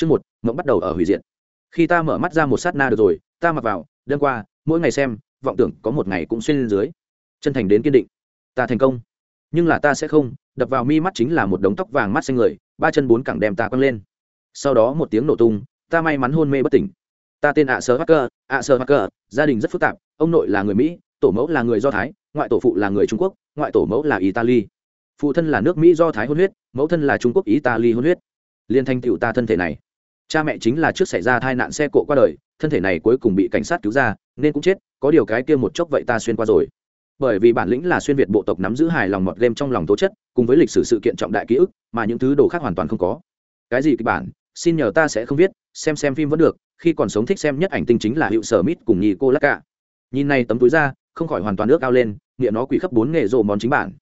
Chương một, mộng bắt đầu ở hủy diệt. Khi ta mở mắt ra một sát na được rồi, ta mặc vào, đêm qua, mỗi ngày xem, vọng tưởng có một ngày cũng xuyên lên dưới. Chân thành đến kiên định. Ta thành công. Nhưng là ta sẽ không, đập vào mi mắt chính là một đống tóc vàng mắt xanh người, ba chân bốn cẳng đem ta quăng lên. Sau đó một tiếng nổ tung, ta may mắn hôn mê bất tỉnh. Ta tên ạ Sơ Hacker, ạ Sơ Hacker, gia đình rất phức tạp, ông nội là người Mỹ, tổ mẫu là người Do Thái, ngoại tổ phụ là người Trung Quốc, ngoại tổ mẫu là Italy. Phụ thân là nước Mỹ Do Thái hôn huyết, mẫu thân là Trung Quốc Italy hôn huyết. Liên thanh tựu ta thân thể này cha mẹ chính là trước xảy ra tai nạn xe cộ qua đời, thân thể này cuối cùng bị cảnh sát cứu ra, nên cũng chết, có điều cái kia một chốc vậy ta xuyên qua rồi. Bởi vì bản lĩnh là xuyên việt bộ tộc nắm giữ hài lòng mọt game trong lòng tố chất, cùng với lịch sử sự kiện trọng đại ký ức, mà những thứ đồ khác hoàn toàn không có. Cái gì kịch bản, xin nhờ ta sẽ không viết, xem xem phim vẫn được, khi còn sống thích xem nhất ảnh tinh chính là hiệu sở mít cùng nhì cô lắc cả nhìn này tấm túi ra, không khỏi hoàn toàn nước cao lên, nghĩa nó quỷ khắp bốn nghề rộ món chính bản.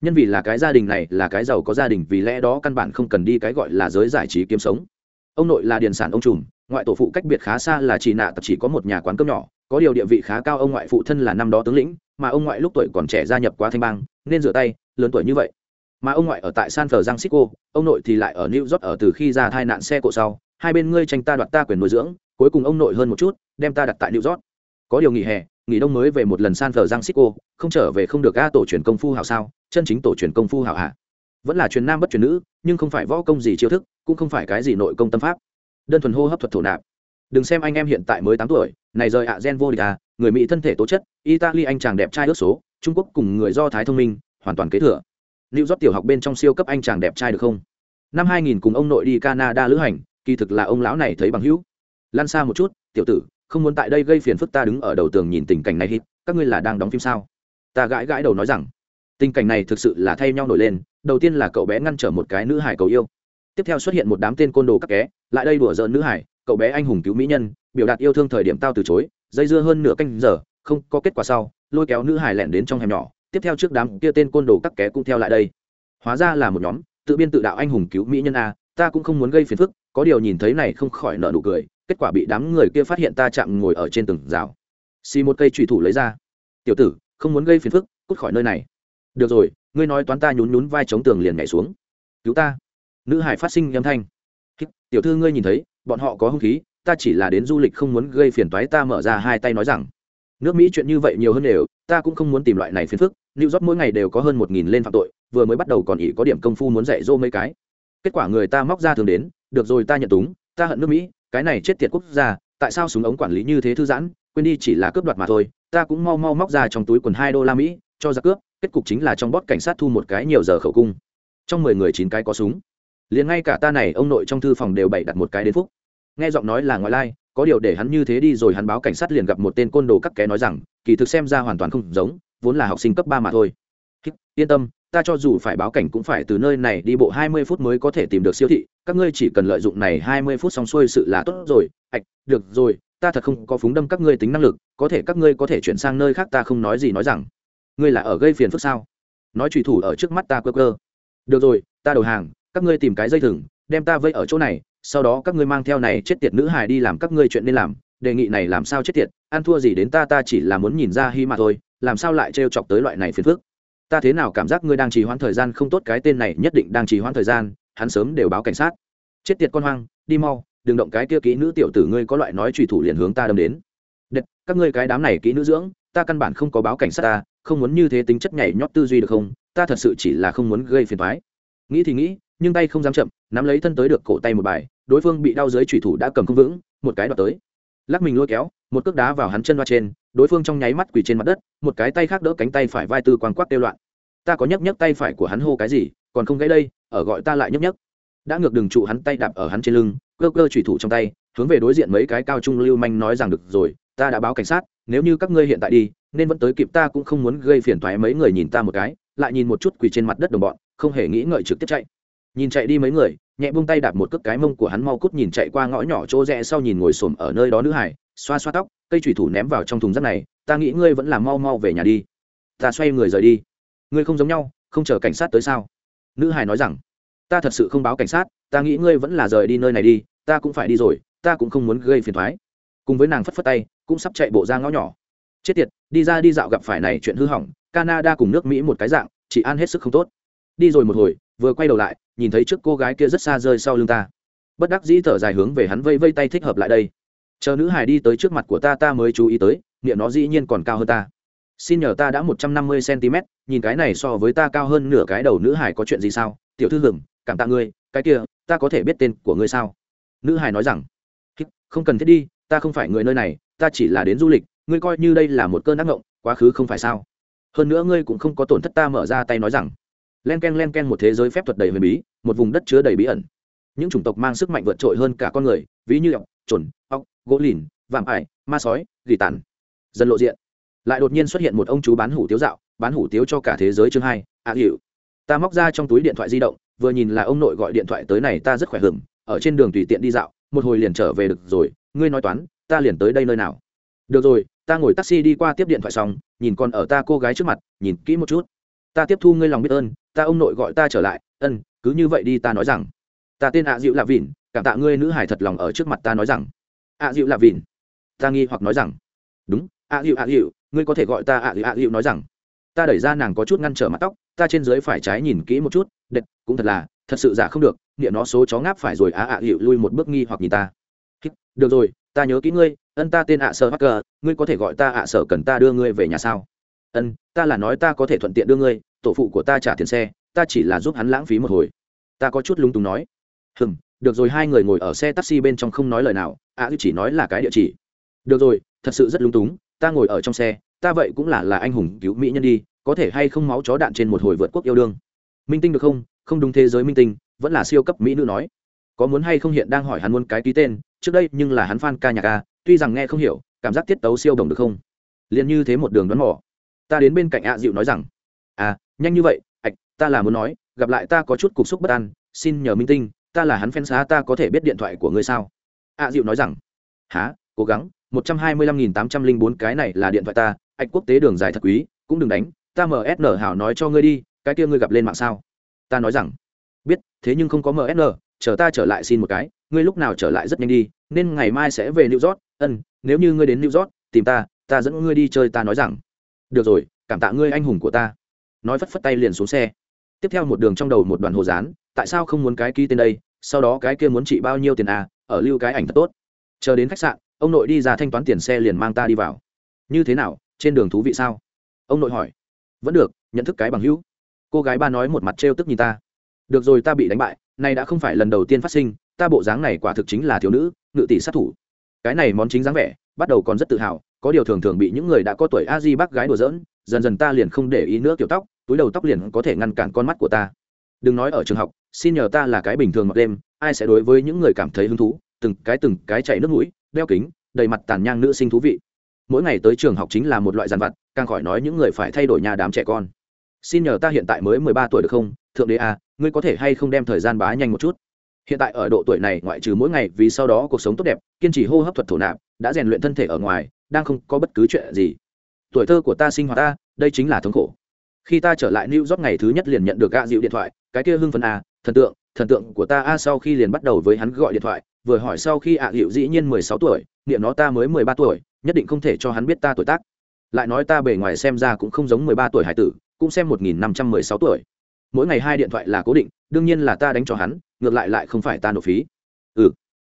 Nhân vì là cái gia đình này, là cái giàu có gia đình, vì lẽ đó căn bản không cần đi cái gọi là giới giải trí kiếm sống ông nội là điền sản ông trùm, ngoại tổ phụ cách biệt khá xa là chỉ nạ tập chỉ có một nhà quán cơm nhỏ, có điều địa vị khá cao ông ngoại phụ thân là năm đó tướng lĩnh, mà ông ngoại lúc tuổi còn trẻ gia nhập quá thanh bang, nên rửa tay, lớn tuổi như vậy. Mà ông ngoại ở tại san francisco, ông nội thì lại ở new york ở từ khi ra thai nạn xe cộ sau. Hai bên ngươi tranh ta đoạt ta quyền nuôi dưỡng, cuối cùng ông nội hơn một chút, đem ta đặt tại new york. Có điều nghỉ hè, nghỉ đông mới về một lần san francisco, không trở về không được ga tổ truyền công phu hảo sao? Chân chính tổ truyền công phu hảo hạ vẫn là truyền nam bất truyền nữ, nhưng không phải võ công gì chiêu thức, cũng không phải cái gì nội công tâm pháp. Đơn thuần hô hấp thuật thổ nạp. Đừng xem anh em hiện tại mới tám tuổi, này rời ạ gen vô địch à người mỹ thân thể tố chất, italy anh chàng đẹp trai ước số, trung quốc cùng người do thái thông minh, hoàn toàn kế thừa. Lưu rót tiểu học bên trong siêu cấp anh chàng đẹp trai được không? Năm 2000 cùng ông nội đi canada lữ hành, kỳ thực là ông lão này thấy bằng hữu. Lan xa một chút, tiểu tử, không muốn tại đây gây phiền phức ta đứng ở đầu tường nhìn tình cảnh này hít, các ngươi là đang đóng phim sao? Ta gãi gãi đầu nói rằng tình cảnh này thực sự là thay nhau nổi lên, đầu tiên là cậu bé ngăn trở một cái nữ hải cầu yêu. Tiếp theo xuất hiện một đám tên côn đồ các ké, lại đây đùa giỡn nữ hải, cậu bé anh hùng cứu mỹ nhân, biểu đạt yêu thương thời điểm tao từ chối, dây dưa hơn nửa canh giờ, không có kết quả sau, lôi kéo nữ hải lẻn đến trong hẻm nhỏ, tiếp theo trước đám kia tên côn đồ các ké cũng theo lại đây. Hóa ra là một nhóm, tự biên tự đạo anh hùng cứu mỹ nhân a, ta cũng không muốn gây phiền phức, có điều nhìn thấy này không khỏi nợ nụ cười, kết quả bị đám người kia phát hiện ta chạm ngồi ở trên từng rào. Xì một cây trùy thủ lấy ra. Tiểu tử, không muốn gây phiền phức, cút khỏi nơi này được rồi, ngươi nói toán ta nhún nhún vai chống tường liền nhảy xuống. Cứu ta. Nữ hải phát sinh âm thanh. Tiểu thư ngươi nhìn thấy, bọn họ có hung khí, ta chỉ là đến du lịch không muốn gây phiền toái, ta mở ra hai tay nói rằng, nước mỹ chuyện như vậy nhiều hơn đều, ta cũng không muốn tìm loại này phiền phức, new york mỗi ngày đều có hơn một nghìn lên phạm tội, vừa mới bắt đầu còn ỉ có điểm công phu muốn dạy dỗ mấy cái. Kết quả người ta móc ra thường đến, được rồi ta nhận túng, ta hận nước mỹ, cái này chết tiệt quốc gia, tại sao súng ống quản lý như thế thư giãn, quên đi chỉ là cướp đoạt mà thôi, ta cũng mau mau móc ra trong túi quần hai đô la mỹ cho ra cướp, kết cục chính là trong bót cảnh sát thu một cái nhiều giờ khẩu cung. Trong mười người chín cái có súng. Liền ngay cả ta này, ông nội trong thư phòng đều bày đặt một cái đến phúc. Nghe giọng nói là ngoại lai, có điều để hắn như thế đi rồi hắn báo cảnh sát liền gặp một tên côn đồ cắt ké nói rằng, kỳ thực xem ra hoàn toàn không giống, vốn là học sinh cấp ba mà thôi. Yên tâm, ta cho dù phải báo cảnh cũng phải từ nơi này đi bộ hai mươi phút mới có thể tìm được siêu thị, các ngươi chỉ cần lợi dụng này hai mươi phút xong xuôi sự là tốt rồi. Ạch được rồi, ta thật không có phúng đâm các ngươi tính năng lực, có thể các ngươi có thể chuyển sang nơi khác, ta không nói gì nói rằng ngươi là ở gây phiền phức sao? Nói trùy thủ ở trước mắt ta cơ cơ được rồi ta đầu hàng các ngươi tìm cái dây thừng đem ta vây ở chỗ này sau đó các ngươi mang theo này chết tiệt nữ hài đi làm các ngươi chuyện nên làm. Đề nghị này làm sao chết tiệt ăn thua gì đến ta ta chỉ là muốn nhìn ra hy mà thôi làm sao lại trêu chọc tới loại này phiền phức? Ta thế nào cảm giác ngươi đang trì hoãn thời gian không tốt cái tên này nhất định đang trì hoãn thời gian hắn sớm đều báo cảnh sát. Chết tiệt con hoang đi mau đừng động cái kia kỹ nữ tiểu tử ngươi có loại nói trùy thủ liền hướng ta đâm đến. Đệt, các ngươi cái đám này kỹ nữ dưỡng ta căn bản không có báo cảnh sát ta không muốn như thế tính chất nhảy nhót tư duy được không? Ta thật sự chỉ là không muốn gây phiền thoái nghĩ thì nghĩ, nhưng tay không dám chậm, nắm lấy thân tới được cổ tay một bài, đối phương bị đau dưới thủy thủ đã cầm không vững, một cái đoạt tới. Lắc mình lôi kéo, một cước đá vào hắn chân loa trên, đối phương trong nháy mắt quỳ trên mặt đất, một cái tay khác đỡ cánh tay phải vai tư quang quắc tiêu loạn. Ta có nhấc nhấc tay phải của hắn hô cái gì, còn không gãy đây, ở gọi ta lại nhấc nhấc. Đã ngược đường trụ hắn tay đạp ở hắn trên lưng, cơ cơ thủy thủ trong tay, hướng về đối diện mấy cái cao trung lưu manh nói rằng được rồi, ta đã báo cảnh sát nếu như các ngươi hiện tại đi, nên vẫn tới kịp ta cũng không muốn gây phiền toái mấy người nhìn ta một cái, lại nhìn một chút quỳ trên mặt đất đồng bọn, không hề nghĩ ngợi trực tiếp chạy. Nhìn chạy đi mấy người, nhẹ buông tay đạp một cước cái mông của hắn mau cút nhìn chạy qua ngõ nhỏ chỗ rẽ sau nhìn ngồi xổm ở nơi đó nữ hải, xoa xoa tóc, cây thủy thủ ném vào trong thùng rác này, ta nghĩ ngươi vẫn là mau mau về nhà đi. Ta xoay người rời đi. Ngươi không giống nhau, không chờ cảnh sát tới sao? Nữ hải nói rằng, ta thật sự không báo cảnh sát, ta nghĩ ngươi vẫn là rời đi nơi này đi, ta cũng phải đi rồi, ta cũng không muốn gây phiền thoái cùng với nàng phất phất tay, cũng sắp chạy bộ ra ngõ nhỏ. Chết tiệt, đi ra đi dạo gặp phải này chuyện hư hỏng, canada cùng nước mỹ một cái dạng, chị an hết sức không tốt. Đi rồi một hồi, vừa quay đầu lại, nhìn thấy trước cô gái kia rất xa rơi sau lưng ta. Bất đắc dĩ thở dài hướng về hắn vây vây tay thích hợp lại đây. Chờ nữ hải đi tới trước mặt của ta ta mới chú ý tới, miệng nó dĩ nhiên còn cao hơn ta. Xin nhờ ta đã một trăm năm mươi cm nhìn cái này so với ta cao hơn nửa cái đầu nữ hải có chuyện gì sao? Tiểu thư hưởng cảm tạ ngươi, cái kia, ta có thể biết tên của ngươi sao? Nữ hải nói rằng không cần thiết đi ta không phải người nơi này ta chỉ là đến du lịch ngươi coi như đây là một cơn ác ngộng quá khứ không phải sao? Hơn nữa ngươi cũng không có tổn thất ta mở ra tay nói rằng. Len k e n len k e n một thế giới phép thuật đầy huyền bí một vùng đất chứa đầy bí ẩn. Những chủng tộc mang sức mạnh vượt trội hơn cả con người ví như ọc trồn ọc gỗ lìn vạm ải ma sói gỉ tàn. Dần lộ diện. Lại đột nhiên xuất hiện một ông chú bán hủ tiếu dạo bán hủ tiếu cho cả thế giới chương hai ạ à, hiệu ta móc ra trong túi điện thoại di động vừa nhìn là ông nội gọi điện thoại tới này ta rất khỏe hưởng, ở trên đường tùy tiện đi dạo một hồi liền trở về được rồi ngươi nói toán, ta liền tới đây nơi nào? Được rồi, ta ngồi taxi đi qua tiếp điện thoại xong, nhìn còn ở ta cô gái trước mặt, nhìn kỹ một chút. Ta tiếp thu ngươi lòng biết ơn, ta ông nội gọi ta trở lại, ân, cứ như vậy đi ta nói rằng. Ta tên ạ dịu lạ vịn, cảm tạ ngươi nữ hải thật lòng ở trước mặt ta nói rằng. ạ dịu lạ vịn, ta nghi hoặc nói rằng. Đúng, ạ dịu ạ dịu ngươi có thể gọi ta ạ dịu ạ dịu nói rằng. Ta đẩy ra nàng có chút ngăn trở mặt tóc, ta trên dưới phải trái nhìn kỹ một chút, đệt, cũng thật là, thật sự giả không được, niệm nó số chó ngáp phải rồi á ạ dịu lui một bước nghi hoặc nhìn ta được rồi, ta nhớ kỹ ngươi, ân ta tên ạ sở hacker ngươi có thể gọi ta ạ sở cần ta đưa ngươi về nhà sao? Ân, ta là nói ta có thể thuận tiện đưa ngươi, tổ phụ của ta trả tiền xe, ta chỉ là giúp hắn lãng phí một hồi. Ta có chút lung túng nói. Hừm, được rồi, hai người ngồi ở xe taxi bên trong không nói lời nào, ạ chỉ nói là cái địa chỉ. Được rồi, thật sự rất lung túng, ta ngồi ở trong xe, ta vậy cũng là là anh hùng cứu mỹ nhân đi, có thể hay không máu chó đạn trên một hồi vượt quốc yêu đương. Minh tinh được không? Không đúng thế giới minh tinh, vẫn là siêu cấp mỹ nữ nói. Có muốn hay không hiện đang hỏi hắn muốn cái ký tên trước đây nhưng là hắn fan ca nhạc a, tuy rằng nghe không hiểu cảm giác tiết tấu siêu đồng được không? Liền như thế một đường đoán mỏ ta đến bên cạnh ạ dịu nói rằng à nhanh như vậy ạch ta là muốn nói gặp lại ta có chút cục xúc bất an xin nhờ minh tinh ta là hắn fan xá ta có thể biết điện thoại của ngươi sao? Ạ dịu nói rằng há cố gắng một trăm hai mươi lăm nghìn tám trăm linh bốn cái này là điện thoại ta ạch quốc tế đường dài thật quý cũng đừng đánh ta msn hảo nói cho ngươi đi cái kia ngươi gặp lên mạng sao? Ta nói rằng biết thế nhưng không có msn chờ ta trở lại xin một cái, ngươi lúc nào trở lại rất nhanh đi, nên ngày mai sẽ về new york. Ân, nếu như ngươi đến new york, tìm ta ta dẫn ngươi đi chơi, ta nói rằng, được rồi, cảm tạ ngươi anh hùng của ta. Nói phất phất tay liền xuống xe. Tiếp theo một đường trong đầu một đoàn hồ dán, tại sao không muốn cái ký tên đây, sau đó cái kia muốn trị bao nhiêu tiền à ở lưu cái ảnh thật tốt. Chờ đến khách sạn, ông nội đi ra thanh toán tiền xe liền mang ta đi vào. Như thế nào, trên đường thú vị sao? Ông nội hỏi. Vẫn được, nhận thức cái bằng hữu. Cô gái ba nói một mặt trêu tức nhìn ta. Được rồi, ta bị đánh bại này đã không phải lần đầu tiên phát sinh, ta bộ dáng này quả thực chính là thiếu nữ, ngự tỷ sát thủ. Cái này món chính dáng vẻ, bắt đầu còn rất tự hào, có điều thường thường bị những người đã có tuổi a di bác gái đùa giỡn, dần dần ta liền không để ý nữa kiểu tóc, túi đầu tóc liền có thể ngăn cản con mắt của ta. Đừng nói ở trường học, xin nhờ ta là cái bình thường mặc đêm, ai sẽ đối với những người cảm thấy hứng thú, từng cái từng cái chạy nước mũi, đeo kính, đầy mặt tàn nhang nữ sinh thú vị. Mỗi ngày tới trường học chính là một loại giàn vặt, càng khỏi nói những người phải thay đổi nhà đám trẻ con. Xin nhờ ta hiện tại mới mười ba tuổi được không? Thượng đế à ngươi có thể hay không đem thời gian bá nhanh một chút? Hiện tại ở độ tuổi này, ngoại trừ mỗi ngày vì sau đó cuộc sống tốt đẹp, kiên trì hô hấp thuật thổ nạp, đã rèn luyện thân thể ở ngoài, đang không có bất cứ chuyện gì. Tuổi thơ của ta sinh hoạt ta, đây chính là thống khổ. Khi ta trở lại new york ngày thứ nhất liền nhận được gạ dịu điện thoại, cái kia hưng phấn à thần tượng thần tượng của ta a, sau khi liền bắt đầu với hắn gọi điện thoại, vừa hỏi sau khi ạ à dĩ nhiên mười sáu tuổi, niệm nó ta mới mười ba tuổi, nhất định không thể cho hắn biết ta tuổi tác. Lại nói ta bề ngoài xem ra cũng không giống mười ba tuổi hải tử, cũng xem một nghìn năm trăm mười sáu tuổi mỗi ngày hai điện thoại là cố định, đương nhiên là ta đánh cho hắn, ngược lại lại không phải ta nộp phí. Ừ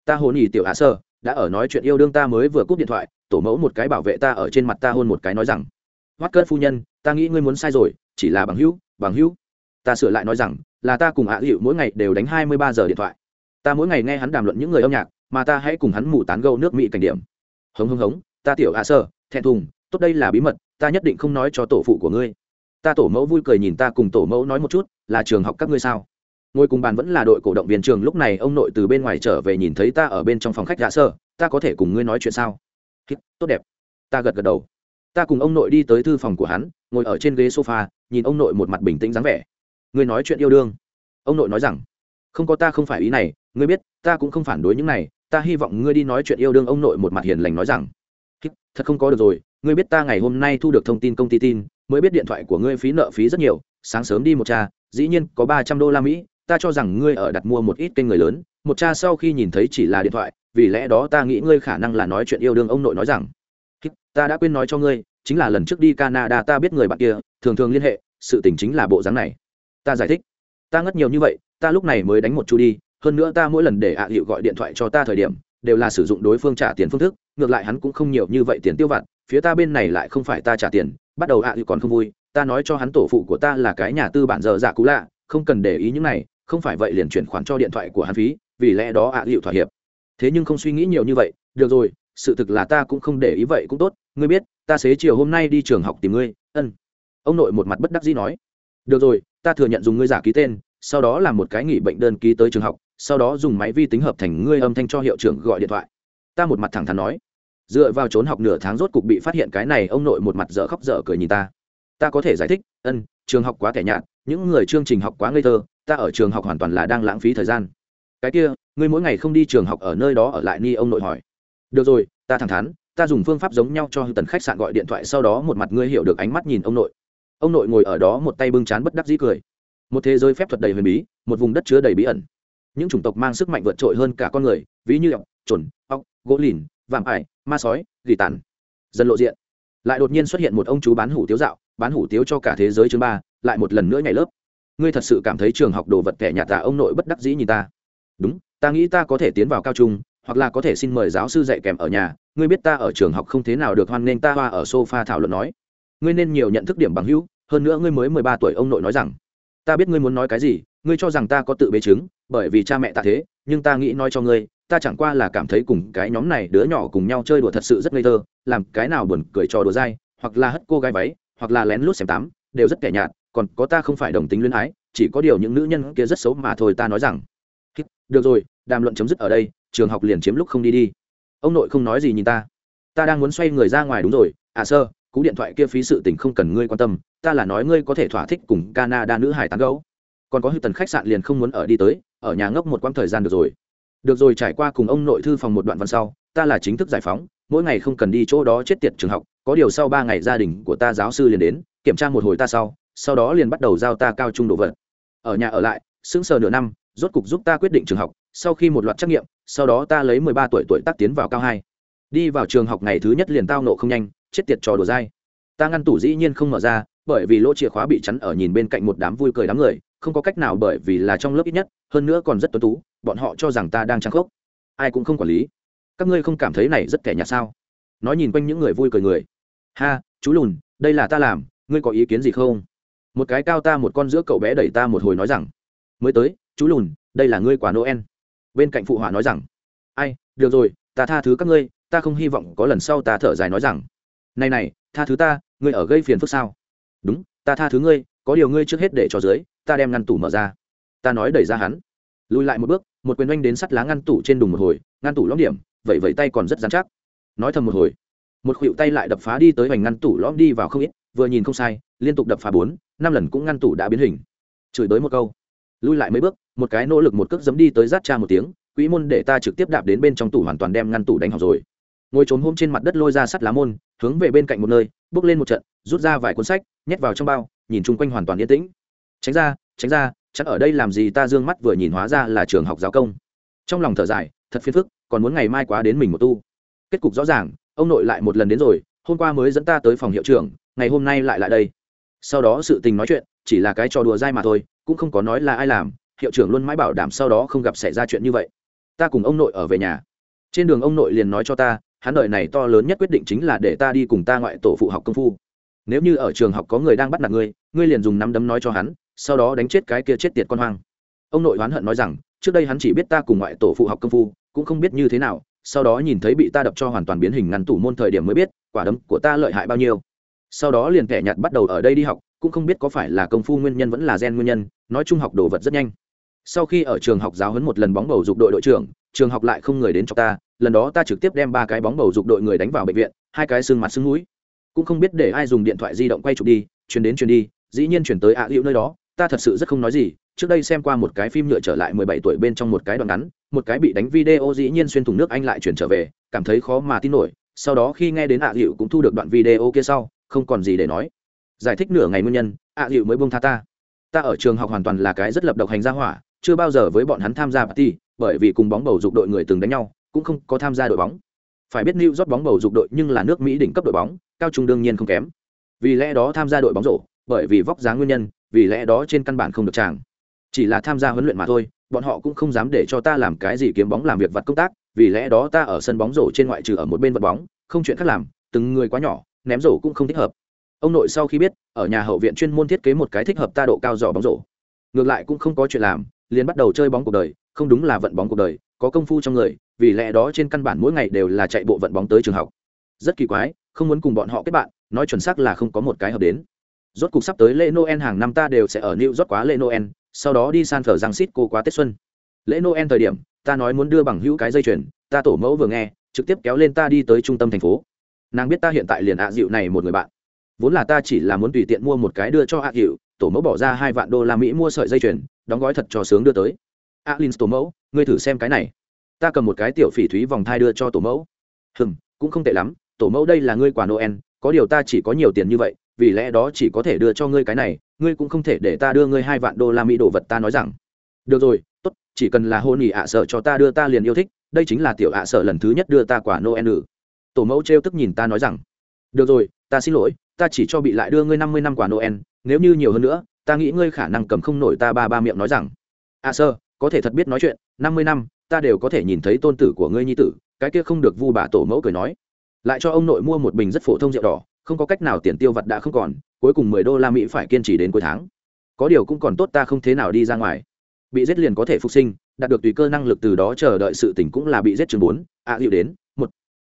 ta hôn ỉ tiểu hạ sơ, đã ở nói chuyện yêu đương ta mới vừa cúp điện thoại, tổ mẫu một cái bảo vệ ta ở trên mặt ta hôn một cái nói rằng hoắt cơn phu nhân, ta nghĩ ngươi muốn sai rồi, chỉ là bằng hữu bằng hữu. Ta sửa lại nói rằng, là ta cùng hạ à hiệu mỗi ngày đều đánh hai mươi ba giờ điện thoại. Ta mỗi ngày nghe hắn đàm luận những người âm nhạc, mà ta hãy cùng hắn mù tán gâu nước mỹ cảnh điểm. Hống hống hống, ta tiểu hạ sơ, thẹn thùng, tốt đây là bí mật, ta nhất định không nói cho tổ phụ của ngươi ta tổ mẫu vui cười nhìn ta cùng tổ mẫu nói một chút là trường học các ngươi sao? Ngồi cùng bàn vẫn là đội cổ động viên trường lúc này ông nội từ bên ngoài trở về nhìn thấy ta ở bên trong phòng khách dạ sơ ta có thể cùng ngươi nói chuyện sao? Thì, tốt đẹp. Ta gật gật đầu. Ta cùng ông nội đi tới thư phòng của hắn ngồi ở trên ghế sofa nhìn ông nội một mặt bình tĩnh dáng vẻ. Ngươi nói chuyện yêu đương. Ông nội nói rằng không có ta không phải ý này ngươi biết ta cũng không phản đối những này ta hy vọng ngươi đi nói chuyện yêu đương. Ông nội một mặt hiền lành nói rằng Thì, thật không có được rồi ngươi biết ta ngày hôm nay thu được thông tin công ty tin mới biết điện thoại của ngươi phí nợ phí rất nhiều, sáng sớm đi một cha, dĩ nhiên có ba trăm đô la mỹ, ta cho rằng ngươi ở đặt mua một ít kênh người lớn, một cha sau khi nhìn thấy chỉ là điện thoại, vì lẽ đó ta nghĩ ngươi khả năng là nói chuyện yêu đương ông nội nói rằng ta đã quên nói cho ngươi, chính là lần trước đi canada ta biết người bạn kia, thường thường liên hệ, sự tình chính là bộ dáng này. Ta giải thích, ta ngất nhiều như vậy, ta lúc này mới đánh một chú đi, hơn nữa ta mỗi lần để ạ hiệu gọi điện thoại cho ta thời điểm, đều là sử dụng đối phương trả tiền phương thức, ngược lại hắn cũng không nhiều như vậy tiền tiêu vặt, phía ta bên này lại không phải ta trả tiền bắt đầu ạ thì còn không vui, ta nói cho hắn tổ phụ của ta là cái nhà tư bản giờ giả dạ cũ lạ, không cần để ý những này, không phải vậy liền chuyển khoản cho điện thoại của hắn phí, vì lẽ đó ạ hiệu thỏa hiệp. Thế nhưng không suy nghĩ nhiều như vậy, được rồi, sự thực là ta cũng không để ý vậy cũng tốt, ngươi biết, ta xế chiều hôm nay đi trường học tìm ngươi, ân. Ông nội một mặt bất đắc dĩ nói. Được rồi, ta thừa nhận dùng ngươi giả ký tên, sau đó làm một cái nghỉ bệnh đơn ký tới trường học, sau đó dùng máy vi tính hợp thành ngươi âm thanh cho hiệu trưởng gọi điện thoại. Ta một mặt thẳng thắn nói dựa vào trốn học nửa tháng rốt cục bị phát hiện cái này, ông nội một mặt dở khóc dở cười nhìn ta. Ta có thể giải thích, ân, trường học quá tẻ nhạt, những người chương trình học quá ngây thơ, ta ở trường học hoàn toàn là đang lãng phí thời gian. Cái kia, ngươi mỗi ngày không đi trường học ở nơi đó ở lại ni, ông nội hỏi. Được rồi, ta thẳng thắn, ta dùng phương pháp giống nhau cho tần khách sạn gọi điện thoại, sau đó một mặt ngươi hiểu được ánh mắt nhìn ông nội. Ông nội ngồi ở đó một tay bưng chán bất đắc dĩ cười. Một thế giới phép thuật đầy huyền bí, một vùng đất chứa đầy bí ẩn. Những chủng tộc mang sức mạnh vượt trội hơn cả con người, ví như ọc, trồn, ọc, gỗ lìn vạm ải, ma sói, gỉ tàn. Dần lộ diện. Lại đột nhiên xuất hiện một ông chú bán hủ tiếu dạo, bán hủ tiếu cho cả thế giới chương ba, lại một lần nữa nhảy lớp. Ngươi thật sự cảm thấy trường học đồ vật kẻ nhà tà ông nội bất đắc dĩ nhìn ta? Đúng, ta nghĩ ta có thể tiến vào cao trung, hoặc là có thể xin mời giáo sư dạy kèm ở nhà. Ngươi biết ta ở trường học không thế nào được hoan nghênh ta hoa ở sofa thảo luận nói. Ngươi nên nhiều nhận thức điểm bằng hữu, hơn nữa ngươi mới mười ba tuổi ông nội nói rằng, ta biết ngươi muốn nói cái gì, ngươi cho rằng ta có tự bế chứng, bởi vì cha mẹ ta thế, nhưng ta nghĩ nói cho ngươi ta chẳng qua là cảm thấy cùng cái nhóm này đứa nhỏ cùng nhau chơi đùa thật sự rất ngây thơ, làm cái nào buồn cười trò đùa dai, hoặc là hất cô gái váy, hoặc là lén lút xem tám, đều rất kẻ nhạt, còn có ta không phải đồng tính luyến ái, chỉ có điều những nữ nhân kia rất xấu mà thôi ta nói rằng. Được rồi, đàm luận chấm dứt ở đây, trường học liền chiếm lúc không đi đi. Ông nội không nói gì nhìn ta. Ta đang muốn xoay người ra ngoài đúng rồi. À sơ, cú điện thoại kia phí sự tình không cần ngươi quan tâm, ta là nói ngươi có thể thỏa thích cùng canada nữ hải tán gấu. Còn có hư tần khách sạn liền không muốn ở đi tới, ở nhà ngốc một quãng thời gian được rồi được rồi, trải qua cùng ông nội thư phòng một đoạn văn sau, ta là chính thức giải phóng, mỗi ngày không cần đi chỗ đó chết tiệt trường học, có điều sau ba ngày gia đình của ta giáo sư liền đến, kiểm tra một hồi ta sau sau đó liền bắt đầu giao ta cao trung đồ vật. Ở nhà ở lại, sững sờ nửa năm, rốt cục giúp ta quyết định trường học, sau khi một loạt trắc nghiệm, sau đó ta lấy mười ba tuổi tuổi tác tiến vào cao hai. Đi vào trường học ngày thứ nhất liền tao nộ không nhanh, chết tiệt trò đùa dai. Ta ngăn tủ dĩ nhiên không mở ra, bởi vì lỗ chìa khóa bị chắn ở nhìn bên cạnh một đám vui cười đám người không có cách nào bởi vì là trong lớp ít nhất, hơn nữa còn rất tuấn tú, bọn họ cho rằng ta đang trang khốc. Ai cũng không quản lý. Các ngươi không cảm thấy này rất kẻ nhạt sao? Nói nhìn quanh những người vui cười người. Ha, chú lùn, đây là ta làm, ngươi có ý kiến gì không? Một cái cao ta một con giữa cậu bé đẩy ta một hồi nói rằng. Mới tới, chú lùn, đây là ngươi quả noel. Bên cạnh phụ họa nói rằng. Ai, được rồi, ta tha thứ các ngươi, ta không hy vọng có lần sau ta thở dài nói rằng. Này này, tha thứ ta, ngươi ở gây phiền phức sao? Đúng, ta tha thứ ngươi có điều ngươi trước hết để cho dưới, ta đem ngăn tủ mở ra. Ta nói đẩy ra hắn. Lùi lại một bước, một quyền oanh đến sắt lá ngăn tủ trên đùng một hồi, ngăn tủ lõm điểm, vậy vậy tay còn rất dán chắc. Nói thầm một hồi, một khuỵu tay lại đập phá đi tới hoành ngăn tủ lõm đi vào không ít, vừa nhìn không sai, liên tục đập phá bốn, năm lần cũng ngăn tủ đã biến hình. Chửi tới một câu. Lui lại mấy bước, một cái nỗ lực một cước giấm đi tới rát cha một tiếng, quỹ môn để ta trực tiếp đạp đến bên trong tủ hoàn toàn đem ngăn tủ đánh học rồi. Ngồi trốn hôm trên mặt đất lôi ra sắt lá môn, hướng về bên cạnh một nơi, bước lên một trận, rút ra vài cuốn sách, nhét vào trong bao nhìn chung quanh hoàn toàn yên tĩnh. Tránh ra tránh ra, chắc ở đây làm gì ta d ư ơ n g mắt vừa nhìn hóa ra là trường học giáo công. Trong lòng thở dài, thật phiền phức, còn muốn ngày mai quá đến mình một tu. Kết cục rõ ràng, ông nội lại một lần đến rồi, hôm qua mới dẫn ta tới phòng hiệu trưởng, ngày hôm nay lại lại đây. Sau đó sự tình nói chuyện, chỉ là cái trò đùa dai mà thôi, cũng không có nói là ai làm, hiệu trưởng luôn mãi bảo đảm sau đó không gặp xảy ra chuyện như vậy. Ta cùng ông nội ở về nhà. Trên đường ông nội liền nói cho ta, hắn đợi này to lớn nhất quyết định chính là để ta đi cùng ta ngoại tổ phụ học công phu nếu như ở trường học có người đang bắt nạt ngươi ngươi liền dùng nắm đấm nói cho hắn, sau đó đánh chết cái kia chết tiệt con hoang. Ông nội oán hận nói rằng, trước đây hắn chỉ biết ta cùng ngoại tổ phụ học công phu, cũng không biết như thế nào, sau đó nhìn thấy bị ta đập cho hoàn toàn biến hình ngăn tủ môn thời điểm mới biết, quả đấm của ta lợi hại bao nhiêu. Sau đó liền kẻ nhặt bắt đầu ở đây đi học, cũng không biết có phải là công phu nguyên nhân vẫn là gen nguyên nhân, nói chung học đồ vật rất nhanh. Sau khi ở trường học giáo huấn một lần bóng bầu dục đội đội trưởng, trường học lại không người đến cho ta, lần đó ta trực tiếp đem ba cái bóng bầu dục đội người đánh vào bệnh viện, hai cái xương mặt xương mũi cũng không biết để ai dùng điện thoại di động quay chụp đi, chuyển đến chuyển đi, dĩ nhiên chuyển tới ạ à nơi đó, ta thật sự rất không nói gì, trước đây xem qua một cái phim nhựa trở lại mười bảy tuổi bên trong một cái đoạn ngắn, một cái bị đánh video dĩ nhiên xuyên thủng nước anh lại chuyển trở về, cảm thấy khó mà tin nổi, sau đó khi nghe đến ạ à cũng thu được đoạn video kia sau, không còn gì để nói. Giải thích nửa ngày nguyên nhân, ạ à mới buông tha ta. Ta ở trường học hoàn toàn là cái rất lập độc hành gia hỏa, chưa bao giờ với bọn hắn tham gia party, bởi vì cùng bóng bầu dục đội người từng đánh nhau, cũng không có tham gia đội bóng phải biết New York bóng bầu dục đội nhưng là nước Mỹ đỉnh cấp đội bóng, cao trung đương nhiên không kém. Vì lẽ đó tham gia đội bóng rổ, bởi vì vóc dáng nguyên nhân, vì lẽ đó trên căn bản không được chàng. chỉ là tham gia huấn luyện mà thôi bọn họ cũng không dám để cho ta làm cái gì kiếm bóng làm việc vặt công tác vì lẽ đó ta ở sân bóng rổ trên ngoại trừ ở một bên vật bóng không chuyện khác làm từng người quá nhỏ ném rổ cũng không thích hợp ông nội sau khi biết ở nhà hậu viện chuyên môn thiết kế một cái thích hợp ta độ cao dò bóng rổ ngược lại cũng không có chuyện làm liền bắt đầu chơi bóng cuộc đời, không đúng là vận bóng cuộc đời, có công phu trong người, vì lẽ đó trên căn bản mỗi ngày đều là chạy bộ vận bóng tới trường học. Rất kỳ quái, không muốn cùng bọn họ kết bạn, nói chuẩn xác là không có một cái hợp đến. Rốt cuộc sắp tới lễ noel hàng năm ta đều sẽ ở new york quá lễ noel, sau đó đi san phở giang xít cô quá tết xuân. Lễ noel thời điểm, ta nói muốn đưa bằng hữu cái dây chuyền, ta tổ mẫu vừa nghe, trực tiếp kéo lên ta đi tới trung tâm thành phố. Nàng biết ta hiện tại liền ạ dịu này một người bạn. Vốn là ta chỉ là muốn tùy tiện mua một cái đưa cho ạ dịu, tổ mẫu bỏ ra hai vạn đô la mỹ mua sợi dây chuyền đóng gói thật cho sướng đưa tới. Alin tổ mẫu, ngươi thử xem cái này. Ta cầm một cái tiểu phỉ thúy vòng thai đưa cho tổ mẫu. Hừm, cũng không tệ lắm, tổ mẫu đây là ngươi quà noel, có điều ta chỉ có nhiều tiền như vậy, vì lẽ đó chỉ có thể đưa cho ngươi cái này, ngươi cũng không thể để ta đưa ngươi hai vạn đô la mỹ đồ vật ta nói rằng. Được rồi, tốt, chỉ cần là hôn ỉ ạ sợ cho ta đưa ta liền yêu thích, đây chính là tiểu ạ sợ lần thứ nhất đưa ta quả noel nữ tổ mẫu trêu tức nhìn ta nói rằng. Được rồi, ta xin lỗi, ta chỉ cho bị lại đưa ngươi năm mươi năm quả noel, nếu như nhiều hơn nữa ta nghĩ ngươi khả năng cầm không nổi ta ba ba miệng nói rằng a sơ có thể thật biết nói chuyện năm mươi năm ta đều có thể nhìn thấy tôn tử của ngươi nhi tử cái kia không được vu bà tổ mẫu cười nói. Lại cho ông nội mua một bình rất phổ thông rượu đỏ không có cách nào tiền tiêu vặt đã không còn cuối cùng mười đô la mỹ phải kiên trì đến cuối tháng. Có điều cũng còn tốt ta không thế nào đi ra ngoài. Bị giết liền có thể phục sinh đạt được tùy cơ năng lực từ đó chờ đợi sự tỉnh cũng là bị giết chừng bốn ạ à, hiệu đến một.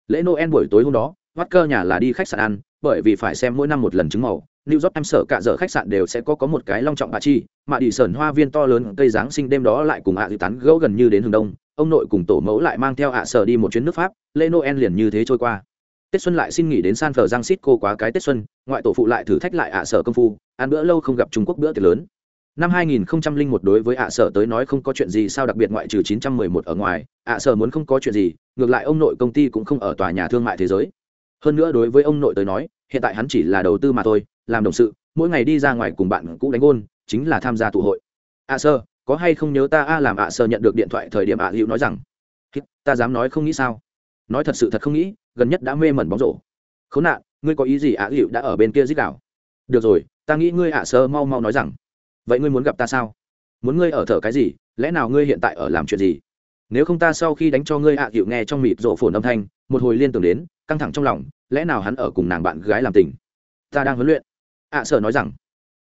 Lễ noel buổi tối hôm đó mắt cơ nhà là đi khách sạn ăn bởi vì phải xem mỗi năm một lần trứng màu. New York em sợ cả giờ khách sạn đều sẽ có có một cái long trọng bà chi, mà đi sởn hoa viên to lớn cây giáng sinh đêm đó lại cùng ạ à tán gẫu gần như đến hướng đông, ông nội cùng tổ mẫu lại mang theo ạ sở đi một chuyến nước Pháp, lễ Noel liền như thế trôi qua. Tết xuân lại xin nghỉ đến San Francisco quá cái Tết xuân, ngoại tổ phụ lại thử thách lại ạ sở công phu, ăn bữa lâu không gặp Trung Quốc bữa tiệc lớn. Năm 2001 đối với ạ sở tới nói không có chuyện gì sao đặc biệt ngoại trừ 911 ở ngoài, ạ sở muốn không có chuyện gì, ngược lại ông nội công ty cũng không ở tòa nhà thương mại thế giới. Hơn nữa đối với ông nội tới nói, hiện tại hắn chỉ là đầu tư mà thôi, làm đồng sự mỗi ngày đi ra ngoài cùng bạn cũ đánh gôn chính là tham gia tụ hội. Ạ à sơ có hay không nhớ ta a làm ạ sơ nhận được điện thoại thời điểm ạ hữu nói rằng ta dám nói không nghĩ sao? Nói thật sự thật không nghĩ gần nhất đã mê mẩn bóng rổ. Khốn nạn ngươi có ý gì ạ hữu đã ở bên kia dích đảo được rồi ta nghĩ ngươi ạ sơ mau mau nói rằng. Vậy ngươi muốn gặp ta sao? Muốn ngươi ở thở cái gì? Lẽ nào ngươi hiện tại ở làm chuyện gì? Nếu không ta sau khi đánh cho ngươi ạ hiệu nghe trong mịt rộ phồn âm thanh một hồi liên tưởng đến căng thẳng trong lòng lẽ nào hắn ở cùng nàng bạn gái làm tình? Ta đang huấn luyện. Ạ à, sở nói rằng.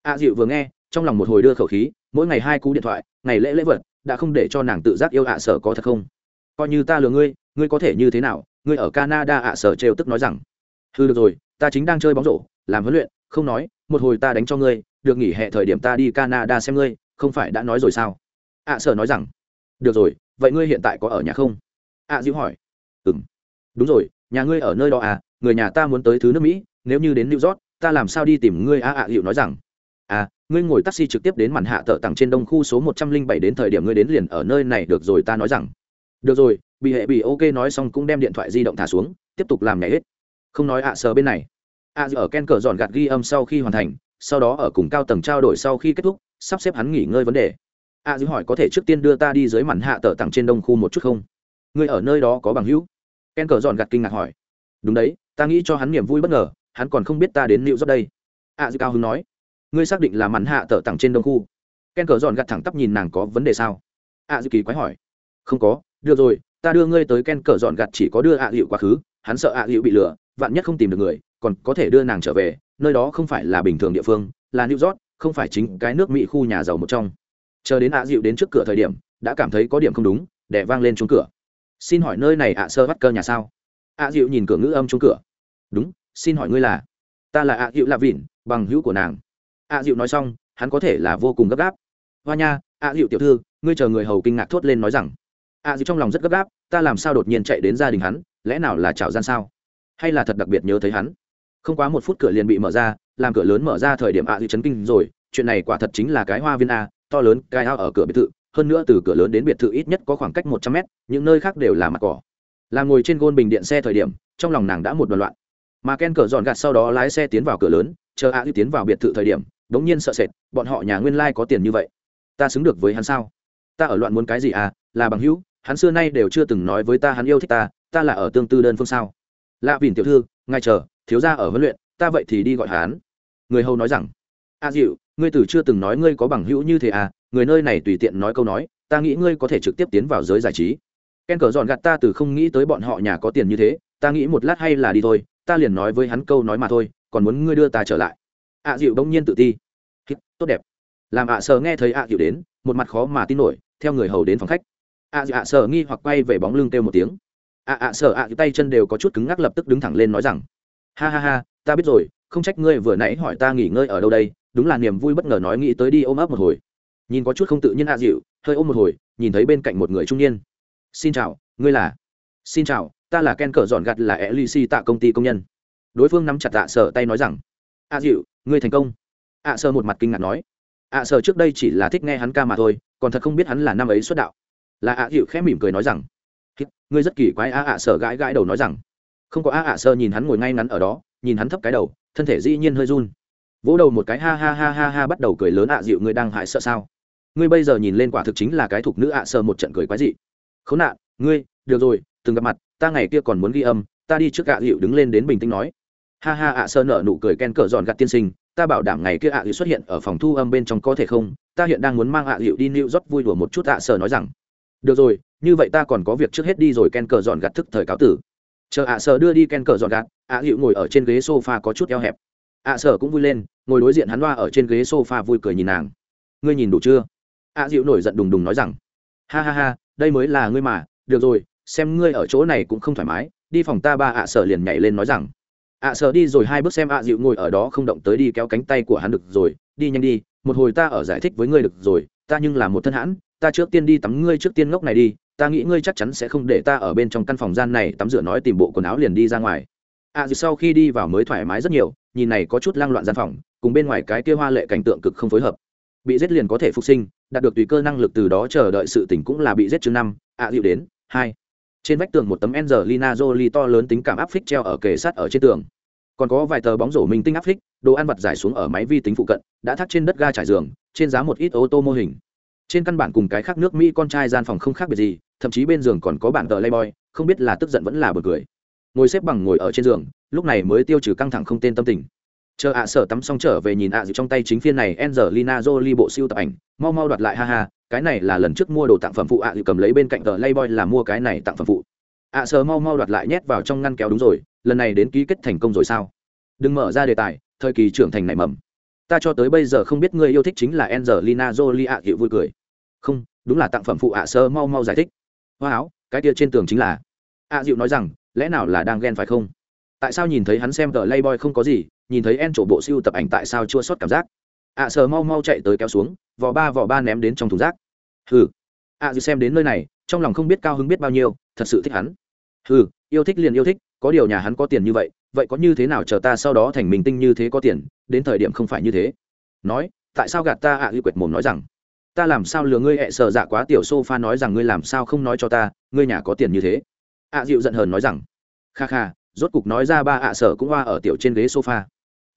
Ạ dịu vừa nghe trong lòng một hồi đưa khẩu khí mỗi ngày hai cú điện thoại ngày lễ lễ vật đã không để cho nàng tự giác yêu ạ sở có thật không? Coi như ta lừa ngươi ngươi có thể như thế nào? Ngươi ở canada ạ sở trêu tức nói rằng. Hư được rồi ta chính đang chơi bóng rổ làm huấn luyện không nói một hồi ta đánh cho ngươi được nghỉ hè thời điểm ta đi canada xem ngươi không phải đã nói rồi sao? Ạ sở nói rằng. Được rồi vậy ngươi hiện tại có ở nhà không? Ạ diễu hỏi. Ừ m đúng rồi, nhà ngươi ở nơi đó à? Người nhà ta muốn tới thứ nước mỹ, nếu như đến new york, ta làm sao đi tìm ngươi? A ạ diễu nói rằng. À ngươi ngồi taxi trực tiếp đến màn hạ tợ tặng trên đông khu số một trăm linh bảy đến thời điểm ngươi đến liền ở nơi này, được rồi, ta nói rằng. Được rồi. Bị hệ bị ok nói xong cũng đem điện thoại di động thả xuống, tiếp tục làm nhảy hết. Không nói ạ à sờ bên này. Ạ à ở ken cờ dọn gạt ghi âm sau khi hoàn thành, sau đó ở cùng cao tầng trao đổi sau khi kết thúc, sắp xếp hắn nghỉ ngơi vấn đề. A à hỏi có thể trước tiên đưa ta đi dưới màn hạ tờ tặng trên đông khu một chút không? Ngươi ở nơi đó có bằng hữu? Ken cờ dọn gạt kinh ngạc hỏi. Đúng đấy, ta nghĩ cho hắn niềm vui bất ngờ, hắn còn không biết ta đến liệu rót đây. A dư cao hưng nói. Ngươi xác định là mặn hạ tở tặng trên đông khu? Ken cờ giòn gặt thẳng tắp nhìn nàng có vấn đề sao? A dư kỳ quái hỏi. Không có, được rồi, ta đưa ngươi tới ken cờ dọn gặt chỉ có đưa A dịu quá khứ, hắn sợ A dịu bị lừa, vạn nhất không tìm được người, còn có thể đưa nàng trở về, nơi đó không phải là bình thường địa phương, là new york, không phải chính cái nước mỹ khu nhà giàu một trong chờ đến ạ à dịu đến trước cửa thời điểm, đã cảm thấy có điểm không đúng để vang lên chung cửa. Xin hỏi nơi này ạ, sơ bắt cơ nhà sao? Ạ dịu nhìn cửa ngữ âm chung cửa. Đúng, xin hỏi ngươi là? Ta là ạ dịu lạ vịn, bằng hữu của nàng. Ạ dịu nói xong, hắn có thể là vô cùng gấp gáp. Hoa nha, ạ dịu tiểu thư, ngươi chờ người hầu kinh ngạc thốt lên nói rằng, ạ dịu trong lòng rất gấp gáp, ta làm sao đột nhiên chạy đến gia đình hắn, lẽ nào là chảo gian sao? Hay là thật đặc biệt nhớ thấy hắn? Không quá một phút cửa liền bị mở ra, làm cửa lớn mở ra thời điểm ạ dịu chấn kinh rồi, chuyện này quả thật chính là cái hoa viên a to lớn cai ao ở cửa biệt thự, hơn nữa từ cửa lớn đến biệt thự ít nhất có khoảng cách một trăm mét, những nơi khác đều là mặt cỏ. Là ngồi trên gôn bình điện xe thời điểm, trong lòng nàng đã một đoàn loạn. Mà ken cờ dọn gạt sau đó lái xe tiến vào cửa lớn, chờ a à tiến vào biệt thự thời điểm đ ố n g nhiên sợ sệt, bọn họ nhà nguyên lai、like、có tiền như vậy. Ta xứng được với hắn sao? Ta ở loạn muốn cái gì à? Là bằng hữu, hắn xưa nay đều chưa từng nói với ta hắn yêu thích ta ta là ở tương tư đơn phương sao? Lạ vìn tiểu thư ngay chờ, thiếu ra ở huấn luyện, ta vậy thì đi gọi hắn. Người hầu nói rằng, a à dịu ngươi từ chưa từng nói ngươi có bằng hữu như thế à người nơi này tùy tiện nói câu nói, ta nghĩ ngươi có thể trực tiếp tiến vào giới giải trí. Ken cờ dọn gạt ta từ không nghĩ tới bọn họ nhà có tiền như thế, ta nghĩ một lát hay là đi thôi, ta liền nói với hắn câu nói mà thôi, còn muốn ngươi đưa ta trở lại. Ạ dịu bỗng nhiên tự ti. Tốt đẹp. Làm ạ sờ nghe thấy ạ dịu đến, một mặt khó mà tin nổi, theo người hầu đến phòng khách. Ạ dịu ạ sờ nghi hoặc quay về bóng lưng kêu một tiếng. Ạ ạ sờ ạ, tay chân đều có chút cứng ngắc lập tức đứng thẳng lên nói rằng, ha ha ha, ta biết rồi, không trách ngươi vừa nãy hỏi ta nghỉ ngơi ở đâu đây đúng là niềm vui bất ngờ nói nghĩ tới đi ôm ấp một hồi. Nhìn có chút không tự nhiên ạ dịu, hơi ôm một hồi, nhìn thấy bên cạnh một người trung niên. Xin chào, ngươi là? Xin chào, ta là ken cờ dọn gặt là e l i tạ công ty công nhân. Đối phương nắm chặt tạ sở tay nói rằng a dịu, ngươi thành công. Ạ sợ một mặt kinh ngạc nói, ạ sợ trước đây chỉ là thích nghe hắn ca mà thôi, còn thật không biết hắn là năm ấy xuất đạo. Là ạ dịu khẽ mỉm cười nói rằng ngươi rất kỳ quái a, ạ sợ gãi gãi đầu nói rằng. Không có a, ạ sơ nhìn hắn ngồi ngay ngắn ở đó, nhìn hắn thấp cái đầu, thân thể dĩ nhiên hơi run vỗ đầu một cái, ha ha ha ha ha, bắt đầu cười lớn ạ, dịu ngươi đang hại sợ sao? Ngươi bây giờ nhìn lên quả thực chính là cái thục nữ ạ sơ một trận cười quái dị. Khốn nạn, ngươi, được rồi, từng gặp mặt, ta ngày kia còn muốn ghi âm, ta đi trước ạ, dịu đứng lên đến bình tĩnh nói. Ha ha, ạ sơ nở nụ cười ken cờ giòn gặt tiên sinh, ta bảo đảm ngày kia ạ, dịu xuất hiện ở phòng thu âm bên trong có thể không? Ta hiện đang muốn mang ạ, dịu đi nịu rót vui đùa một chút ạ sơ nói rằng. Được rồi, như vậy ta còn có việc trước hết đi rồi, ken cờ dọn gặt thức thời cáo tử. Chờ ạ sở đưa đi ken cờ dọn gạt, ạ, dịu ngồi ở trên ghế sofa có chút eo hẹp ạ sở cũng vui lên, ngồi đối diện hắn loa ở trên ghế sofa vui cười nhìn nàng. Ngươi nhìn đủ chưa? ạ dịu nổi giận đùng đùng nói rằng. Ha ha ha, đây mới là ngươi mà, được rồi, xem ngươi ở chỗ này cũng không thoải mái, đi phòng ta ba ạ sở liền nhảy lên nói rằng. ạ sở đi rồi hai bước xem ạ dịu ngồi ở đó không động tới đi kéo cánh tay của hắn được rồi, đi nhanh đi, một hồi ta ở giải thích với ngươi được rồi, ta nhưng là một thân hãn, ta trước tiên đi tắm ngươi trước tiên ngốc này đi, ta nghĩ ngươi chắc chắn sẽ không để ta ở bên trong căn phòng gian này tắm rửa nói tìm bộ quần áo liền đi ra ngoài à dù sau khi đi vào mới thoải mái rất nhiều nhìn này có chút lang loạn gian phòng cùng bên ngoài cái kia hoa lệ cảnh tượng cực không phối hợp. Bị giết liền có thể phục sinh đạt được tùy cơ năng lực từ đó chờ đợi sự tỉnh cũng là bị giết chương năm ạ à, dịu đến hai. Trên vách tường một tấm Angelina Jolie to lớn tính cảm áp phích treo ở kề sát ở trên tường. Còn có vài tờ bóng rổ minh tinh áp phích đồ ăn vặt giải xuống ở máy vi tính phụ cận đã thắt trên đất ga trải giường trên giá một ít ô tô mô hình. Trên căn bản cùng cái khác nước mỹ con trai gian phòng không khác biệt gì thậm chí bên giường còn có bản tờ layboy không biết là tức giận vẫn là bật cười ngồi xếp bằng ngồi ở trên giường, lúc này mới tiêu trừ căng thẳng không tên tâm tình. Chờ ạ sở tắm xong trở về nhìn ạ à trong tay chính phiên này, Angelina Jolie bộ siêu tập ảnh, mau mau đoạt lại, ha ha, cái này là lần trước mua đồ tặng phẩm phụ ạ à cầm lấy bên cạnh tờ layboy là mua cái này tặng phẩm phụ. Ạ sở mau mau đoạt lại nhét vào trong ngăn kéo đúng rồi, lần này đến ký kết thành công rồi sao? Đừng mở ra đề tài, thời kỳ trưởng thành này mầm. Ta cho tới bây giờ không biết người yêu thích chính là Angelina Jolie ạ dịu vui cười. Không, đúng là tặng phẩm phụ ạ sơ mau mau giải thích. Hoa áo, cái kia trên tường chính là. Ạ dịu nói rằng lẽ nào là đang ghen phải không? Tại sao nhìn thấy hắn xem tờ layboy không có gì nhìn thấy en chỗ bộ siêu tập ảnh tại sao chua sót cảm giác? Ạ sờ mau mau chạy tới kéo xuống vỏ ba vỏ ba ném đến trong thùng rác. Hừ. Ạ dư xem đến nơi này trong lòng không biết cao hứng biết bao nhiêu thật sự thích hắn. Hừ yêu thích liền yêu thích có điều nhà hắn có tiền như vậy vậy có như thế nào chờ ta sau đó thành mình tinh như thế có tiền đến thời điểm không phải như thế. Nói tại sao gạt ta? Ạ à, ưu quệt mồm nói rằng ta làm sao lừa ngươi? Hẹ sợ dạ quá tiểu sofa nói rằng ngươi làm sao không nói cho ta ngươi nhà có tiền như thế ạ dịu giận hờn nói rằng, kha kha, rốt cục nói ra ba ạ sở cũng hoa ở tiểu trên ghế sofa.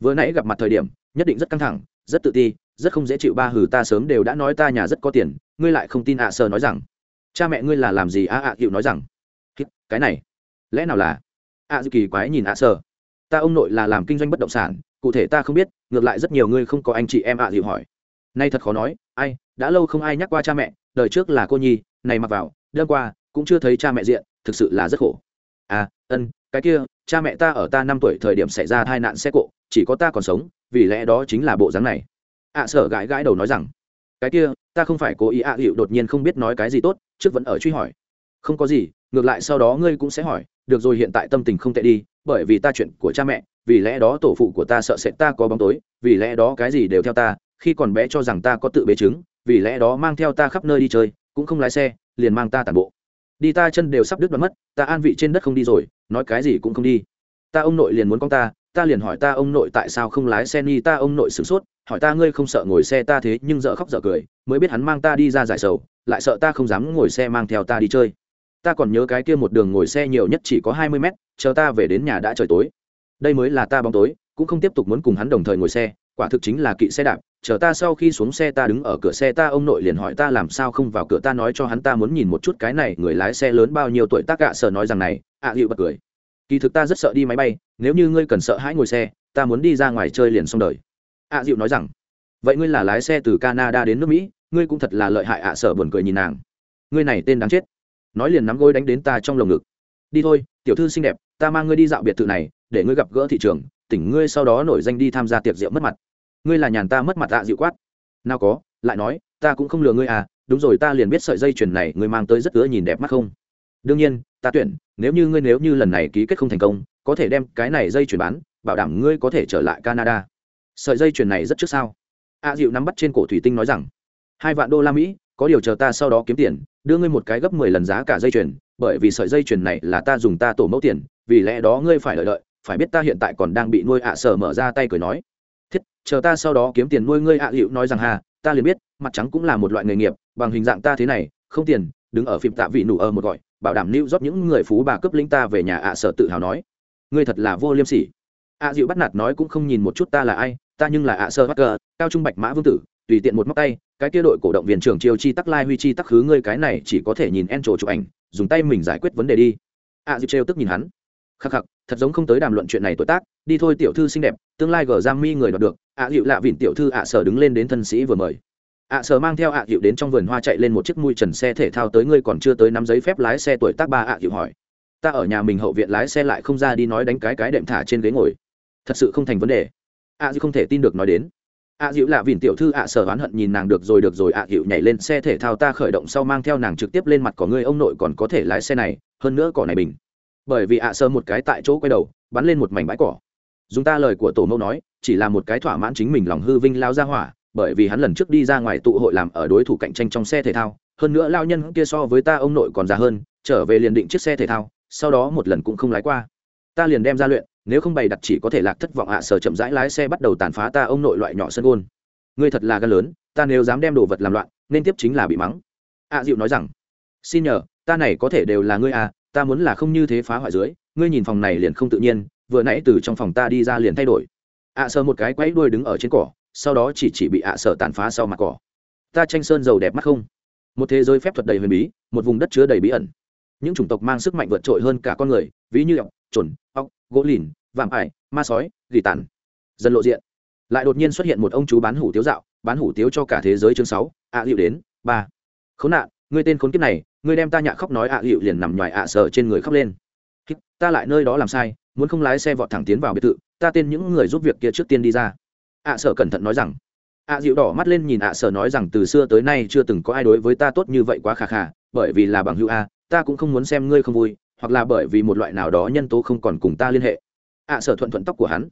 Vừa nãy gặp mặt thời điểm, nhất định rất căng thẳng, rất tự ti, rất không dễ chịu ba hừ ta sớm đều đã nói ta nhà rất có tiền, ngươi lại không tin ạ sở nói rằng. Cha mẹ ngươi là làm gì a ạ dịu nói rằng cái này, lẽ nào là? Ạ dịu kỳ quái nhìn ạ sở, ta ông nội là làm kinh doanh bất động sản, cụ thể ta không biết, ngược lại rất nhiều ngươi không có anh chị em ạ. Dịu hỏi, nay thật khó nói, ai, đã lâu không ai nhắc qua cha mẹ, đời trước là cô nhi, này mặc vào đơn qua cũng chưa thấy cha mẹ diện thực sự là rất khổ. À ân cái kia cha mẹ ta ở ta năm tuổi thời điểm xảy ra tai nạn xe cộ chỉ có ta còn sống vì lẽ đó chính là bộ dáng này. Ạ à, sở gãi gãi đầu nói rằng cái kia ta không phải cố ý ạ à hiệu đột nhiên không biết nói cái gì tốt trước vẫn ở truy hỏi. Không có gì ngược lại sau đó ngươi cũng sẽ hỏi được rồi hiện tại tâm tình không tệ đi bởi vì ta chuyện của cha mẹ vì lẽ đó tổ phụ của ta sợ sẽ ta có bóng tối vì lẽ đó cái gì đều theo ta khi còn bé cho rằng ta có tự bế chứng vì lẽ đó mang theo ta khắp nơi đi chơi cũng không lái xe liền mang ta tàn bộ đi ta chân đều sắp đứt đoạn mất, ta an vị trên đất không đi rồi, nói cái gì cũng không đi. Ta ông nội liền muốn con ta ta liền hỏi ta ông nội tại sao không lái xe ni, ta ông nội sửng sốt, hỏi ta ngươi không sợ ngồi xe ta thế, nhưng dợ khóc dợ cười, mới biết hắn mang ta đi ra giải sầu, lại sợ ta không dám ngồi xe mang theo ta đi chơi. Ta còn nhớ cái kia một đường ngồi xe nhiều nhất chỉ có hai mươi mét, chờ ta về đến nhà đã trời tối. Đây mới là ta bóng tối, cũng không tiếp tục muốn cùng hắn đồng thời ngồi xe, quả thực chính là kỵ xe đạp chờ ta sau khi xuống xe ta đứng ở cửa xe ta ông nội liền hỏi ta làm sao không vào cửa ta nói cho hắn ta muốn nhìn một chút cái này người lái xe lớn bao nhiêu tuổi tác gạ sợ nói rằng này ạ à, hiệu bật cười. Kỳ thực ta rất sợ đi máy bay nếu như ngươi cần sợ hãi ngồi xe ta muốn đi ra ngoài chơi liền xong đời. Ạ à, dịu nói rằng vậy ngươi là lái xe từ canada đến nước mỹ ngươi cũng thật là lợi hại ạ sợ buồn cười nhìn nàng. Ngươi này tên đáng chết. Nói liền nắm gối đánh đến ta trong lồng ngực. Đi thôi tiểu thư xinh đẹp ta mang ngươi đi dạo biệt thự này để ngươi gặp gỡ thị trường tỉnh ngươi sau đó nổi danh đi tham gia tiệc rượu mất mặt ngươi là nhàn ta mất mặt dạ dịu quát. Nào có lại nói ta cũng không lừa ngươi à đúng rồi ta liền biết sợi dây chuyền này ngươi mang tới rất ưa nhìn đẹp mắt không? Đương nhiên ta tuyển nếu như ngươi nếu như lần này ký kết không thành công có thể đem cái này dây chuyền bán bảo đảm ngươi có thể trở lại canada. Sợi dây chuyền này rất trước sao? A dịu nắm bắt trên cổ thủy tinh nói rằng hai vạn đô la mỹ có điều chờ ta sau đó kiếm tiền đưa ngươi một cái gấp mười lần giá cả dây chuyền bởi vì sợi dây chuyền này là ta dùng ta tổ mẫu tiền vì lẽ đó ngươi phải lợi lợi, phải biết ta hiện tại còn đang bị nuôi ạ sở mở ra tay cười nói thiết, chờ ta sau đó kiếm tiền nuôi ngươi ạ à nói rằng hà ta liền biết, mặt trắng cũng là một loại nghề nghiệp, bằng hình dạng ta thế này, không tiền, đứng ở phim tạ vị nụ ở một gọi, bảo đảm lưu rót những người phú bà cướp linh ta về nhà ạ, sở tự hào nói. Ngươi thật là vô liêm sỉ. Ạ dịu bắt nạt nói cũng không nhìn một chút ta là ai, ta nhưng là ạ sơ bắc cờ, cao trung bạch mã vương tử, tùy tiện một móc tay, cái kia đội cổ động viên trưởng chiêu chi tắc lai huy chi tắc khứ ngươi cái này chỉ có thể nhìn en trổ chụp ảnh, dùng tay mình giải quyết vấn đề đi. Ạ dịu trêu tức nhìn hắn khắc khắc, thật giống không tới đàm luận chuyện này tuổi tác, đi thôi tiểu thư xinh đẹp, tương lai gờ giam mi người đọc được, ạ hiệu lạ vịn tiểu thư ạ sở đứng lên đến thân sĩ vừa mời. Ạ sở mang theo ạ hiệu đến trong vườn hoa chạy lên một chiếc mui trần xe thể thao tới ngươi còn chưa tới nắm giấy phép lái xe tuổi tác ba ạ hiệu hỏi. Ta ở nhà mình hậu viện lái xe lại không ra đi nói đánh cái cái đệm thả trên ghế ngồi. Thật sự không thành vấn đề. Ạ dịu không thể tin được nói đến. Ạ dịu lạ vịn tiểu thư ạ sở oán hận nhìn nàng được rồi được rồi ạ dịu nhảy lên xe thể thao ta khởi động sau mang theo nàng trực tiếp lên mặt của ngươi, ông nội còn có thể lái xe này, hơn nữa cỏ này bình bởi vì ạ sơ một cái tại chỗ quay đầu, bắn lên một mảnh bãi cỏ. Dùng ta lời của tổ mẫu nói, chỉ là một cái thỏa mãn chính mình lòng hư vinh lao ra hỏa, bởi vì hắn lần trước đi ra ngoài tụ hội làm ở đối thủ cạnh tranh trong xe thể thao, hơn nữa lao nhân kia so với ta ông nội còn già hơn, trở về liền định chiếc xe thể thao, sau đó một lần cũng không lái qua. Ta liền đem ra luyện, nếu không bày đặt chỉ có thể lạc thất vọng ạ sở chậm rãi lái xe bắt đầu tàn phá ta ông nội loại nhỏ sân gôn. Ngươi thật là gan lớn, ta nếu dám đem đồ vật làm loạn, nên tiếp chính là bị mắng. Ạ dịu nói rằng, xin nhờ, ta này có thể đều là ngươi à ta muốn là không như thế phá hoại dưới ngươi nhìn phòng này liền không tự nhiên vừa nãy từ trong phòng ta đi ra liền thay đổi. ạ sợ một cái quấy đuôi đứng ở trên cỏ sau đó chỉ chỉ bị ạ sợ tàn phá sau mặt cỏ. ta tranh sơn giàu đẹp mắt không? một thế giới phép thuật đầy huyền bí một vùng đất chứa đầy bí ẩn. những chủng tộc mang sức mạnh vượt trội hơn cả con người ví như ọc chuẩn ọc gỗ lìn vạm ải ma sói gỉ tàn. dần lộ diện. lại đột nhiên xuất hiện một ông chú bán hủ tiếu dạo bán hủ tiếu cho cả thế giới chương sáu ạ à, liệu đến ba. khốn nạn ngươi tên khốn kiếp này ngươi đem ta nhạ khóc nói ạ à, liền nằm ngoài ạ à sợ trên người khóc lên. Ta lại nơi đó làm sai muốn không lái xe vọt thẳng tiến vào biệt thự ta tên những người giúp việc kia trước tiên đi ra. Ạ sợ cẩn thận nói rằng. Ạ dịu đỏ mắt lên nhìn ạ sợ nói rằng từ xưa tới nay chưa từng có ai đối với ta tốt như vậy quá khà khà bởi vì là bằng hữu a ta cũng không muốn xem ngươi không vui hoặc là bởi vì một loại nào đó nhân tố không còn cùng ta liên hệ. Ạ sở thuận thuận tóc của hắn.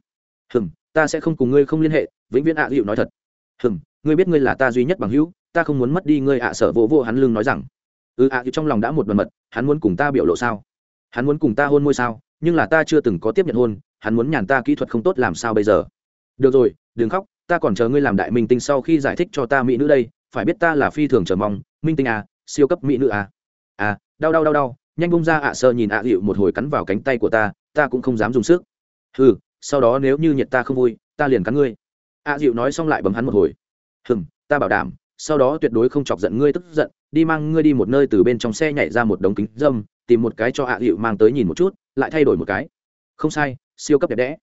Hừm ta sẽ không cùng ngươi không liên hệ vĩnh viễn ạ dịu nói thật. Hừm ngươi biết ngươi là ta duy nhất bằng hữu ta không muốn mất đi ngươi ạ sở vô vô hắn lưng nói rằng ừ ạ trong lòng đã một bần mật, hắn muốn cùng ta biểu lộ sao? Hắn muốn cùng ta hôn môi sao? Nhưng là ta chưa từng có tiếp nhận hôn, hắn muốn nhàn ta kỹ thuật không tốt làm sao bây giờ? Được rồi, đừng khóc, ta còn chờ ngươi làm đại minh tinh sau khi giải thích cho ta mỹ nữ đây, phải biết ta là phi thường chờ mong, minh tinh à siêu cấp mỹ nữ à. À đau đau đau đau, nhanh bông ra ạ, sơ nhìn ạ à một hồi cắn vào cánh tay của ta ta cũng không dám dùng sức. Ừ sau đó nếu như nhiệt ta không vui, ta liền cắn ngươi. Ạ, dịu nói xong lại bấm hắn một hồi. Hừm, ta bảo đảm, sau đó tuyệt đối không chọc giận ngươi tức giận đi mang ngươi đi một nơi từ bên trong xe nhảy ra một đống kính dâm, tìm một cái cho hạ dịu mang tới nhìn một chút, lại thay đổi một cái. Không sai, siêu cấp đẹp đẽ.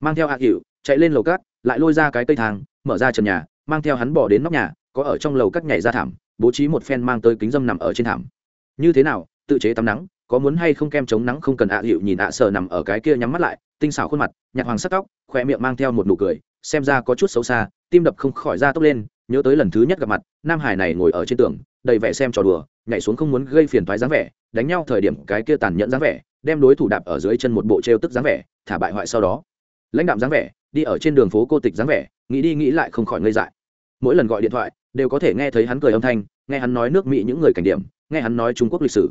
Mang theo hạ dịu chạy lên lầu cát, lại lôi ra cái cây thang, mở ra trần nhà, mang theo hắn bỏ đến nóc nhà, có ở trong lầu cát nhảy ra thảm, bố trí một phen mang tới kính dâm nằm ở trên thảm. Như thế nào, tự chế tắm nắng, có muốn hay không kem chống nắng không cần ạ à hiệu nhìn ạ sờ nằm ở cái kia nhắm mắt lại, tinh xảo khuôn mặt, nhạt hoàng sắt tóc khoe miệng mang theo một nụ cười, xem ra có chút xấu xa, tim đập không khỏi ra tốc lên, nhớ tới lần thứ nhất gặp mặt, nam hải này ngồi ở trên tường đầy vẻ xem trò đùa, nhảy xuống không muốn gây phiền thoái dáng vẻ, đánh nhau thời điểm cái kia tàn nhẫn dáng vẻ, đem đối thủ đạp ở dưới chân một bộ trêu tức dáng vẻ, thả bại hoại sau đó. Lãnh đạm dáng vẻ, đi ở trên đường phố cô tịch dáng vẻ, nghĩ đi nghĩ lại không khỏi ngây dại. Mỗi lần gọi điện thoại, đều có thể nghe thấy hắn cười âm thanh, nghe hắn nói nước mỹ những người cảnh điểm, nghe hắn nói trung quốc lịch sử.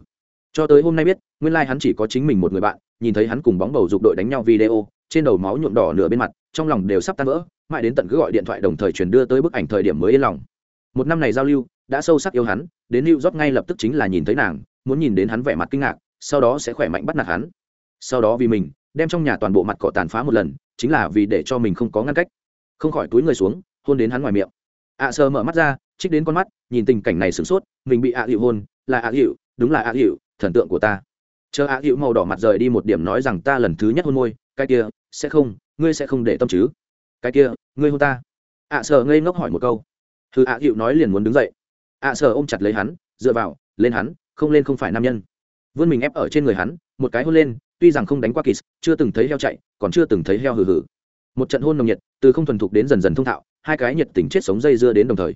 Cho tới hôm nay biết, nguyên lai、like、hắn chỉ có chính mình một người bạn, nhìn thấy hắn cùng bóng bầu dục đội đánh nhau video, trên đầu máu nhuộm đỏ nửa bên mặt, trong lòng đều sắp tan vỡ, mãi đến tận cứ gọi điện thoại đồng thời truyền đưa tới bức ảnh thời điểm mới yên lòng. Một năm này giao lưu đã sâu sắc yêu hắn, đến lưu rót ngay lập tức chính là nhìn thấy nàng, muốn nhìn đến hắn vẻ mặt kinh ngạc, sau đó sẽ khỏe mạnh bắt nạt hắn. Sau đó vì mình, đem trong nhà toàn bộ mặt cỏ tàn phá một lần, chính là vì để cho mình không có ngăn cách. Không khỏi túi người xuống, hôn đến hắn ngoài miệng. Ạ sơ mở mắt ra, trích đến con mắt, nhìn tình cảnh này sửng sốt, mình bị ạ à hiệu hôn, là ạ à hiệu đúng là ạ hiệu thần tượng của ta. Chờ ạ hiệu màu đỏ mặt rời đi một điểm nói rằng ta lần thứ nhất hôn môi, cái kia, sẽ không, ngươi sẽ không để tâm chứ? Cái kia, ngươi hôn ta. Ạ sơ ngây ngốc hỏi một câu. Thư ạ hiệu nói liền muốn đứng dậy ạ sờ ôm chặt lấy hắn, dựa vào, lên hắn, không lên không phải nam nhân. Vươn mình ép ở trên người hắn, một cái hôn lên, tuy rằng không đánh qua kỳ chưa từng thấy heo chạy, còn chưa từng thấy heo hừ hừ. Một trận hôn nồng nhiệt, từ không thuần thục đến dần dần thông thạo, hai cái nhiệt tình chết sống dây dưa đến đồng thời.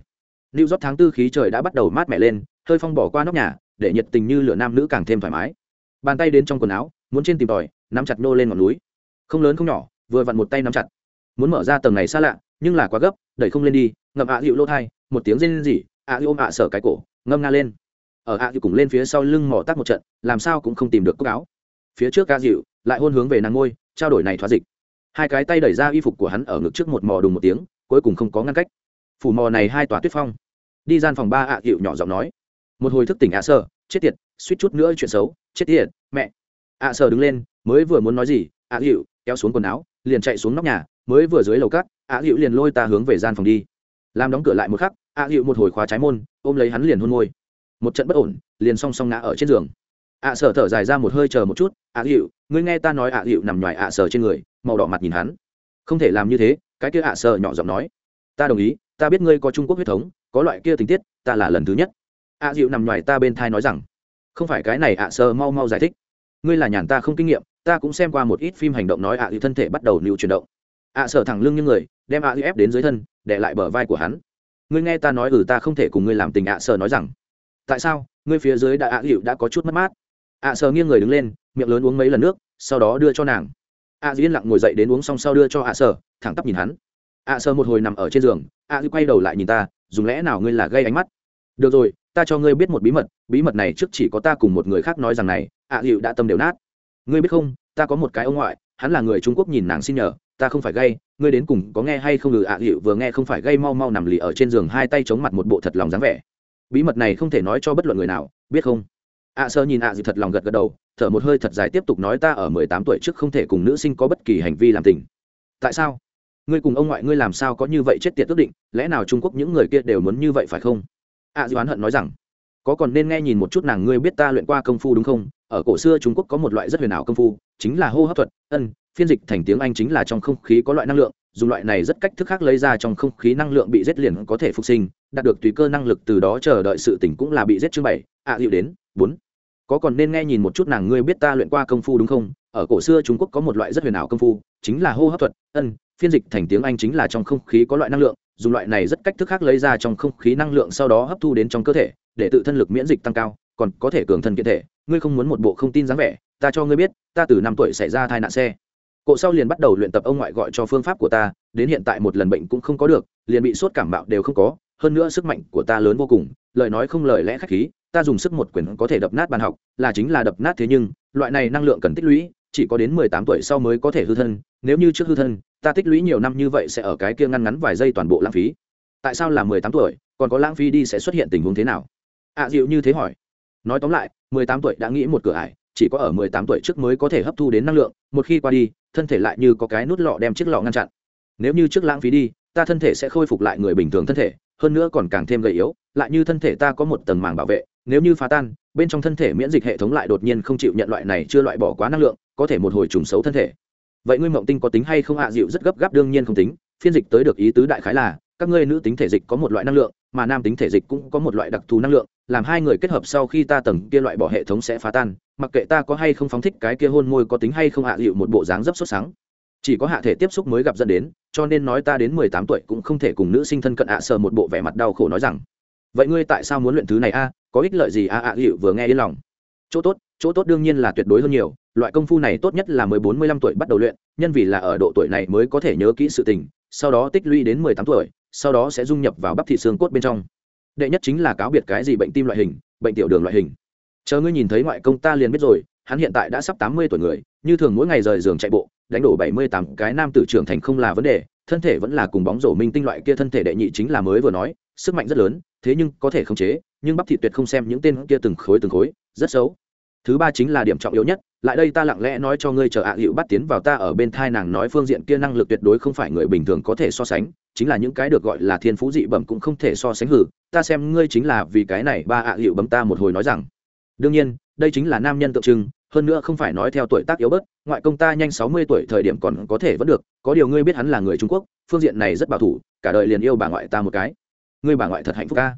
Lưu rót tháng tư khí trời đã bắt đầu mát mẻ lên, hơi phong bỏ qua nóc nhà, để nhiệt tình như lửa nam nữ càng thêm thoải mái. Bàn tay đến trong quần áo, muốn trên tìm tòi, nắm chặt nô lên ngọn núi. Không lớn không nhỏ, vừa vặn một tay nắm chặt. Muốn mở ra tầng này xa lạ, nhưng là quá gấp, đẩy không lên đi, ngậm ạ à dịu lỗ thai, một tiếng rên rỉ A dịu ôm ạ sở cái cổ ngâm nga lên. Ở A dịu cùng lên phía sau lưng mỏ tắc một trận làm sao cũng không tìm được cốc áo. Phía trước A dịu lại hôn hướng về nàng ngôi trao đổi này thoát dịch. Hai cái tay đẩy ra y phục của hắn ở ngực trước một mò đùng một tiếng cuối cùng không có ngăn cách. Phủ mò này hai tòa tuyết phong. Đi gian phòng ba ạ dịu nhỏ giọng nói. Một hồi thức tỉnh ạ sơ chết tiệt suýt chút nữa chuyện xấu chết tiệt mẹ. Ạ sơ đứng lên mới vừa muốn nói gì ạ dịu kéo xuống quần áo liền chạy xuống nóc nhà mới vừa dưới lầu cắt, ạ dịu liền lôi ta hướng về gian phòng đi. Làm đóng cửa lại một khắc ạ dịu một hồi khóa trái môn, ôm lấy hắn liền hôn môi. Một trận bất ổn, liền song song ngã ở trên giường. Ạ sở thở dài ra một hơi chờ một chút ạ dịu ngươi nghe ta nói ạ dịu nằm ngoài ạ sở trên người, màu đỏ mặt nhìn hắn. Không thể làm như thế, cái kia ạ sở nhỏ giọng nói. Ta đồng ý, ta biết ngươi có trung quốc huyết thống, có loại kia tình tiết, ta là lần thứ nhất. Ạ dịu nằm ngoài ta bên thai nói rằng. Không phải cái này ạ sở, mau mau giải thích. Ngươi là nhàn ta không kinh nghiệm, ta cũng xem qua một ít phim hành động nói ạ dịu thân thể bắt đầu lưu chuyển động. Ạ sở thẳng lưng như người, đem ạ dịu ép đến dưới thân, để lại bờ vai của hắn ngươi nghe ta nói ừ ta không thể cùng ngươi làm tình ạ sở nói rằng. Tại sao? Ngươi phía dưới đã ạ hiệu đã có chút mất mát. Ạ sở nghiêng người đứng lên, miệng lớn uống mấy lần nước, sau đó đưa cho nàng. Ạ dĩ yên lặng ngồi dậy đến uống xong sau đưa cho ạ sở thẳng tắp nhìn hắn. Ạ sở một hồi nằm ở trên giường, ạ dĩ quay đầu lại nhìn ta, dùng lẽ nào ngươi là gây ánh mắt? Được rồi, ta cho ngươi biết một bí mật bí mật này trước chỉ có ta cùng một người khác nói rằng này, ạ hiệu đã tâm đều nát. Ngươi biết không, ta có một cái ông ngoại, hắn là người trung quốc nhìn nàng xin nhờ ta không phải gay ngươi đến cùng có nghe hay không? Ngừ ạ à, hiệu vừa nghe không phải gay mau mau nằm lì ở trên giường hai tay chống mặt một bộ thật lòng dáng vẻ. Bí mật này không thể nói cho bất luận người nào biết không? Ạ à, sơ nhìn ạ à, thật lòng gật gật đầu thở một hơi thật dài tiếp tục nói ta ở mười tám tuổi trước không thể cùng nữ sinh có bất kỳ hành vi làm tình. Tại sao? Ngươi cùng ông ngoại ngươi làm sao có như vậy chết tiệt ước định lẽ nào trung quốc những người kia đều muốn như vậy phải không? Ạ à, oán hận nói rằng có còn nên nghe nhìn một chút nàng ngươi biết ta luyện qua công phu đúng không? Ở cổ xưa trung quốc có một loại rất huyền ảo công phu chính là hô hấp thuật ân phiên dịch thành tiếng anh chính là trong không khí có loại năng lượng dùng loại này rất cách thức khác lấy ra trong không khí năng lượng bị giết liền có thể phục sinh đạt được tùy cơ năng lực từ đó chờ đợi sự tỉnh cũng là bị giết chương bảy ạ à, đến bốn. Có còn nên nghe nhìn một chút nàng ngươi biết ta luyện qua công phu đúng không? Ở cổ xưa trung quốc có một loại rất huyền ảo công phu chính là hô hấp thuật ân phiên dịch thành tiếng anh chính là trong không khí có loại năng lượng dùng loại này rất cách thức khác lấy ra trong không khí năng lượng sau đó hấp thu đến trong cơ thể để tự thân lực miễn dịch tăng cao còn có thể cường thân kiện thể ngươi không muốn một bộ không tin dáng vẻ ta cho ngươi biết ta từ năm tuổi xảy ra tai nạn xe cộ sau liền bắt đầu luyện tập ông ngoại gọi cho phương pháp của ta đến hiện tại một lần bệnh cũng không có được liền bị sốt cảm bạo đều không có hơn nữa sức mạnh của ta lớn vô cùng lời nói không lời lẽ khách khí ta dùng sức một quyền có thể đập nát bàn học là chính là đập nát thế nhưng loại này năng lượng cần tích lũy chỉ có đến mười tám tuổi sau mới có thể hư thân nếu như trước hư thân ta tích lũy nhiều năm như vậy sẽ ở cái kia ngăn ngắn vài giây toàn bộ lãng phí. Tại sao là mười tám tuổi còn có lãng phí đi sẽ xuất hiện tình huống thế nào? Ạ à, dịu như thế hỏi. Nói tóm lại mười tám tuổi đã nghĩ một cửa ải chỉ có ở mười tám tuổi trước mới có thể hấp thu đến năng lượng, một khi qua đi, thân thể lại như có cái nút lọ đem chiếc lọ ngăn chặn. Nếu như trước lãng phí đi, ta thân thể sẽ khôi phục lại người bình thường thân thể, hơn nữa còn càng thêm gầy yếu, lại như thân thể ta có một tầng màng bảo vệ, nếu như phá tan, bên trong thân thể miễn dịch hệ thống lại đột nhiên không chịu nhận loại này chưa loại bỏ quá năng lượng, có thể một hồi trùng xấu thân thể. Vậy ngươi mộng tinh có tính hay không hạ dịu rất gấp gáp đương nhiên không tính, phiên dịch tới được ý tứ đại khái là, các ngươi nữ tính thể dịch có một loại năng lượng, mà nam tính thể dịch cũng có một loại đặc thù năng lượng làm hai người kết hợp sau khi ta tầng kia loại bỏ hệ thống sẽ phá tan, mặc kệ ta có hay không phóng thích cái kia hôn môi có tính hay không hạ dịu một bộ dáng rất xuất sáng. Chỉ có hạ thể tiếp xúc mới gặp dẫn đến, cho nên nói ta đến mười tám tuổi cũng không thể cùng nữ sinh thân cận ạ, sờ một bộ vẻ mặt đau khổ nói rằng, vậy ngươi tại sao muốn luyện thứ này a? Có ích lợi gì a, ạ dịu vừa nghe yên lòng. Chỗ tốt chỗ tốt đương nhiên là tuyệt đối hơn nhiều, loại công phu này tốt nhất là mười bốn mươi lăm tuổi bắt đầu luyện, nhân vì là ở độ tuổi này mới có thể nhớ kỹ sự tình, sau đó tích lũy đến mười tám tuổi, sau đó sẽ dung nhập vào bắp thị xương cốt bên trong đệ nhất chính là cáo biệt cái gì bệnh tim loại hình, bệnh tiểu đường loại hình. Chờ ngươi nhìn thấy ngoại công ta liền biết rồi, hắn hiện tại đã sắp tám mươi tuổi người, như thường mỗi ngày rời giường chạy bộ, đánh đổ bảy mươi tám cái nam tử trưởng thành không là vấn đề, thân thể vẫn là cùng bóng rổ minh tinh loại kia thân thể đệ nhị chính là mới vừa nói, sức mạnh rất lớn, thế nhưng có thể khống chế, nhưng bắp thị tuyệt không xem những tên kia từng khối từng khối, rất xấu. Thứ ba chính là điểm trọng yếu nhất lại đây ta lặng lẽ nói cho ngươi chờ ạ à hiệu bắt tiến vào ta ở bên thai nàng nói phương diện kia năng lực tuyệt đối không phải người bình thường có thể so sánh, chính là những cái được gọi là thiên phú dị bẩm cũng không thể so sánh hử ta xem ngươi chính là vì cái này, ba ạ à hiệu bấm ta một hồi nói rằng. Đương nhiên, đây chính là nam nhân tượng trưng, hơn nữa không phải nói theo tuổi tác yếu bớt, ngoại công ta nhanh sáu mươi tuổi thời điểm còn có thể vẫn được, có điều ngươi biết hắn là người trung quốc, phương diện này rất bảo thủ, cả đời liền yêu bà ngoại ta một cái. Ngươi bà ngoại thật hạnh phúc ca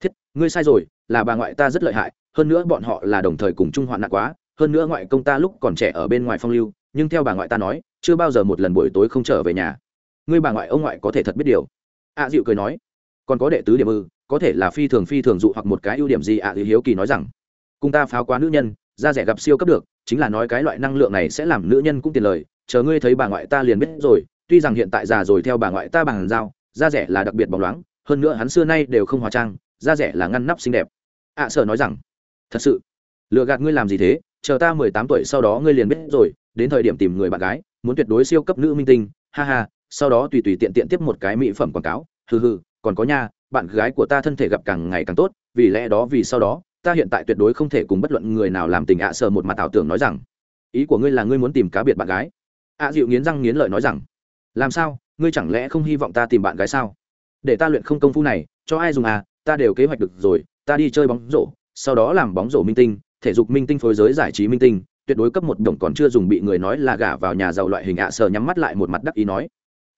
thiết, ngươi sai rồi, là bà ngoại ta rất lợi hại, hơn nữa bọn họ là đồng thời cùng chung hoạn nạn quá hơn nữa ngoại công ta lúc còn trẻ ở bên ngoài phong lưu nhưng theo bà ngoại ta nói chưa bao giờ một lần buổi tối không trở về nhà. Ngươi bà ngoại ông ngoại có thể thật biết điều. Ạ dịu cười nói. Còn có đệ tứ điểm ư có thể là phi thường phi thường dụ hoặc một cái ưu điểm gì? Ạ dịu hiếu kỳ nói rằng. Cùng ta pháo quá nữ nhân ra rẻ gặp siêu cấp được chính là nói cái loại năng lượng này sẽ làm nữ nhân cũng tiền lời chờ ngươi thấy bà ngoại ta liền biết rồi tuy rằng hiện tại già rồi theo bà ngoại ta bằng dao da rẻ là đặc biệt bóng loáng hơn nữa hắn xưa nay đều không hóa trang da rẻ là ngăn nắp xinh đẹp. Ạ à, nói rằng. Thật sự lựa gạt ngươi làm gì thế? Chờ ta mười tám tuổi sau đó ngươi liền biết rồi, đến thời điểm tìm người bạn gái, muốn tuyệt đối siêu cấp nữ minh tinh, ha ha, sau đó tùy tùy tiện tiện tiếp một cái mỹ phẩm quảng cáo, hừ hừ, còn có nha, bạn gái của ta thân thể gặp càng ngày càng tốt, vì lẽ đó vì sau đó, ta hiện tại tuyệt đối không thể cùng bất luận người nào làm tình ạ à sờ một mặt ảo tưởng nói rằng, ý của ngươi là ngươi muốn tìm cá biệt bạn gái. Ạ dịu nghiến răng nghiến lợi nói rằng, làm sao, ngươi chẳng lẽ không hy vọng ta tìm bạn gái sao? Để ta luyện không công phu này, cho ai dùng à ta đều kế hoạch được rồi, ta đi chơi bóng rổ, sau đó làm bóng rổ minh tinh thể dục minh tinh phối giới giải trí minh tinh, tuyệt đối cấp một đồng còn chưa dùng bị người nói là gả vào nhà giàu loại hình ạ à sờ nhắm mắt lại một mặt đắc ý nói.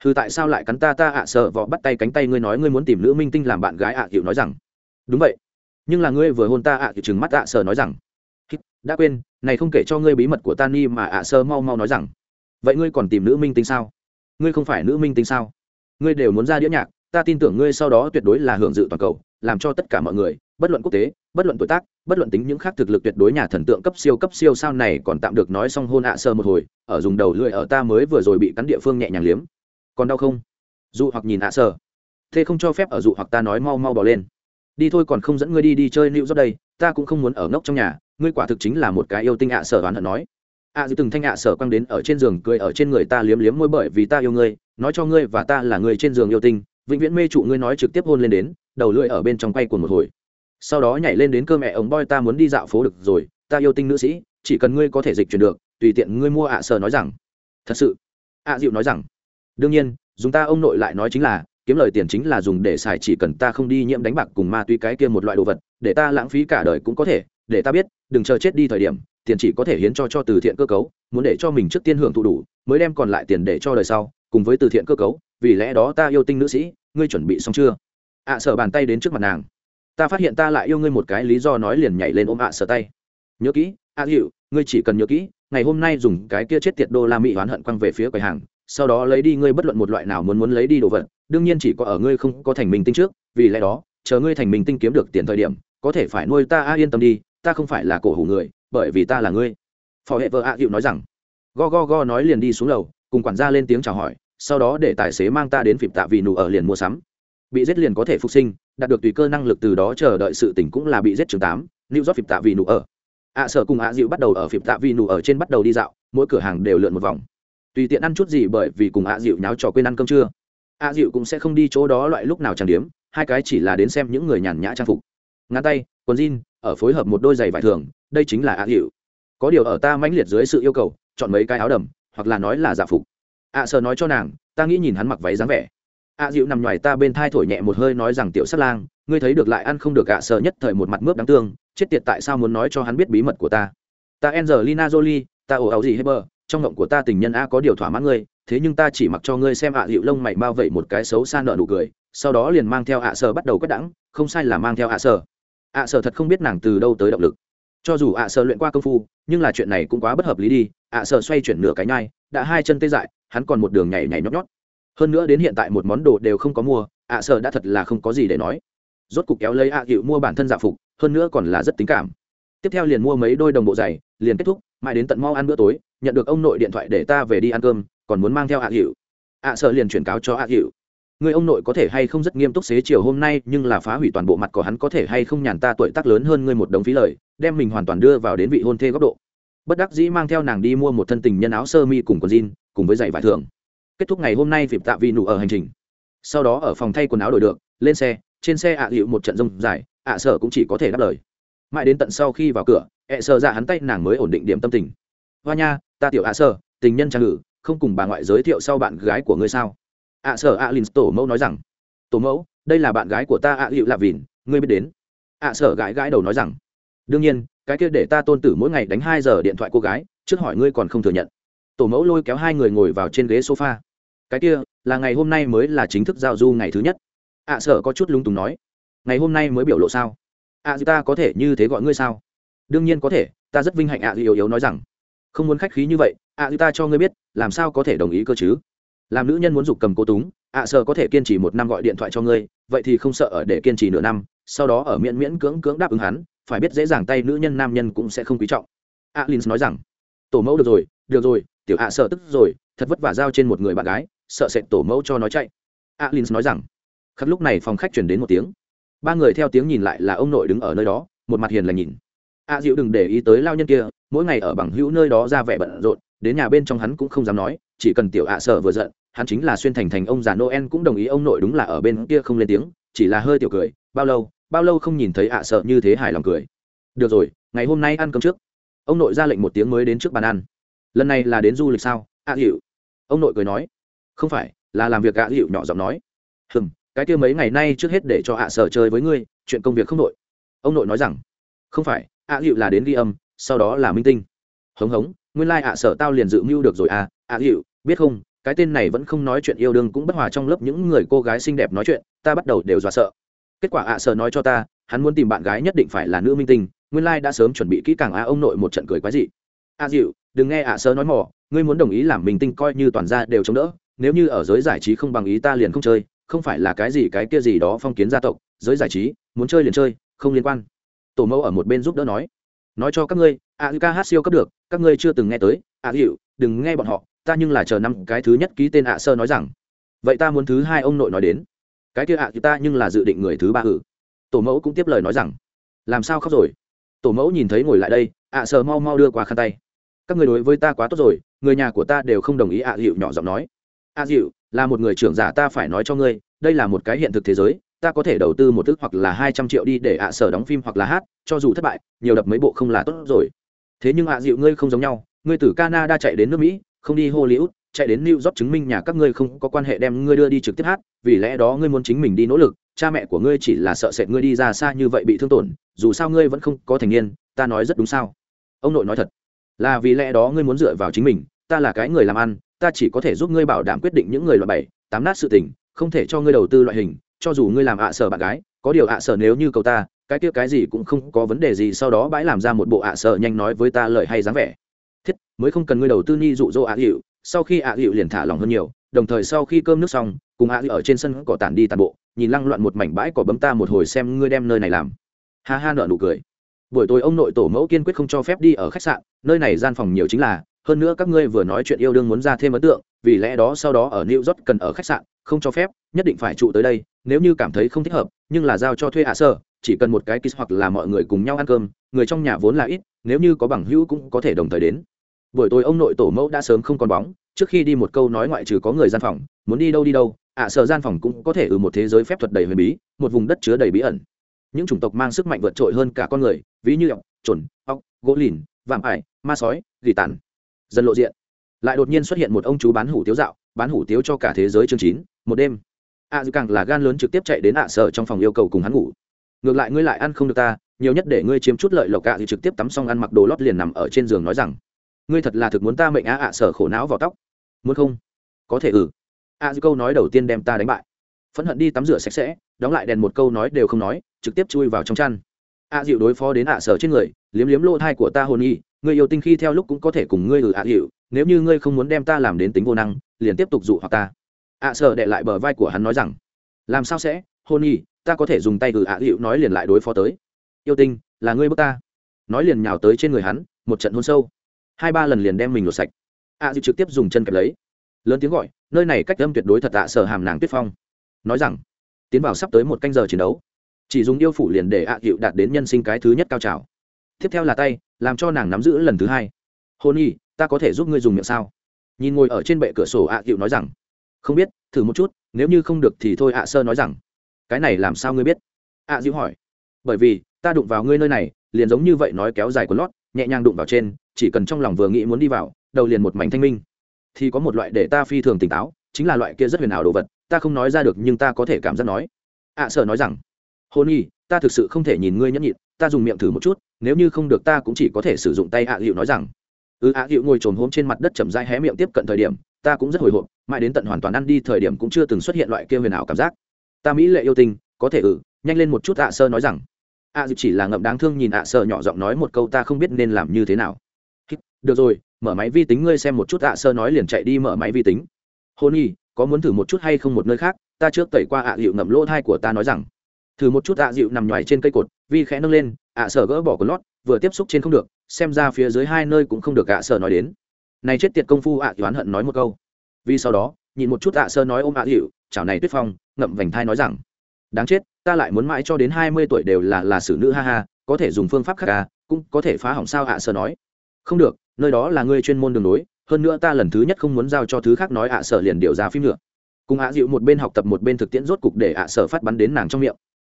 Thư tại sao lại cắn ta ta ạ à sợ vọ bắt tay cánh tay ngươi nói ngươi muốn tìm nữ minh tinh làm bạn gái ạ hiệu nói rằng. Đúng vậy. Nhưng là ngươi vừa hôn ta ạ hiệu chừng mắt ạ sờ nói rằng. Đã quên, này không kể cho ngươi bí mật của ta ni mà ạ sơ mau mau nói rằng. Vậy ngươi còn tìm nữ minh tinh sao? Ngươi không phải nữ minh tinh sao? Ngươi đều muốn ra đĩa nhạc, ta tin tưởng ngươi sau đó tuyệt đối là hưởng dự toàn cầu, làm cho tất cả mọi người bất luận quốc tế, bất luận tuổi tác, bất luận tính những khác thực lực tuyệt đối nhà thần tượng cấp siêu cấp siêu sao này còn tạm được nói xong hôn ạ sơ một hồi, ở dùng đầu lưỡi ở ta mới vừa rồi bị cắn địa phương nhẹ nhàng liếm. Còn đau không? Dụ hoặc nhìn ạ sơ. Thế không cho phép ở dụ hoặc ta nói mau mau bỏ lên. Đi thôi còn không dẫn ngươi đi đi chơi lưu dốc đây, ta cũng không muốn ở ngốc trong nhà, ngươi quả thực chính là một cái yêu tinh ạ sở oán hận nói. À, ạ dư từng thanh ạ sở quăng đến ở trên giường cười ở trên người ta liếm liếm môi bởi vì ta yêu ngươi, nói cho ngươi và ta là người trên giường yêu tinh, vĩnh viễn mê trụ ngươi nói trực tiếp hôn lên đến, đầu lưỡi ở bên trong quay của một hồi sau đó nhảy lên đến cơ mẹ ống boy ta muốn đi dạo phố được rồi ta yêu tinh nữ sĩ chỉ cần ngươi có thể dịch chuyển được tùy tiện ngươi mua ạ sở nói rằng. Thật sự? ạ dịu nói rằng. Đương nhiên dùng ta ông nội lại nói chính là kiếm lời tiền chính là dùng để xài chỉ cần ta không đi nhiễm đánh bạc cùng ma túy cái kia một loại đồ vật để ta lãng phí cả đời cũng có thể để ta biết đừng chờ chết đi thời điểm tiền chỉ có thể hiến cho cho từ thiện cơ cấu muốn để cho mình trước tiên hưởng thụ đủ mới đem còn lại tiền để cho đời sau cùng với từ thiện cơ cấu vì lẽ đó ta yêu tinh nữ sĩ ngươi chuẩn bị xong chưa? ạ à, sở bàn tay đến trước mặt nàng ta phát hiện ta lại yêu ngươi một cái lý do nói liền nhảy lên ôm ạ à, sở tay. Nhớ kỹ ạ à, ngươi chỉ cần nhớ kỹ ngày hôm nay dùng cái kia chết tiệt đô la mỹ oán hận quăng về phía quầy hàng sau đó lấy đi ngươi bất luận một loại nào muốn muốn lấy đi đồ vật đương nhiên chỉ có ở ngươi không có thành mình tinh trước vì lẽ đó chờ ngươi thành mình tinh kiếm được tiền thời điểm có thể phải nuôi ta a yên tâm đi ta không phải là cổ hủ người bởi vì ta là ngươi. Phò hệ vợ a hiệu nói rằng. Go go go nói liền đi xuống lầu cùng quản gia lên tiếng chào hỏi sau đó để tài xế mang ta đến phịp tạ vì nụ ở liền mua sắm bị giết liền có thể phục sinh, đạt được tùy cơ năng lực từ đó chờ đợi sự tỉnh cũng là bị giết chương tám, new york phịp tạ vì nụ ở. Ạ sở cùng ạ dịu bắt đầu ở phịp tạ vì nụ ở trên bắt đầu đi dạo, mỗi cửa hàng đều lượn một vòng. Tùy tiện ăn chút gì bởi vì cùng ạ dịu nháo trò quên ăn cơm trưa. Ạ dịu cũng sẽ không đi chỗ đó loại lúc nào trang điếm, hai cái chỉ là đến xem những người nhàn nhã trang phục. Ngăn tay, quần jean, ở phối hợp một đôi giày vải thường, đây chính là ạ dịu. Có điều ở ta mãnh liệt dưới sự yêu cầu, chọn mấy cái áo đầm, hoặc là nói là giả phục. Ạ sở nói cho nàng, ta nghĩ nhìn hắn mặc váy dáng vẻ. A dịu nằm ngoài ta bên thai thổi nhẹ một hơi nói rằng tiểu sát lang, ngươi thấy được lại ăn không được ạ, sợ nhất thời một mặt mướp đáng tương chết tiệt tại sao muốn nói cho hắn biết bí mật của ta? Ta angelina jolie, ta ồ áo gì hết bơ trong ngộng của ta tình nhân a có điều thỏa mãn ngươi, thế nhưng ta chỉ mặc cho ngươi xem ạ à dịu lông mày bao vậy một cái xấu xa nợ nụ cười, sau đó liền mang theo ạ sợ bắt đầu quét đẳng không sai là mang theo ạ sợ ạ sợ thật không biết nàng từ đâu tới động lực. Cho dù ạ sợ luyện qua công phu, nhưng là chuyện này cũng quá bất hợp lý đi, ạ sợ xoay chuyển nửa cái nhai, đã hai chân tê dại, hắn còn một đường nhảy nhảy nhót nhót hơn nữa đến hiện tại một món đồ đều không có mua, ạ sở đã thật là không có gì để nói. Rốt cục kéo lấy ạ hiệu mua bản thân dạ phục, hơn nữa còn là rất tính cảm. Tiếp theo liền mua mấy đôi đồng bộ giày, liền kết thúc, mãi đến tận mau ăn bữa tối, nhận được ông nội điện thoại để ta về đi ăn cơm, còn muốn mang theo ạ hiệu. Ạ sợ liền chuyển cáo cho ạ hiệu. Người ông nội có thể hay không rất nghiêm túc xế chiều hôm nay, nhưng là phá hủy toàn bộ mặt của hắn có thể hay không nhàn ta tuổi tác lớn hơn ngươi một đồng phí lời, đem mình hoàn toàn đưa vào đến vị hôn thê góc độ. Bất đắc dĩ mang theo nàng đi mua một thân tình nhân áo sơ mi cùng quần jean, cùng với giày vải thường kết thúc ngày hôm nay vịp tạ vị nụ ở hành trình. Sau đó ở phòng thay quần áo đổi được, lên xe, trên xe ạ à hiệu một trận rông dài, ạ à sợ cũng chỉ có thể đáp lời. Mãi đến tận sau khi vào cửa, ẹ sợ ra hắn tay nàng mới ổn định điểm tâm tình. Hoa nha, ta tiểu ạ sợ, tình nhân trang ngự, không cùng bà ngoại giới thiệu sau bạn gái của ngươi sao? ạ sở ạ lin tổ mẫu nói rằng. Tổ mẫu, đây là bạn gái của ta ạ à hiệu lạ vìn ngươi biết đến. ạ sở gãi gãi đầu nói rằng. Đương nhiên, cái kia để ta tôn tử mỗi ngày đánh hai giờ điện thoại cô gái, trước hỏi ngươi còn không thừa nhận. Tổ mẫu lôi kéo hai người ngồi vào trên ghế sofa cái kia, là ngày hôm nay mới là chính thức giao du ngày thứ nhất. À, ạ sở có chút lung túng nói. Ngày hôm nay mới biểu lộ sao? À, ạ dịu ta có thể như thế gọi ngươi sao? Đương nhiên có thể, ta rất vinh hạnh à, ạ dịu yếu yếu nói rằng. Không muốn khách khí như vậy ạ dịu ta cho ngươi biết, làm sao có thể đồng ý cơ chứ? Làm nữ nhân muốn dục cầm cố túng ạ sợ có thể kiên trì một năm gọi điện thoại cho ngươi, vậy thì không sợ ở để kiên trì nửa năm, sau đó ở miễn miễn cưỡng cưỡng đáp ứng hắn, phải biết dễ dàng tay nữ nhân nam nhân cũng sẽ không quý trọng. Alin nói rằng. Tổ mẫu được rồi được rồi, tiểu ạ sợ tức rồi, thật vất vả giao trên một người bạn gái sợ sệt tổ mẫu cho nói chạy. Alin nói rằng khắc lúc này phòng khách chuyển đến một tiếng. Ba người theo tiếng nhìn lại là ông nội đứng ở nơi đó một mặt hiền là nhìn. A diệu đừng để ý tới lao nhân kia mỗi ngày ở bằng hữu nơi đó ra vẻ bận rộn đến nhà bên trong hắn cũng không dám nói chỉ cần tiểu ạ sợ vừa giận hắn chính là xuyên thành thành ông già noel cũng đồng ý ông nội đúng là ở bên kia không lên tiếng chỉ là hơi tiểu cười bao lâu bao lâu không nhìn thấy ạ sợ như thế hài lòng cười. Được rồi ngày hôm nay ăn cơm trước. Ông nội ra lệnh một tiếng mới đến trước bàn ăn. Lần này là đến du lịch sao? Ạ à, hiệu ông nội cười nói không phải, là làm việc gã hiệu à nhỏ giọng nói. Hừm, cái kia mấy ngày nay trước hết để cho ạ à Sở chơi với ngươi, chuyện công việc không nội. Ông nội nói rằng, không phải, ạ à hiệu là đến ghi âm, sau đó là minh tinh. Hống hống, nguyên lai、like、ạ sở tao liền dự mưu được rồi à ạ hiệu biết không, cái tên này vẫn không nói chuyện yêu đương cũng bất hòa trong lớp những người cô gái xinh đẹp nói chuyện, ta bắt đầu đều dọa sợ. Kết quả ạ sở nói cho ta, hắn muốn tìm bạn gái nhất định phải là nữ minh tinh, nguyên lai、like、đã sớm chuẩn bị kỹ càng a ông nội một trận cười quái dị. A dịu, đừng nghe ạ sở nói mỏ, ngươi muốn đồng ý làm minh tinh coi như toàn gia đều chống đỡ nếu như ở giới giải trí không bằng ý ta liền không chơi, không phải là cái gì cái kia gì đó phong kiến gia tộc, giới giải trí, muốn chơi liền chơi, không liên quan. Tổ mẫu ở một bên giúp đỡ nói nói cho các ngươi, a ca hát siêu cấp được, các ngươi chưa từng nghe tới, a hiệu đừng nghe bọn họ, ta nhưng là chờ năm cái thứ nhất ký tên ạ sơ nói rằng. Vậy ta muốn thứ hai ông nội nói đến. Cái kia ạ thì ta nhưng là dự định người thứ ba ử. Tổ mẫu cũng tiếp lời nói rằng, làm sao khóc rồi? Tổ mẫu nhìn thấy ngồi lại đây, ạ sơ mau mau đưa qua khăn tay. Các người đối với ta quá tốt rồi, người nhà của ta đều không đồng ý ạ hiệu nhỏ giọng nói. A dịu, là một người trưởng giả, ta phải nói cho ngươi, đây là một cái hiện thực thế giới, ta có thể đầu tư một thức hoặc là hai trăm triệu đi để ạ sở đóng phim hoặc là hát, cho dù thất bại, nhiều đập mấy bộ không là tốt rồi. Thế nhưng ạ, dịu, ngươi không giống nhau, ngươi từ canada chạy đến nước mỹ, không đi hollywood, chạy đến new york chứng minh nhà các ngươi không có quan hệ đem ngươi đưa đi trực tiếp hát, vì lẽ đó ngươi muốn chính mình đi nỗ lực, cha mẹ của ngươi chỉ là sợ sệt ngươi đi ra xa như vậy bị thương tổn, dù sao ngươi vẫn không có thành niên, ta nói rất đúng sao? Ông nội nói thật, là vì lẽ đó ngươi muốn dựa vào chính mình, ta là cái người làm ăn ta chỉ có thể giúp ngươi bảo đảm quyết định những người loại bảy, tám nát sự tình, không thể cho ngươi đầu tư loại hình, cho dù ngươi làm ạ sở bạn gái, có điều ạ sở nếu như cầu ta, cái kia cái gì cũng không có vấn đề gì, sau đó bãi làm ra một bộ ạ sở nhanh nói với ta lời hay dáng vẻ. Thiết, mới không cần ngươi đầu tư ni dụ dỗ ạ hiệu, sau khi ạ hiệu liền thả lòng hơn nhiều, đồng thời sau khi cơm nước xong, cùng ạ hiệu ở trên sân cỏ tản đi tàn bộ, nhìn lăng loạn một mảnh bãi cỏ bấm ta một hồi xem ngươi đem nơi này làm. Ha ha nợ nụ cười. Buổi tối ông nội tổ mẫu kiên quyết không cho phép đi ở khách sạn, nơi này gian phòng nhiều chính là hơn nữa các ngươi vừa nói chuyện yêu đương muốn ra thêm ấn tượng vì lẽ đó sau đó ở new york cần ở khách sạn không cho phép nhất định phải trụ tới đây nếu như cảm thấy không thích hợp nhưng là giao cho thuê hạ sơ chỉ cần một cái kiss hoặc là mọi người cùng nhau ăn cơm người trong nhà vốn là ít nếu như có bằng hữu cũng có thể đồng thời đến. Buổi tối ông nội tổ mẫu đã sớm không còn bóng trước khi đi một câu nói ngoại trừ có người gian phòng muốn đi đâu đi đâu ạ à, sợ gian phòng cũng có thể ở một thế giới phép thuật đầy huyền bí một vùng đất chứa đầy bí ẩn. Những chủng tộc mang sức mạnh vượt trội hơn cả con người ví như ọc chuẩn ọc gỗ lìn vạm ải ma sói gỉ tàn dần lộ diện. Lại đột nhiên xuất hiện một ông chú bán hủ tiếu dạo, bán hủ tiếu cho cả thế giới chương chín, một đêm. Ạ dư càng là gan lớn trực tiếp chạy đến ạ à sở trong phòng yêu cầu cùng hắn ngủ. Ngược lại ngươi lại ăn không được ta, nhiều nhất để ngươi chiếm chút lợi lộc ạ thì trực tiếp tắm xong ăn mặc đồ lót liền nằm ở trên giường nói rằng, ngươi thật là thực muốn ta mệnh á ạ sở khổ não vào tóc. Muốn không? Có thể ừ. Ạ dư câu nói đầu tiên đem ta đánh bại. Phẫn hận đi tắm rửa sạch sẽ, đóng lại đèn một câu nói đều không nói, trực tiếp chui vào trong chăn. Ạ dịu đối phó đến ạ sở trên người, liếm liếm lỗ thai của ta hồn y người yêu tinh khi theo lúc cũng có thể cùng ngươi ừ ạ hiệu nếu như ngươi không muốn đem ta làm đến tính vô năng, liền tiếp tục dụ hoặc ta. Ạ sợ đệ lại bờ vai của hắn nói rằng, làm sao sẽ? Hôn y, ta có thể dùng tay ừ ạ hiệu nói liền lại đối phó tới. Yêu tinh, là ngươi bước ta. Nói liền nhào tới trên người hắn, một trận hôn sâu. Hai ba lần liền đem mình lột sạch. Ạ dịu trực tiếp dùng chân kẹp lấy. Lớn tiếng gọi, nơi này cách âm tuyệt đối thật ạ sợ hàm nàng tuyết phong. Nói rằng, tiến vào sắp tới một canh giờ chiến đấu. Chỉ dùng yêu phủ liền để ạ hiệu đạt đến nhân sinh cái thứ nhất cao trào tiếp theo là tay làm cho nàng nắm giữ lần thứ hai. Hôn nhi ta có thể giúp ngươi dùng miệng sao? Nhìn ngồi ở trên bệ cửa sổ ạ cựu nói rằng không biết thử một chút nếu như không được thì thôi ạ sơ nói rằng. Cái này làm sao ngươi biết? ạ dịu hỏi. Bởi vì ta đụng vào ngươi nơi này liền giống như vậy nói kéo dài của lót nhẹ nhàng đụng vào trên chỉ cần trong lòng vừa nghĩ muốn đi vào đầu liền một mảnh thanh minh. Thì có một loại để ta phi thường tỉnh táo chính là loại kia rất huyền ảo đồ vật ta không nói ra được nhưng ta có thể cảm giác nói. ạ à, sở nói rằng hôn nhi ta thực sự không thể nhìn ngươi nhẫn nhịn ta dùng miệng thử một chút, nếu như không được ta cũng chỉ có thể sử dụng tay ạ à hiệu nói rằng. Ừ ạ hiệu ngồi trồn hôm trên mặt đất chậm dai hé miệng tiếp cận thời điểm, ta cũng rất hồi hộp, mãi đến tận hoàn toàn ăn đi thời điểm cũng chưa từng xuất hiện loại kia huyền ảo cảm giác. Ta mỹ lệ yêu tinh, có thể ừ nhanh lên một chút ạ sơ nói rằng. Ạ dịu chỉ là ngậm đáng thương nhìn ạ sơ nhỏ giọng nói một câu ta không biết nên làm như thế nào. Được rồi, mở máy vi tính ngươi xem một chút ạ sơ nói liền chạy đi mở máy vi tính. Hôn y, có muốn thử một chút hay không một nơi khác, ta trước tẩy qua ạ hiệu ngậm lỗ thai của ta nói rằng thử một chút ạ dịu nằm nhoài trên cây cột, vi khẽ nâng lên, ạ sở gỡ bỏ của lót, vừa tiếp xúc trên không được, xem ra phía dưới hai nơi cũng không được ạ sở nói đến. Này chết tiệt công phu ạ oán hận nói một câu. Vì sau đó, nhìn một chút ạ sơ nói ôm ạ dịu, chảo này tuyết phong, ngậm vành thai nói rằng, đáng chết, ta lại muốn mãi cho đến hai mươi tuổi đều là là xử nữ ha ha, có thể dùng phương pháp khác à cũng có thể phá hỏng sao ạ sơ nói. Không được, nơi đó là ngươi chuyên môn đường đối hơn nữa ta lần thứ nhất không muốn giao cho thứ khác nói ạ sở liền điều ra phim nữa. Cùng ạ dịu một bên học tập một bên thực tiễn rốt cục để ạ sở phát bắn đến nàng trong miệng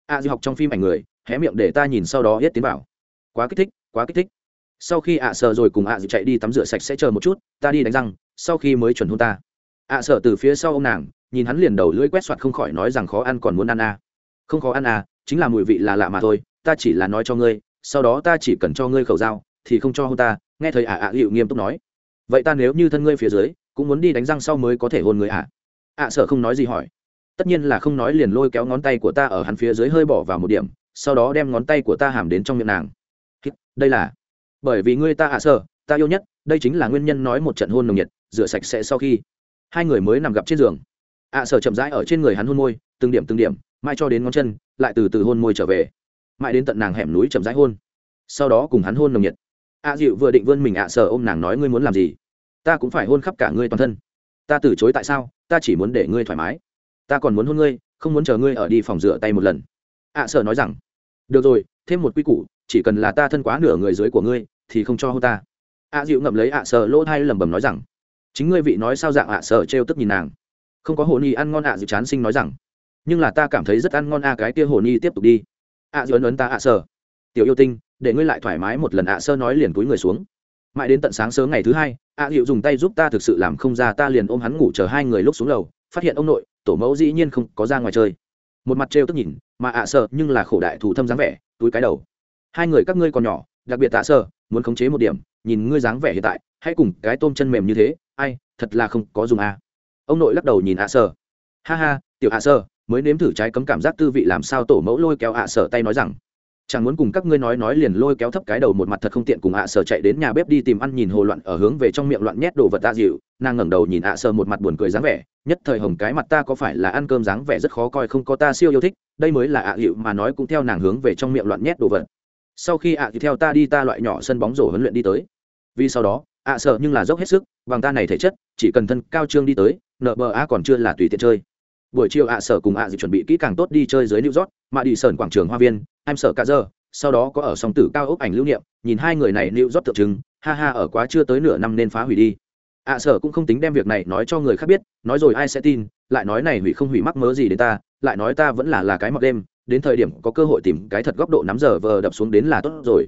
a di học trong phim ảnh người, hé miệng để ta nhìn sau đó hết tiến bảo. quá kích thích, quá kích thích. Sau khi ạ sợ rồi cùng ạ di chạy đi tắm rửa sạch sẽ chờ một chút, ta đi đánh răng, sau khi mới chuẩn hôn ta. Ạ sợ từ phía sau ô m nàng, nhìn hắn liền đầu lưỡi quét soạt không khỏi nói rằng khó ăn còn muốn ăn à. không khó ăn à chính là mùi vị là lạ mà thôi, ta chỉ là nói cho ngươi, sau đó ta chỉ cần cho ngươi khẩu dao, thì không cho hôn ta, nghe thầy ạ ạ hiệu nghiêm túc nói. Vậy ta nếu như thân ngươi phía dưới, cũng muốn đi đánh răng sau mới có thể hôn người ạ à? ạ sợ không nói gì hỏi tất nhiên là không nói liền lôi kéo ngón tay của ta ở hắn phía dưới hơi bỏ vào một điểm, sau đó đem ngón tay của ta hàm đến trong miệng nàng. Đây là. Bởi vì ngươi ta ạ sơ, ta yêu nhất, đây chính là nguyên nhân nói một trận hôn nồng nhiệt, rửa sạch sẽ sau khi. Hai người mới nằm gặp trên giường. Ạ sợ chậm rãi ở trên người hắn hôn môi, từng điểm từng điểm mai cho đến ngón chân, lại từ từ hôn môi trở về. Mãi đến tận nàng hẻm núi chậm rãi hôn. Sau đó cùng hắn hôn nồng nhiệt. Ạ dịu vừa định vươn mình ạ sợ ôm nàng nói ngươi muốn làm gì? Ta cũng phải hôn khắp cả ngươi toàn thân. Ta từ chối tại sao? Ta chỉ muốn để ngươi thoải mái ta còn muốn hôn ngươi, không muốn chờ ngươi ở đi phòng rửa tay một lần. Ạ sợ nói rằng, được rồi, thêm một quy củ, chỉ cần là ta thân quá nửa người dưới của ngươi, thì không cho hôn ta. Ạ dịu ngậm lấy ạ sợ lỗ thai lẩm bẩm nói rằng, chính ngươi vị nói sao dạng ạ sợ trêu tức nhìn nàng. Không có hồ ni ăn ngon ạ dịu chán sinh nói rằng, nhưng là ta cảm thấy rất ăn ngon a, cái kia hồ ni tiếp tục đi. Ạ dịu ấn ấn ta ạ sợ tiểu yêu tinh, để ngươi lại thoải mái một lần ạ sơ nói liền túi người xuống. Mãi đến tận sáng sớm ngày thứ hai, ạ dịu dùng tay giúp ta thực sự làm không ra, ta liền ôm hắn ngủ chờ hai người lúc xuống lầu, phát hiện ông nội tổ mẫu dĩ nhiên không có ra ngoài chơi. Một mặt trêu tức nhìn, mà ạ sợ nhưng là khổ đại thủ thâm dáng vẻ, túi cái đầu. Hai người các ngươi còn nhỏ, đặc biệt tạ sợ, muốn khống chế một điểm, nhìn ngươi dáng vẻ hiện tại, hãy cùng cái tôm chân mềm như thế, ai, thật là không có dùng à? ông nội lắc đầu nhìn ạ sợ. Ha ha, tiểu ạ sợ, mới nếm thử trái cấm cảm giác tư vị làm sao tổ mẫu lôi kéo ạ sợ tay nói rằng chẳng muốn cùng các ngươi nói nói liền lôi kéo thấp cái đầu một mặt thật không tiện cùng ạ sở chạy đến nhà bếp đi tìm ăn nhìn hồ loạn ở hướng về trong miệng loạn nhét đồ vật ta dịu. Nàng ngẩng đầu nhìn ạ sở một mặt buồn cười dáng vẻ, nhất thời hồng cái mặt ta có phải là ăn cơm dáng vẻ rất khó coi không có ta siêu yêu thích, đây mới là ạ dịu mà nói cũng theo nàng hướng về trong miệng loạn nhét đồ vật. Sau khi ạ thì theo ta đi ta loại nhỏ sân bóng rổ huấn luyện đi tới. Vì sau đó, ạ sợ nhưng là dốc hết sức, bằng ta này thể chất, chỉ cần thân cao trương đi tới, nợ bờ a còn chưa là tùy tiện chơi buổi chiều ạ sở cùng ạ à chuẩn bị kỹ càng tốt đi chơi dưới new york mà đi sờn quảng trường hoa viên em sở cả giờ sau đó có ở song tử cao ốc ảnh lưu niệm nhìn hai người này lưu rót tượng trưng ha ha ở quá chưa tới nửa năm nên phá hủy đi ạ à, sở cũng không tính đem việc này nói cho người khác biết nói rồi ai sẽ tin lại nói này hủy không hủy mắc mớ gì đến ta lại nói ta vẫn là là cái mặc đêm đến thời điểm có cơ hội tìm cái thật góc độ nắm giờ vờ đập xuống đến là tốt rồi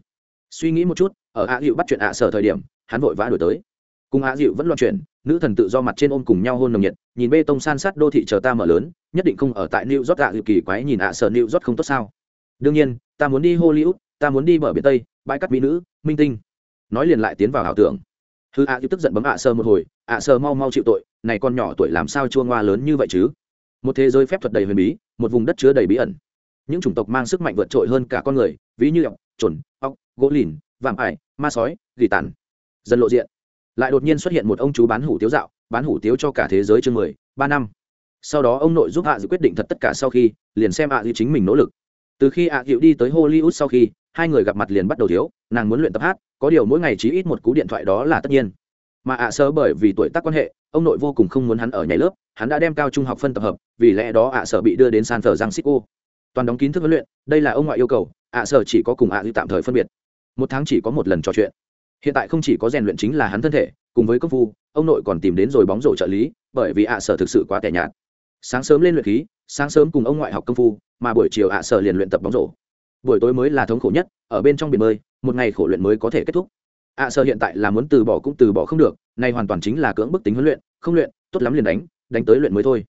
suy nghĩ một chút ở ạ dịu bắt chuyện ạ sở thời điểm hắn vội vã đổi tới cùng ạ dịu vẫn loạn chuyện nữ thần tự do mặt trên ôm cùng nhau hôn nồng nhiệt, nhìn bê tông san sát đô thị chờ ta mở lớn, nhất định không ở tại new york ạ dịu kỳ quái nhìn ạ sở new york không tốt sao? Đương nhiên, ta muốn đi hollywood, ta muốn đi bờ biển tây, bãi cắt mỹ nữ, minh tinh. Nói liền lại tiến vào ảo tưởng. Hư ạ à tức giận bấm ạ sơ một hồi, ạ sơ mau mau chịu tội, này con nhỏ tuổi làm sao chua ngoa lớn như vậy chứ? Một thế giới phép thuật đầy huyền bí, một vùng đất chứa đầy bí ẩn. Những chủng tộc mang sức mạnh vượt trội hơn cả con người, ví như ọc chuẩn ọc gỗ lìn, vạm ải, ma sói, gỉ tàn. Dần lộ diện lại đột nhiên xuất hiện một ông chú bán hủ tiếu dạo, bán hủ tiếu cho cả thế giới chương mười, ba năm. Sau đó ông nội giúp hạ dự quyết định thật tất cả sau khi, liền xem hạ dự chính mình nỗ lực. Từ khi hạ à đi tới hollywood sau khi, hai người gặp mặt liền bắt đầu thiếu, nàng muốn luyện tập hát, có điều mỗi ngày chỉ ít một cú điện thoại đó là tất nhiên. Mà ạ sơ bởi vì tuổi tác quan hệ, ông nội vô cùng không muốn hắn ở nhảy lớp, hắn đã đem cao trung học phân tập hợp, vì lẽ đó ạ sở bị đưa đến san thờ giang xích toàn đóng kín thức huấn luyện, đây là ông ngoại yêu cầu, ạ sở chỉ có cùng ạ dư tạm thời phân biệt. Một tháng chỉ có một lần trò chuyện hiện tại không chỉ có rèn luyện chính là hắn thân thể, cùng với công phu, ông nội còn tìm đến rồi bóng rổ trợ lý, bởi vì ạ sở thực sự quá tẻ nhạt. Sáng sớm lên luyện khí, sáng sớm cùng ông ngoại học công phu, mà buổi chiều ạ sở liền luyện tập bóng rổ. Buổi tối mới là thống khổ nhất, ở bên trong biển bơi, một ngày khổ luyện mới có thể kết thúc. Ạ sở hiện tại là muốn từ bỏ cũng từ bỏ không được, nay hoàn toàn chính là cưỡng bức tính huấn luyện, không luyện, tốt lắm liền đánh đánh tới luyện mới thôi.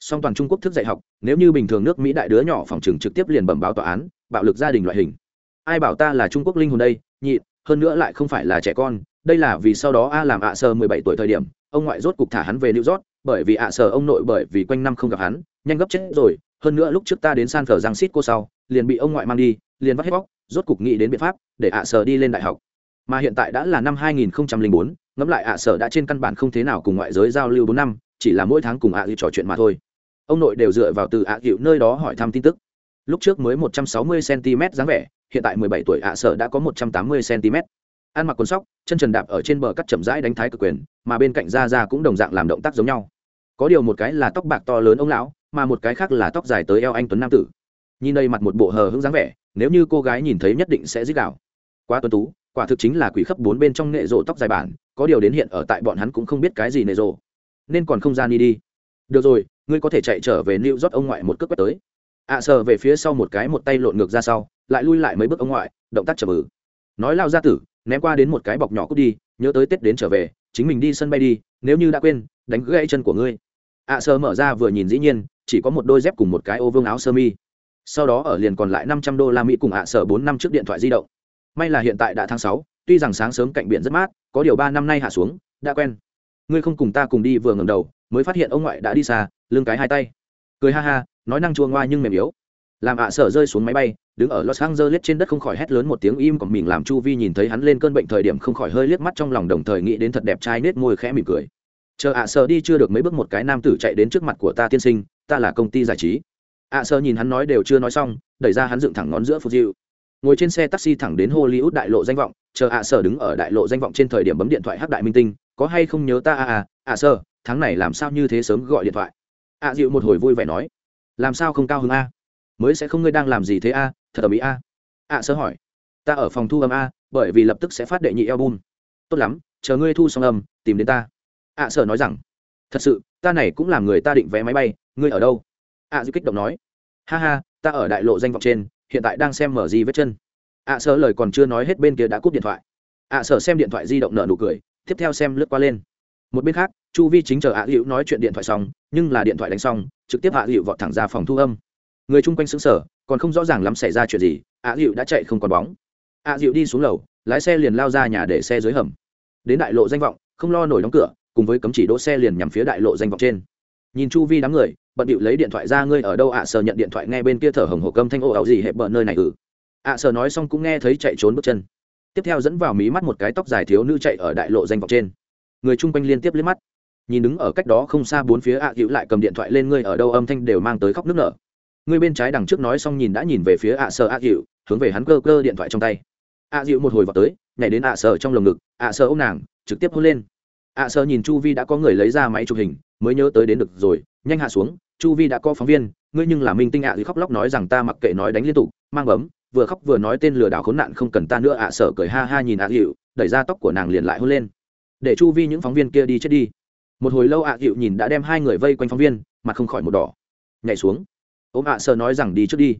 Song toàn trung quốc thức dạy học, nếu như bình thường nước mỹ đại đứa nhỏ phòng trường trực tiếp liền bẩm báo tòa án, bạo lực gia đình loại hình. Ai bảo ta là trung quốc linh hồn đây, nhị hơn nữa lại không phải là trẻ con đây là vì sau đó a làm ạ sơ mười bảy tuổi thời điểm ông ngoại rốt cục thả hắn về new york bởi vì ạ sơ ông nội bởi vì quanh năm không gặp hắn nhanh gấp chết rồi hơn nữa lúc trước ta đến san phở giang xít cô sau liền bị ông ngoại mang đi liền vắt hết bóc rốt cục nghĩ đến biện pháp để ạ sơ đi lên đại học. Mà hiện tại đã là năm 2004, ngẫm lại ạ sở đã trên căn bản không thế nào cùng ngoại giới giao lưu bốn năm chỉ là mỗi tháng cùng ạ dịu trò chuyện mà thôi. Ông nội đều dựa vào từ ạ dịu nơi đó hỏi thăm tin tức. Lúc trước mới 160 cm dáng vẻ hiện tại 17 tuổi ạ sở đã có 180 cm ăn mặc quần sóc chân trần đạp ở trên bờ cắt chậm rãi đánh thái cực quyền mà bên cạnh ra ra cũng đồng dạng làm động tác giống nhau. Có điều một cái là tóc bạc to lớn ông lão mà một cái khác là tóc dài tới eo anh tuấn nam tử. Nhìn đây mặt một bộ hờ hững dáng vẻ nếu như cô gái nhìn thấy nhất định sẽ rít gào. quá tuấn tú quả thực chính là quỷ khắp bốn bên trong nghệ rộ tóc dài bản có điều đến hiện ở tại bọn hắn cũng không biết cái gì nệ rộ. Nên còn không gian đi đi. Được rồi ngươi có thể chạy trở về new york ông ngoại một cước quét tới. Ạ à, sờ về phía sau một cái một tay lộn ngược ra sau lại lui lại mấy bước ông ngoại động tác chậm ử nói lao ra tử ném qua đến một cái bọc nhỏ cút đi nhớ tới tết đến trở về chính mình đi sân bay đi nếu như đã quên đánh gãy chân của ngươi. Ạ à, mở ra vừa nhìn dĩ nhiên chỉ có một đôi dép cùng một cái ô vương áo sơ mi. Sau đó ở liền còn lại năm trăm đô la mỹ cùng ạ à sở bốn năm trước điện thoại di động. May là hiện tại đã tháng sáu tuy rằng sáng sớm cạnh biển rất mát có điều ba năm nay hạ xuống đã quen. Ngươi không cùng ta cùng đi vừa ngầm đầu mới phát hiện ông ngoại đã đi xa lưng cái hai tay. Cười ha ha nói năng chua ngoa nhưng mềm yếu làm ạ à sở rơi xuống máy bay, đứng ở los angeles trên đất không khỏi hét lớn một tiếng im của mình làm chu vi nhìn thấy hắn lên cơn bệnh thời điểm không khỏi hơi liếc mắt trong lòng đồng thời nghĩ đến thật đẹp trai nết môi khẽ mỉm cười. Chờ ạ à sở đi chưa được mấy bước một cái nam tử chạy đến trước mặt của ta tiên sinh, ta là công ty giải trí. Ạ à sở nhìn hắn nói đều chưa nói xong, đẩy ra hắn dựng thẳng ngón giữa phục dịu ngồi trên xe taxi thẳng đến hollywood đại lộ danh vọng, chờ ạ sở đứng ở đại lộ danh vọng trên thời điểm bấm điện thoại hắc đại minh tinh, có hay không nhớ ta à à ạ sở tháng này làm sao như thế sớm gọi điện thoại. Ạ dịu một hồi vui vẻ nói, làm sao không cao hứng a? Mới sẽ không ngươi đang làm gì thế a, thật ở mỹ a. Ạ sơ hỏi. Ta ở phòng thu âm a, bởi vì lập tức sẽ phát đệ nhị album. Tốt lắm, chờ ngươi thu xong âm, tìm đến ta. À, ạ sở nói rằng. Thật sự, ta này cũng làm người ta định vé máy bay, ngươi ở đâu? Ạ dư kích động nói. Ha ha, ta ở đại lộ danh vọng trên, hiện tại đang xem mở gì vết chân. Ạ sở lời còn chưa nói hết bên kia đã cúp điện thoại. Ạ sở xem điện thoại di động nợ nụ cười, tiếp theo xem lướt qua lên. Một bên khác, chu vi chính chờ ạ hữu nói chuyện điện thoại xong, nhưng là điện thoại đánh xong, trực tiếp ạ hữu vọt thẳng ra phòng thu âm người chung quanh xứng sở còn không rõ ràng lắm xảy ra chuyện gì ạ dịu đã chạy không còn bóng. Ạ dịu đi xuống lầu, lái xe liền lao ra nhà để xe dưới hầm. Đến đại lộ danh vọng, không lo nổi đóng cửa, cùng với cấm chỉ đỗ xe liền nhằm phía đại lộ danh vọng trên. Nhìn chu vi đám người, bận bịu lấy điện thoại ra, ngươi ở đâu ạ? Sờ nhận điện thoại nghe bên kia thở hồng hổ cơm thanh ô ảo gì hệ bờ nơi này ừ ạ sờ nói xong cũng nghe thấy chạy trốn bước chân. Tiếp theo dẫn vào mí mắt một cái tóc dài thiếu nữ chạy ở đại lộ danh vọng trên. Người chung quanh liên tiếp liếc mắt. Nhìn đứng ở cách đó không xa bốn phía ạ à lại cầm điện thoại lên, ngươi ở đâu? Âm thanh đều mang tới khóc nước nở. Người bên trái đằng trước nói xong nhìn đã nhìn về phía ạ sợ ạ dịu, hướng về hắn cơ cơ điện thoại trong tay. Ạ dịu một hồi vào tới, nhảy đến ạ sợ trong lồng ngực, ạ sợ ô m nàng, trực tiếp hôn lên. Ạ sợ nhìn chu vi đã có người lấy ra máy chụp hình, mới nhớ tới đến được rồi, nhanh hạ xuống, chu vi đã có phóng viên, ngươi nhưng là minh tinh ạ dịu khóc lóc nói rằng ta mặc kệ nói đánh liên tục, mang bấm, vừa khóc vừa nói tên lừa đảo khốn nạn không cần ta nữa, ạ sở cười ha ha nhìn ạ dịu, đẩy ra tóc của nàng liền lại hôn lên. Để chu vi những phóng viên kia đi chết đi. Một hồi lâu ạ dịu nhìn đã đem hai người vây quanh phóng viên, mặt không khỏi một đỏ. Nhảy xuống ôm ạ sợ nói rằng đi trước đi.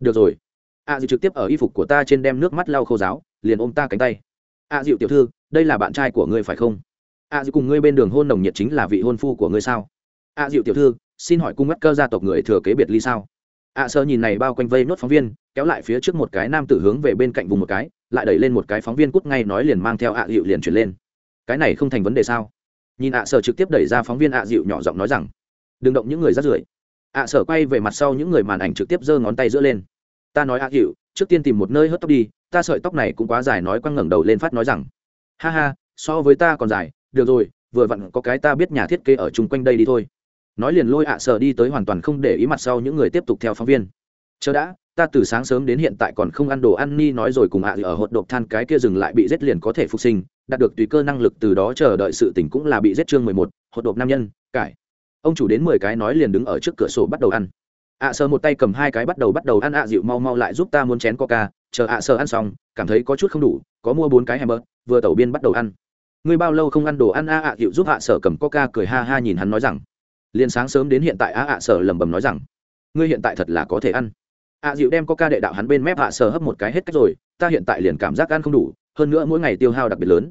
Được rồi. Ạ dịu trực tiếp ở y phục của ta trên đem nước mắt lau khô giáo, liền ôm ta cánh tay. Ạ dịu tiểu thư, đây là bạn trai của ngươi phải không? Ạ dịu cùng ngươi bên đường hôn nồng nhiệt chính là vị hôn phu của ngươi sao? Ạ dịu tiểu thư, xin hỏi cung ngắt cơ gia tộc người thừa kế biệt ly sao? Ạ sợ nhìn này bao quanh vây nốt phóng viên, kéo lại phía trước một cái nam tử hướng về bên cạnh vùng một cái, lại đẩy lên một cái phóng viên cút ngay nói liền mang theo ạ dịu liền chuyển lên. Cái này không thành vấn đề sao? Nhìn ạ sở trực tiếp đẩy ra phóng viên ạ dịu nhỏ giọng nói rằng, đừng động những người rắt rưởi ạ sở quay về mặt sau những người màn ảnh trực tiếp giơ ngón tay giữa lên. Ta nói ạ hiệu trước tiên tìm một nơi hớt tóc đi, ta sợi tóc này cũng quá dài nói quăng ngẩng đầu lên phát nói rằng. Ha ha, so với ta còn dài, được rồi, vừa vặn có cái ta biết nhà thiết kế ở chung quanh đây đi thôi. Nói liền lôi ạ sở đi tới hoàn toàn không để ý mặt sau những người tiếp tục theo phóng viên. Chờ đã, ta từ sáng sớm đến hiện tại còn không ăn đồ ăn ni nói rồi cùng ạ ở hột độc than cái kia dừng lại bị giết liền có thể phục sinh, đạt được tùy cơ năng lực từ đó chờ đợi sự tỉnh cũng là bị giết chương mười một, hột độc nam nhân, cải ông chủ đến mười cái nói liền đứng ở trước cửa sổ bắt đầu ăn. ạ sơ một tay cầm hai cái bắt đầu bắt đầu ăn, ạ dịu mau mau lại giúp ta muốn chén coca, chờ ạ sơ ăn xong, cảm thấy có chút không đủ, có mua bốn cái hamburger, vừa tẩu biên bắt đầu ăn. Ngươi bao lâu không ăn đồ ăn a ạ dịu giúp ạ sờ cầm coca cười ha ha nhìn hắn nói rằng. Liền sáng sớm đến hiện tại, ạ ạ sờ lẩm bẩm nói rằng. Ngươi hiện tại thật là có thể ăn. Ạ dịu đem coca đệ đạo hắn bên mép, ạ sờ hấp một cái hết cách rồi, ta hiện tại liền cảm giác ăn không đủ, hơn nữa mỗi ngày tiêu hao đặc biệt lớn.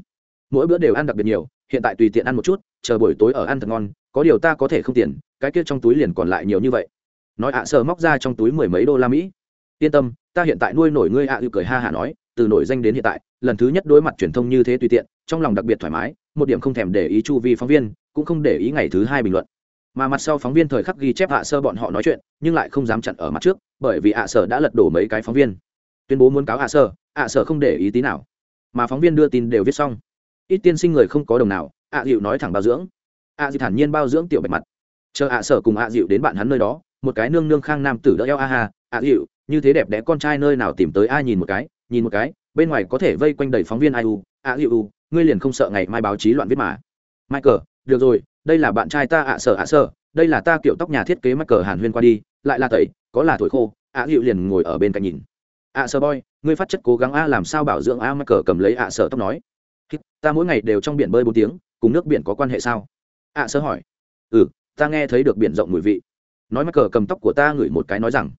Mỗi bữa đều ăn đặc biệt nhiều, hiện tại tùy tiện ăn một chút, chờ buổi tối ở ăn thật ngon có điều ta có thể không tiền, cái kia trong túi liền còn lại nhiều như vậy. Nói ạ, sờ móc ra trong túi mười mấy đô la mỹ. Yên tâm, ta hiện tại nuôi nổi ngươi ạ à cười ha hả nói, từ nổi danh đến hiện tại, lần thứ nhất đối mặt truyền thông như thế tùy tiện, trong lòng đặc biệt thoải mái, một điểm không thèm để ý chu vi phóng viên, cũng không để ý ngày thứ hai bình luận. Mà mặt sau phóng viên thời khắc ghi chép ạ sơ bọn họ nói chuyện, nhưng lại không dám chặn ở mặt trước, bởi vì ạ sơ đã lật đổ mấy cái phóng viên. Tuyên bố muốn cáo ạ sơ ạ sơ không để ý tí nào. Mà phóng viên đưa tin đều viết xong. Ít tiên sinh người không có đồng nào, ạ hiệu nói thẳng bao dưỡng ạ dịu thản nhiên bao dưỡng tiểu bạch mặt. Chờ ạ sở cùng ạ dịu đến bạn hắn nơi đó một cái nương nương khang nam tử đỡ eo a hà, ạ dịu như thế đẹp đẽ con trai nơi nào tìm tới ai nhìn một cái nhìn một cái bên ngoài có thể vây quanh đầy phóng viên ai u ạ dịu u ngươi liền không sợ ngày mai báo chí loạn viết mà. Michael được rồi đây là bạn trai ta ạ sở ạ sở đây là ta kiểu tóc nhà thiết kế michael hàn huyên qua đi lại là tẩy có là thổi khô ạ dịu liền ngồi ở bên cạnh nhìn. Ạ sở boy ngươi phát chất cố gắng a làm sao bảo dưỡng a michael cầm lấy ạ sở tóc nói? Ta mỗi ngày đều trong biển bơi bốn tiếng cùng nước biển có quan hệ sao? Ạ sơ hỏi. Ừ ta nghe thấy được biển rộng mùi vị. Nói mắc cờ cầm tóc của ta ngửi một cái nói rằng,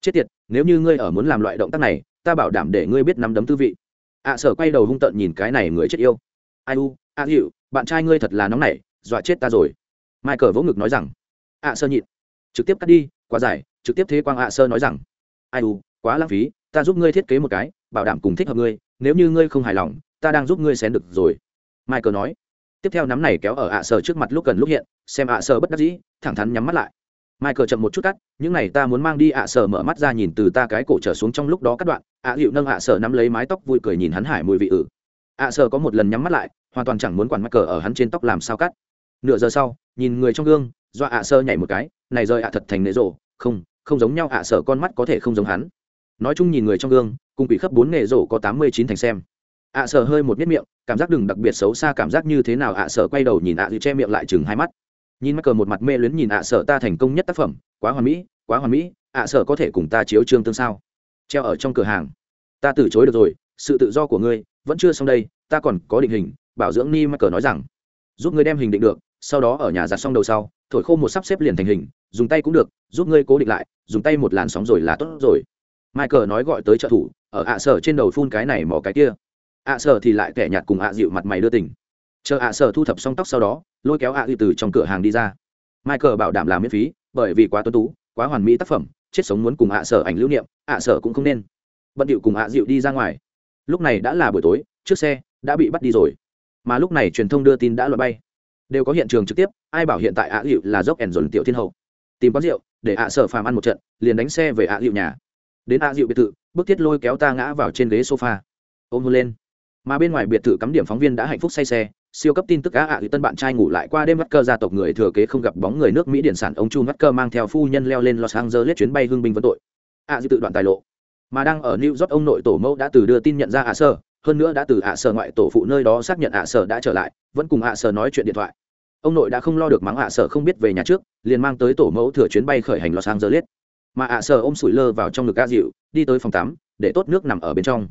chết tiệt, nếu như ngươi ở muốn làm loại động tác này, ta bảo đảm để ngươi biết nắm đấm tư vị. ạ sở quay đầu hung tợn nhìn cái này người chết yêu. Ai u, a hiệu bạn trai ngươi thật là nóng nảy, dọa chết ta rồi. Mai cờ vỗ ngực nói rằng. ạ sơ nhịn. Trực tiếp cắt đi, quá dài, trực tiếp thế quang ạ sơ nói rằng. Ai u, quá lãng phí, ta giúp ngươi thiết kế một cái, bảo đảm cùng thích hợp ngươi, nếu như ngươi không hài lòng, ta đang giúp ngươi xén được rồi. Mai cờ nói tiếp theo nắm này kéo ở ạ sở trước mặt lúc gần lúc hiện, xem ạ sở bất đắc dĩ, thẳng thắn nhắm mắt lại. Michael chậm một chút cắt, những này ta muốn mang đi. ạ sở mở mắt ra nhìn từ ta cái cổ trở xuống trong lúc đó cắt đoạn, ạ hiệu nâng ạ sở nắm lấy mái tóc vui cười nhìn hắn hải mùi vị ử. Ạ sở có một lần nhắm mắt lại, hoàn toàn chẳng muốn quản michael cờ ở hắn trên tóc làm sao cắt. Nửa giờ sau, nhìn người trong gương, do ạ sơ nhảy một cái, này rơi ạ, thật thành nệ rộ. Không không giống nhau ạ sở con mắt có thể không giống hắn. Nói chung nhìn người trong gương, cùng bị khớp bốn nghề rổ có tám mươi chín thành xem. Ạ sở hơi một miết miệng cảm giác đừng đặc biệt xấu xa, cảm giác như thế nào ạ? Sở quay đầu nhìn ạ à che miệng lại chừng hai mắt. Nhìn mắc cờ một mặt mê luyến nhìn ạ, sở ta thành công nhất tác phẩm. Quá hoàn mỹ, quá hoàn mỹ. ạ, sở có thể cùng ta chiếu trương tương sao? Treo ở trong cửa hàng. Ta từ chối được rồi, sự tự do của ngươi vẫn chưa xong đây, ta còn có định hình, bảo dưỡng ni mắc cờ nói rằng. Giúp ngươi đem hình định được, sau đó ở nhà giặt xong đầu sau, thổi khô một sắp xếp liền thành hình, dùng tay cũng được, giúp ngươi cố định lại, dùng tay một làn sóng rồi là tốt rồi. Michael nói gọi tới trợ thủ, ở ạ, sở trên đầu phun cái này mỏ cái kia ạ sở thì lại kẻ nhạt cùng ạ dịu mặt mày đưa tỉnh chờ ạ sở thu thập xong tóc sau đó, lôi kéo ạ dịu từ trong cửa hàng đi ra. Michael bảo đảm làm miễn phí, bởi vì quá tuân tú, quá hoàn mỹ tác phẩm, chết sống muốn cùng ạ sở ảnh lưu niệm, ạ sở cũng không nên. Bận điệu cùng ạ dịu đi ra ngoài. Lúc này đã là buổi tối chiếc xe đã bị bắt đi rồi. Mà lúc này truyền thông đưa tin đã loại bay. Đều có hiện trường trực tiếp, ai bảo hiện tại ạ dịu là dốc ẻn dồn tiểu thiên hậu. Tìm quán rượu, để ạ sở phàm ăn một trận, liền đánh xe về ạ dịu nhà. Đến ạ dịu biệt thự bước thiết lôi kéo ta ngã vào trên ghế sofa. Ôm hôn lên mà bên ngoài biệt thự cắm điểm phóng viên đã hạnh phúc say xe, siêu cấp tin tức á ạ à tân bạn trai ngủ lại qua đêm bắt cơ gia tộc người thừa kế không gặp bóng người nước mỹ điển sản ông chu bắt cơ mang theo phu nhân leo lên los angeles chuyến bay hương binh vấn tội. Ạ à tự đoạn tài lộ. Mà đang ở new york, ông nội tổ mẫu đã từ đưa tin nhận ra ạ sơ, hơn nữa đã từ ạ sơ ngoại tổ phụ nơi đó xác nhận ạ sơ đã trở lại, vẫn cùng ạ sơ nói chuyện điện thoại. Ông nội đã không lo được mắng ạ sơ không biết về nhà trước, liền mang tới tổ mẫu thừa chuyến bay khởi hành los angeles. Mà ạ sơ ôm sủi lơ vào trong ngực a dịu đi tới phòng tắm, để tốt nước nằm ở bên trong.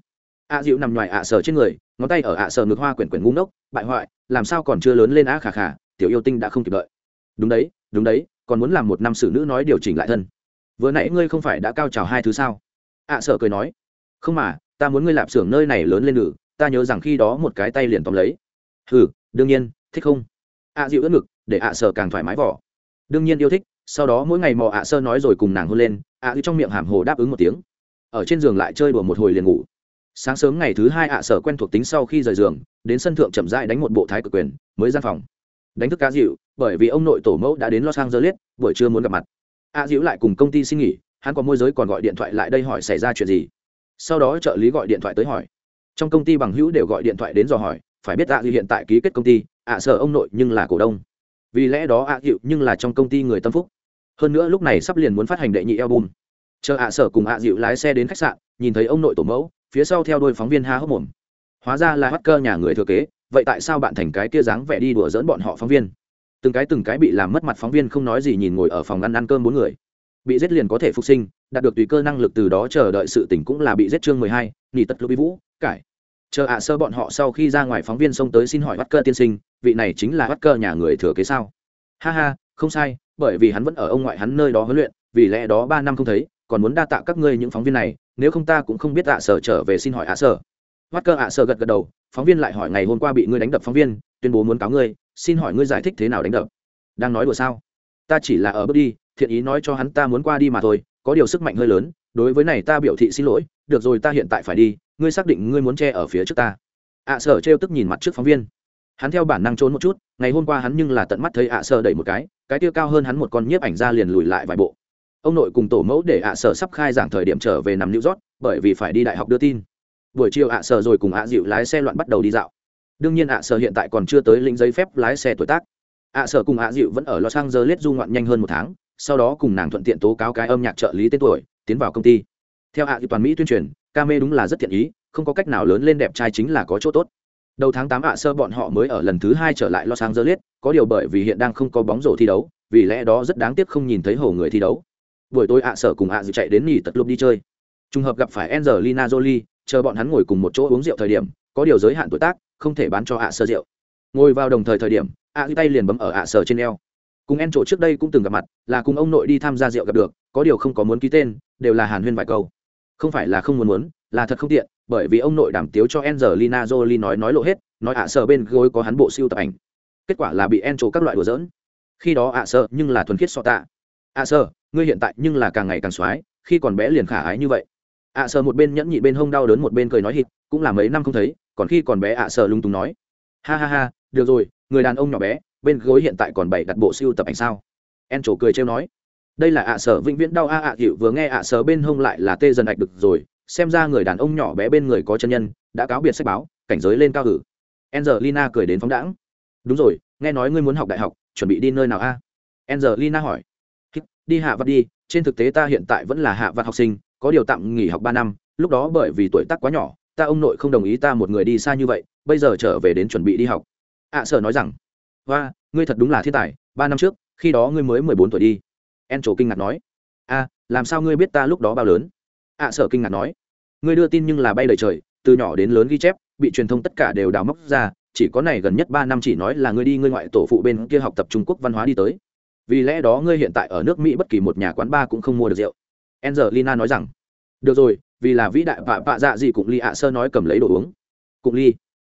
A dịu nằm ngoài ạ sơ trên người ngón tay ở ạ sờ ngực hoa quyển quyển ngu ngốc, bại hoại, làm sao còn chưa lớn lên á khả khả tiểu yêu tinh đã không kịp đợi. Đúng đấy đúng đấy, còn muốn làm một năm xử nữ nói điều chỉnh lại thân. Vừa nãy ngươi không phải đã cao trào hai thứ sao? Ạ sợ cười nói. Không mà, ta muốn ngươi lạp xưởng nơi này lớn lên nữ, ta nhớ rằng khi đó một cái tay liền tóm lấy. Ừ đương nhiên, thích không? Ạ dịu ướt ngực, để ạ sợ càng thoải mái vỏ đương nhiên yêu thích, sau đó mỗi ngày mò ạ sơ nói rồi cùng nàng hôn lên, ạ dịu trong miệng hàm hồ đáp ứng một tiếng. Ở trên giường lại chơi đùa một hồi liền ngủ sáng sớm ngày thứ hai ạ, sở quen thuộc tính sau khi rời giường, đến sân thượng chậm rãi đánh một bộ thái cực quyền, mới ra phòng. Đánh thức cá dịu bởi vì ông nội tổ mẫu đã đến los angeles, buổi trưa muốn gặp mặt. Ạ dịu lại cùng công ty xin nghỉ, hắn có môi giới còn gọi điện thoại lại đây hỏi xảy ra chuyện gì. Sau đó trợ lý gọi điện thoại tới hỏi. Trong công ty bằng hữu đều gọi điện thoại đến dò hỏi, phải biết ạ dịu hiện tại ký kết công ty, ạ, sở ông nội nhưng là cổ đông. Vì lẽ đó ạ dịu nhưng là trong công ty người tâm phúc. Hơn nữa lúc này sắp liền muốn phát hành đệ nhị album. Chờ ạ, sở cùng ạ dịu lái xe đến khách sạn, nhìn thấy ông nội tổ mẫu phía sau theo đôi phóng viên há hốc mồm. Hóa ra là hacker nhà người thừa kế, vậy tại sao bạn thành cái kia dáng vẻ đi đùa dỡn bọn họ phóng viên? Từng cái từng cái bị làm mất mặt phóng viên không nói gì nhìn ngồi ở phòng ăn ăn cơm bốn người. Bị giết liền có thể phục sinh, đạt được tùy cơ năng lực từ đó chờ đợi sự tỉnh cũng là bị giết chương mười hai nghỉ tật lục vũ, cải. Chờ ạ sơ bọn họ sau khi ra ngoài phóng viên xông tới xin hỏi hacker tiên sinh, vị này chính là hacker nhà người thừa kế sao? Ha ha, không sai, bởi vì hắn vẫn ở ông ngoại hắn nơi đó huấn luyện, vì lẽ đó ba năm không thấy, còn muốn đa tạ các ngươi những phóng viên này nếu không ta cũng không biết ạ sở trở về xin hỏi ạ sở. Hoắt cơ ạ sở gật gật đầu, phóng viên lại hỏi ngày hôm qua bị ngươi đánh đập phóng viên, tuyên bố muốn cáo ngươi, xin hỏi ngươi giải thích thế nào đánh đập? Đang nói đùa sao? Ta chỉ là ở bước đi, thiện ý nói cho hắn ta muốn qua đi mà thôi, có điều sức mạnh hơi lớn, đối với này ta biểu thị xin lỗi, được rồi ta hiện tại phải đi, ngươi xác định ngươi muốn che ở phía trước ta. Ạ sở trêu tức nhìn mặt trước phóng viên. Hắn theo bản năng trốn một chút, ngày hôm qua hắn nhưng là tận mắt thấy ạ sở đẩy một cái cái tiêu cao hơn hắn một con nhiếp ảnh ra liền lùi lại vài bộ ông nội cùng tổ mẫu để ạ sở sắp khai giảng thời điểm trở về nằm new york, bởi vì phải đi đại học đưa tin. Buổi chiều ạ sở rồi cùng ạ dịu lái xe loạn bắt đầu đi dạo. Đương nhiên ạ sở hiện tại còn chưa tới lĩnh giấy phép lái xe tuổi tác. Ạ sở cùng ạ dịu vẫn ở los angeles du ngoạn nhanh hơn một tháng, sau đó cùng nàng thuận tiện tố cáo cái âm nhạc trợ lý tên tuổi, tiến vào công ty. Theo ạ dịu toàn mỹ tuyên truyền, ca mê đúng là rất thiện ý, không có cách nào lớn lên đẹp trai chính là có chỗ tốt. Đầu tháng tám ạ sơ bọn họ mới ở lần thứ hai trở lại los angeles, có điều bởi vì hiện đang không có bóng rổ thi đấu, vì lẽ đó rất đáng tiếc không nhìn thấy hồ người thi đấu buổi tối ạ sở cùng ạ dự chạy đến nghỉ tật lúc đi chơi. Trùng hợp gặp phải angelina jolie chờ bọn hắn ngồi cùng một chỗ uống rượu thời điểm có điều giới hạn tuổi tác không thể bán cho ạ sơ rượu. Ngồi vào đồng thời thời điểm ạ dự tay liền bấm ở ạ sở trên eo. Cùng en trổ trước đây cũng từng gặp mặt là cùng ông nội đi tham gia rượu gặp được có điều không có muốn ký tên đều là hàn huyên vài câu. Không phải là không muốn muốn là thật không tiện bởi vì ông nội đảm tiếu cho Angelina Jolie nói nói lộ hết, nói ạ sở bên gối có hắn bộ siêu tập ảnh. Kết quả là bị En trổ các loại đùa dỡn Khi đó ạ sở nhưng là thuần khiết so tạ. ạ sở, ngươi hiện tại nhưng là càng ngày càng xoái, khi còn bé liền khả ái như vậy. ạ sợ một bên nhẫn nhị bên hông đau đớn một bên cười nói hít, cũng là mấy năm không thấy, còn khi còn bé ạ sợ lung tung nói. Ha ha ha, được rồi, người đàn ông nhỏ bé, bên gối hiện tại còn bảy đặt bộ siêu tập ảnh sao? En trổ cười trêu nói. Đây là ạ sở vĩnh viễn đau a ạ hiệu vừa nghe ạ sở bên hông lại là tê dần ạch được rồi, xem ra người đàn ông nhỏ bé bên người có chân nhân đã cáo biệt sách báo cảnh giới lên cao hử angelina cười đến phóng đãng đúng rồi nghe nói ngươi muốn học đại học chuẩn bị đi nơi nào a à? angelina hỏi đi hạ vặt đi trên thực tế ta hiện tại vẫn là hạ vặt học sinh có điều tạm nghỉ học ba năm lúc đó bởi vì tuổi tác quá nhỏ ta ông nội không đồng ý ta một người đi xa như vậy bây giờ trở về đến chuẩn bị đi học. Ạ à, sở nói rằng và ngươi thật đúng là thiên tài ba năm trước khi đó ngươi mới mười bốn tuổi đi. En trổ kinh ngạc nói. A làm sao ngươi biết ta lúc đó bao lớn? À, Ạ sở kinh ngạc nói. Ngươi đưa tin nhưng là bay lời trời từ nhỏ đến lớn ghi chép bị truyền thông tất cả đều đào móc ra chỉ có này gần nhất ba năm chỉ nói là ngươi đi ngươi ngoại tổ phụ bên kia học tập trung quốc văn hóa đi tới vì lẽ đó ngươi hiện tại ở nước mỹ bất kỳ một nhà quán bar cũng không mua được rượu. Angelina nói rằng, được rồi, vì là vĩ đại vạ vạ dạ gì cũng ly ạ sơ nói cầm lấy đồ uống. Cũng ly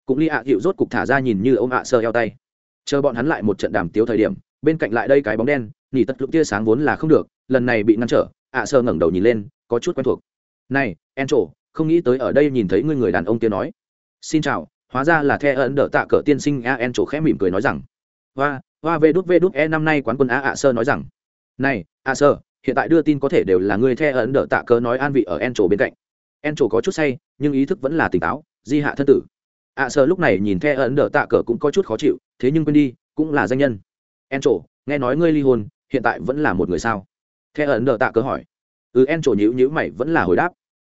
cũng ly ạ à rốt cục thả ra nhìn như ông ạ sơ eo tay. Chờ bọn hắn lại một trận đàm tiếu thời điểm, bên cạnh lại đây cái bóng đen, nỉ tất lục tia sáng vốn là không được, lần này bị ngăn trở, ạ sơ ngẩng đầu nhìn lên, có chút quen thuộc. Này en trổ không nghĩ tới ở đây nhìn thấy ngươi người đàn ông kia nói. Xin chào, hóa ra là the ấn đỡ tạ cỡ tiên sinh. A en trổ khẽ mỉm cười nói rằng. Và hoa vê đút vê đút e năm nay quán quân a ạ sơ nói rằng, này a sơ, hiện tại đưa tin có thể đều là người the ấn đỡ tạ cỡ nói an vị ở en trổ bên cạnh. En trổ có chút say, nhưng ý thức vẫn là tỉnh táo, di hạ thân tử. ạ sơ lúc này nhìn the ấn đỡ tạ cỡ cũng có chút khó chịu, thế nhưng quên đi, cũng là danh nhân. En trổ, nghe nói ngươi ly hôn, hiện tại vẫn là một người sao? The ấn đỡ tạ cỡ hỏi. Ừ en trổ nhữ nhữ mày vẫn là hồi đáp.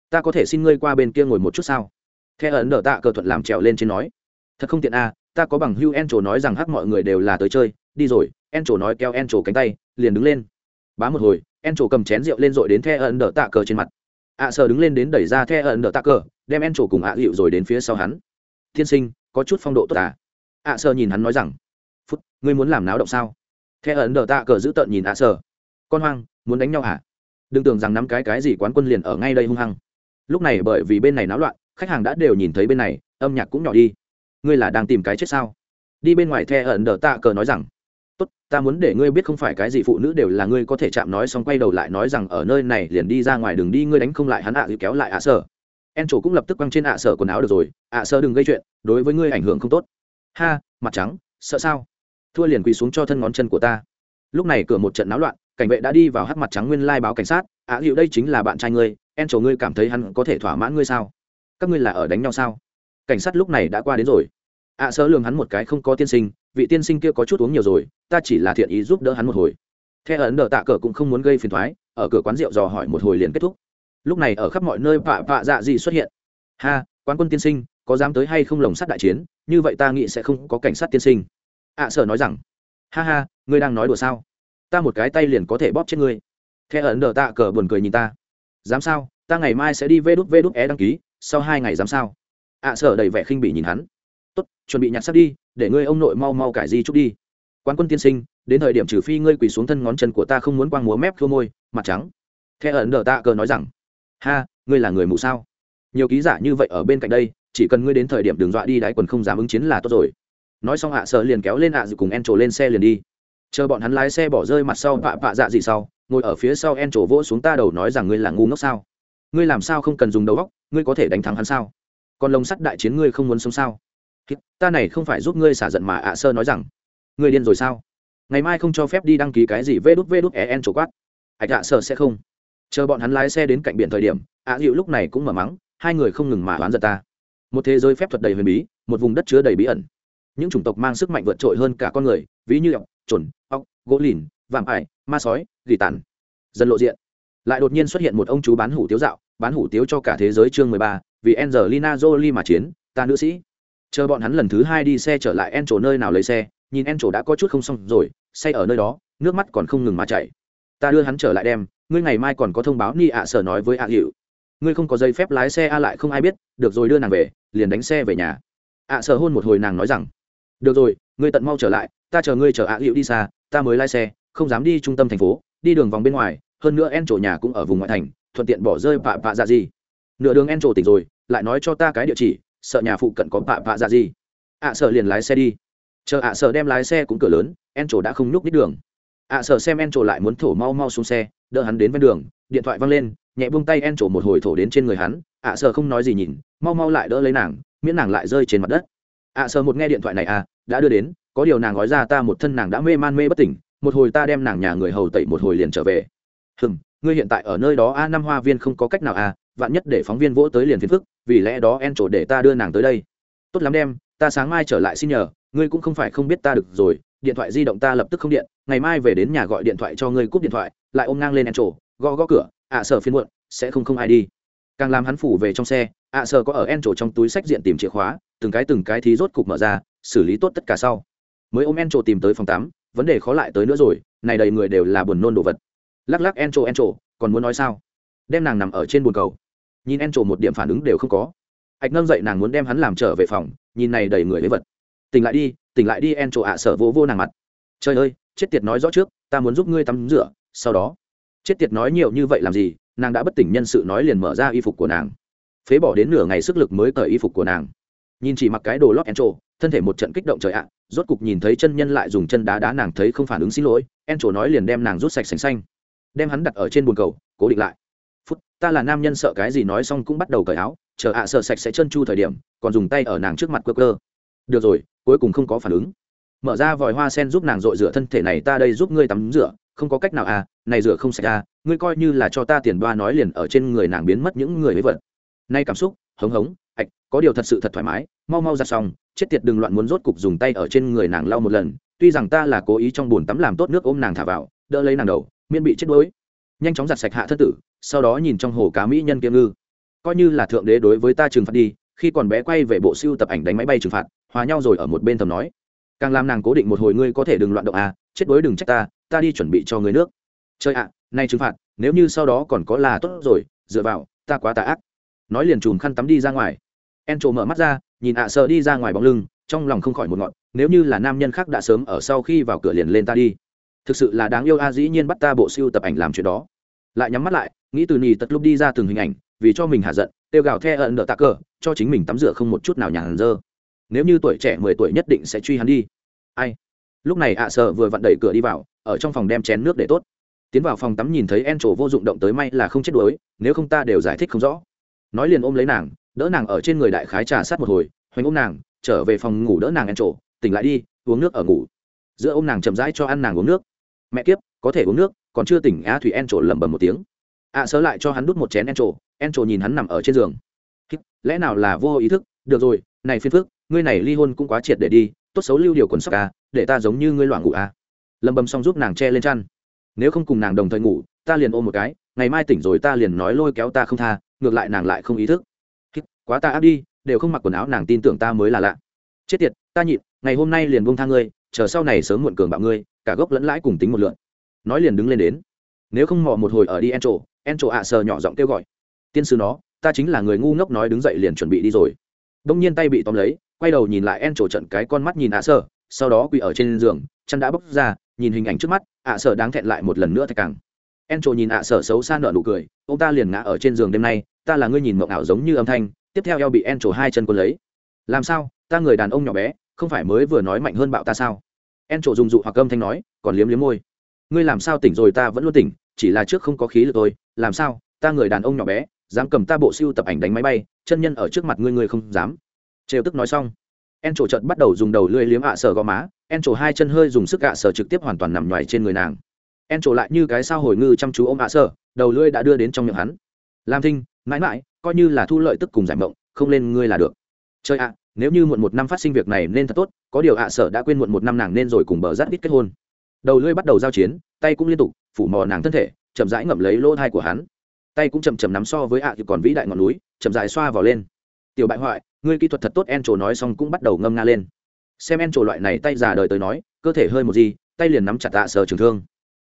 Ta có thể xin ngươi qua bên kia ngồi một chút sao? The ấn đỡ tạ cờ thuận làm trèo lên trên nói. Thật không tiện à ta có bằng hưu en trổ nói rằng hắc mọi người đều là tới chơi đi rồi en trổ nói kéo en trổ cánh tay, liền đứng lên. Bá một hồi en trổ cầm chén rượu lên rồi đến the ẩn đỡ tạ cờ trên mặt. Ạ à sờ đứng lên đến đẩy ra the ẩn đỡ tạ cờ đem en trổ cùng ạ à hiệu rồi đến phía sau hắn. Thiên sinh, có chút phong độ tốt à? Ạ à sờ nhìn hắn nói rằng. Phút ngươi muốn làm náo động sao? The ẩn đỡ tạ cờ giữ tợn nhìn ạ sờ con hoang, muốn đánh nhau hả đừng tưởng rằng nắm cái cái gì quán quân liền ở ngay đây hung hăng. Lúc này bởi vì bên này náo loạn, khách hàng đã đều nhìn thấy bên này, âm nhạc cũng nhỏ đi. Ngươi là đang tìm cái chết sao? Đi bên ngoài the ẩn đờ tạ cờ nói rằng tốt ta muốn để ngươi biết không phải cái gì phụ nữ đều là ngươi có thể chạm nói xong quay đầu lại nói rằng ở nơi này liền đi ra ngoài đường đi ngươi đánh không lại hắn ạ à, kéo lại ạ sở. En chủ cũng lập tức quăng trên ạ sở quần áo được rồi ạ sở đừng gây chuyện đối với ngươi ảnh hưởng không tốt. Ha mặt trắng sợ sao? Thua liền quỳ xuống cho thân ngón chân của ta. Lúc này cửa một trận náo loạn cảnh vệ đã đi vào hắt mặt trắng nguyên lai báo cảnh sát ạ hiệu đây chính là bạn trai ngươi en trổ ngươi cảm thấy hắn có thể thỏa mãn ngươi sao? Các ngươi là ở đánh nhau sao? Cảnh sát lúc này đã qua đến rồi. Ạ à, sơ lường hắn một cái không có tiên sinh vị tiên sinh kia có chút uống nhiều rồi ta chỉ là thiện ý giúp đỡ hắn một hồi. Theo ấn đờ tạ cờ cũng không muốn gây phiền thoái ở cửa quán rượu dò hỏi một hồi liền kết thúc. Lúc này ở khắp mọi nơi vạ vạ dạ gì xuất hiện. Ha quán quân tiên sinh có dám tới hay không lồng sắt đại chiến? Như vậy ta nghĩ sẽ không có cảnh sát tiên sinh. Ạ à, sở nói rằng ha ha ngươi đang nói đùa sao? Ta một cái tay liền có thể bóp chết ngươi. Theo ấn đờ tạ cờ buồn cười nhìn ta. Dám sao? Ta ngày mai sẽ đi vê đút vê đút é đăng ký sau hai ngày dám sao? Ạ à, sở đầy vẻ khinh bỉ nhìn hắn tốt, chuẩn bị nhặt sắt đi, để ngươi ông nội mau mau cải di trúc đi. Quan quân tiên sinh, đến thời điểm trừ phi ngươi quỳ xuống thân ngón chân của ta không muốn quang múa mép khô môi, mặt trắng. Khe ẩn đờ tạ cờ nói rằng, ha, ngươi là người mù sao? Nhiều ký giả như vậy ở bên cạnh đây, chỉ cần ngươi đến thời điểm đường dọa đi đáy quần không dám ứng chiến là tốt rồi. Nói xong hạ à sợ liền kéo lên hạ à dự cùng en trổ lên xe liền đi. Chờ bọn hắn lái xe bỏ rơi mặt sau, vạ vạ dạ gì sau, ngồi ở phía sau en trổ vỗ xuống ta đầu nói rằng ngươi là ngu ngốc sao? Ngươi làm sao không cần dùng đầu óc, ngươi có thể đánh thắng hắn sao? Còn lồng sắt đại chiến ngươi không muốn sống sao? Ta này không phải giúp ngươi xả giận mà ạ sơ nói rằng, ngươi điên rồi sao? Ngày mai không cho phép đi đăng ký cái gì vê đút vê đút e en chỗ quát. Ạch ạ sơ sẽ không. Chờ bọn hắn lái xe đến cạnh biển thời điểm, ạ dịu lúc này cũng mở mắng, hai người không ngừng mà oán giận ta. Một thế giới phép thuật đầy huyền bí, một vùng đất chứa đầy bí ẩn. Những chủng tộc mang sức mạnh vượt trội hơn cả con người, ví như ọc trồn ọc gỗ lìn, vạm ải, ma sói, gỉ tàn. Dần lộ diện. Lại đột nhiên xuất hiện một ông chú bán hủ tiếu dạo, bán hủ tiếu cho cả thế giới chương mười ba, vì angelina jolie mà chiến, ta nữ sĩ chờ bọn hắn lần thứ hai đi xe trở lại en chỗ nơi nào lấy xe, nhìn en chỗ đã có chút không xong rồi, say ở nơi đó, nước mắt còn không ngừng mà chảy. Ta đưa hắn trở lại đem, ngươi ngày mai còn có thông báo ni ạ sở nói với ạ hiệu ngươi không có giấy phép lái xe a lại không ai biết, được rồi đưa nàng về, liền đánh xe về nhà. ạ sở hôn một hồi nàng nói rằng, được rồi, ngươi tận mau trở lại, ta chờ ngươi chở ạ hiệu đi xa, ta mới lái xe, không dám đi trung tâm thành phố, đi đường vòng bên ngoài, hơn nữa en chỗ nhà cũng ở vùng ngoại thành, thuận tiện bỏ rơi pạ pạ dạ gì. Nửa đường en chỗ tỉnh rồi, lại nói cho ta cái địa chỉ sợ nhà phụ cận có bạ bạ dạ gì. ạ sợ liền lái xe đi. Chờ ạ sợ đem lái xe cũng cửa lớn en trổ đã không nhúc đích đường. ạ sợ xem en trổ lại muốn thổ mau mau xuống xe, đỡ hắn đến ven đường, điện thoại văng lên, nhẹ buông tay en trổ một hồi thổ đến trên người hắn, ạ sợ không nói gì nhìn, mau mau lại đỡ lấy nàng, miễn nàng lại rơi trên mặt đất. ạ sợ một nghe điện thoại này à đã đưa đến, có điều nàng nói ra ta một thân nàng đã mê man mê bất tỉnh, một hồi ta đem nàng nhà người hầu tẩy một hồi liền trở về. Hừm, ngươi hiện tại ở nơi đó, a, năm hoa viên không có cách nào à vạn nhất để phóng viên vỗ tới liền phiền phức vì lẽ đó en trổ để ta đưa nàng tới đây. Tốt lắm đem ta sáng mai trở lại xin nhờ ngươi cũng không phải không biết ta được rồi điện thoại di động ta lập tức không điện ngày mai về đến nhà gọi điện thoại cho ngươi cúp điện thoại lại ôm ngang lên en trổ gõ gõ cửa ạ à, sợ phiên muộn sẽ không không ai đi. Càng làm hắn phủ về trong xe ạ à, sợ có ở en trổ trong túi sách diện tìm chìa khóa từng cái từng cái thí rốt cục mở ra xử lý tốt tất cả sau. Mới ôm en trổ tìm tới phòng tắm vấn đề khó lại tới nữa rồi này đầy người đều là buồn nôn đồ vật. Lắc lắc en trổ en trổ còn muốn nói sao? Đem nàng nằm ở trên bồn cầu nhìn en trổ một điểm phản ứng đều không có. Hạch nâng dậy nàng muốn đem hắn làm trở về phòng, nhìn này đầy người với vật. Tỉnh lại đi, tỉnh lại đi en trổ ạ sở vô vô nàng mặt. Trời ơi, chết tiệt nói rõ trước, ta muốn giúp ngươi tắm rửa, sau đó. Chết tiệt nói nhiều như vậy làm gì, nàng đã bất tỉnh nhân sự nói liền mở ra y phục của nàng. Phế bỏ đến nửa ngày sức lực mới cởi y phục của nàng. Nhìn chỉ mặc cái đồ lót en trổ thân thể một trận kích động trời ạ, rốt cục nhìn thấy chân nhân lại dùng chân đá đá nàng thấy không phản ứng xin lỗi en trổ nói liền đem nàng rút sạch sành xanh. Đem hắn đặt ở trên bồn cầu, cố định lại ta là nam nhân sợ cái gì nói xong cũng bắt đầu cởi áo, chờ ạ sợ sạch sẽ chân chu thời điểm, còn dùng tay ở nàng trước mặt cơ cơ được rồi, cuối cùng không có phản ứng. Mở ra vòi hoa sen giúp nàng dội rửa thân thể này, ta đây giúp ngươi tắm rửa, không có cách nào à này rửa không sạch à ngươi coi như là cho ta tiền đoa nói liền ở trên người nàng biến mất những người với vật. Nay cảm xúc, hống hống, ạch, có điều thật sự thật thoải mái, mau mau ra xong, chết tiệt đừng loạn muốn rốt cục dùng tay ở trên người nàng lau một lần, tuy rằng ta là cố ý trong bồn tắm làm tốt nước ôm nàng thả vào, đỡ lấy nàng đầu, miễn bị chết đuối. Nhanh chóng giặt sạch hạ thất tử sau đó nhìn trong hồ cá mỹ nhân kia ngư. Coi như là thượng đế đối với ta trừng phạt đi khi còn bé quay về bộ siêu tập ảnh đánh máy bay trừng phạt hòa nhau rồi ở một bên thầm nói. Càng làm nàng cố định một hồi ngươi có thể đừng loạn động à chết đối đừng trách ta ta đi chuẩn bị cho người nước. Chơi ạ à, nay trừng phạt nếu như sau đó còn có là tốt rồi dựa vào ta quá tà ác. Nói liền chùm khăn tắm đi ra ngoài. En trộ mở mắt ra nhìn ạ sợ đi ra ngoài bóng lưng trong lòng không khỏi một ngọn nếu như là nam nhân khác đã sớm ở sau khi vào cửa liền lên ta đi. Thực sự là đáng yêu a dĩ nhiên bắt ta bộ siêu tập ảnh làm chuyện đó lại nhắm mắt lại, nghĩ từ nì tật lúc đi ra từng hình ảnh, vì cho mình hạ giận tiêu gào the ẩn đỡ tạ cờ, cho chính mình tắm rửa không một chút nào nhàn dơ nếu như tuổi trẻ mười tuổi nhất định sẽ truy hắn đi. Ai? Lúc này ạ sợ vừa vặn đẩy cửa đi vào, ở trong phòng đem chén nước để tốt. Tiến vào phòng tắm nhìn thấy en trổ vô dụng động tới may là không chết đuối, nếu không ta đều giải thích không rõ. Nói liền ôm lấy nàng, đỡ nàng ở trên người đại khái trà sát một hồi, hoành ôm nàng, trở về phòng ngủ đỡ nàng en trổ tỉnh lại đi, uống nước ở ngủ. Giữa ôm nàng chậm rãi cho ăn nàng uống nước. Mẹ kiếp, có thể uống nước còn chưa tỉnh a thủy en trổ lẩm bẩm một tiếng. Ạ à, sớ lại cho hắn đút một chén en trổ en trổ nhìn hắn nằm ở trên giường. Lẽ nào là vô ý thức? Được rồi này phiên phước ngươi này ly hôn cũng quá triệt để đi tốt xấu lưu điều quần sóc a để ta giống như ngươi loạn ngủ a. Lẩm bẩm xong giúp nàng che lên chăn. Nếu không cùng nàng đồng thời ngủ ta liền ôm một cái ngày mai tỉnh rồi ta liền nói lôi kéo ta không tha ngược lại nàng lại không ý thức. Quá ta áp đi đều không mặc quần áo nàng tin tưởng ta mới là lạ. Chết tiệt ta nhịn ngày hôm nay liền buông tha ngươi chờ sau này sớm muộn cường bạo ngươi cả gốc lẫn lãi cùng tính một lượn nói liền đứng lên đến. Nếu không mò một hồi ở đi en trổ en trổ ạ sờ nhỏ giọng kêu gọi. Tiên sư nó, ta chính là người ngu ngốc nói đứng dậy liền chuẩn bị đi rồi. Đông nhiên tay bị tóm lấy, quay đầu nhìn lại en trổ trận cái con mắt nhìn ạ sờ, sau đó quỳ ở trên giường, chân đã bốc ra, nhìn hình ảnh trước mắt, ạ sờ đáng thẹn lại một lần nữa thạch càng. En trổ nhìn ạ sờ xấu xa nợ nụ cười, ông ta liền ngã ở trên giường đêm nay, ta là ngươi nhìn mộng ảo giống như âm thanh, tiếp theo eo bị en trổ hai chân quân lấy. Làm sao, ta người đàn ông nhỏ bé, không phải mới vừa nói mạnh hơn bạo ta sao? En trổ dùng dụ hoặc âm thanh nói, còn liếm liếm môi ngươi làm sao tỉnh rồi ta vẫn luôn tỉnh, chỉ là trước không có khí lực thôi, làm sao, ta người đàn ông nhỏ bé, dám cầm ta bộ siêu tập ảnh đánh máy bay, chân nhân ở trước mặt ngươi ngươi không dám. Trêu tức nói xong en trổ trận bắt đầu dùng đầu lưỡi liếm ạ sờ gò má en trổ hai chân hơi dùng sức ạ sờ trực tiếp hoàn toàn nằm ngoài trên người nàng. En trổ lại như cái sao hồi ngư chăm chú ôm ạ sờ đầu lưỡi đã đưa đến trong miệng hắn. Làm thinh, mãi mãi, coi như là thu lợi tức cùng giải mộng, không lên ngươi là được. Chơi ạ, nếu như muộn một năm phát sinh việc này nên thật tốt, có điều ạ sở đã quên muộn một năm nàng nên rồi cùng bờ rát ít kết hôn đầu lưỡi bắt đầu giao chiến, tay cũng liên tục phủ mò nàng thân thể, chậm rãi ngậm lấy lỗ thai của hắn. Tay cũng chậm chậm nắm so với ạ thì còn vĩ đại ngọn núi, chậm rãi xoa vào lên. Tiểu bại hoại, ngươi kỹ thuật thật tốt. En trổ nói xong cũng bắt đầu ngâm nga lên. Xem en trổ loại này tay già đời tới nói, cơ thể hơi một gì, tay liền nắm chặt ạ sở trường thương.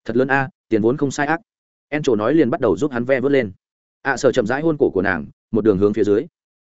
Thật lớn a, tiền vốn không sai ác. En trổ nói liền bắt đầu giúp hắn ve vớt lên. Ạ sở chậm rãi hôn cổ của nàng, một đường hướng phía dưới.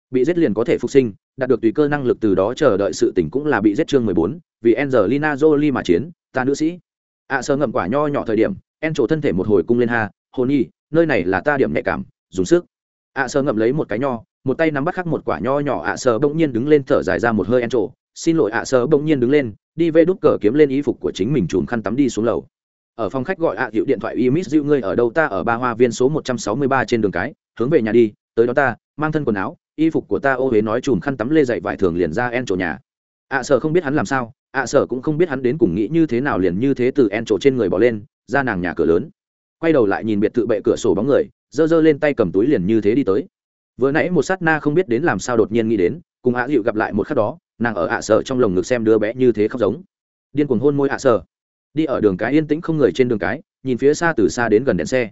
Bị giết liền có thể phục sinh, đạt được tùy cơ năng lực từ đó chờ đợi sự tỉnh cũng là bị giết chương mười bốn, vì Angelina Jolie mà chiến, ta nữ sĩ ạ sơ ngậm quả nho nhỏ thời điểm, en trổ thân thể một hồi cung lên ha hồn nhi, nơi này là ta điểm nhạy cảm, dùng sức. ạ sơ ngậm lấy một cái nho, một tay nắm bắt khắc một quả nho nhỏ ạ sơ bỗng nhiên đứng lên thở dài ra một hơi en trổ. Xin lỗi ạ sơ bỗng nhiên đứng lên, đi về đút cờ kiếm lên y phục của chính mình chùm khăn tắm đi xuống lầu. Ở phòng khách gọi ạ hiệu điện thoại imis dịu ngươi ở đâu ta ở ba hoa viên số một trăm sáu mươi ba trên đường cái, hướng về nhà đi, tới đó ta, mang thân quần áo, y phục của ta ô huế nói chùm khăn tắm lê dậy vải thường liền ra en trổ nhà ạ sở không biết hắn làm sao, ạ sở cũng không biết hắn đến cùng nghĩ như thế nào liền như thế từ en trổ trên người bỏ lên, ra nàng nhà cửa lớn. Quay đầu lại nhìn biệt thự bệ cửa sổ bóng người, giơ giơ lên tay cầm túi liền như thế đi tới. Vừa nãy một sát na không biết đến làm sao đột nhiên nghĩ đến, cùng ạ dịu gặp lại một khắc đó, nàng ở ạ sở trong lồng ngực xem đứa bé như thế khóc giống. Điên cuồng hôn môi ạ sở. Đi ở đường cái yên tĩnh không người trên đường cái, nhìn phía xa từ xa đến gần đèn xe.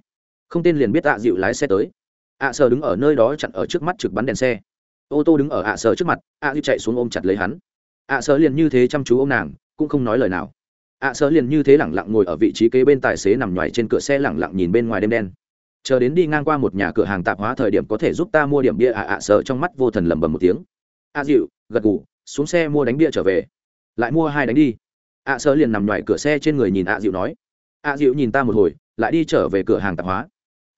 Không tên liền biết ạ dịu lái xe tới. Ạ sở đứng ở nơi đó chặn ở trước mắt trực bắn đèn xe. Ô tô đứng ở ạ sở trước mặt, ạ dịu chạy xuống ôm chặt lấy hắn ạ sợ liền như thế chăm chú ô m nàng, cũng không nói lời nào. ạ sợ liền như thế lẳng lặng ngồi ở vị trí kế bên tài xế nằm ngoài trên cửa xe lẳng lặng nhìn bên ngoài đêm đen. Chờ đến đi ngang qua một nhà cửa hàng tạp hóa thời điểm có thể giúp ta mua điểm bia ạ ạ sợ trong mắt vô thần lầm bầm một tiếng. A dịu gật gù, xuống xe mua đánh bia trở về. Lại mua hai đánh đi. ạ sợ liền nằm ngoài cửa xe trên người nhìn ạ dịu nói. Ạ dịu nhìn ta một hồi, lại đi trở về cửa hàng tạp hóa.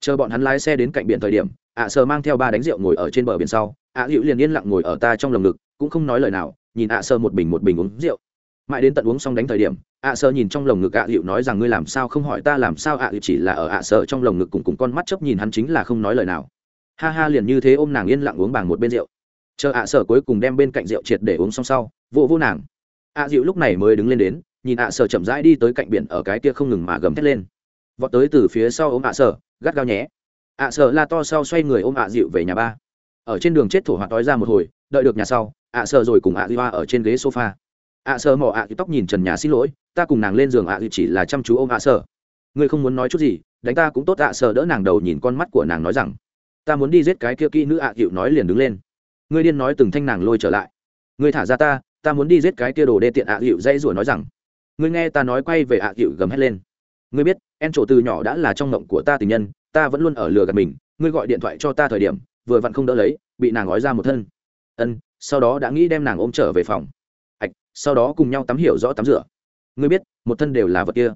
Chờ bọn hắn lái xe đến cạnh biển thời điểm, ạ sợ mang theo ba đánh rượu ngồi ở trên bờ biển sau. Ạ dịu liền yên lặng ngồi ở ta trong lồng ngực, cũng không nói lời nào nhìn ạ sơ một bình một bình uống rượu. Mãi đến tận uống xong đánh thời điểm ạ sơ nhìn trong lồng ngực ạ hiệu nói rằng ngươi làm sao không hỏi ta làm sao ạ hiệu chỉ là ở ạ sơ trong lồng ngực cùng cùng con mắt chấp nhìn hắn chính là không nói lời nào. Ha ha liền như thế ôm nàng yên lặng uống bằng một bên rượu. Chờ ạ sơ cuối cùng đem bên cạnh rượu triệt để uống xong sau vô vô nàng. Ạ dịu lúc này mới đứng lên đến nhìn ạ sơ chậm rãi đi tới cạnh biển ở cái kia không ngừng mà gầm thét lên. Vọt tới từ phía sau ôm ạ sơ, gắt gao nhé. Ạ sơ la to sau xoay người ôm ạ dịu về nhà ba. Ở trên đường chết thổ hoạt đói ra một hồi đợi được nhà sau ạ sợ rồi cùng ạ dịu ở trên ghế sofa. ạ sợ mỏ ạ dịu tóc nhìn trần nhà xin lỗi, ta cùng nàng lên giường ạ dịu chỉ là chăm chú ôm ạ sợ. Ngươi không muốn nói chút gì, đánh ta cũng tốt ạ sợ đỡ nàng đầu nhìn con mắt của nàng nói rằng. Ta muốn đi giết cái kia kỹ nữ ạ dịu nói liền đứng lên. Ngươi điên nói từng thanh nàng lôi trở lại. Ngươi thả ra ta ta muốn đi giết cái kia đồ đê tiện ạ dịu dây rủa nói rằng. Ngươi nghe ta nói quay về ạ dịu gầm hét lên. Ngươi biết, en trổ từ nhỏ đã là trong mộng của ta tình nhân, ta vẫn luôn ở lừa gạt mình, ngươi gọi điện thoại cho ta thời điểm, vừa vặn không đỡ lấy, bị nàng gói ra một thân. Ân sau đó đã nghĩ đem nàng ôm trở về phòng. Ạch sau đó cùng nhau tắm hiểu rõ tắm rửa. Ngươi biết, một thân đều là vật kia.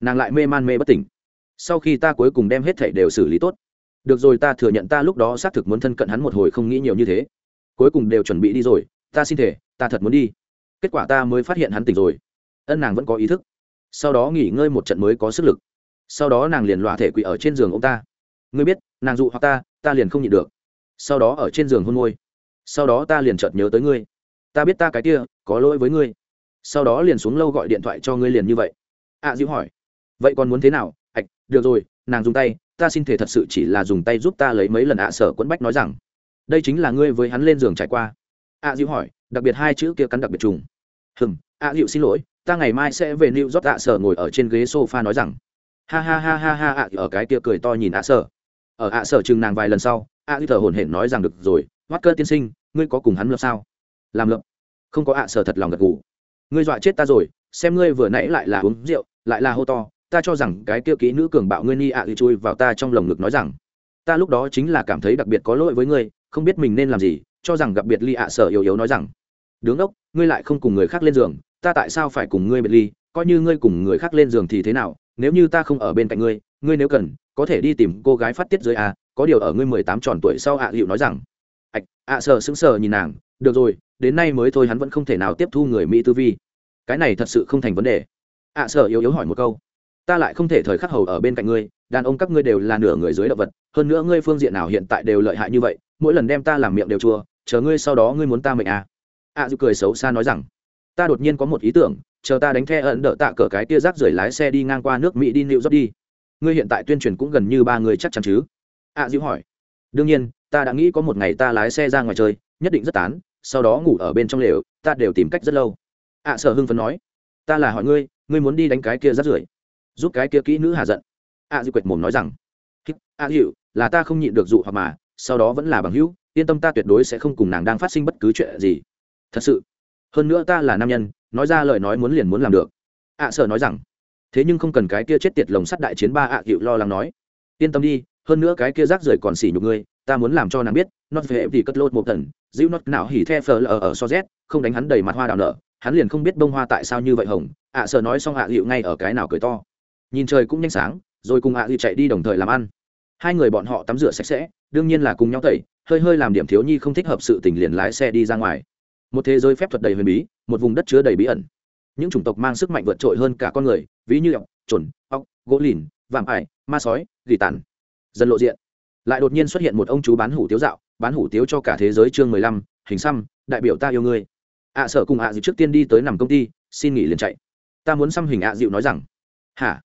Nàng lại mê man mê bất tỉnh. Sau khi ta cuối cùng đem hết thảy đều xử lý tốt. Được rồi, ta thừa nhận ta lúc đó xác thực muốn thân cận hắn một hồi không nghĩ nhiều như thế. Cuối cùng đều chuẩn bị đi rồi, ta xin thể ta thật muốn đi. Kết quả ta mới phát hiện hắn tỉnh rồi. Ân nàng vẫn có ý thức. Sau đó nghỉ ngơi một trận mới có sức lực. Sau đó nàng liền lọa thể quỵ ở trên giường ông ta. Ngươi biết, nàng dụ hoặc ta ta liền không nhịn được. Sau đó ở trên giường hôn môi sau đó ta liền chợt nhớ tới ngươi. Ta biết ta cái kia có lỗi với ngươi. Sau đó liền xuống lâu gọi điện thoại cho ngươi liền như vậy. Ạ à, dịu hỏi. Vậy còn muốn thế nào? Ạch được rồi nàng dùng tay ta xin thể thật sự chỉ là dùng tay giúp ta lấy mấy lần ạ sở quẫn bách nói rằng đây chính là ngươi với hắn lên giường trải qua. Ạ dịu hỏi đặc biệt hai chữ kia cắn đặc biệt trùng. Hừm ạ dịu xin lỗi ta ngày mai sẽ về new york ạ sở ngồi ở trên ghế sofa nói rằng. Ha ha ha ha ha ạ ở cái kia cười to nhìn ạ sở. Ở ạ sở chừng nàng vài lần sau ạ dịu thở hổn hển nói rằng được rồi hoắt cơ tiên sinh, ngươi có cùng hắn lập sao? Làm lập? Không có ạ, sở thật lòng gật gù. Ngươi dọa chết ta rồi, xem ngươi vừa nãy lại là uống rượu, lại là hô to, ta cho rằng cái kia kỹ nữ cường bạo ngươi ni ạ à chui vào ta trong lồng ngực nói rằng, ta lúc đó chính là cảm thấy đặc biệt có lỗi với ngươi, không biết mình nên làm gì, cho rằng gặp biệt ly ạ, sở yếu yếu nói rằng, đứng ốc, ngươi lại không cùng người khác lên giường, ta tại sao phải cùng ngươi biệt ly, coi như ngươi cùng người khác lên giường thì thế nào, nếu như ta không ở bên cạnh ngươi ngươi nếu cần, có thể đi tìm cô gái phát tiết dưới a có điều ở ngươi mười tám tròn tuổi sau ạ à nói rằng ạch ạ sở sững sờ nhìn nàng, được rồi, đến nay mới thôi hắn vẫn không thể nào tiếp thu người mỹ tư vi. Cái này thật sự không thành vấn đề. ạ sợ yếu yếu hỏi một câu, ta lại không thể thời khắc hầu ở bên cạnh ngươi, đàn ông các ngươi đều là nửa người dưới động vật, hơn nữa ngươi phương diện nào hiện tại đều lợi hại như vậy, mỗi lần đem ta làm miệng đều chua, chờ ngươi sau đó ngươi muốn ta mệnh à? ạ dịu cười xấu xa nói rằng, ta đột nhiên có một ý tưởng, chờ ta đánh the ẩn đỡ tạ cờ cái tia rác rưởi lái xe đi ngang qua nước mỹ đi nịu dốc đi. Ngươi hiện tại tuyên truyền cũng gần như ba người chắc chắn chứ? ạ dịu hỏi, đương nhiên ta đã nghĩ có một ngày ta lái xe ra ngoài chơi, nhất định rất tán, sau đó ngủ ở bên trong lều, ta đều tìm cách rất lâu. Ạ sở hưng phấn nói, ta là hỏi ngươi ngươi muốn đi đánh cái kia rác rưởi, giúp cái kia kỹ nữ hạ giận. Ạ dịu quệt mồm nói rằng ạ dịu là ta không nhịn được dụ hoặc mà, sau đó vẫn là bằng hữu, yên tâm ta tuyệt đối sẽ không cùng nàng đang phát sinh bất cứ chuyện gì. Thật sự? Hơn nữa ta là nam nhân, nói ra lời nói muốn liền muốn làm được. Ạ sở nói rằng, thế nhưng không cần cái kia chết tiệt lồng sắt đại chiến ba ạ dịu lo lắng nói. Yên tâm đi, hơn nữa cái kia rác rưởi còn xỉ nhục ngươi ta muốn làm cho nàng biết nót về thì cất lốt một tần dịu nót nào hỉ the phờ lờ ở so z, không đánh hắn đầy mặt hoa đào nở, hắn liền không biết bông hoa tại sao như vậy hồng. Ạ sợ nói xong ạ dịu ngay ở cái nào cười to. Nhìn trời cũng nhanh sáng, rồi cùng ạ dịu chạy đi đồng thời làm ăn. Hai người bọn họ tắm rửa sạch sẽ, đương nhiên là cùng nhau tẩy, hơi hơi làm điểm thiếu nhi không thích hợp sự tình liền lái xe đi ra ngoài. Một thế giới phép thuật đầy huyền bí, một vùng đất chứa đầy bí ẩn. Những chủng tộc mang sức mạnh vượt trội hơn cả con người, ví như ọc trồn ọc gỗ lìn, vạm ải, ma sói, gỉ tàn. Dần lộ diện lại đột nhiên xuất hiện một ông chú bán hủ tiếu dạo, bán hủ tiếu cho cả thế giới chương mười lăm, hình xăm, đại biểu ta yêu ngươi. Ạ sợ cùng ạ dịu trước tiên đi tới nằm công ty, xin nghỉ liền chạy. Ta muốn xăm hình ạ dịu nói rằng, hả?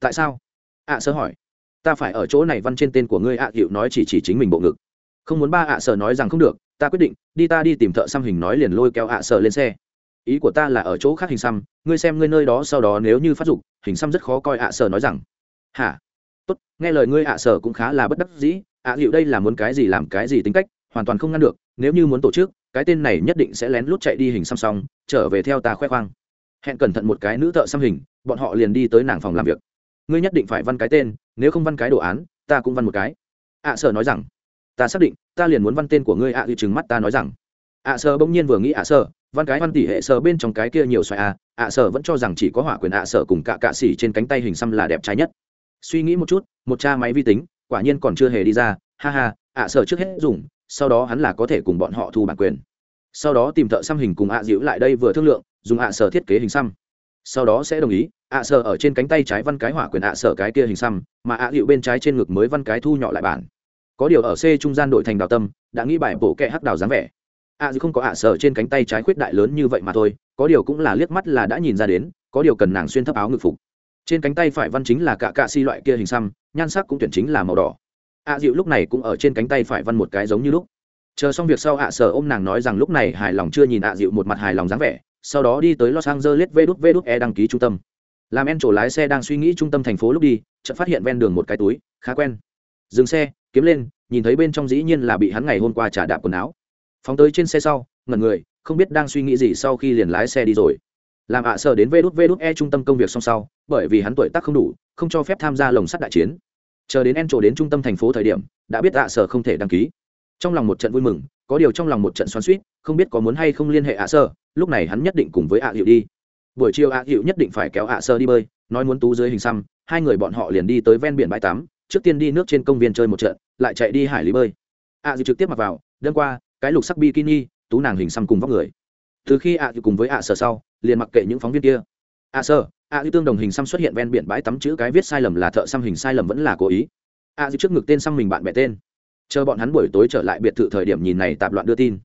Tại sao? Ạ sợ hỏi. Ta phải ở chỗ này văn trên tên của ngươi ạ dịu nói chỉ chỉ chính mình bộ ngực. Không muốn ba ạ sợ nói rằng không được, ta quyết định, đi ta đi tìm thợ xăm hình nói liền lôi kéo ạ sợ lên xe. Ý của ta là ở chỗ khác hình xăm, ngươi xem ngươi nơi đó sau đó nếu như phát dục, hình xăm rất khó coi ạ sợ nói rằng. Hả? Tốt nghe lời ngươi ạ sở cũng khá là bất đắc dĩ. Ạ liệu đây là muốn cái gì làm cái gì tính cách hoàn toàn không ngăn được. Nếu như muốn tổ chức cái tên này nhất định sẽ lén lút chạy đi hình xăm xong trở về theo ta khoe khoang. Hẹn cẩn thận một cái nữ thợ xăm hình bọn họ liền đi tới nàng phòng làm việc. Ngươi nhất định phải văn cái tên nếu không văn cái đồ án ta cũng văn một cái. Ạ sở nói rằng. Ta xác định ta liền muốn văn tên của ngươi ạ à, trừng mắt ta nói rằng. Ạ sở bỗng nhiên vừa nghĩ ạ sở văn cái văn tỷ hệ sở bên trong cái kia nhiều xoài à. Ạ sở vẫn cho rằng chỉ có hỏa quyền ạ sở cùng cả cạ xỉ trên cánh tay hình xăm là đẹp trái nhất suy nghĩ một chút, một cha máy vi tính, quả nhiên còn chưa hề đi ra. Ha ha, ạ sở trước hết dùng, sau đó hắn là có thể cùng bọn họ thu bản quyền. Sau đó tìm thợ xăm hình cùng ạ à dịu lại đây vừa thương lượng, dùng ạ sở thiết kế hình xăm. Sau đó sẽ đồng ý, ạ sở ở trên cánh tay trái văn cái hỏa quyền ạ sở cái kia hình xăm, mà ạ dịu bên trái trên ngực mới văn cái thu nhỏ lại bản. Có điều ở c trung gian đội thành đào tâm, đã nghĩ bài bổ kẹ hắc đào dáng vẻ. Ạ dịu không có ạ sở trên cánh tay trái khuyết đại lớn như vậy mà thôi, có điều cũng là liếc mắt là đã nhìn ra đến, có điều cần nàng xuyên thấp áo ngực phục trên cánh tay phải văn chính là cả cạ si loại kia hình xăm, nhan sắc cũng tuyển chính là màu đỏ. Ạ dịu lúc này cũng ở trên cánh tay phải văn một cái giống như lúc. Chờ xong việc sau ạ sở ô m nàng nói rằng lúc này hài lòng chưa nhìn ạ dịu một mặt hài lòng dáng vẻ, sau đó đi tới los angeles vê đút vê đút e đăng ký trung tâm. Làm en trổ lái xe đang suy nghĩ trung tâm thành phố lúc đi, chợt phát hiện ven đường một cái túi, khá quen. Dừng xe, kiếm lên, nhìn thấy bên trong dĩ nhiên là bị hắn ngày hôm qua trả đạp quần áo. Phóng tới trên xe sau, ngẩn người, không biết đang suy nghĩ gì sau khi liền lái xe đi rồi làm ạ sở đến vê đút vê đút e trung tâm công việc song sau, bởi vì hắn tuổi tác không đủ, không cho phép tham gia lồng sắt đại chiến. Chờ đến en trổ đến trung tâm thành phố thời điểm, đã biết ạ sở không thể đăng ký. Trong lòng một trận vui mừng, có điều trong lòng một trận xoắn suýt không biết có muốn hay không liên hệ ạ sơ, lúc này hắn nhất định cùng với ạ hiệu đi. Buổi chiều ạ hiệu nhất định phải kéo ạ sơ đi bơi, nói muốn tú dưới hình xăm, hai người bọn họ liền đi tới ven biển bãi tắm, trước tiên đi nước trên công viên chơi một trận, lại chạy đi hải lý bơi. Ạ hiệu trực tiếp mặc vào đơn qua, cái lục sắc bikini, tú nàng hình xăm cùng vóc người. Từ khi ạ hiệu cùng với ạ sơ sau liền mặc kệ những phóng viên kia. Ạ sơ ạ dư tương đồng hình xăm xuất hiện ven biển bãi tắm chữ cái viết sai lầm là thợ xăm hình sai lầm vẫn là cố ý. Ạ dư trước ngực tên xăm mình bạn bè tên. Chờ bọn hắn buổi tối trở lại biệt thự thời điểm nhìn này tạp loạn đưa tin.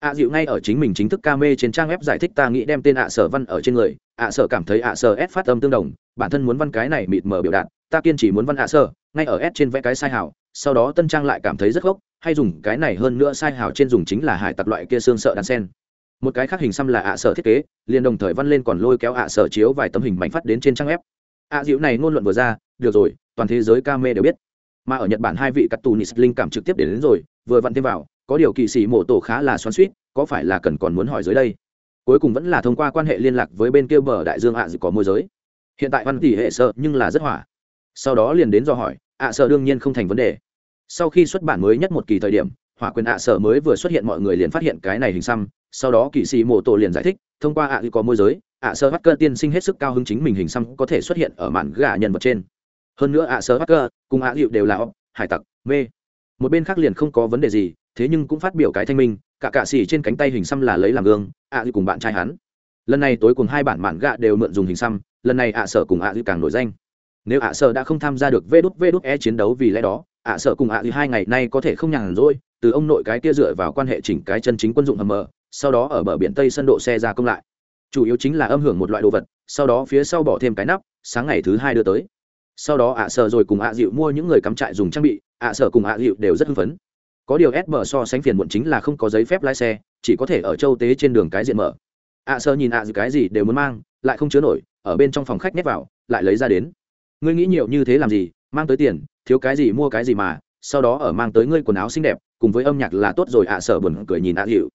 Ạ dịu ngay ở chính mình chính thức ca mê trên trang web giải thích ta nghĩ đem tên ạ sở văn ở trên người. Ạ sở cảm thấy ạ sở s phát âm tương đồng, bản thân muốn văn cái này mịt mờ biểu đạt, ta kiên trì muốn văn ạ sở, ngay ở s trên vẽ cái sai hảo, sau đó tân trang lại cảm thấy rất gốc, hay dùng cái này hơn nữa sai hảo trên dùng chính là hải tặc loại kia xương sợ đan sen một cái khác hình xăm là ạ sở thiết kế, liền đồng thời văn lên còn lôi kéo ạ sở chiếu vài tấm hình mảnh phát đến trên trang web. Ạ dịu này ngôn luận vừa ra, được rồi, toàn thế giới ca mê đều biết. Mà ở nhật bản hai vị cắt tù nis linh cảm trực tiếp để đến rồi, vừa vặn thêm vào, có điều kỳ sĩ mổ tổ khá là xoắn suýt có phải là cần còn muốn hỏi dưới đây? Cuối cùng vẫn là thông qua quan hệ liên lạc với bên kia bờ đại dương ạ dị có môi giới. Hiện tại văn tỷ hệ sợ nhưng là rất hỏa. Sau đó liền đến do hỏi, ạ sợ đương nhiên không thành vấn đề. Sau khi xuất bản mới nhất một kỳ thời điểm, hỏa quyền ạ sợ mới vừa xuất hiện mọi người liền phát hiện cái này hình xăm sau đó kỳ sĩ mộ tổ liền giải thích, thông qua ạ có môi giới, ạ sơ bắt cơ tiên sinh hết sức cao hứng chính mình hình xăm có thể xuất hiện ở màn gà nhân vật trên. Hơn nữa ạ sơ hacker cùng ạ hiệu đều là hải tặc, mê. Một bên khác liền không có vấn đề gì, thế nhưng cũng phát biểu cái thanh minh, cả cạ xỉ trên cánh tay hình xăm là lấy làm gương, ạ hiệu cùng bạn trai hắn. Lần này tối cùng hai bản mạn gạ đều mượn dùng hình xăm, lần này ạ sở cùng ạ hiệu càng nổi danh. Nếu ạ sở đã không tham gia được vê đút vê đút e chiến đấu vì lẽ đó, ạ sở cùng ạ hiệu hai ngày nay có thể không nhàn rỗi, từ ông nội cái kia dựa vào quan hệ chỉnh cái chân chính quân dụng hầm mờ sau đó ở bờ biển tây sân độ xe ra công lại. Chủ yếu chính là âm hưởng một loại đồ vật, sau đó phía sau bỏ thêm cái nắp, sáng ngày thứ hai đưa tới. Sau đó ạ sợ rồi cùng ạ dịu mua những người cắm trại dùng trang bị, ạ sợ cùng ạ dịu đều rất hưng phấn. Có điều sb so sánh phiền muộn chính là không có giấy phép lái xe, chỉ có thể ở châu tế trên đường cái diện mở. Ạ sợ nhìn ạ dịu cái gì đều muốn mang, lại không chứa nổi, ở bên trong phòng khách nhét vào, lại lấy ra đến. Ngươi nghĩ nhiều như thế làm gì, mang tới tiền, thiếu cái gì mua cái gì mà, sau đó ở mang tới ngươi quần áo xinh đẹp, cùng với âm nhạc là tốt rồi, ạ sợ buồn cười nhìn ạ dịu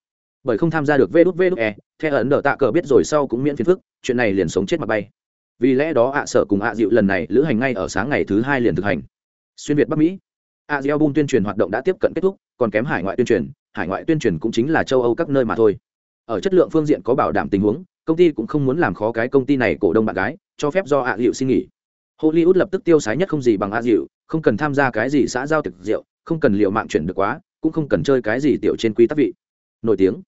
bởi không tham gia được vê đút vê đút e theo ấn đờ tạ cờ biết rồi sau cũng miễn phiền phức, chuyện này liền sống chết mặt bay. Vì lẽ đó ạ sở cùng ạ dịu lần này lữ hành ngay ở sáng ngày thứ hai liền thực hành. Xuyên việt bắc mỹ. Ạ dịu album tuyên truyền hoạt động đã tiếp cận kết thúc, còn kém hải ngoại tuyên truyền, hải ngoại tuyên truyền cũng chính là châu âu các nơi mà thôi. Ở chất lượng phương diện có bảo đảm tình huống, công ty cũng không muốn làm khó cái công ty này cổ đông bạn gái, cho phép do ạ dịu xin nghỉ. Hollywood lập tức tiêu sái nhất không gì bằng ạ dịu, không cần tham gia cái gì xã giao thực rượu, không cần liệu mạng chuyển được quá, cũng không cần chơi cái gì tiểu trên quy tắc vị. Nổi tiếng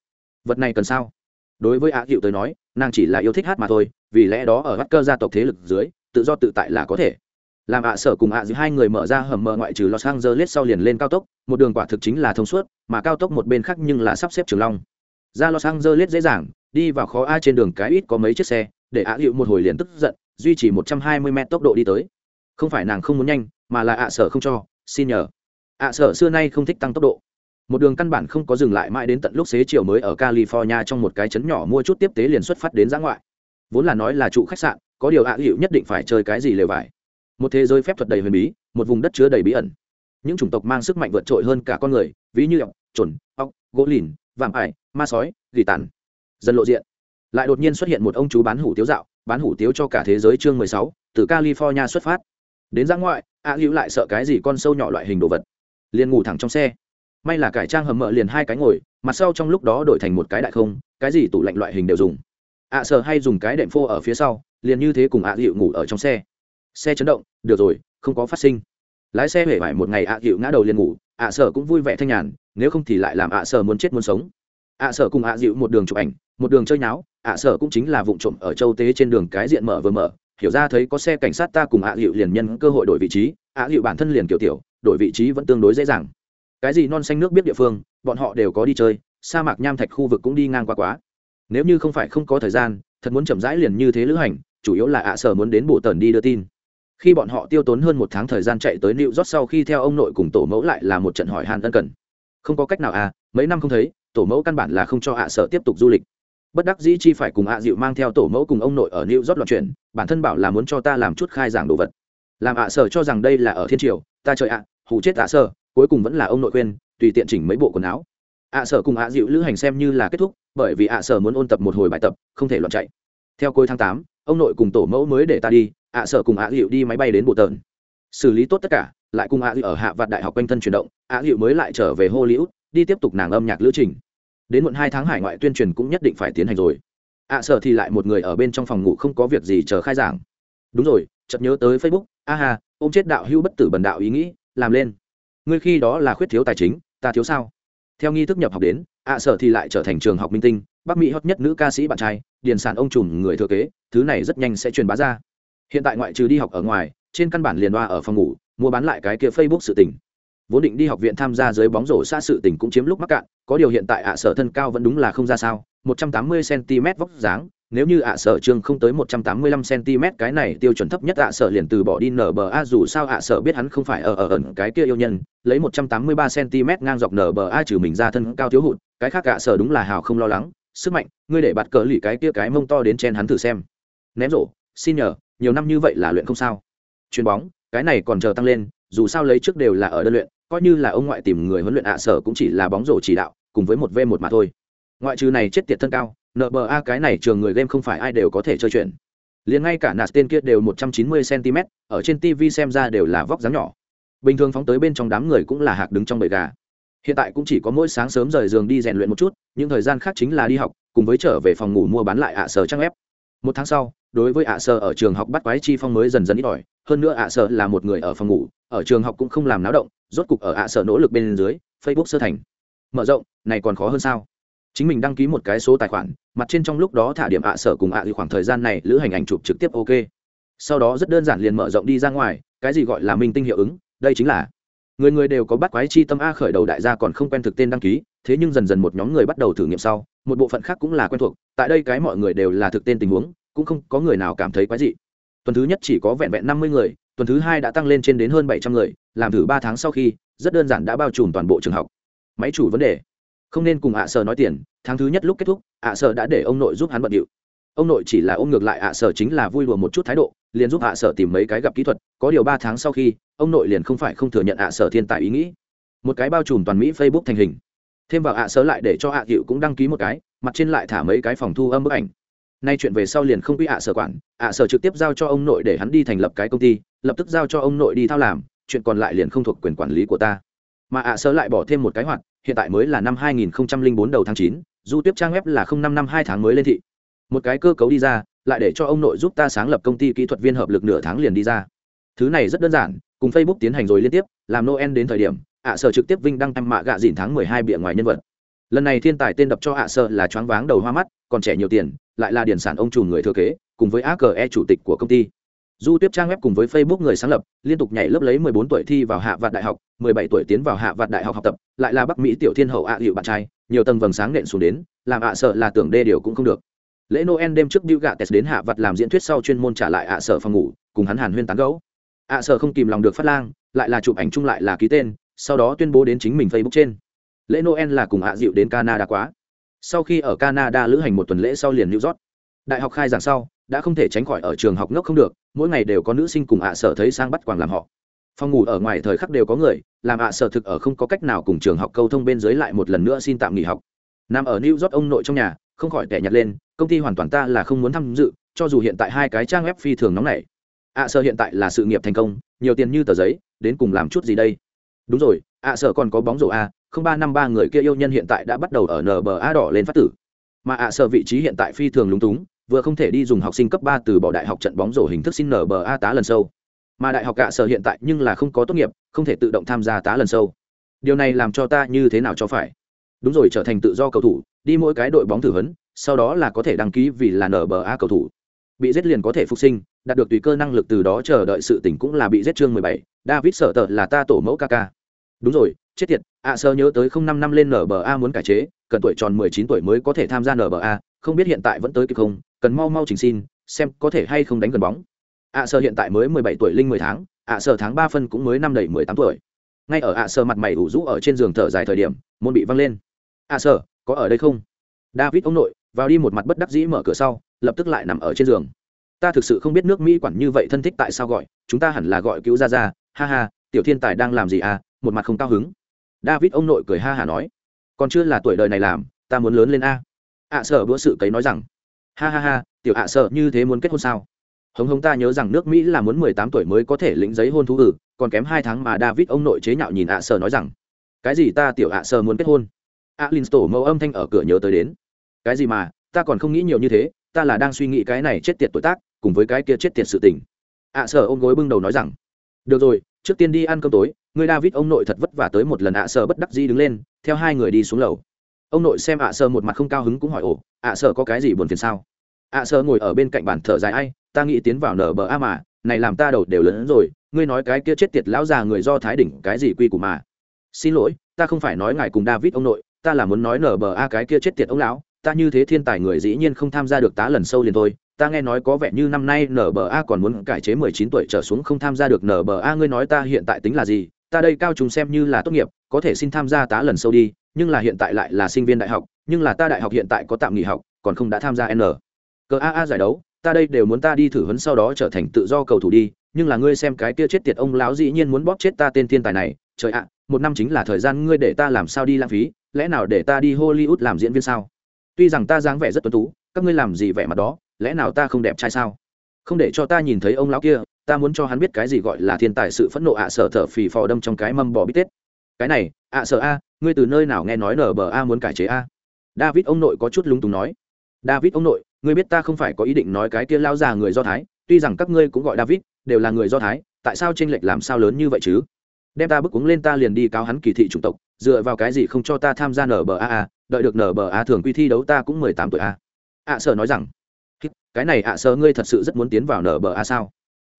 vật này cần sao? Đối với ạ hiệu tới nói, nàng chỉ là yêu thích hát mà thôi, vì lẽ đó ở bắt cơ gia tộc thế lực dưới, tự do tự tại là có thể. Làm ạ sở cùng ạ giữa hai người mở ra hầm mờ ngoại trừ los angeles sau liền lên cao tốc, một đường quả thực chính là thông suốt, mà cao tốc một bên khác nhưng là sắp xếp trường long. Ra los angeles dễ dàng, đi vào khó ai trên đường cái ít có mấy chiếc xe, để ạ hiệu một hồi liền tức giận, duy trì một trăm hai mươi m tốc độ đi tới. Không phải nàng không muốn nhanh, mà là ạ sở không cho, xin nhờ. Ạ sở xưa nay không thích tăng tốc độ một đường căn bản không có dừng lại mãi đến tận lúc xế chiều mới ở california trong một cái trấn nhỏ mua chút tiếp tế liền xuất phát đến giã ngoại. Vốn là nói là trụ khách sạn có điều ạ à hiệu nhất định phải chơi cái gì lều vải. Một thế giới phép thuật đầy huyền bí một vùng đất chứa đầy bí ẩn. Những chủng tộc mang sức mạnh vượt trội hơn cả con người ví như ọc chuẩn, ọc gỗ lìn vạm ải ma sói gỉ tàn. Dần lộ diện. Lại đột nhiên xuất hiện một ông chú bán hủ tiếu dạo bán hủ tiếu cho cả thế giới chương mười sáu từ california xuất phát. Đến giã ngoại ạ à hữu lại sợ cái gì con sâu nhỏ loại hình đồ vật. Liền ngủ thẳng trong xe may là cải trang hầm mỡ liền hai cái ngồi mặt sau trong lúc đó đổi thành một cái đại không cái gì tủ lạnh loại hình đều dùng. Ạ sợ hay dùng cái đệm phô ở phía sau liền như thế cùng ạ dịu ngủ ở trong xe. Xe chấn động được rồi không có phát sinh. Lái xe hể vải một ngày ạ dịu ngã đầu liền ngủ ạ sợ cũng vui vẻ thanh nhàn nếu không thì lại làm ạ sợ muốn chết muốn sống. Ạ sợ cùng ạ dịu một đường chụp ảnh một đường chơi náo, ạ sợ cũng chính là vụ trộm ở châu tế trên đường cái diện mở vừa mở hiểu ra thấy có xe cảnh sát ta cùng ạ dịu liền nhân cơ hội đổi vị trí ạ dịu bản thân liền kiểu tiểu đổi vị trí vẫn tương đối dễ dàng cái gì non xanh nước biết địa phương, bọn họ đều có đi chơi, sa mạc nham thạch khu vực cũng đi ngang qua quá. Nếu như không phải không có thời gian, thật muốn chậm rãi liền như thế lữ hành, chủ yếu là ạ sở muốn đến bộ tần đi đưa tin. Khi bọn họ tiêu tốn hơn một tháng thời gian chạy tới nịu rót sau khi theo ông nội cùng tổ mẫu lại là một trận hỏi han ân cần. Không có cách nào à mấy năm không thấy, tổ mẫu căn bản là không cho ạ sở tiếp tục du lịch. Bất đắc dĩ chi phải cùng ạ dịu mang theo tổ mẫu cùng ông nội ở nịu rót loạn chuyển, bản thân bảo là muốn cho ta làm chút khai giảng đồ vật. Làm ạ sở cho rằng đây là ở thiên triều, ta trời ạ, hù chết ạ sở cuối cùng vẫn là ông nội khuyên, tùy tiện chỉnh mấy bộ quần áo. Ạ sở cùng ạ dịu lữ hành xem như là kết thúc bởi vì ạ sở muốn ôn tập một hồi bài tập không thể loạn chạy. Theo cuối tháng tám ông nội cùng tổ mẫu mới để ta đi ạ sở cùng ạ dịu đi máy bay đến bộ tờn xử lý tốt tất cả lại cùng ạ dịu ở hạ Vạt đại học quanh thân chuyển động ạ dịu mới lại trở về hollywood đi tiếp tục nàng âm nhạc lữ trình. Đến muộn hai tháng hải ngoại tuyên truyền cũng nhất định phải tiến hành rồi. Ạ sở thì lại một người ở bên trong phòng ngủ không có việc gì chờ khai giảng. Đúng rồi chợt nhớ tới facebook aha ô chết đạo hữu bất tử bần đạo ý nghĩ làm lên ngươi khi đó là khuyết thiếu tài chính, ta thiếu sao? Theo nghi thức nhập học đến, ạ sở thì lại trở thành trường học minh tinh, bắc mỹ hot nhất nữ ca sĩ bạn trai, điền sản ông trùm người thừa kế, thứ này rất nhanh sẽ truyền bá ra. Hiện tại ngoại trừ đi học ở ngoài, trên căn bản liền đoa ở phòng ngủ, mua bán lại cái kia facebook sự tình. Vốn định đi học viện tham gia dưới bóng rổ xa sự tình cũng chiếm lúc mắc cạn, có điều hiện tại ạ sở thân cao vẫn đúng là không ra sao, một trăm tám mươi cm vóc dáng nếu như ạ sở trương không tới một trăm tám mươi lăm cm, cái này tiêu chuẩn thấp nhất ạ sở liền từ bỏ đi nở bờ a, dù sao ạ sở biết hắn không phải ở ở ẩn cái kia yêu nhân, lấy một trăm tám mươi ba cm ngang dọc nở bờ a trừ mình ra thân cao thiếu hụt, cái khác ạ sở đúng là hào không lo lắng. Sức mạnh, ngươi để bạt cờ lì cái kia cái mông to đến chen hắn thử xem. Ném rổ, xin nhờ, nhiều năm như vậy là luyện không sao. Chuyền bóng, cái này còn chờ tăng lên, dù sao lấy trước đều là ở đơn luyện, coi như là ông ngoại tìm người huấn luyện ạ sở cũng chỉ là bóng rổ chỉ đạo, cùng với một v một mà thôi. Ngoại trừ này chết tiệt thân cao nba cái này trường người game không phải ai đều có thể chơi chuyện. Liền ngay cả nạt tên kia đều một trăm chín mươi cm ở trên tv xem ra đều là vóc dáng nhỏ. Bình thường phóng tới bên trong đám người cũng là hạc đứng trong bầy gà. Hiện tại cũng chỉ có mỗi sáng sớm rời giường đi rèn luyện một chút, những thời gian khác chính là đi học, cùng với trở về phòng ngủ mua bán lại ạ sở trang ép một tháng sau, đối với ạ sở ở trường học bắt quái chi phong mới dần dần ít ỏi, hơn nữa ạ sở là một người ở phòng ngủ, ở trường học cũng không làm náo động, rốt cục ở ạ sở nỗ lực bên dưới, facebook sơ thành. Mở rộng, này còn khó hơn sao? Chính mình đăng ký một cái số tài khoản, mặt trên trong lúc đó thả điểm ạ sở cùng ạ thì khoảng thời gian này lữ hành ảnh chụp trực tiếp ok. Sau đó rất đơn giản liền mở rộng đi ra ngoài, cái gì gọi là minh tinh hiệu ứng, đây chính là người người đều có bắt quái chi tâm a khởi đầu đại gia còn không quen thực tên đăng ký, thế nhưng dần dần một nhóm người bắt đầu thử nghiệm sau, một bộ phận khác cũng là quen thuộc, tại đây cái mọi người đều là thực tên tình huống, cũng không có người nào cảm thấy quái dị. Tuần thứ nhất chỉ có vẹn vẹn năm mươi người, tuần thứ hai đã tăng lên trên đến hơn bảy trăm người, làm thử ba tháng sau khi, rất đơn giản đã bao trùm toàn bộ trường học. Máy chủ vấn đề không nên cùng ạ à sở nói tiền, tháng thứ nhất lúc kết thúc, ạ à sở đã để ông nội giúp hắn bận điệu. Ông nội chỉ là ôm ngược lại ạ sở chính là vui đùa một chút thái độ, liền giúp ạ sở tìm mấy cái gặp kỹ thuật, có điều ba tháng sau khi, ông nội liền không phải không thừa nhận ạ sở thiên tài ý nghĩ. Một cái bao trùm toàn mỹ facebook thành hình. Thêm vào ạ sở lại để cho ạ hiệu cũng đăng ký một cái, mặt trên lại thả mấy cái phòng thu âm bức ảnh. Nay chuyện về sau liền không quy ạ sở quản, ạ sở trực tiếp giao cho ông nội để hắn đi thành lập cái công ty, lập tức giao cho ông nội đi thao làm, chuyện còn lại liền không thuộc quyền quản lý của ta. Mà ạ sở lại bỏ thêm một cái hoạt hiện tại mới là năm 2004 đầu tháng 9, du tiếp trang web là không năm năm hai tháng mới lên thị. Một cái cơ cấu đi ra lại để cho ông nội giúp ta sáng lập công ty kỹ thuật viên hợp lực nửa tháng liền đi ra. Thứ này rất đơn giản cùng facebook tiến hành rồi liên tiếp làm noel đến thời điểm ạ sở trực tiếp vinh đăng em mạ gạ dỉn tháng 12 bịa ngoài nhân vật. Lần này thiên tài tên đập cho ạ sở là choáng váng đầu hoa mắt còn trẻ nhiều tiền lại là điển sản ông chủ người thừa kế cùng với ake chủ tịch của công ty du tiếp trang web cùng với facebook người sáng lập, liên tục nhảy lớp lấy 14 tuổi thi vào hạ vạn đại học 17 tuổi tiến vào hạ vạn đại học học tập, lại là bắc mỹ tiểu thiên hậu ạ à hiệu bạn trai, nhiều tầng vầng sáng nện xuống đến, làm ạ sợ là tưởng đê điều cũng không được. Lễ noel đêm trước bill gates đến hạ vặt làm diễn thuyết sau chuyên môn trả lại ạ sợ phòng ngủ, cùng hắn hàn huyên tán gẫu. Ạ sợ không kìm lòng được phát lang, lại là chụp ảnh chung lại là ký tên, sau đó tuyên bố đến chính mình facebook trên. Lễ noel là cùng ạ dịu đến canada quá. Sau khi ở canada lữ hành một tuần lễ sau liền new york. Đại học khai giảng sau đã không thể tránh khỏi ở trường học ngốc không được, mỗi ngày đều có nữ sinh cùng ạ sở thấy sang bắt quàng làm họ. Phòng ngủ ở ngoài thời khắc đều có người, làm ạ sở thực ở không có cách nào cùng trường học câu thông bên dưới lại một lần nữa xin tạm nghỉ học. Nằm ở new york ông nội trong nhà, không khỏi tẻ nhặt lên, công ty hoàn toàn ta là không muốn tham dự, cho dù hiện tại hai cái trang web phi thường nóng này ạ sở hiện tại là sự nghiệp thành công, nhiều tiền như tờ giấy, đến cùng làm chút gì đây? Đúng rồi, ạ sở còn có bóng rổ a, không ba năm ba người kia yêu nhân hiện tại đã bắt đầu ở nba đỏ lên phát tử. Mà ạ sở vị trí hiện tại phi thường lúng túng vừa không thể đi dùng học sinh cấp ba từ bỏ đại học trận bóng rổ hình thức xin nở bờ a tá lần sâu. Mà đại học cả sở hiện tại nhưng là không có tốt nghiệp, không thể tự động tham gia tá lần sâu. Điều này làm cho ta như thế nào cho phải? Đúng rồi, trở thành tự do cầu thủ, đi mỗi cái đội bóng thử huấn, sau đó là có thể đăng ký vì là nở bờ a cầu thủ. Bị giết liền có thể phục sinh, đạt được tùy cơ năng lực từ đó chờ đợi sự tỉnh cũng là bị giết chương mười bảy. David sợ tờ là ta tổ mẫu ca ca đúng rồi, chết tiệt, ạ sơ nhớ tới không năm năm lên nở bờ a muốn cải chế, cần tuổi tròn mười chín tuổi mới có thể tham gia nở bờ a, không biết hiện tại vẫn tới kịp không? Cần mau mau trình xin, xem có thể hay không đánh gần bóng. Ạ à sở hiện tại mới mười bảy tuổi linh mười tháng ạ à sở tháng ba phân cũng mới năm đầy mười tám tuổi. Ngay ở ạ à sở mặt mày ủ rũ ở trên giường thở dài thời điểm, môn bị văng lên. Ạ sở có ở đây không? David ông nội vào đi một mặt bất đắc dĩ mở cửa sau, lập tức lại nằm ở trên giường. Ta thực sự không biết nước mỹ quản như vậy thân thích tại sao gọi, chúng ta hẳn là gọi cứu ra ra, ha ha, tiểu thiên tài đang làm gì à? Một mặt không cao hứng. David ông nội cười ha hả nói, còn chưa là tuổi đời này làm, ta muốn lớn lên a. Ạ sở bữa sự cấy nói rằng ha ha ha, tiểu ạ sợ, như thế muốn kết hôn sao? Hống hống ta nhớ rằng nước mỹ là muốn mười tám tuổi mới có thể lĩnh giấy hôn thú ử, còn kém hai tháng mà david ông nội chế nhạo nhìn ạ sợ nói rằng, cái gì ta tiểu ạ sợ muốn kết hôn? A lin tổ mẫu âm thanh ở cửa nhớ tới đến. Cái gì mà, ta còn không nghĩ nhiều như thế, ta là đang suy nghĩ cái này chết tiệt tuổi tác, cùng với cái kia chết tiệt sự tình. ạ sợ ôm gối bưng đầu nói rằng, được rồi, trước tiên đi ăn cơm tối, người david ông nội thật vất vả tới một lần ạ sợ bất đắc dĩ đứng lên, theo hai người đi xuống lầu ông nội xem ạ sơ một mặt không cao hứng cũng hỏi, ồ, ạ sơ có cái gì buồn phiền sao? Ạ sơ ngồi ở bên cạnh bàn thở dài, ai, ta nghĩ tiến vào nở bờ a mà, này làm ta đầu đều lớn rồi, ngươi nói cái kia chết tiệt lão già người do thái đỉnh, cái gì quy của mà? Xin lỗi, ta không phải nói ngài cùng david ông nội, ta là muốn nói nở bờ a cái kia chết tiệt ông lão, ta như thế thiên tài người dĩ nhiên không tham gia được tá lần sâu liền thôi, ta nghe nói có vẻ như năm nay nở bờ a còn muốn cải chế mười chín tuổi trở xuống không tham gia được nở bờ a, ngươi nói ta hiện tại tính là gì, ta đây cao trùng xem như là tốt nghiệp, có thể xin tham gia tá lần sâu đi nhưng là hiện tại lại là sinh viên đại học, nhưng là ta đại học hiện tại có tạm nghỉ học, còn không đã tham gia n. Cờ a a giải đấu, ta đây đều muốn ta đi thử huấn sau đó trở thành tự do cầu thủ đi, nhưng là ngươi xem cái kia chết tiệt ông lão dĩ nhiên muốn bóp chết ta tên thiên tài này, trời ạ, một năm chính là thời gian ngươi để ta làm sao đi lãng phí, lẽ nào để ta đi hollywood làm diễn viên sao? Tuy rằng ta dáng vẻ rất tuấn tú, các ngươi làm gì vẻ mặt đó, lẽ nào ta không đẹp trai sao? Không để cho ta nhìn thấy ông lão kia, ta muốn cho hắn biết cái gì gọi là thiên tài sự phẫn nộ ạ sở thở phì phò đâm trong cái mâm bò bít tết. Cái này ạ sợ a, ngươi từ nơi nào nghe nói nở bờ a muốn cải chế a? David ông nội có chút lúng túng nói. David ông nội, ngươi biết ta không phải có ý định nói cái kia lao già người do thái, tuy rằng các ngươi cũng gọi david, đều là người do thái, tại sao tranh lệch làm sao lớn như vậy chứ? Đem ta bức cuống lên ta liền đi cáo hắn kỳ thị chủng tộc, dựa vào cái gì không cho ta tham gia nở bờ a a, đợi được nở bờ a thường quy thi đấu ta cũng mười tám tuổi a. Ạ sợ nói rằng. Cái này ạ sợ ngươi thật sự rất muốn tiến vào nở bờ a sao?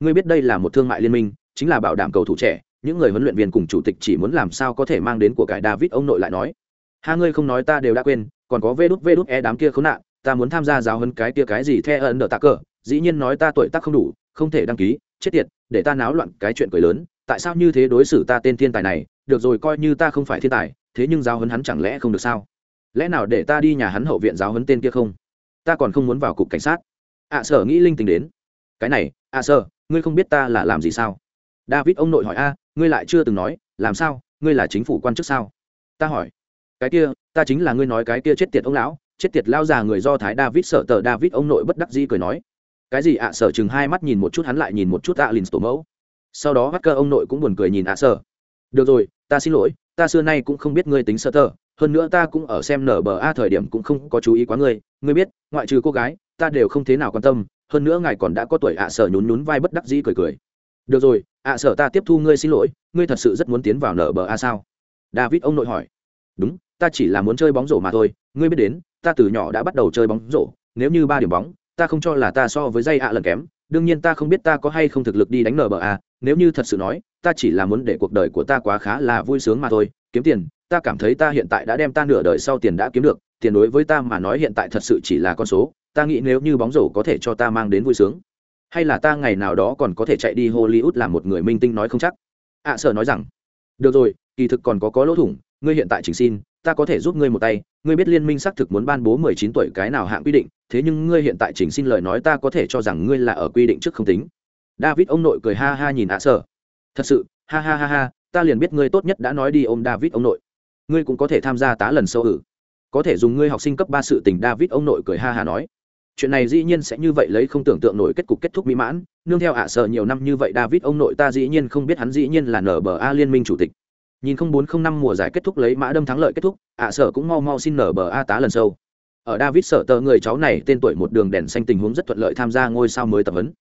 Ngươi biết đây là một thương mại liên minh, chính là bảo đảm cầu thủ trẻ những người huấn luyện viên cùng chủ tịch chỉ muốn làm sao có thể mang đến của cải david ông nội lại nói. Hai ngươi không nói ta đều đã quên còn có vê đút vê đút e đám kia khốn nạn ta muốn tham gia giáo huấn cái kia cái gì the ẩn đỡ tạ cờ dĩ nhiên nói ta tuổi tác không đủ không thể đăng ký chết tiệt để ta náo loạn cái chuyện cười lớn tại sao như thế đối xử ta tên thiên tài này được rồi coi như ta không phải thiên tài thế nhưng giáo huấn hắn chẳng lẽ không được sao? Lẽ nào để ta đi nhà hắn hậu viện giáo huấn tên kia không? Ta còn không muốn vào cục cảnh sát. Ạ à, sở nghĩ linh tính đến. Cái này ạ à, sở ngươi không biết ta là làm gì sao? David ông nội hỏi, a, ngươi lại chưa từng nói, làm sao? Ngươi là chính phủ quan chức sao? Ta hỏi, cái kia, ta chính là ngươi nói cái kia chết tiệt ông lão, chết tiệt lao già người do thái david. Sợ tờ david ông nội bất đắc dĩ cười nói, cái gì ạ? Sở chừng hai mắt nhìn một chút, hắn lại nhìn một chút ạ à lìn tổ mẫu. Sau đó hacker cơ ông nội cũng buồn cười nhìn ạ sở được rồi, ta xin lỗi, ta xưa nay cũng không biết ngươi tính sợ tờ, hơn nữa ta cũng ở xem nở bờ a thời điểm cũng không có chú ý quá ngươi. Ngươi biết, ngoại trừ cô gái, ta đều không thế nào quan tâm, hơn nữa ngài còn đã có tuổi ạ sở nhún nhún vai bất đắc dĩ cười cười. Được rồi À, ạ sở ta tiếp thu ngươi xin lỗi, ngươi thật sự rất muốn tiến vào nở bờ a sao? David ông nội hỏi. Đúng, ta chỉ là muốn chơi bóng rổ mà thôi, ngươi biết đến, ta từ nhỏ đã bắt đầu chơi bóng rổ, nếu như ba điểm bóng, ta không cho là ta so với dây ạ lần kém, đương nhiên ta không biết ta có hay không thực lực đi đánh nở bờ a, nếu như thật sự nói, ta chỉ là muốn để cuộc đời của ta quá khá là vui sướng mà thôi, kiếm tiền, ta cảm thấy ta hiện tại đã đem ta nửa đời sau tiền đã kiếm được, tiền đối với ta mà nói hiện tại thật sự chỉ là con số, ta nghĩ nếu như bóng rổ có thể cho ta mang đến vui sướng hay là ta ngày nào đó còn có thể chạy đi hollywood làm một người minh tinh nói không chắc? Ạ à, sợ nói rằng được rồi kỳ thực còn có có lỗ thủng ngươi hiện tại chỉnh xin ta có thể giúp ngươi một tay ngươi biết liên minh xác thực muốn ban bố mười chín tuổi cái nào hạng quy định thế nhưng ngươi hiện tại chỉnh xin lời nói ta có thể cho rằng ngươi là ở quy định trước không tính. David ông nội cười ha ha nhìn ạ à sợ thật sự ha ha ha ha ta liền biết ngươi tốt nhất đã nói đi ôm david ông nội. Ngươi cũng có thể tham gia tá lần sâu ử. Có thể dùng ngươi học sinh cấp ba sự tình. David ông nội cười ha hà nói chuyện này dĩ nhiên sẽ như vậy lấy không tưởng tượng nổi kết cục kết thúc mỹ mãn. Nương theo ạ à sợ nhiều năm như vậy david ông nội ta dĩ nhiên không biết hắn dĩ nhiên là nở bờ a liên minh chủ tịch. Nhìn không bốn không năm mùa giải kết thúc lấy mã đâm thắng lợi kết thúc, ạ à sợ cũng mau mau xin nở bờ a tá lần sâu. Ở david sợ tờ người cháu này, tên tuổi một đường đèn xanh tình huống rất thuận lợi tham gia ngôi sao mới tập huấn.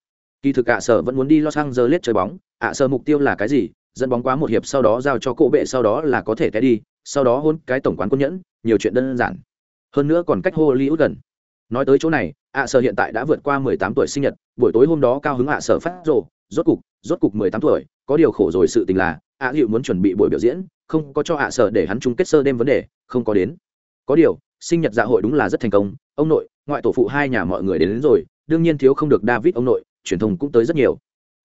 Kỳ thực ạ à sợ vẫn muốn đi los angeles chơi bóng, ạ sợ mục tiêu là cái gì? Dẫn bóng quá một hiệp sau đó giao cho cỗ bệ sau đó là có thể té đi, sau đó hôn cái tổng quán quân nhẫn, nhiều chuyện đơn giản. Hơn nữa còn cách hollywood gần. Nói tới chỗ này ạ sở hiện tại đã vượt qua mười tám tuổi sinh nhật buổi tối hôm đó cao hứng ạ sở phát rồ rốt cục rốt cục mười tám tuổi có điều khổ rồi sự tình là ạ hiệu muốn chuẩn bị buổi biểu diễn không có cho ạ sở để hắn chung kết sơ đêm vấn đề không có đến. Có điều sinh nhật dạ hội đúng là rất thành công ông nội ngoại tổ phụ hai nhà mọi người đến, đến rồi đương nhiên thiếu không được david ông nội truyền thông cũng tới rất nhiều.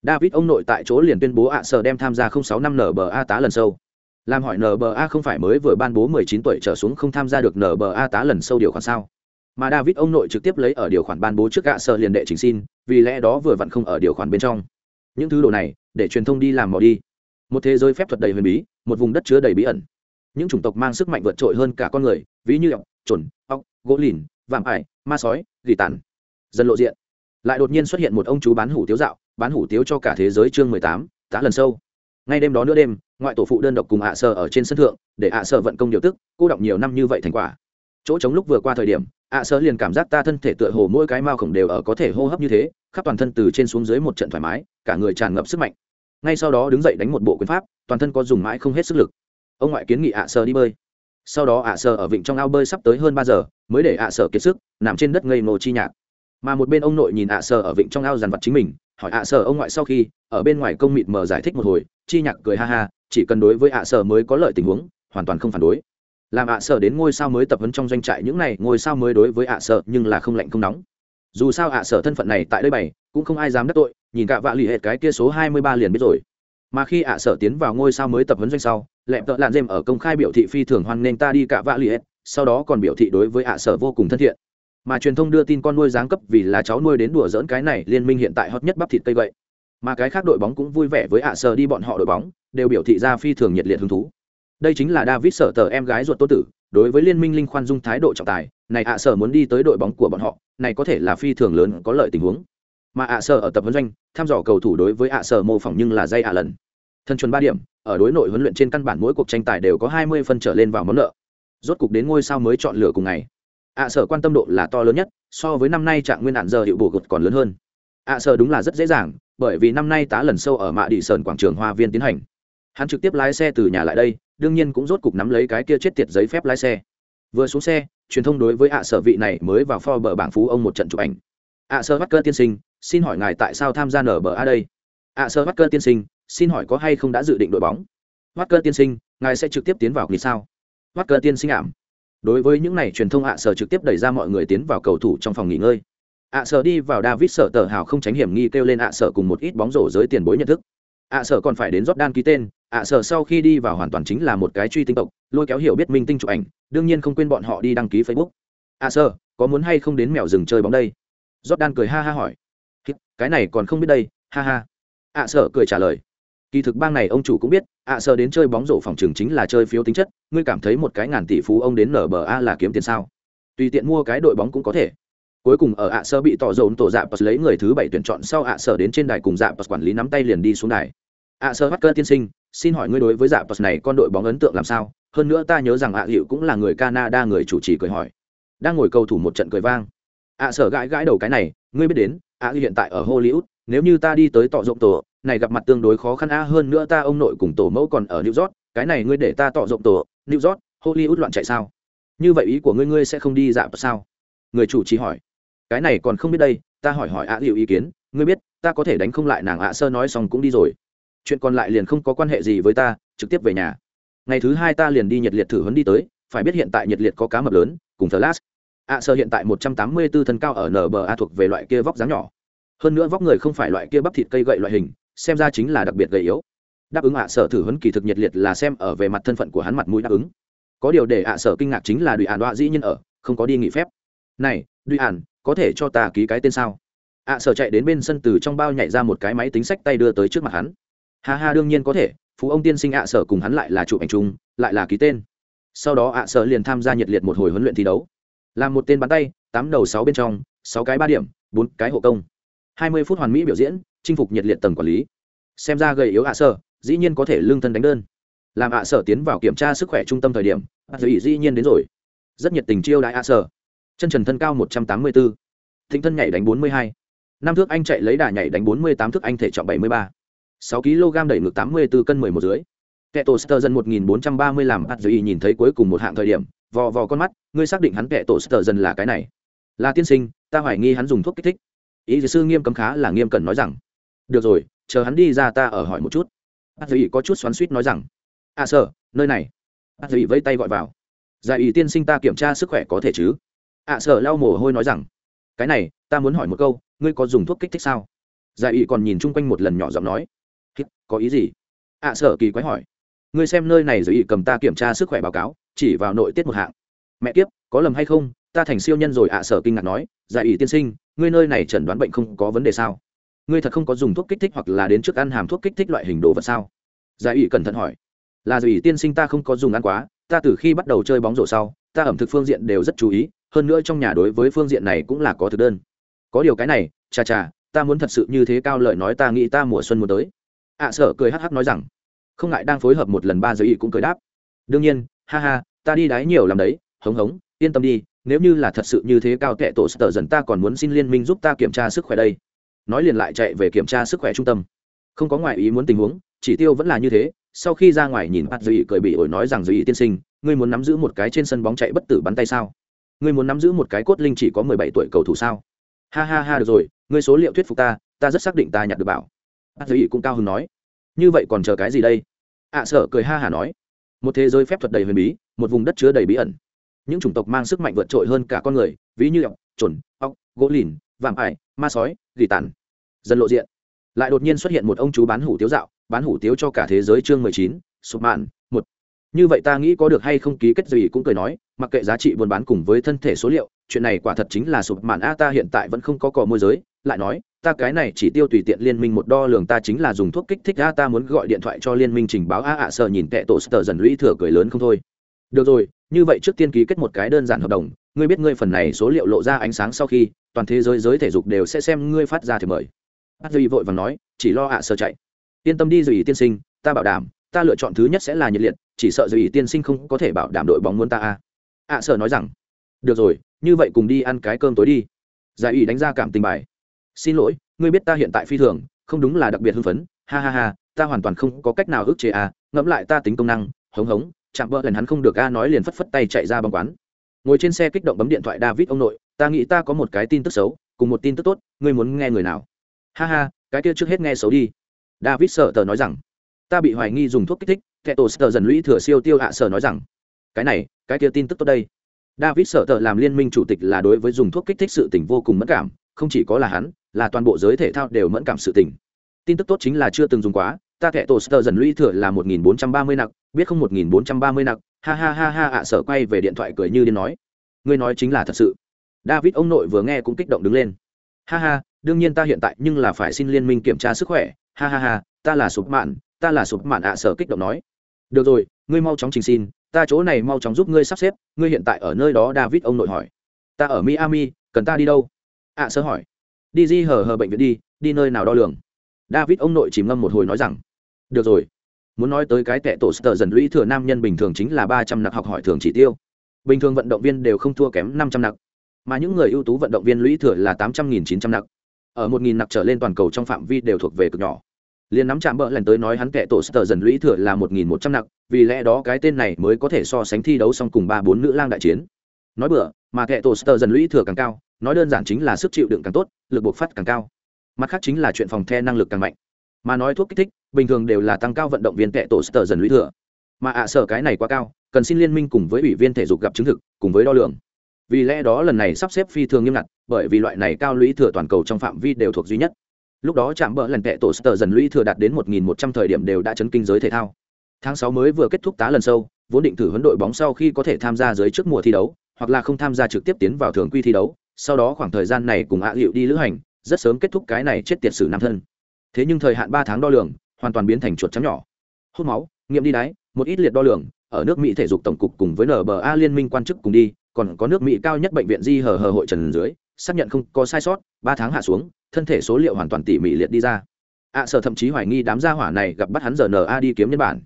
David ông nội tại chỗ liền tuyên bố ạ sở đem tham gia không sáu năm nba tá lần sâu. Làm hỏi nba không phải mới vừa ban bố 19 tuổi trở xuống không tham gia được nba tá lần sâu điều khoản sao? Mà david ông nội trực tiếp lấy ở điều khoản ban bố trước gạ sợ liền đệ chính xin, vì lẽ đó vừa vặn không ở điều khoản bên trong. Những thứ đồ này, để truyền thông đi làm mò đi. Một thế giới phép thuật đầy huyền bí, một vùng đất chứa đầy bí ẩn. Những chủng tộc mang sức mạnh vượt trội hơn cả con người, ví như ọc trồn ọc gỗ lìn, vạm ải, ma sói, gỉ tàn. Dần lộ diện. Lại đột nhiên xuất hiện một ông chú bán hủ tiếu dạo, bán hủ tiếu cho cả thế giới chương mười tám tá lần sâu. Ngay đêm đó nữa đêm, ngoại tổ phụ đơn độc cùng ạ à ở trên sân thượng, để ạ à vận công điều tức, cô động nhiều năm như vậy thành quả chỗ trống lúc vừa qua thời điểm, ạ à liền cảm giác ta thân thể tựa hồ mỗi cái mao khổng đều ở có thể hô hấp như thế, khắp toàn thân từ trên xuống dưới một trận thoải mái, cả người tràn ngập sức mạnh. Ngay sau đó đứng dậy đánh một bộ quyền pháp, toàn thân có dùng mãi không hết sức lực. Ông ngoại kiến nghị ạ à đi bơi. Sau đó ạ à ở vịnh trong ao bơi sắp tới hơn ba giờ, mới để ạ sơ kiệt sức, nằm trên đất ngây ngô chi nhạc. Mà một bên ông nội nhìn ạ sơ ở vịnh trong ao dàn vật chính mình, hỏi ạ sơ ông ngoại sau khi, ở bên ngoài công mịt mờ giải thích một hồi, chi nhạc cười ha ha, chỉ cần đối với ạ sơ mới có lợi tình huống, hoàn toàn không phản đối làm ạ sở đến ngôi sao mới tập huấn trong doanh trại những này, ngôi sao mới đối với ạ sở nhưng là không lạnh không nóng. Dù sao ạ sở thân phận này tại đây bày, cũng không ai dám đắc tội, nhìn cả vạ lì hệt cái kia số hai mươi ba liền biết rồi. Mà khi ạ sở tiến vào ngôi sao mới tập huấn doanh sau lẹm tợ lạn dêm ở công khai biểu thị phi thường hoan nên ta đi cả vạ lì hệt, sau đó còn biểu thị đối với ạ sở vô cùng thân thiện. Mà truyền thông đưa tin con nuôi giáng cấp vì là cháu nuôi đến đùa giỡn cái này, liên minh hiện tại hot nhất bắp thịt cây vậy. Mà cái khác đội bóng cũng vui vẻ với ạ sở đi bọn họ đội bóng, đều biểu thị ra phi thường nhiệt liệt hứng thú đây chính là david sở tờ em gái ruột tô tử, đối với liên minh linh khoan dung thái độ trọng tài, này ạ sở muốn đi tới đội bóng của bọn họ, này có thể là phi thường lớn, có lợi tình huống. Mà ạ sở ở tập huấn doanh, thăm dò cầu thủ đối với ạ sở mô phỏng nhưng là dây ạ lần. Thân chuẩn ba điểm, ở đối nội huấn luyện trên căn bản mỗi cuộc tranh tài đều có hai mươi phân trở lên vào món nợ. Rốt cục đến ngôi sao mới chọn lựa cùng ngày. Ạ sở quan tâm độ là to lớn nhất, so với năm nay trạng nguyên đạn giờ hiệu bổ gột còn lớn hơn. Ạ sở đúng là rất dễ dàng, bởi vì năm nay tá lần sâu ở mạ đi sơn quảng trường hoa viên tiến hành. Hắn trực tiếp lái xe từ nhà lại đây đương nhiên cũng rốt cục nắm lấy cái kia chết tiệt giấy phép lái xe. Vừa xuống xe, truyền thông đối với ạ sở vị này mới vào pho bờ bảng phú ông một trận chụp ảnh. Ạ sở bắt cơ tiên sinh, xin hỏi ngài tại sao tham gia nở bờ a đây? Ạ sở bắt cơ tiên sinh, xin hỏi có hay không đã dự định đội bóng? Walker tiên sinh, ngài sẽ trực tiếp tiến vào nghỉ sao? Walker tiên sinh ảm đối với những này truyền thông ạ sở trực tiếp đẩy ra mọi người tiến vào cầu thủ trong phòng nghỉ ngơi. Ạ sở đi vào david sở tờ hào không tránh hiểm nghi kêu lên ạ sở cùng một ít bóng rổ giới tiền bối nhận thức. Ạ sở còn phải đến jordan ký tên ạ sở sau khi đi vào hoàn toàn chính là một cái truy tinh tộc, lôi kéo hiểu biết minh tinh chụp ảnh, đương nhiên không quên bọn họ đi đăng ký facebook. ạ sở, có muốn hay không đến mèo rừng chơi bóng đây? Jordan cười ha ha hỏi. Cái này còn không biết đây, ha ha. ạ sở cười trả lời. Kỳ thực bang này ông chủ cũng biết, ạ sở đến chơi bóng rổ phòng trường chính là chơi phiếu tính chất, ngươi cảm thấy một cái ngàn tỷ phú ông đến nba là kiếm tiền sao? Tùy tiện mua cái đội bóng cũng có thể. Cuối cùng ở ạ sở bị tỏ dồn tổ dạ lấy người thứ bảy tuyển chọn sau ạ sở đến trên đài cùng dạ quản lý nắm tay liền đi xuống đài. ạ sở bắt cơ tiên sinh xin hỏi ngươi đối với dạ này con đội bóng ấn tượng làm sao? Hơn nữa ta nhớ rằng ạ hiệu cũng là người canada người chủ trì cười hỏi. Đang ngồi cầu thủ một trận cười vang. Ạ sở gãi gãi đầu cái này, ngươi biết đến, ạ hiện tại ở hollywood, nếu như ta đi tới tọ rộng tổ, này gặp mặt tương đối khó khăn a hơn nữa ta ông nội cùng tổ mẫu còn ở new york, cái này ngươi để ta tọ rộng tổ, new york, hollywood loạn chạy sao? Như vậy ý của ngươi ngươi sẽ không đi dạo sao? Người chủ trì hỏi. Cái này còn không biết đây, ta hỏi hỏi ạ hiệu ý kiến, ngươi biết, ta có thể đánh không lại nàng ạ, sơ nói xong cũng đi rồi chuyện còn lại liền không có quan hệ gì với ta, trực tiếp về nhà. Ngày thứ hai ta liền đi nhiệt liệt thử huấn đi tới, phải biết hiện tại nhiệt liệt có cá mập lớn, cùng flash ạ à, sơ hiện tại một trăm tám mươi 184 thân cao ở nba thuộc về loại kia vóc dáng nhỏ. Hơn nữa vóc người không phải loại kia bắp thịt cây gậy loại hình, xem ra chính là đặc biệt gầy yếu. Đáp ứng ạ sở thử huấn kỳ thực nhiệt liệt là xem ở về mặt thân phận của hắn mặt mũi đáp ứng. Có điều để ạ sở kinh ngạc chính là đùi ạn đoạ dĩ nhiên ở, không có đi nghỉ phép. Này đùi ạn có thể cho ta ký cái tên sao? ạ sở chạy đến bên sân từ trong bao nhảy ra một cái máy tính sách tay đưa tới trước mặt hắn ha ha, đương nhiên có thể, phú ông tiên sinh ạ sở cùng hắn lại là chụp ảnh chung, lại là ký tên. Sau đó ạ sở liền tham gia nhiệt liệt một hồi huấn luyện thi đấu. Làm một tên bắn tay, tám đầu sáu bên trong, sáu cái ba điểm, bốn cái hộ công. Hai mươi phút hoàn mỹ biểu diễn, chinh phục nhiệt liệt tầng quản lý. Xem ra gầy yếu ạ sở, dĩ nhiên có thể lương thân đánh đơn. Làm ạ sở tiến vào kiểm tra sức khỏe trung tâm thời điểm, ạ sở dĩ nhiên đến rồi. Rất nhiệt tình chiêu đại ạ sở. Chân trần thân cao một trăm tám mươi bốn thịnh thân nhảy đánh bốn mươi hai. Năm thước anh chạy lấy đà nhảy đánh bốn mươi tám thước anh thể trọng bảy mươi ba sáu kg đẩy ngược tám mươi bốn cân mười một dưới. Kẻ tổ sơ dân một nghìn bốn trăm ba mươi làm ạ ý nhìn thấy cuối cùng một hạng thời điểm, vò vò con mắt, ngươi xác định hắn kẻ tổ sơ dân là cái này. Là tiên sinh, ta hoài nghi hắn dùng thuốc kích thích. Ý sư nghiêm cấm khá là nghiêm cẩn nói rằng, được rồi, chờ hắn đi ra ta ở hỏi một chút. Bác ý có chút xoắn suýt nói rằng à sợ nơi này. Bác ý vẫy tay gọi vào, giải ý tiên sinh ta kiểm tra sức khỏe có thể chứ? À sợ lau mồ hôi nói rằng, cái này, ta muốn hỏi một câu, ngươi có dùng thuốc kích thích sao? Giải ý còn nhìn chung quanh một lần nhỏ giọng nói có ý gì? Ạ à kỳ quái hỏi. Ngươi xem nơi này giới ý cầm ta kiểm tra sức khỏe báo cáo, chỉ vào nội tiết một hạng. Mẹ kiếp, có lầm hay không? Ta thành siêu nhân rồi, ạ à sở kinh ngạc nói. Dạ Giải ý tiên sinh, ngươi nơi này chẩn đoán bệnh không có vấn đề sao? Ngươi thật không có dùng thuốc kích thích hoặc là đến trước ăn hàm thuốc kích thích loại hình đồ vật sao? Dạ Giải ủy cẩn thận hỏi. Là dù tiên sinh ta không có dùng ăn quá, ta từ khi bắt đầu chơi bóng rổ sau, ta ẩm thực phương diện đều rất chú ý, hơn nữa trong nhà đối với phương diện này cũng là có thực đơn. Có điều cái này, chà chà, ta muốn thật sự như thế cao lợi nói ta nghĩ ta mùa xuân muốn tới ạ à, sợ cười hắc hắc nói rằng không ngại đang phối hợp một lần ba giới ý cũng cười đáp. Đương nhiên ha ha ta đi đái nhiều làm đấy hống hống yên tâm đi nếu như là thật sự như thế cao tệ tổ sở dần ta còn muốn xin liên minh giúp ta kiểm tra sức khỏe đây. Nói liền lại chạy về kiểm tra sức khỏe trung tâm. Không có ngoại ý muốn tình huống chỉ tiêu vẫn là như thế sau khi ra ngoài nhìn bắt dư cười bị ổi nói rằng dư tiên sinh ngươi muốn nắm giữ một cái trên sân bóng chạy bất tử bắn tay sao? Ngươi muốn nắm giữ một cái cốt linh chỉ có mười bảy tuổi cầu thủ sao? Ha ha ha được rồi ngươi số liệu thuyết phục ta ta rất xác định ta nhặt được bảo. A dư cũng cao hứng nói. Như vậy còn chờ cái gì đây? Ạ à, sợ cười ha hả nói. Một thế giới phép thuật đầy huyền bí một vùng đất chứa đầy bí ẩn. Những chủng tộc mang sức mạnh vượt trội hơn cả con người ví như ọc trồn ọc gỗ lìn vạm ải ma sói gỉ tàn. Dần lộ diện. Lại đột nhiên xuất hiện một ông chú bán hủ tiếu dạo bán hủ tiếu cho cả thế giới chương mười chín sụp mạn một. Như vậy ta nghĩ có được hay không ký kết gì cũng cười nói mặc kệ giá trị buôn bán cùng với thân thể số liệu chuyện này quả thật chính là sụp mạn. A ta hiện tại vẫn không có cò môi giới lại nói, ta cái này chỉ tiêu tùy tiện liên minh một đo lường ta chính là dùng thuốc kích thích a ta muốn gọi điện thoại cho liên minh trình báo a ạ, sợ nhìn tệ tổ sờ dần lũy thừa cười lớn không thôi. Được rồi, như vậy trước tiên ký kết một cái đơn giản hợp đồng, ngươi biết ngươi phần này số liệu lộ ra ánh sáng sau khi, toàn thế giới giới thể dục đều sẽ xem ngươi phát ra thì mời. Bắt duy vội và nói, chỉ lo ạ à chạy. Yên tâm đi, duy tiên sinh, ta bảo đảm, ta lựa chọn thứ nhất sẽ là nhiệt liệt, chỉ sợ duy tiên sinh không có thể bảo đảm đội bóng muốn ta a ạ, sợ nói rằng, được rồi, như vậy cùng đi ăn cái cơm tối đi. Giải ủy đánh ra cảm tình bài xin lỗi, ngươi biết ta hiện tại phi thường, không đúng là đặc biệt hưng phấn. Ha ha ha, ta hoàn toàn không có cách nào ức chế à? ngẫm lại ta tính công năng, hống hống, chạm bỡ lần hắn không được a nói liền phất phất tay chạy ra băng quán. Ngồi trên xe kích động bấm điện thoại david ông nội, ta nghĩ ta có một cái tin tức xấu, cùng một tin tức tốt, ngươi muốn nghe người nào? Ha ha, cái kia trước hết nghe xấu đi. David sợ tờ nói rằng. Ta bị hoài nghi dùng thuốc kích thích kẻ tổ sợ dần lũy thừa siêu tiêu hạ sợ nói rằng. Cái này, cái kia tin tức tốt đây. David sợ tờ làm liên minh chủ tịch là đối với dùng thuốc kích thích sự tình vô cùng mất cảm, không chỉ có là hắn là toàn bộ giới thể thao đều mẫn cảm sự tình. Tin tức tốt chính là chưa từng dùng quá, ta kẻ tổ sờ dần lũy thừa là một nghìn bốn trăm ba mươi nặng biết không một nghìn bốn trăm ba mươi nặng ha ha ha ha ạ sở quay về điện thoại cười như điên nói. Ngươi nói chính là thật sự. David ông nội vừa nghe cũng kích động đứng lên. Ha ha, đương nhiên ta hiện tại nhưng là phải xin liên minh kiểm tra sức khỏe. Ha ha ha, ta là sụp mạn, ta là sụp mạn ạ sở kích động nói. Được rồi, ngươi mau chóng trình xin, ta chỗ này mau chóng giúp ngươi sắp xếp, ngươi hiện tại ở nơi đó, david ông nội hỏi. Ta ở miami, cần ta đi đâu? Ạ sở hỏi đi di hờ hờ bệnh viện đi đi nơi nào đo lường. David ông nội chìm ngâm một hồi nói rằng, được rồi. Muốn nói tới cái tệ tổ sờ dần lũy thừa nam nhân bình thường chính là ba trăm nặc học hỏi thường chỉ tiêu. Bình thường vận động viên đều không thua kém năm trăm nặc, mà những người ưu tú vận động viên lũy thừa là tám trăm nghìn chín trăm nặc. Ở một nghìn nặc trở lên toàn cầu trong phạm vi đều thuộc về cực nhỏ. Liền nắm chạm bỡ lần tới nói hắn kẻ tổ sờ dần lũy thừa là một nghìn một trăm nặc, vì lẽ đó cái tên này mới có thể so sánh thi đấu xong cùng ba bốn nữ lang đại chiến. Nói bừa, mà kẻ tổ sờ dần lũy thừa càng cao nói đơn giản chính là sức chịu đựng càng tốt, lực buộc phát càng cao. Mặt khác chính là chuyện phòng the năng lực càng mạnh. Mà nói thuốc kích thích, bình thường đều là tăng cao vận động viên tệ tổ sờ dần lũy thừa. Mà ạ sở cái này quá cao, cần xin liên minh cùng với ủy viên thể dục gặp chứng thực, cùng với đo lường. Vì lẽ đó lần này sắp xếp phi thường nghiêm ngặt, bởi vì loại này cao lũy thừa toàn cầu trong phạm vi đều thuộc duy nhất. Lúc đó chạm bỡ lần tệ tổ sờ dần lũy thừa đạt đến một nghìn một trăm thời điểm đều đã chấn kinh giới thể thao. Tháng sáu mới vừa kết thúc tá lần sâu, vốn định thử huấn đội bóng sau khi có thể tham gia dưới trước mùa thi đấu, hoặc là không tham gia trực tiếp tiến vào thường quy thi đấu sau đó khoảng thời gian này cùng hạ hiệu đi lữ hành rất sớm kết thúc cái này chết tiệt sử nam thân. Thế nhưng thời hạn ba tháng đo lường hoàn toàn biến thành chuột trắng nhỏ. Hút máu nghiệm đi đáy một ít liệt đo lường ở nước mỹ thể dục tổng cục cùng với nba liên minh quan chức cùng đi còn có nước mỹ cao nhất bệnh viện di hờ hờ hội trần dưới xác nhận không có sai sót ba tháng hạ xuống thân thể số liệu hoàn toàn tỉ mỉ liệt đi ra. Ạ à, sở thậm chí hoài nghi đám gia hỏa này gặp bắt hắn giờ na đi kiếm nhân bản.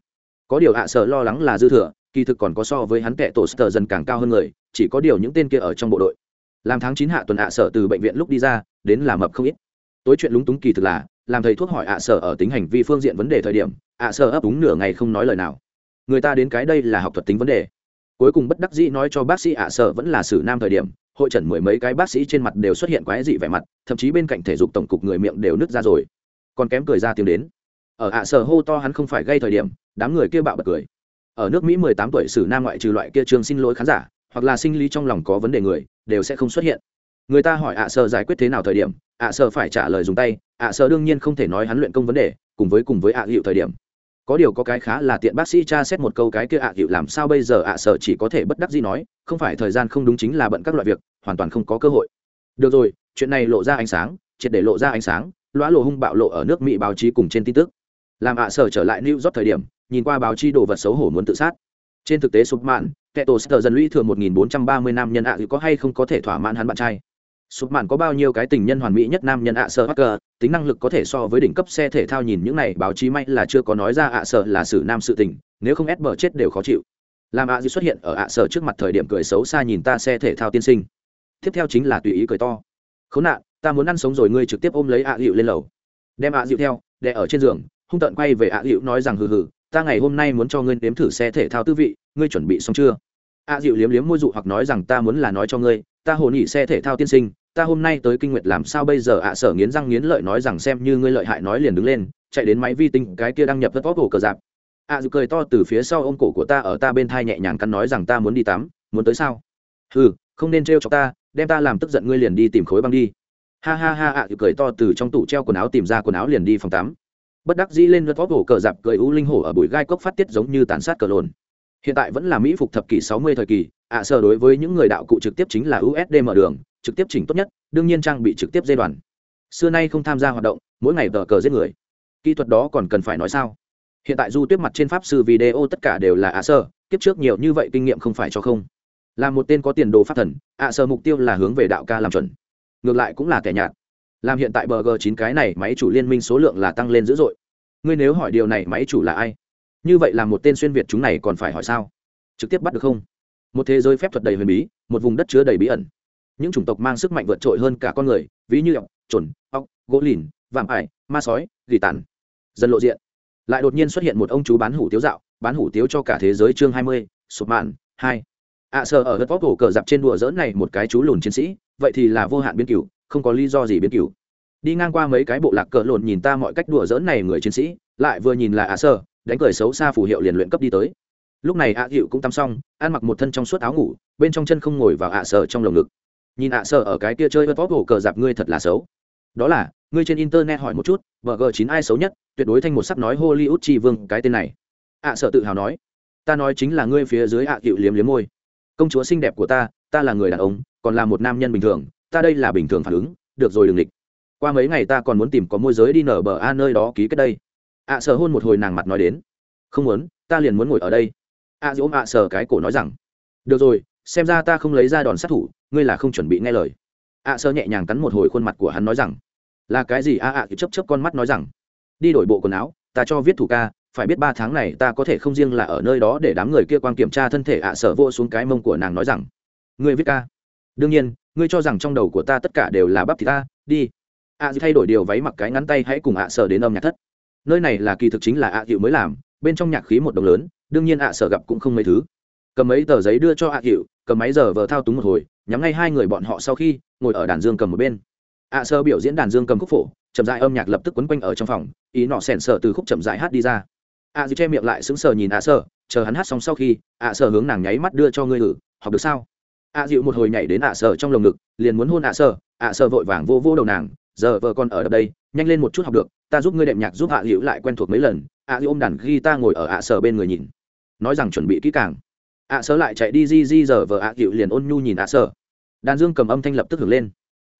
Có điều ạ à, sở lo lắng là dư thừa kỳ thực còn có so với hắn kẻ tổ sờ dần càng cao hơn người chỉ có điều những tên kia ở trong bộ đội làm tháng chín hạ tuần ạ à, sở từ bệnh viện lúc đi ra đến làm mập không ít. Tối chuyện lúng túng kỳ thực là làm thầy thuốc hỏi ạ sở ở tính hành vi phương diện vấn đề thời điểm ạ sở ấp úng nửa ngày không nói lời nào. Người ta đến cái đây là học thuật tính vấn đề. Cuối cùng bất đắc dĩ nói cho bác sĩ ạ sở vẫn là xử nam thời điểm hội trần mười mấy cái bác sĩ trên mặt đều xuất hiện quái dị vẻ mặt thậm chí bên cạnh thể dục tổng cục người miệng đều nứt ra rồi. Còn kém cười ra tiếng đến. Ở ạ sở hô to hắn không phải gây thời điểm đám người kia bạo bật cười. Ở nước mỹ mười tám tuổi xử nam ngoại trừ loại kia trường xin lỗi khán giả hoặc là sinh lý trong lòng có vấn đề người, đều sẽ không xuất hiện. Người ta hỏi ạ sơ giải quyết thế nào thời điểm, ạ sơ phải trả lời dùng tay, ạ sơ đương nhiên không thể nói hắn luyện công vấn đề, cùng với cùng với ạ hiệu thời điểm. Có điều có cái khá là tiện, bác sĩ tra xét một câu cái kia ạ hiệu làm sao bây giờ ạ sơ chỉ có thể bất đắc gì nói, không phải thời gian không đúng chính là bận các loại việc, hoàn toàn không có cơ hội. Được rồi, chuyện này lộ ra ánh sáng, triệt để lộ ra ánh sáng lõa lộ hung bạo lộ ở nước mỹ báo chí cùng trên tin tức. Làm ạ sở trở lại new york thời điểm, nhìn qua báo chí đồ vật xấu hổ muốn tự sát. Trên thực tế sụp mạn kẻ tổ sơ dần lũy thừa một nghìn bốn trăm ba mươi nam nhân ạ có hay không có thể thỏa mãn hắn bạn trai? Sụp mạn có bao nhiêu cái tình nhân hoàn mỹ nhất nam nhân ạ, sơ bắc cờ tính năng lực có thể so với đỉnh cấp xe thể thao nhìn những này, báo chí may là chưa có nói ra ạ sợ là xử nam sự tình, nếu không ép bờ chết đều khó chịu. Làm ạ à xuất hiện ở ạ sở trước mặt thời điểm cười xấu xa nhìn ta xe thể thao tiên sinh. Tiếp theo chính là tùy ý cười to. Khốn nạn, ta muốn ăn sống rồi ngươi trực tiếp ôm lấy ạ dịu lên lầu. Đem ạ dịu theo, đè ở trên giường, hung tận quay về ạ dịu nói rằng hừ hừ, ta ngày hôm nay muốn cho ngươi nếm thử xe thể thao tư vị, ngươi chuẩn bị xong chưa? A dịu liếm liếm môi dụ hoặc nói rằng ta muốn là nói cho ngươi, ta hồ nghỉ xe thể thao tiên sinh, ta hôm nay tới kinh nguyệt làm sao bây giờ ạ, sở nghiến răng nghiến lợi nói rằng xem như ngươi lợi hại nói liền đứng lên, chạy đến máy vi tinh cái kia đăng nhập thất vóc cổ cờ dạp ạ dịu cười to từ phía sau ôm cổ của ta ở ta bên thai nhẹ nhàng cắn nói rằng ta muốn đi tắm, muốn tới sao? Ừ không nên trêu cho ta, đem ta làm tức giận ngươi liền đi tìm khối băng đi. Ha ha ha ạ dịu cười to từ trong tủ treo quần áo tìm ra quần áo liền đi phòng tắm. Bất đắc dĩ lên vớt vóc cổ cờ dạp cười u linh hổ ở bụi gai cốc phát tiết giống như tàn sát cờ lồn hiện tại vẫn là mỹ phục thập kỷ sáu mươi thời kỳ, ạ sở đối với những người đạo cụ trực tiếp chính là usd mở đường, trực tiếp chỉnh tốt nhất, đương nhiên trang bị trực tiếp dây đoàn xưa nay không tham gia hoạt động, mỗi ngày tờ cờ giết người. Kỹ thuật đó còn cần phải nói sao? Hiện tại du tuyết mặt trên pháp sư video tất cả đều là ạ sơ kiếp trước nhiều như vậy kinh nghiệm không phải cho không. Là một tên có tiền đồ pháp thần, ạ sơ mục tiêu là hướng về đạo ca làm chuẩn. Ngược lại cũng là kẻ nhạt. Làm hiện tại bờ g chín cái này, máy chủ liên minh số lượng là tăng lên dữ dội. Ngươi nếu hỏi điều này, máy chủ là ai? Như vậy là một tên xuyên việt chúng này còn phải hỏi sao? Trực tiếp bắt được không? Một thế giới phép thuật đầy huyền bí, một vùng đất chứa đầy bí ẩn. Những chủng tộc mang sức mạnh vượt trội hơn cả con người, ví như ọc trồn ọc gỗ lìn, vạm ải, ma sói, gỉ tàn. Dần lộ diện. Lại đột nhiên xuất hiện một ông chú bán hủ tiếu dạo, bán hủ tiếu cho cả thế giới chương hai mươi, sụp mạn hai. À, ạ sợ ở hớt vóc cổ cờ dạp trên đùa dỡn này một cái chú lùn chiến sĩ, vậy thì là vô hạn biến cửu, không có lý do gì biến cửu. Đi ngang qua mấy cái bộ lạc cờ lộn nhìn ta mọi cách đùa dỡn này người chiến sĩ, lại vừa nhìn là à, ạ sợ đánh cười xấu xa phù hiệu liền luyện cấp đi tới. Lúc này ạ hiệu cũng tắm xong, ăn mặc một thân trong suốt áo ngủ, bên trong chân không ngồi vào ạ sợ trong lồng ngực. Nhìn ạ sợ ở cái kia chơi vớt vót hổ cờ dạp ngươi thật là xấu. Đó là, ngươi trên internet hỏi một chút vợ g chín ai xấu nhất, tuyệt đối thanh một sắc nói hollywood tri vương, cái tên này. Ạ sợ tự hào nói, ta nói chính là ngươi phía dưới ạ hiệu liếm liếm môi. Công chúa xinh đẹp của ta ta là người đàn ông, còn là một nam nhân bình thường, ta đây là bình thường phản ứng, được rồi đừng địch qua mấy ngày ta còn muốn tìm có môi giới đi nở bờ a nơi đó ký kết đây ạ sờ hôn một hồi nàng mặt nói đến. Không muốn ta liền muốn ngồi ở đây. Ạ dỗ ạ sờ cái cổ nói rằng. Được rồi xem ra ta không lấy ra đòn sát thủ ngươi là không chuẩn bị nghe lời. Ạ sơ nhẹ nhàng cắn một hồi khuôn mặt của hắn nói rằng. Là cái gì? A ạ chấp chấp con mắt nói rằng. Đi đổi bộ quần áo ta cho viết thủ ca phải biết ba tháng này ta có thể không riêng là ở nơi đó để đám người kia quan kiểm tra thân thể ạ sở vô xuống cái mông của nàng nói rằng. Ngươi viết ca. Đương nhiên ngươi cho rằng trong đầu của ta tất cả đều là bắp thì ta đi. Ạ à, thay đổi điều váy mặc cái ngắn tay hãy cùng ạ sở đến âm nhạc thất nơi này là kỳ thực chính là ạ à mới làm, bên trong nhạc khí một đồng lớn, đương nhiên ạ sở gặp cũng không mấy thứ. Cầm mấy tờ giấy đưa cho ạ hiệu, cầm máy giờ vờ thao túng một hồi, nhắm ngay hai người bọn họ sau khi, ngồi ở đàn dương cầm một bên. Ạ sơ biểu diễn đàn dương cầm khúc phổ, chậm dại âm nhạc lập tức quấn quanh ở trong phòng, ý nọ sẻn sợ từ khúc chậm dại hát đi ra. Ạ dịu che miệng lại sững sờ nhìn ạ sơ chờ hắn hát xong sau khi, ạ sơ hướng nàng nháy mắt đưa cho ngươi ngử học được sao? Ạ dịu một hồi nhảy đến ạ sơ trong lồng ngực, liền muốn hôn ạ sơ ạ sơ vội vàng vô vô đầu nàng giờ vợ con ở đây, nhanh lên một chút học được, ta giúp ngươi đệm nhạc giúp hạ liễu lại quen thuộc mấy lần. ạ liễu ôm đàn ghi ta ngồi ở ạ sở bên người nhìn. Nói rằng chuẩn bị kỹ càng. ạ sở lại chạy đi, di di, giờ vợ ạ liễu liền ôn nhu nhìn ạ sở. Đàn dương cầm âm thanh lập tức hưởng lên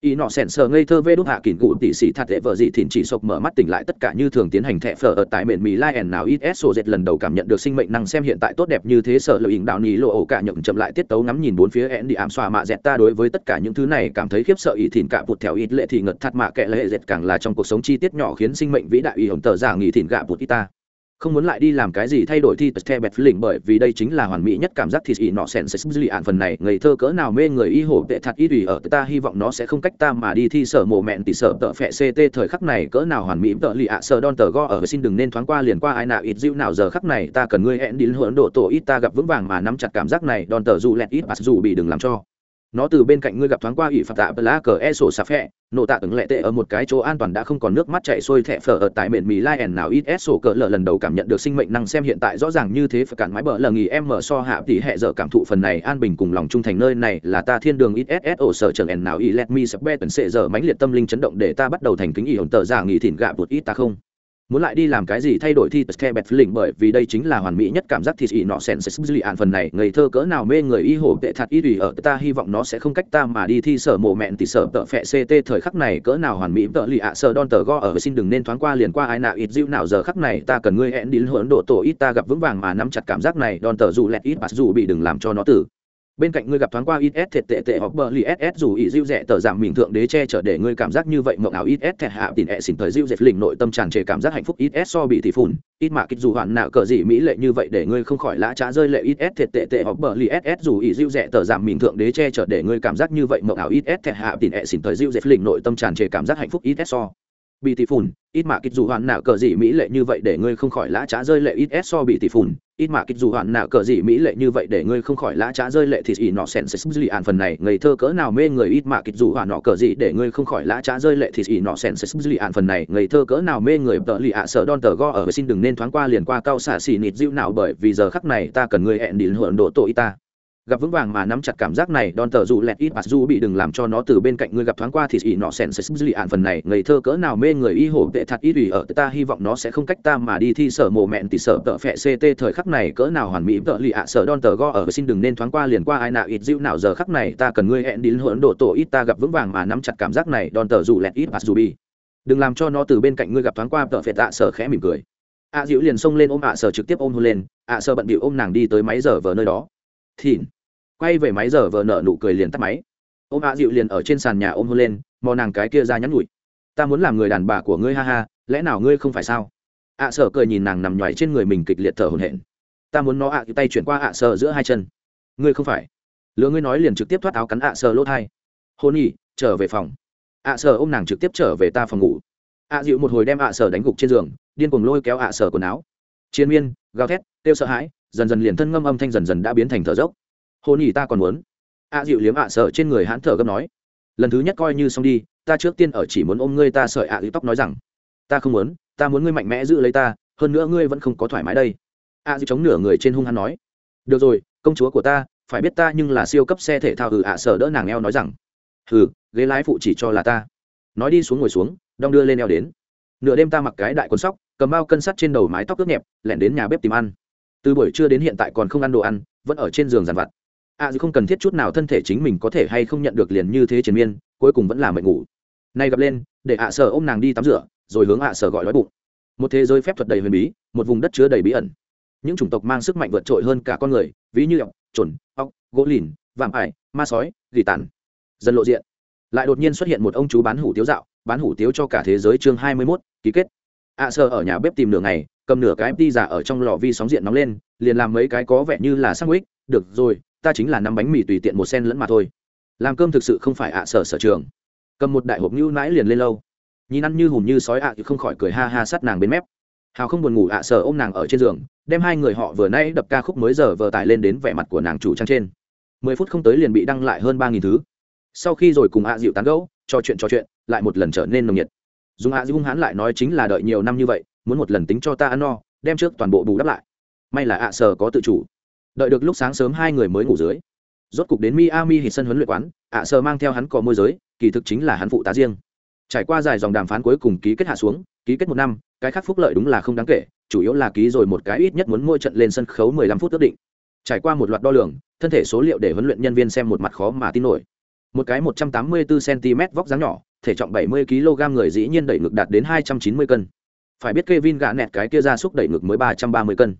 y nọ sẹn sờ ngây thơ vê đốt hạ kỉnh cụ tỷ sĩ thạt tệ vợ dị thìn chỉ sộc mở mắt tỉnh lại tất cả như thường tiến hành thẹ phở ở tại mền mì lai ẻn nào ít s sổ dệt lần đầu cảm nhận được sinh mệnh năng xem hiện tại tốt đẹp như thế sợ lợi ỉnh đạo ní lộ ổ cả nhậm chậm lại tiết tấu ngắm nhìn bốn phía ẻn đi ảm xòa mạ dẹt ta đối với tất cả những thứ này cảm thấy khiếp sợ ý thìn cả bụt theo ít lệ thì ngật thắt mạ kệ lệ dệt càng là trong cuộc sống chi tiết nhỏ khiến sinh mệnh vĩ đại y hồng tờ giả nghỉ thìn gạ bụt ít ta không muốn lại đi làm cái gì thay đổi thi tật bẹt lỉnh bởi vì đây chính là hoàn mỹ nhất cảm giác thịt ỉ nọ sèn sèn dư ạn phần này. Ngây thơ cỡ nào mê người y hổ tệ thật y tùy ở ta, hy vọng nó sẽ không cách ta mà đi thi sở mộ mẹn tỷ sở tợ phẹ ct thời khắc này cỡ nào hoàn mỹ tợ lì ạ, sở đon tờ go ở xin đừng nên thoáng qua liền qua ai nào ít dịu nào. Giờ khắc này ta cần ngươi hẹn đi hỗn độ tổ ít, ta gặp vững vàng mà nắm chặt cảm giác này. Đòn tờ dù lẹt ít bạt dù bị đừng làm cho nó từ bên cạnh ngươi gặp thoáng qua ỷ phạt tạ bờ lá cờ e sổ xà phẹ nộ tạ ứng lệ tệ ở một cái chỗ an toàn đã không còn nước mắt chảy xuôi thẹ phở ở tại miền mì lai ẻn nào ít s sổ cờ lờ lần đầu cảm nhận được sinh mệnh năng xem hiện tại rõ ràng như thế phải cản mái bờ lờ nghỉ em mở so hạ tỷ hệ giờ cảm thụ phần này an bình cùng lòng trung thành nơi này là ta thiên đường ít s ổ sở trường ẻn nào ít let me sập be tần sệ giờ mãnh liệt tâm linh chấn động để ta bắt đầu thành kính ỉ hồn tờ giả nghỉ thìn gạ bụt ít ta không muốn lại đi làm cái gì thay đổi thi test bẹt lỉnh bởi vì đây chính là hoàn mỹ nhất cảm giác thịt ỉ nọ sèn sẽ dư ạn phần này. Ngây thơ cỡ nào mê người y hổ tệ thật y tùy ở ta hy vọng nó sẽ không cách ta mà đi thi sở mộ mẹn thì sở tợ phẹ ct thời khắc này cỡ nào hoàn mỹ tợ lì ạ sở đon tờ go ở xin đừng nên thoáng qua liền qua ai nào ít dịu nào giờ khắc này. Ta cần ngươi hẹn đi hưởng độ tổ ít ta gặp vững vàng mà nắm chặt cảm giác này. Đon tờ dù lẹt ít bạt dù bị đừng làm cho nó tử bên cạnh ngươi gặp thoáng qua ít s thiệt tệ tệ hoặc bờ lì ss dù ý dịu rẻ tờ giảm mình thượng đế che chở để ngươi cảm giác như vậy, mộng ảo ít s thẹt hạ tìm ẹ xỉn thời dịu dệt lình nội tâm tràn trề cảm giác hạnh phúc ít s so bị thị phùn ít mà kích dù hoạn nạo cờ gì mỹ lệ như vậy để ngươi không khỏi lã trá rơi lệ ít s thiệt tệ tệ hoặc bờ lì ss dù ý dịu rẻ tờ giảm mình thượng đế che chở để ngươi cảm giác như vậy, mộng ảo ít s thẹt hạ tìm ẹ xỉn thời dịu dệt lình nội tâm tràn trề cảm giác hạnh phúc ít s so bị tỷ phùn ít mà kích dù hoàn nào cờ gì mỹ lệ như vậy để ngươi không khỏi lã trá rơi lệ ít s so bị tỷ phùn ít mà kích dù hoạn nạ cờ gì mỹ lệ như vậy để ngươi không khỏi lã trá rơi lệ thì ỷ nọ sen sẽ dư ạn phần này, ngây thơ cỡ nào mê người ít mà kích dù hoạn nọ cờ gì để ngươi không khỏi lã trá rơi lệ thì ỷ nọ sen sẽ dư ạn phần này, ngây thơ cỡ nào mê người tợ lì ạ sợ đon tờ go ở xin đừng nên thoáng qua liền qua cao xạ xỉ nịt dịu nào bởi vì giờ khắc này ta cần ngươi hẹn đến hưởng độ tội ta gặp vững vàng mà nắm chặt cảm giác này đòn tờ dù lẹt ít bạt dù bị đừng làm cho nó từ bên cạnh ngươi gặp thoáng qua thì ỷ nọ sèn sẽ dư ạn phần này, ngây thơ cỡ nào mê người y hổ tệ thật ít ủy ở ta hy vọng nó sẽ không cách ta mà đi thi sở mồ mẹn thì sở tợ phẹ ct thời khắc này cỡ nào hoàn mỹ, tợ lì ạ, sở đòn tờ go ở, xin đừng nên thoáng qua liền qua ai nào ít dịu nào giờ khắc này, ta cần ngươi hẹn đến hỗn độ tổ ít, ta gặp vững vàng mà nắm chặt cảm giác này đòn tờ dù lẹt ít bạt dù bị đừng làm cho nó từ bên cạnh ngươi gặp thoáng qua, tợ phẹ tạ sở khẽ mỉm cười. Ạ dịu liền xông lên ôm ạ sở trực tiếp ôm hôn lên, ạ sở bận bịu ôm nàng đi tới máy giờ vờ nơi đó. Thìn quay về máy giờ vờ nợ nụ cười liền tắt máy. Ôm ạ dịu liền ở trên sàn nhà ôm hôn lên, mò nàng cái kia ra nhắn nhủi. Ta muốn làm người đàn bà của ngươi ha ha, lẽ nào ngươi không phải sao? ạ sợ cười nhìn nàng nằm nhoài trên người mình kịch liệt thở hồn hển. Ta muốn nó ạ à tay chuyển qua ạ sợ giữa hai chân. Ngươi không phải. Lứa ngươi nói liền trực tiếp thoát áo cắn ạ sợ lỗ thai. Hôn nhỉ trở về phòng. Ạ sợ ôm nàng trực tiếp trở về ta phòng ngủ. Ạ dịu một hồi đem ạ sợ đánh gục trên giường, điên cuồng lôi kéo ạ sợ quần áo. Chiến miên, gào thét, kêu sợ hãi, dần dần liền thân ngâm âm thanh dần dần đã biến thành thở dốc hôn nhỉ ta còn muốn. Ạ dịu liếm ạ sợ trên người hãn thở gấp nói. Lần thứ nhất coi như xong đi, ta trước tiên ở chỉ muốn ôm ngươi ta sợi ạ à tóc nói rằng. Ta không muốn, ta muốn ngươi mạnh mẽ giữ lấy ta, hơn nữa ngươi vẫn không có thoải mái đây. A dịu chống nửa người trên hung hắn nói. Được rồi, công chúa của ta, phải biết ta nhưng là siêu cấp xe thể thao ừ ạ sợ đỡ nàng eo nói rằng. Hừ, ghế lái phụ chỉ cho là ta. Nói đi xuống ngồi xuống, đong đưa lên eo đến. Nửa đêm ta mặc cái đại quần sóc, cầm bao cân sắt trên đầu mái tóc ướt nhẹp, lẻn đến nhà bếp tìm ăn. Từ buổi trưa đến hiện tại còn không ăn đồ ăn, vẫn ở trên giường dàn vặt a à, không cần thiết chút nào thân thể chính mình có thể hay không nhận được liền như thế triền miên cuối cùng vẫn là mệt ngủ. Nay gặp lên để ạ sở ôm nàng đi tắm rửa rồi hướng ạ sở gọi đói bụng. Một thế giới phép thuật đầy huyền bí một vùng đất chứa đầy bí ẩn. Những chủng tộc mang sức mạnh vượt trội hơn cả con người ví như ọc chuẩn ọc gỗ lìn vạm ải ma sói gỉ tàn. Dần lộ diện. Lại đột nhiên xuất hiện một ông chú bán hủ tiếu dạo bán hủ tiếu cho cả thế giới chương hai mươi mốt ký kết. Ạ sở ở nhà bếp tìm nửa ngày cầm nửa cái đi giả ở trong lò vi sóng diện nóng lên liền làm mấy cái có vẻ như là sandwich được rồi ta chính là năm bánh mì tùy tiện một sen lẫn mà thôi. Làm cơm thực sự không phải ạ, sở sở trường. Cầm một đại hộp nhũ nãi liền lên lâu. Nhìn ăn như hùm như sói ạ thì không khỏi cười ha ha sát nàng bên mép. Hào không buồn ngủ ạ, sở ôm nàng ở trên giường, đem hai người họ vừa nay đập ca khúc mới giờ vờ tải lên đến vẻ mặt của nàng chủ trang trên. Mười phút không tới liền bị đăng lại hơn ba nghìn thứ. Sau khi rồi cùng ạ dịu tán gẫu, trò chuyện trò chuyện, lại một lần trở nên nồng nhiệt. Dùng ạ dịu hung hãn lại nói chính là đợi nhiều năm như vậy, muốn một lần tính cho ta ăn no, đem trước toàn bộ bù đắp lại. May là ạ, sở có tự chủ đợi được lúc sáng sớm hai người mới ngủ dưới. Rốt cục đến miami hít sân huấn luyện quán, ạ sơ mang theo hắn cò môi giới, kỳ thực chính là hắn phụ tá riêng. Trải qua dài dòng đàm phán cuối cùng ký kết hạ xuống, ký kết một năm, cái khác phúc lợi đúng là không đáng kể, chủ yếu là ký rồi một cái ít nhất muốn mỗi trận lên sân khấu 15 phút ước định. Trải qua một loạt đo lường, thân thể số liệu để huấn luyện nhân viên xem một mặt khó mà tin nổi. Một cái 184 cm vóc dáng nhỏ, thể trọng 70 kg người dĩ nhiên đẩy ngực đạt đến 290 cân. Phải biết Kevin gã nẹt cái kia ra xúc đẩy ngực mới 330 cân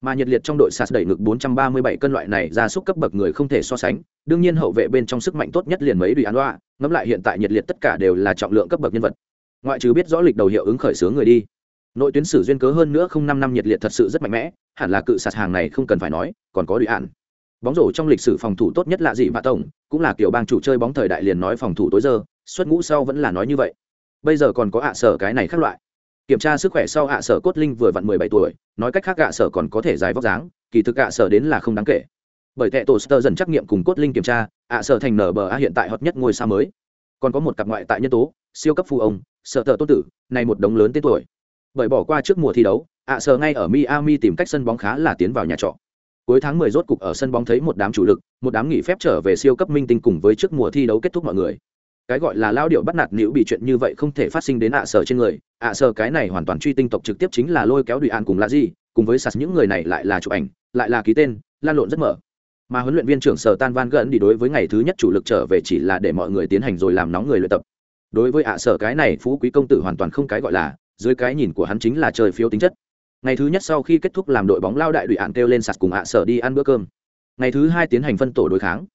mà nhiệt liệt trong đội sas đẩy ngực 437 cân loại này ra súc cấp bậc người không thể so sánh, đương nhiên hậu vệ bên trong sức mạnh tốt nhất liền mấy đùi an đoạ. ngẫm lại hiện tại nhiệt liệt tất cả đều là trọng lượng cấp bậc nhân vật ngoại trừ biết rõ lịch đầu hiệu ứng khởi xướng người đi, nội tuyến sử duyên cớ hơn nữa không năm năm nhiệt liệt thật sự rất mạnh mẽ, hẳn là cự sạt hàng này không cần phải nói, còn có đùi án. bóng rổ trong lịch sử phòng thủ tốt nhất là gì mà tổng, cũng là kiểu bang chủ chơi bóng thời đại liền nói phòng thủ tối giờ xuất ngũ sau vẫn là nói như vậy bây giờ còn có ạ sở cái này khác loại kiểm tra sức khỏe sau ạ sở cốt linh vừa vặn mười bảy tuổi, nói cách khác ạ sở còn có thể dài vóc dáng, kỳ thực ạ sở đến là không đáng kể. Bởi tệ tổ sơ dần trắc nghiệm cùng cốt linh kiểm tra, ạ sở thành nở bờ a hiện tại hot nhất ngôi sao mới. Còn có một cặp ngoại tại nhân tố, siêu cấp phu ông, sợ tờ tốt tử, này một đống lớn tên tuổi. Bởi bỏ qua trước mùa thi đấu, ạ sở ngay ở miami tìm cách sân bóng khá là tiến vào nhà trọ. Cuối tháng 10 rốt cục ở sân bóng thấy một đám chủ lực, một đám nghỉ phép trở về siêu cấp minh tinh cùng với trước mùa thi đấu kết thúc mọi người cái gọi là lao điệu bắt nạt nữ bị chuyện như vậy không thể phát sinh đến ạ sở trên người, ạ sở cái này hoàn toàn truy tinh tộc trực tiếp chính là lôi kéo đùi an cùng là gì cùng với sạt những người này lại là chụp ảnh, lại là ký tên, lan lộn rất mở. Mà huấn luyện viên trưởng sở tan van gần đi đối với ngày thứ nhất chủ lực trở về chỉ là để mọi người tiến hành rồi làm nóng người luyện tập. Đối với ạ sở cái này phú quý công tử hoàn toàn không cái gọi là, dưới cái nhìn của hắn chính là trời phiếu tính chất. Ngày thứ nhất sau khi kết thúc làm đội bóng lao đại đùi ạn kêu lên sạt cùng ạ sở đi ăn bữa cơm. Ngày thứ hai tiến hành phân tổ đối kháng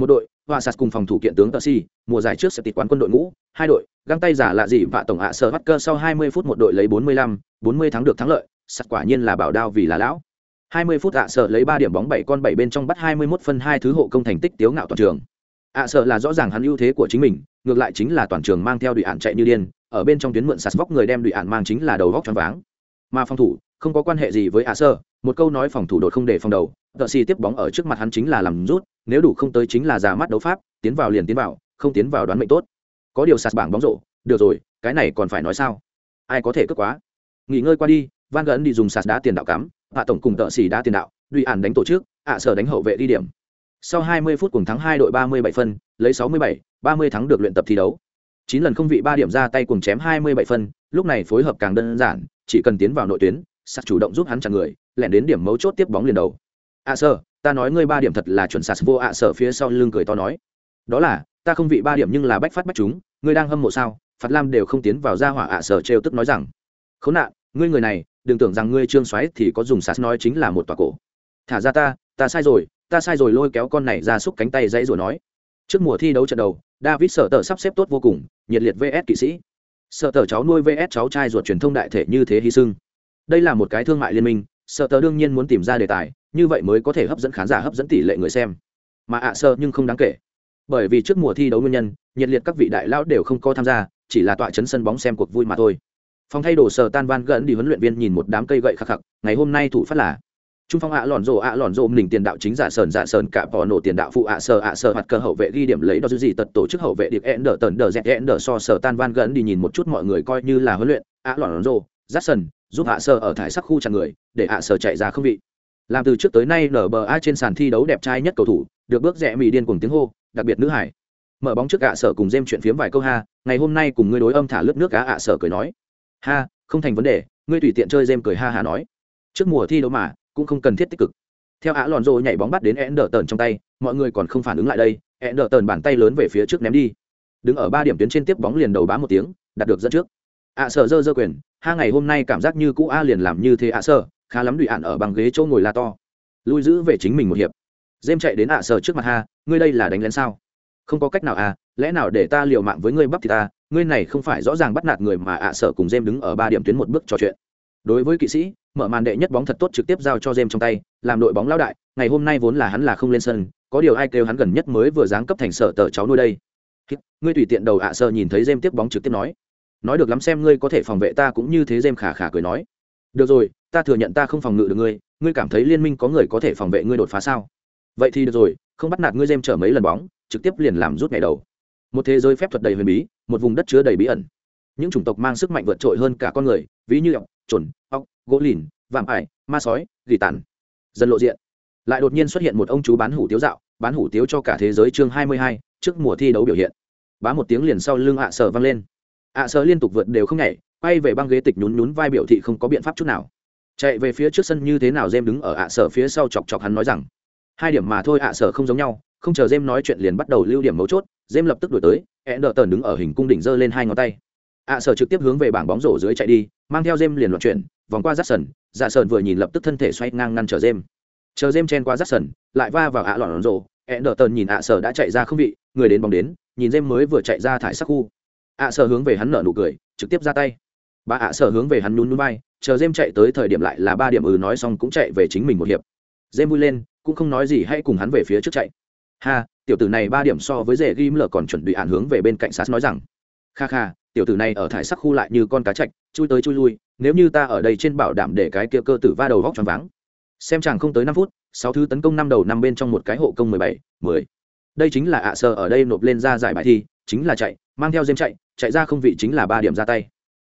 một đội hòa sạt cùng phòng thủ kiện tướng tờ si mùa giải trước sẽ tịt quán quân đội ngũ hai đội găng tay giả lạ gì và tổng ạ sở bắt cơ sau 20 phút một đội lấy 45, 40 thắng được thắng lợi sạt quả nhiên là bảo đao vì là lão. 20 phút ạ sở lấy 3 điểm bóng 7 con 7 bên trong bắt 21 phân 2 thứ hộ công thành tích tiếu ngạo toàn trường. ạ sở là rõ ràng hắn ưu thế của chính mình ngược lại chính là toàn trường mang theo đội ạn chạy như điên ở bên trong tuyến mượn sạt vóc người đem đội ạn mang chính là đầu vóc choáng váng. Mà phòng thủ không có quan hệ gì với ạ sơ một câu nói phòng thủ đột không để phòng đầu tợ xì tiếp bóng ở trước mặt hắn chính là làm rút nếu đủ không tới chính là giả mắt đấu pháp tiến vào liền tiến vào không tiến vào đoán mệnh tốt. Có điều sạt bảng bóng rổ được rồi cái này còn phải nói sao? Ai có thể cướp quá? Nghỉ ngơi qua đi van gấn đi dùng sạt đá tiền đạo cắm hạ tổng cùng tợ xì đá tiền đạo đuy ản đánh tổ chức ạ sở đánh hậu vệ đi điểm. Sau 20 phút cùng thắng hai đội 37 phân lấy 67, 30 thắng được luyện tập thi đấu. Chín lần không vị ba điểm ra tay cùng chém 27 phân lúc này phối hợp càng đơn giản chỉ cần tiến vào nội tuyến sạt chủ động giúp hắn chặn người lẻn đến điểm mấu chốt tiếp bóng liền đầu. À, ạ sở ta nói ngươi ba điểm thật là chuẩn sạt vô ạ sở phía sau lưng cười to nói. Đó là, ta không vị ba điểm nhưng là bách phát bách chúng, ngươi đang hâm mộ sao? Phạt lam đều không tiến vào ra hỏa ạ sở trêu tức nói rằng. Khốn nạn, ngươi người này, đừng tưởng rằng ngươi trương xoáy thì có dùng sạt nói chính là một tòa cổ. Thả ra ta ta sai rồi, ta sai rồi, lôi kéo con này ra xúc cánh tay dãy rồi nói. Trước mùa thi đấu trận đầu, david sở tờ sắp xếp tốt vô cùng, nhiệt liệt vs kỵ sĩ. Sở tờ cháu nuôi vs cháu trai ruột truyền thông đại thể như thế hy sinh. Đây là một cái thương mại liên minh Sợ tờ đương nhiên muốn tìm ra đề tài, như vậy mới có thể hấp dẫn khán giả, hấp dẫn tỷ lệ người xem. Mà ạ sơ nhưng không đáng kể. Bởi vì trước mùa thi đấu nguyên nhân, nhiệt liệt các vị đại lão đều không có tham gia, chỉ là tọa chấn sân bóng xem cuộc vui mà thôi. Phòng thay đồ sờ tan van gần đi huấn luyện viên nhìn một đám cây gậy khắc khắc ngày hôm nay thủ phát là trung phong ạ lòn rộ ạ lòn rộ mình tiền đạo chính giả sơn giả sơn cả bỏ nổ tiền đạo phụ ạ sơ ạ sơ hoặc cơ hậu vệ ghi điểm lấy đó giữ gì tật tổ chức hậu vệ điệp ẹn tần đờ dẹt ẹn so sờ tan van gần đi nhìn một chút mọi người coi như là huấn luyện. Ạ lòn rộ giắt sân giúp hạ sơ ở thải sắc khu chặn người, để hạ sơ chạy ra không vị. Làm từ trước tới nay nở bờ a trên sàn thi đấu đẹp trai nhất cầu thủ, được bước rẽ mỹ điên cùng tiếng hô, đặc biệt nữ hải. Mở bóng trước ạ sở cùng dêm chuyện phiếm vài câu ha, ngày hôm nay cùng ngươi đối âm thả lướt nước cá ạ sở cười nói. Ha, không thành vấn đề, ngươi tùy tiện chơi dêm cười ha hà nói. Trước mùa thi đấu mà, cũng không cần thiết tích cực. Theo ạ lòn rô nhảy bóng bắt đến e đờ tần trong tay, mọi người còn không phản ứng lại đây e đờ tần bàn tay lớn về phía trước ném đi. Đứng ở ba điểm tuyến trên tiếp bóng liền đầu bá một tiếng đạt được dẫn trước. ạ sở dơ dơ quyền hai ngày hôm nay cảm giác như cũ a liền làm như thế ạ sơ khá lắm đùi ạn ở bằng ghế chỗ ngồi la to. Lui giữ về chính mình một hiệp. Dêm chạy đến ạ sơ trước mặt ha ngươi đây là đánh lén sao? Không có cách nào à lẽ nào để ta liều mạng với ngươi bắp thì ta? Ngươi này không phải rõ ràng bắt nạt người mà ạ sở cùng dêm đứng ở ba điểm tuyến một bước trò chuyện. Đối với kỵ sĩ mở màn đệ nhất bóng thật tốt trực tiếp giao cho dêm trong tay, làm đội bóng lao đại, ngày hôm nay vốn là hắn là không lên sân, có điều ai kêu hắn gần nhất mới vừa giáng cấp thành sở tờ cháu nuôi đây. Ngươi tùy tiện đầu ạ sơ nhìn thấy dêm tiếp bóng trực tiếp nói, nói được lắm xem ngươi có thể phòng vệ ta cũng như thế dêm khả khả cười nói, được rồi, ta thừa nhận ta không phòng ngự được ngươi, ngươi cảm thấy liên minh có người có thể phòng vệ ngươi đột phá sao? Vậy thì được rồi, không bắt nạt ngươi dêm trở mấy lần bóng, trực tiếp liền làm rút ngày đầu. Một thế giới phép thuật đầy huyền bí, một vùng đất chứa đầy bí ẩn. Những chủng tộc mang sức mạnh vượt trội hơn cả con người, ví như ọc, chuẩn, ọc, gỗ lìn vạm ải ma sói gỉ tàn dần lộ diện lại đột nhiên xuất hiện một ông chú bán hủ tiếu dạo bán hủ tiếu cho cả thế giới chương hai mươi hai trước mùa thi đấu biểu hiện bá một tiếng liền sau lưng ạ sở văng lên ạ sở liên tục vượt đều không nhảy quay về băng ghế tịch nhún nhún vai biểu thị không có biện pháp chút nào. Chạy về phía trước sân như thế nào jem đứng ở ạ sở phía sau chọc chọc hắn nói rằng hai điểm mà thôi ạ sở không giống nhau không chờ jem nói chuyện liền bắt đầu lưu điểm mấu chốt jem lập tức đổi tới e đỡ tờn đứng ở hình cung đỉnh giơ lên hai ngón tay. ạ sở trực tiếp hướng về bảng bóng rổ dưới chạy đi mang theo jem liền loạt chuyển vòng qua rát sần dạ sần vừa nhìn lập tức thân thể xoay ngang ngăn trở dêm chờ dêm chen qua rát sần lại va vào ạ lọn rổ, e đỡ tần nhìn ạ sở đã chạy ra không vị người đến bóng đến nhìn dêm mới vừa chạy ra thải sắc khu ạ sợ hướng về hắn nở nụ cười, trực tiếp ra tay. Bà ạ sợ hướng về hắn nhún núi bay chờ dêm chạy tới thời điểm lại là ba điểm ừ nói xong cũng chạy về chính mình một hiệp. Dêm vui lên, cũng không nói gì hãy cùng hắn về phía trước chạy. Ha, tiểu tử này ba điểm so với dễ ghim lờ còn chuẩn bị ạn hướng về bên cạnh sát nói rằng. Kha kha, tiểu tử này ở thải sắc khu lại như con cá chạch, chui tới chui lui, nếu như ta ở đây trên bảo đảm để cái kia cơ tử va đầu vóc choáng váng. Xem chàng không tới năm phút, sáu thứ tấn công năm đầu năm bên trong một cái hộ công mười bảy, mười. Đây chính là ạ sơ ở đây nộp lên ra giải bài thi, chính là chạy, mang theo dêm chạy chạy ra không vị chính là ba điểm ra tay.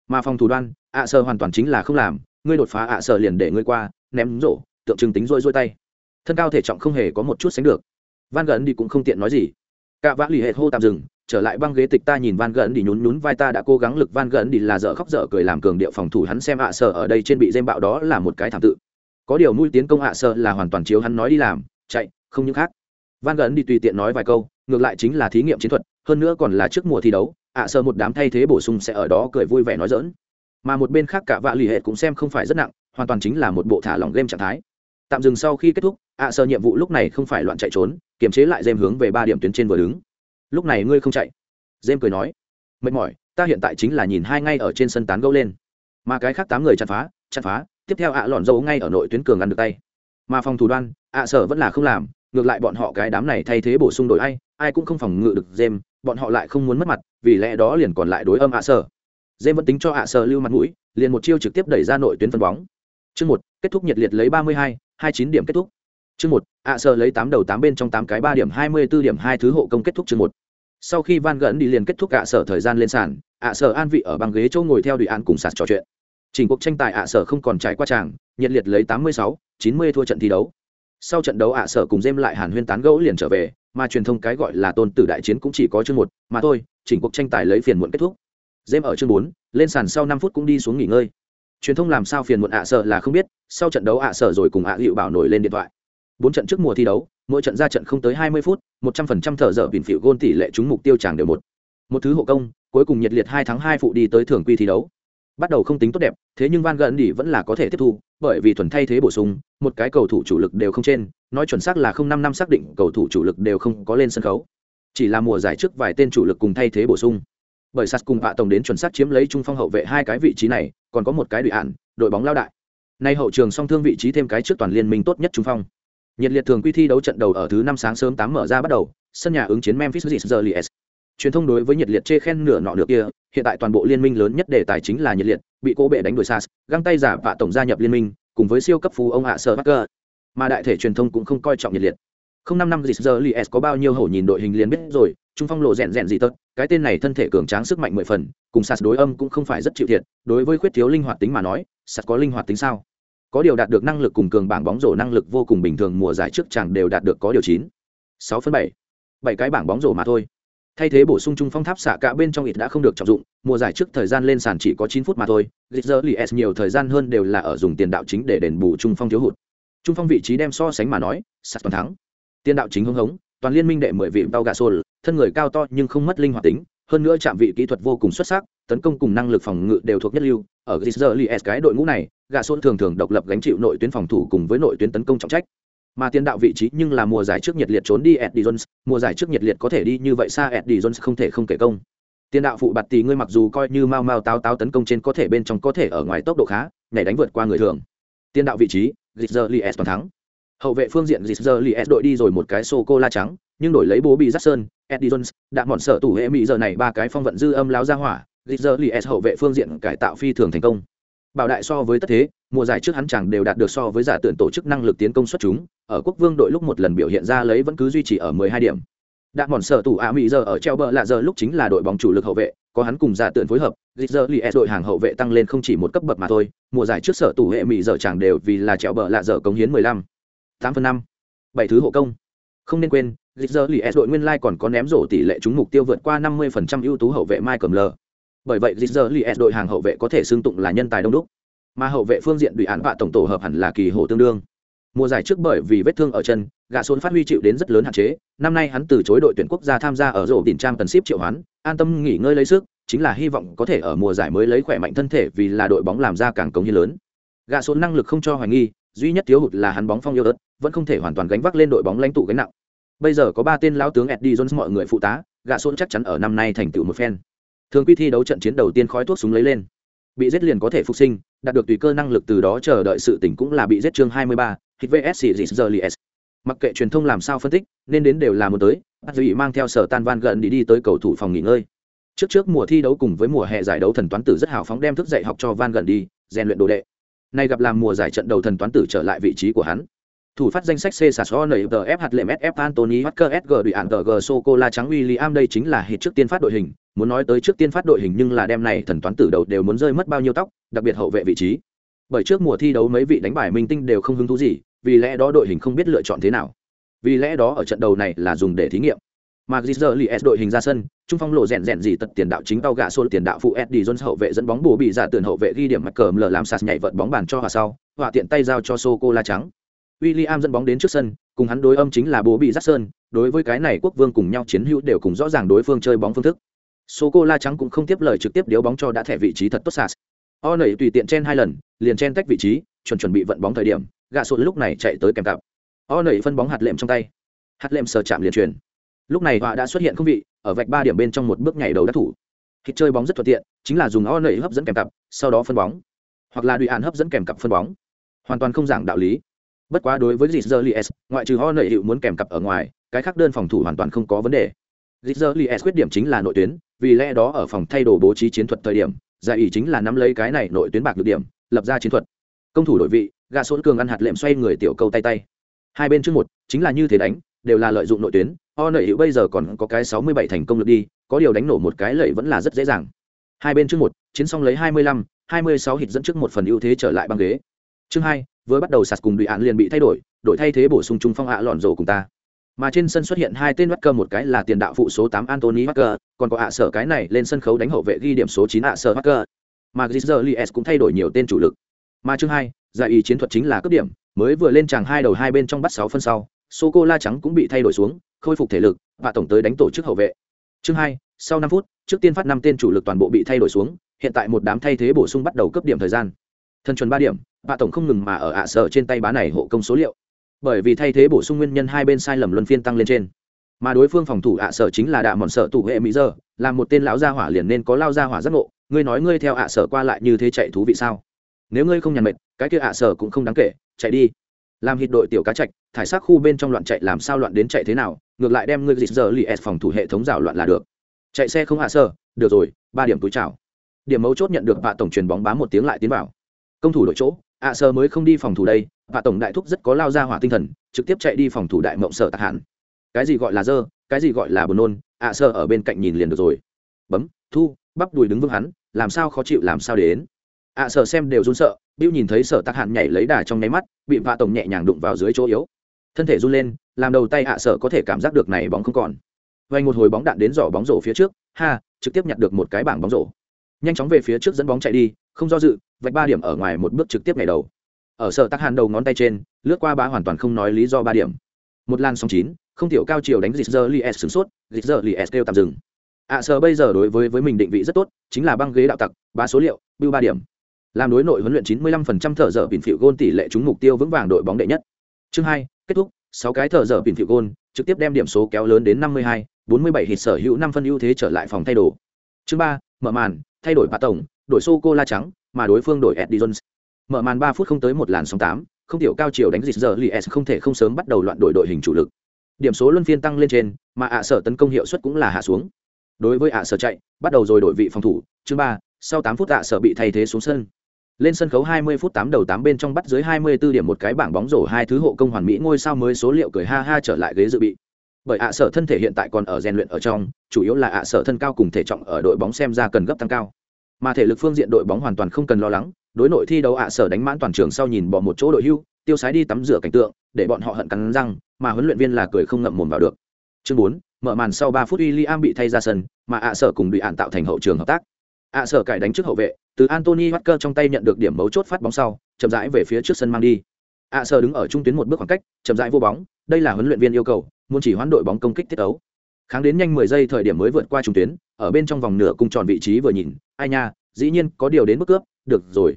Mà phòng thủ đoan, ạ sơ hoàn toàn chính là không làm, ngươi đột phá ạ sơ liền để ngươi qua, ném rổ, tượng trưng tính rôi rôi tay. Thân cao thể trọng không hề có một chút sánh được. Van gần đi cũng không tiện nói gì. Cả vã lì hệ hô tạm dừng, trở lại băng ghế tịch ta nhìn van gần đi nhún nhún vai ta đã cố gắng lực van gần đi là dở khóc dở cười làm cường điệu phòng thủ hắn xem ạ à ở đây trên bị dêm bạo đó là một cái thảm tự. Có điều mũi tiến công ạ sơ là hoàn toàn chiếu hắn nói đi làm, chạy, không những khác. Van gần đi tùy tiện nói vài câu, ngược lại chính là thí nghiệm chiến thuật, hơn nữa còn là trước mùa thi đấu ạ à một đám thay thế bổ sung sẽ ở đó cười vui vẻ nói dỡn. Mà một bên khác cả vạ lì hệ cũng xem không phải rất nặng, hoàn toàn chính là một bộ thả lỏng game trạng thái. Tạm dừng sau khi kết thúc, ạ sơ nhiệm vụ lúc này không phải loạn chạy trốn, kiềm chế lại dêm hướng về ba điểm tuyến trên vừa đứng. Lúc này ngươi không chạy. Dêm cười nói, mệt mỏi, ta hiện tại chính là nhìn hai ngay ở trên sân tán gẫu lên. Mà cái khác tám người chặt phá chặt phá, tiếp theo ạ lọn dấu ngay ở nội tuyến cường ăn được tay. Mà phòng thủ đoan, ạ sở vẫn là không làm ngược lại bọn họ cái đám này thay thế bổ sung đổi ai ai cũng không phòng ngự được dêm bọn họ lại không muốn mất mặt, vì lẽ đó liền còn lại đối âm ạ sở dêm vẫn tính cho ạ sở lưu mặt mũi, liền một chiêu trực tiếp đẩy ra nội tuyến phân bóng. Chương một, kết thúc nhiệt liệt lấy ba mươi hai hai chín điểm kết thúc. Chương một, ạ sở lấy tám đầu tám bên trong tám cái ba điểm, hai mươi b ố điểm, hai thứ hộ công kết thúc chương một. Sau khi van gẫn đi liền kết thúc ạ sở thời gian lên sàn, ạ sở an vị ở băng ghế châu ngồi theo đùi an cùng sạt trò chuyện. Trình cuộc tranh tài ạ sở không còn trải qua tràng, nhiệt liệt lấy tám mươi sáu, chín mươi thua trận thi đấu sau trận đấu ạ sở cùng dêm lại hàn huyên tán gẫu liền trở về, mà truyền thông cái gọi là tôn tử đại chiến cũng chỉ có chương một, mà thôi, chỉnh cuộc tranh tài lấy phiền muộn kết thúc. Dêm ở chương bốn, lên sàn sau năm phút cũng đi xuống nghỉ ngơi. Truyền thông làm sao phiền muộn ạ sở là không biết, sau trận đấu ạ sở rồi cùng ạ hiệu bảo nổi lên điện thoại. Bốn trận trước mùa thi đấu, mỗi trận ra trận không tới hai mươi phút, một trăm phần trăm thở dở bỉn phịu gôn tỷ lệ trúng mục tiêu chàng đều một. Một thứ hộ công, cuối cùng nhiệt liệt hai tháng hai phụ đi tới thường quy thi đấu bắt đầu không tính tốt đẹp, thế nhưng van gần đi vẫn là có thể tiếp thu, bởi vì thuần thay thế bổ sung, một cái cầu thủ chủ lực đều không trên, nói chuẩn xác là không năm năm xác định cầu thủ chủ lực đều không có lên sân khấu. Chỉ là mùa giải trước vài tên chủ lực cùng thay thế bổ sung. Bởi sas cùng vạ tổng đến chuẩn xác chiếm lấy trung phong hậu vệ hai cái vị trí này, còn có một cái đội hạn đội bóng lao đại. Nay hậu trường song thương vị trí thêm cái trước toàn liên minh tốt nhất trung phong. Nhiệt liệt thường quy thi đấu trận đầu ở thứ năm sáng sớm tám mở ra bắt đầu, sân nhà ứng chiến memphis Grizzlies truyền thông đối với nhiệt liệt chê khen nửa nọ nửa kia, hiện tại toàn bộ liên minh lớn nhất đề tài chính là nhiệt liệt, bị cô bệ đánh đuổi sas găng tay giả và tổng gia nhập liên minh, cùng với siêu cấp phú ông hạ sơ hacker mà đại thể truyền thông cũng không coi trọng nhiệt liệt. Không năm năm giờ li s có bao nhiêu hổ nhìn đội hình liền biết rồi, trung phong lộ rèn rèn gì tớt cái tên này thân thể cường tráng sức mạnh mười phần, cùng sạt đối âm cũng không phải rất chịu thiệt, đối với khuyết thiếu linh hoạt tính mà nói sạt có linh hoạt tính sao? Có điều đạt được năng lực cùng cường bảng bóng rổ năng lực vô cùng bình thường, mùa giải trước chẳng đều đạt được có điều chín. Sáu phân bảy. Bảy cái bảng bóng rổ mà thôi thay thế bổ sung trung phong tháp xạ cả bên trong ít đã không được trọng dụng, mùa giải trước thời gian lên sàn chỉ có chín phút mà thôi Gitzer li s nhiều thời gian hơn đều là ở dùng tiền đạo chính để đền bù trung phong thiếu hụt. Trung phong vị trí đem so sánh mà nói sạt toàn thắng. Tiền đạo chính hưng hống, toàn liên minh đệ mười vị bao gà sôl thân người cao to nhưng không mất linh hoạt tính, hơn nữa chạm vị kỹ thuật vô cùng xuất sắc, tấn công cùng năng lực phòng ngự đều thuộc nhất lưu. Ở Gitzer li s cái đội ngũ này gà sôl thường thường độc lập gánh chịu nội tuyến phòng thủ cùng với nội tuyến tấn công trọng trách mà tiền đạo vị trí nhưng là mùa giải trước nhiệt liệt trốn đi Eddie Jones, mùa giải trước nhiệt liệt có thể đi như vậy xa Eddie Jones không thể không kể công. Tiền đạo phụ bạt tỷ ngươi mặc dù coi như mau mau táo táo tấn công trên có thể bên trong có thể ở ngoài tốc độ khá, nhảy đánh vượt qua người thường. Tiền đạo vị trí, Gizerlies toàn thắng. Hậu vệ phương diện Gizerlies đội đi rồi một cái sô cô la trắng, nhưng đổi lấy bố bị Jackson, Eddie Jones, đã mòn sợ tủ hệ mỹ giờ này ba cái phong vận dư âm láo ra hỏa, Gizerlies hậu vệ phương diện cải tạo phi thường thành công. Bảo đại so với tất thế, mùa giải trước hắn chẳng đều đạt được so với giả tượng tổ chức năng lực tiến công xuất chúng, ở quốc vương đội lúc một lần biểu hiện ra lấy vẫn cứ duy trì ở 12 điểm. Đã mòn sở tủ ạ mỹ giờ ở treo bờ lạ giờ lúc chính là đội bóng chủ lực hậu vệ, có hắn cùng giả tượng phối hợp, giờ Lies đội hàng hậu vệ tăng lên không chỉ một cấp bậc mà thôi, mùa giải trước sở tủ hệ mỹ giờ chẳng đều vì là treo bờ lạ giờ cống hiến 15. 8 phần 5. 7 thứ hộ công. Không nên quên, giờ Lies đội nguyên lai like còn có ném rổ tỷ lệ trúng mục tiêu vượt qua 50% ưu tú hậu vệ Michael L. Bởi vậy Gitzer Lies đội hàng hậu vệ có thể xưng tụng là nhân tài đông đúc. Mà hậu vệ phương diện đùi án vạ tổng tổ hợp hẳn là kỳ hồ tương đương. Mùa giải trước bởi vì vết thương ở chân gạ xôn phát huy chịu đến rất lớn hạn chế năm nay hắn từ chối đội tuyển quốc gia tham gia ở rổ đỉnh trang tần ship triệu hoán an tâm nghỉ ngơi lấy sức chính là hy vọng có thể ở mùa giải mới lấy khỏe mạnh thân thể vì là đội bóng làm ra càng cống hiến lớn. Gạ xôn năng lực không cho hoài nghi duy nhất thiếu hụt là hắn bóng phong yêu đất, vẫn không thể hoàn toàn gánh vác lên đội bóng lãnh tụ gánh nặng. Bây giờ có ba tên lão tướng eddie jones mọi người phụ tá gạ xôn chắc chắn ở năm nay thành tựu một phen thường quy thi đấu trận chiến đầu tiên khói thuốc súng lấy lên bị giết liền có thể phục sinh đạt được tùy cơ năng lực từ đó chờ đợi sự tỉnh cũng là bị giết chương 23, hit vs Zizerlies. Mặc kệ truyền thông làm sao phân tích, nên đến đều là một tới, bắt giữ mang theo sở tan van gần đi đi tới cầu thủ phòng nghỉ ngơi. Trước trước mùa thi đấu cùng với mùa hè giải đấu thần toán tử rất hào phóng đem thức dạy học cho van gần đi, rèn luyện đồ đệ. Nay gặp làm mùa giải trận đầu thần toán tử trở lại vị trí của hắn. Thủ phát danh sách C Sasso NFF hạt lệm SF Anthony Walker SG đùi ản G Soko la trắng William đây chính là hit trước tiên phát đội hình, muốn nói tới trước tiên phát đội hình nhưng là đem này thần toán tử đầu đều muốn rơi mất bao nhiêu tóc, đặc biệt hậu vệ vị trí. Bởi trước mùa thi đấu mấy vị đánh bài minh tinh đều không hứng thú gì vì lẽ đó đội hình không biết lựa chọn thế nào. Vì lẽ đó ở trận đầu này là dùng để thí nghiệm. Mà Gizzer s đội hình ra sân trung phong lộ rèn rèn gì tật tiền đạo chính tao gạ xô tiền đạo phụ eddie jones hậu vệ dẫn bóng bổ bị giả tuyển hậu vệ ghi điểm mặt cờ lờ làm sạt nhảy vợt bóng bàn cho hòa sau hòa tiện tay giao cho sô la trắng. William dẫn bóng đến trước sân cùng hắn đối âm chính là bố bị Jackson, sơn đối với cái này quốc vương cùng nhau chiến hữu đều cùng rõ ràng đối phương chơi bóng phương thức. Số cô la trắng cũng không tiếp lời trực tiếp điếu bóng cho đã thẻ vị trí thật tốt sạt. O nẩy tùy tiện chen hai lần, liền chen tách vị trí, chuẩn chuẩn bị vận bóng thời điểm gạ sụt lúc này chạy tới kèm cặp. O nẩy phân bóng hạt lệm trong tay. Hạt lệm sờ chạm liền truyền lúc này họa đã xuất hiện không vị, ở vạch ba điểm bên trong một bước nhảy đầu đắc thủ. Khi chơi bóng rất thuận tiện, chính là dùng o nẩy hấp dẫn kèm cặp, sau đó phân bóng. Hoặc là đùi hạn hấp dẫn kèm cặp phân bóng. Hoàn toàn không giảng đạo lý. Bất quá đối với Gizzer ngoại trừ ho nẩy hiệu muốn kèm cặp ở ngoài, cái khác đơn phòng thủ hoàn toàn không có vấn đề. Gizzer khuyết điểm chính là nội tuyến, vì lẽ đó ở phòng thay đồ bố trí chiến thuật thời điểm, giải ý chính là nắm lấy cái này nội tuyến bạc được điểm, lập ra chiến thuật. Công thủ đội vị, gã sốn cường ăn hạt lệm xoay người tiểu câu tay tay. Hai bên trước một, chính là như thế đánh, đều là lợi dụng nội tuyến, o nợ hữu bây giờ còn có cái sáu mươi bảy thành công lực đi, có điều đánh nổ một cái lợi vẫn là rất dễ dàng. Hai bên trước một, chiến xong lấy hai mươi lăm, hai mươi sáu dẫn trước một phần ưu thế trở lại băng ghế. Chương hai, vừa bắt đầu sạt cùng đội án liền bị thay đổi đổi thay thế bổ sung trung phong ạ lọn rổ cùng ta mà trên sân xuất hiện hai tên Wacker một cái là tiền đạo phụ số 8 Anthony Wacker, còn có ạ sở cái này lên sân khấu đánh hậu vệ ghi điểm số 9 ạ sở Wacker. Mà Gizzer cũng thay đổi nhiều tên chủ lực. Mà chương 2, giải ý chiến thuật chính là cấp điểm, mới vừa lên tràng hai đầu hai bên trong bắt 6 phân sau, Sô La trắng cũng bị thay đổi xuống, khôi phục thể lực và tổng tới đánh tổ chức hậu vệ. Chương 2, sau 5 phút, trước tiên phát 5 tên chủ lực toàn bộ bị thay đổi xuống, hiện tại một đám thay thế bổ sung bắt đầu cấp điểm thời gian. Thân chuẩn 3 điểm, và tổng không ngừng mà ở ạ sở trên tay bá này hộ công số liệu bởi vì thay thế bổ sung nguyên nhân hai bên sai lầm luân phiên tăng lên trên. Mà đối phương phòng thủ ạ sở chính là đạ mòn sở tủ hệ mỹ giờ, là một tên lão gia hỏa liền nên có lao gia hỏa giác ngộ, ngươi nói ngươi theo ạ sở qua lại như thế chạy thú vị sao? Nếu ngươi không nhàn mệt, cái kia ạ sở cũng không đáng kể, chạy đi. Làm hít đội tiểu cá trạch, thải xác khu bên trong loạn chạy làm sao loạn đến chạy thế nào, ngược lại đem ngươi dịch giờ lì s phòng thủ hệ thống rào loạn là được. Chạy xe không ạ sở, được rồi, ba điểm túi chào. Điểm mấu chốt nhận được vạ tổng truyền bóng bám một tiếng lại tiến vào. Công thủ đội chỗ ạ sơ mới không đi phòng thủ đây, và tổng đại thúc rất có lao ra hỏa tinh thần, trực tiếp chạy đi phòng thủ đại mộng sở tạc hẳn. Cái gì gọi là dơ, cái gì gọi là buồn nôn, ạ sơ ở bên cạnh nhìn liền được rồi. Bấm, thu, bắp đùi đứng vững hắn, làm sao khó chịu làm sao đến. Ạ sơ xem đều run sợ, bưu nhìn thấy sở tạc hẳn nhảy lấy đà trong nháy mắt, bị vạ tổng nhẹ nhàng đụng vào dưới chỗ yếu. Thân thể run lên, làm đầu tay ạ sơ có thể cảm giác được này bóng không còn. Vay một hồi bóng đạn đến giỏ bóng rổ phía trước, ha, trực tiếp nhặt được một cái bảng bóng rổ. Nhanh chóng về phía trước dẫn bóng chạy đi, không do dự vạch ba điểm ở ngoài một bước trực tiếp ngày đầu. Ở sở tắc hàn đầu ngón tay trên lướt qua ba hoàn toàn không nói lý do ba điểm. Một lan sóng chín không tiểu cao chiều đánh dịch giờ li s sửng sốt dịch giờ li s kêu tạm dừng. Ạ à, sở bây giờ đối với với mình định vị rất tốt chính là băng ghế đạo tặc ba số liệu bưu ba điểm. Làm đối nội huấn luyện 95% thợ dở bình phiệu gôn tỷ lệ trúng mục tiêu vững vàng đội bóng đệ nhất. Chương hai kết thúc sáu cái thợ dở bình phiệu gôn trực tiếp đem điểm số kéo lớn đến 52, 47 hít sở hữu năm phân ưu thế trở lại phòng thay đồ. Chương ba mở màn thay đổi ba tổng đổi sô cô la trắng, mà đối phương đổi eddie jones. Mở màn ba phút không tới một làn sóng tám, không tiểu cao chiều đánh dịch giờ li s không thể không sớm bắt đầu loạn đổi đội hình chủ lực. Điểm số luân phiên tăng lên trên, mà ạ sở tấn công hiệu suất cũng là hạ xuống. Đối với ạ sở chạy, bắt đầu rồi đổi vị phòng thủ, chương ba, sau tám phút ạ sở bị thay thế xuống sân. Lên sân khấu 20 phút 8 đầu 8 bên trong bắt dưới 24 điểm một cái bảng bóng rổ hai thứ hộ công hoàn mỹ ngôi sao mới số liệu cười ha ha trở lại ghế dự bị. Bởi ạ sở thân thể hiện tại còn ở rèn luyện ở trong, chủ yếu là ạ sở thân cao cùng thể trọng ở đội bóng xem ra cần gấp tăng cao mà thể lực phương diện đội bóng hoàn toàn không cần lo lắng, đối nội thi đấu ạ sở đánh mãn toàn trường sau nhìn bỏ một chỗ đội hưu, tiêu sái đi tắm rửa cảnh tượng, để bọn họ hận cắn răng, mà huấn luyện viên là cười không ngậm mồm vào được. Chương bốn, mở màn sau ba phút William bị thay ra sân, mà ạ sở cùng bị ạn tạo thành hậu trường hợp tác. Ạ sở cải đánh trước hậu vệ, từ Anthony Walker trong tay nhận được điểm mấu chốt phát bóng sau, chậm rãi về phía trước sân mang đi. Ạ sở đứng ở trung tuyến một bước khoảng cách, chậm rãi vô bóng, đây là huấn luyện viên yêu cầu, muốn chỉ hoán đội bóng công kích thiết đấu kháng đến nhanh mười giây thời điểm mới vượt qua trung tuyến, ở bên trong vòng nửa cung tròn vị trí vừa nhìn, ai nha, dĩ nhiên có điều đến mức cướp, được rồi.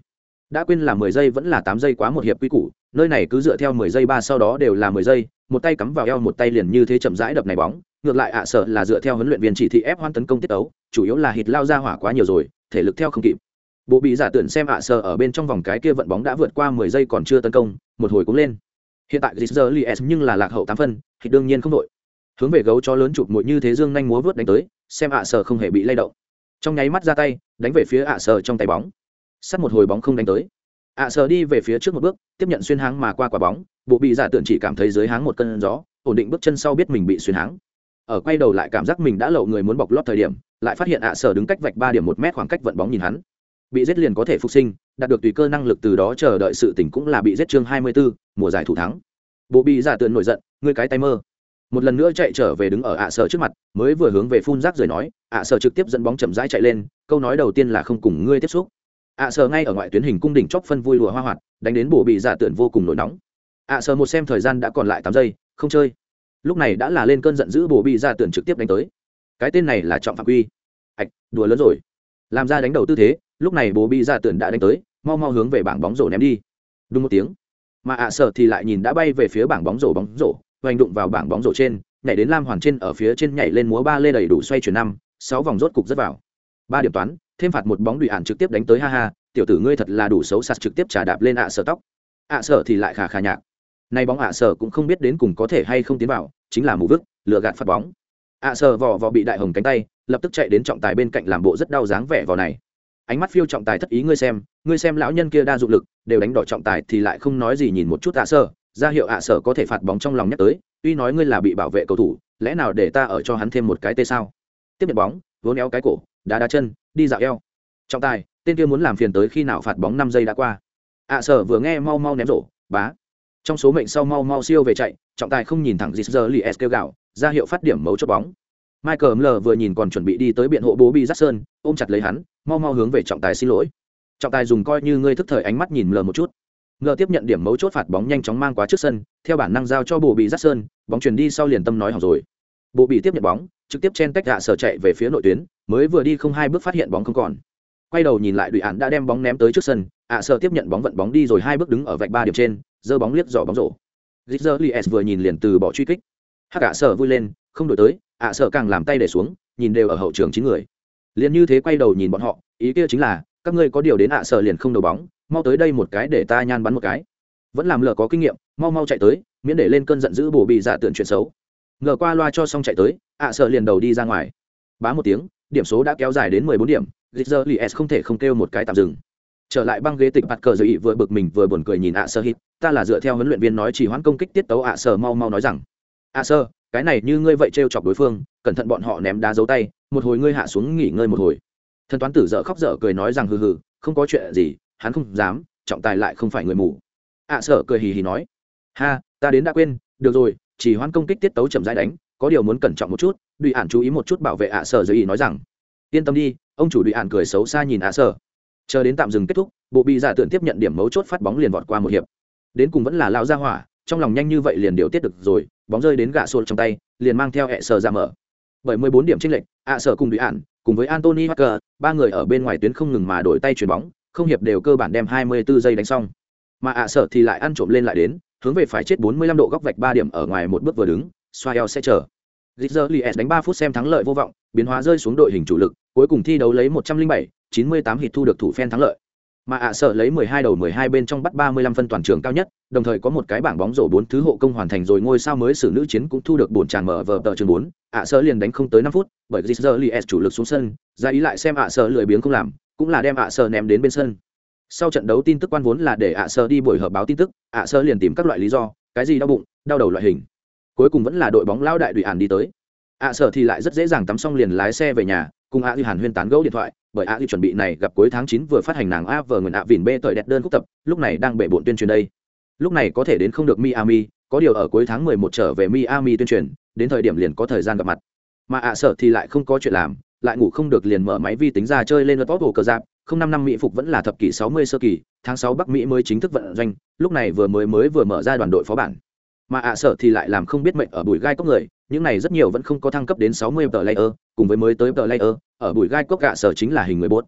Đã quên là mười giây vẫn là tám giây quá một hiệp quy củ, nơi này cứ dựa theo mười giây ba sau đó đều là mười giây, một tay cắm vào eo một tay liền như thế chậm rãi đập này bóng, ngược lại ạ sợ là dựa theo huấn luyện viên chỉ thị ép hoan tấn công tiết tấu, chủ yếu là hít lao ra hỏa quá nhiều rồi, thể lực theo không kịp. Bộ bị giả tưởng xem ạ sợ ở bên trong vòng cái kia vận bóng đã vượt qua mười giây còn chưa tấn công, một hồi cũng lên. Hiện tại Gisler nhưng là lạc hậu tám phân, thì đương nhiên không đội hướng về gấu chó lớn chụp mũi như thế dương nhanh múa vớt đánh tới xem ạ sở không hề bị lay động. Trong nháy mắt ra tay đánh về phía ạ sở trong tay bóng. Sắt một hồi bóng không đánh tới. ạ sở đi về phía trước một bước tiếp nhận xuyên háng mà qua quả bóng bộ bị giả tưởng chỉ cảm thấy dưới háng một cơn gió ổn định bước chân sau biết mình bị xuyên háng. Ở quay đầu lại cảm giác mình đã lậu người muốn bọc lót thời điểm lại phát hiện ạ sở đứng cách vạch ba điểm một mét khoảng cách vận bóng nhìn hắn. Bị giết liền có thể phục sinh đạt được tùy cơ năng lực từ đó chờ đợi sự tỉnh cũng là bị giết chương hai mươi 24, mùa giải thủ thắng. Bộ bị giả tượng nổi giận ngươi cái tay mơ một lần nữa chạy trở về đứng ở ạ sở trước mặt, mới vừa hướng về phun rác rồi nói, ạ sở trực tiếp dẫn bóng chậm rãi chạy lên, câu nói đầu tiên là không cùng ngươi tiếp xúc. ạ sở ngay ở ngoại tuyến hình cung đỉnh chóc phân vui lùa hoa hoạt, đánh đến bộ bị giả tưởng vô cùng nổi nóng. ạ sở một xem thời gian đã còn lại tám giây, không chơi. Lúc này đã là lên cơn giận dữ bộ bị giả tưởng trực tiếp đánh tới. Cái tên này là trọng phạm quy. Ạch, đùa lớn rồi. Làm ra đánh đầu tư thế, lúc này bố bị giả tưởng đã đánh tới, mau mau hướng về bảng bóng rổ ném đi. Đúng một tiếng. Mà ạ sợ thì lại nhìn đã bay về phía bảng bóng rổ bóng rổ hoành đụng vào bảng bóng rổ trên, nhảy đến lam hoàn trên ở phía trên nhảy lên múa ba lê đầy đủ xoay chuyển năm, sáu vòng rốt cục rất vào. Ba điểm toán, thêm phạt một bóng đùi ản trực tiếp đánh tới ha ha, tiểu tử ngươi thật là đủ xấu sạt trực tiếp trả đạp lên ạ sở tóc. Ạ sở thì lại khà khà nhạc. Nay bóng ạ sở cũng không biết đến cùng có thể hay không tiến vào, chính là mù vức lựa gạt phát bóng. Ạ sở vò vò bị đại hồng cánh tay, lập tức chạy đến trọng tài bên cạnh làm bộ rất đau dáng vẻ vào này. Ánh mắt phiêu trọng tài thất ý ngươi xem ngươi xem lão nhân kia đa dụng lực, đều đánh đỏ trọng tài thì lại không nói gì nhìn một chút ạ sở ra hiệu ạ sở có thể phạt bóng trong lòng nhắc tới, tuy nói ngươi là bị bảo vệ cầu thủ, lẽ nào để ta ở cho hắn thêm một cái tê sao? Tiếp nhận bóng, vốn éo cái cổ, đá đá chân, đi dạo eo. Trọng tài, tên kia muốn làm phiền tới khi nào phạt bóng năm giây đã qua. Ạ sở vừa nghe mau mau ném rổ, bá. Trong số mệnh sau mau mau siêu về chạy, trọng tài không nhìn thẳng dì giờ li s kêu gạo ra hiệu phát điểm mấu chốt bóng. Michael ml vừa nhìn còn chuẩn bị đi tới biện hộ bố bi jackson ôm chặt lấy hắn, mau mau hướng về trọng tài xin lỗi. Trọng tài dùng coi như ngươi thức thời ánh mắt nhìn ml một chút ngờ tiếp nhận điểm mấu chốt phạt bóng nhanh chóng mang qua trước sân theo bản năng giao cho bộ bị jackson bóng chuyển đi sau liền tâm nói hỏng rồi. Bộ bị tiếp nhận bóng trực tiếp chen tách gạ sở chạy về phía nội tuyến mới vừa đi không hai bước phát hiện bóng không còn. Quay đầu nhìn lại đùi ạn đã đem bóng ném tới trước sân ạ sở tiếp nhận bóng vận bóng đi rồi hai bước đứng ở vạch ba điểm trên giơ bóng liếc dò bóng rổ. Gitzer Lies vừa nhìn liền từ bỏ truy kích. Hắc ạ sở vui lên, không đổi tới, ạ à sợ càng làm tay để xuống nhìn đều ở hậu trường chín người. Liền như thế quay đầu nhìn bọn họ ý kia chính là các ngươi có điều đến ạ à liền không đầu bóng, mau tới đây một cái để ta nhan bắn một cái. Vẫn làm lờ có kinh nghiệm, mau mau chạy tới, miễn để lên cơn giận dữ bổ bị dạ tượng chuyện xấu. Ngờ qua loa cho xong chạy tới, ạ à sợ liền đầu đi ra ngoài. Bá một tiếng, điểm số đã kéo dài đến mười bốn điểm li s không thể không kêu một cái tạm dừng. Trở lại băng ghế tịch bạt cờ giới vừa bực mình vừa buồn cười nhìn ạ sơ hít, ta là dựa theo huấn luyện viên nói chỉ hoãn công kích tiết tấu ạ sơ mau mau nói rằng, ạ sơ cái này như ngươi vậy t chọc đối phương, cẩn thận bọn họ ném đá dấu tay, một hồi ngươi hạ xuống nghỉ ngơi một hồi thần toán tử dở khóc dở cười nói rằng hừ hừ, không có chuyện gì, hắn không dám, trọng tài lại không phải người mù. Ạ sở cười hì hì nói, ha, ta đến đã quên, được rồi, chỉ hoãn công kích tiết tấu chậm rãi đánh, có điều muốn cẩn trọng một chút đùi ản chú ý một chút bảo vệ ạ sở giới ý nói rằng, yên tâm đi, ông chủ đùi ản cười xấu xa nhìn ạ sở. Chờ đến tạm dừng kết thúc, bộ bị giả tưởng tiếp nhận điểm mấu chốt phát bóng liền vọt qua một hiệp. Đến cùng vẫn là lao ra hỏa, trong lòng nhanh như vậy liền điều tiết được rồi, bóng rơi đến gạ sụt trong tay, liền mang theo hệ sở ra mở bởi 14 điểm chênh lệch ạ sở cùng đối án, cùng với Anthony Walker, ba người ở bên ngoài tuyến không ngừng mà đổi tay chuyển bóng, không hiệp đều cơ bản đem 24 giây đánh xong. Mà ạ sở thì lại ăn trộm lên lại đến, hướng về phải chết 45 độ góc vạch 3 điểm ở ngoài một bước vừa đứng, Swell sẽ chờ. Gizzer đánh 3 phút xem thắng lợi vô vọng, biến hóa rơi xuống đội hình chủ lực, cuối cùng thi đấu lấy 107, 98 hit thu được thủ phen thắng lợi. Mà ạ sợ lấy 12 đầu 12 bên trong bắt 35 phân toàn trường cao nhất, đồng thời có một cái bảng bóng rổ 4 thứ hộ công hoàn thành rồi ngôi sao mới xử nữ chiến cũng thu được bổn tràn mở vở tờ trường 4, ạ sợ liền đánh không tới 5 phút, bởi Gizzer chủ lực xuống sân, ra ý lại xem ạ sợ lười biếng không làm, cũng là đem ạ sợ ném đến bên sân. Sau trận đấu tin tức quan vốn là để ạ sợ đi buổi họp báo tin tức, ạ sợ liền tìm các loại lý do, cái gì đau bụng, đau đầu loại hình. Cuối cùng vẫn là đội bóng lao đại đùi ản đi tới. ạ sợ thì lại rất dễ dàng tắm xong liền lái xe về nhà cùng ạ hàn huyên tán gẫu điện thoại bởi a à chuẩn bị này gặp cuối tháng chín vừa phát hành nàng a vờ nguyện ạ vìn b tội đẹp đơn khúc tập, lúc này đang bể bộn tuyên truyền đây. Lúc này có thể đến không được miami, có điều ở cuối tháng mười một trở về miami tuyên truyền, đến thời điểm liền có thời gian gặp mặt. Mà ạ sợ thì lại không có chuyện làm, lại ngủ không được liền mở máy vi tính ra chơi lên lượt tốt cờ giáp không năm năm mỹ phục vẫn là thập kỷ sáu mươi sơ kỳ, tháng sáu bắc mỹ mới chính thức vận doanh, lúc này vừa mới mới vừa mở ra đoàn đội phó bản. Mà ạ sở thì lại làm không biết mệnh ở bùi gai cốc người những này rất nhiều vẫn không có thăng cấp đến sáu mươi tờ layer, cùng với mới tới tờ layer, ở buổi gai cốc gạ sở chính là hình người bốt.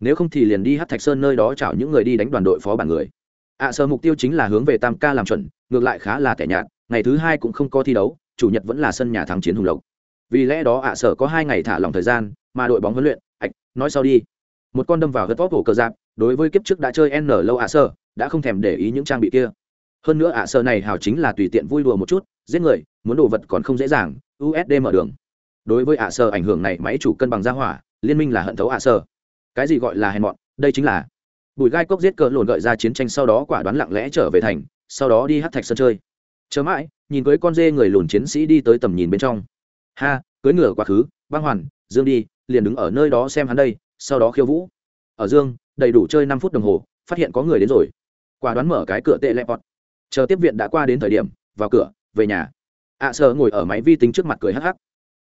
Nếu không thì liền đi Hắc thạch sơn nơi đó chào những người đi đánh đoàn đội phó bản người. Ạ sở mục tiêu chính là hướng về tam ca làm chuẩn, ngược lại khá là tẻ nhạt, ngày thứ hai cũng không có thi đấu, chủ nhật vẫn là sân nhà thắng chiến hùng lộc. Vì lẽ đó ạ, sở có hai ngày thả lỏng thời gian, mà đội bóng huấn luyện ạch nói sau đi. Một con đâm vào gật vót hổ cờ giáp, đối với kiếp trước đã chơi n lâu ạ, sở, đã không thèm để ý những trang bị kia. Hơn nữa ạ, sở này hào chính là tùy tiện vui đùa một chút, giết người muốn đồ vật còn không dễ dàng usd mở đường. Đối với ạ à ảnh hưởng này, máy chủ cân bằng ra hỏa, liên minh là hận thấu ạ à cái gì gọi là hèn mọn? Đây chính là bùi gai cốc giết cờ lồn gợi ra chiến tranh sau đó quả đoán lặng lẽ trở về thành, sau đó đi hát thạch sân chơi. Chớ mãi, nhìn cưới con dê người lùn chiến sĩ đi tới tầm nhìn bên trong. Ha, cưới ngửa quá khứ, băng hoàn, dương đi, liền đứng ở nơi đó xem hắn đây, sau đó khiêu vũ. Ở dương, đầy đủ chơi năm phút đồng hồ, phát hiện có người đến rồi. Quả đoán mở cái cửa tệ lẹp bọt chờ tiếp viện đã qua đến thời điểm, vào cửa, về nhà ạ à sơ ngồi ở máy vi tính trước mặt cười hắc hắc.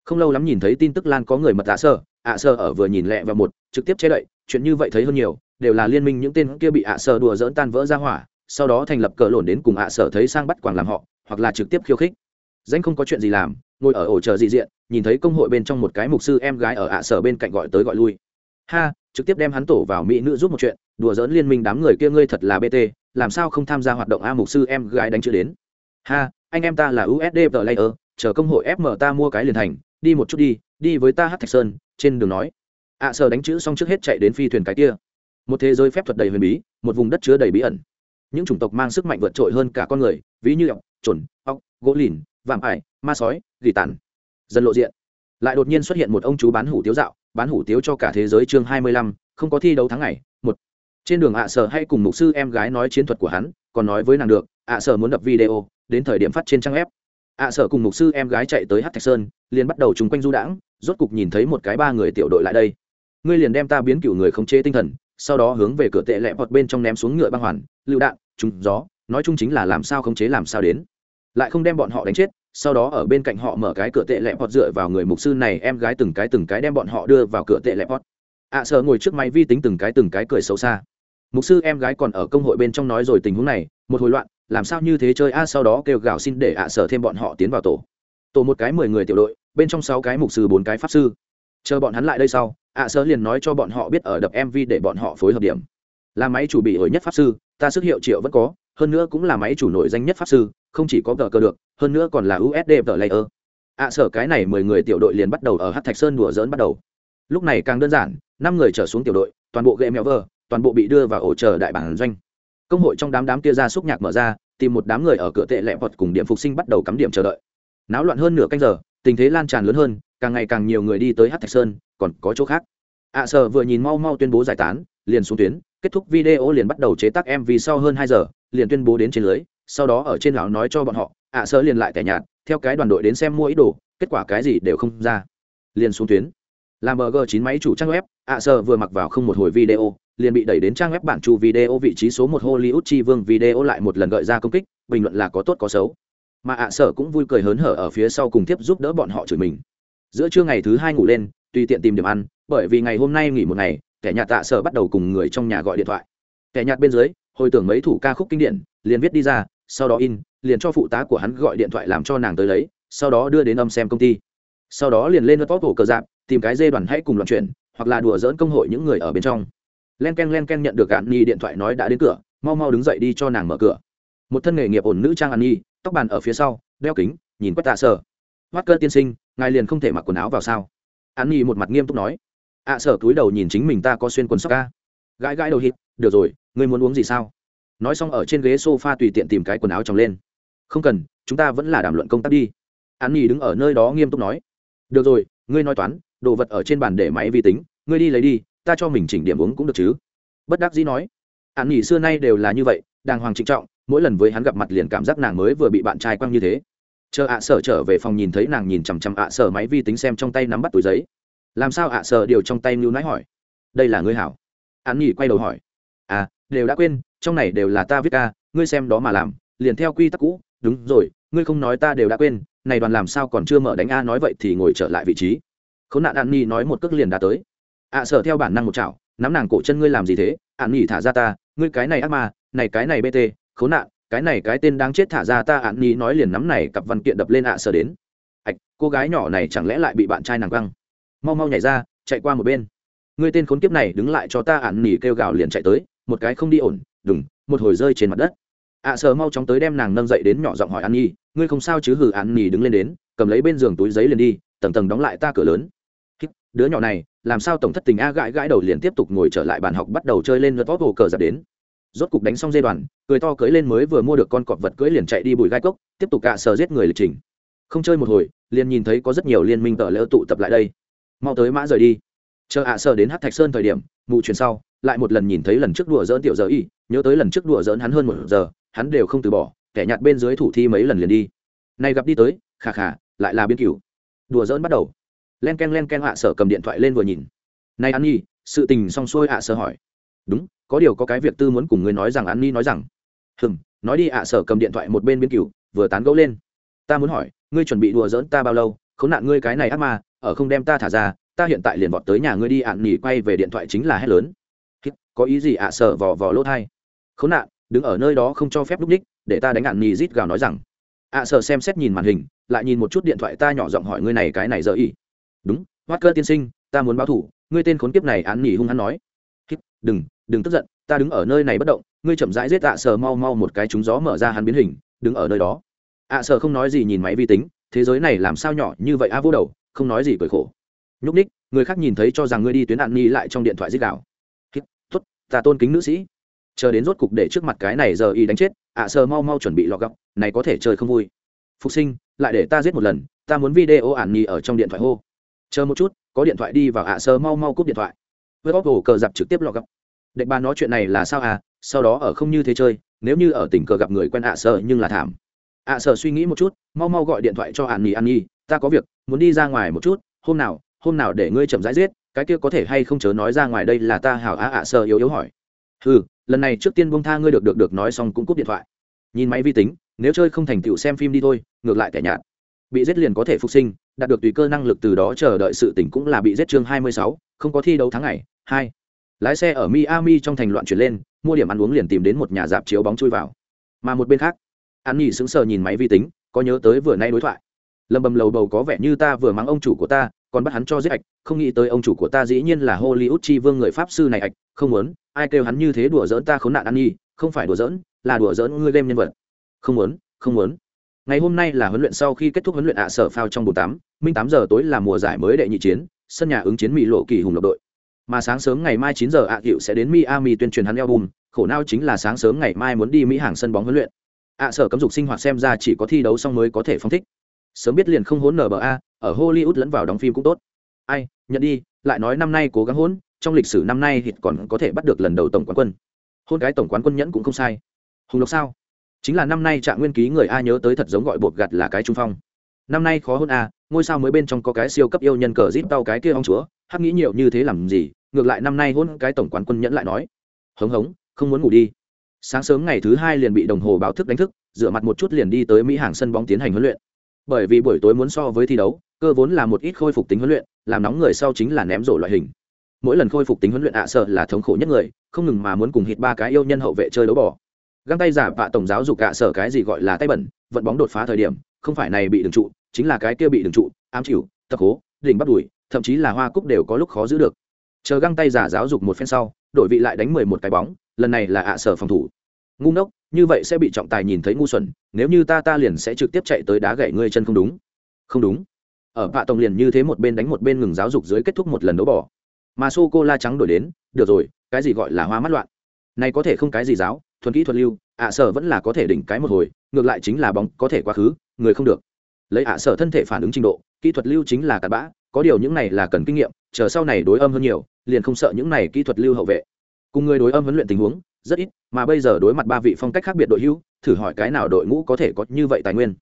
Không lâu lắm nhìn thấy tin tức lan có người mật ạ sơ ạ sơ ở vừa nhìn lẹ và một, trực tiếp che đậy, chuyện như vậy thấy hơn nhiều, đều là liên minh những tên kia bị ạ sơ đùa dỡn tan vỡ ra hỏa, sau đó thành lập cờ lộn đến cùng ạ sơ thấy sang bắt quảng làm họ, hoặc là trực tiếp khiêu khích. Danh không có chuyện gì làm, ngồi ở ổ chờ dị diện, nhìn thấy công hội bên trong một cái mục sư em gái ở ạ sở bên cạnh gọi tới gọi lui. Ha, trực tiếp đem hắn tổ vào mỹ nữ giúp một chuyện, đùa dỡn liên minh đám người kia ngươi thật là bt làm sao không tham gia hoạt động a mục sư em gái đánh chữ đến? Ha anh em ta là usd Player, chờ công hội fm ta mua cái liền thành đi một chút đi đi với ta hát thạch sơn trên đường nói. Ạ à, đánh chữ xong trước hết chạy đến phi thuyền cái kia. Một thế giới phép thuật đầy huyền bí một vùng đất chứa đầy bí ẩn. Những chủng tộc mang sức mạnh vượt trội hơn cả con người ví như ọc trồn ọc gỗ lìn vạm ải ma sói gỉ tàn. Dần lộ diện. Lại đột nhiên xuất hiện một ông chú bán hủ tiếu dạo bán hủ tiếu cho cả thế giới chương hai mươi lăm không có thi đấu tháng ngày trên đường ạ à sở hay cùng mục sư em gái nói chiến thuật của hắn, còn nói với nàng được, ạ à sở muốn đập video, đến thời điểm phát trên trang web. Ạ sở cùng mục sư em gái chạy tới hát thạch sơn, liền bắt đầu chung quanh du đãng, rốt cục nhìn thấy một cái ba người tiểu đội lại đây. Ngươi liền đem ta biến cựu người khống chế tinh thần, sau đó hướng về cửa tệ lẹ bọt bên trong ném xuống ngựa băng hoàn, lựu đạn, trúng gió, nói chung chính là làm sao khống chế làm sao đến. Lại không đem bọn họ đánh chết, sau đó ở bên cạnh họ mở cái cửa tệ lẹ bọt dựa vào người mục sư này, em gái từng cái từng cái đem bọn họ đưa vào cửa tệ lẹ bọt. Ạ sở ngồi trước máy vi tính từng cái từng cái cười xấu xa mục sư em gái còn ở công hội bên trong nói rồi tình huống này, một hồi loạn, làm sao như thế chơi a, sau đó kêu gào xin để ạ sở thêm bọn họ tiến vào tổ. Tổ một cái mười người tiểu đội, bên trong sáu cái mục sư, bốn cái pháp sư. Chờ bọn hắn lại đây sau, ạ sở liền nói cho bọn họ biết ở đập mv để bọn họ phối hợp điểm. Là máy chủ bị hồi nhất pháp sư, ta sức hiệu triệu vẫn có, hơn nữa cũng là máy chủ nổi danh nhất pháp sư, không chỉ có cờ cờ được, hơn nữa còn là usd tờ layer. Ạ sở cái này mười người tiểu đội liền bắt đầu ở hát thạch sơn đùa dỡn bắt đầu. Lúc này càng đơn giản, năm người trở xuống tiểu đội, toàn bộ game mèo vờ toàn bộ bị đưa vào ổ chờ đại bản doanh. Công hội trong đám đám kia ra xúc nhạc mở ra tìm một đám người ở cửa tệ lẹ vọt cùng điểm phục sinh bắt đầu cắm điểm chờ đợi. Náo loạn hơn nửa canh giờ tình thế lan tràn lớn hơn càng ngày càng nhiều người đi tới hát thạch sơn còn có chỗ khác. Ạ à, sở vừa nhìn mau mau tuyên bố giải tán liền xuống tuyến kết thúc video liền bắt đầu chế tác mv sau hơn hai giờ liền tuyên bố đến trên lưới sau đó ở trên lão nói cho bọn họ ạ à liền lại tẻ nhạt theo cái đoàn đội đến xem mua ý đồ kết quả cái gì đều không ra. Liền xuống tuyến làm mg chín máy chủ trang web, ạ à vừa mặc vào không một hồi video, liền bị đẩy đến trang web bản chu video vị trí số một hollywood chi vương video lại một lần gợi ra công kích, bình luận là có tốt có xấu. Mà ạ sở cũng vui cười hớn hở ở phía sau cùng tiếp giúp đỡ bọn họ chửi mình. Giữa trưa ngày thứ hai ngủ lên, tùy tiện tìm điểm ăn, bởi vì ngày hôm nay nghỉ một ngày, kẻ nhạt tạ sở bắt đầu cùng người trong nhà gọi điện thoại. Kẻ nhạt bên dưới, hồi tưởng mấy thủ ca khúc kinh điển, liền viết đi ra, sau đó in, liền cho phụ tá của hắn gọi điện thoại làm cho nàng tới lấy, sau đó đưa đến âm xem công ty. Sau đó liền lên lớp top cổ cờ dạp tìm cái dê đoàn hãy cùng loạn chuyển hoặc là đùa dỡn công hội những người ở bên trong. Len k e n len k e n nhận được gạn nhi điện thoại nói đã đến cửa mau mau đứng dậy đi cho nàng mở cửa. Một thân nghề nghiệp ổn nữ trang an nhi tóc bàn ở phía sau đeo kính nhìn quét tạ sở. Hoắt cơ tiên sinh ngài liền không thể mặc quần áo vào sao? An nhi một mặt nghiêm túc nói. Ạ à, sở túi đầu nhìn chính mình ta có xuyên quần sóc ca. Gãi gãi đầu hít được rồi ngươi muốn uống gì sao? Nói xong ở trên ghế s o f a tùy tiện tìm cái quần áo trồng lên. Không cần chúng ta vẫn là đàm luận công tác đi. An nhi đứng ở nơi đó nghiêm túc nói. Được rồi ngươi nói toán đồ vật ở trên bàn để máy vi tính, ngươi đi lấy đi, ta cho mình chỉnh điểm uống cũng được chứ. Bất đắc dĩ nói. An nghỉ xưa nay đều là như vậy, đàng hoàng trịnh trọng, mỗi lần với hắn gặp mặt liền cảm giác nàng mới vừa bị bạn trai quăng như thế. Chờ ạ sở trở về phòng nhìn thấy nàng nhìn chằm chằm ạ sở máy vi tính xem trong tay nắm bắt túi giấy. Làm sao ạ sở điều trong tay mưu nãi hỏi? Đây là ngươi hảo. Hắn nhỉ quay đầu hỏi. À đều đã quên, trong này đều là ta viết ca, ngươi xem đó mà làm, liền theo quy tắc cũ, đúng rồi, ngươi không nói ta đều đã quên, này đoàn làm sao còn chưa mở đánh a nói vậy thì ngồi trở lại vị trí khốn nạn an nhi nói một cước liền đã tới. Ạ sở theo bản năng một chảo, nắm nàng cổ chân ngươi làm gì thế? An nhi thả ra ta, ngươi cái này ác ma, này cái này bt khốn nạn, cái này cái tên đáng chết thả ra ta, an nhi nói liền nắm này cặp văn kiện đập lên ạ, sở đến. Ạch, cô gái nhỏ này chẳng lẽ lại bị bạn trai nàng quăng? Mau mau nhảy ra, chạy qua một bên. Ngươi tên khốn kiếp này đứng lại cho ta, an nhi kêu gào liền chạy tới, một cái không đi ổn, đừng, một hồi rơi trên mặt đất. Ạ sở mau chóng tới đem nàng nâng dậy đến nhỏ giọng hỏi an nhi, ngươi không sao chứ? Hử an nhi đứng lên đến, cầm lấy bên giường túi giấy liền đi, tầng tầng đóng lại ta cửa lớn đứa nhỏ này, làm sao tổng thất tình a gãi gãi đầu liền tiếp tục ngồi trở lại bàn học bắt đầu chơi lên lượt vót hồ cờ giặt đến. Rốt cục đánh xong dây đoàn cười to cưới lên mới vừa mua được con cọp vật cưới liền chạy đi bụi gai cốc, tiếp tục cạ sờ giết người lịch trình. Không chơi một hồi, liền nhìn thấy có rất nhiều liên minh tờ lỡ tụ tập lại đây. Mau tới mã rời đi. Chờ ạ sờ đến hát thạch sơn thời điểm, mụ chuyển sau, lại một lần nhìn thấy lần trước đùa dỡn tiểu giờ y, nhớ tới lần trước đùa dỡn hắn hơn một giờ, hắn đều không từ bỏ, kẻ nhặt bên dưới thủ thi mấy lần liền đi. Này gặp đi tới, khà khà, lại là biến cửu. Đùa dỡn bắt đầu len k e n len k e n hạ sở cầm điện thoại lên vừa nhìn. Này An nhi sự tình xong xuôi hạ sở hỏi. Đúng, có điều có cái việc tư muốn cùng ngươi nói rằng an Nhi nói rằng. Hừm, nói đi hạ sở cầm điện thoại một bên biên cựu vừa tán gẫu lên. Ta muốn hỏi, ngươi chuẩn bị đùa dỡn ta bao lâu? Khốn nạn ngươi cái này ác ma, ở không đem ta thả ra, ta hiện tại liền vọt tới nhà ngươi đi ạn nỉ quay về điện thoại chính là hét lớn. Có ý gì ạ sở vò vò lỗ thai. Khốn nạn, đứng ở nơi đó không cho phép lúc ních, để ta đánh ạn nỉ rít gào nói rằng. Ạ sở xem xét nhìn màn hình, lại nhìn một chút điện thoại ta nhỏ giọng hỏi ngươi này cái này giờ ý đúng, hoát cơ tiên sinh, ta muốn báo thủ, ngươi tên khốn kiếp này án nhỉ hung hắn nói. Đừng đừng tức giận, ta đứng ở nơi này bất động, ngươi chậm rãi giết ạ à sờ mau mau một cái trúng gió mở ra hắn biến hình, đứng ở nơi đó. ạ à sờ không nói gì nhìn máy vi tính, thế giới này làm sao nhỏ như vậy a vô đầu, không nói gì cười khổ. Nhúc ních người khác nhìn thấy cho rằng ngươi đi tuyến ạn nghi lại trong điện thoại giết đạo tốt, ta tôn kính nữ sĩ. Chờ đến rốt cục để trước mặt cái này giờ y đánh chết, ạ sờ mau mau chuẩn bị lọ gọc này có thể chơi không vui. Phục sinh, lại để ta giết một lần, ta muốn video ạn ni ở trong điện thoại hô chờ một chút, có điện thoại đi vào ạ, sơ mau mau cúp điện thoại. Với góc hồ cờ dạp trực tiếp lọ gặp. đệ bà nói chuyện này là sao à? Sau đó ở không như thế chơi, nếu như ở tình cờ gặp người quen ạ, sơ nhưng là thảm. Ạ, sơ suy nghĩ một chút, mau mau gọi điện thoại cho ạn nhi an nhi ta có việc, muốn đi ra ngoài một chút, hôm nào hôm nào để ngươi chậm rãi giết, cái kia có thể hay không chớ nói ra ngoài đây là ta hảo á ạ, sơ yếu yếu hỏi. Ừ lần này trước tiên bông tha ngươi được được được, nói xong cũng cúp điện thoại. Nhìn máy vi tính, nếu chơi không thành tựu xem phim đi thôi, ngược lại kẻ nhạt bị giết liền có thể phục sinh, đạt được tùy cơ năng lực từ đó chờ đợi sự tỉnh cũng là bị giết chương hai mươi sáu, không có thi đấu tháng ngày. Hai, lái xe ở miami trong thành loạn chuyển lên, mua điểm ăn uống liền tìm đến một nhà dạp chiếu bóng chui vào. Mà một bên khác, an nhi sững sờ nhìn máy vi tính, có nhớ tới vừa nay đối thoại. Lầm bầm lầu bầu có vẻ như ta vừa mắng ông chủ của ta, còn bắt hắn cho giết ạch, không nghĩ tới ông chủ của ta dĩ nhiên là hollywood chi vương người pháp sư này ạch, không muốn, ai kêu hắn như thế đùa dỡn ta khốn nạn an nhi, không phải đùa dỡn là đùa dỡn ngươi game nhân vật. Không muốn không muốn ngày hôm nay là huấn luyện sau khi kết thúc huấn luyện ạ sở phao trong bồn tám minh tám giờ tối là mùa giải mới đệ nhị chiến sân nhà ứng chiến mỹ lộ kỳ hùng lộc đội mà sáng sớm ngày mai chín giờ ạ cựu sẽ đến Miami tuyên truyền hắn album, khổ não chính là sáng sớm ngày mai muốn đi Mỹ hàng sân bóng huấn luyện. ạ sở cấm dục sinh hoạt xem ra chỉ có thi đấu xong mới có thể phong thích. Sớm biết liền không hốn NBA, ở Hollywood lẫn vào đóng phim cũng tốt. Ai, nhận đi, lại nói năm nay cố gắng hốn, trong lịch sử năm nay hít còn có thể bắt được lần đầu tổng quán quân hôn cái tổng quán quân nhẫn cũng không sai hùng lộc sao chính là năm nay trạng nguyên ký người a nhớ tới thật giống gọi bột gặt là cái trung phong. Năm nay khó hơn a, ngôi sao mới bên trong có cái siêu cấp yêu nhân cờ zip tao cái kia ông chúa, hắc nghĩ nhiều như thế làm gì, ngược lại năm nay hôn cái tổng quán quân nhẫn lại nói. Hống hống, không muốn ngủ đi. Sáng sớm ngày thứ hai liền bị đồng hồ báo thức đánh thức, rửa mặt một chút liền đi tới mỹ hàng sân bóng tiến hành huấn luyện. Bởi vì buổi tối muốn so với thi đấu, cơ vốn là một ít khôi phục tính huấn luyện, làm nóng người sau chính là ném rổ loại hình. Mỗi lần khôi phục tính huấn luyện ạ sợ là thống khổ nhất người, không ngừng mà muốn cùng hít ba cái yêu nhân hậu vệ chơi đấu bỏ găng tay giả vạ tổng giáo dục cả sở cái gì gọi là tay bẩn, vận bóng đột phá thời điểm, không phải này bị đường trụ, chính là cái kia bị đường trụ, ám chịu, tập hố, đỉnh bắt đùi, thậm chí là hoa cúc đều có lúc khó giữ được. Chờ găng tay giả giáo dục một phen sau, đổi vị lại đánh mười một cái bóng, lần này là ạ sở phòng thủ. Ngu ngốc, như vậy sẽ bị trọng tài nhìn thấy ngu xuẩn, nếu như ta ta liền sẽ trực tiếp chạy tới đá gãy ngươi chân không đúng. Không đúng. Ở vạ tổng liền như thế một bên đánh một bên ngừng giáo dục dưới kết thúc một lần đấu bỏ. Mà sô cô la trắng đổi đến, được rồi, cái gì gọi là hoa mắt loạn? Này có thể không cái gì giáo? Thuần kỹ thuật lưu, ạ sở vẫn là có thể đỉnh cái một hồi, ngược lại chính là bóng có thể quá khứ, người không được. Lấy ạ sở thân thể phản ứng trình độ, kỹ thuật lưu chính là cặn bã, có điều những này là cần kinh nghiệm, chờ sau này đối âm hơn nhiều, liền không sợ những này kỹ thuật lưu hậu vệ. Cùng người đối âm huấn luyện tình huống, rất ít, mà bây giờ đối mặt ba vị phong cách khác biệt đội hưu, thử hỏi cái nào đội ngũ có thể có như vậy tài nguyên.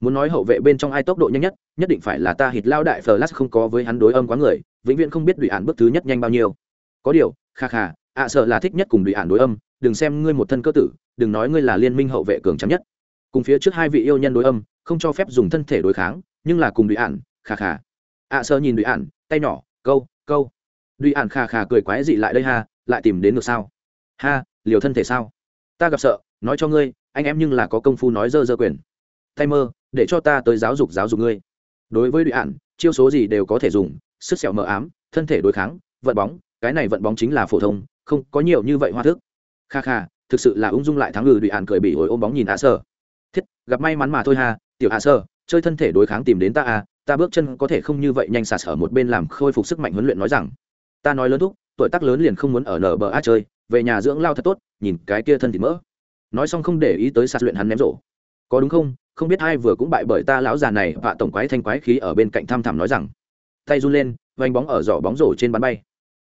Muốn nói hậu vệ bên trong ai tốc độ nhanh nhất nhất định phải là ta hít lao đại flash không có với hắn đối âm quá người, vĩnh viễn không biết đùi ản bước thứ nhất nhanh bao nhiêu. Có điều, kha kha, ạ sợ là thích nhất cùng đùi ản đối âm đừng xem ngươi một thân cơ tử, đừng nói ngươi là liên minh hậu vệ cường trắng nhất. Cùng phía trước hai vị yêu nhân đối âm, không cho phép dùng thân thể đối kháng, nhưng là cùng đùi ản kha kha ạ sợ nhìn đùi ản, tay nhỏ, câu câu. Đùi ản kha kha cười quái dị lại đây ha, lại tìm đến được sao? Ha, liều thân thể sao? Ta gặp sợ, nói cho ngươi, anh em nhưng là có công phu nói dơ dơ quyền. Tay mơ, để cho ta tới giáo dục giáo dục ngươi. Đối với đụy ạn chiêu số gì đều có thể dùng, sức sẹo mờ ám, thân thể đối kháng, vận bóng, cái này vận bóng chính là phổ thông, không có nhiều như vậy hoa thức kha kha, thực sự là ung dung lại thắng ngừ đụy ạn cười bị ổi ôm bóng nhìn ạ sơ. Thiết, gặp may mắn mà thôi ha tiểu hạ sơ, chơi thân thể đối kháng tìm đến ta à ta bước chân có thể không như vậy nhanh sạt ở một bên làm khôi phục sức mạnh huấn luyện nói rằng. Ta nói lớn thúc, tuổi tác lớn liền không muốn ở nở bờ a chơi, về nhà dưỡng lao thật tốt, nhìn cái kia thân thịt mỡ. Nói xong không để ý tới sạt luyện hắn ném rổ. Có đúng không? Không biết ai vừa cũng bại bởi ta lão già này và tổng quái thanh quái khí ở bên cạnh thăm thẳm nói rằng. Tay run lên, vành bóng ở giỏ bóng rổ trên bắn bay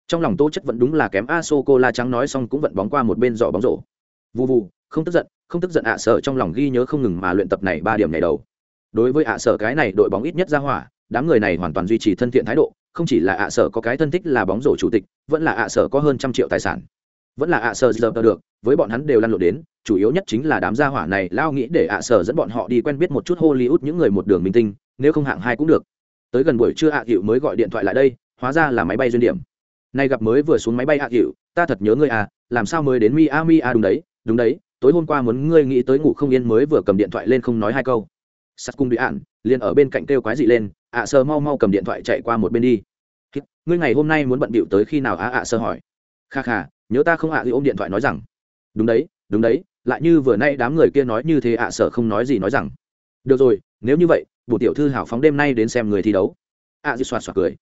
trong lòng tô chất vẫn đúng là kém a sô cô la trắng nói xong cũng vận bóng qua một bên giỏ bóng rổ. Vụ vụ không tức giận, không tức giận ạ sở trong lòng ghi nhớ không ngừng mà luyện tập này ba điểm này đầu. Đối với ạ sở cái này đội bóng ít nhất ra hỏa, đám người này hoàn toàn duy trì thân thiện thái độ, không chỉ là ạ sở có cái thân thích là bóng rổ chủ tịch, vẫn là ạ sở có hơn trăm triệu tài sản. Vẫn là ạ sở giờ được, với bọn hắn đều lăn lộn đến, chủ yếu nhất chính là đám gia hỏa này lao nghĩ để ạ sở dẫn bọn họ đi quen biết một chút hollywood những người một đường minh tinh, nếu không hạng hai cũng được. Tới gần buổi trưa ạ hiệu mới gọi điện thoại lại đây, hóa ra là máy bay duyên điểm nay gặp mới vừa xuống máy bay ạ hiệu ta thật nhớ ngươi à làm sao mới đến miami à đúng đấy đúng đấy tối hôm qua muốn ngươi nghĩ tới ngủ không yên mới vừa cầm điện thoại lên không nói hai câu. Sắt cung bị ạn liền ở bên cạnh kêu quái dị lên ạ sơ mau mau cầm điện thoại chạy qua một bên đi. Ngươi ngày hôm nay muốn bận bịu tới khi nào á ạ sơ hỏi. Kha kha nhớ ta không ạ thì ôm điện thoại nói rằng. Đúng đấy đúng đấy lại như vừa nay đám người kia nói như thế ạ sở không nói gì nói rằng. Được rồi nếu như vậy bộ tiểu thư hảo phóng đêm nay đến xem người thi đấu. Ạ à, dì xoạt xoạt cười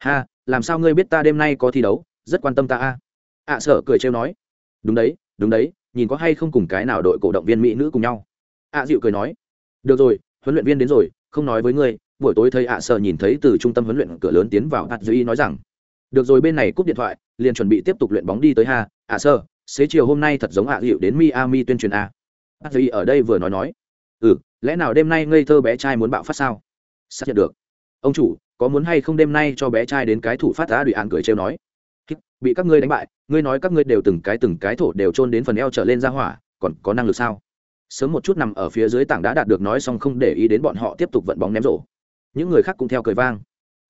ha, làm sao ngươi biết ta đêm nay có thi đấu? Rất quan tâm ta a. Ạ sở cười trêu nói. Đúng đấy đúng đấy, nhìn có hay không cùng cái nào đội cổ động viên mỹ nữ cùng nhau. Ạ dịu cười nói. Được rồi, huấn luyện viên đến rồi, không nói với ngươi, buổi tối thấy ạ sở nhìn thấy từ trung tâm huấn luyện cửa lớn tiến vào ạ dư y nói rằng, được rồi, bên này cúp điện thoại, liền chuẩn bị tiếp tục luyện bóng đi tới ha. Ạ sơ xế chiều hôm nay thật giống ạ dịu đến miami tuyên truyền a. Ạ dư y ở đây vừa nói nói. Ừ lẽ nào đêm nay ngây thơ bé trai muốn bạo phát sao? Xác nhận được. Ông chủ có muốn hay không đêm nay cho bé trai đến cái thủ phát tá đùi ạn cười trêu nói. Bị các ngươi đánh bại, ngươi nói các ngươi đều từng cái từng cái thổ đều trôn đến phần eo trở lên ra hỏa, còn có năng lực sao? Sớm một chút nằm ở phía dưới tảng đã đạt được nói xong không để ý đến bọn họ tiếp tục vận bóng ném rổ. Những người khác cũng theo cười vang.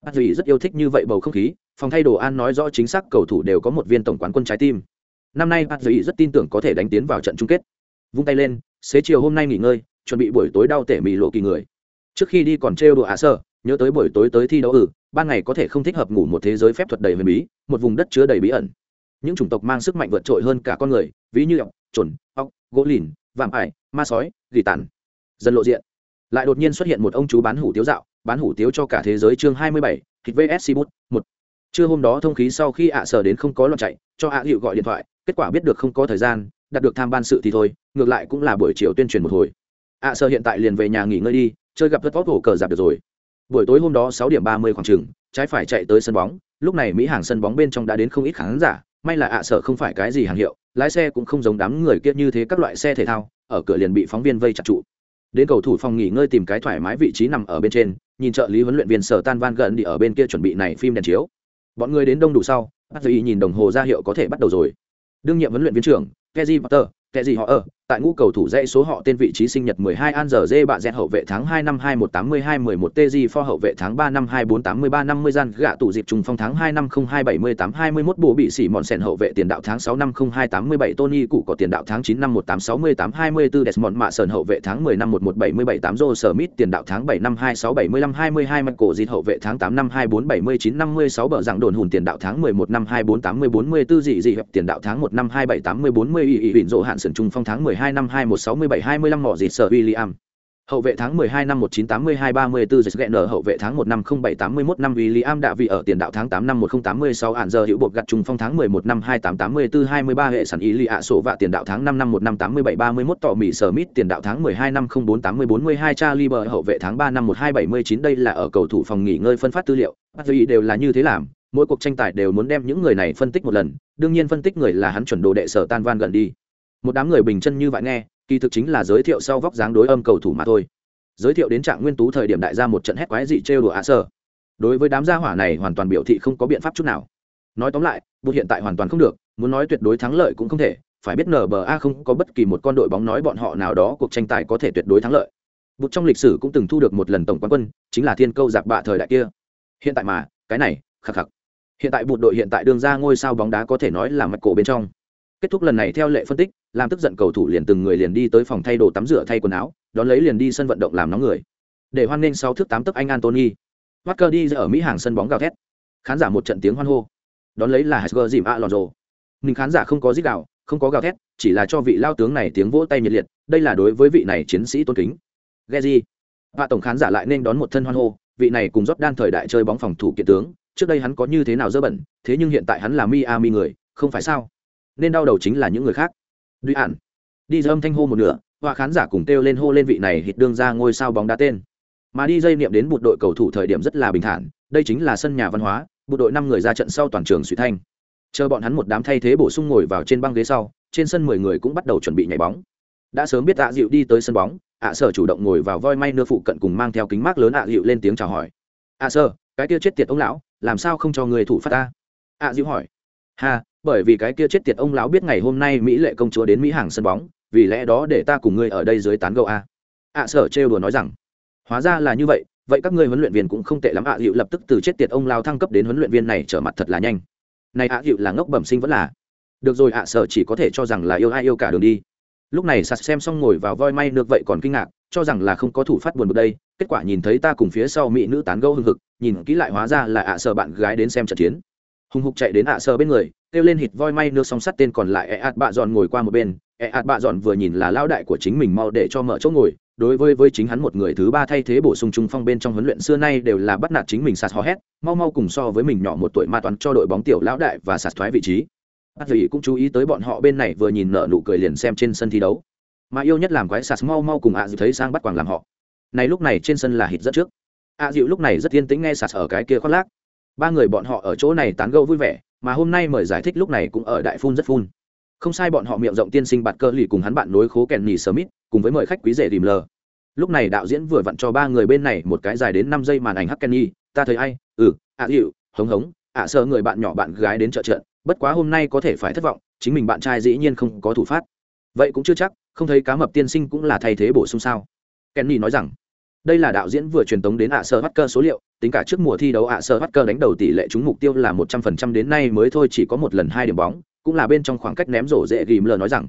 Bác duy rất yêu thích như vậy bầu không khí, phòng thay đồ an nói rõ chính xác cầu thủ đều có một viên tổng quán quân trái tim. Năm nay bác duy rất tin tưởng có thể đánh tiến vào trận chung kết. Vung tay lên, xế chiều hôm nay nghỉ ngơi, chuẩn bị buổi tối đau tể mì lộ kỳ người. Trước khi đi còn trêu đùa ạ sơ nhớ tới buổi tối tới thi đấu ừ ban ngày có thể không thích hợp ngủ một thế giới phép thuật đầy huyền bí, một vùng đất chứa đầy bí ẩn. Những chủng tộc mang sức mạnh vượt trội hơn cả con người, ví như ọc trồn ọc gỗ lìn, vạm ải, ma sói, gỉ tàn. Dần lộ diện. Lại đột nhiên xuất hiện một ông chú bán hủ tiếu dạo, bán hủ tiếu cho cả thế giới chương hai mươi bảy, thịt vsc bút, một. Trưa hôm đó thông khí sau khi ạ à sở đến không có loạn chạy, cho ạ à hiệu gọi điện thoại, kết quả biết được không có thời gian, đạt được tham ban sự thì thôi, ngược lại cũng là buổi chiều tuyên truyền một hồi. ạ à sở hiện tại liền về nhà nghỉ ngơi đi, chơi gặp rất tốt hổ cờ dạp được rồi buổi tối hôm đó sáu điểm ba mươi khoảng chừng trái phải chạy tới sân bóng. Lúc này mỹ hàng sân bóng bên trong đã đến không ít khán giả. May là ạ sở không phải cái gì hàng hiệu lái xe cũng không giống đám người kia như thế các loại xe thể thao ở cửa liền bị phóng viên vây chặt trụ. Đến cầu thủ phòng nghỉ ngơi tìm cái thoải mái vị trí nằm ở bên trên nhìn trợ lý huấn luyện viên sở tan van gần đi ở bên kia chuẩn bị này phim đèn chiếu. Bọn người đến đông đủ sau bắt giờ ý nhìn đồng hồ ra hiệu có thể bắt đầu rồi. Đương nhiệm huấn luyện viên trưởng Keji Potter, kẻ gì họ ở tại ngũ cầu thủ dãy số họ tên vị trí sinh nhật 12 an giờ dê bạ dẹt hậu vệ tháng 2 năm 2182 11 tg pho hậu vệ tháng 3 năm 2483 50 gian gạ tụ dịp trùng phong tháng 2 năm 0278 21 bộ bị sỉ mòn sèn hậu vệ tiền đạo tháng 6 năm 0287 Tony cụ có tiền đạo tháng 9 năm 1868 24 Desmond mạ sờn hậu vệ tháng 10 năm 11778 Joe Smith tiền đạo tháng 7 năm 2675 22 mạch cổ dịt hậu vệ tháng 8 năm 2479 56 bờ dạng đồn hùn tiền đạo tháng 11 năm 2480 44 dị dị tiền đạo tháng 1 năm 2780 40 ỉ ỉ rộ hạn sườn trung phong tháng 12 năm 2167 25 mỏ dịt sở William. Hậu vệ tháng 12 năm 1982 34 dịch nở hậu vệ tháng 1 năm 07 81 năm William đã vị ở tiền đạo tháng 8 năm 1086 ản giờ hữu buộc gặt trùng phong tháng 11 năm 2884 23 hệ sản ý lì ạ sổ vạ tiền đạo tháng 5 năm 1 năm 87 31 tỏ mỹ sở mít tiền đạo tháng 12 năm 04 80 42 Charlie bờ hậu vệ tháng 3 năm 1279 đây là ở cầu thủ phòng nghỉ ngơi phân phát tư liệu. Bắt ý đều là như thế làm, mỗi cuộc tranh tài đều muốn đem những người này phân tích một lần, đương nhiên phân tích người là hắn chuẩn đồ đệ sở tan van gần đi một đám người bình chân như vậy nghe, kỳ thực chính là giới thiệu sau vóc dáng đối âm cầu thủ mà thôi. Giới thiệu đến trạng nguyên tú thời điểm đại gia một trận hét quái dị trêu đùa ạ sở đối với đám gia hỏa này hoàn toàn biểu thị không có biện pháp chút nào. Nói tóm lại bút hiện tại hoàn toàn không được, muốn nói tuyệt đối thắng lợi cũng không thể, phải biết nba không có bất kỳ một con đội bóng nói bọn họ nào đó cuộc tranh tài có thể tuyệt đối thắng lợi. Bút trong lịch sử cũng từng thu được một lần tổng quán quân, chính là thiên câu giặc bạ thời đại kia. Hiện tại mà, cái này, khắc khắc. Hiện tại bụt đội hiện tại đương ra ngôi sao bóng đá có thể nói là mạch cổ bên trong kết thúc lần này theo lệ phân tích, làm tức giận cầu thủ liền từng người liền đi tới phòng thay đồ tắm rửa thay quần áo, đón lấy liền đi sân vận động làm nóng người. Để hoan nghênh sau thước tám tấc anh antony Walker đi ở mỹ hàng sân bóng gào thét. Khán giả một trận tiếng hoan hô. Đón lấy là Hesger dìm rồ mình khán giả không có dít đạo không có gào thét, chỉ là cho vị lao tướng này tiếng vỗ tay nhiệt liệt, đây là đối với vị này chiến sĩ tôn kính. Geji và tổng khán giả lại nên đón một thân hoan hô, vị này cùng Jordan thời đại chơi bóng phòng thủ kiện tướng, trước đây hắn có như thế nào dơ bẩn, thế nhưng hiện tại hắn là Miami người, không phải sao? Nên đau đầu chính là những người khác. Duy ản đi dâm thanh hô một nửa và khán giả cùng kêu lên hô lên vị này hít đương ra ngôi sao bóng đá tên. Mà đi dây niệm đến một đội cầu thủ thời điểm rất là bình thản, đây chính là sân nhà văn hóa, bộ đội năm người ra trận sau toàn trường suy thanh. Chờ bọn hắn một đám thay thế bổ sung ngồi vào trên băng ghế sau, trên sân mười người cũng bắt đầu chuẩn bị nhảy bóng. Đã sớm biết ạ dịu đi tới sân bóng, ạ sở chủ động ngồi vào voi may nưa phụ cận cùng mang theo kính mát lớn ạ dịu lên tiếng chào hỏi. Ạ sở, cái kia chết tiệt ông lão, làm sao không cho người thủ phát ta? ạ dịu hỏi. Ha bởi vì cái kia chết tiệt ông lão biết ngày hôm nay mỹ lệ công chúa đến mỹ hàng sân bóng, vì lẽ đó để ta cùng ngươi ở đây dưới tán gẫu a. Ạ sở trêu đùa nói rằng, hóa ra là như vậy vậy các ngươi huấn luyện viên cũng không tệ lắm ạ dịu lập tức từ chết tiệt ông lao thăng cấp đến huấn luyện viên này trở mặt thật là nhanh. Này ạ dịu là ngốc bẩm sinh vẫn là. Được rồi ạ, sở chỉ có thể cho rằng là yêu ai yêu cả đường đi. Lúc này sạt xem xong ngồi vào voi may được vậy còn kinh ngạc, cho rằng là không có thủ phát buồn bực đây, kết quả nhìn thấy ta cùng phía sau mỹ nữ tán gẫu hưng hực, nhìn kỹ lại hóa ra là ạ, sở bạn gái đến xem trận chiến hùng hục chạy đến ạ sở bên người, kêu lên hít voi may nước song sắt tên còn lại e ạt bạ dọn ngồi qua một bên. E ạt bạ dọn vừa nhìn là lao đại của chính mình mau để cho mở chỗ ngồi. Đối với với chính hắn một người thứ ba thay thế bổ sung trung phong bên trong huấn luyện xưa nay đều là bắt nạt chính mình sạt hò hét, mau mau cùng so với mình nhỏ một tuổi ma toán cho đội bóng tiểu lão đại và sạt thoái vị trí. Bắt dì cũng chú ý tới bọn họ bên này vừa nhìn nở nụ cười liền xem trên sân thi đấu. Mà yêu nhất làm quái sạt mau mau cùng ạ dịu thấy sang bắt quàng làm họ. Này lúc này trên sân là hít rất trước. ạ dịu lúc này rất yên tĩnh nghe sạt ở cái kia khoác lác ba người bọn họ ở chỗ này tán gẫu vui vẻ mà hôm nay mời giải thích lúc này cũng ở đại phun rất phun. Không sai bọn họ miệng rộng tiên sinh bạt cơ lì cùng hắn bạn nối khố kèn nhì smith cùng với mời khách quý rể tìm lờ. Lúc này đạo diễn vừa vặn cho ba người bên này một cái dài đến năm giây màn ảnh hắc kenny ta thấy ai? Ừ ạ à, dịu hống hống ạ à, sợ người bạn nhỏ bạn gái đến trợ trận bất quá hôm nay có thể phải thất vọng chính mình bạn trai dĩ nhiên không có thủ phát. Vậy cũng chưa chắc không thấy cá mập tiên sinh cũng là thay thế bổ sung sao? Kenny nói rằng đây là đạo diễn vừa truyền tống đến ạ sơ bắt cơ số liệu, tính cả trước mùa thi đấu ạ sơ bắt cơ đánh đầu tỷ lệ trúng mục tiêu là một trăm phần trăm, đến nay mới thôi chỉ có một lần hai điểm bóng, cũng là bên trong khoảng cách ném rổ dễ ghi mờ nói rằng,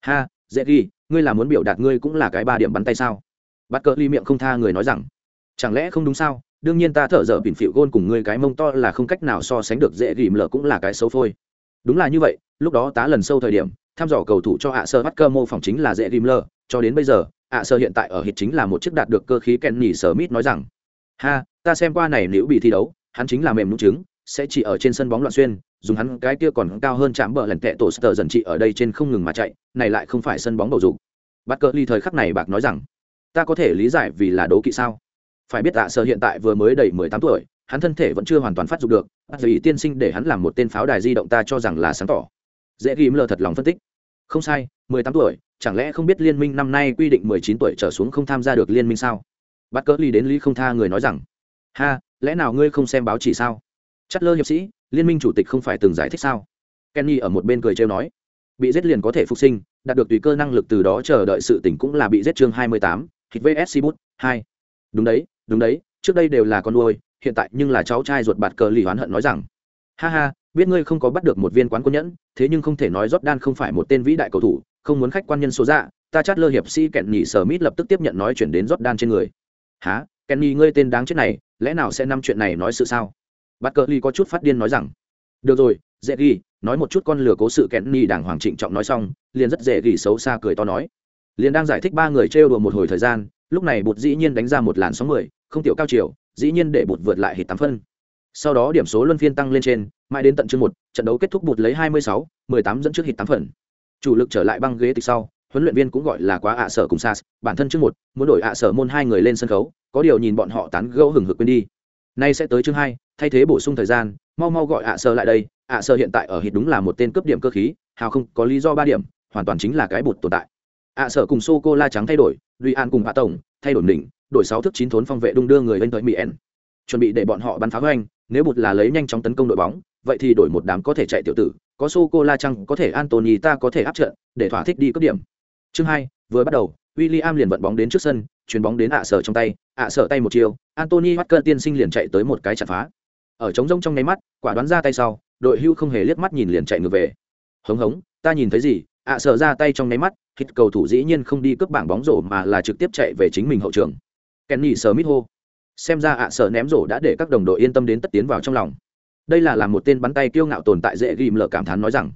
ha, dễ ghi, ngươi là muốn biểu đạt ngươi cũng là cái ba điểm bắn tay sao? Bắt cơ ly miệng không tha người nói rằng, chẳng lẽ không đúng sao? Đương nhiên ta thở dở bỉn phịu gôn cùng ngươi cái mông to là không cách nào so sánh được dễ ghi mờ cũng là cái xấu phôi. Đúng là như vậy, lúc đó tá lần sâu thời điểm, thăm dò cầu thủ cho ạ sơ bắt cơ mô phỏng chính là dễ ghi mờ cho đến bây giờ ạ sơ hiện tại ở hít chính là một chiếc đạt được cơ khí Kenny Smith nói rằng, ha, ta xem qua này nếu bị thi đấu, hắn chính là mềm nút trứng, sẽ chỉ ở trên sân bóng loạn xuyên, dùng hắn cái kia còn cao hơn chạm bờ lần tệ tổ sờ dần trị ở đây trên không ngừng mà chạy, này lại không phải sân bóng bầu dục. Bắt cờ ly thời khắc này bạc nói rằng, ta có thể lý giải vì là đấu kỵ sao? Phải biết ạ sở hiện tại vừa mới đầy mười tám tuổi, hắn thân thể vẫn chưa hoàn toàn phát dục được bắt ý tiên sinh để hắn làm một tên pháo đài di động ta cho rằng là sáng tỏ. Dễ ghim lờ thật lòng phân tích. Không sai, mười tám tuổi chẳng lẽ không biết liên minh năm nay quy định mười chín tuổi trở xuống không tham gia được liên minh sao? Bắt cỡ ly đến lý không tha người nói rằng, ha, lẽ nào ngươi không xem báo chỉ sao? Chất lơ hiệp sĩ, liên minh chủ tịch không phải từng giải thích sao? Kenny ở một bên cười trêu nói, bị giết liền có thể phục sinh, đạt được tùy cơ năng lực từ đó chờ đợi sự tỉnh cũng là bị giết chương hai mươi tám, hit vs bút hai. Đúng đấy đúng đấy, trước đây đều là con nuôi, hiện tại nhưng là cháu trai ruột bạt cờ lì oán hận nói rằng, ha ha, biết ngươi không có bắt được một viên quán quân nhẫn, thế nhưng không thể nói Jordan không phải một tên vĩ đại cầu thủ không muốn khách quan nhân số dạ ta chát lơ hiệp sĩ kẹn nhị sở mít lập tức tiếp nhận nói chuyển đến rót đan trên người. Há nhị ngươi tên đáng chết này, lẽ nào sẽ năm chuyện này nói sự sao? Bạt cờ ly có chút phát điên nói rằng, được rồi, dễ ghi, nói một chút con lừa cố sự kenny đàng hoàng trịnh trọng nói xong, liền rất dễ ghi xấu xa cười to nói. Liền đang giải thích ba người trêu đùa một hồi thời gian, lúc này bột dĩ nhiên đánh ra một làn sóng mười, không tiểu cao chiều, dĩ nhiên để bột vượt lại hít tám phân. Sau đó điểm số luân phiên tăng lên trên, mãi đến tận chương một, trận đấu kết thúc bột lấy hai mươi sáu, mười tám dẫn trước hít tám phần chủ lực trở lại băng ghế từ sau, huấn luyện viên cũng gọi là quá ạ sở cùng sas, bản thân chương một, muốn đổi ạ sở môn hai người lên sân khấu, có điều nhìn bọn họ tán gẫu hừng hực quên đi. Nay sẽ tới chương hai, thay thế bổ sung thời gian, mau mau gọi ạ sở lại đây, ạ sở hiện tại ở hít đúng là một tên cấp điểm cơ khí, hào không, có lý do ba điểm, hoàn toàn chính là cái bột tồn tại. Ạ sở cùng sô cô la trắng thay đổi, duy an cùng hạ tổng, thay đổi đỉnh đổi sáu thước chín thốn phong vệ đung đưa người lên tới mỹ n. Chuẩn bị để bọn họ bắn phá hoành, nếu bột là lấy nhanh chóng tấn công đội bóng, vậy thì đổi một đám có thể chạy tiểu tử có sô cô la chăng có thể antony ta có thể áp trận, để thỏa thích đi cấp điểm. Chương hai, vừa bắt đầu, William liền vận bóng đến trước sân, chuyền bóng đến ạ sở trong tay, ạ sở tay một chiều antony cơn tiên sinh liền chạy tới một cái chặt phá. Ở trống rông trong nháy mắt, quả đoán ra tay sau, đội hưu không hề liếc mắt nhìn liền chạy ngược về. Hống hống, ta nhìn thấy gì? ạ sở ra tay trong nháy mắt hít cầu thủ dĩ nhiên không đi cướp bảng bóng rổ mà là trực tiếp chạy về chính mình hậu trường. Kenny smith hô. Xem ra ạ sở ném rổ đã để các đồng đội yên tâm đến tất tiến vào trong lòng đây là làm một tên bắn tay kiêu ngạo tồn tại dễ ghim lợ cảm thán nói rằng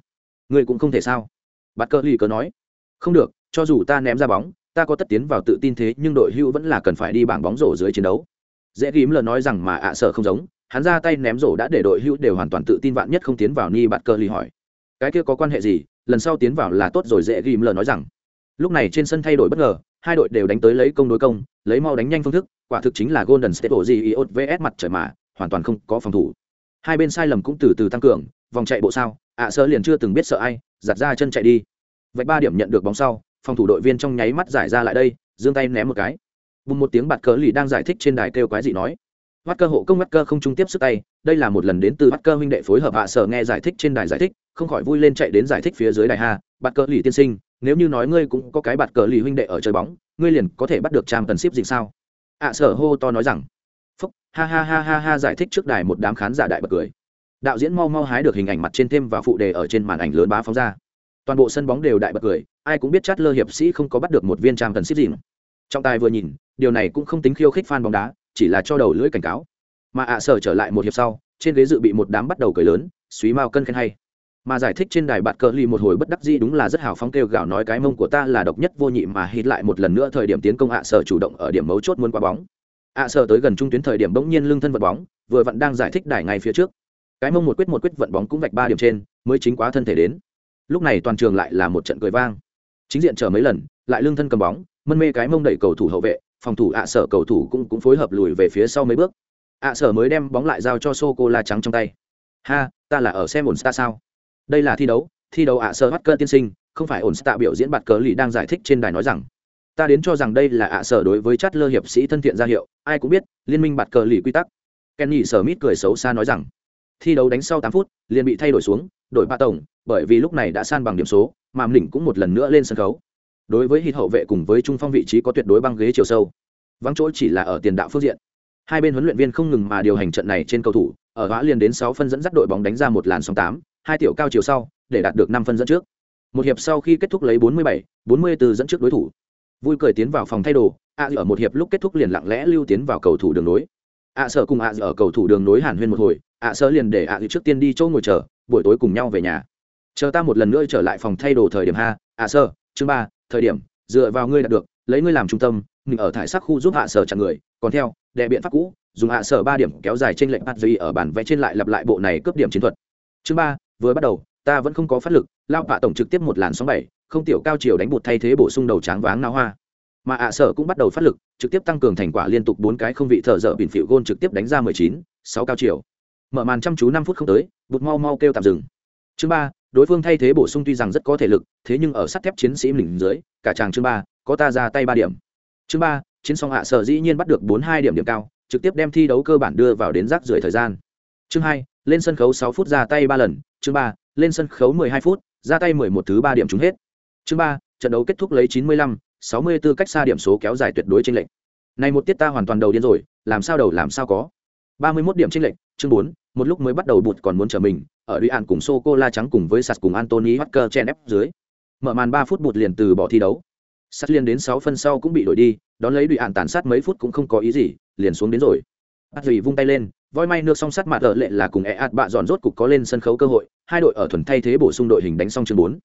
người cũng không thể sao? Bắt cơ lì cớ nói, không được, cho dù ta ném ra bóng, ta có tất tiến vào tự tin thế, nhưng đội hưu vẫn là cần phải đi bảng bóng rổ dưới chiến đấu. Dễ ghim lợ nói rằng mà ạ sợ không giống, hắn ra tay ném rổ đã để đội hưu đều hoàn toàn tự tin vạn nhất không tiến vào, ni bắt cơ lì hỏi, cái kia có quan hệ gì? Lần sau tiến vào là tốt rồi, dễ ghim lợ nói rằng. Lúc này trên sân thay đổi bất ngờ, hai đội đều đánh tới lấy công đối công, lấy mau đánh nhanh phương thức, quả thực chính là golden state ổ gì iot vs mặt trời mà, hoàn toàn không có phòng thủ hai bên sai lầm cũng từ từ tăng cường, vòng chạy bộ sao? Ạ sơ liền chưa từng biết sợ ai, giặt ra chân chạy đi. Vạch ba điểm nhận được bóng sau, phòng thủ đội viên trong nháy mắt giải ra lại đây, giương tay ném một cái. Bùng một tiếng bạt cờ lì đang giải thích trên đài kêu quái dị nói. Bắt cơ hộ công bắt cơ không trung tiếp sức tay, đây là một lần đến từ bắt cơ huynh đệ phối hợp hạ sở nghe giải thích trên đài giải thích, không khỏi vui lên chạy đến giải thích phía dưới đài hà bạt cờ lì tiên sinh, nếu như nói ngươi cũng có cái bạt cờ lì huynh đệ ở chơi bóng, ngươi liền có thể bắt được trang cần ship dịch sao? ạ sở hô to nói rằng ha ha ha ha ha giải thích trước đài một đám khán giả đại bật cười. Đạo diễn mau mau hái được hình ảnh mặt trên thêm và phụ đề ở trên màn ảnh lớn bá phóng ra. Toàn bộ sân bóng đều đại bật cười, ai cũng biết chát lơ hiệp sĩ không có bắt được một viên trang cần ship gì trọng tài vừa nhìn, điều này cũng không tính khiêu khích fan bóng đá, chỉ là cho đầu lưỡi cảnh cáo. Mà ạ sở trở lại một hiệp sau, trên ghế dự bị một đám bắt đầu cười lớn, suý mao cân khen hay. Mà giải thích trên đài bạt cờ ly một hồi bất đắc dĩ đúng là rất hào phóng kêu gào nói cái mông của ta là độc nhất vô nhị mà hít lại một lần nữa thời điểm tiến công ạ sở chủ động ở điểm mấu chốt muốn qua bóng ạ sở tới gần trung tuyến thời điểm bỗng nhiên lưng thân vật bóng, vừa vặn đang giải thích đài ngay phía trước. Cái mông một quyết một quyết vận bóng cũng vạch ba điểm trên, mới chính quá thân thể đến. Lúc này toàn trường lại là một trận cười vang. Chính diện chờ mấy lần, lại lưng thân cầm bóng, mân mê cái mông đẩy cầu thủ hậu vệ, phòng thủ ạ sở cầu thủ cũng cũng phối hợp lùi về phía sau mấy bước. Ạ sở mới đem bóng lại giao cho sô cô la trắng trong tay. Ha, ta là ở xem ổn ta sao? Đây là thi đấu thi đấu ạ sở bắt cơn tiên sinh, không phải ổn tạ biểu diễn bạt cờ lì đang giải thích trên đài nói rằng ta đến cho rằng đây là ạ sở đối với chát lơ hiệp sĩ thân thiện ra hiệu ai cũng biết liên minh bạt cờ lì quy tắc. Kenny sở mít cười xấu xa nói rằng thi đấu đánh sau tám phút liền bị thay đổi xuống đổi ba tổng bởi vì lúc này đã san bằng điểm số mà mình cũng một lần nữa lên sân khấu. Đối với hít hậu vệ cùng với trung phong vị trí có tuyệt đối băng ghế chiều sâu. Vắng chỗ chỉ là ở tiền đạo phương diện. Hai bên huấn luyện viên không ngừng mà điều hành trận này trên cầu thủ ở gã liền đến sáu phân dẫn dắt đội bóng đánh ra một làn sóng tám hai tiểu cao chiều sau để đạt được năm phân dẫn trước. Một hiệp sau khi kết thúc lấy 47, 44 dẫn trước đối thủ vui cười tiến vào phòng thay đồ ạ à, ở một hiệp lúc kết thúc liền lặng lẽ lưu tiến vào cầu thủ đường nối ạ à, sợ cùng ạ à, ở cầu thủ đường nối hàn huyên một hồi ạ sợ liền để a trước tiên đi chỗ ngồi chờ buổi tối cùng nhau về nhà. Chờ ta một lần nữa trở lại phòng thay đồ thời điểm ha ạ sợ, chương ba thời điểm dựa vào ngươi đạt được lấy ngươi làm trung tâm mình ở thải sắc khu giúp ạ sở chặn người. Còn theo đệ biện pháp cũ dùng ạ sở ba điểm kéo dài trên lệnh bắt dây ở bản vẽ trên lại lặp lại bộ này cướp điểm chiến thuật. Chương ba vừa bắt đầu ta vẫn không có phát lực lao bạ tổng trực tiếp một làn sóng bảy không tiểu cao chiều đánh bột thay thế bổ sung đầu tráng váng nao hoa. Mà ạ sở cũng bắt đầu phát lực, trực tiếp tăng cường thành quả liên tục bốn cái không vị thợ dở bỉn phịu gôn trực tiếp đánh ra mười chín, sáu cao chiều. Mở màn chăm chú năm phút không tới, bụt mau mau kêu tạm dừng. Chương ba, đối phương thay thế bổ sung tuy rằng rất có thể lực, thế nhưng ở sắt thép chiến sĩ mình dưới, cả chàng chương ba, có ta ra tay ba điểm. Chương ba, chiến song ạ sở dĩ nhiên bắt được bốn hai điểm điểm cao, trực tiếp đem thi đấu cơ bản đưa vào đến rác rưởi thời gian. Chương hai, lên sân khấu sáu phút ra tay ba lần. Chương ba, lên sân khấu mười hai phút, ra tay mười một thứ ba điểm trúng hết chương ba, trận đấu kết thúc lấy chín mươi lăm, sáu mươi 64 cách xa điểm số kéo dài tuyệt đối trên lệnh này một tiết ta hoàn toàn đầu điên rồi, làm sao đầu làm sao có. 31 điểm trên lệnh chương bốn, một lúc mới bắt đầu bụt còn muốn chờ mình, ở Duy An cùng sô cô la trắng cùng với sạt cùng Anthony Walker chen ép dưới. Mở màn ba phút bụt liền từ bỏ thi đấu. Sạt liên đến sáu phân sau cũng bị đổi đi, đón lấy Duy An tàn sát mấy phút cũng không có ý gì, liền xuống đến rồi. Bắt vung tay lên, voi may nước song sắt mặt ở lệ là cùng e ạt bạ dọn rốt cục có lên sân khấu cơ hội, hai đội ở thuần thay thế bổ sung đội hình đánh xong chương bốn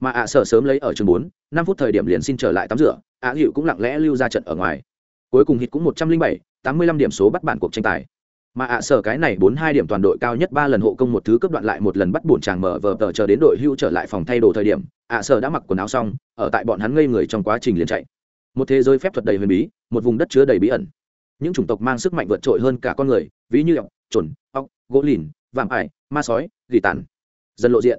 mà ạ sở sớm lấy ở chương bốn, năm phút thời điểm liền xin trở lại tắm rửa, ạ hiệu cũng lặng lẽ lưu ra trận ở ngoài. Cuối cùng hít cũng một trăm linh bảy, tám mươi lăm điểm số bắt bản cuộc tranh tài. Mà ạ sở cái này bốn hai điểm toàn đội cao nhất ba lần hộ công một thứ cấp đoạn lại một lần bắt bổn chàng mở vờ tờ chờ đến đội hưu trở lại phòng thay đồ thời điểm, ạ sở đã mặc quần áo xong, ở tại bọn hắn ngây người trong quá trình liền chạy. Một thế giới phép thuật đầy huyền bí, một vùng đất chứa đầy bí ẩn. Những chủng tộc mang sức mạnh vượt trội hơn cả con người, ví như ọc trồn ọc gỗ lìn, vạm ải, ma sói, gỉ tàn. Dần lộ diện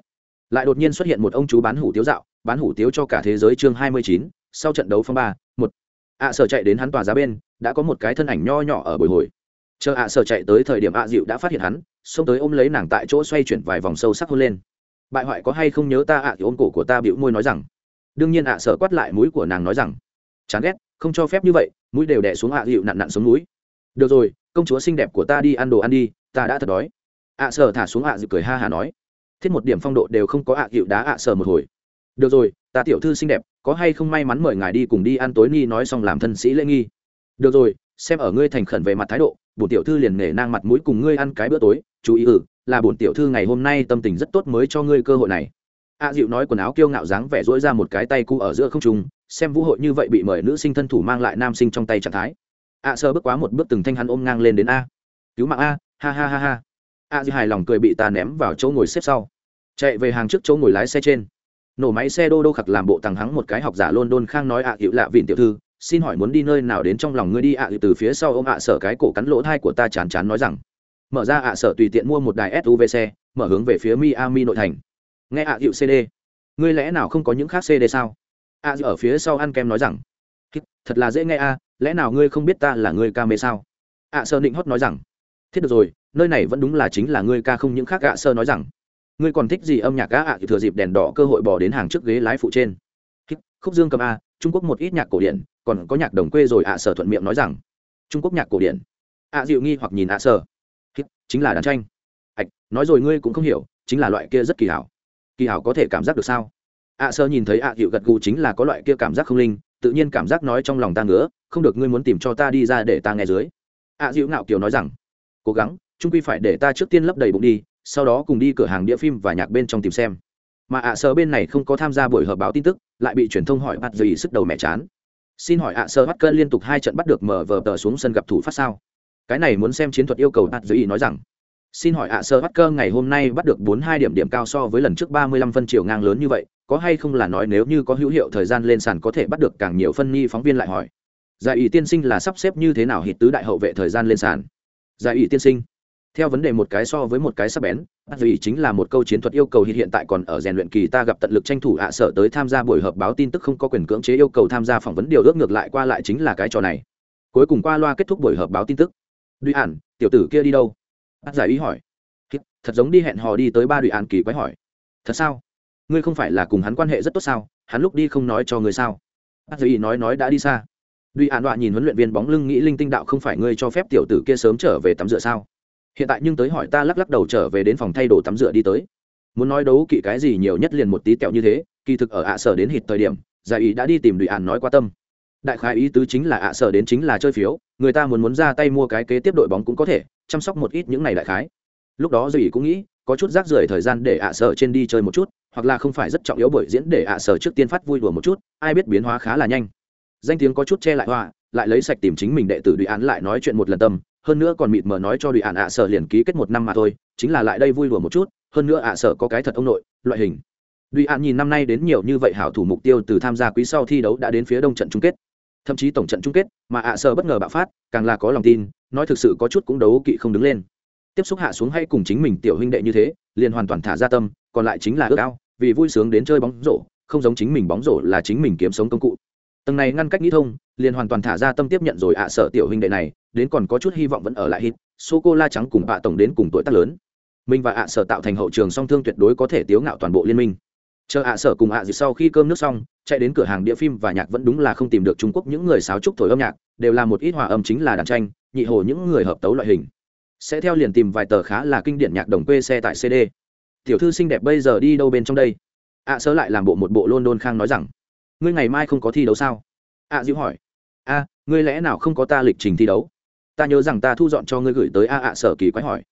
lại đột nhiên xuất hiện một ông chú bán hủ tiếu dạo, bán hủ tiếu cho cả thế giới chương hai mươi chín, sau trận đấu phong ba, một. ạ sở chạy đến hắn tòa giá bên, đã có một cái thân ảnh nho nhỏ ở bồi hồi. Chờ ạ sở chạy tới thời điểm ạ dịu đã phát hiện hắn, xông tới ôm lấy nàng tại chỗ xoay chuyển vài vòng sâu sắc hôn lên. Bại hoại có hay không nhớ ta ạ, thì ôm cổ của ta bịu môi nói rằng. Đương nhiên ạ sở quát lại mũi của nàng nói rằng. Chán ghét, không cho phép như vậy, mũi đều đẻ xuống ạ dịu nặn nặn xuống mũi. Được rồi, công chúa xinh đẹp của ta đi ăn đồ ăn đi, ta đã thật đói. ạ sở thả xuống ạ dịu cười ha hà nói thiết một điểm phong độ đều không có ạ dịu đá ạ sờ một hồi. Được rồi, ta tiểu thư xinh đẹp, có hay không may mắn mời ngài đi cùng đi ăn tối ni nói xong làm thân sĩ lễ nghi. Được rồi, xem ở ngươi thành khẩn về mặt thái độ, bổn tiểu thư liền nể nang mặt mũi cùng ngươi ăn cái bữa tối, chú ý ừ là bổn tiểu thư ngày hôm nay tâm tình rất tốt mới cho ngươi cơ hội này. A dịu nói quần áo kiêu ngạo dáng vẻ dỗi ra một cái tay cu ở giữa không trung, xem vũ hội như vậy bị mời nữ sinh thân thủ mang lại nam sinh trong tay trạng thái. A sơ bước quá một bước từng thanh hắn ôm ngang lên đến a. Cứu mạng a, ha ha ha ha a di hài lòng cười bị ta ném vào chỗ ngồi xếp sau. Chạy về hàng trước chỗ ngồi lái xe trên. Nổ máy xe đô đô khặc làm bộ tàng hắng một cái học giả london khang nói ạ à hiệu lạ vịn tiểu thư, xin hỏi muốn đi nơi nào đến trong lòng ngươi đi ạ à từ phía sau ô m ạ sở cái cổ cắn lỗ thai của ta chán chán nói rằng. Mở ra ạ sở tùy tiện mua một đài suv xe, mở hướng về phía miami nội thành. Nghe ạ hiệu cd ngươi lẽ nào không có những khác cd sao? Ạ ở phía sau ăn kem nói rằng. Thật là dễ nghe a, lẽ nào ngươi không biết ta là ngươi ca mê sao? Ạ sở định hót nói rằng. Thiết được rồi nơi này vẫn đúng là chính là ngươi ca không những khác ạ sơ nói rằng. Ngươi còn thích gì âm nhạc gã ạ thì thừa dịp đèn đỏ cơ hội bỏ đến hàng trước ghế lái phụ trên. Khúc dương cầm a, trung quốc một ít nhạc cổ điển, còn có nhạc đồng quê rồi ạ sở thuận miệng nói rằng. Trung quốc nhạc cổ điển. Ạ dịu nghi hoặc nhìn ạ sở. Chính là đàn tranh. Ạch, nói rồi ngươi cũng không hiểu, chính là loại kia rất kỳ hảo. Kỳ hảo có thể cảm giác được sao? Ạ sơ nhìn thấy ạ dịu gật gù chính là có loại kia cảm giác không linh, tự nhiên cảm giác nói trong lòng ta ngứa, không được ngươi muốn tìm cho ta đi ra để ta nghe dưới. Ạ dịu ngạo kiều nói rằng, cố gắng trung quy phải để ta trước tiên lấp đầy bụng đi, sau đó cùng đi cửa hàng đĩa phim và nhạc bên trong tìm xem. Mà ạ sơ bên này không có tham gia buổi họp báo tin tức, lại bị truyền thông hỏi bắt gì sức đầu mẹ chán. Xin hỏi ạ sơ bắt cơn liên tục hai trận bắt được mở vờ tờ xuống sân gặp thủ phát sao? Cái này muốn xem chiến thuật yêu cầu bắt gì nói rằng. Xin hỏi ạ sơ bắt cơ ngày hôm nay bắt được bốn hai điểm điểm cao so với lần trước ba mươi lăm phân chiều ngang lớn như vậy, có hay không là nói nếu như có hữu hiệu thời gian lên sàn có thể bắt được càng nhiều phân nghi phóng viên lại hỏi. Giải ủy tiên sinh là sắp xếp như thế nào hít tứ đại hậu vệ thời gian lên sàn? Giải ủy tiên sinh theo vấn đề một cái so với một cái sắp bén bắt vì chính là một câu chiến thuật yêu cầu hiện hiện tại còn ở rèn luyện kỳ ta gặp tận lực tranh thủ ạ à sở tới tham gia buổi họp báo tin tức không có quyền cưỡng chế yêu cầu tham gia phỏng vấn. Điều ước ngược lại qua lại chính là cái trò này. Cuối cùng qua loa kết thúc buổi họp báo tin tức. Duy ản tiểu tử kia đi đâu? Bắt giải ý hỏi. Thật giống đi hẹn hò đi tới ba duy ản kỳ quái hỏi. Thật sao? Ngươi không phải là cùng hắn quan hệ rất tốt sao? Hắn lúc đi không nói cho ngươi sao? Bắt giải ý nói nói đã đi xa. Duy ản đoạn nhìn huấn luyện viên bóng lưng nghĩ linh tinh đạo không phải ngươi cho phép tiểu tử kia sớm trở về tắm rửa sao? Hiện tại nhưng tới hỏi ta lắc lắc đầu trở về đến phòng thay đồ tắm rửa đi tới. Muốn nói đấu kỵ cái gì nhiều nhất liền một tí tẹo như thế, kỳ thực ở ạ sở đến hít thời điểm giải ý đã đi tìm đùi ạn nói qua tâm. Đại khái ý tứ chính là ạ sở đến chính là chơi phiếu, người ta muốn muốn ra tay mua cái kế tiếp đội bóng cũng có thể, chăm sóc một ít những này đại khái. Lúc đó giải ý cũng nghĩ, có chút rác rưởi thời gian để ạ sở trên đi chơi một chút, hoặc là không phải rất trọng yếu bởi diễn để ạ sở trước tiên phát vui đùa một chút, ai biết biến hóa khá là nhanh. Danh tiếng có chút che lại hoa lại lấy sạch tìm chính mình đệ tử đùi án lại nói chuyện một lần tâm hơn nữa còn mịt mờ nói cho đùi ạn ạ sở liền ký kết một năm mà thôi, chính là lại đây vui đùa một chút, hơn nữa ạ sở có cái thật ông nội, loại hình. Đùi ạn nhìn năm nay đến nhiều như vậy hảo thủ mục tiêu từ tham gia quý sau thi đấu đã đến phía đông trận chung kết. Thậm chí tổng trận chung kết, mà ạ sở bất ngờ bạo phát, càng là có lòng tin, nói thực sự có chút cũng đấu kỵ không đứng lên. Tiếp xúc hạ xuống hay cùng chính mình tiểu huynh đệ như thế, liền hoàn toàn thả ra tâm, còn lại chính là ước ao, vì vui sướng đến chơi bóng rổ, không giống chính mình bóng rổ là chính mình kiếm sống công cụ. Tầng này ngăn cách nghĩ thông, liền hoàn toàn thả ra tâm tiếp nhận rồi ạ sở tiểu huynh đệ này đến còn có chút hy vọng vẫn ở lại hít sô cô la trắng cùng bạ tổng đến cùng tuổi tác lớn. Mình và ạ sở tạo thành hậu trường song thương tuyệt đối có thể tiếu ngạo toàn bộ liên minh. Chờ ạ sở cùng ạ à sau khi cơm nước xong chạy đến cửa hàng đĩa phim và nhạc vẫn đúng là không tìm được trung quốc những người sáo trúc thổi âm nhạc đều là một ít hòa âm chính là đàn tranh nhị hồ những người hợp tấu loại hình. Sẽ theo liền tìm vài tờ khá là kinh điển nhạc đồng quê xe tại cd tiểu thư xinh đẹp bây giờ đi đâu bên trong đây? Ạ sở lại làm bộ một bộ london khang nói rằng. Ngươi ngày mai không có thi đấu sao? Ạ à, hỏi. A ngươi lẽ nào không có ta lịch trình thi đấu? Ta nhớ rằng ta thu dọn cho ngươi gửi tới a ạ sở kỳ quái hỏi.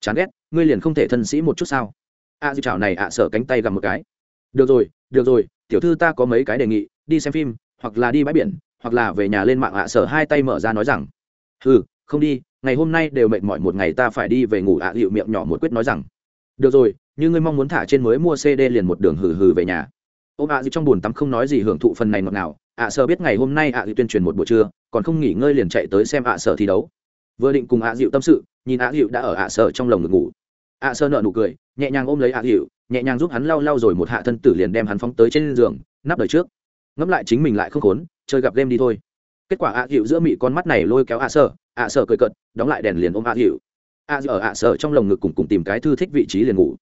Chán ghét, ngươi liền không thể thân sĩ một chút sao? A dư chảo này ạ sở cánh tay gầm một cái. Được rồi được rồi, tiểu thư ta có mấy cái đề nghị, đi xem phim, hoặc là đi bãi biển, hoặc là về nhà lên mạng ạ sở hai tay mở ra nói rằng. Ừ không đi, ngày hôm nay đều mệt mỏi một ngày ta phải đi về ngủ ạ dịu miệng nhỏ một quyết nói rằng. Được rồi, như ngươi mong muốn thả trên mới mua cd liền một đường hừ hừ về nhà ôm ạ à, trong buồn tắm không nói gì hưởng thụ phần này ngọt nào ạ sợ biết ngày hôm nay ạ à, tuyên truyền một buổi trưa còn không nghỉ ngơi liền chạy tới xem ạ sợ thi đấu. Vừa định cùng ạ dịu tâm sự nhìn ạ dịu đã ở ạ sợ trong lồng ngực ngủ. Ạ sợ nợ nụ cười nhẹ nhàng ôm lấy ạ dịu nhẹ nhàng giúp hắn lau lau rồi một hạ thân tử liền đem hắn phóng tới trên giường nắp đời trước. Ngẫm lại chính mình lại không khốn chơi gặp game đi thôi. Kết quả ạ dịu giữa mị con mắt này lôi kéo ạ sợ ạ sợ cười cận đóng lại đèn liền ôm ạ dịu. Ạ dịu ở ạ sợ trong lồng ngực cùng cùng tìm cái thư thích vị trí liền ngủ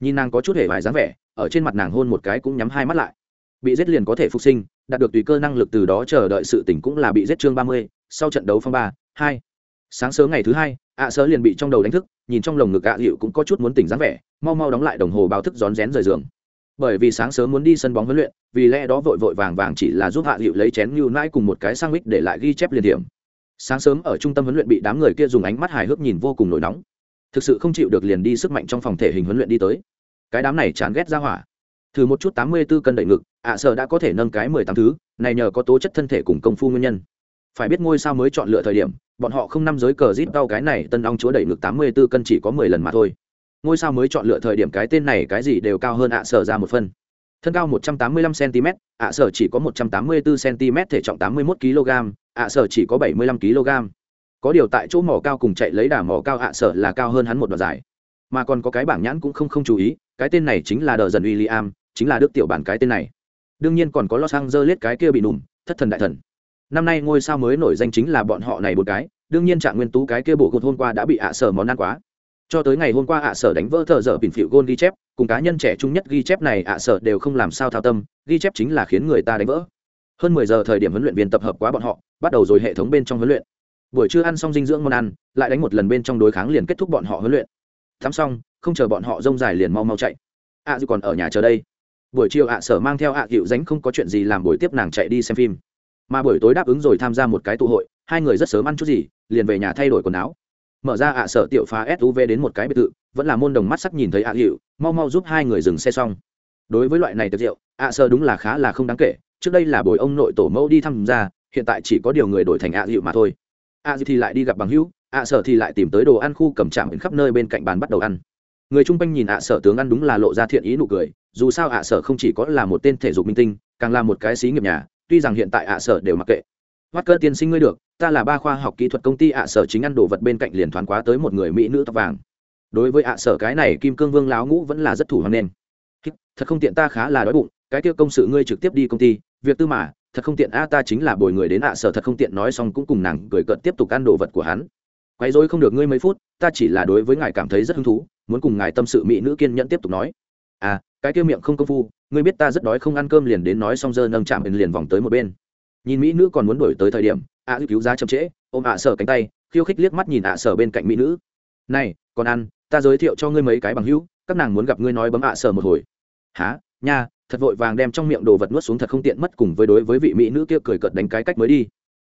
nhìn nàng có chút hề vải dáng vẻ, ở trên mặt nàng hôn một cái cũng nhắm hai mắt lại. Bị giết liền có thể phục sinh, đạt được tùy cơ năng lực từ đó chờ đợi sự tỉnh cũng là bị giết chương ba mươi, sau trận đấu phong ba, hai. Sáng sớm ngày thứ hai, ạ sớ liền bị trong đầu đánh thức, nhìn trong lồng ngực ạ dịu cũng có chút muốn tỉnh dáng vẻ, mau mau đóng lại đồng hồ báo thức rón rén rời giường. Bởi vì sáng sớm muốn đi sân bóng huấn luyện, vì lẽ đó vội vội vàng vàng chỉ là giúp hạ hiệu lấy chén như nãi cùng một cái sang mít để lại ghi chép liền điểm. Sáng sớm ở trung tâm huấn luyện bị đám người kia dùng ánh mắt hài hước nhìn vô cùng nổi nóng. Thực sự không chịu được liền đi sức mạnh trong phòng thể hình huấn luyện đi tới cái đám này chán ghét ra hỏa. Thử một chút tám mươi 84 cân đẩy ngực, ạ sợ đã có thể nâng cái mười tám thứ, này nhờ có tố chất thân thể cùng công phu nguyên nhân. Phải biết ngôi sao mới chọn lựa thời điểm, bọn họ không năm giới cờ rít đau cái này tân ong chúa đẩy ngực tám mươi 84 cân chỉ có mười lần mà thôi. Ngôi sao mới chọn lựa thời điểm cái tên này cái gì đều cao hơn ạ sở ra một phân. Thân cao 185 cm ạ sở chỉ có 184 cm thể trọng 81 kg ạ sở chỉ có 75 kg có điều tại chỗ mỏ cao cùng chạy lấy đà mỏ cao ạ sở là cao hơn hắn một đoạn dài mà còn có cái bảng nhãn cũng không không chú ý, cái tên này chính là đờ dần William, chính là đức tiểu bản cái tên này. Đương nhiên còn có Los Angeles cái kia bị nùm, thất thần đại thần. Năm nay ngôi sao mới nổi danh chính là bọn họ này một cái, đương nhiên trạng nguyên tú cái kia bộ gột hôm qua đã bị ạ sở món ăn quá. Cho tới ngày hôm qua ạ sở đánh vỡ thợ dở bình phịu gôn ghi chép, cùng cá nhân trẻ trung nhất ghi chép này ạ sở đều không làm sao thao tâm, ghi chép chính là khiến người ta đánh vỡ. Hơn mười giờ thời điểm huấn luyện viên tập hợp quá bọn họ, bắt đầu rồi hệ thống bên trong huấn luyện. Buổi trưa ăn xong dinh dưỡng món ăn, lại đánh một lần bên trong đối kháng liền kết thúc bọn họ huấn luyện tắm xong không chờ bọn họ rông dài liền mau mau chạy. Ạ à, còn ở nhà chờ đây. Buổi chiều ạ sở mang theo ạ à dánh không có chuyện gì làm buổi tiếp nàng chạy đi xem phim. Mà buổi tối đáp ứng rồi tham gia một cái tụ hội hai người rất sớm ăn chút gì liền về nhà thay đổi quần áo. Mở ra ạ sở tiểu phá suv đến một cái biệt thự vẫn là môn đồng mắt sắc nhìn thấy ạ dịu mau mau giúp hai người dừng xe xong. Đối với loại này tiệc rượu ạ sở đúng là khá là không đáng kể trước đây là bồi ông nội tổ mẫu đi tham gia hiện tại chỉ có điều người đổi thành ạ dịu mà thôi. Ạ thì lại đi gặp bằng hữu ạ sở thì lại tìm tới đồ ăn khu cầm chạm khắp nơi bên cạnh bàn bắt đầu ăn. Người chung quanh nhìn ạ sở tướng ăn đúng là lộ ra thiện ý nụ cười, dù sao ạ sở không chỉ có là một tên thể dục minh tinh, càng là một cái xí nghiệp nhà, tuy rằng hiện tại ạ sở đều mặc kệ. Hoắt cơ tiên sinh ngươi được, ta là ba khoa học kỹ thuật công ty ạ sở chính ăn đồ vật bên cạnh liền thoáng quá tới một người mỹ nữ tóc vàng. Đối với ạ sở cái này kim cương vương láo ngũ vẫn là rất thủ hoang nên thật không tiện ta khá là đói bụng, cái kia công sự ngươi trực tiếp đi công ty, việc tư mà, thật không tiện a, ta chính là bồi người đến ạ sở thật không tiện nói xong cũng cùng nàng cười cợt tiếp tục ăn đồ vật của hắn quấy rối không được ngươi mấy phút, ta chỉ là đối với ngài cảm thấy rất hứng thú, muốn cùng ngài tâm sự mỹ nữ kiên nhẫn tiếp tục nói. À cái kia miệng không công phu, ngươi biết ta rất đói không ăn cơm liền đến nói xong giờ nâng chạm liền vòng tới một bên. Nhìn mỹ nữ còn muốn đổi tới thời điểm ạ à cứu giá chậm trễ, ôm ạ sở cánh tay, khiêu khích liếc mắt nhìn ạ sở bên cạnh mỹ nữ. Này, còn ăn, ta giới thiệu cho ngươi mấy cái bằng hữu, các nàng muốn gặp ngươi nói bấm ạ sở một hồi. Há nha, thật vội vàng đem trong miệng đồ vật nuốt xuống thật không tiện mất cùng với đối với vị mỹ nữ kia cười cợt đánh cái cách mới đi.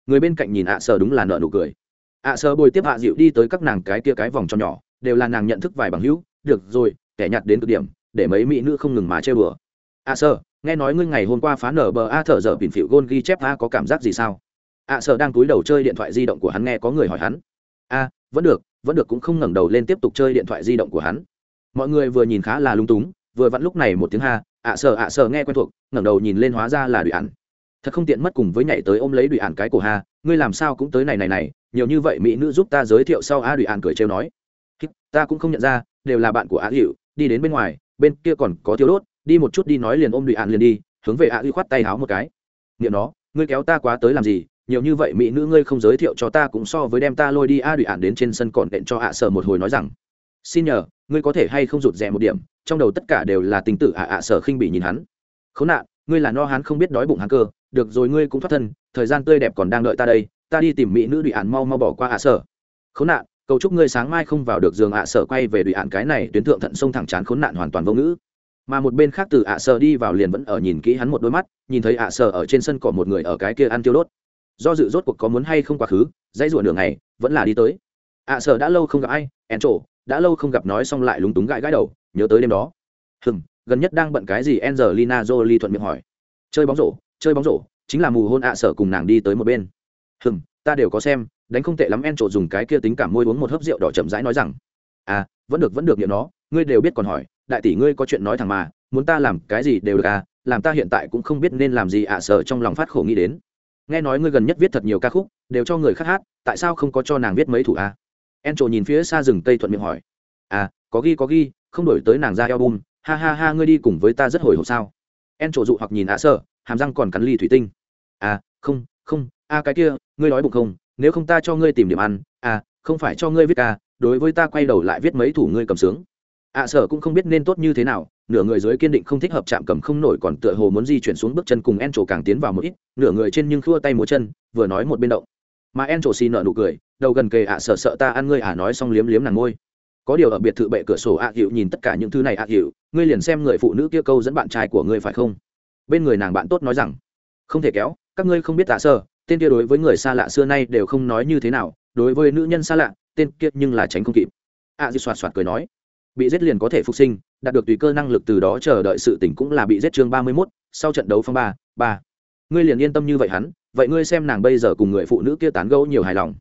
Người bên cạnh nhìn ạ sở đúng là nợ nụ cười ạ sơ bồi tiếp hạ dịu đi tới các nàng cái kia cái vòng cho nhỏ đều là nàng nhận thức vài bằng hữu được rồi kẻ nhặt đến cực điểm để mấy mỹ nữ không ngừng mà chơi bừa ạ sơ, nghe nói ngươi ngày hôm qua phá nở bờ a thở dở bỉn phịu gôn ghi chép a có cảm giác gì sao? ạ sơ đang túi đầu chơi điện thoại di động của hắn nghe có người hỏi hắn. A vẫn được vẫn được cũng không ngẩng đầu lên tiếp tục chơi điện thoại di động của hắn. Mọi người vừa nhìn khá là lung túng vừa vặn lúc này một tiếng ha ạ sơ ạ sơ nghe quen thuộc ngẩng đầu nhìn lên hóa ra là đùi ẩn thật không tiện mất cùng với nhảy tới ôm lấy đùi ạn cái cổ hà, ngươi làm sao cũng tới này này này, nhiều như vậy mỹ nữ giúp ta giới thiệu sau a đùi ạn cười trêu nói. Ta cũng không nhận ra, đều là bạn của a hữu, đi đến bên ngoài, bên kia còn có thiếu đốt, đi một chút đi nói liền ôm đùi ạn liền đi, hướng về a hữu khoát tay háo một cái. Nghiệm nó, ngươi kéo ta quá tới làm gì, nhiều như vậy mỹ nữ ngươi không giới thiệu cho ta cũng so với đem ta lôi đi a đùi ạn đến trên sân còn đện cho ạ sở một hồi nói rằng. Xin nhờ, ngươi có thể hay không rụt rè một điểm, trong đầu tất cả đều là tình tử ạ ạ sở khinh bị nhìn hắn. Khốn nạn, ngươi là no hắn không biết đói bụng hắn cơ được rồi ngươi cũng thoát thân, thời gian tươi đẹp còn đang đợi ta đây, ta đi tìm mỹ nữ đùi ạn mau mau bỏ qua ạ sở. Khốn nạn, cầu chúc ngươi sáng mai không vào được giường ạ sở quay về đùi ạn cái này tuyến thượng thận sông thẳng chán khốn nạn hoàn toàn vô ngữ. Mà một bên khác từ ạ sở đi vào liền vẫn ở nhìn kỹ hắn một đôi mắt, nhìn thấy ạ sở ở trên sân cỏ một người ở cái kia ăn tiêu đốt. Do dự rốt cuộc có muốn hay không quá khứ, dãy rủa đường này vẫn là đi tới. Ạ sở đã lâu không gặp ai en trổ đã lâu không gặp nói xong lại lúng túng gãi gãi đầu, nhớ tới đêm đó. Hừm, gần nhất đang bận cái gì? Angelina jolie thuận miệng hỏi. Chơi bóng rổ chơi bóng rổ, chính là mù hôn ạ sở cùng nàng đi tới một bên. Hừm, ta đều có xem, đánh không tệ lắm. En trộn dùng cái kia tính cảm môi uống một hớp rượu đỏ chậm rãi nói rằng à vẫn được vẫn được nghiệm nó, ngươi đều biết còn hỏi, đại tỷ ngươi có chuyện nói thẳng mà, muốn ta làm cái gì đều được à làm ta hiện tại cũng không biết nên làm gì ạ sở trong lòng phát khổ nghĩ đến. Nghe nói ngươi gần nhất viết thật nhiều ca khúc, đều cho người khác hát, tại sao không có cho nàng viết mấy thủ à? en trộ nhìn phía xa rừng tây thuận miệng hỏi à có ghi có ghi, không đổi tới nàng ra album, ha ha ha, ngươi đi cùng với ta rất hồi hộp sao? En trộ dụ hoặc nhìn ạ sợ hàm răng còn cắn ly thủy tinh. À không không, a, cái kia, ngươi nói bụng không? Nếu không ta cho ngươi tìm điểm ăn. À không phải cho ngươi viết ca, đối với ta quay đầu lại viết mấy thủ ngươi cầm sướng. À, ạ sở cũng không biết nên tốt như thế nào. Nửa người dưới kiên định không thích hợp chạm cầm không nổi còn tựa hồ muốn di chuyển xuống bước chân cùng en trổ càng tiến vào một ít. Nửa người trên nhưng khua tay múa chân, vừa nói một bên động. Mà en trổ xì nợ nụ cười, đầu gần kề ạ, sợ sợ ta ăn ngươi ả nói xong liếm liếm nàng ngôi có điều ở biệt thự bệ cửa sổ ạ hiệu nhìn tất cả những thứ này ạ hiệu ngươi liền xem người phụ nữ kia câu dẫn bạn trai của ngươi phải không? Bên người nàng bạn tốt nói rằng, không thể kéo, các ngươi không biết tạ sơ, tên kia đối với người xa lạ xưa nay đều không nói như thế nào, đối với nữ nhân xa lạ, tên kia nhưng là tránh không kịp. Ạ di soạt soạt cười nói, bị giết liền có thể phục sinh, đạt được tùy cơ năng lực từ đó chờ đợi sự tỉnh cũng là bị giết chương ba mươi mốt, sau trận đấu phong ba ba. Ngươi liền yên tâm như vậy hắn, vậy ngươi xem nàng bây giờ cùng người phụ nữ kia tán gẫu nhiều hài lòng.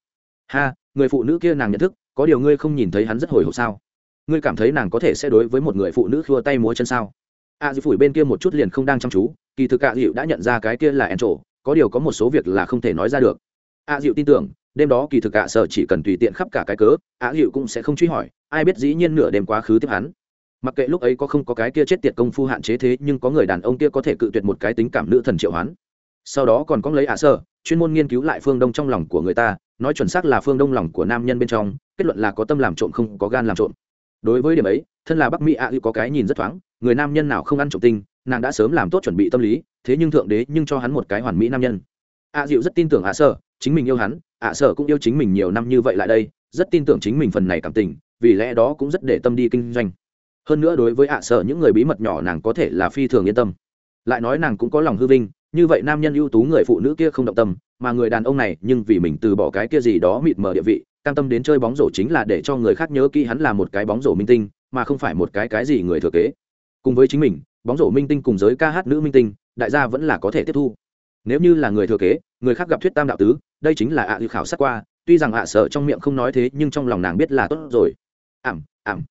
Ha, người phụ nữ kia nàng nhận thức, có điều ngươi không nhìn thấy hắn rất hồi hộp sao? Ngươi cảm thấy nàng có thể sẽ đối với một người phụ nữ khua tay múa chân sao? A à, dì phủi bên kia một chút liền không đang chăm chú kỳ thực A dịu đã nhận ra cái kia là en trổ có điều có một số việc là không thể nói ra được. A à, dịu tin tưởng đêm đó kỳ thực ạ sợ chỉ cần tùy tiện khắp cả cái cớ a dịu cũng sẽ không truy hỏi ai biết dĩ nhiên nửa đêm quá khứ tiếp hắn. Mặc kệ lúc ấy có không có cái kia chết tiệt công phu hạn chế thế nhưng có người đàn ông kia có thể cự tuyệt một cái tính cảm nữ thần triệu hoán. Sau đó còn có lấy A sơ chuyên môn nghiên cứu lại phương đông trong lòng của người ta nói chuẩn xác là phương đông lòng của nam nhân bên trong kết luận là có tâm làm trộm không có gan làm trộm. Đối với điểm ấy thân là bắc mỹ ạ có cái nhìn rất thoáng người nam nhân nào không ăn trộm tinh nàng đã sớm làm tốt chuẩn bị tâm lý thế nhưng thượng đế nhưng cho hắn một cái hoàn mỹ nam nhân. Ạ dịu rất tin tưởng ạ Sở, chính mình yêu hắn ạ Sở cũng yêu chính mình nhiều năm như vậy lại đây rất tin tưởng chính mình phần này cảm tình vì lẽ đó cũng rất để tâm đi kinh doanh. Hơn nữa đối với ạ sở những người bí mật nhỏ nàng có thể là phi thường yên tâm. Lại nói nàng cũng có lòng hư vinh như vậy nam nhân ưu tú người phụ nữ kia không động tâm mà người đàn ông này nhưng vì mình từ bỏ cái kia gì đó mịt mờ địa vị cam tâm đến chơi bóng rổ chính là để cho người khác nhớ kỹ hắn là một cái bóng rổ minh tinh mà không phải một cái cái gì người thừa kế cùng với chính mình, bóng rổ minh tinh cùng giới ca hát nữ minh tinh, đại gia vẫn là có thể tiếp thu. Nếu như là người thừa kế, người khác gặp thuyết tam đạo tứ, đây chính là ạ à khảo sát qua, tuy rằng ạ sợ trong miệng không nói thế, nhưng trong lòng nàng biết là tốt rồi. Ảm ảm.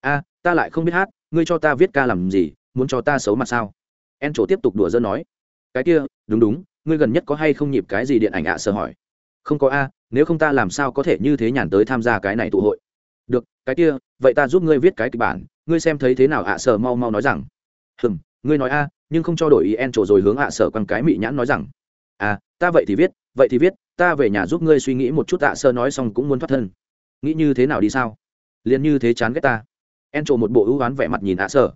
A, ta lại không biết hát, ngươi cho ta viết ca làm gì, muốn cho ta xấu mặt sao? En chỗ tiếp tục đùa dân nói. Cái kia, đúng đúng, ngươi gần nhất có hay không nhịp cái gì điện ảnh ạ sợ hỏi? Không có a, nếu không ta làm sao có thể như thế nhàn tới tham gia cái này tụ hội? Được, cái kia, vậy ta giúp ngươi viết cái kịch bản ngươi xem thấy thế nào ạ? À mau mau nói rằng. Hừm, ngươi nói a, nhưng không cho đổi ý en trổ rồi hướng ạ à quăng cái mị nhãn nói rằng. À ta vậy thì viết, vậy thì viết, ta về nhà giúp ngươi suy nghĩ một chút ạ sơ nói xong cũng muốn thoát thân. Nghĩ như thế nào đi sao? Liền như thế chán ghét ta. En trổ một bộ ưu oán vẻ mặt nhìn ạ sơ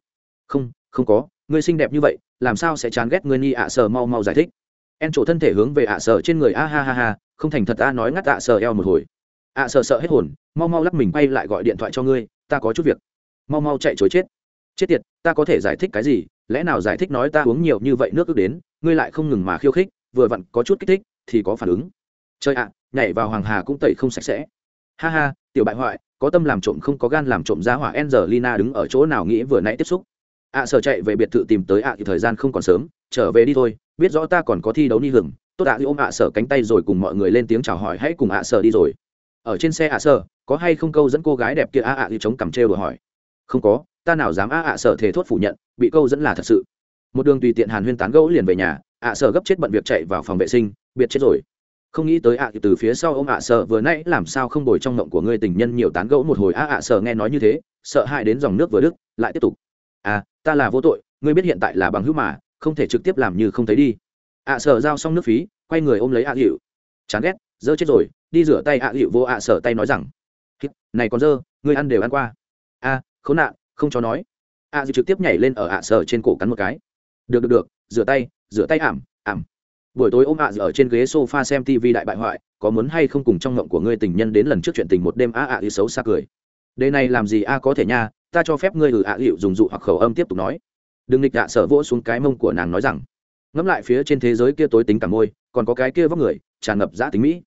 không không có, ngươi xinh đẹp như vậy, làm sao sẽ chán ghét ngươi nhi ạ sơ mau mau giải thích. En trổ thân thể hướng về ạ sơ trên người, a ha ha ha, không thành thật ta nói ngắt ạ sơ eo một hồi. ạ sơ sợ hết hồn, mau mau lắc mình quay lại gọi điện thoại cho ngươi, ta có chút việc mau mau chạy chối chết chết tiệt ta có thể giải thích cái gì lẽ nào giải thích nói ta uống nhiều như vậy nước ước đến ngươi lại không ngừng mà khiêu khích vừa vặn có chút kích thích thì có phản ứng chơi ạ nhảy vào hoàng hà cũng tẩy không sạch sẽ ha ha tiểu bại hoại có tâm làm trộm không có gan làm trộm giá hỏa Angelina đứng ở chỗ nào nghĩ vừa nãy tiếp xúc. À, ạ sở chạy về biệt thự tìm tới ạ thì thời gian không còn sớm, trở về đi thôi, biết rõ ta còn có thi đấu đi hưởng. Tốt ạ thì ôm ạ sở cánh tay rồi cùng mọi người lên tiếng chào hỏi hãy cùng ạ sở đi rồi. Ở trên xe ạ sở, có hay không câu dẫn cô gái đẹp kia ạ ạ thì chống cằm trêu đùa hỏi. Không có, ta nào dám a ạ sở thể thốt phủ nhận, bị câu dẫn là thật sự. Một đường tùy tiện Hàn Huyên tán gẫu liền về nhà, ạ sở gấp chết bận việc chạy vào phòng vệ sinh biệt chết rồi. Không nghĩ tới ạ từ phía sau ông ạ sở vừa nãy làm sao không bồi trong mộng của ngươi tình nhân nhiều tán gẫu một hồi a ạ sở nghe nói như thế sợ hãi đến dòng nước vừa đức lại tiếp tục. À ta là vô tội ngươi biết hiện tại là bằng hữu mà không thể trực tiếp làm như không thấy đi. Ạ sở giao xong nước phí quay người ôm lấy ạ hiệu. Chán ghét dơ chết rồi đi rửa tay ạ hiệu vô ạ sở tay nói rằng này còn dơ ngươi ăn đều ăn qua. A khốn nạn, không cho nói. Ạ dịu trực tiếp nhảy lên ở ạ sở trên cổ cắn một cái. Được được được, rửa tay rửa tay ảm ảm. Buổi tối ôm ạ ở trên ghế sofa xem tv đại bại hoại, có muốn hay không cùng trong ngộng của ngươi tình nhân đến lần trước chuyện tình một đêm a ạ dịu xấu xa cười. Đề này làm gì a, có thể nha, ta cho phép ngươi ừ ạ hiệu dùng dụ hoặc khẩu âm tiếp tục nói. Đừng nghịch ạ sở vỗ xuống cái mông của nàng nói rằng. Ngẫm lại phía trên thế giới kia tối tính cả môi, còn có cái kia vóc người, tràn ngập giã tính mỹ.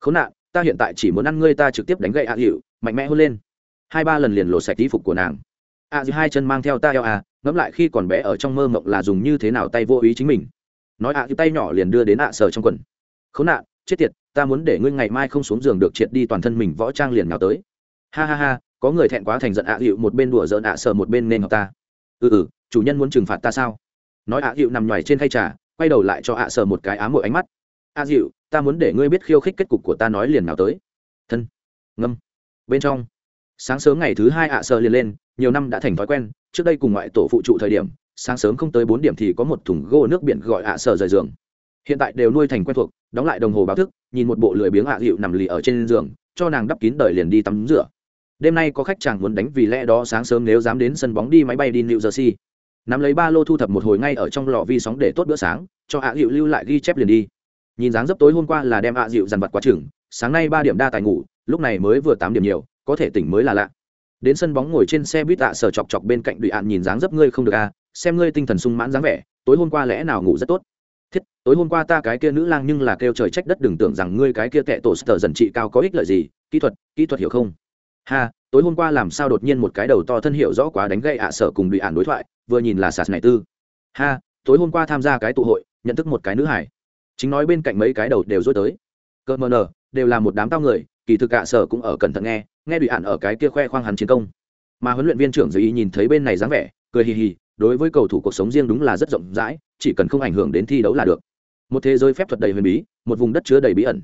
Khốn nạn, ta hiện tại chỉ muốn ăn ngươi, ta trực tiếp đánh gậy ạ dịu mạnh mẽ hơn lên hai ba lần liền lộ sạch y phục của nàng. A à, hai chân mang theo ta eo à ngẫm lại khi còn bé ở trong mơ mộng là dùng như thế nào tay vô ý chính mình. Nói ạ à, tay nhỏ liền đưa đến ạ sờ trong quần. Khốn nạn chết tiệt ta muốn để ngươi ngày mai không xuống giường được triệt đi toàn thân mình võ trang liền nào tới. Ha ha ha có người thẹn quá thành giận ạ dịu một bên đùa giỡn ạ sờ một bên nên học ta. Ừ ừ chủ nhân muốn trừng phạt ta sao? Nói ạ dịu nằm nhoài trên khay trà quay đầu lại cho ạ sờ một cái ám mội ánh mắt. A dịu ta muốn để ngươi biết khiêu khích kết cục của ta nói liền nào tới. Thân. Ngâm. Bên trong sáng sớm ngày thứ hai ạ sơ liền lên, nhiều năm đã thành thói quen, trước đây cùng ngoại tổ phụ trụ thời điểm, sáng sớm không tới bốn điểm thì có một thùng gô nước biển gọi ạ sơ rời giường. Hiện tại đều nuôi thành quen thuộc, đóng lại đồng hồ báo thức, nhìn một bộ lười biếng ạ hiệu nằm lì ở trên giường, cho nàng đắp kín đời liền đi tắm rửa. Đêm nay có khách chàng muốn đánh vì lẽ đó sáng sớm nếu dám đến sân bóng đi máy bay đi New Jersey. Nắm lấy ba lô thu thập một hồi ngay ở trong lò vi sóng để tốt bữa sáng, cho ạ hiệu lưu lại ghi chép liền đi. Nhìn dáng dấp tối hôm qua là đem ạ, dịu dằn vặt quá chừng, sáng nay ba điểm đa tài ngủ, lúc này mới vừa tám điểm nhiều có thể tỉnh mới là lạ. Đến sân bóng ngồi trên xe buýt ạ sở chọc chọc bên cạnh đụy ạn nhìn dáng dấp ngươi không được à xem ngươi tinh thần sung mãn dáng vẻ, tối hôm qua lẽ nào ngủ rất tốt? Thiết, tối hôm qua ta cái kia nữ lang nhưng là kêu trời trách đất đừng tưởng rằng ngươi cái kia tệ tổ sở dần trị cao có ích lợi gì, kỹ thuật kỹ thuật hiểu không? Ha, tối hôm qua làm sao đột nhiên một cái đầu to thân hiệu rõ quá đánh gây ạ sở cùng đụy ạn đối thoại, vừa nhìn là sạt này tư. Ha, tối hôm qua tham gia cái tụ hội, nhận thức một cái nữ hải. Chính nói bên cạnh mấy cái đầu đều dối tới. Cơ mờ nờ, đều là một đám tao người kỳ thực ạ, sở cũng ở cẩn thận nghe nghe đụy ạn ở cái kia khoe khoang hắn chiến công. Mà huấn luyện viên trưởng giới ý nhìn thấy bên này dáng vẻ, cười hì hì, đối với cầu thủ cuộc sống riêng đúng là rất rộng rãi, chỉ cần không ảnh hưởng đến thi đấu là được. Một thế giới phép thuật đầy huyền bí, một vùng đất chứa đầy bí ẩn.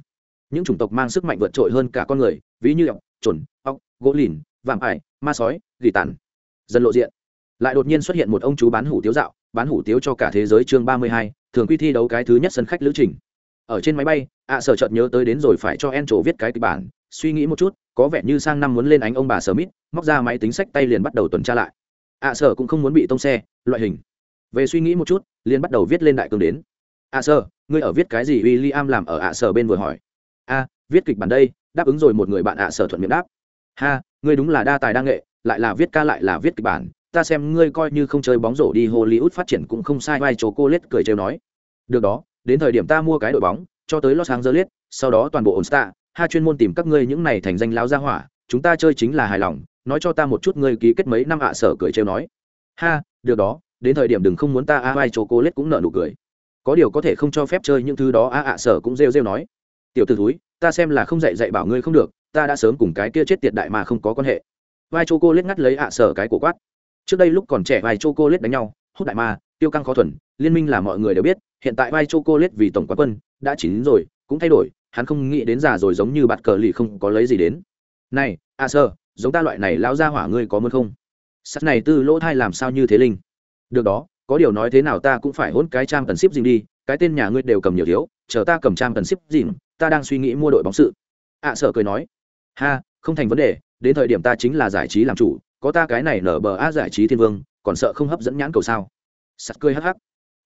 Những chủng tộc mang sức mạnh vượt trội hơn cả con người, ví như ọc chuẩn ọc gỗ lìn, vạm ải, ma sói, gỉ tàn. Dần lộ diện. Lại đột nhiên xuất hiện một ông chú bán hủ tiếu dạo, bán hủ tiếu cho cả thế giới chương ba mươi hai, thường quy thi đấu cái thứ nhất sân khách lữ trình. Ở trên máy bay ạ sở chợt nhớ tới đến rồi phải cho en trổ viết cái kịch bản, suy nghĩ một chút, có vẻ như sang năm muốn lên ánh ông bà sở mít móc ra máy tính sách tay liền bắt đầu tuần tra lại. ạ sở cũng không muốn bị tông xe, loại hình. Về suy nghĩ một chút, liền bắt đầu viết lên đại cương đến. ạ sở, ngươi ở viết cái gì? W i l l i am làm ở ạ sở bên vừa hỏi. A, viết kịch bản đây, đáp ứng rồi một người bạn ạ sở thuận miệng đáp. Ha, ngươi đúng là đa tài đa nghệ, lại là viết ca lại là viết kịch bản, ta xem ngươi coi như không chơi bóng rổ đi hollywood phát triển cũng không sai, vai chỗ cô lết cười trêu nói. Được đó, đến thời điểm ta mua cái đội bóng cho tới los angeles, sau đó toàn bộ ổn ha chuyên môn tìm các ngươi những này thành danh láo gia hỏa, chúng ta chơi chính là hài lòng, nói cho ta một chút ngươi ký kết mấy năm ạ, sở cười trêu nói. Ha, được đó, đến thời điểm đừng không muốn ta a vai chỗ cô lết cũng nợ nụ cười. Có điều có thể không cho phép chơi những thứ đó a, ạ, sở cũng rêu rêu nói. Tiểu tử thúi, ta xem là không dạy dạy bảo ngươi không được, ta đã sớm cùng cái kia chết tiệt đại mà không có quan hệ. Vai chocolate cô lết ngắt lấy ạ, sở cái cổ quát. Trước đây lúc còn trẻ, vai chocolate cô lết đánh nhau, hút đại ma tiêu căng khó thuần liên minh là mọi người đều biết hiện tại vai chocolate vì tổng quán quân đã chín rồi cũng thay đổi hắn không nghĩ đến già rồi giống như bạt cờ lì không có lấy gì đến. Này a sơ giống ta loại này lão ra hỏa ngươi có muốn không? Sắt này tư lỗ thai làm sao như thế linh? Được đó có điều nói thế nào ta cũng phải hôn cái trang cần ship gì đi cái tên nhà ngươi đều cầm nhiều thiếu chờ ta cầm trang cần ship gì, ta đang suy nghĩ mua đội bóng sự. Ạ à, sợ cười nói. Ha không thành vấn đề đến thời điểm ta chính là giải trí làm chủ có ta cái này nở bờ a giải trí thiên vương còn sợ không hấp dẫn nhãn cầu sao? Sắt cười hắc hắc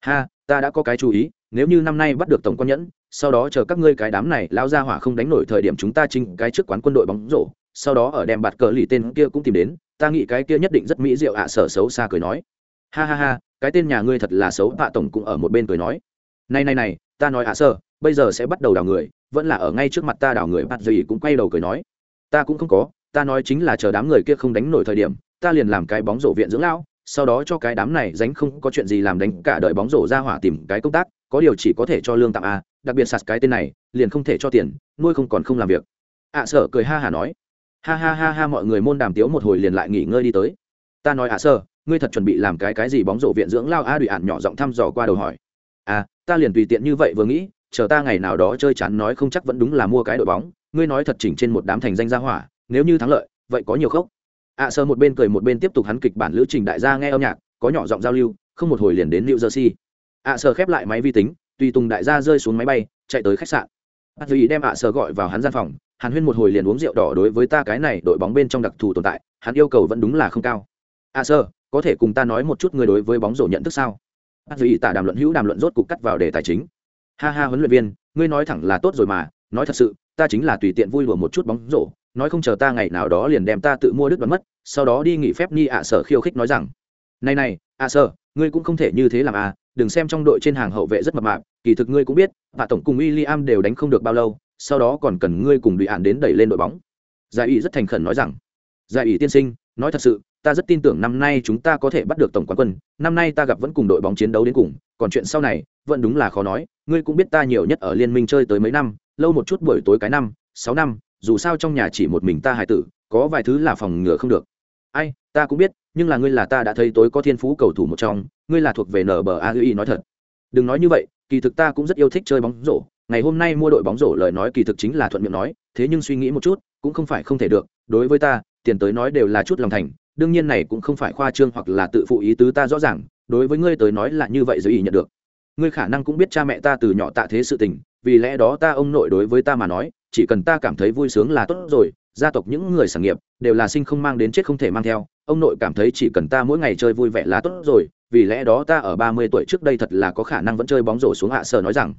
ha, ta đã có cái chú ý, nếu như năm nay bắt được tổng quan nhẫn, sau đó chờ các ngươi cái đám này lao ra hỏa không đánh nổi thời điểm chúng ta chinh cái trước quán quân đội bóng rổ, sau đó ở đem bạt cờ lì tên kia cũng tìm đến, ta nghĩ cái kia nhất định rất mỹ diệu ạ, sở xấu xa cười nói. Ha ha ha, cái tên nhà ngươi thật là xấu hạ tổng cũng ở một bên cười nói. Này này này, ta nói ạ sở bây giờ sẽ bắt đầu đào người, vẫn là ở ngay trước mặt ta đào người, bạt gì cũng quay đầu cười nói. Ta cũng không có, ta nói chính là chờ đám người kia không đánh nổi thời điểm, ta liền làm cái bóng rổ viện dưỡng lão sau đó cho cái đám này dánh không có chuyện gì làm đánh cả đời bóng rổ ra hỏa tìm cái công tác, có điều chỉ có thể cho lương tạm a đặc biệt sạt cái tên này, liền không thể cho tiền, nuôi không còn không làm việc. ạ sở cười ha hả nói. Ha ha ha ha mọi người môn đàm tiếu một hồi liền lại nghỉ ngơi đi tới. Ta nói ạ à ngươi thật chuẩn bị làm cái cái gì bóng rổ viện dưỡng lao a đùi ạn nhỏ giọng thăm dò qua đầu hỏi. À ta liền tùy tiện như vậy vừa nghĩ, chờ ta ngày nào đó chơi chán nói không chắc vẫn đúng là mua cái đội bóng, ngươi nói thật chỉnh trên một đám thành danh gia hỏa, nếu như thắng lợi, vậy có nhiều khốc ạ à, sơ một bên cười một bên tiếp tục hắn kịch bản lữ trình đại gia nghe âm nhạc có nhỏ giọng giao lưu không một hồi liền đến new jersey. ạ à, sơ khép lại máy vi tính tùy tùng đại gia rơi xuống máy bay chạy tới khách sạn. Bác duy đem ạ sơ gọi vào hắn gian phòng hàn huyên một hồi liền uống rượu đỏ đối với ta cái này đội bóng bên trong đặc thù tồn tại hắn yêu cầu vẫn đúng là không cao. ạ sơ có thể cùng ta nói một chút người đối với bóng rổ nhận thức sao? Bác duy tả đàm luận hữu đàm luận rốt cục cắt vào đề tài chính. Ha ha huấn luyện viên ngươi nói thẳng là tốt rồi mà nói thật sự ta chính là tùy tiện vui đùa một chút bóng rổ, nói không chờ ta ngày nào đó liền đem ta tự mua đứt đoán mất, sau đó đi nghỉ phép ni ạ sở khiêu khích nói rằng, này này, ạ sở, ngươi cũng không thể như thế làm à đừng xem trong đội trên hàng hậu vệ rất mập mạp, kỳ thực ngươi cũng biết và tổng cùng William đều đánh không được bao lâu, sau đó còn cần ngươi cùng đội ạn đến đẩy lên đội bóng. Giải ủy rất thành khẩn nói rằng, giải ủy tiên sinh, nói thật sự, ta rất tin tưởng năm nay chúng ta có thể bắt được tổng quán quân, năm nay ta gặp vẫn cùng đội bóng chiến đấu đến cùng, còn chuyện sau này, vẫn đúng là khó nói, ngươi cũng biết ta nhiều nhất ở liên minh chơi tới mấy năm lâu một chút buổi tối cái năm, sáu năm, dù sao trong nhà chỉ một mình ta hài tử, có vài thứ là phòng ngừa không được. Ai, ta cũng biết, nhưng là ngươi là ta đã thấy tối có thiên phú cầu thủ một trong, ngươi là thuộc về nba nói thật. Đừng nói như vậy, kỳ thực ta cũng rất yêu thích chơi bóng rổ. Ngày hôm nay mua đội bóng rổ lời nói kỳ thực chính là thuận miệng nói, thế nhưng suy nghĩ một chút, cũng không phải không thể được. Đối với ta, tiền tới nói đều là chút lòng thành, đương nhiên này cũng không phải khoa trương hoặc là tự phụ ý tứ ta rõ ràng, đối với ngươi tới nói là như vậy giới ý nhận được. Ngươi khả năng cũng biết cha mẹ ta từ nhỏ tạ thế sự tình vì lẽ đó ta ông nội đối với ta mà nói, chỉ cần ta cảm thấy vui sướng là tốt rồi, gia tộc những người sản nghiệp đều là sinh không mang đến chết không thể mang theo, ông nội cảm thấy chỉ cần ta mỗi ngày chơi vui vẻ là tốt rồi, vì lẽ đó ta ở ba mươi tuổi trước đây thật là có khả năng vẫn chơi bóng rổ xuống hạ sở nói rằng,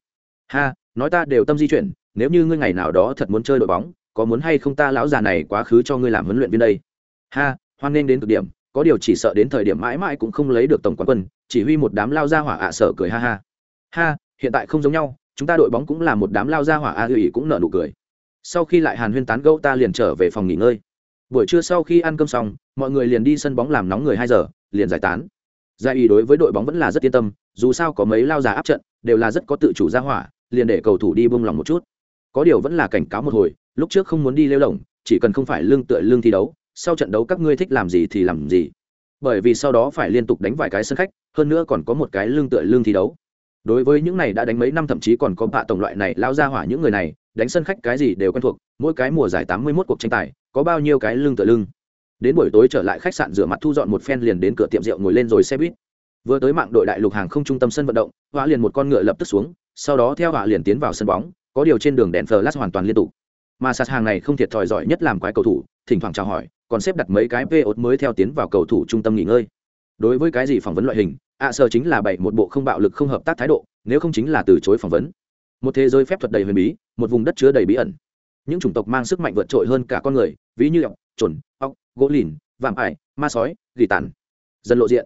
ha, nói ta đều tâm di chuyển, nếu như ngươi ngày nào đó thật muốn chơi đội bóng, có muốn hay không ta lão già này quá khứ cho ngươi làm huấn luyện viên đây? Ha, hoan nghênh đến cực điểm, có điều chỉ sợ đến thời điểm mãi mãi cũng không lấy được tổng quán quân, chỉ huy một đám lao ra hỏa ạ sở cười ha ha. Ha, hiện tại không giống nhau chúng ta đội bóng cũng là một đám lao ra hỏa, a ủy cũng nợ nụ cười. Sau khi lại hàn huyên tán gẫu, ta liền trở về phòng nghỉ ngơi. Buổi trưa sau khi ăn cơm xong, mọi người liền đi sân bóng làm nóng người hai giờ, liền giải tán. Gia ý đối với đội bóng vẫn là rất yên tâm, dù sao có mấy lao già áp trận, đều là rất có tự chủ ra hỏa, liền để cầu thủ đi bông lòng một chút. Có điều vẫn là cảnh cáo một hồi, lúc trước không muốn đi lêu lỏng, chỉ cần không phải lương tựa lương thi đấu, sau trận đấu các ngươi thích làm gì thì làm gì. Bởi vì sau đó phải liên tục đánh vài cái sân khách, hơn nữa còn có một cái lương tựa lương thi đấu đối với những này đã đánh mấy năm thậm chí còn có bạ tổng loại này lao ra hỏa những người này, đánh sân khách cái gì đều quen thuộc, mỗi cái mùa giải tám mươi 81 cuộc tranh tài, có bao nhiêu cái lưng tựa lưng. Đến buổi tối trở lại khách sạn rửa mặt thu dọn một phen liền đến cửa tiệm rượu ngồi lên rồi xe buýt. Vừa tới mạng đội đại lục hàng không trung tâm sân vận động, họa liền một con ngựa lập tức xuống, sau đó theo họa liền tiến vào sân bóng, có điều trên đường đèn flash hoàn toàn liên tục. Mà sạt hàng này không thiệt thòi giỏi nhất làm quái cầu thủ, thỉnh thoảng chào hỏi, còn xếp đặt mấy cái p mới theo tiến vào cầu thủ trung tâm nghỉ ngơi. Đối với cái gì phỏng vấn loại hình ạ à, sơ chính là bảy một bộ không bạo lực không hợp tác thái độ nếu không chính là từ chối phỏng vấn. Một thế giới phép thuật đầy huyền bí một vùng đất chứa đầy bí ẩn. Những chủng tộc mang sức mạnh vượt trội hơn cả con người ví như ọc chuẩn ọc gỗ lìn vạm ải ma sói gỉ tàn. Dần lộ diện.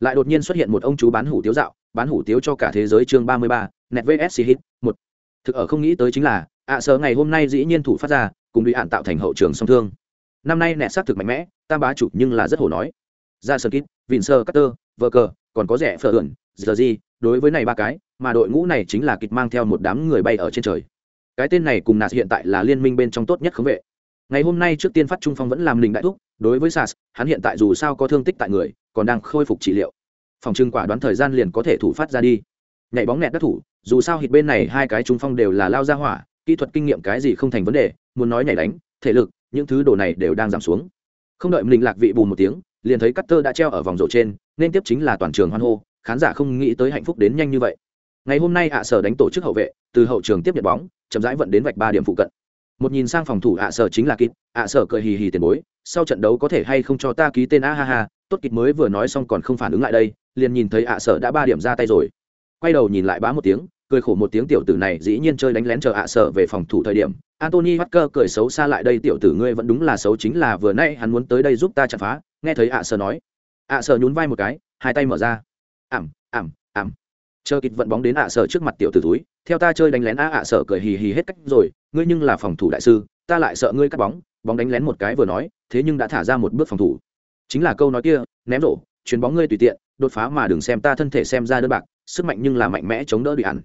Lại đột nhiên xuất hiện một ông chú bán hủ tiếu dạo bán hủ tiếu cho cả thế giới chương ba mươi ba net vsc hit một. Thực ở không nghĩ tới chính là ạ à, sơ ngày hôm nay dĩ nhiên thủ phát ra cùng bị ạn tạo thành hậu trường song thương. Năm nay nẹt xác thực mạnh mẽ tam bá chủ nhưng là rất hổ nói. Ra sơ kít vịn sơ cutter vờ cờ, còn có rẻ phở ẩn, giờ gì, đối với này ba cái, mà đội ngũ này chính là kịch mang theo một đám người bay ở trên trời. Cái tên này cùng nạt hiện tại là liên minh bên trong tốt nhất khống vệ. Ngày hôm nay trước tiên phát trung phong vẫn làm linh đại thúc, đối với sas hắn hiện tại dù sao có thương tích tại người, còn đang khôi phục trị liệu. Phòng trưng quả đoán thời gian liền có thể thủ phát ra đi. Nhảy bóng nẹt đất thủ, dù sao hít bên này hai cái trung phong đều là lao ra hỏa, kỹ thuật kinh nghiệm cái gì không thành vấn đề, muốn nói nhảy đánh, thể lực, những thứ đồ này đều đang giảm xuống. Không đợi mình lạc vị bù một tiếng liền thấy Cutter đã treo ở vòng rổ trên, nên tiếp chính là toàn trường hoan hô, khán giả không nghĩ tới hạnh phúc đến nhanh như vậy. Ngày hôm nay ạ sở đánh tổ chức hậu vệ, từ hậu trường tiếp nhận bóng, chậm rãi vận đến vạch ba điểm phụ cận. Một nhìn sang phòng thủ ạ sở chính là Kít, ạ sở cười hì hì tiền bối, sau trận đấu có thể hay không cho ta ký tên a ha ha, tốt Kít mới vừa nói xong còn không phản ứng lại đây, liền nhìn thấy ạ sở đã ba điểm ra tay rồi. Quay đầu nhìn lại bá một tiếng, cười khổ một tiếng tiểu tử này dĩ nhiên chơi đánh lén chờ ạ sở về phòng thủ thời điểm. Anthony Walker cười xấu xa lại đây tiểu tử ngươi vẫn đúng là xấu chính là vừa nãy hắn muốn tới đây giúp ta chặt phá, nghe thấy ạ sở nói. ạ sở nhún vai một cái, hai tay mở ra. Ảm ảm ảm. Chờ kịch vận bóng đến ạ sở trước mặt tiểu tử túi theo ta chơi đánh lén a ạ sở cười hì hì hết cách rồi, ngươi nhưng là phòng thủ đại sư, ta lại sợ ngươi cắt bóng. Bóng đánh lén một cái vừa nói, thế nhưng đã thả ra một bước phòng thủ. Chính là câu nói kia, ném rổ chuyền bóng ngươi tùy tiện, đột phá mà đừng xem ta thân thể xem ra đơn bạc, sức mạnh nhưng là mạnh mẽ chống đỡ bị ăn.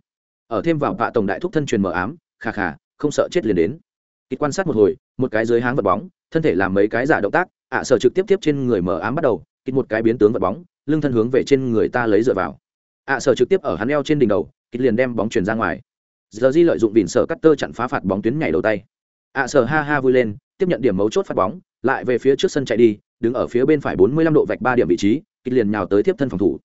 Ở thêm vào vạ tổng đại thúc thân truyền mờ ám khà khà không sợ chết liền đến. Kịch quan sát một hồi, một cái dưới háng vật bóng, thân thể làm mấy cái giả động tác ạ sở trực tiếp tiếp trên người mở ám bắt đầu kích một cái biến tướng vật bóng, lưng thân hướng về trên người ta lấy dựa vào. ạ sở trực tiếp ở hắn eo trên đỉnh đầu kích liền đem bóng chuyển ra ngoài. Giờ di lợi dụng vịn sở cắt tơ chặn phá phạt bóng tuyến nhảy đầu tay. ạ sở ha ha vui lên, tiếp nhận điểm mấu chốt phát bóng, lại về phía trước sân chạy đi, đứng ở phía bên phải 45 độ vạch ba điểm vị trí kích liền nhào tới tiếp thân phòng thủ.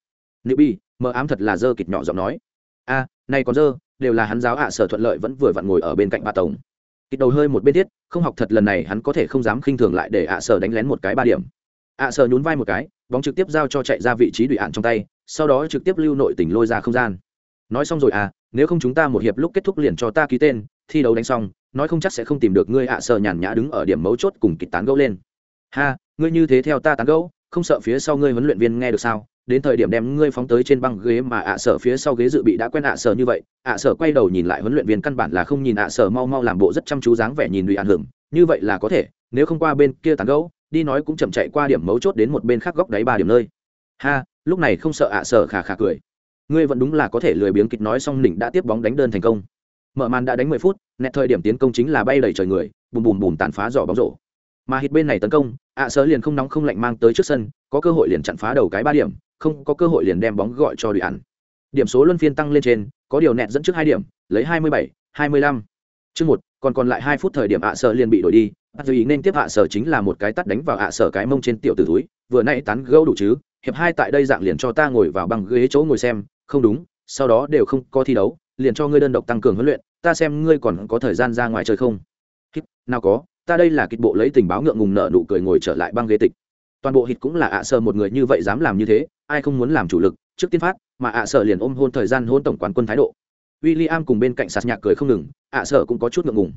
Nữ bi, mờ ám thật là dơ kịch nhỏ giọng nói. A, này còn dơ, đều là hắn giáo ạ sở thuận lợi vẫn vừa vặn ngồi ở bên cạnh ba tổng kịch đầu hơi một bên thiết, không học thật lần này hắn có thể không dám khinh thường lại để ạ sở đánh lén một cái ba điểm. Ạ sở nhún vai một cái, bóng trực tiếp giao cho chạy ra vị trí đùi ạn trong tay, sau đó trực tiếp lưu nội tỉnh lôi ra không gian. Nói xong rồi à nếu không chúng ta một hiệp lúc kết thúc liền cho ta ký tên, thi đấu đánh xong, nói không chắc sẽ không tìm được ngươi ạ sở nhàn nhã đứng ở điểm mấu chốt cùng kịch tán gẫu lên. Ha, ngươi như thế theo ta tán gẫu, không sợ phía sau ngươi huấn luyện viên nghe được sao? Đến thời điểm đem ngươi phóng tới trên băng ghế mà ạ sở phía sau ghế dự bị đã quen ạ sở như vậy, ạ sở quay đầu nhìn lại huấn luyện viên căn bản là không nhìn ạ sở mau mau làm bộ rất chăm chú dáng vẻ nhìn lụy ảnh hưởng như vậy là có thể, nếu không qua bên kia tàn gấu đi nói cũng chậm chạy qua điểm mấu chốt đến một bên khác góc đáy ba điểm nơi. Ha, lúc này không sợ ạ sở khà khà cười. Ngươi vẫn đúng là có thể lười biếng kịch nói xong đỉnh đã tiếp bóng đánh đơn thành công. Mở màn đã đánh mười phút, nẹt thời điểm tiến công chính là bay đầy trời người, bùm bùm bùm tàn phá giỏ bóng rổ. Mà hít bên này tấn công, ạ sở liền không nóng không lạnh mang tới trước sân, có cơ hội liền chặn phá đầu cái ba điểm không có cơ hội liền đem bóng gọi cho đội ăn. Điểm số luân phiên tăng lên trên, có điều nẹt dẫn trước hai điểm, lấy hai mươi bảy, hai mươi lăm. Chương một, còn còn lại hai phút thời điểm ạ sở liền bị đổi đi. Bắt ý nên tiếp ạ sở chính là một cái tát đánh vào ạ sở cái mông trên tiểu tử túi vừa nãy tán gẫu đủ chứ, hiệp hai tại đây dạng liền cho ta ngồi vào bằng ghế chỗ ngồi xem. Không đúng, sau đó đều không có thi đấu, liền cho ngươi đơn độc tăng cường huấn luyện. Ta xem ngươi còn có thời gian ra ngoài chơi không? Hít, nào có, ta đây là kịch bộ lấy tình báo ngượng ngùng nợ nụ cười ngồi trở lại băng ghế tịch toàn bộ hít cũng là ạ sợ một người như vậy dám làm như thế, ai không muốn làm chủ lực, trước tiên phát, mà ạ sợ liền ôm hôn thời gian hôn tổng quán quân thái độ. William cùng bên cạnh sạt nhạc cười không ngừng, ạ sợ cũng có chút ngượng ngùng.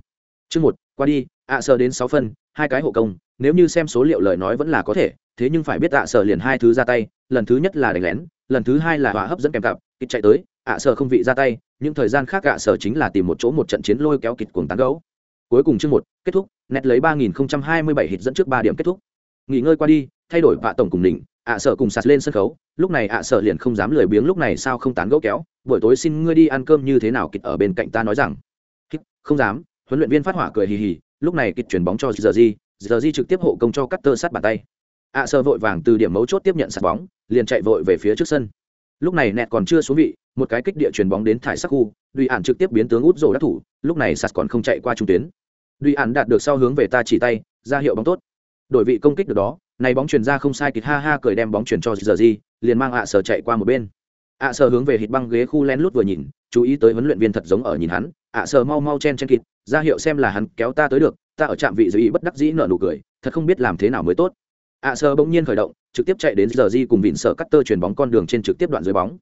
Chương một, qua đi, ạ sợ đến sáu phân, hai cái hộ công, nếu như xem số liệu lời nói vẫn là có thể, thế nhưng phải biết ạ sợ liền hai thứ ra tay, lần thứ nhất là đánh lén, lần thứ hai là hỏa hấp dẫn kèm cặp, kịch chạy tới, ạ sợ không vị ra tay, những thời gian khác ạ sợ chính là tìm một chỗ một trận chiến lôi kéo kịch cuồng tán gấu. Cuối cùng chương một, kết thúc nét lấy ba nghìn hai mươi bảy hit dẫn trước ba điểm kết thúc. Nghỉ ngơi qua đi thay đổi vạ tổng cùng đỉnh ạ sợ cùng sạt lên sân khấu, lúc này ạ sợ liền không dám lười biếng lúc này sao không tán gẫu kéo, buổi tối xin ngươi đi ăn cơm như thế nào? Kịch ở bên cạnh ta nói rằng. Không dám. Huấn luyện viên phát hỏa cười hì hì, lúc này kịch chuyển bóng cho giờ di giờ di trực tiếp hộ công cho cắt tơ sát bàn tay. Ạ sợ vội vàng từ điểm mấu chốt tiếp nhận sạt bóng, liền chạy vội về phía trước sân. Lúc này nẹt còn chưa xuống vị, một cái kích địa chuyển bóng đến thải sắc khu đùi ản trực tiếp biến tướng út rổ đắc thủ, lúc này sạt còn không chạy qua trung tuyến. Đùi ản đạt được sau hướng về ta chỉ tay, ra hiệu bóng tốt. Đổi vị công kích được đó này bóng chuyển ra không sai kịt ha ha cười đem bóng chuyển cho giờ gì liền mang ạ sở chạy qua một bên ạ sở hướng về hít băng ghế khu len lút vừa nhìn chú ý tới huấn luyện viên thật giống ở nhìn hắn ạ sở mau mau chen chen kịt ra hiệu xem là hắn kéo ta tới được ta ở trạm vị dưới bất đắc dĩ nở nụ cười thật không biết làm thế nào mới tốt ạ sở bỗng nhiên khởi động trực tiếp chạy đến giờ di cùng vịn sở cắt tơ chuyển bóng con đường trên trực tiếp đoạn dưới bóng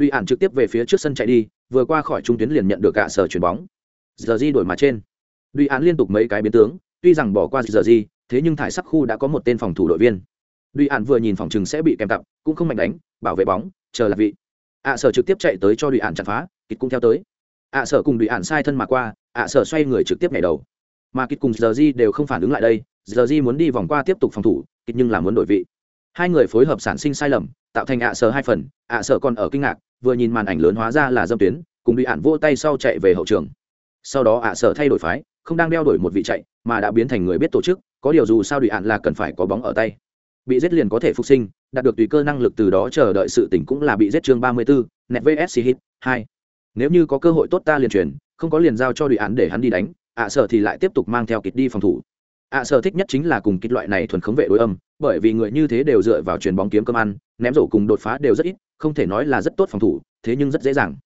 Duy ản trực tiếp về phía trước sân chạy đi, vừa qua khỏi trung tuyến liền nhận được cả sở chuyển bóng. Giờ Di đổi mà trên. Duy ản liên tục mấy cái biến tướng, tuy rằng bỏ qua giờ Di, thế nhưng thải sắc khu đã có một tên phòng thủ đội viên. Duy ạn vừa nhìn phòng chừng sẽ bị kèm cặp, cũng không mạnh đánh, bảo vệ bóng, chờ là vị. Ạ sở trực tiếp chạy tới cho Duy ạn chặt phá kịch cũng theo tới. Ạ sở cùng Duy ạn sai thân mà qua, ạ sở xoay người trực tiếp nhảy đầu. Mà kịch cùng giờ di đều không phản ứng lại đây, giờ di muốn đi vòng qua tiếp tục phòng thủ kịch nhưng là muốn đổi vị. Hai người phối hợp sản sinh sai lầm, tạo thành ạ sở hai phần, ạ sở còn ở kinh ngạc, vừa nhìn màn ảnh lớn hóa ra là dâm tuyến, cùng Duy ạn vỗ tay sau chạy về hậu trường. Sau đó ạ sở thay đổi phái không đang đeo đổi một vị chạy, mà đã biến thành người biết tổ chức, có điều dù sao đùi ạn là cần phải có bóng ở tay. Bị giết liền có thể phục sinh, đạt được tùy cơ năng lực từ đó chờ đợi sự tỉnh cũng là bị giết chương ba mươi bốn net vsc hit, hai. Nếu như có cơ hội tốt ta liền truyền không có liền giao cho đùi ạn để hắn đi đánh, ạ sở thì lại tiếp tục mang theo kịch đi phòng thủ. Ạ sở thích nhất chính là cùng kịch loại này thuần khống vệ đối âm, bởi vì người như thế đều dựa vào truyền bóng kiếm cơm ăn, ném rổ cùng đột phá đều rất ít, không thể nói là rất tốt phòng thủ, thế nhưng rất dễ dàng.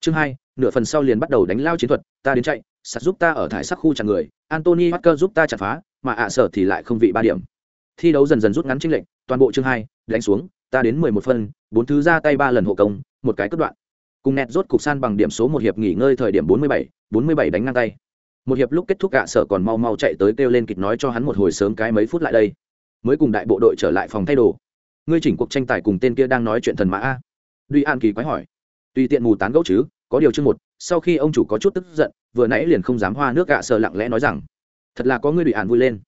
Chương hai, nửa phần sau liền bắt đầu đánh lao chiến thuật, ta đến chạy sạt giúp ta ở thải sắc khu chặn người antony hacker giúp ta chặt phá, mà ạ sở thì lại không vị ba điểm. Thi đấu dần dần rút ngắn chênh lệnh toàn bộ chương hai, đánh xuống, ta đến mười một phân, bốn thứ ra tay ba lần hộ công, một cái cất đoạn. Cùng nẹt rốt cục san bằng điểm số một hiệp nghỉ ngơi thời điểm bốn mươi bảy, bốn mươi bảy đánh ngang tay. Một hiệp lúc kết thúc ạ sở còn mau mau chạy tới kêu lên kịch nói cho hắn một hồi sớm cái mấy phút lại đây. Mới cùng đại bộ đội trở lại phòng thay đồ. Ngươi chỉnh cuộc tranh tài cùng tên kia đang nói chuyện thần mã a. Duy an kỳ quái hỏi. Tùy tiện mù tán gẫu chứ, có điều chương một, sau khi ông chủ có chút tức giận vừa nãy liền không dám hoa nước ạ à sợ lặng lẽ nói rằng, thật là có người bị ạn vui lên.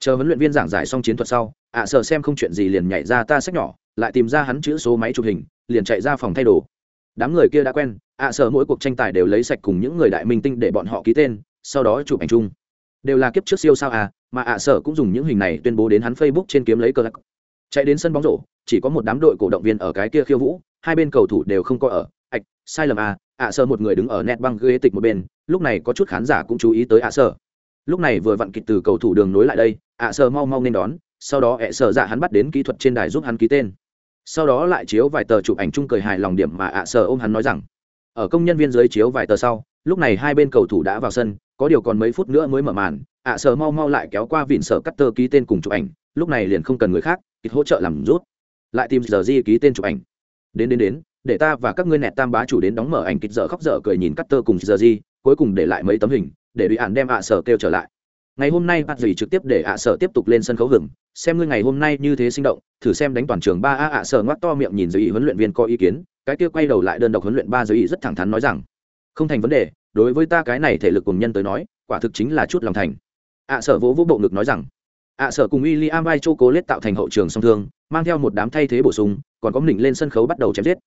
Chờ huấn luyện viên giảng giải xong chiến thuật sau, ạ à sợ xem không chuyện gì liền nhảy ra ta sách nhỏ, lại tìm ra hắn chữ số máy chụp hình, liền chạy ra phòng thay đồ. Đám người kia đã quen, ạ à sợ mỗi cuộc tranh tài đều lấy sạch cùng những người đại minh tinh để bọn họ ký tên, sau đó chụp ảnh chung. Đều là kiếp trước siêu sao à mà ạ sở cũng dùng những hình này tuyên bố đến hắn facebook trên kiếm lấy cơ lắc chạy đến sân bóng rổ, chỉ có một đám đội cổ động viên ở cái kia khiêu vũ, hai bên cầu thủ đều không có ở sai lầm à ạ sơ một người đứng ở net băng ghế tịch một bên, lúc này có chút khán giả cũng chú ý tới ạ sơ. Lúc này vừa vặn kịch từ cầu thủ đường nối lại đây, ạ sơ mau mau nên đón, sau đó ẹ sở dạ hắn bắt đến kỹ thuật trên đài giúp hắn ký tên. Sau đó lại chiếu vài tờ chụp ảnh chung cười hài lòng điểm mà ạ sơ ôm hắn nói rằng, ở công nhân viên dưới chiếu vài tờ sau, lúc này hai bên cầu thủ đã vào sân, có điều còn mấy phút nữa mới mở màn, ạ sơ mau mau lại kéo qua vịn sở cắt tơ ký tên cùng chụp ảnh, lúc này liền không cần người khác, kịch hỗ trợ làm rút. Lại tìm giờ di ký tên chụp ảnh. Đến đến đến để ta và các ngươi nẹt tam bá chủ đến đóng mở ảnh kịch dở khóc dở cười nhìn cắt tơ cùng giờ gì cuối cùng để lại mấy tấm hình, để bị ạn đem ạ sở kêu trở lại. Ngày hôm nay bạn gì trực tiếp để ạ sở tiếp tục lên sân khấu hưởng, xem ngươi ngày hôm nay như thế sinh động, thử xem đánh toàn trường ba a ạ sở ngoắt to miệng nhìn dì huấn luyện viên có ý kiến, cái kia quay đầu lại đơn độc huấn luyện ba dì rất thẳng thắn nói rằng, không thành vấn đề, đối với ta cái này thể lực cùng nhân tới nói, quả thực chính là chút lòng thành. ạ sở vỗ vỗ bộ ngực nói rằng, ạ sở cùng William vai cố lết tạo thành hậu trường song thương, mang theo một đám thay thế bổ sung, còn có mình lên sân khấu bắt đầu chém giết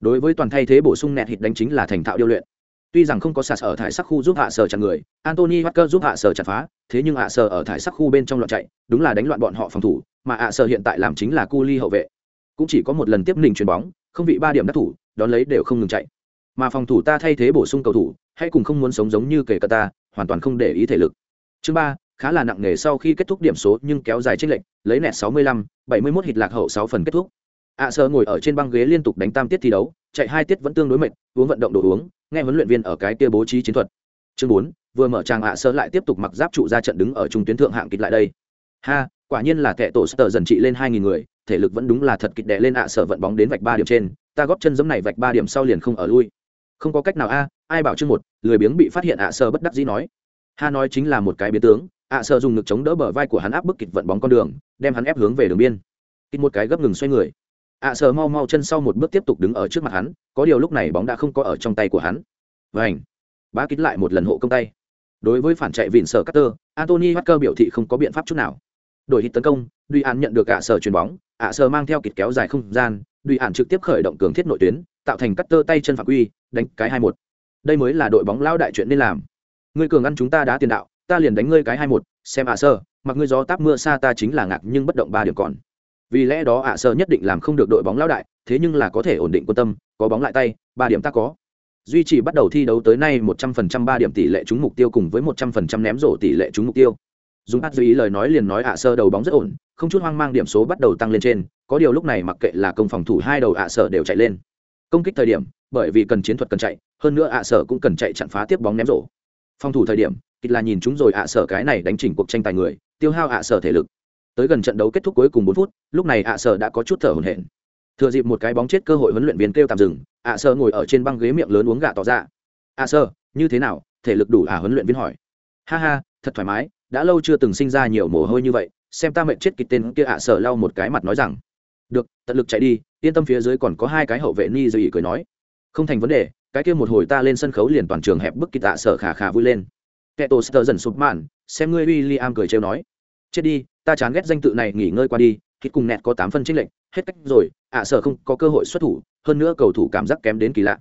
đối với toàn thay thế bổ sung nẹt hít đánh chính là thành thạo điêu luyện. Tuy rằng không có sạt ở thải sắc khu giúp hạ sở chặt người antony walker giúp hạ sở chặt phá thế nhưng hạ sở ở thải sắc khu bên trong loạn chạy đúng là đánh loạn bọn họ phòng thủ mà hạ sở hiện tại làm chính là cu ly hậu vệ. Cũng chỉ có một lần tiếp nình chuyền bóng không vị ba điểm đắc thủ đón lấy đều không ngừng chạy. Mà phòng thủ ta thay thế bổ sung cầu thủ hay cùng không muốn sống giống như kể cả ta hoàn toàn không để ý thể lực. Chương ba khá là nặng nề sau khi kết thúc điểm số nhưng kéo dài trên lệch, lấy nẹt 65, 71 hit lạc hậu 6 phần kết thúc ạ à ngồi ở trên băng ghế liên tục đánh tam tiết thi đấu, chạy hai tiết vẫn tương đối mệt, uống vận động đồ uống, nghe huấn luyện viên ở cái kia bố trí chiến thuật. Chương bốn, vừa mở tràng ạ sơ lại tiếp tục mặc giáp trụ ra trận đứng ở trung tuyến thượng hạng kịch lại đây. Ha, quả nhiên là kẻ tổ sơ dần trị lên hai nghìn người, thể lực vẫn đúng là thật kịch đệ lên ạ sơ vận bóng đến vạch ba điểm trên, ta góp chân giấm này vạch ba điểm sau liền không ở lui. Không có cách nào a, ai bảo chương một, lười biếng bị phát hiện ạ sơ bất đắc dĩ nói. Ha nói chính là một cái biến tướng, ạ sơ dùng ngực chống đỡ bờ vai của hắn áp bức kịch vận bóng con đường, đem hắn ép hướng về đường biên. Kịch một cái gấp ngừng xoay người ạ sở mau mau chân sau một bước tiếp tục đứng ở trước mặt hắn có điều lúc này bóng đã không có ở trong tay của hắn. Vảnh bá kín lại một lần hộ công tay. Đối với phản chạy vịn sở cutter antony Walker biểu thị không có biện pháp chút nào. Đổi hít tấn công duy an nhận được ạ sở chuyền bóng ạ sở mang theo kịt kéo dài không gian duy an trực tiếp khởi động cường thiết nội tuyến tạo thành cutter tay chân phạm quy đánh cái hai một. Đây mới là đội bóng lao đại chuyện nên làm. Ngươi cường ăn chúng ta đã tiền đạo ta liền đánh ngươi cái hai một xem ạ sơ, mặc ngươi gió táp mưa xa ta chính là ngạc nhưng bất động ba điểm còn vì lẽ đó ạ sơ nhất định làm không được đội bóng lão đại, thế nhưng là có thể ổn định quan tâm, có bóng lại tay, ba điểm ta có. Duy trì bắt đầu thi đấu tới nay một trăm phần trăm ba điểm tỷ lệ trúng mục tiêu cùng với một trăm phần trăm ném rổ tỷ lệ trúng mục tiêu. Dùng hát duy lời nói liền nói ạ sơ đầu bóng rất ổn, không chút hoang mang điểm số bắt đầu tăng lên trên, có điều lúc này mặc kệ là công phòng thủ hai đầu ạ sở đều chạy lên. Công kích thời điểm, bởi vì cần chiến thuật cần chạy, hơn nữa ạ sở cũng cần chạy chặn phá tiếp bóng ném rổ. Phòng thủ thời điểm kịch là nhìn chúng rồi ạ sở cái này đánh chỉnh cuộc tranh tài người, tiêu hao ạ sở thể lực tới gần trận đấu kết thúc cuối cùng bốn phút lúc này ạ sở đã có chút thở hổn hển. Thừa dịp một cái bóng chết cơ hội huấn luyện viên kêu tạm dừng ạ sở ngồi ở trên băng ghế miệng lớn uống gà tỏ ra. Ạ sở, như thế nào? Thể lực đủ à? huấn luyện viên hỏi. Ha ha thật thoải mái đã lâu chưa từng sinh ra nhiều mồ hôi như vậy xem ta mệnh chết kịch tên kia ạ sở lau một cái mặt nói rằng. Được tận lực chạy đi yên tâm phía dưới còn có hai cái hậu vệ ni dư ý cười nói. Không thành vấn đề cái kia một hồi ta lên sân khấu liền toàn trường hẹp bức kịch tạ sở khả khả vui lên. Kẻ tổ sơ dần sụp mạn xem ngươi w i l l i am cười trêu nói. Chết đi ta chán ghét danh tự này nghỉ ngơi qua đi, khi cùng nẹt có tám phân trích lệnh hết cách rồi, ạ sở không có cơ hội xuất thủ, hơn nữa cầu thủ cảm giác kém đến kỳ lạ.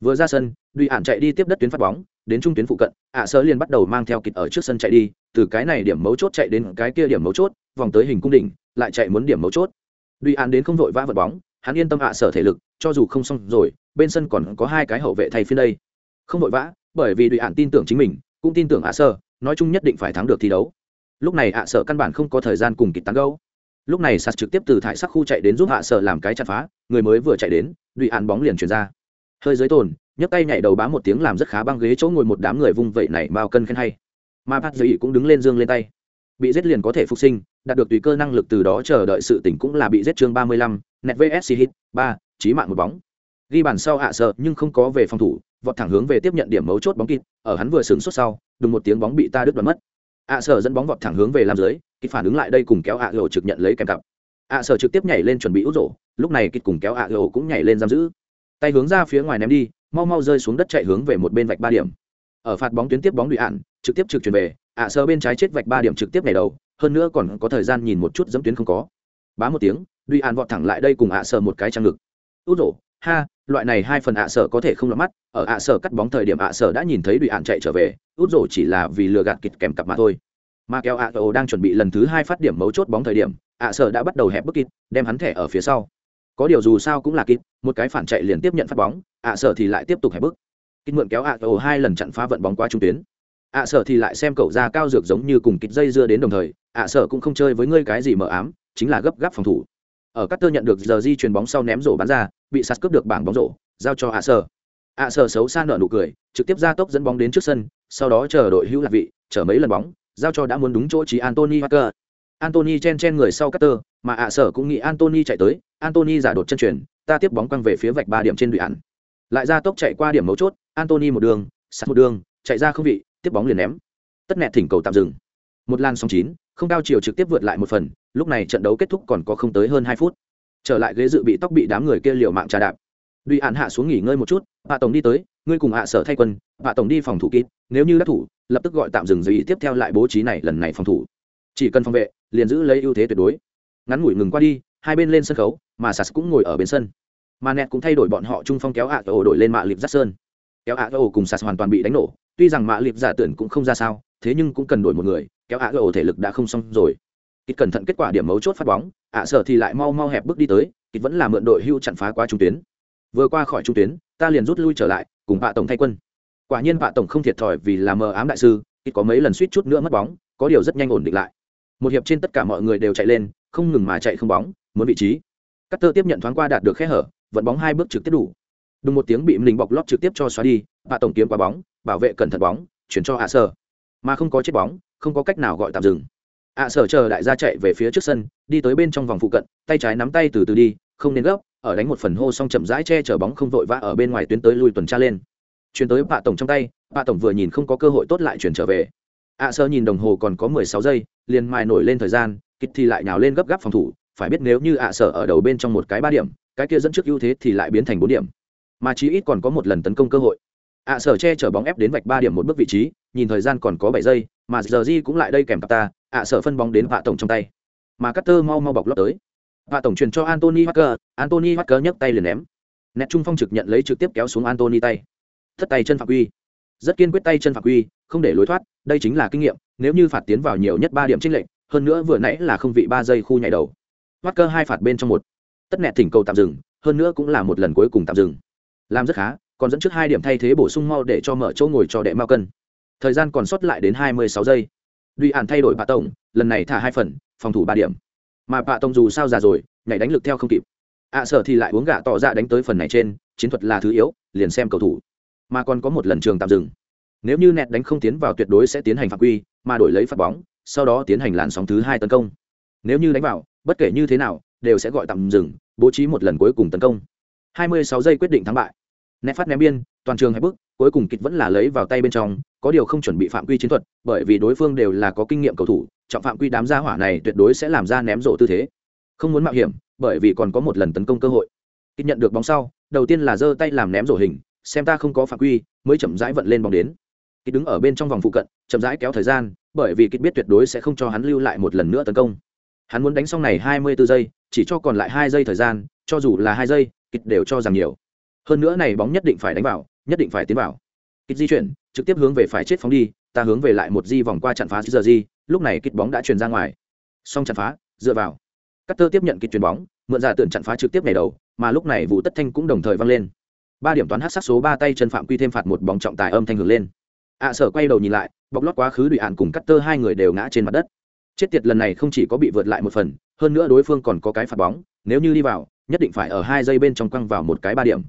Vừa ra sân Đùi ạn chạy đi tiếp đất tuyến phát bóng, đến trung tuyến phụ cận, ạ sở liền bắt đầu mang theo kịch ở trước sân chạy đi, từ cái này điểm mấu chốt chạy đến cái kia điểm mấu chốt, vòng tới hình cung đỉnh, lại chạy muốn điểm mấu chốt. Đùi ạn đến không vội vã vật bóng, hắn yên tâm ạ sở thể lực, cho dù không xong rồi, bên sân còn có hai cái hậu vệ thay phiên đây. Không vội vã, bởi vì Đùi ạn tin tưởng chính mình, cũng tin tưởng ạ sở nói chung nhất định phải thắng được thi đấu lúc này ạ sở căn bản không có thời gian cùng kịp tán gấu. Lúc này sạt trực tiếp từ thải sắc khu chạy đến giúp hạ sợ làm cái chặt phá, người mới vừa chạy đến đụy án bóng liền chuyển ra. Hơi dưới tồn, nhấc tay nhảy đầu bám một tiếng làm rất khá băng ghế chỗ ngồi một đám người vung vậy này bao cân khen hay. Mà bác dĩ cũng đứng lên dương lên tay. Bị giết liền có thể phục sinh, đạt được tùy cơ năng lực từ đó chờ đợi sự tỉnh cũng là bị giết chương ba mươi lăm, net vsc hit, ba trí mạng một bóng. Ghi bàn sau hạ sợ nhưng không có về phòng thủ, vọt thẳng hướng về tiếp nhận điểm mấu chốt bóng kịp ở hắn vừa sướng suốt sau, đùng một tiếng bóng bị ta đứt đoạn mất ạ sở dẫn bóng vọt thẳng hướng về làm dưới kịp phản ứng lại đây cùng kéo ạ lộ trực nhận lấy kèm cặp. ạ sở trực tiếp nhảy lên chuẩn bị út rổ, lúc này kịp cùng kéo ạ lộ cũng nhảy lên giam giữ. Tay hướng ra phía ngoài ném đi, mau mau rơi xuống đất chạy hướng về một bên vạch ba điểm. Ở phạt bóng tuyến tiếp bóng đùi ạn, trực tiếp trực chuyển về, ạ sở bên trái chết vạch ba điểm trực tiếp nhảy đầu, hơn nữa còn có thời gian nhìn một chút dẫm tuyến không có. Bá một tiếng, đùi ạn vọt thẳng lại đây cùng ạ sở một cái trang ngực. Út rổ, ha loại này hai phần ạ sở có thể không lọt mắt, ở ạ sở cắt bóng thời điểm ạ sở đã nhìn thấy đùi ạn chạy trở về, út rổ chỉ là vì lừa gạt kịch kèm cặp mà thôi. Mà kéo ạ sở đang chuẩn bị lần thứ hai phát điểm mấu chốt bóng thời điểm, ạ sở đã bắt đầu hẹp bức kịt, đem hắn thẻ ở phía sau. Có điều dù sao cũng là kịp một cái phản chạy liền tiếp nhận phát bóng, ạ sở thì lại tiếp tục hẹp bức kịp mượn kéo ạ tổ hai lần chặn phá vận bóng qua trung tuyến. Ạ sở thì lại xem cậu ra cao dược giống như cùng kịp dây dưa đến đồng thời, ạ sở cũng không chơi với ngươi cái gì mờ ám, chính là gấp gáp phòng thủ. Ở các tơ nhận được giờ di chuyền bóng sau ném rổ bắn ra bị sạt cướp được bảng bóng rổ giao cho ạ sở ạ sở xấu xa nở nụ cười trực tiếp ra tốc dẫn bóng đến trước sân sau đó chờ đội hữu lạc vị chở mấy lần bóng giao cho đã muốn đúng chỗ trí Anthony hacker Anthony chen chen người sau Carter, mà ạ sở cũng nghĩ Anthony chạy tới, Anthony giả đột chân chuyển, ta tiếp bóng quăng về phía vạch ba điểm trên đội ản. Lại ra tốc chạy qua điểm mấu chốt, Anthony một đường, sạt một đường, chạy ra không vị, tiếp bóng liền ném. Tất nẹt thỉnh cầu tạm dừng. Một lan sóng chín, không cao chiều trực tiếp vượt lại một phần, lúc này trận đấu kết thúc còn có không tới hơn hai phút. Trở lại ghế dự bị tóc bị đám người kia liều mạng trà đạp. Duy an hạ xuống nghỉ ngơi một chút, Hạ tổng đi tới, ngươi cùng hạ sở thay quân, Hạ tổng đi phòng thủ kín, nếu như đắc thủ, lập tức gọi tạm dừng giới tiếp theo lại bố trí này lần này phòng thủ. Chỉ cần phòng vệ liền giữ lấy ưu thế tuyệt đối. Ngắn ngủi ngừng qua đi hai bên lên sân khấu mà Sars cũng ngồi ở bên sân. Mà nẹt cũng thay đổi bọn họ trung phong kéo ạ tổ đổi lên mạ liệp dát sơn. Kéo ạ tổ cùng Sars hoàn toàn bị đánh nổ tuy rằng mạ liệp giả tưởng cũng không ra sao thế nhưng cũng cần đổi một người kéo ạ tổ thể lực đã không xong rồi kịch cẩn thận kết quả điểm mấu chốt phát bóng, ạ sở thì lại mau mau hẹp bước đi tới kịch vẫn là mượn đội hưu chặn phá qua trung tuyến. Vừa qua khỏi trung tuyến, ta liền rút lui trở lại, cùng bạ tổng thay quân. Quả nhiên bạ tổng không thiệt thòi vì là mờ ám đại sư kịch có mấy lần suýt chút nữa mất bóng, có điều rất nhanh ổn định lại. Một hiệp trên tất cả mọi người đều chạy lên, không ngừng mà chạy không bóng, muốn vị trí. Cắt tơ tiếp nhận thoáng qua đạt được khe hở, vận bóng hai bước trực tiếp đủ. Đùng một tiếng bị mình bọc lót trực tiếp cho xóa đi, bạ tổng kiếm qua bóng, bảo vệ cẩn thận bóng, chuyển cho hạ sở. Mà không có chết bóng, không có cách nào gọi tạm dừng hạ sở chờ đại gia chạy về phía trước sân, đi tới bên trong vòng phụ cận, tay trái nắm tay từ từ đi, không nên gấp, ở đánh một phần hô xong chậm rãi che chở bóng không vội vã ở bên ngoài tuyến tới lui tuần tra lên. Chuyển tới bạ tổng trong tay, bạ tổng vừa nhìn không có cơ hội tốt lại chuyển trở về. Ạ sơ nhìn đồng hồ còn có mười sáu giây, liền mài nổi lên thời gian kịch thì lại nhào lên gấp gáp phòng thủ, phải biết nếu như ạ sở ở đầu bên trong một cái ba điểm, cái kia dẫn trước ưu thế thì lại biến thành bốn điểm. Mà chí ít còn có một lần tấn công cơ hội. Ạ sở che chở bóng ép đến vạch ba điểm một bước vị trí, nhìn thời gian còn có bảy giây, mà giờ di cũng lại đây kèm cặp ta ạ sở phân bóng đến vạ tổng trong tay. Mà Carter mau mau bọc lót tới. Vạ tổng truyền cho Anthony Walker Anthony Walker nhấc tay liền ném. Nét trung phong trực nhận lấy trực tiếp kéo xuống Anthony tay. Thất tay chân phạm quy. Rất kiên quyết tay chân phạm quy không để lối thoát đây chính là kinh nghiệm nếu như phạt tiến vào nhiều nhất ba điểm trích lệ, hơn nữa vừa nãy là không vị ba giây khu nhảy đầu. Walker hai phạt bên trong một. Tất nẹt thỉnh cầu tạm dừng hơn nữa cũng là một lần cuối cùng tạm dừng. Làm rất khá còn dẫn trước hai điểm thay thế bổ sung mau để cho mở chỗ ngồi cho đệ mao cân thời gian còn sót lại đến hai mươi sáu giây duy ản thay đổi bạ tổng lần này thả hai phần phòng thủ ba điểm. Mà bạ tổng dù sao già rồi nhảy đánh lực theo không kịp. Ạ à, sở thì lại uống gạ tỏ ra đánh tới phần này trên chiến thuật là thứ yếu liền xem cầu thủ. Mà còn có một lần trường tạm dừng. Nếu như nẹt đánh không tiến vào tuyệt đối sẽ tiến hành phạm quy mà đổi lấy phạt bóng sau đó tiến hành làn sóng thứ hai tấn công. Nếu như đánh vào bất kể như thế nào đều sẽ gọi tạm dừng bố trí một lần cuối cùng tấn công. 26 giây quyết định thắng bại. Nẹt phát ném biên toàn trường hay bước, cuối cùng kịch vẫn là lấy vào tay bên trong, có điều không chuẩn bị phạm quy chiến thuật, bởi vì đối phương đều là có kinh nghiệm cầu thủ, trọng phạm quy đám gia hỏa này tuyệt đối sẽ làm ra ném rổ tư thế. Không muốn mạo hiểm, bởi vì còn có một lần tấn công cơ hội. Kịch nhận được bóng sau, đầu tiên là giơ tay làm ném rổ hình, xem ta không có phạm quy, mới chậm rãi vận lên bóng đến. Kịch đứng ở bên trong vòng phụ cận, chậm rãi kéo thời gian, bởi vì kịch biết tuyệt đối sẽ không cho hắn lưu lại một lần nữa tấn công. Hắn muốn đánh xong này hai mươi 24 giây, chỉ cho còn lại hai giây thời gian, cho dù là hai giây kịch đều cho rằng nhiều. Hơn nữa này bóng nhất định phải đánh vào nhất định phải tiến vào. Kích di chuyển, trực tiếp hướng về phải chết phóng đi, ta hướng về lại một di vòng qua chặn phá giờ di lúc này kích bóng đã truyền ra ngoài. Xong chặn phá, dựa vào. Cắt tơ tiếp nhận kịch chuyền bóng, mượn ra tượng chặn phá trực tiếp ngày đầu, mà lúc này vụ tất thanh cũng đồng thời văng lên. Ba điểm toán hát sắc số ba tay chân phạm quy thêm phạt một bóng trọng tài âm thanh hưởng lên. Ạ sở quay đầu nhìn lại bọc lót quá khứ đùi ạn cùng cắt tơ hai người đều ngã trên mặt đất. Chết tiệt lần này không chỉ có bị vượt lại một phần, hơn nữa đối phương còn có cái phạt bóng, nếu như đi vào, nhất định phải ở hai giây bên trong quăng vào một cái ba điểm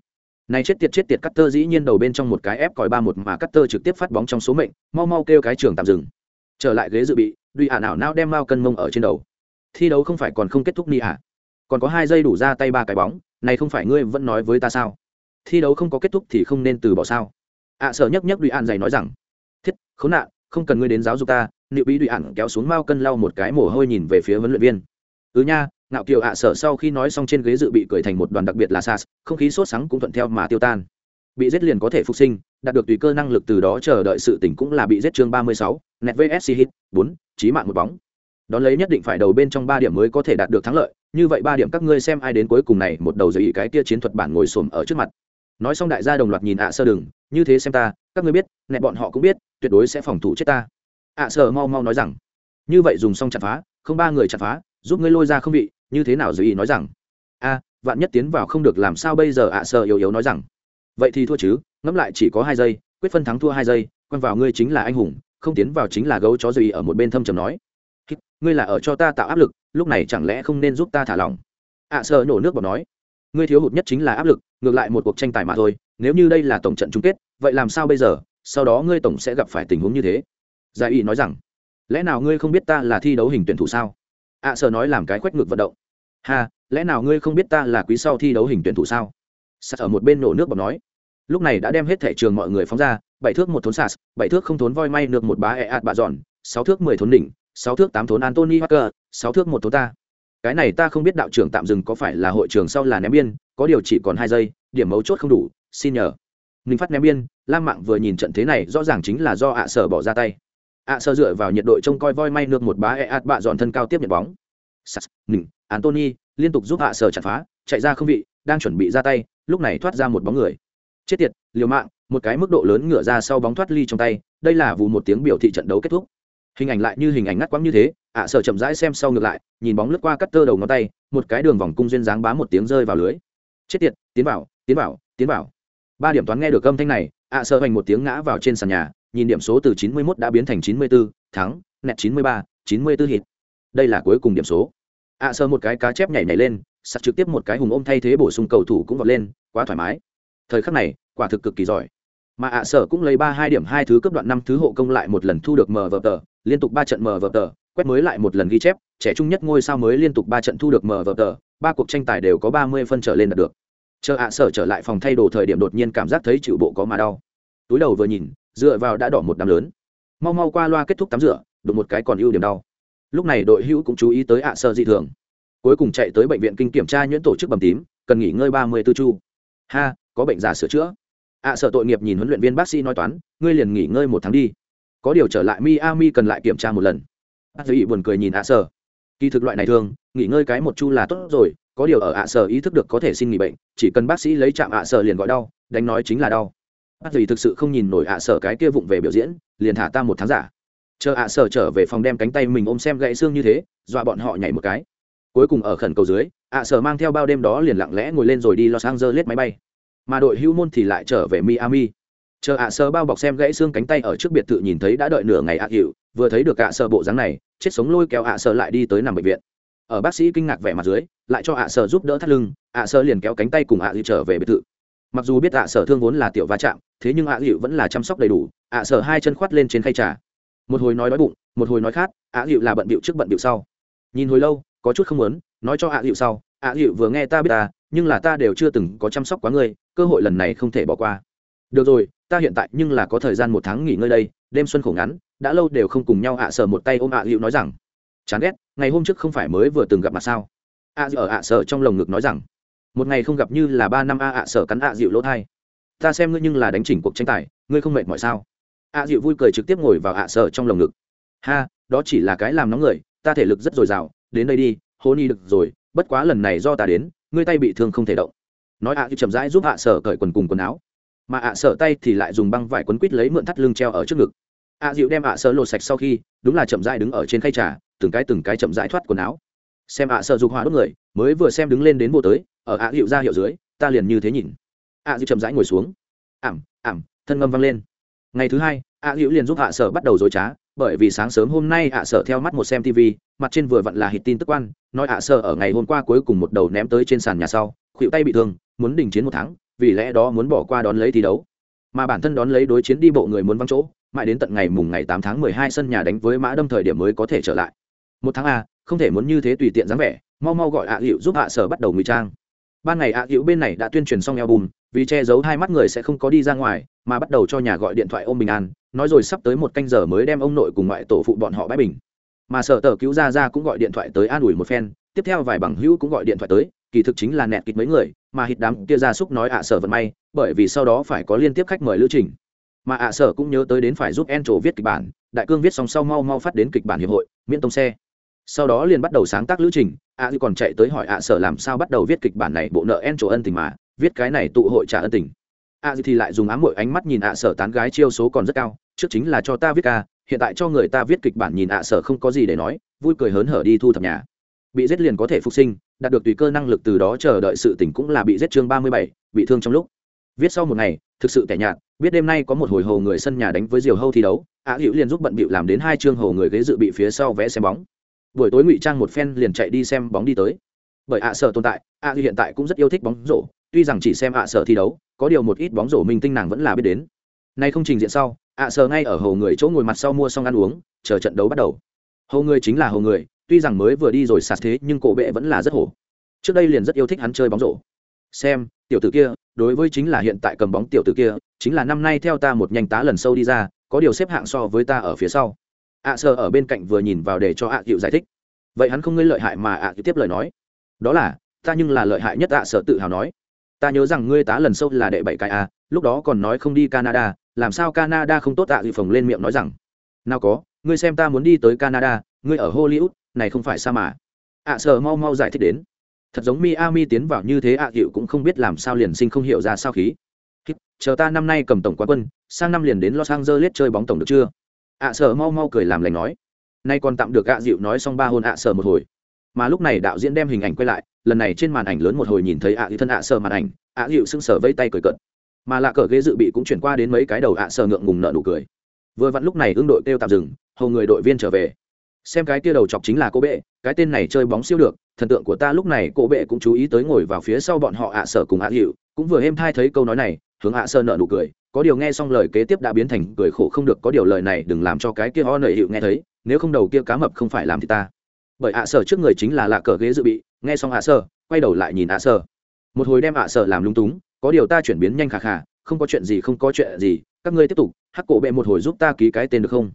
này chết tiệt chết tiệt cắt tơ dĩ nhiên đầu bên trong một cái ép còi ba một mà cắt tơ trực tiếp phát bóng trong số mệnh mau mau kêu cái trường tạm dừng. Trở lại ghế dự bị đùi ạn ảo não đem mao cân mông ở trên đầu. Thi đấu không phải còn không kết thúc ni à còn có hai giây đủ ra tay ba cái bóng này không phải ngươi vẫn nói với ta sao? Thi đấu không có kết thúc thì không nên từ bỏ sao? Ạ à, sợ nhấc nhấc đùi ạn dày nói rằng thiết khốn nạn không cần ngươi đến giáo dục ta. Liệu bí đùi ạn kéo xuống mao cân lau một cái mồ hôi nhìn về phía huấn luyện viên. Ừ nha ngạo kiều ạ à sợ sau khi nói xong trên ghế dự bị cười thành một đoàn đặc biệt là sas, không khí sốt sắng cũng thuận theo mà tiêu tan. Bị giết liền có thể phục sinh, đạt được tùy cơ năng lực từ đó chờ đợi sự tỉnh cũng là bị giết chương ba mươi sáu, net vsc hit, bốn trí mạng một bóng. Đón lấy nhất định phải đầu bên trong ba điểm mới có thể đạt được thắng lợi, như vậy ba điểm các ngươi xem ai đến cuối cùng này, một đầu giấy ý cái kia chiến thuật bản ngồi xổm ở trước mặt. Nói xong đại gia đồng loạt nhìn ạ sơ đừng, như thế xem ta, các ngươi biết nẹ bọn họ cũng biết, tuyệt đối sẽ phòng thủ chết ta. ạ sơ mau mau nói rằng, như vậy dùng xong chặt phá, không ba người chặt phá, giúp ngươi lôi ra không vị như thế nào dư ý nói rằng, a, vạn nhất tiến vào không được làm sao bây giờ ạ? Sợ yếu yếu nói rằng, vậy thì thua chứ, ngẫm lại chỉ có hai giây, quyết phân thắng thua hai giây quen vào ngươi chính là anh hùng, không tiến vào chính là gấu chó gì ở một bên thâm trầm nói ngươi là ở cho ta tạo áp lực, lúc này chẳng lẽ không nên giúp ta thả lỏng? ạ sợ nổ nước bọt nói, ngươi thiếu hụt nhất chính là áp lực, ngược lại một cuộc tranh tài mà thôi, nếu như đây là tổng trận chung kết, vậy làm sao bây giờ, sau đó ngươi tổng sẽ gặp phải tình huống như thế? Giải y nói rằng, lẽ nào ngươi không biết ta là thi đấu hình tuyển thủ sao? Ạ sợ nói làm cái khoách ngược vận động. Hà, lẽ nào ngươi không biết ta là quý sau thi đấu hình tuyển thủ sao? Sạt ở một bên nổ nước bọc nói. Lúc này đã đem hết thẻ trường mọi người phóng ra bảy thước một thốn sạt bảy thước không thốn voi may được một bá e ạt bạ dọn sáu thước mười thốn đỉnh sáu thước tám thốn antony hacker sáu thước một thốn ta. Cái này ta không biết đạo trưởng tạm dừng có phải là hội trường sau là ném biên có điều chỉ còn hai giây điểm mấu chốt không đủ xin nhờ. Ninh phát ném biên lam mạng vừa nhìn trận thế này rõ ràng chính là do ạ sở bỏ ra tay ạ, sơ dựa vào nhiệt đội trông coi voi may nước một bá e ạt bạ dọn thân cao tiếp nhận bóng. Sas ninh antony liên tục giúp ạ sơ chặt phá, chạy ra không vị, đang chuẩn bị ra tay, lúc này thoát ra một bóng người. Chết tiệt, liều mạng, một cái mức độ lớn ngửa ra sau bóng thoát ly trong tay, đây là vụ một tiếng biểu thị trận đấu kết thúc. Hình ảnh lại như hình ảnh ngắt quãng như thế, ạ sở chậm rãi xem sau ngược lại, nhìn bóng lướt qua cắt tơ đầu ngón tay, một cái đường vòng cung duyên dáng bá một tiếng rơi vào lưới. Chết tiệt, tiến vào tiến vào tiến vào. Ba điểm toán nghe được âm thanh này, ạ sở hoành một tiếng ngã vào trên sàn nhà nhìn điểm số từ 91 đã biến thành 94, thắng nẹt 93, 94 hit. Đây là cuối cùng điểm số. Ạ sờ một cái cá chép nhảy nhảy lên sắt trực tiếp một cái hùng ôm thay thế bổ sung cầu thủ cũng vọt lên quá thoải mái. Thời khắc này quả thực cực kỳ giỏi. Mà à, ạ sở cũng lấy ba hai điểm hai thứ cấp đoạn năm thứ hộ công lại một lần thu được mờ vờ tờ liên tục ba trận mờ vờ tờ quét mới lại một lần ghi chép trẻ trung nhất ngôi sao mới liên tục ba trận thu được mờ vờ tờ ba cuộc tranh tài đều có ba mươi phân trở lên đạt được. Chờ à, ạ sở trở lại phòng thay đồ thời điểm đột nhiên cảm giác thấy chịu bộ có mà đau. Túi đầu vừa nhìn dựa vào đã đỏ một đám lớn. Mau mau qua loa kết thúc tắm rửa, đụng một cái còn ưu điểm đau. Lúc này đội hữu cũng chú ý tới ạ sở dị thường. Cuối cùng chạy tới bệnh viện kinh kiểm tra nhuyễn tổ chức bầm tím, cần nghỉ ngơi ba mươi tư chu. Ha, có bệnh giả sửa chữa. Ạ sở tội nghiệp nhìn huấn luyện viên bác sĩ nói toán, ngươi liền nghỉ ngơi một tháng đi. Có điều trở lại miami cần lại kiểm tra một lần. Bác sĩ buồn cười nhìn ạ sở kỳ thực loại này thường, nghỉ ngơi cái một chu là tốt rồi, có điều ở ạ sở ý thức được có thể xin nghỉ bệnh, chỉ cần bác sĩ lấy chạm ạ sở liền gọi đau, đánh nói chính là đau bác sĩ thực sự không nhìn nổi ạ sở cái kia vụng về biểu diễn, liền thả ta một tháng giả. Chờ ạ sở trở về phòng đem cánh tay mình ôm xem gãy xương như thế, dọa bọn họ nhảy một cái. Cuối cùng ở khẩn cầu dưới, ạ sở mang theo bao đêm đó liền lặng lẽ ngồi lên rồi đi los angeles máy bay. Mà đội hưu môn thì lại trở về miami. Chờ ạ sở bao bọc xem gãy xương cánh tay ở trước biệt thự nhìn thấy đã đợi nửa ngày ạ hiệu vừa thấy được ạ sở bộ dáng này, chết sống lôi kéo ạ sở lại đi tới nằm bệnh viện. Ở bác sĩ kinh ngạc vẻ mặt dưới, lại cho ạ sở giúp đỡ thắt lưng, ạ sở liền kéo cánh tay cùng ạ hiệu trở về biệt thự mặc dù biết ạ sở thương vốn là tiểu va chạm, thế nhưng ạ hiệu vẫn là chăm sóc đầy đủ, ạ sở hai chân khoát lên trên khay trà. Một hồi nói đói bụng, một hồi nói khát, ạ hiệu là bận bịu trước bận bịu sau. Nhìn hồi lâu, có chút không muốn, nói cho ạ hiệu sau, ạ hiệu vừa nghe ta biết ta, nhưng là ta đều chưa từng có chăm sóc quá ngươi, cơ hội lần này không thể bỏ qua. Được rồi, ta hiện tại nhưng là có thời gian một tháng nghỉ ngơi đây, đêm xuân khổ ngắn, đã lâu đều không cùng nhau ạ sở một tay ôm ạ hiệu nói rằng, chán ghét, ngày hôm trước không phải mới vừa từng gặp mặt sao? ạ dịu ở ạ sở trong lồng ngực nói rằng một ngày không gặp như là ba năm a ạ sở cắn ạ dịu lỗ thai. Ta xem ngươi nhưng là đánh chỉnh cuộc tranh tài, ngươi không mệt mỏi sao? Ạ dịu vui cười trực tiếp ngồi vào ạ sở trong lồng ngực. Ha, đó chỉ là cái làm nóng người, ta thể lực rất dồi dào, đến đây đi hô ni được rồi, bất quá lần này do ta đến, ngươi tay bị thương không thể động. Nói ạ dịu chậm rãi giúp ạ sở cởi quần cùng quần áo, mà ạ sở tay thì lại dùng băng vải quấn quít lấy mượn thắt lưng treo ở trước ngực. Ạ dịu đem ạ sở lột sạch sau khi, đúng là chậm rãi đứng ở trên khay trà, từng cái từng cái chậm rãi thoát quần áo xem ạ sở dục hỏa đốt người, mới vừa xem đứng lên đến vô tới, ở ạ, hiệu ra hiệu dưới, ta liền như thế nhìn. ạ dịu chậm rãi ngồi xuống. Ảm ảm, thân ngâm văng lên. Ngày thứ hai, ạ dịu liền giúp ạ sở bắt đầu dối trá, bởi vì sáng sớm hôm nay ạ sở theo mắt một xem tv mặt trên vừa vặn là hít tin tức quan, nói ạ sở ở ngày hôm qua cuối cùng một đầu ném tới trên sàn nhà sau, khuỵu tay bị thương, muốn đình chiến một tháng, vì lẽ đó muốn bỏ qua đón lấy thi đấu. Mà bản thân đón lấy đối chiến đi bộ người muốn vắng chỗ, mãi đến tận ngày mùng ngày tám tháng mười hai sân nhà đánh với mã đâm thời điểm mới có thể trở lại một tháng a, không thể muốn như thế tùy tiện dáng vẻ, mau mau gọi ạ hiệu giúp ạ sở bắt đầu ngụy trang. Ban ngày ạ hiệu bên này đã tuyên truyền xong album, vì che giấu hai mắt người sẽ không có đi ra ngoài, mà bắt đầu cho nhà gọi điện thoại ôm bình an, nói rồi sắp tới một canh giờ mới đem ông nội cùng ngoại tổ phụ bọn họ bãi bình. Mà sở tờ cứu ra ra cũng gọi điện thoại tới an ủi một phen, tiếp theo vài bằng hữu cũng gọi điện thoại tới, kỳ thực chính là nẹt kịch mấy người, mà hít đám kia ra súc nói ạ sở vận may, bởi vì sau đó phải có liên tiếp khách mời lưu trình. Mà ạ sở cũng nhớ tới đến phải giúp en trổ viết kịch bản, đại cương viết xong sau mau mau phát đến kịch bản hiệp hội, miễn tông xe sau đó liền bắt đầu sáng tác lữ trình. Ạ còn chạy tới hỏi ạ sở làm sao bắt đầu viết kịch bản này, bộ nợ en chỗ ân tình mà, viết cái này tụ hội trả ân tình. A thì lại dùng ám mội ánh mắt nhìn ạ sở tán gái chiêu số còn rất cao, trước chính là cho ta viết ca, hiện tại cho người ta viết kịch bản nhìn ạ sở không có gì để nói, vui cười hớn hở đi thu thập nhà. Bị giết liền có thể phục sinh, đạt được tùy cơ năng lực từ đó chờ đợi sự tỉnh cũng là bị giết chương ba mươi bảy, bị thương trong lúc. Viết sau một ngày, thực sự tẻ nhạt, biết đêm nay có một hồi hồ người sân nhà đánh với diều hâu thi đấu ạ hữu liền giúp bận bịu làm đến hai chương hồ người ghế dự bị phía sau vẽ xem bóng buổi tối ngụy trang một phen liền chạy đi xem bóng đi tới. Bởi ạ sở tồn tại, ạ hiện tại cũng rất yêu thích bóng rổ, tuy rằng chỉ xem ạ sở thi đấu, có điều một ít bóng rổ minh tinh nàng vẫn là biết đến. Nay không trình diện sau, ạ sở ngay ở hồ người chỗ ngồi mặt sau mua xong ăn uống, chờ trận đấu bắt đầu. Hồ người chính là hồ người, tuy rằng mới vừa đi rồi sạt thế, nhưng cổ bệ vẫn là rất hổ. Trước đây liền rất yêu thích hắn chơi bóng rổ. Xem, tiểu tử kia, đối với chính là hiện tại cầm bóng tiểu tử kia, chính là năm nay theo ta một nhanh tá lần sâu đi ra, có điều xếp hạng so với ta ở phía sau ạ à, ở bên cạnh vừa nhìn vào để cho ạ à giải thích. Vậy hắn không ngơi lợi hại mà ạ à tiếp lời nói. Đó là ta nhưng là lợi hại nhất ạ sợ tự hào nói. Ta nhớ rằng ngươi tá lần sâu là đệ bảy cái a lúc đó còn nói không đi canada làm sao canada không tốt ạ à phồng lên miệng nói rằng. Nào có ngươi xem ta muốn đi tới canada ngươi ở hollywood này không phải sa mà. Ạ sợ mau mau giải thích đến. Thật giống miami tiến vào như thế ạ hiệu cũng không biết làm sao liền sinh không hiểu ra sao khí. Chờ ta năm nay cầm tổng quá quân sang năm liền đến los angeles chơi bóng tổng được chưa? Ạ sợ mau mau cười làm lành nói. Nay còn tạm được ạ dịu nói xong ba hôn ạ sợ một hồi. Mà lúc này đạo diễn đem hình ảnh quay lại, lần này trên màn ảnh lớn một hồi nhìn thấy ạ dịu thân ạ sợ màn ảnh, ạ dịu sưng sờ vây tay cười cận mà lạ cờ ghế dự bị cũng chuyển qua đến mấy cái đầu ạ sợ ngượng ngùng nợ nụ cười. Vừa vặn lúc này ương đội kêu tạm dừng, hầu người đội viên trở về. Xem cái kia đầu chọc chính là cô bệ, cái tên này chơi bóng siêu được, thần tượng của ta lúc này cô bệ cũng chú ý tới ngồi vào phía sau bọn họ ạ sở cùng ạ dịu, cũng vừa êm thai thấy câu nói này, hướng ạ sơ nợ nụ cười có điều nghe xong lời kế tiếp đã biến thành cười khổ không được, có điều lời này đừng làm cho cái kia ho nợ hiệu nghe thấy, nếu không đầu kia cá mập không phải làm thì ta. Bởi ạ sở trước người chính là lạ cờ ghế dự bị, nghe xong ạ sở, quay đầu lại nhìn ạ sở. Một hồi đem ạ sở làm lung túng, có điều ta chuyển biến nhanh khả khả không có chuyện gì, không có chuyện gì, các ngươi tiếp tục hắc cổ bệ một hồi giúp ta ký cái tên được không?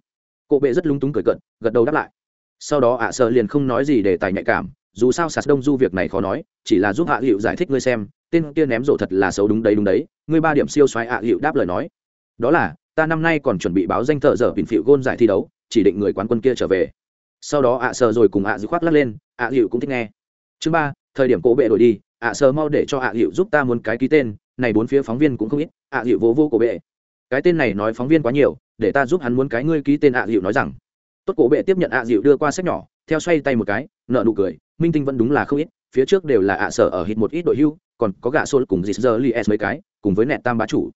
Cổ bệ rất lung túng cười cận gật đầu đáp lại. Sau đó ạ sở liền không nói gì để tài nhạy cảm, dù sao sạt đông du việc này khó nói, chỉ là giúp hạ hiệu giải thích ngươi xem tên kia ném rổ thật là xấu đúng đấy đúng đấy. Ngươi ba điểm siêu xoáy ạ hiệu đáp lời nói. Đó là, ta năm nay còn chuẩn bị báo danh thợ dở bình phịu gôn giải thi đấu, chỉ định người quán quân kia trở về. Sau đó ạ sờ rồi cùng ạ dư khoát lắc lên, ạ hiệu cũng thích nghe. Chương ba, thời điểm cổ bệ đổi đi, ạ sờ mau để cho ạ hiệu giúp ta muốn cái ký tên, này bốn phía phóng viên cũng không ít, ạ hiệu vô vô cổ bệ. Cái tên này nói phóng viên quá nhiều, để ta giúp hắn muốn cái ngươi ký tên ạ hiệu nói rằng. Tốt, cổ bệ tiếp nhận ạ dịu đưa qua sách nhỏ, theo xoay tay một cái nợ nụ cười, minh tinh vẫn đúng là không ít phía trước đều là ạ sở ở hít một ít đội hưu, còn có gạ xôn cùng dịt giờ li s mấy cái, cùng với nẹt tam bá chủ.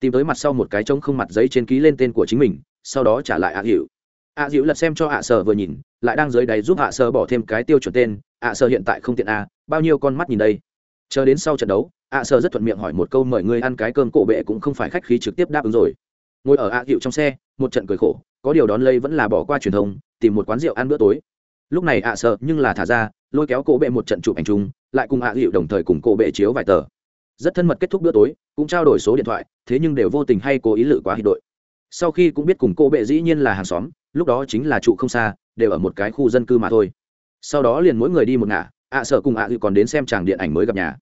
Tìm tới mặt sau một cái trống không mặt giấy trên ký lên tên của chính mình, sau đó trả lại ạ hiệu ạ dịu lật xem cho ạ sở vừa nhìn, lại đang dưới đáy giúp ạ sở bỏ thêm cái tiêu chuẩn tên, ạ sở hiện tại không tiện a bao nhiêu con mắt nhìn đây. Chờ đến sau trận đấu, ạ sở rất thuận miệng hỏi một câu mời người ăn cái cơm cổ bệ cũng không phải khách khí trực tiếp đáp ứng rồi. Ngồi ở ạ dịu trong xe, một trận cười khổ, có điều đón lây vẫn là bỏ qua truyền thông, tìm một quán rượu ăn bữa tối. Lúc này ạ sợ nhưng là thả ra lôi kéo cổ bệ một trận chụp ảnh chung, lại cùng ạ hiệu đồng thời cùng cổ bệ chiếu vài tờ. Rất thân mật kết thúc bữa tối, cũng trao đổi số điện thoại, thế nhưng đều vô tình hay cố ý lự quá hít đội. Sau khi cũng biết cùng cô bệ dĩ nhiên là hàng xóm, lúc đó chính là trụ không xa, đều ở một cái khu dân cư mà thôi. Sau đó liền mỗi người đi một ngả, ạ sợ cùng ạ hiệu còn đến xem chàng điện ảnh mới gặp nhà.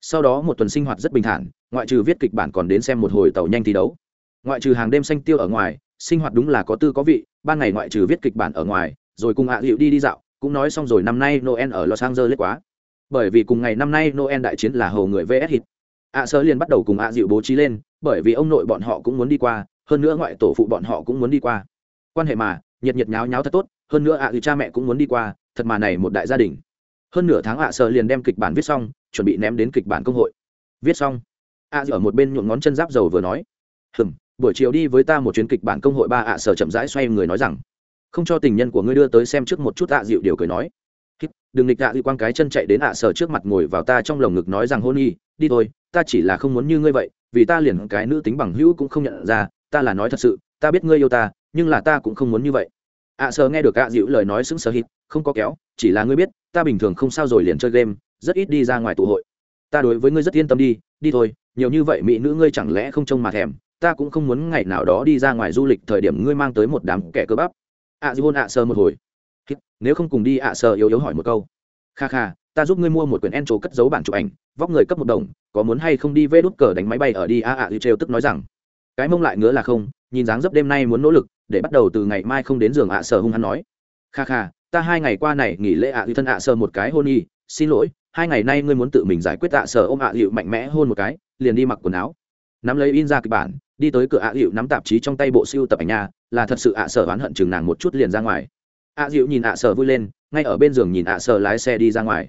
Sau đó một tuần sinh hoạt rất bình thản, ngoại trừ viết kịch bản còn đến xem một hồi tàu nhanh thi đấu. Ngoại trừ hàng đêm xanh tiêu ở ngoài, sinh hoạt đúng là có tư có vị, ban ngày ngoại trừ viết kịch bản ở ngoài, rồi cùng ạ à hiệu đi đi dạo cũng nói xong rồi, năm nay noel ở los angeles quá. Bởi vì cùng ngày năm nay noel đại chiến là hầu người vs hit ạ sơ liền bắt đầu cùng ạ dịu bố trí lên, bởi vì ông nội bọn họ cũng muốn đi qua, hơn nữa ngoại tổ phụ bọn họ cũng muốn đi qua. Quan hệ mà, nhiệt nhiệt nháo nháo thật tốt, hơn nữa ạ dịu cha mẹ cũng muốn đi qua, thật mà này một đại gia đình. Hơn nửa tháng ạ sơ liền đem kịch bản viết xong, chuẩn bị ném đến kịch bản công hội. Viết xong ạ dịu ở một bên nhuộm ngón chân giáp dầu vừa nói, hừm, buổi chiều đi với ta một chuyến kịch bản công hội ba. Ạ sơ chậm rãi xoay người nói rằng không cho tình nhân của ngươi đưa tới xem trước một chút ạ dịu điều cười nói. Đừng nghịch ạ dịu quang cái chân chạy đến ạ sở trước mặt ngồi vào ta trong lồng ngực nói rằng hôn y, đi thôi, ta chỉ là không muốn như ngươi vậy, vì ta liền cái nữ tính bằng hữu cũng không nhận ra, ta là nói thật sự, ta biết ngươi yêu ta, nhưng là ta cũng không muốn như vậy. Ạ sở nghe được ạ dịu lời nói sững sờ hít, không có kéo, chỉ là ngươi biết, ta bình thường không sao rồi liền chơi game, rất ít đi ra ngoài tụ hội. Ta đối với ngươi rất yên tâm đi đi thôi, nhiều như vậy mỹ nữ ngươi chẳng lẽ không trông mà thèm, ta cũng không muốn ngày nào đó đi ra ngoài du lịch thời điểm ngươi mang tới một đám kẻ cơ bắp. À, ạ dư hôn ạ sơ một hồi. Nếu không cùng đi ạ sơ yếu yếu hỏi một câu. Kha kha, ta giúp ngươi mua một quyển en trổ cất giấu bản chụp ảnh, vóc người cấp một đồng, có muốn hay không đi vê đút cờ đánh máy bay ở đi? A ạ dư trêu tức nói rằng. Cái mông lại ngứa là không, nhìn dáng dấp đêm nay muốn nỗ lực, để bắt đầu từ ngày mai không đến giường ạ sơ hung hắn nói. Kha kha, ta hai ngày qua này nghỉ lễ ạ dư thân ạ sơ một cái hôn y, xin lỗi, hai ngày nay ngươi muốn tự mình giải quyết ạ sơ ôm ạ dịu mạnh mẽ hôn một cái, liền đi mặc quần áo. Nắm lấy in ra kịch bản đi tới cửa ạ dịu nắm tạp chí trong tay bộ siêu tập ảnh nhà là thật sự ạ sở oán hận chừng nàng một chút liền ra ngoài. ạ dịu nhìn ạ sở vui lên, ngay ở bên giường nhìn ạ sở lái xe đi ra ngoài.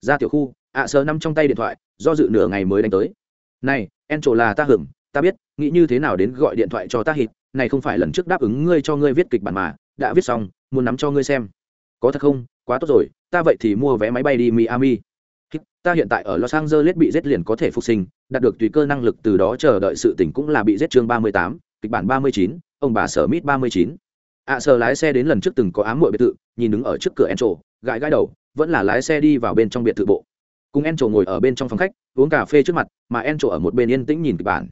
Ra tiểu khu, ạ Sở nằm trong tay điện thoại, do dự nửa ngày mới đánh tới. Này, en trộ là ta hưởng ta biết, nghĩ như thế nào đến gọi điện thoại cho ta hít này không phải lần trước đáp ứng ngươi cho ngươi viết kịch bản mà, đã viết xong, muốn nắm cho ngươi xem. Có thật không? Quá tốt rồi, ta vậy thì mua vé máy bay đi miami ta hiện tại ở los angeles bị giết liền có thể phục sinh, đạt được tùy cơ năng lực từ đó chờ đợi sự tỉnh cũng là bị giết chương ba mươi tám, kịch bản ba mươi chín, ông bà sở mít 39. À sở lái xe đến lần trước từng có ám muội biệt thự, nhìn đứng ở trước cửa encho, gãi gãi đầu, vẫn là lái xe đi vào bên trong biệt thự bộ. Cùng encho ngồi ở bên trong phòng khách, uống cà phê trước mặt, mà encho ở một bên yên tĩnh nhìn kịch bản.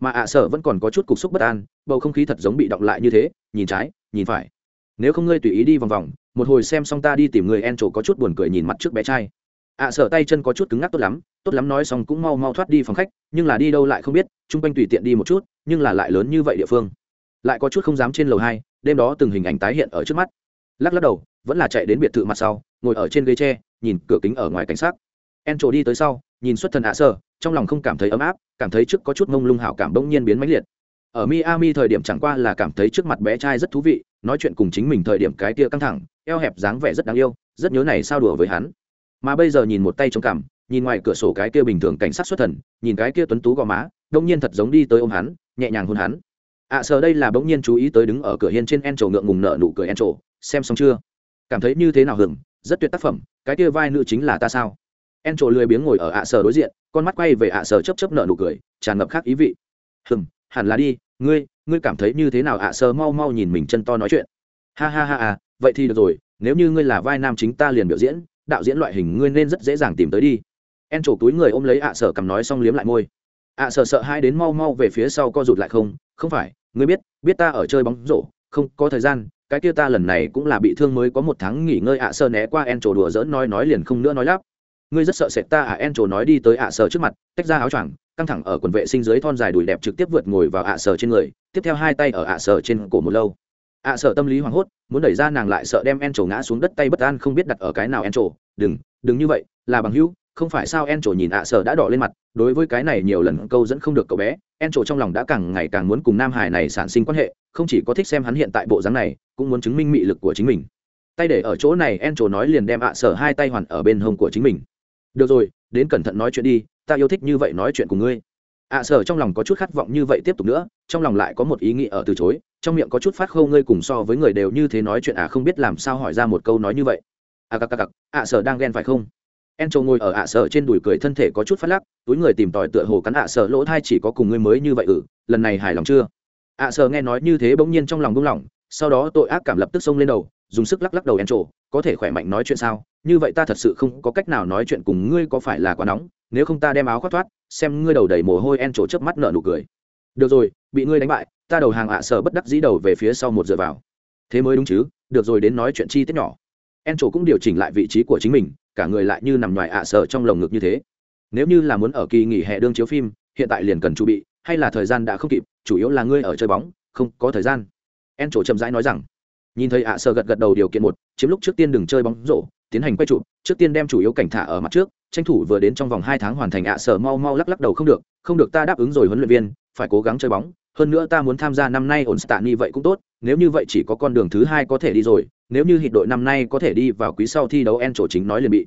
Mà ạ sở vẫn còn có chút cục xúc bất an, bầu không khí thật giống bị động lại như thế, nhìn trái, nhìn phải. Nếu không ngươi tùy ý đi vòng vòng, một hồi xem xong ta đi tìm người encho có chút buồn cười nhìn mặt trước bé trai ạ à, sở tay chân có chút cứng ngắc tốt lắm tốt lắm nói xong cũng mau mau thoát đi phòng khách, nhưng là đi đâu lại không biết, chung quanh tùy tiện đi một chút, nhưng là lại lớn như vậy địa phương. Lại có chút không dám trên lầu hai, đêm đó từng hình ảnh tái hiện ở trước mắt. Lắc lắc đầu, vẫn là chạy đến biệt thự mặt sau, ngồi ở trên ghế tre, nhìn cửa kính ở ngoài cảnh sát. En trổ đi tới sau, nhìn xuất thần ạ à, sở, trong lòng không cảm thấy ấm áp, cảm thấy trước có chút mông lung hảo cảm bỗng nhiên biến mãnh liệt. Ở miami thời điểm chẳng qua là cảm thấy trước mặt bé trai rất thú vị, nói chuyện cùng chính mình thời điểm cái tia căng thẳng, eo hẹp dáng vẻ rất đáng yêu, rất nhớ này sao đùa với hắn mà bây giờ nhìn một tay trong cằm nhìn ngoài cửa sổ cái kia bình thường cảnh sát xuất thần nhìn cái kia tuấn tú gò má đông nhiên thật giống đi tới ôm hắn nhẹ nhàng hôn hắn. Ạ à, sợ đây là bỗng nhiên chú ý tới đứng ở cửa hiên trên en trổ ngượng ngùng nợ nụ cười en trổ xem xong chưa? Cảm thấy như thế nào hưởng rất tuyệt tác phẩm cái kia vai nữ chính là ta sao? En trổ lười biếng ngồi ở ạ à đối diện con mắt quay về ạ à sở chấp chấp nợ nụ cười tràn ngập khác ý vị. Hừm hẳn là đi ngươi ngươi cảm thấy như thế nào ạ sờ mau mau nhìn mình chân to nói chuyện. Ha ha ha à vậy thì được rồi nếu như ngươi là vai nam chính ta liền biểu diễn đạo diễn loại hình ngươi nên rất dễ dàng tìm tới đi. En trổ túi người ôm lấy ạ sở cầm nói xong liếm lại môi. ạ sở sợ hai đến mau mau về phía sau co rụt lại không không phải, ngươi biết biết ta ở chơi bóng rổ, không, có thời gian, cái kia ta lần này cũng là bị thương mới có một tháng nghỉ ngơi ạ sở né qua en trổ đùa dỡn nói nói liền không nữa nói lắp. Ngươi rất sợ sệt ta à en trổ nói đi tới ạ sở trước mặt, tách ra áo choàng, căng thẳng ở quần vệ sinh dưới thon dài đùi đẹp trực tiếp vượt ngồi vào ạ sở trên người, tiếp theo hai tay ở ạ sở trên cổ một lâu. ạ sở tâm lý hoảng hốt muốn đẩy ra nàng lại sợ đem en trổ ngã xuống đất tay bất an không biết đặt ở cái nào en trổ đừng đừng như vậy, là bằng hữu, không phải sao en trổ nhìn ạ sở đã đỏ lên mặt, đối với cái này nhiều lần câu dẫn không được cậu bé en trổ trong lòng đã càng ngày càng muốn cùng nam hải này sản sinh quan hệ, không chỉ có thích xem hắn hiện tại bộ dáng này, cũng muốn chứng minh mị lực của chính mình. Tay để ở chỗ này en trổ nói liền đem ạ sở hai tay hoàn ở bên hông của chính mình. Được rồi, đến cẩn thận nói chuyện đi, ta yêu thích như vậy nói chuyện cùng ngươi ạ sở trong lòng có chút khát vọng như vậy tiếp tục nữa, trong lòng lại có một ý nghĩ ở từ chối, trong miệng có chút phát khâu ngươi cùng so với người đều như thế nói chuyện à không biết làm sao hỏi ra một câu nói như vậy. Ạ cặc cặc ạ à, sở đang ghen phải không? En châu ngồi ở ạ sở trên đùi cười thân thể có chút phát lắc, túi người tìm tòi tựa hồ cắn ạ sở lỗ thai chỉ có cùng ngươi mới như vậy ừ lần này hài lòng chưa? Ạ sở nghe nói như thế bỗng nhiên trong lòng buông lỏng, sau đó tội ác cảm lập tức xông lên đầu, dùng sức lắc lắc đầu en trổ có thể khỏe mạnh nói chuyện sao? Như vậy ta thật sự không có cách nào nói chuyện cùng ngươi có phải là quá nóng, nếu không ta đem áo khoác thoát xem ngươi đầu đầy mồ hôi en trổ chớp mắt nở nụ cười. Được rồi, bị ngươi đánh bại, ta đầu hàng ạ sở bất đắc dĩ đầu về phía sau một dựa vào. Thế mới đúng chứ, được rồi đến nói chuyện chi tiết nhỏ. En trổ cũng điều chỉnh lại vị trí của chính mình, cả người lại như nằm ngoài ạ sở trong lồng ngực như thế. Nếu như là muốn ở kỳ nghỉ hè đương chiếu phim, hiện tại liền cần chuẩn bị, hay là thời gian đã không kịp, chủ yếu là ngươi ở chơi bóng, không có thời gian. En trổ chậm rãi nói rằng. Nhìn thấy ạ sở gật gật đầu điều kiện một, chiếm lúc trước tiên đừng chơi bóng rổ tiến hành quay trụ, trước tiên đem chủ yếu cảnh thả ở mặt trước, tranh thủ vừa đến trong vòng hai tháng hoàn thành ạ sở mau mau lắc lắc đầu không được không được ta đáp ứng rồi huấn luyện viên, phải cố gắng chơi bóng, hơn nữa ta muốn tham gia năm nay ổn stạ ni vậy cũng tốt, nếu như vậy chỉ có con đường thứ hai có thể đi rồi, nếu như hịt đội năm nay có thể đi vào quý sau thi đấu en chỗ chính nói liền bị.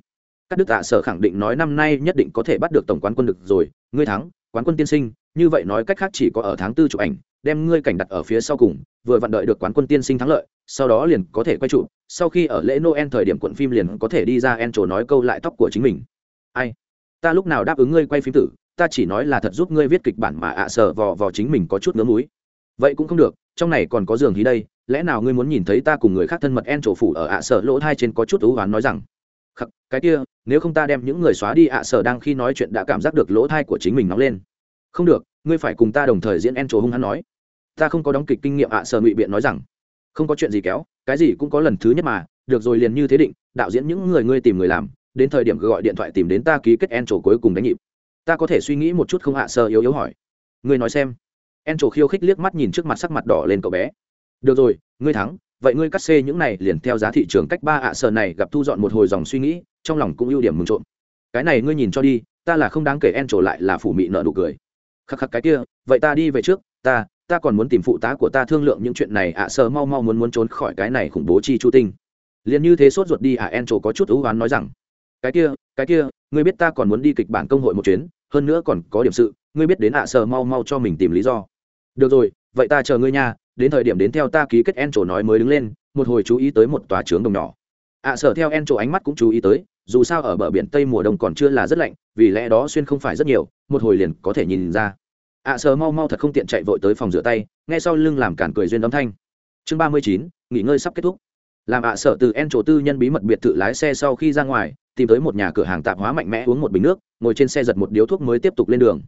Các đức tạ sở khẳng định nói năm nay nhất định có thể bắt được tổng quán quân được rồi, ngươi thắng, quán quân tiên sinh, như vậy nói cách khác chỉ có ở tháng tư chụp ảnh, đem ngươi cảnh đặt ở phía sau cùng, vừa vặn đợi được quán quân tiên sinh thắng lợi sau đó liền có thể quay trụ, sau khi ở lễ noel thời điểm cuộn phim liền có thể đi ra en trổ nói câu lại tóc của chính mình. Ai? Ta lúc nào đáp ứng ngươi quay phim tử, ta chỉ nói là thật giúp ngươi viết kịch bản mà ạ à vò vò chính mình có chút ngớ múi vậy cũng không được, trong này còn có giường hí đây, lẽ nào ngươi muốn nhìn thấy ta cùng người khác thân mật en trổ phủ ở ạ à lỗ thai trên có chút ú oán nói rằng, khắc, cái kia, nếu không ta đem những người xóa đi ạ à đang khi nói chuyện đã cảm giác được lỗ thai của chính mình nóng lên. Không được, ngươi phải cùng ta đồng thời diễn en trổ hung hắn nói. Ta không có đóng kịch kinh nghiệm ạ sở ngụy biện nói rằng không có chuyện gì kéo, cái gì cũng có lần thứ nhất mà, được rồi liền như thế định, đạo diễn những người ngươi tìm người làm, đến thời điểm gọi điện thoại tìm đến ta ký kết en trổ cuối cùng đánh nhịp. Ta có thể suy nghĩ một chút không hạ sơ yếu yếu hỏi. Ngươi nói xem. En trổ khiêu khích liếc mắt nhìn trước mặt sắc mặt đỏ lên cậu bé. Được rồi, ngươi thắng, vậy ngươi cắt xê những này liền theo giá thị trường cách ba hạ sơ này gặp thu dọn một hồi dòng suy nghĩ, trong lòng cũng ưu điểm mừng trộm. Cái này ngươi nhìn cho đi, ta là không đáng kể en trổ lại là phủ mị nợ nụ cười. Khắc khắc cái kia, vậy ta đi về trước, ta ta còn muốn tìm phụ tá của ta thương lượng những chuyện này, ạ sơ mau mau muốn muốn trốn khỏi cái này khủng bố chi chu tinh. Liền như thế sốt ruột đi, ạ, en trổ có chút ưu oán nói rằng, cái kia cái kia, ngươi biết ta còn muốn đi kịch bản công hội một chuyến, hơn nữa còn có điểm sự, ngươi biết đến ạ sơ mau mau cho mình tìm lý do. Được rồi, vậy ta chờ ngươi nha, đến thời điểm đến theo ta ký kết en trổ nói mới đứng lên, một hồi chú ý tới một tòa trướng đồng nhỏ. Ạ sở theo en trổ ánh mắt cũng chú ý tới, dù sao ở bờ biển tây mùa đông còn chưa là rất lạnh, vì lẽ đó xuyên không phải rất nhiều, một hồi liền có thể nhìn ra ạ sờ mau mau thật không tiện chạy vội tới phòng rửa tay, nghe sau lưng làm cản cười duyên âm thanh. Chương ba mươi chín, nghỉ ngơi sắp kết thúc. Làm ạ sở từ en chỗ tư nhân bí mật biệt thự lái xe sau khi ra ngoài, tìm tới một nhà cửa hàng tạp hóa mạnh mẽ uống một bình nước, ngồi trên xe giật một điếu thuốc mới tiếp tục lên đường.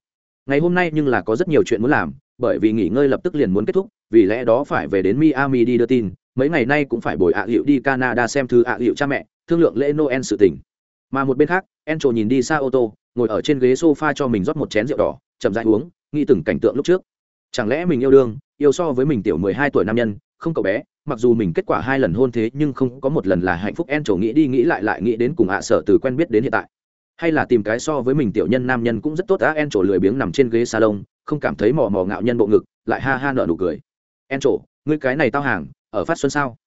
Ngày hôm nay nhưng là có rất nhiều chuyện muốn làm, bởi vì nghỉ ngơi lập tức liền muốn kết thúc, vì lẽ đó phải về đến miami đi đưa tin, mấy ngày nay cũng phải bồi ạ hiệu đi canada xem thư ạ hiệu cha mẹ, thương lượng lễ noel sự tình. Mà một bên khác, en trổ nhìn đi xa ô tô, ngồi ở trên ghế sofa cho mình rót một chén rượu đỏ, chậm rãi uống nghĩ từng cảnh tượng lúc trước. Chẳng lẽ mình yêu đương, yêu so với mình tiểu mười hai tuổi nam nhân, không cậu bé, mặc dù mình kết quả hai lần hôn thế nhưng không có một lần là hạnh phúc en trổ nghĩ đi nghĩ lại lại nghĩ đến cùng ạ sở từ quen biết đến hiện tại. Hay là tìm cái so với mình tiểu nhân nam nhân cũng rất tốt á, en trổ lười biếng nằm trên ghế salon, không cảm thấy mò mò ngạo nhân bộ ngực, lại ha ha nở nụ cười. En trổ ngươi cái này tao hàng, ở phát xuân sao?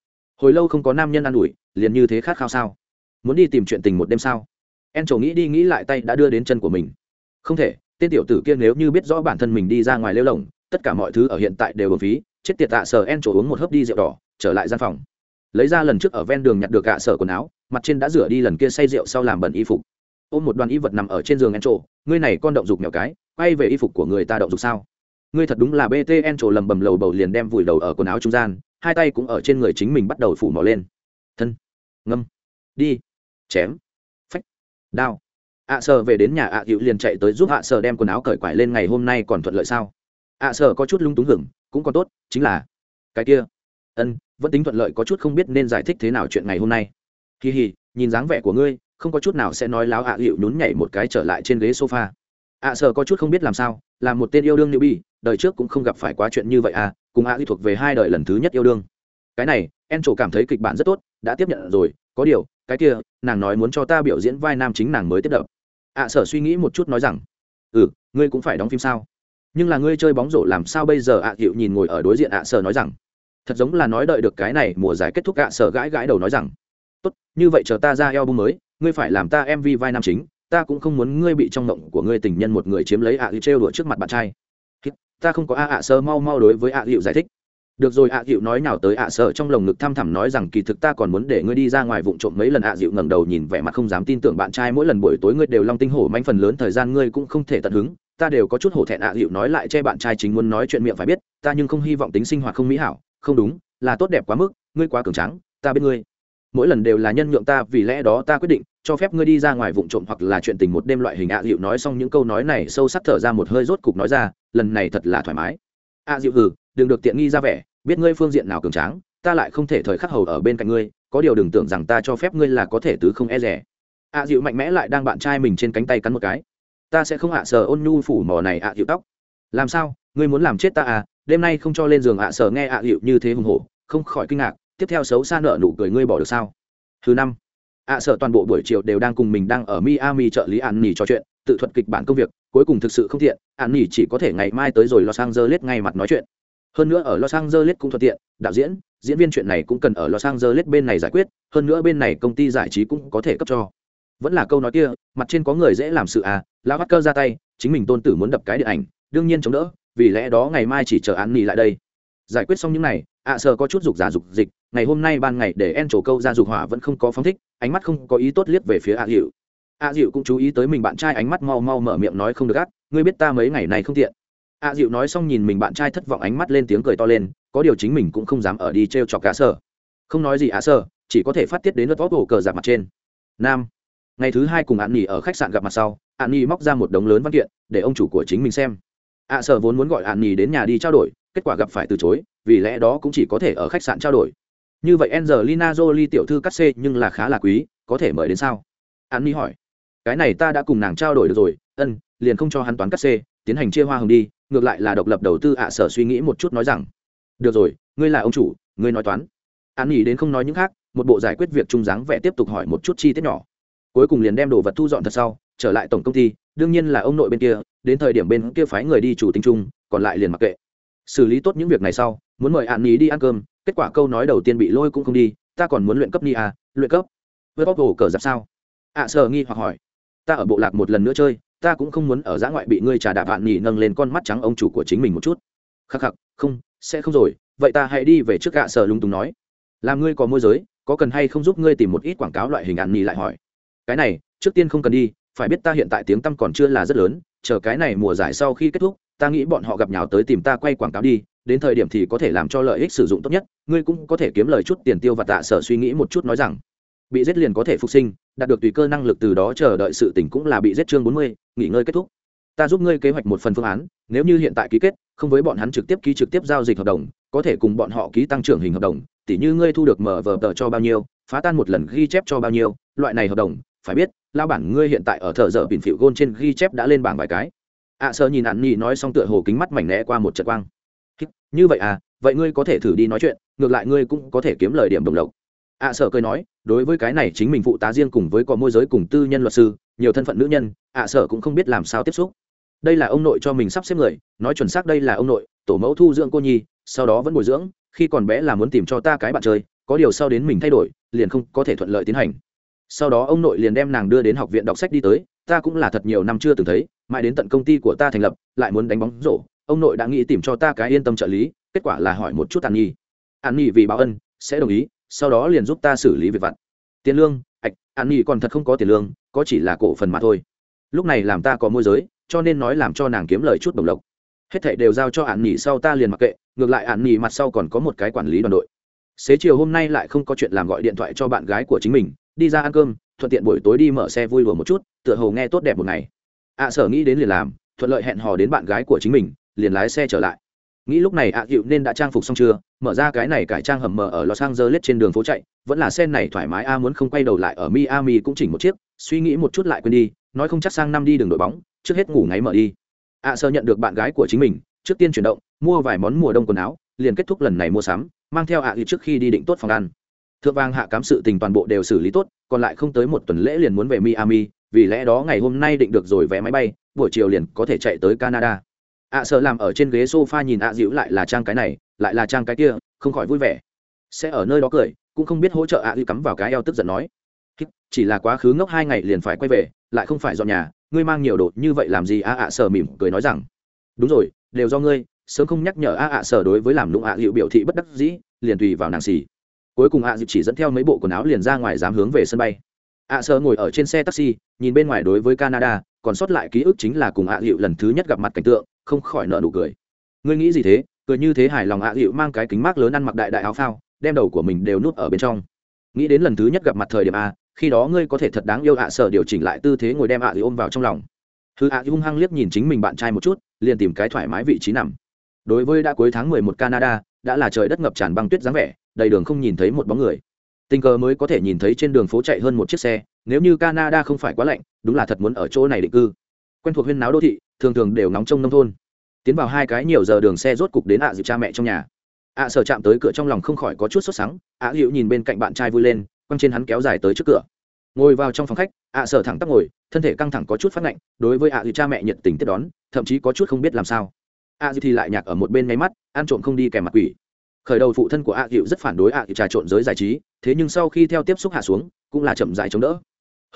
Hồi lâu không có nam nhân ă n ủi, liền như thế khát khao sao? Muốn đi tìm chuyện tình một đêm sao? En trổ nghĩ đi nghĩ lại tay đã đưa đến chân của mình. Không thể tên tiểu tử kia nếu như biết rõ bản thân mình đi ra ngoài lêu lồng tất cả mọi thứ ở hiện tại đều bổng phí chết tiệt tạ sờ en chỗ uống một hớp đi rượu đỏ trở lại gian phòng. Lấy ra lần trước ở ven đường nhặt được gạ sở quần áo mặt trên đã rửa đi lần kia say rượu sau làm bẩn y phục. Ôm một đoàn y vật nằm ở trên giường en chỗ, ngươi này con động dục mèo cái quay về y phục của người ta động dục sao? Ngươi thật đúng là bt en trổ lầm bầm lầu bầu liền đem vùi đầu ở quần áo trung gian hai tay cũng ở trên người chính mình bắt đầu phủ mỏ lên. Thân. Ngâm. Đi. Chém. Phách. Đao ạ à sở về đến nhà ạ à liền chạy tới giúp ạ à sở đem quần áo cởi quải lên ngày hôm nay còn thuận lợi sao? ạ sở có chút lung túng hưởng cũng còn tốt, chính là cái kia. Ân, vẫn tính thuận lợi có chút không biết nên giải thích thế nào chuyện ngày hôm nay. Kỳ hì, nhìn dáng vẻ của ngươi, không có chút nào sẽ nói láo ạ hữu nhún nhảy một cái trở lại trên ghế sofa. Ạ sở có chút không biết làm sao, là một tên yêu đương nữ bi đời trước cũng không gặp phải quá chuyện như vậy à cùng ạ hữu thuộc về hai đời lần thứ nhất yêu đương. Cái này en trổ cảm thấy kịch bản rất tốt, đã tiếp nhận rồi, có điều, cái kia, nàng nói muốn cho ta biểu diễn vai nam chính nàng mới tiếp đập ạ sở suy nghĩ một chút nói rằng ừ ngươi cũng phải đóng phim sao? Nhưng là ngươi chơi bóng rổ làm sao bây giờ ạ à hiệu nhìn ngồi ở đối diện ạ sở nói rằng, thật giống là nói đợi được cái này mùa giải kết thúc ạ sở gãi gãi đầu nói rằng, tốt, như vậy chờ ta ra eo bung mới, ngươi phải làm ta mv vai nam chính, ta cũng không muốn ngươi bị trong mộng của ngươi tình nhân một người chiếm lấy ạ hiệu trêu đùa trước mặt bạn trai. Ta không có a ạ sơ mau mau đối với ạ hiệu giải thích được rồi ạ dịu nói nào tới ạ, sợ trong lồng ngực thăm thẳm nói rằng kỳ thực ta còn muốn để ngươi đi ra ngoài vụng trộm mấy lần ạ dịu ngẩng đầu nhìn vẻ mặt không dám tin tưởng bạn trai mỗi lần buổi tối ngươi đều long tinh hổ manh phần lớn thời gian ngươi cũng không thể tận hứng. Ta đều có chút hổ thẹn ạ dịu nói lại che bạn trai chính muốn nói chuyện miệng phải biết, ta nhưng không hy vọng tính sinh hoạt không mỹ hảo. Không đúng, là tốt đẹp quá mức, ngươi quá cường trắng ta biết ngươi. Mỗi lần đều là nhân nhượng ta, vì lẽ đó ta quyết định, cho phép ngươi đi ra ngoài vụng trộm hoặc là chuyện tình một đêm loại hình ạ dịu nói xong những câu nói này sâu sắc thở ra một hơi rốt cục nói ra, lần này thật là thoải mái. Ạ dịu hừ đừng được tiện nghi ra vẻ, biết ngươi phương diện nào cường tráng, ta lại không thể thời khắc hầu ở bên cạnh ngươi, có điều đừng tưởng rằng ta cho phép ngươi là có thể tứ không e rẻ. Ạ dịu mạnh mẽ lại đang bạn trai mình trên cánh tay cắn một cái. Ta sẽ không ạ sờ ôn nhu phủ mỏ này ạ dịu tóc. Làm sao? Ngươi muốn làm chết ta à? Đêm nay không cho lên giường ạ sờ nghe ạ dịu như thế hùng hổ, không khỏi kinh ngạc, tiếp theo xấu xa nợ nụ cười ngươi bỏ được sao? Thứ năm, ạ Sở toàn bộ buổi chiều đều đang cùng mình đang ở miami trợ lý an nỉ trò chuyện, tự thuật kịch bản công việc, cuối cùng thực sự không thiện an nỉ chỉ có thể ngày mai tới rồi lo sang giờ lết ngay mặt nói chuyện hơn nữa ở los angeles cũng thuận tiện, đạo diễn diễn viên chuyện này cũng cần ở los angeles bên này giải quyết, hơn nữa bên này công ty giải trí cũng có thể cấp cho. Vẫn là câu nói kia, mặt trên có người dễ làm sự à lão bắt cơ ra tay, chính mình tôn tử muốn đập cái điện ảnh, đương nhiên chống đỡ, vì lẽ đó ngày mai chỉ chờ án nghỉ lại đây. Giải quyết xong những này, ạ à sờ có chút dục giả dục dịch, ngày hôm nay ban ngày để en trổ câu ra dục hỏa vẫn không có phóng thích, ánh mắt không có ý tốt liếc về phía ạ dịu ạ dịu cũng chú ý tới mình bạn trai ánh mắt mau mau mở miệng nói không được ác, ngươi biết ta mấy ngày này không tiện. A dịu nói xong nhìn mình bạn trai thất vọng ánh mắt lên tiếng cười to lên, có điều chính mình cũng không dám ở đi t r e o chọc cả sở không nói gì ạ sơ, chỉ có thể phát tiết đến lớp vóc hồ cờ giặc mặt trên. Nam, ngày thứ hai cùng ạn nghỉ ở khách sạn gặp mặt sau ạn nghỉ móc ra một đống lớn văn kiện, để ông chủ của chính mình xem. Ạ sở vốn muốn gọi ạn nghỉ đến nhà đi trao đổi, kết quả gặp phải từ chối, vì lẽ đó cũng chỉ có thể ở khách sạn trao đổi. Như vậy angelina jolie tiểu thư cắt xê nhưng là khá là quý, có thể mời đến sao? An nghỉ hỏi. Cái này ta đã cùng nàng trao đổi được rồi, ân, liền không cho hắn toán cắt xê tiến hành chia hoa hồng đi, ngược lại là độc lập đầu tư ạ sở suy nghĩ một chút nói rằng, được rồi, ngươi là ông chủ, ngươi nói toán. An nghỉ đến không nói những khác, một bộ giải quyết việc trung dáng vẽ tiếp tục hỏi một chút chi tiết nhỏ. Cuối cùng liền đem đồ vật thu dọn thật sau, trở lại tổng công ty, đương nhiên là ông nội bên kia, đến thời điểm bên kia phái người đi chủ tính chung, còn lại liền mặc kệ. Xử lý tốt những việc này sau, muốn mời an nghỉ đi ăn cơm, kết quả câu nói đầu tiên bị lôi cũng không đi, ta còn muốn luyện cấp ni à luyện cấp. Với bóc hồ cờ giặc sao? ạ sở nghi hoặc hỏi. Ta ở bộ lạc một lần nữa chơi ta cũng không muốn ở giã ngoại bị ngươi trà đạp vạn nhì nâng lên con mắt trắng ông chủ của chính mình một chút. Khắc khắc, không, sẽ không rồi, vậy ta hãy đi về trước gạ sở lung túng nói. Làm ngươi có môi giới, có cần hay không giúp ngươi tìm một ít quảng cáo loại hình ạn nhì lại hỏi. Cái này, trước tiên không cần đi, phải biết ta hiện tại tiếng tăm còn chưa là rất lớn, chờ cái này mùa giải sau khi kết thúc, ta nghĩ bọn họ gặp nhào tới tìm ta quay quảng cáo đi, đến thời điểm thì có thể làm cho lợi ích sử dụng tốt nhất. Ngươi cũng có thể kiếm lời chút tiền tiêu và tạ sở suy nghĩ một chút nói rằng, bị giết liền có thể phục sinh đạt được tùy cơ năng lực từ đó chờ đợi sự tỉnh cũng là bị giết chương bốn mươi nghỉ ngơi kết thúc. Ta giúp ngươi kế hoạch một phần phương án nếu như hiện tại ký kết không với bọn hắn trực tiếp ký trực tiếp giao dịch hợp đồng có thể cùng bọn họ ký tăng trưởng hình hợp đồng tỉ như ngươi thu được mở vờ tờ cho bao nhiêu phá tan một lần ghi chép cho bao nhiêu loại này hợp đồng phải biết lao bản ngươi hiện tại ở thợ dở bình phịu gôn trên ghi chép đã lên bảng vài cái. Ạ à, sơ nhìn ăn nhị nói xong tựa hồ kính mắt mảnh né qua một trận quang. Như vậy à vậy ngươi có thể thử đi nói chuyện ngược lại ngươi cũng có thể kiếm lời điểm đồng lộc. Ạ à, sợ cười nói đối với cái này chính mình phụ tá riêng cùng với có môi giới cùng tư nhân luật sư nhiều thân phận nữ nhân ạ à, sợ cũng không biết làm sao tiếp xúc. Đây là ông nội cho mình sắp xếp người nói chuẩn xác đây là ông nội tổ mẫu thu dưỡng cô nhi sau đó vẫn bồi dưỡng khi còn bé là muốn tìm cho ta cái bạn chơi có điều sau đến mình thay đổi liền không có thể thuận lợi tiến hành. Sau đó ông nội liền đem nàng đưa đến học viện đọc sách đi tới ta cũng là thật nhiều năm chưa từng thấy mãi đến tận công ty của ta thành lập lại muốn đánh bóng rổ ông nội đã nghĩ tìm cho ta cái yên tâm trợ lý kết quả là hỏi một chút an nhi. An nhi vì báo ân sẽ đồng ý sau đó liền giúp ta xử lý việc vặt. Tiền lương, ạch, an nhi còn thật không có tiền lương, có chỉ là cổ phần mà thôi. Lúc này làm ta có môi giới, cho nên nói làm cho nàng kiếm lời chút đồng lộc. Hết thảy đều giao cho an nhi, sau ta liền mặc kệ, ngược lại an nhi mặt sau còn có một cái quản lý đoàn đội. Xế chiều hôm nay lại không có chuyện làm gọi điện thoại cho bạn gái của chính mình, đi ra ăn cơm, thuận tiện buổi tối đi mở xe vui lùa một chút, tựa hồ nghe tốt đẹp một ngày. Ạ sở nghĩ đến liền làm, thuận lợi hẹn hò đến bạn gái của chính mình, liền lái xe trở lại nghĩ lúc này ạ à dịu nên đã trang phục xong chưa? Mở ra cái này cải trang hầm mở ở los angeles trên đường phố chạy. Vẫn là xe này thoải mái, a muốn không quay đầu lại ở miami cũng chỉnh một chiếc. Suy nghĩ một chút lại quên đi, nói không chắc sang năm đi đường đội bóng, trước hết ngủ ngáy mở đi. Ạ à sơ nhận được bạn gái của chính mình, trước tiên chuyển động, mua vài món mùa đông quần áo, liền kết thúc lần này mua sắm, mang theo ạ à dịu trước khi đi định tốt phòng ăn. Thượng vang hạ cám sự tình toàn bộ đều xử lý tốt, còn lại không tới một tuần lễ liền muốn về miami, vì lẽ đó ngày hôm nay định được rồi vé máy bay, buổi chiều liền có thể chạy tới canada ạ sợ làm ở trên ghế sofa nhìn ạ dịu lại là trang cái này, lại là trang cái kia, không khỏi vui vẻ. Sẽ ở nơi đó cười, cũng không biết hỗ trợ ạ dịu cắm vào cái eo tức giận nói. Chỉ là quá khứ ngốc hai ngày liền phải quay về, lại không phải dọn nhà, ngươi mang nhiều đồ như vậy làm gì a ạ sợ mỉm cười nói rằng. Đúng rồi, đều do ngươi, sớm không nhắc nhở a ạ sợ đối với làm lụng ạ dịu biểu thị bất đắc dĩ, liền tùy vào nàng xì. Cuối cùng ạ dịu chỉ dẫn theo mấy bộ quần áo liền ra ngoài dám hướng về sân bay. Ạ sợ ngồi ở trên xe taxi, nhìn bên ngoài đối với canada, còn sót lại ký ức chính là cùng ạ dịu lần thứ nhất gặp mặt cảnh tượng không khỏi nợ nụ cười. Ngươi nghĩ gì thế? Cười như thế hài lòng ạ dịu mang cái kính mát lớn ăn mặc đại đại áo phao, đem đầu của mình đều nuốt ở bên trong. Nghĩ đến lần thứ nhất gặp mặt thời điểm a, khi đó ngươi có thể thật đáng yêu ạ sở điều chỉnh lại tư thế ngồi đem ạ dịu ôm vào trong lòng. Hư ạ hung hăng liếc nhìn chính mình bạn trai một chút, liền tìm cái thoải mái vị trí nằm. Đối với đã cuối tháng mười một canada, đã là trời đất ngập tràn băng tuyết dáng vẻ, đầy đường không nhìn thấy một bóng người. Tình cờ mới có thể nhìn thấy trên đường phố chạy hơn một chiếc xe, nếu như canada không phải quá lạnh, đúng là thật muốn ở chỗ này định cư. Quen thuộc huyên náo đô thị thường thường đều nóng trong nông thôn. Tiến vào hai cái nhiều giờ đường xe rốt cục đến ạ à dịu cha mẹ trong nhà. Ạ à sở chạm tới cửa trong lòng không khỏi có chút sốt sắng, ạ à nhìn bên cạnh bạn trai vui lên, quăng trên hắn kéo dài tới trước cửa. Ngồi vào trong phòng khách, ạ sở thẳng tắp ngồi, thân thể căng thẳng có chút phát lạnh, đối với ạ dịu cha mẹ nhiệt tình tiếp đón, thậm chí có chút không biết làm sao. Ạ dịu thì lại nhạc ở một bên nháy mắt, ăn trộm không đi kèm mặt quỷ. Khởi đầu phụ thân của ạ dịu rất phản đối ạ dịu trà trộn giới giải trí, thế nhưng sau khi theo tiếp xúc hạ xuống, cũng là chậm dại chống đỡ.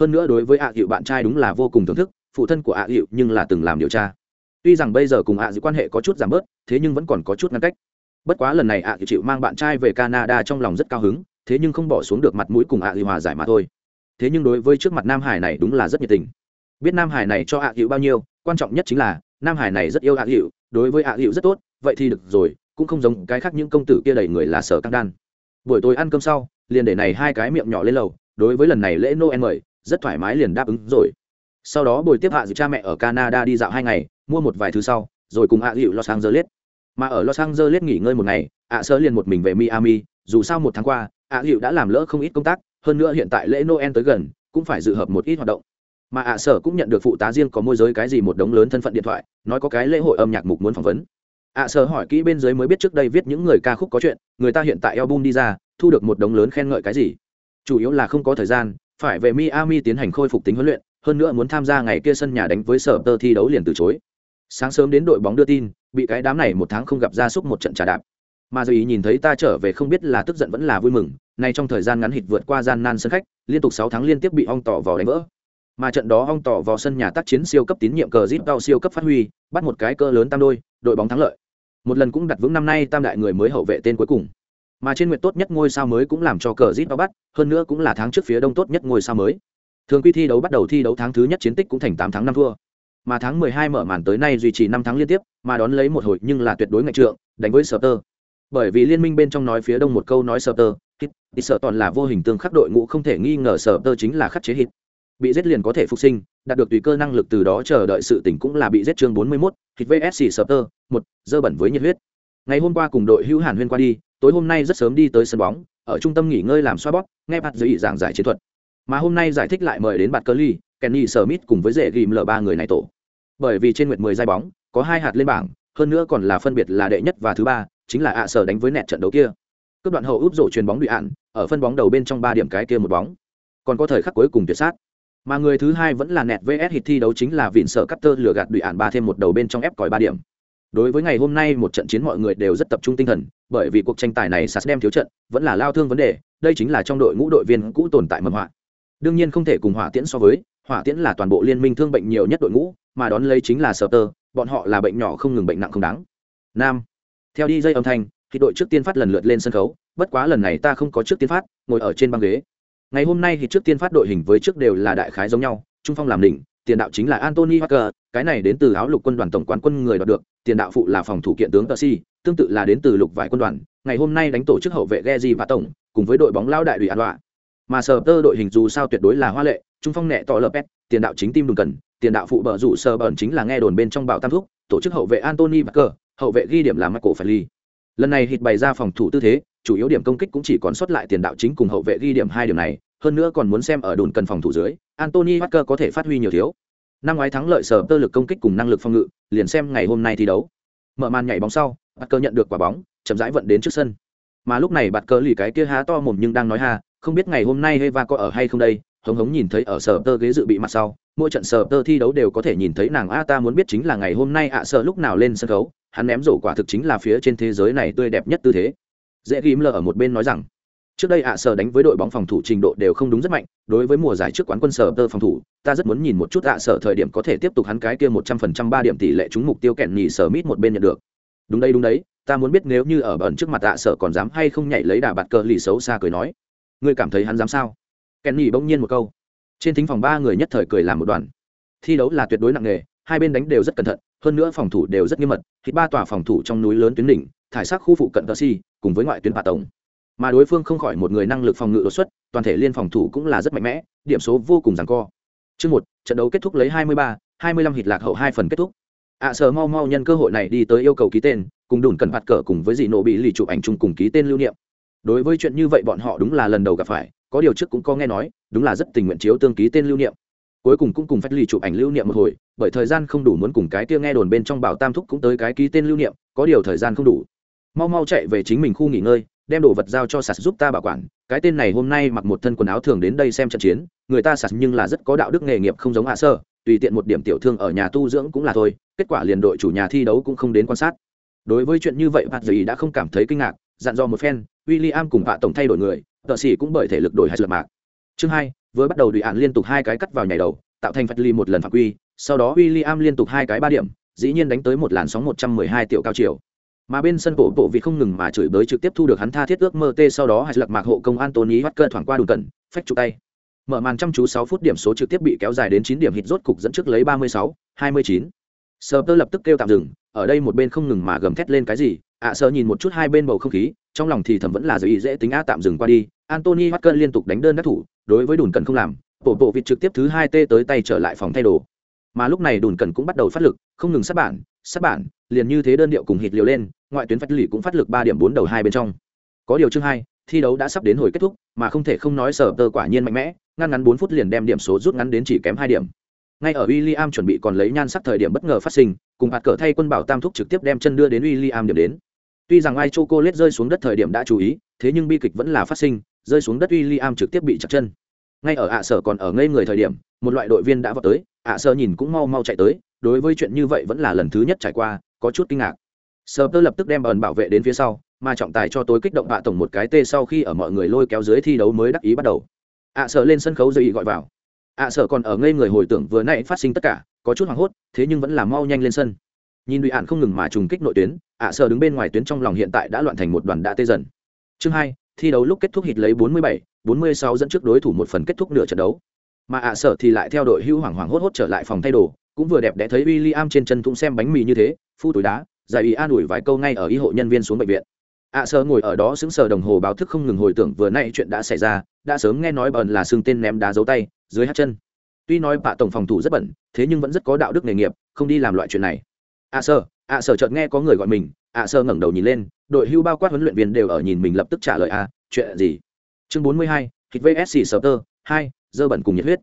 Hơn nữa đối với ạ dịu bạn trai đúng là vô cùng thưởng thức phụ thân của ạ dịu nhưng là từng làm điều tra. Tuy rằng bây giờ cùng ạ dịu quan hệ có chút giảm bớt, thế nhưng vẫn còn có chút ngăn cách. Bất quá lần này ạ dịu chịu mang bạn trai về canada trong lòng rất cao hứng, thế nhưng không bỏ xuống được mặt mũi cùng ạ dịu hòa giải mà thôi. Thế nhưng đối với trước mặt nam hải này đúng là rất nhiệt tình. Biết nam hải này cho ạ dịu bao nhiêu, quan trọng nhất chính là, nam hải này rất yêu ạ dịu đối với ạ dịu rất tốt, vậy thì được rồi, cũng không giống cái khác những công tử kia đầy người là sở căng đan. Buổi tối ăn cơm sau, liền để này hai cái miệng nhỏ lên lầu, đối với lần này lễ noel mời, rất thoải mái liền đáp ứng rồi sau đó buổi tiếp hạ dịu cha mẹ ở canada đi dạo hai ngày, mua một vài thứ sau, rồi cùng hạ dịu los angeles. Mà ở los angeles nghỉ ngơi một ngày, ạ sơ liền một mình về miami, dù sao một tháng qua ạ dịu đã làm lỡ không ít công tác, hơn nữa hiện tại lễ noel tới gần, cũng phải dự hợp một ít hoạt động. Mà ạ sở cũng nhận được phụ tá riêng có môi giới cái gì một đống lớn thân phận điện thoại, nói có cái lễ hội âm nhạc mục muốn phỏng vấn. Ạ sở hỏi kỹ bên dưới mới biết trước đây viết những người ca khúc có chuyện, người ta hiện tại album đi ra, thu được một đống lớn khen ngợi cái gì. Chủ yếu là không có thời gian, phải về miami tiến hành khôi phục tính huấn luyện hơn nữa muốn tham gia ngày kia sân nhà đánh với sở tơ thi đấu liền từ chối. Sáng sớm đến đội bóng đưa tin, bị cái đám này một tháng không gặp ra súc một trận trà đạp. Mà dù ý nhìn thấy ta trở về không biết là tức giận vẫn là vui mừng, nay trong thời gian ngắn hít vượt qua gian nan sân khách, liên tục sáu tháng liên tiếp bị ong tỏ vò đánh vỡ. Mà trận đó ong tỏ vào sân nhà tác chiến siêu cấp tín nhiệm cờ zip tao siêu cấp phát huy, bắt một cái cơ lớn tam đôi, đội bóng thắng lợi. Một lần cũng đặt vững năm nay tam đại người mới hậu vệ tên cuối cùng. Mà trên nguyện tốt nhất ngôi sao mới cũng làm cho cờ zip bắt, hơn nữa cũng là tháng trước phía đông tốt nhất ngôi sao mới thường quy thi đấu bắt đầu thi đấu tháng thứ nhất chiến tích cũng thành tám tháng năm thua. Mà tháng mười hai mở màn tới nay duy trì năm tháng liên tiếp mà đón lấy một hồi nhưng là tuyệt đối ngạch trượng đánh với sở tơ bởi vì liên minh bên trong nói phía đông một câu nói sở tơ hít thì sợ toàn là vô hình tương khắc đội ngũ không thể nghi ngờ sở tơ chính là khắc chế hít bị giết liền có thể phục sinh đạt được tùy cơ năng lực từ đó chờ đợi sự tỉnh cũng là bị giết chương 41, hit vsc sở tơ một dơ bẩn với nhiệt huyết. Ngày hôm qua cùng đội hữu hàn huyên qua đi tối hôm nay rất sớm đi tới sân bóng ở trung tâm nghỉ ngơi làm xoa bóp nghe bạt dưới giảng giải chiến thuật mà hôm nay giải thích lại mời đến bạt cơ ly, kenny smith cùng với rể ghim l ba người này tổ. Bởi vì trên nguyệt mười giai bóng, có hai hạt lên bảng, hơn nữa còn là phân biệt là đệ nhất và thứ ba, chính là ạ sở đánh với nẹt trận đấu kia. Cướp đoạn hậu úp rổ truyền bóng bị ạn, ở phân bóng đầu bên trong ba điểm cái kia một bóng. Còn có thời khắc cuối cùng tuyệt sát. Mà người thứ hai vẫn là nẹt vs hit thi đấu chính là vịn sở cắt tơ lừa gạt bị ạn ba thêm một đầu bên trong ép còi ba điểm. Đối với ngày hôm nay một trận chiến mọi người đều rất tập trung tinh thần, bởi vì cuộc tranh tài này sas đem thiếu trận, vẫn là lao thương vấn đề, đây chính là trong đội ngũ đội viên cũ tồn tại mầm họa đương nhiên không thể cùng hỏa tiễn so với hỏa tiễn là toàn bộ liên minh thương bệnh nhiều nhất đội ngũ mà đón lấy chính là sở tơ bọn họ là bệnh nhỏ không ngừng bệnh nặng không đáng. Nam theo đi dây âm thanh thì đội trước tiên phát lần lượt lên sân khấu bất quá lần này ta không có trước tiên phát ngồi ở trên băng ghế. Ngày hôm nay thì trước tiên phát đội hình với trước đều là đại khái giống nhau trung phong làm đỉnh tiền đạo chính là antony hacker cái này đến từ áo lục quân đoàn tổng quán quân người đoạt được tiền đạo phụ là phòng thủ kiện tướng Percy, tương tự là đến từ lục vải quân đoàn. Ngày hôm nay đánh tổ chức hậu vệ Geji và tổng cùng với đội bóng lao đại ủy an đoạ mà sở tơ đội hình dù sao tuyệt đối là hoa lệ trung phong nhẹ to pet tiền đạo chính tim đùng cần tiền đạo phụ bờ rủ sờ bẩn chính là nghe đồn bên trong bảo tam thúc tổ chức hậu vệ antony Walker, hậu vệ ghi điểm là michael Fally. lần này hít bày ra phòng thủ tư thế chủ yếu điểm công kích cũng chỉ còn sót lại tiền đạo chính cùng hậu vệ ghi điểm hai điểm này hơn nữa còn muốn xem ở đồn cần phòng thủ dưới antony Walker có thể phát huy nhiều thiếu. Năm ngoái thắng lợi sở tơ lực công kích cùng năng lực phòng ngự liền xem ngày hôm nay thi đấu. Mở màn nhảy bóng sau bắt nhận được quả bóng chậm rãi vận đến trước sân. Mà lúc này bạt cờ lì cái kia há to mồm nhưng đang nói ha không biết ngày hôm nay Eva có ở hay không đây, hống hống nhìn thấy ở sở tơ ghế dự bị mặt sau, mỗi trận sở tơ thi đấu đều có thể nhìn thấy nàng a ta muốn biết chính là ngày hôm nay ạ sợ lúc nào lên sân khấu, hắn ném rổ quả thực chính là phía trên thế giới này tươi đẹp nhất tư thế. Dễ ghim lờ ở một bên nói rằng, trước đây ạ sở đánh với đội bóng phòng thủ trình độ đều không đúng rất mạnh, đối với mùa giải trước quán quân sở tơ phòng thủ, ta rất muốn nhìn một chút ạ sở thời điểm có thể tiếp tục hắn cái kia một trăm phần trăm ba điểm tỷ lệ trúng mục tiêu kẹn nhì sở mít một bên nhận được. Đúng đây, đúng đấy, ta muốn biết nếu như ở bẩn trước mặt ạ sở còn dám hay không nhảy lấy đà bạt cờ lì xấu xa cười nói ngươi cảm thấy hắn dám sao? Kèn nhì bỗng nhiên một câu. Trên thính phòng ba người nhất thời cười làm một đoàn. Thi đấu là tuyệt đối nặng nề hai bên đánh đều rất cẩn thận hơn nữa phòng thủ đều rất nghiêm mật. Thì ba tòa phòng thủ trong núi lớn tuyến đỉnh thải sắc khu phụ cận tờ si cùng với ngoại tuyến bà tổng. Mà đối phương không khỏi một người năng lực phòng ngự đột xuất toàn thể liên phòng thủ cũng là rất mạnh mẽ điểm số vô cùng rằng co. Chương một trận đấu kết thúc lấy 23, 25 hịt lạc hậu hai phần kết thúc. Ạ à, mau mau nhân cơ hội này đi tới yêu cầu ký tên cùng đùn cần bạt cờ cùng với dị nộ bị lì chụp ảnh chung cùng ký tên lưu niệm đối với chuyện như vậy bọn họ đúng là lần đầu gặp phải, có điều trước cũng có nghe nói, đúng là rất tình nguyện chiếu tương ký tên lưu niệm. Cuối cùng cũng cùng phách lì chụp ảnh lưu niệm một hồi, bởi thời gian không đủ muốn cùng cái kia nghe đồn bên trong bảo tam thúc cũng tới cái ký tên lưu niệm, có điều thời gian không đủ. Mau mau chạy về chính mình khu nghỉ ngơi, đem đồ vật giao cho sạt giúp ta bảo quản, cái tên này hôm nay mặc một thân quần áo thường đến đây xem trận chiến, người ta sạt nhưng là rất có đạo đức nghề nghiệp không giống hạ sơ, tùy tiện một điểm tiểu thương ở nhà tu dưỡng cũng là thôi, kết quả liền đội chủ nhà thi đấu cũng không đến quan sát. Đối với chuyện như vậy bạn gì đã không cảm thấy kinh ngạc, dặn dò một phen William cùng vạ tổng thay đổi người tợ sĩ cũng bởi thể lực đổi hai lượt mạc. Chương hai với bắt đầu đùi án liên tục hai cái cắt vào nhảy đầu tạo thành phật ly một lần phạm quy sau đó William liên tục hai cái ba điểm dĩ nhiên đánh tới một làn sóng một trăm mười hai tiểu cao chiều. Mà bên sân bộ bộ vì không ngừng mà chửi bới trực tiếp thu được hắn tha thiết ước mơ tê sau đó hay lật mạc hộ công Anthony Walker thoảng qua đùn cận, phách chụp tay. Mở màn chăm chú 6 phút điểm số trực tiếp bị kéo dài đến 9 điểm hit rốt cục dẫn trước lấy 36, 29. Sở Tơ lập tức kêu tạm dừng, ở đây một bên không ngừng mà gầm thét lên cái gì, ạ à, nhìn một chút hai bên bầu không khí, trong lòng thì thầm vẫn là dễ dễ tính á tạm dừng qua đi, Anthony Walker liên tục đánh đơn đắc thủ, đối với đùn cần không làm, bộ bộ vịt trực tiếp thứ hai t tới tay trở lại phòng thay đồ. Mà lúc này đùn cần cũng bắt đầu phát lực, không ngừng sát bản, sát bản, liền như thế đơn điệu cùng hít liều lên, ngoại tuyến phát lì cũng phát lực ba điểm bốn đầu hai bên trong. Có điều chương hai thi đấu đã sắp đến hồi kết thúc mà không thể không nói sở tơ quả nhiên mạnh mẽ ngăn ngắn bốn phút liền đem điểm số rút ngắn đến chỉ kém hai điểm. Ngay ở William chuẩn bị còn lấy nhan sắc thời điểm bất ngờ phát sinh cùng hạt cờ thay quân bảo tam thúc trực tiếp đem chân đưa đến William điểm đến. Tuy rằng ai chocolate rơi xuống đất thời điểm đã chú ý, thế nhưng bi kịch vẫn là phát sinh, rơi xuống đất William trực tiếp bị chặt chân. Ngay ở ạ sở còn ở ngây người thời điểm, một loại đội viên đã vào tới, ạ sở nhìn cũng mau mau chạy tới, đối với chuyện như vậy vẫn là lần thứ nhất trải qua, có chút kinh ngạc. Sở tơ lập tức đem ẩn bảo vệ đến phía sau, mà trọng tài cho tối kích động hạ tổng một cái tê sau khi ở mọi người lôi kéo dưới thi đấu mới đắc ý bắt đầu. ạ sợ lên sân khấu dây gọi vào ạ sợ còn ở ngây người hồi tưởng vừa nãy phát sinh tất cả có chút hoảng hốt thế nhưng vẫn là mau nhanh lên sân. Nhìn đùi ạn không ngừng mà trùng kích nội tuyến ạ sợ đứng bên ngoài tuyến trong lòng hiện tại đã loạn thành một đoàn đã tê dần. Chương hai thi đấu lúc kết thúc hít lấy 47, 46 dẫn trước đối thủ một phần kết thúc nửa trận đấu. Mà ạ sợ thì lại theo đội hưu hoảng hoảng hốt hốt trở lại phòng thay đồ cũng vừa đẹp đẽ thấy William trên chân thùng xem bánh mì như thế phu túi đá giải ý an ủi vài câu ngay ở y hộ nhân viên xuống bệnh viện. Ạ sợ ngồi ở đó sững sờ đồng hồ báo thức không ngừng hồi tưởng vừa nay chuyện đã xảy ra đã sớm nghe nói bờn là xương tên ném đá dấu tay dưới hát chân. Tuy nói bạ tổng phòng thủ rất bẩn, thế nhưng vẫn rất có đạo đức nghề nghiệp, không đi làm loại chuyện này. Ạ sơ ạ sơ chợt nghe có người gọi mình à, ạ sơ ngẩng đầu nhìn lên, đội hưu bao quát huấn luyện viên đều ở nhìn mình lập tức trả lời a chuyện gì? Chương bốn mươi hai thịt vsc sờ tơ hai, dơ bẩn cùng nhiệt huyết.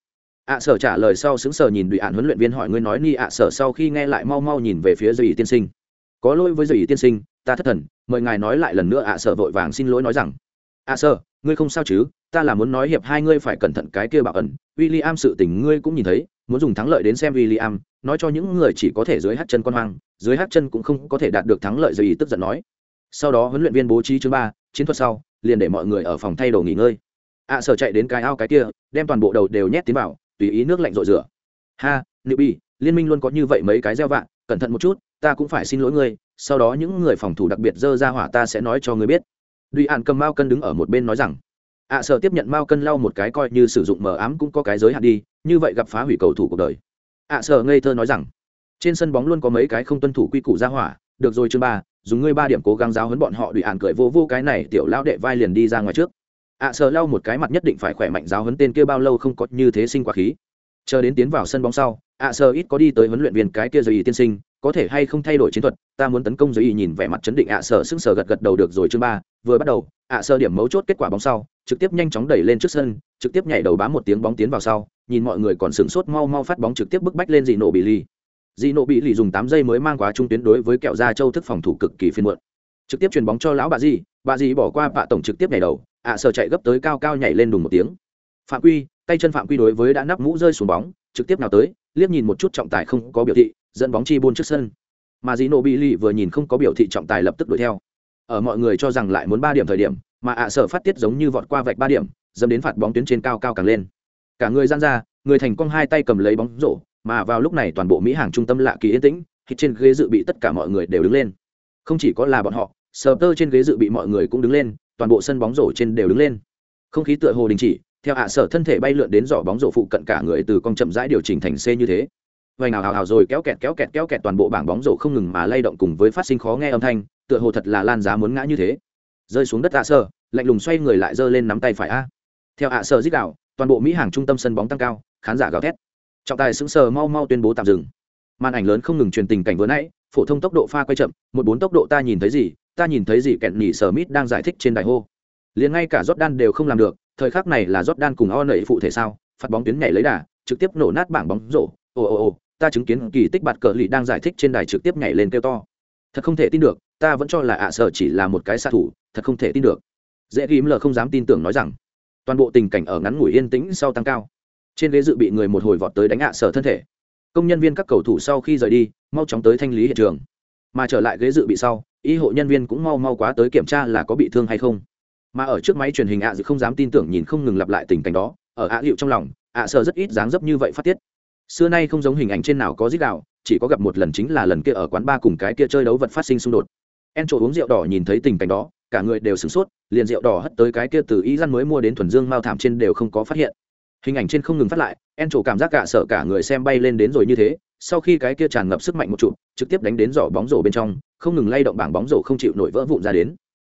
À, ạ sở trả lời sau xứng sờ nhìn đùi ạn huấn luyện viên hỏi ngươi nói ni ạ sở sau khi nghe lại mau mau nhìn về phía dây tiên sinh. Có lỗi với dây tiên sinh, ta thất thần, mời ngài nói lại lần nữa ạ sở vội vàng xin lỗi nói rằng. Ạ sở ngươi không sao chứ? Ta là muốn nói hiệp hai ngươi phải cẩn thận cái kia bảo ẩn. W i l l i am sự tình ngươi cũng nhìn thấy, muốn dùng thắng lợi đến xem w i l l i am nói cho những người chỉ có thể dưới hát chân con hoang, dưới hát chân cũng không có thể đạt được thắng lợi gì, tức giận nói. Sau đó huấn luyện viên bố trí chứ ba, chiến thuật sau, liền để mọi người ở phòng thay đồ nghỉ ngơi. Ạ sở chạy đến cái ao cái kia, đem toàn bộ đầu đều nhét tiến vào, tùy ý nước lạnh rội rửa. Ha nữ bi, liên minh luôn có như vậy mấy cái gieo vạn cẩn thận một chút, ta cũng phải xin lỗi ngươi, sau đó những người phòng thủ đặc biệt dơ ra hỏa ta sẽ nói cho ngươi biết. Duy An cầm mao cân đứng ở một bên nói rằng ạ sở tiếp nhận mao cân lau một cái coi như sử dụng mờ ám cũng có cái giới hạn đi, như vậy gặp phá hủy cầu thủ cuộc đời. Ạ sở ngây thơ nói rằng, trên sân bóng luôn có mấy cái không tuân thủ quy củ ra hỏa, được rồi chương ba, dùng ngươi ba điểm cố gắng giáo huấn bọn họ Duy An cười vô vô cái này tiểu lao đệ vai liền đi ra ngoài trước. Ạ sở lau một cái mặt nhất định phải khỏe mạnh giáo huấn tên kia bao lâu không có như thế sinh quá khí chờ đến tiến vào sân bóng sau, ạ sơ ít có đi tới huấn luyện viên cái kia rồi tiên sinh, có thể hay không thay đổi chiến thuật, ta muốn tấn công giới ý nhìn vẻ mặt chấn định ạ sợ sững sờ gật gật đầu được rồi chương ba, vừa bắt đầu, ạ sơ điểm mấu chốt kết quả bóng sau, trực tiếp nhanh chóng đẩy lên trước sân, trực tiếp nhảy đầu bám một tiếng bóng tiến vào sau, nhìn mọi người còn sửng sốt mau mau phát bóng trực tiếp bức bách lên dị nổ bị ly dị nổ bị ly dùng tám giây mới mang quá trung tuyến đối với kẹo da châu thức phòng thủ cực kỳ phiên muộn. Trực tiếp chuyền bóng cho lão bà di bà di bỏ qua bạ tổng trực tiếp nhảy đầu, ạ sơ chạy gấp tới cao cao nhảy lên đùng một tiếng phạm quy, tay chân phạm quy đối với đã nắp mũ rơi xuống bóng, trực tiếp nào tới, liếc nhìn một chút trọng tài không có biểu thị, dẫn bóng chi buôn trước sân. Mà dĩ nổ bị lì vừa nhìn không có biểu thị trọng tài lập tức đuổi theo. Ở mọi người cho rằng lại muốn ba điểm thời điểm, mà ạ sở phát tiết giống như vọt qua vạch ba điểm dâm đến phạt bóng tuyến trên cao cao càng lên. Cả người gian ra, người thành công hai tay cầm lấy bóng rổ, mà vào lúc này toàn bộ mỹ hàng trung tâm lạ kỳ yên tĩnh khi trên ghế dự bị tất cả mọi người đều đứng lên. Không chỉ có là bọn họ, sờ tơ trên ghế dự bị mọi người cũng đứng lên, toàn bộ sân bóng rổ trên đều đứng lên. Không khí tựa hồ đình chỉ theo hạ sở thân thể bay lượn đến giỏ bóng rổ phụ cận cả người từ con chậm rãi điều chỉnh thành c như thế. Vành nào hào hào rồi kéo kẹt kéo kẹt kéo kẹt toàn bộ bảng bóng rổ không ngừng mà lay động cùng với phát sinh khó nghe âm thanh, tựa hồ thật là lan giá muốn ngã như thế. Rơi xuống đất hạ sở, lạnh lùng xoay người lại giơ lên nắm tay phải a. Theo hạ sở dích đạo toàn bộ mỹ hàng trung tâm sân bóng tăng cao, khán giả gào thét. Trọng tài sững sờ mau mau tuyên bố tạm dừng. Màn ảnh lớn không ngừng truyền tình cảnh vừa nãy, phổ thông tốc độ pha quay chậm, một bốn tốc độ ta nhìn thấy gì, ta nhìn thấy gì kẹn nhỉ sở mít đang giải thích trên đài hô. Liền ngay cả jordan đều không làm được thời khắc này là jordan cùng o nảy phụ thể sao? Phạt bóng tuyến nhảy lấy đà, trực tiếp nổ nát bảng bóng rổ. Ồ ồ ồ, ta chứng kiến kỳ tích bạt cờ lì đang giải thích trên đài trực tiếp nhảy lên kêu to. Thật không thể tin được, ta vẫn cho là ạ sở chỉ là một cái xạ thủ, thật không thể tin được. Dễ ghim lờ không dám tin tưởng nói rằng, toàn bộ tình cảnh ở ngắn ngủi yên tĩnh sau tăng cao. Trên ghế dự bị người một hồi vọt tới đánh ạ sở thân thể. Công nhân viên các cầu thủ sau khi rời đi, mau chóng tới thanh lý hiện trường. Mà trở lại ghế dự bị sau, y hộ nhân viên cũng mau mau quá tới kiểm tra là có bị thương hay không mà ở trước máy truyền hình ạ à dự không dám tin tưởng nhìn không ngừng lặp lại tình cảnh đó, ở ạ hiệu trong lòng, ạ sợ rất ít dáng dấp như vậy phát tiết. Xưa nay không giống hình ảnh trên nào có dít đạo chỉ có gặp một lần chính là lần kia ở quán ba cùng cái kia chơi đấu vật phát sinh xung đột. En trộn uống rượu đỏ nhìn thấy tình cảnh đó, cả người đều sửng sốt, liền rượu đỏ hất tới cái kia từ ý răn mới mua đến thuần dương mao thảm trên đều không có phát hiện. Hình ảnh trên không ngừng phát lại, en trộn cảm giác cả sợ cả người xem bay lên đến rồi như thế, sau khi cái kia tràn ngập sức mạnh một trụ trực tiếp đánh đến giỏ bóng rổ bên trong, không ngừng lay động bảng bóng rổ không chịu nổi vỡ vụn ra đến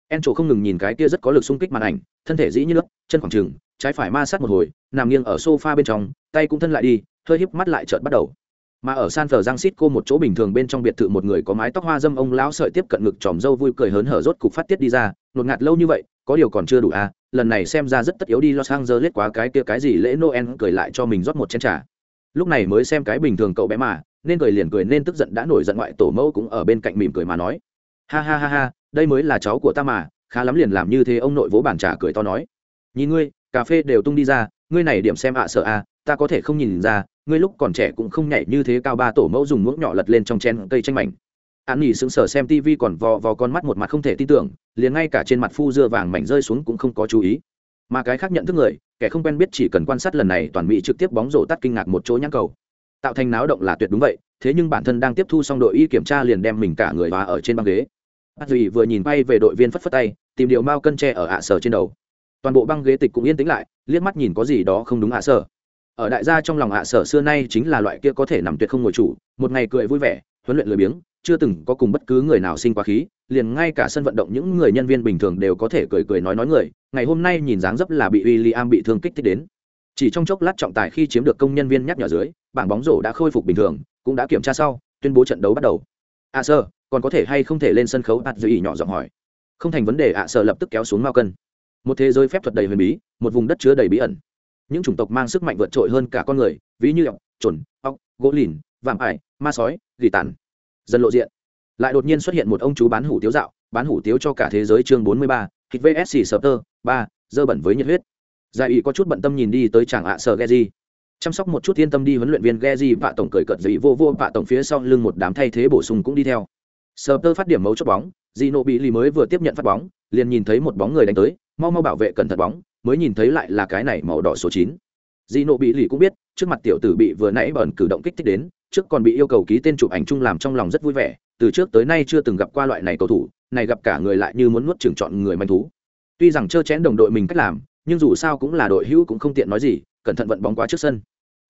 en trổ không ngừng nhìn cái kia rất có lực xung kích màn ảnh, thân thể dĩ như nước chân khoảng trừng, trái phải ma sát một hồi, nằm nghiêng ở sofa bên trong, tay cũng thân lại đi, hơi híp mắt lại chợt bắt đầu. Mà ở san phờ giang xít cô một chỗ bình thường bên trong biệt thự một người có mái tóc hoa dâm, ông lão sợi tiếp cận ngực tròm râu vui cười hớn hở rốt cục phát tiết đi ra nuốt ngạt lâu như vậy, có điều còn chưa đủ à lần này xem ra rất tất yếu đi los angeles quá cái kia cái gì lễ noel cười lại cho mình rót một chén trà. Lúc này mới xem cái bình thường cậu bé mà, nên cười liền cười, nên tức giận đã nổi giận ngoại tổ mẫu cũng ở bên cạnh mỉm cười mà nói. Ha ha ha ha đây mới là cháu của ta mà, khá lắm liền làm như thế, ông nội vỗ bàn trà cười to nói. Nhìn ngươi, cà phê đều tung đi ra, ngươi này điểm xem ạ sợ à ta có thể không nhìn ra, ngươi lúc còn trẻ cũng không nhảy như thế cao ba tổ mẫu dùng muỗng nhỏ lật lên trong chén cây tranh mảnh. An nghỉ sững sờ xem tv còn vò vò con mắt một mặt không thể tin tưởng, liền ngay cả trên mặt phu dưa vàng mảnh rơi xuống cũng không có chú ý. Mà cái khác nhận thức người, kẻ không quen biết chỉ cần quan sát lần này, toàn mỹ trực tiếp bóng rổ tắt kinh ngạc một chỗ nhãn cầu. Tạo thành náo động là tuyệt đúng vậy, thế nhưng bản thân đang tiếp thu xong đội y kiểm tra liền đem mình cả người và ở trên băng ghế bắt duy vừa nhìn bay về đội viên phất phất tay, tìm điều mao cân tre ở ạ sở trên đầu. Toàn bộ băng ghế tịch cũng yên tĩnh lại, liếc mắt nhìn có gì đó không đúng ạ sở. Ở đại gia trong lòng ạ sở xưa nay chính là loại kia có thể nằm tuyệt không ngồi chủ, một ngày cười vui vẻ, huấn luyện lười biếng, chưa từng có cùng bất cứ người nào sinh quá khí, liền ngay cả sân vận động những người nhân viên bình thường đều có thể cười cười nói nói người, ngày hôm nay nhìn dáng dấp là bị William bị thương kích thích đến. Chỉ trong chốc lát trọng tài khi chiếm được công nhân viên nhắc nhở dưới, bảng bóng rổ đã khôi phục bình thường, cũng đã kiểm tra sau, tuyên bố trận đấu bắt đầu. Ạ sơ còn có thể hay không thể lên sân khấu bạt dưới nhỏ giọng hỏi. Không thành vấn đề ạ, sợ lập tức kéo xuống mao cân. Một thế giới phép thuật đầy huyền bí, một vùng đất chứa đầy bí ẩn. Những chủng tộc mang sức mạnh vượt trội hơn cả con người, ví như ọc trồn ọc gỗ lìn, vạm ải, ma sói, gỉ tàn. Dần lộ diện. Lại đột nhiên xuất hiện một ông chú bán hủ tiếu dạo, bán hủ tiếu cho cả thế giới chương bốn mươi ba, hit vsc sờ tơ, ba, dơ bẩn với nhiệt huyết. Giải ý có chút bận tâm nhìn đi tới chàng ạ, sợ ghe di chăm sóc một chút yên tâm đi huấn luyện viên geji vạ tổng cười cợt dị vô vô vạ tổng phía sau lưng một đám thay thế bổ sung cũng đi theo sờ tơ phát điểm mấu chốt bóng dị nộ bị lì mới vừa tiếp nhận phát bóng, liền nhìn thấy một bóng người đánh tới, mau mau bảo vệ cẩn thận bóng, mới nhìn thấy lại là cái này màu đỏ số chín. Dị nộ bị lì cũng biết, trước mặt tiểu tử bị vừa nãy bẩn cử động kích thích đến, trước còn bị yêu cầu ký tên chụp ảnh chung làm trong lòng rất vui vẻ, từ trước tới nay chưa từng gặp qua loại này cầu thủ, này gặp cả người lại như muốn nuốt chừng chọn người manh thú. Tuy rằng trơ chén đồng đội mình cách làm, nhưng dù sao cũng là đội hữu cũng không tiện nói gì, cẩn thận vận bóng quá trước sân.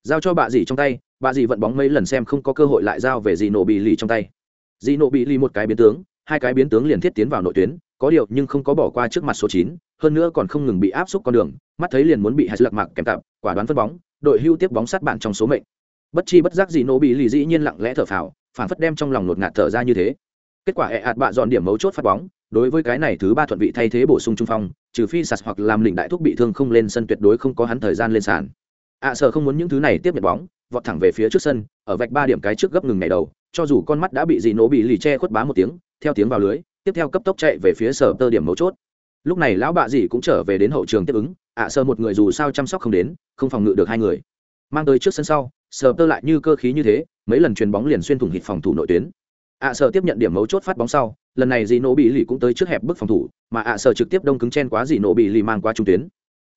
Giao cho bà dì trong tay bà dì vận bóng mấy lần xem không có cơ hội lại giao về dì nổ bị lì trong tay dị nộ bị ly một cái biến tướng hai cái biến tướng liền thiết tiến vào nội tuyến có điều nhưng không có bỏ qua trước mặt số chín hơn nữa còn không ngừng bị áp xúc con đường mắt thấy liền muốn bị hai lật mặc kèm tạp quả đoán phân bóng đội hưu tiếp bóng sát bạn trong số mệnh. Bất chi bất giác dị nộ bị ly dĩ nhiên lặng lẽ thở phào phản phất đem trong lòng nột ngạt thở ra như thế. Kết quả hệ ạt bạ dọn điểm mấu chốt phát bóng đối với cái này thứ ba thuận vị thay thế bổ sung trung phong trừ phi sạt hoặc làm lĩnh đại thúc bị thương không lên sân tuyệt đối không có hắn thời gian lên sàn. Ạ à, sợ không muốn những thứ này tiếp nhận bóng vọt thẳng về phía trước sân ở vạch ba điểm cái trước gấp ngừng ngày đầu cho dù con mắt đã bị dị nổ bị lì che khuất bá một tiếng theo tiếng vào lưới tiếp theo cấp tốc chạy về phía sở tơ điểm mấu chốt. Lúc này lão bạ dị cũng trở về đến hậu trường tiếp ứng ạ à, sơ một người dù sao chăm sóc không đến không phòng ngự được hai người. Mang tới trước sân sau sở tơ lại như cơ khí như thế mấy lần chuyền bóng liền xuyên thủng hịt phòng thủ nội tuyến. Ạ à, sở tiếp nhận điểm mấu chốt phát bóng sau lần này dị nổ bị lì cũng tới trước hẹp bức phòng thủ mà ạ à sở trực tiếp đông cứng chen quá dị nổ bị lì mang qua trung tuyến.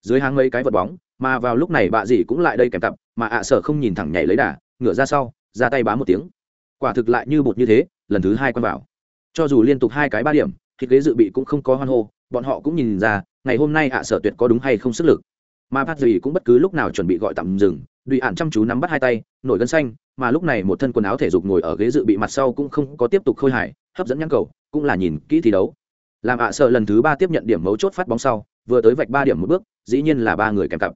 Dưới hàng mấy cái vật bóng mà vào lúc này bạ dị cũng lại đây kèm tập mà ạ sơ sở không nhìn thẳng nhảy lấy đà ngửa ra sau ra tay bám một tiếng quả thực lại như bột như thế, lần thứ hai quăng vào. Cho dù liên tục hai cái ba điểm, thì ghế dự bị cũng không có hoan hô, bọn họ cũng nhìn ra, ngày hôm nay ạ sở tuyệt có đúng hay không sức lực. Mà bác dì cũng bất cứ lúc nào chuẩn bị gọi tạm dừng đùi ạn chăm chú nắm bắt hai tay, nổi gân xanh, mà lúc này một thân quần áo thể dục ngồi ở ghế dự bị mặt sau cũng không có tiếp tục khôi hài, hấp dẫn nhãn cầu, cũng là nhìn kỹ thi đấu. Làm ạ sợ lần thứ ba tiếp nhận điểm mấu chốt phát bóng sau, vừa tới vạch ba điểm một bước, dĩ nhiên là ba người kèm cặp.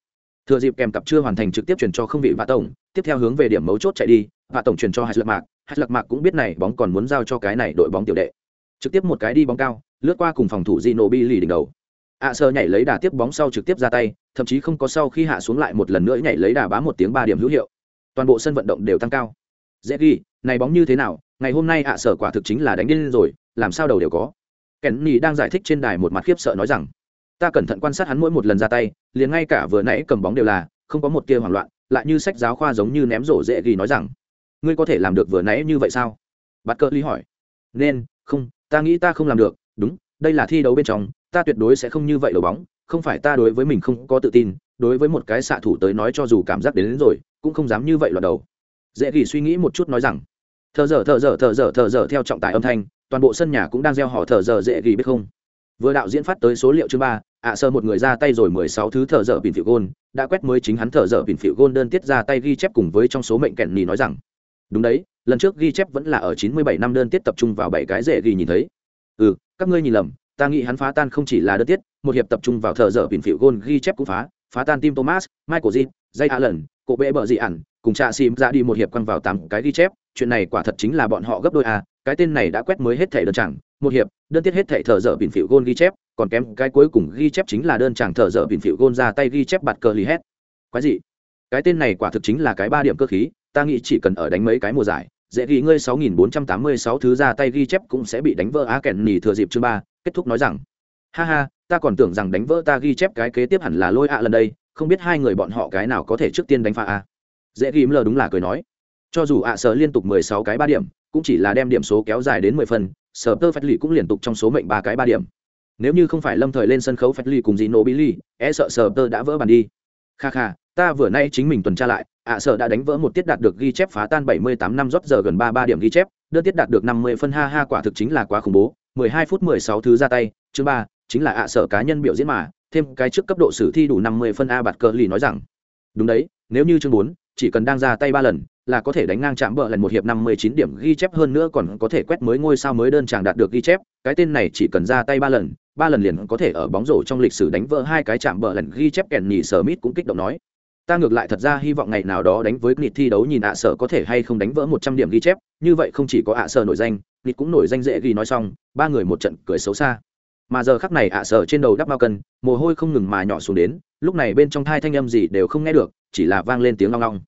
Thừa dịp kèm cặp chưa hoàn thành trực tiếp chuyển cho không vị vạ tổng, tiếp theo hướng về điểm mấu chốt chạy đi, vạ tổng chuyển cho hai lạc mạc hai lạc mạc cũng biết này bóng còn muốn giao cho cái này đội bóng tiểu đệ trực tiếp một cái đi bóng cao lướt qua cùng phòng thủ Gino Bi lì đỉnh đầu. ạ sơ nhảy lấy đà tiếp bóng sau trực tiếp ra tay, thậm chí không có sau khi hạ xuống lại một lần nữa nhảy lấy đà bám một tiếng ba điểm hữu hiệu. Toàn bộ sân vận động đều tăng cao. Dễ ghi, này bóng như thế nào, ngày hôm nay ạ sở quả thực chính là đánh điên rồi, làm sao đầu đều có kenny đang giải thích trên đài một mặt khiếp sợ nói rằng ta cẩn thận quan sát hắn mỗi một lần ra tay liền ngay cả vừa nãy cầm bóng đều là không có một tia hoảng loạn lại như sách giáo khoa giống như ném rổ dễ ghi nói rằng ngươi có thể làm được vừa nãy như vậy sao? Bắt cỡ ly hỏi. Nên không ta nghĩ ta không làm được. Đúng đây là thi đấu bên trong ta tuyệt đối sẽ không như vậy đầu bóng. Không phải ta đối với mình không có tự tin đối với một cái xạ thủ tới nói cho dù cảm giác đến, đến rồi cũng không dám như vậy loạt đầu. Dễ gỉ suy nghĩ một chút nói rằng thờ dở thờ dở thờ dở thờ dở theo trọng tài âm thanh toàn bộ sân nhà cũng đang gieo họ thờ dở dễ gỉ biết không? Vừa đạo diễn phát tới số liệu chương ba ạ sơ một người ra tay rồi mười sáu thứ thờ dở bình phiệu gôn đã quét mới chính hắn thờ dở bình phiệu gôn đơn tiết ra tay ghi chép cùng với trong số mệnh kẹn nỉ nói rằng đúng đấy, lần trước ghi chép vẫn là ở chín mươi bảy năm đơn tiết tập trung vào bảy cái dễ ghi nhìn thấy. Ừ các ngươi nhìn lầm, ta nghĩ hắn phá tan không chỉ là đơn tiết, một hiệp tập trung vào thợ dở bình phiệu gôn ghi chép cũng phá phá tan tim thomas, michael z dây allen, cổ bệ bờ dị ẩn, cùng trạ xìm ra đi một hiệp quăng vào tám cái ghi chép, chuyện này quả thật chính là bọn họ gấp đôi a cái tên này đã quét mới hết thẻ đơn chẳng, một hiệp, đơn tiết hết thẻ thợ dở bình phịu gôn ghi chép, còn kém cái cuối cùng ghi chép chính là đơn chẳng thợ dở bình phịu gôn ra tay ghi chép bạt cờ lì hét. Quái gì cái tên này quả thực chính là cái ba điểm cơ khí ta nghĩ chỉ cần ở đánh mấy cái mùa giải, dễ ghi ngươi 6486 thứ ra tay ghi chép cũng sẽ bị đánh vỡ á kèn nỉ thừa dịp chương ba, kết thúc nói rằng. Ha ha, ta còn tưởng rằng đánh vỡ ta ghi chép cái kế tiếp hẳn là lôi ạ lần đây, không biết hai người bọn họ cái nào có thể trước tiên đánh phá a. Dễ ghi lờ đúng là cười nói. Cho dù ạ à sở liên tục 16 cái ba điểm, cũng chỉ là đem điểm số kéo dài đến mười phần, sở tơ phách lì cũng liên tục trong số mệnh ba cái ba điểm. Nếu như không phải lâm thời lên sân khấu phách lì cùng gì nổ bí ly e sợ sở tơ đã vỡ bàn đi. Kha kha, ta vừa nay chính mình tuần tra lại ạ à, sở đã đánh vỡ một tiết đạt được ghi chép phá tan 78 năm rót giờ gần ba ba điểm ghi chép đơn tiết đạt được 50 phân ha ha quả thực chính là quá khủng bố. 12 phút 16 thứ ra tay chứ ba chính là ạ à, sở cá nhân biểu diễn mà thêm cái trước cấp độ sử thi đủ 50 phân a bạt cờ lì nói rằng. Đúng đấy nếu như chương bốn chỉ cần đang ra tay ba lần là có thể đánh ngang chạm bờ lần một hiệp 59 điểm ghi chép hơn nữa còn có thể quét mới ngôi sao mới đơn chàng đạt được ghi chép. Cái tên này chỉ cần ra tay ba lần ba lần liền có thể ở bóng rổ trong lịch sử đánh vỡ hai cái chạm bờ lần ghi chép kèn nhì sở mít cũng kích động nói ta ngược lại thật ra hy vọng ngày nào đó đánh với nịt thi đấu nhìn ạ sở có thể hay không đánh vỡ một trăm điểm ghi chép. Như vậy không chỉ có ạ sở nổi danh nịt cũng nổi danh dễ ghi nói xong, ba người một trận cười xấu xa. Mà giờ khắc này ạ sở trên đầu đắp bao cân, mồ hôi không ngừng mà nhỏ xuống đến, lúc này bên trong thai thanh âm gì đều không nghe được, chỉ là vang lên tiếng long long.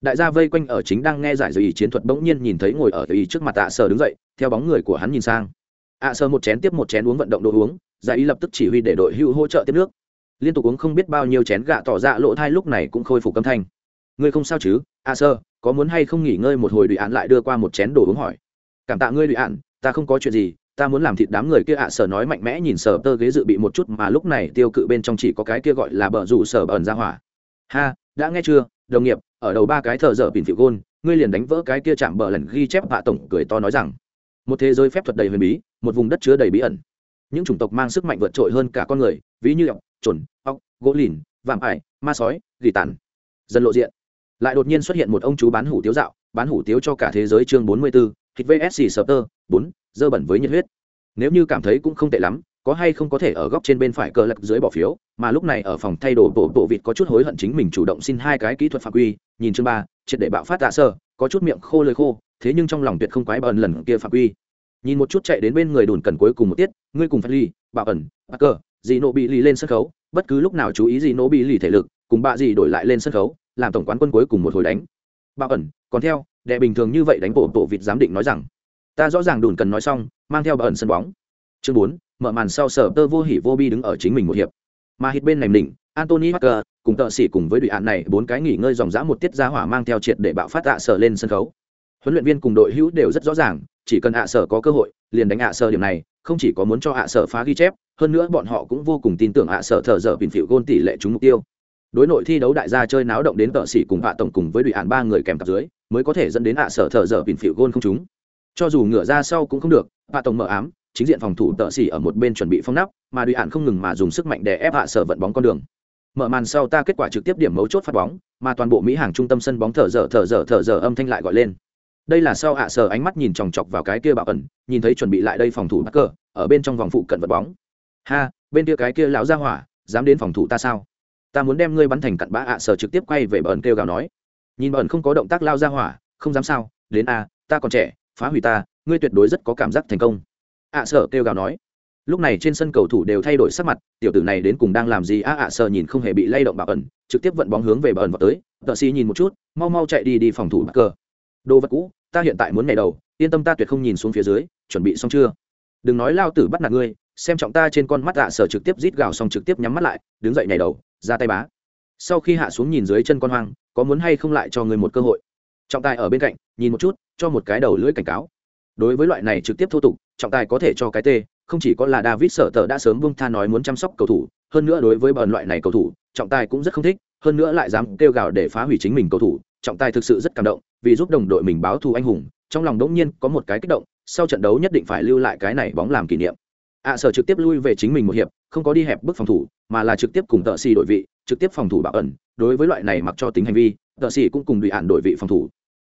Đại gia vây quanh ở chính đang nghe giải dời chiến thuật bỗng nhiên nhìn thấy ngồi ở tùy trước mặt ạ sở đứng dậy, theo bóng người của hắn nhìn sang. ạ sở một chén tiếp một chén uống vận động đồ uống, giải ý lập tức chỉ huy để đội hưu hỗ trợ tiếp nước liên tục uống không biết bao nhiêu chén gạ tỏ dạ lỗ thai lúc này cũng khôi phục âm thanh. Ngươi không sao chứ? A sơ, có muốn hay không nghỉ ngơi một hồi đùi án lại đưa qua một chén đồ uống hỏi. Cảm tạ ngươi đùi án ta không có chuyện gì, ta muốn làm thịt đám người kia ạ sở nói mạnh mẽ nhìn sở tơ ghế dự bị một chút mà lúc này tiêu cự bên trong chỉ có cái kia gọi là bờ rủ sở bẩn ra hỏa. Ha, đã nghe chưa? Đồng nghiệp, ở đầu ba cái thợ dở bình phiệu gôn, ngươi liền đánh vỡ cái kia chạm bờ lần ghi chép hạ tổng cười to nói rằng. Một thế giới phép thuật đầy huyền bí, một vùng đất chứa đầy bí ẩn. Những chủng tộc mang sức mạnh vượt trội hơn cả con người, ví như ọc chồn ọc gỗ lìn vạm ải ma sói gỉ tàn. Dần lộ diện. Lại đột nhiên xuất hiện một ông chú bán hủ tiếu dạo bán hủ tiếu cho cả thế giới chương bốn mươi 44, thịt vsc sờ tơ bốn dơ bẩn với nhiệt huyết. Nếu như cảm thấy cũng không tệ lắm có hay không có thể ở góc trên bên phải cờ lật dưới bỏ phiếu mà lúc này ở phòng thay đồ bộ bộ vịt có chút hối hận chính mình chủ động xin hai cái kỹ thuật phạm quy nhìn chương ba triệt để bạo phát tạ sơ có chút miệng khô lời khô thế nhưng trong lòng tuyệt không quái bẩn lần kia phạm quy. Nhìn một chút chạy đến bên người đùn cần cuối cùng một tiết ngươi cùng phát ly bạo ẩn bắc cờ dì nộ bị lì lên sân khấu, bất cứ lúc nào chú ý dì nộ bị lì thể lực, cùng bạ dì đổi lại lên sân khấu, làm tổng quán quân cuối cùng một hồi đánh. Bạo ẩn, còn theo, đệ bình thường như vậy đánh bộ bộ vịt giám định nói rằng, ta rõ ràng đùn cần nói xong, mang theo bạo ẩn sân bóng. Chương bốn, mở màn sau sở tơ vô hỉ vô bi đứng ở chính mình một hiệp. Mà hít bên này đỉnh Anthony Parker, cùng tợ xỉ cùng với đội án này, bốn cái nghỉ ngơi dòng dã một tiết ra hỏa mang theo triệt để bạo phát tạ sở lên sân khấu. Huấn luyện viên cùng đội hữu đều rất rõ ràng chỉ cần ạ sở có cơ hội, liền đánh ạ sở điểm này, không chỉ có muốn cho ạ sở phá ghi chép, hơn nữa bọn họ cũng vô cùng tin tưởng ạ sở thở dở bình phịu gôn tỷ lệ trúng mục tiêu. Đối nội thi đấu đại gia chơi náo động đến tợ sĩ cùng hạ tổng cùng với đội hạn ba người kèm cặp dưới, mới có thể dẫn đến ạ sở thở dở bình phịu gôn không trúng. Cho dù ngửa ra sau cũng không được hạ tổng mở ám, chính diện phòng thủ tợ sĩ ở một bên chuẩn bị phong nắp, mà đội hạn không ngừng mà dùng sức mạnh để ép hạ sở vận bóng con đường. Mở màn sau ta kết quả trực tiếp điểm mấu chốt phát bóng, mà toàn bộ mỹ hàng trung tâm sân bóng thở dở thở dở thở dở âm thanh lại gọi lên đây là sau ạ à sờ ánh mắt nhìn chòng chọc vào cái kia bạo ẩn, nhìn thấy chuẩn bị lại đây phòng thủ bắc cờ ở bên trong vòng phụ cận vật bóng. Ha, bên kia cái kia lão ra hỏa, dám đến phòng thủ ta sao? Ta muốn đem ngươi bắn thành cặn bã ạ à sờ trực tiếp quay về bẩn kêu gào nói. Nhìn bẩn không có động tác lao ra hỏa, không dám sao, đến a, ta còn trẻ, phá hủy ta, ngươi tuyệt đối rất có cảm giác thành công. Ạ à sờ kêu gào nói. Lúc này trên sân cầu thủ đều thay đổi sắc mặt, tiểu tử này đến cùng đang làm gì? A, ạ sờ nhìn không hề bị lay động bạo ẩn, trực tiếp vận bóng hướng về bẩn vào tới. Tợ xi nhìn một chút, mau mau chạy đi đi phòng thủ bắc cờ đồ vật cũ, ta hiện tại muốn ngày đầu, yên tâm ta tuyệt không nhìn xuống phía dưới, chuẩn bị xong chưa? Đừng nói lao tử bắt nạt ngươi, xem trọng ta trên con mắt ạ, sở trực tiếp rít gào xong trực tiếp nhắm mắt lại, đứng dậy nhảy đầu, ra tay bá. Sau khi hạ xuống nhìn dưới chân con hoang, có muốn hay không lại cho ngươi một cơ hội? Trọng tài ở bên cạnh, nhìn một chút, cho một cái đầu lưỡi cảnh cáo. Đối với loại này trực tiếp thô tục, trọng tài có thể cho cái tê, không chỉ có là david sở tờ đã sớm bung tha nói muốn chăm sóc cầu thủ, hơn nữa đối với bờn loại này cầu thủ, trọng tài cũng rất không thích, hơn nữa lại dám kêu gào để phá hủy chính mình cầu thủ trọng tài thực sự rất cảm động vì giúp đồng đội mình báo thù anh hùng trong lòng đống nhiên có một cái kích động sau trận đấu nhất định phải lưu lại cái này bóng làm kỷ niệm. Ạ à, sở trực tiếp lui về chính mình một hiệp không có đi hẹp bước phòng thủ mà là trực tiếp cùng tợ xì đội vị trực tiếp phòng thủ bảo ẩn đối với loại này mặc cho tính hành vi tợ xì cũng cùng đùi ạn đội vị phòng thủ.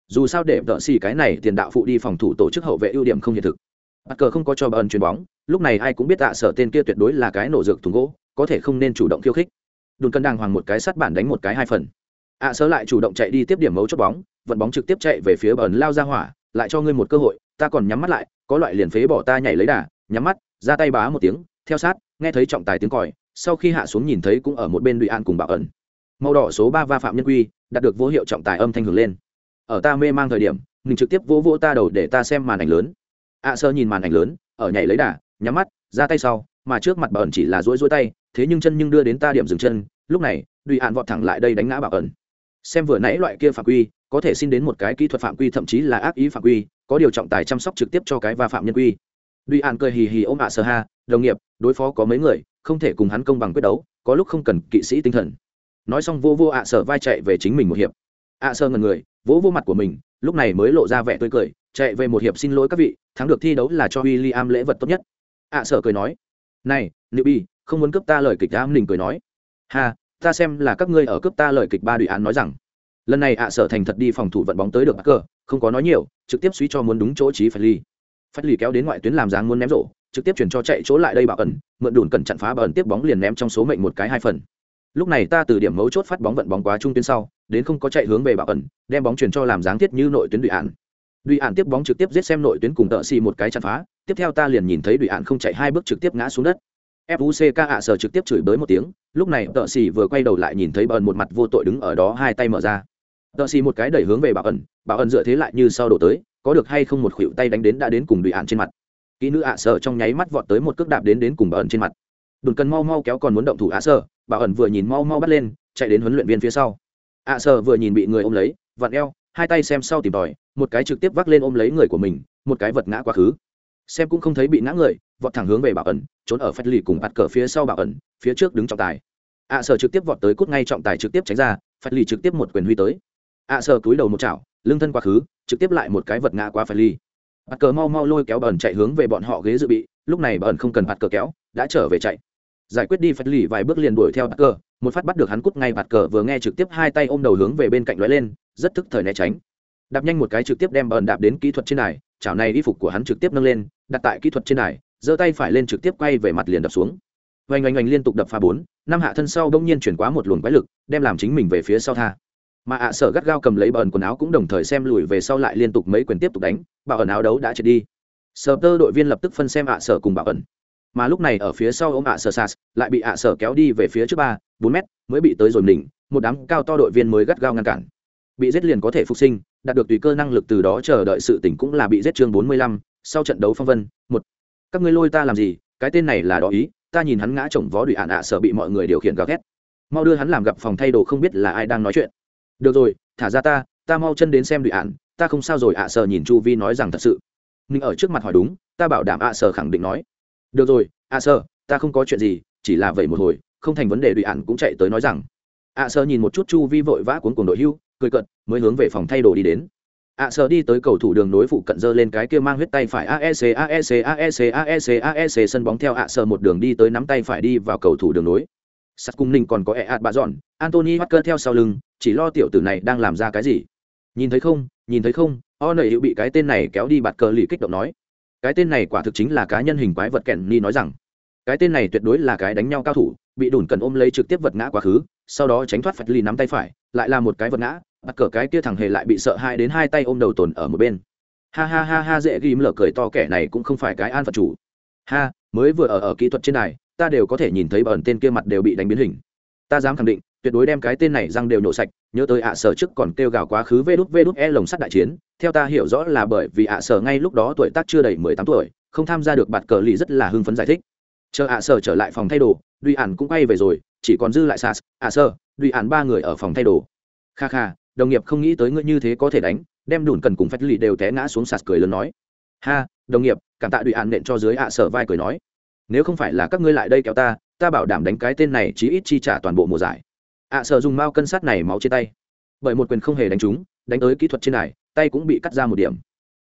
Dù sao để tợ xì cái này tiền đạo phụ đi phòng thủ tổ chức hậu vệ ưu điểm không hiện thực. Bắt cờ không có cho bảo ẩn chuyền bóng lúc này ai cũng biết ạ sở tên kia tuyệt đối là cái nổ dược thùng gỗ có thể không nên chủ động khiêu khích. Đùn cân đàng hoàng một cái sắt bản đánh một cái hai phần ạ à, lại chủ động chạy đi tiếp điểm mấu chốt bóng vận bóng trực tiếp chạy về phía bẩn lao ra hỏa lại cho ngươi một cơ hội ta còn nhắm mắt lại có loại liền phế bỏ ta nhảy lấy đà nhắm mắt ra tay bá một tiếng theo sát nghe thấy trọng tài tiếng còi sau khi hạ xuống nhìn thấy cũng ở một bên đùi an cùng bảo ẩn. Màu đỏ số ba va phạm nhân quy đạt được vô hiệu trọng tài âm thanh hưởng lên. Ở ta mê mang thời điểm mình trực tiếp vỗ vỗ ta đầu để ta xem màn ảnh lớn. Ạ à, sơ nhìn màn ảnh lớn ở nhảy lấy đà nhắm mắt ra tay sau mà trước mặt bảo ẩn chỉ là rỗi rỗi tay thế nhưng chân nhưng đưa đến ta điểm dừng chân lúc này đùi an vọt thẳng lại đây đánh ngã bảo ẩn xem vừa nãy loại kia phạm quy, có thể xin đến một cái kỹ thuật phạm quy thậm chí là ác ý phạm quy, có điều trọng tài chăm sóc trực tiếp cho cái va phạm nhân quy. Duy an cười hì hì ôm ạ sơ ha, đồng nghiệp, đối phó có mấy người, không thể cùng hắn công bằng quyết đấu, có lúc không cần kỵ sĩ tinh thần. Nói xong vô vô ạ sở vai chạy về chính mình một hiệp. Ạ sơ ngần người, vỗ vô mặt của mình, lúc này mới lộ ra vẻ tươi cười, chạy về một hiệp xin lỗi các vị, thắng được thi đấu là cho w i l l i am lễ vật tốt nhất. Ạ sở cười nói, này nữ bi không muốn cướp ta lời kịch am đình cười nói. Ha ta xem là các ngươi ở cướp ta lời kịch ba đùi án nói rằng. Lần này ạ sở thành thật đi phòng thủ vận bóng tới được bắc cờ không có nói nhiều trực tiếp suy cho muốn đúng chỗ trí phải ly phát lì kéo đến ngoại tuyến làm dáng muốn ném rổ trực tiếp chuyển cho chạy chỗ lại đây bảo ẩn mượn đùn cẩn chặn phá bẩn tiếp bóng liền ném trong số mệnh một cái hai phần. Lúc này ta từ điểm mấu chốt phát bóng vận bóng quá trung tuyến sau đến không có chạy hướng về bảo ẩn đem bóng chuyển cho làm dáng thiết như nội tuyến đùi án, đùi án tiếp bóng trực tiếp giết xem nội tuyến cùng tợ xì một cái chặn phá tiếp theo ta liền nhìn thấy đùi án không chạy hai bước trực tiếp ngã xuống đất fuck ạ sở trực tiếp chửi bới một tiếng, lúc này tợ xì vừa quay đầu lại nhìn thấy bảo ẩn một mặt vô tội đứng ở đó hai tay mở ra. Tợ xì một cái đẩy hướng về bảo ẩn bảo ẩn dựa thế lại như sau đổ tới, có được hay không một khuỷu tay đánh đến đã đến cùng đùi ạn trên mặt. Kỹ nữ ạ sở trong nháy mắt vọt tới một cước đạp đến đến cùng bảo ẩn trên mặt. Đùn cần mau mau kéo còn muốn động thủ ạ sở bảo ẩn vừa nhìn mau mau bắt lên, chạy đến huấn luyện viên phía sau. Ạ sở vừa nhìn bị người ôm lấy, vặn eo, hai tay xem sau tìm tòi, một cái trực tiếp vác lên ôm lấy người của mình, một cái vật ngã quá khứ xem cũng không thấy bị ngã người, vọt thẳng hướng về bảo ẩn, trốn ở phách lì cùng bạt cờ phía sau bảo ẩn, phía trước đứng trọng tài. Ạ sở trực tiếp vọt tới cút ngay trọng tài trực tiếp tránh ra, phách lì trực tiếp một quyền huy tới. Ạ sở cúi đầu một chảo, lưng thân quá khứ, trực tiếp lại một cái vật ngã qua phách lì. Bạt cờ mau mau lôi kéo bẩn chạy hướng về bọn họ ghế dự bị, lúc này bẩn không cần bạt cờ kéo, đã trở về chạy. Giải quyết đi phách lì vài bước liền đuổi theo bạt cờ, một phát bắt được hắn cút ngay bạt cờ, vừa nghe trực tiếp hai tay ôm đầu hướng về bên cạnh lóe lên, rất thức thời né tránh đạp nhanh một cái trực tiếp đem bẩn đạp đến kỹ thuật trên này. chảo này y phục của hắn trực tiếp nâng lên đặt tại kỹ thuật trên này, giơ tay phải lên trực tiếp quay về mặt liền đập xuống. Oanh oanh oanh liên tục đập pha bốn năm hạ thân sau đông nhiên chuyển quá một luồng quái lực đem làm chính mình về phía sau tha. Mà ạ sở gắt gao cầm lấy bẩn quần áo cũng đồng thời xem lùi về sau lại liên tục mấy quyền tiếp tục đánh bảo ẩn áo đấu đã chết đi. Sở tơ đội viên lập tức phân xem ạ sở cùng bảo ẩn. Mà lúc này ở phía sau ông ạ sở sas lại bị ạ sở kéo đi về phía trước ba bốn mét mới bị tới rồi đỉnh một đám cao to đội viên mới gắt gao ngăn cản bị giết liền có thể phục sinh đạt được tùy cơ năng lực từ đó chờ đợi sự tỉnh cũng là bị giết chương bốn mươi lăm sau trận đấu phong vân một. Các ngươi lôi ta làm gì? Cái tên này là đó ý ta nhìn hắn ngã chồng vó đùi ạn ạ sợ bị mọi người điều khiển gào ghét mau đưa hắn làm gặp phòng thay đồ không biết là ai đang nói chuyện. Được rồi thả ra ta ta mau chân đến xem đùi ạn ta không sao rồi ạ sợ nhìn chu vi nói rằng thật sự. Ninh ở trước mặt hỏi đúng ta bảo đảm ạ sợ khẳng định nói. Được rồi ạ sợ, ta không có chuyện gì chỉ là vậy một hồi không thành vấn đề đùi ạn cũng chạy tới nói rằng. Ạ sợ nhìn một chút chu vi vội vã cuốn cùng đội hưu cười cận mới hướng về phòng thay đồ đi đến. Ạ sợ đi tới cầu thủ đường nối phụ cận dơ lên cái kia mang huyết tay phải aec aec aec aec aec sân bóng theo ạ, sợ một đường đi tới nắm tay phải đi vào cầu thủ đường nối. Sắt cung ninh còn có ẹ ạt bà dọn antony Walker theo sau lưng, chỉ lo tiểu tử này đang làm ra cái gì. Nhìn thấy không, nhìn thấy không, o nầy hữu bị cái tên này kéo đi bạt cờ lì kích động nói. Cái tên này quả thực chính là cá nhân hình quái vật kèn ni nói rằng. Cái tên này tuyệt đối là cái đánh nhau cao thủ, bị đủn cần ôm lấy trực tiếp vật ngã quá khứ, sau đó tránh thoát phật lì nắm tay phải, lại là một cái vật ngã bắt cờ cái kia thằng hề lại bị sợ hai đến hai tay ôm đầu tồn ở một bên. Ha ha ha ha, dễ ghim lở cười to, kẻ này cũng không phải cái an phật chủ. Ha, mới vừa ở ở kỹ thuật trên này ta đều có thể nhìn thấy bẩn tên kia mặt đều bị đánh biến hình. Ta dám khẳng định, tuyệt đối đem cái tên này răng đều nhổ sạch, nhớ tới ạ sở trước còn kêu gào quá khứ vê đút vê đút e lồng sắt đại chiến. Theo ta hiểu rõ là bởi vì ạ sở ngay lúc đó tuổi tác chưa đầy mười tám tuổi, không tham gia được bạt cờ lì rất là hưng phấn giải thích. Chờ ạ sở trở lại phòng thay đồ, duy ản cũng quay về rồi, chỉ còn dư lại sas, ạ sở, duy ản ba người ở phòng thay đồ. Kha kha đồng nghiệp không nghĩ tới ngươi như thế có thể đánh, đem đùn cần cùng phách lì đều té ngã xuống sạt cười lớn nói. Ha, đồng nghiệp, cảm tạ duy hạn nện cho dưới ạ sở vai cười nói. Nếu không phải là các ngươi lại đây kéo ta ta bảo đảm đánh cái tên này chí ít chi trả toàn bộ mùa giải. Ạ sở dùng mao cân sát này máu trên tay. Bởi một quyền không hề đánh trúng, đánh tới kỹ thuật trên này, tay cũng bị cắt ra một điểm.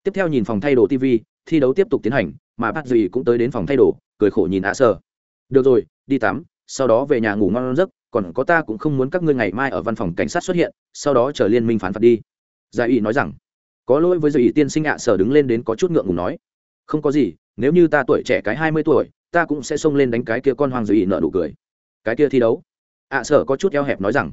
Tiếp theo nhìn phòng thay đồ tv thi đấu tiếp tục tiến hành, mà bác gì cũng tới đến phòng thay đồ, cười khổ nhìn ạ sở. Được rồi, đi tắm, sau đó về nhà ngủ ngon giấc còn có ta cũng không muốn các ngươi ngày mai ở văn phòng cảnh sát xuất hiện, sau đó chờ liên minh phán phạt đi. Giải ủy nói rằng. Có lỗi với giải tiên sinh ạ, sở đứng lên đến có chút ngượng ngùng nói. Không có gì, nếu như ta tuổi trẻ cái hai mươi tuổi, ta cũng sẽ xông lên đánh cái kia con hoàng giải ủy nợ đủ cười. Cái kia thi đấu? ạ, sở có chút eo hẹp nói rằng.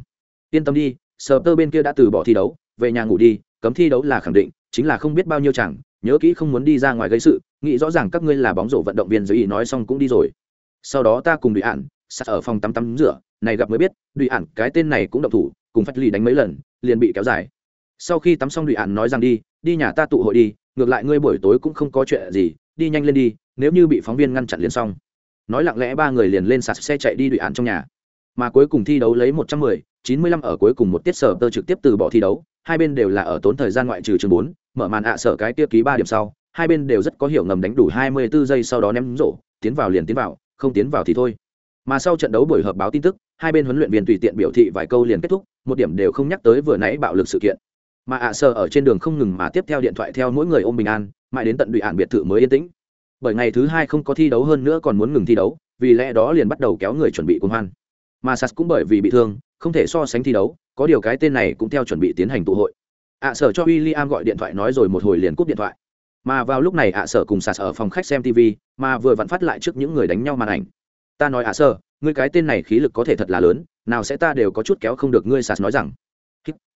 Yên tâm đi, sở tơ bên kia đã từ bỏ thi đấu, về nhà ngủ đi, cấm thi đấu là khẳng định, chính là không biết bao nhiêu chẳng, nhớ kỹ không muốn đi ra ngoài gây sự, nghĩ rõ ràng các ngươi là bóng rổ vận động viên giới ý nói xong cũng đi rồi. Sau đó ta cùng đùi ạn sắt ở phòng tắm tắm rửa, này gặp mới biết đùi ạn cái tên này cũng động thủ, cùng phách lì đánh mấy lần, liền bị kéo dài. Sau khi tắm xong đùi ạn nói rằng đi đi nhà ta tụ hội đi, ngược lại ngươi buổi tối cũng không có chuyện gì, đi nhanh lên đi, nếu như bị phóng viên ngăn chặn liền xong. Nói lặng lẽ ba người liền lên sạt xe chạy đi đùi ạn trong nhà. Mà cuối cùng thi đấu lấy một trăm mười, chín mươi lăm ở cuối cùng một tiết sở tơ trực tiếp từ bỏ thi đấu, hai bên đều là ở tốn thời gian ngoại trừ chương bốn, mở màn ạ sở cái tiêu ký ba điểm sau, hai bên đều rất có hiểu ngầm đánh đủ hai mươi bốn giây sau đó ném rổ, tiến vào liền tiến vào, không tiến vào thì thôi mà sau trận đấu buổi họp báo tin tức, hai bên huấn luyện viên tùy tiện biểu thị vài câu liền kết thúc, một điểm đều không nhắc tới vừa nãy bạo lực sự kiện. Mà ạ sở ở trên đường không ngừng mà tiếp theo điện thoại theo mỗi người ôm bình an, mãi đến tận đụy ạn biệt thự mới yên tĩnh. Bởi ngày thứ hai không có thi đấu hơn nữa còn muốn ngừng thi đấu, vì lẽ đó liền bắt đầu kéo người chuẩn bị cuồng hoan. Mà sas cũng bởi vì bị thương, không thể so sánh thi đấu, có điều cái tên này cũng theo chuẩn bị tiến hành tụ hội. Ạ sở cho w i l l i am gọi điện thoại nói rồi một hồi liền cúp điện thoại. Mà vào lúc này ạ sở cùng sas ở phòng khách xem tv mà vừa vặn phát lại trước những người đánh nhau màn ảnh ta nói à, ạ sở ngươi cái tên này khí lực có thể thật là lớn, nào sẽ ta đều có chút kéo không được ngươi sạt nói rằng.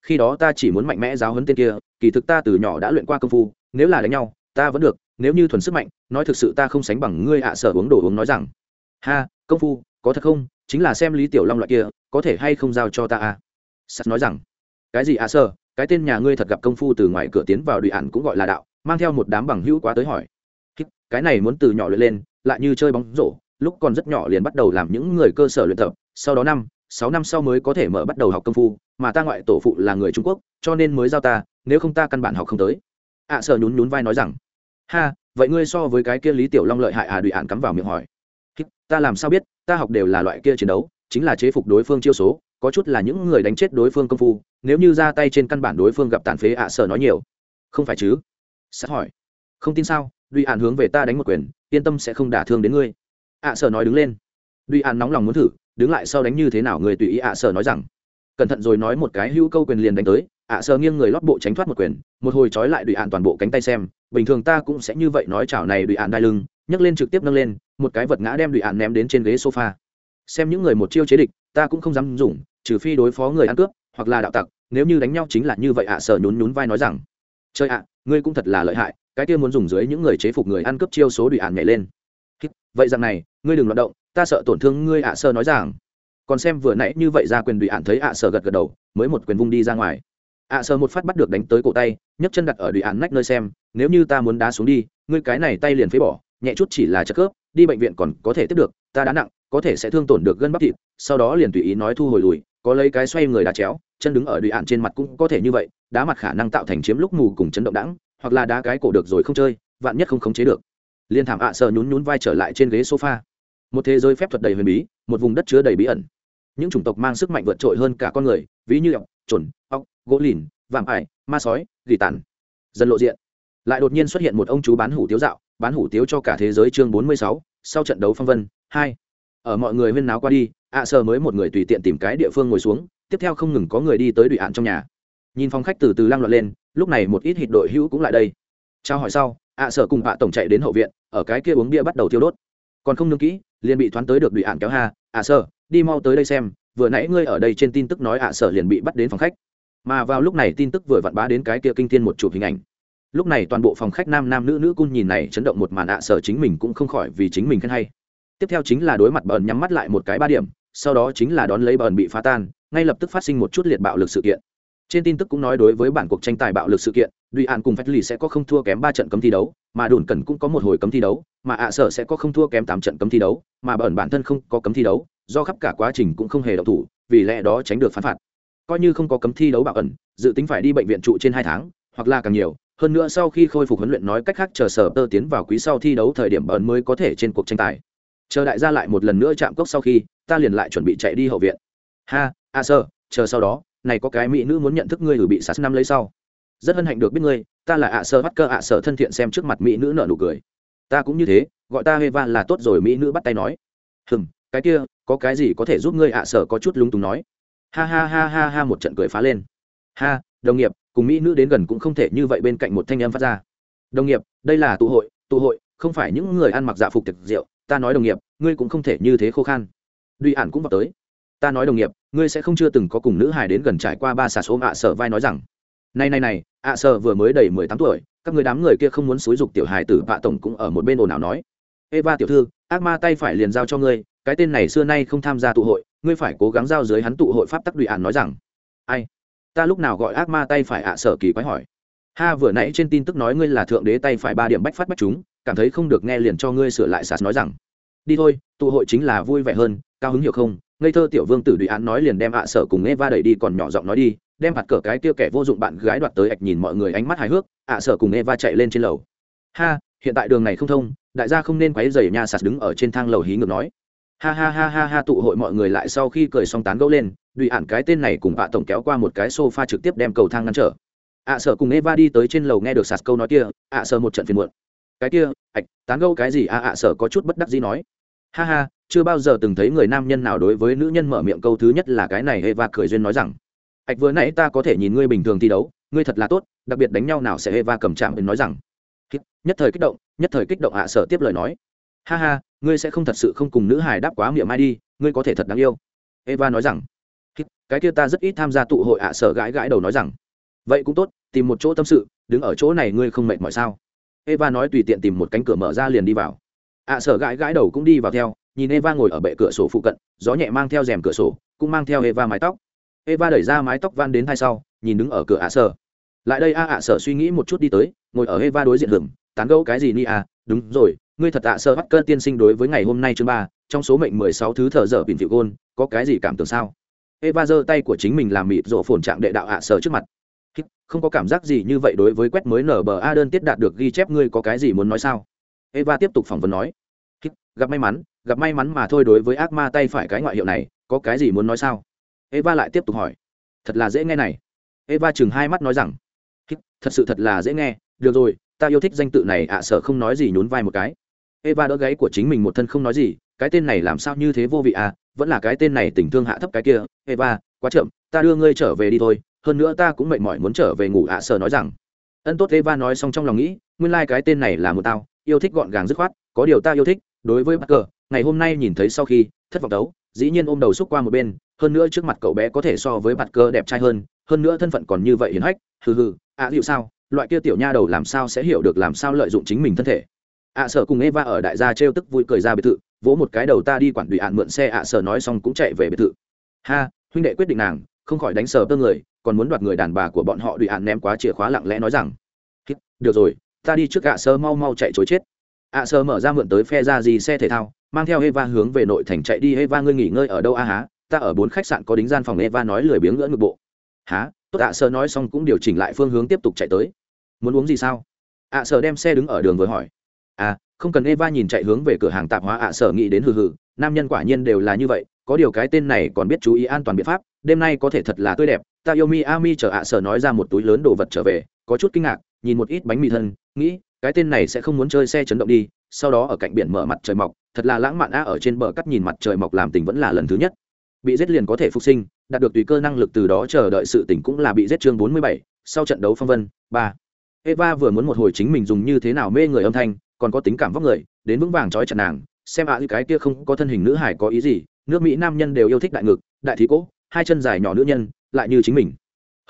Khi đó ta chỉ muốn mạnh mẽ giáo hấn tên kia, kỳ thực ta từ nhỏ đã luyện qua công phu, nếu là đánh nhau, ta vẫn được, nếu như thuần sức mạnh, nói thực sự ta không sánh bằng ngươi ạ sở uống đồ uống nói rằng. Ha, công phu, có thật không? Chính là xem lý tiểu long loại kia, có thể hay không giao cho ta à? Sắt nói rằng. Cái gì ạ sở cái tên nhà ngươi thật gặp công phu từ ngoài cửa tiến vào đùi ạn cũng gọi là đạo, mang theo một đám bằng hữu quá tới hỏi. Cái này muốn từ nhỏ luyện lên, lại như chơi bóng rổ lúc còn rất nhỏ liền bắt đầu làm những người cơ sở luyện tập sau đó năm sáu năm sau mới có thể mở bắt đầu học công phu mà ta ngoại tổ phụ là người trung quốc cho nên mới giao ta nếu không ta căn bản học không tới. Ạ à, sợ nhún nhún vai nói rằng ha vậy ngươi so với cái kia lý tiểu long lợi hại à? Đùi ạn cắm vào miệng hỏi. Ta làm sao biết ta học đều là loại kia chiến đấu chính là chế phục đối phương chiêu số có chút là những người đánh chết đối phương công phu nếu như ra tay trên căn bản đối phương gặp tàn phế ạ à sợ nói nhiều. Không phải chứ? Sát hỏi. Không tin sao? Đùi ạn hướng về ta đánh một quyền yên tâm sẽ không đả thương đến ngươi ạ à sợ nói đứng lên. Đùi an nóng lòng muốn thử, đứng lại sau đánh như thế nào người tùy ý ạ à sợ nói rằng. Cẩn thận rồi nói một cái hữu câu quyền liền đánh tới, ạ sợ nghiêng người lót bộ tránh thoát một quyền, một hồi trói lại đùi an toàn bộ cánh tay xem, bình thường ta cũng sẽ như vậy nói chảo này đùi an đai lưng, nhấc lên trực tiếp nâng lên, một cái vật ngã đem đùi an ném đến trên ghế sofa. Xem những người một chiêu chế địch, ta cũng không dám dùng, trừ phi đối phó người ăn cướp, hoặc là đạo tặc, nếu như đánh nhau chính là như vậy ạ sợ nhún nhún vai nói rằng. Chơi ạ, ngươi cũng thật là lợi hại, cái kia muốn dùng dưới những người chế phục người ăn cướp chiêu số đùi ạn nhảy lên vậy rằng này, ngươi đừng loạt động, ta sợ tổn thương ngươi ạ sơ nói rằng. Còn xem vừa nãy như vậy ra quyền đùi ạn thấy ạ sơ gật gật đầu, mới một quyền vung đi ra ngoài. Ạ sơ một phát bắt được đánh tới cổ tay, nhấc chân đặt ở đùi ạn nách nơi xem, nếu như ta muốn đá xuống đi, ngươi cái này tay liền phế bỏ, nhẹ chút chỉ là chất khớp, đi bệnh viện còn có thể tiếp được, ta đá nặng, có thể sẽ thương tổn được gân bắp thịt, sau đó liền tùy ý nói thu hồi lùi, có lấy cái xoay người đá chéo, chân đứng ở đùi ạn trên mặt cũng có thể như vậy, đá mặt khả năng tạo thành chiếm lúc mù cùng chấn động đẳng hoặc là đá cái cổ được rồi không chơi, vạn nhất không khống chế được liên thảm ạ sợ nhún nhún vai trở lại trên ghế sofa. Một thế giới phép thuật đầy huyền bí, một vùng đất chứa đầy bí ẩn. Những chủng tộc mang sức mạnh vượt trội hơn cả con người, ví như ọc, trồn, ọc, gỗ lìn vàm ải, ma sói, gỉ tàn. Dần lộ diện. Lại đột nhiên xuất hiện một ông chú bán hủ tiếu dạo, bán hủ tiếu cho cả thế giới chương bốn mươi sáu, sau trận đấu phong vân, hai. Ở mọi người huyên náo qua đi, ạ sờ mới một người tùy tiện tìm cái địa phương ngồi xuống, tiếp theo không ngừng có người đi tới đụy ạn trong nhà. Nhìn phòng khách từ từ lăng loạn lên, lúc này một ít hít đội hữu cũng lại đây. Trao hỏi sau, ạ sở cùng ạ tổng chạy đến hậu viện ở cái kia uống bia bắt đầu thiêu đốt. Còn không nương kỹ, liền bị thoáng tới được đùi ạn kéo ha à, ạ sở đi mau tới đây xem, vừa nãy ngươi ở đây trên tin tức nói ạ sở liền bị bắt đến phòng khách. Mà vào lúc này tin tức vừa vặn bá đến cái kia kinh thiên một chụp hình ảnh. Lúc này toàn bộ phòng khách nam nam nữ nữ cung nhìn này chấn động một màn ạ sở chính mình cũng không khỏi vì chính mình khen hay. Tiếp theo chính là đối mặt bờn nhắm mắt lại một cái ba điểm, sau đó chính là đón lấy bờn bị phá tan, ngay lập tức phát sinh một chút liệt bạo lực sự kiện trên tin tức cũng nói đối với bản cuộc tranh tài bạo lực sự kiện Duy An cùng Phách Lì sẽ có không thua kém ba trận cấm thi đấu, mà Đồn cần cũng có một hồi cấm thi đấu, mà ạ sở sẽ có không thua kém tám trận cấm thi đấu, mà bẩn bản thân không có cấm thi đấu, do khắp cả quá trình cũng không hề đậu thủ, vì lẽ đó tránh được phán phạt. Coi như không có cấm thi đấu bạo ẩn, dự tính phải đi bệnh viện trụ trên hai tháng, hoặc là càng nhiều, hơn nữa sau khi khôi phục huấn luyện nói cách khác chờ sở tơ tiến vào quý sau thi đấu thời điểm bẩn mới có thể trên cuộc tranh tài. Chờ đại gia lại một lần nữa chạm cốc sau khi, ta liền lại chuẩn bị chạy đi hậu viện. Ha, a sơ, chờ sau đó, này có cái mỹ nữ muốn nhận thức ngươi ở bị sát năm lấy sau. Rất hân hạnh được biết ngươi, ta là ạ sơ bắt cơ ạ sợ thân thiện xem trước mặt mỹ nữ nợ nụ cười. Ta cũng như thế, gọi ta heva là tốt rồi, mỹ nữ bắt tay nói. Hừm, cái kia, có cái gì có thể giúp ngươi ạ sợ có chút lúng túng nói. Ha ha ha ha ha, một trận cười phá lên. Ha, đồng nghiệp, cùng mỹ nữ đến gần cũng không thể như vậy bên cạnh một thanh em phát ra. Đồng nghiệp, đây là tụ hội tụ hội, không phải những người ăn mặc dạ phục thực rượu. Ta nói đồng nghiệp, ngươi cũng không thể như thế khô khan. Duy ản cũng vào tới ta nói đồng nghiệp, ngươi sẽ không chưa từng có cùng nữ hài đến gần trải qua ba xà số ạ sở vai nói rằng, này này này, ạ sở vừa mới đầy mười tám tuổi, các người đám người kia không muốn xúi dục tiểu hài tử vạ tổng cũng ở một bên ồn ào nói, eva tiểu thư, ác ma tay phải liền giao cho ngươi, cái tên này xưa nay không tham gia tụ hội, ngươi phải cố gắng giao dưới hắn tụ hội pháp tắc đùi ạn nói rằng, ai, ta lúc nào gọi ác ma tay phải ạ sở kỳ quái hỏi, ha vừa nãy trên tin tức nói ngươi là thượng đế tay phải ba điểm bách phát bách chúng, cảm thấy không được nghe liền cho ngươi sửa lại sạt nói rằng, đi thôi, tụ hội chính là vui vẻ hơn, cao hứng hiểu không ngây thơ tiểu vương tử đùi án nói liền đem ạ sở cùng eva đẩy đi, còn nhỏ giọng nói đi, đem mặt cờ cái kia kẻ vô dụng bạn gái đoạt tới ạch nhìn mọi người ánh mắt hài hước, ạ sở cùng eva chạy lên trên lầu. Ha, hiện tại đường này không thông, đại gia không nên quấy rầy nha sạt đứng ở trên thang lầu hí ngược nói. Ha ha ha ha ha, tụ hội mọi người lại sau khi cười xong tán gẫu lên đùi ản cái tên này cùng bạ tổng kéo qua một cái sofa trực tiếp đem cầu thang ngăn trở. Ạ sở cùng eva đi tới trên lầu nghe được sạt câu nói kia, ạ sở một trận phiền muộn. Cái kia, ạch, tán gẫu cái gì? A, ạ sở có chút bất đắc dĩ nói ha ha, chưa bao giờ từng thấy người nam nhân nào đối với nữ nhân mở miệng câu thứ nhất là cái này eva cười duyên nói rằng ạch vừa nãy ta có thể nhìn ngươi bình thường thi đấu, ngươi thật là tốt, đặc biệt đánh nhau nào sẽ eva cầm chạm nói rằng. Nhất thời kích động, nhất thời kích động ạ sở tiếp lời nói, ha ha, ngươi sẽ không thật sự không cùng nữ hài đáp quá miệng mai đi, ngươi có thể thật đáng yêu. Eva nói rằng cái kia ta rất ít tham gia tụ hội ạ sở gãi gãi đầu nói rằng, vậy cũng tốt, tìm một chỗ tâm sự, đứng ở chỗ này ngươi không mệt mỏi sao? Eva nói tùy tiện tìm một cánh cửa mở ra liền đi vào ạ sở gãi gãi đầu cũng đi vào theo, nhìn eva ngồi ở bệ cửa sổ phụ cận, gió nhẹ mang theo rèm cửa sổ, cũng mang theo eva mái tóc. Eva đẩy ra mái tóc van đến hai sau, nhìn đứng ở cửa ạ sở. Lại đây a, ạ sở suy nghĩ một chút đi tới, ngồi ở eva đối diện hưởng tán gẫu cái gì ni à đúng rồi, ngươi thật ạ sở bắt cơn tiên sinh đối với ngày hôm nay chương ba, trong số mệnh mười sáu thứ thợ dở bình phiệu gôn, có cái gì cảm tưởng sao? Eva giơ tay của chính mình làm mịt rộ phồn trạng đệ đạo ạ sở trước mặt. Không có cảm giác gì như vậy đối với quét mới nở bờ a, đơn tiết đạt được ghi chép, ngươi có cái gì muốn nói sao? Eva tiếp tục phỏng vấn nói gặp may mắn, gặp may mắn mà thôi đối với ác ma tay phải cái ngoại hiệu này, có cái gì muốn nói sao? Eva lại tiếp tục hỏi. Thật là dễ nghe này. Eva chừng hai mắt nói rằng. Thật sự thật là dễ nghe. Được rồi, ta yêu thích danh tự này ạ, sợ không nói gì nhún vai một cái. Eva đỡ gáy của chính mình một thân không nói gì, cái tên này làm sao như thế vô vị à vẫn là cái tên này tình thương hạ thấp cái kia. Eva, quá chậm, ta đưa ngươi trở về đi thôi. Hơn nữa ta cũng mệt mỏi muốn trở về ngủ ạ, sợ nói rằng. Ân tốt, eva nói xong trong lòng nghĩ, nguyên lai cái tên này là một tao, yêu thích gọn gàng dứt khoát, có điều ta yêu thích đối với bắc cờ ngày hôm nay nhìn thấy sau khi thất vọng đấu dĩ nhiên ôm đầu xúc qua một bên hơn nữa trước mặt cậu bé có thể so với mặt cơ đẹp trai hơn hơn nữa thân phận còn như vậy hiền hách hừ hừ ạ à, liệu sao? Loại kia tiểu nha đầu làm sao sẽ hiểu được làm sao lợi dụng chính mình thân thể? Ạ à, sợ cùng eva ở đại gia trêu tức vui cười ra biệt thự vỗ một cái đầu ta đi quản đùi ạn mượn xe. Ạ à, sợ nói xong cũng chạy về biệt thự. Ha huynh đệ quyết định nàng không khỏi đánh sờ tơ người còn muốn đoạt người đàn bà của bọn họ đùi ạn ném quá chìa khóa lặng lẽ nói rằng được rồi ta đi trước ạ sơ mau mau chạy chối chết ạ sơ mở ra mượn tới phe ra gì xe thể thao, mang theo eva hướng về nội thành chạy đi. Eva, ngươi nghỉ ngơi ở đâu a há ta ở bốn khách sạn có đính gian phòng. Eva nói lười biếng ngỡ ngực bộ. Há tốt ạ, sơ nói xong cũng điều chỉnh lại phương hướng tiếp tục chạy tới. Muốn uống gì sao? Ạ sơ đem xe đứng ở đường vừa hỏi. À không cần eva nhìn chạy hướng về cửa hàng tạp hóa. Ạ sơ nghĩ đến hừ hừ, nam nhân quả nhiên đều là như vậy. Có điều cái tên này còn biết chú ý an toàn biện pháp. Đêm nay có thể thật là tươi đẹp. Ta yêu mi ami chở ạ sơ nói ra một túi lớn đồ vật trở về. Có chút kinh ngạc, nhìn một ít bánh mì thân, nghĩ cái tên này sẽ không muốn chơi xe chấn động đi, sau đó ở cạnh biển mở mặt trời mọc, thật là lãng mạn á, ở trên bờ cắt nhìn mặt trời mọc làm tình vẫn là lần thứ nhất. Bị giết liền có thể phục sinh, đạt được tùy cơ năng lực từ đó chờ đợi sự tỉnh cũng là bị giết chương bốn mươi bảy, sau trận đấu phong vân, ba. Eva vừa muốn một hồi chính mình dùng như thế nào mê người âm thanh, còn có tính cảm vóc người, đến vững vàng trói chặt nàng, xem ạ à cái kia không có thân hình nữ hải có ý gì, nước mỹ nam nhân đều yêu thích đại ngực, đại thí cỗ hai chân dài nhỏ nữ nhân, lại như chính mình.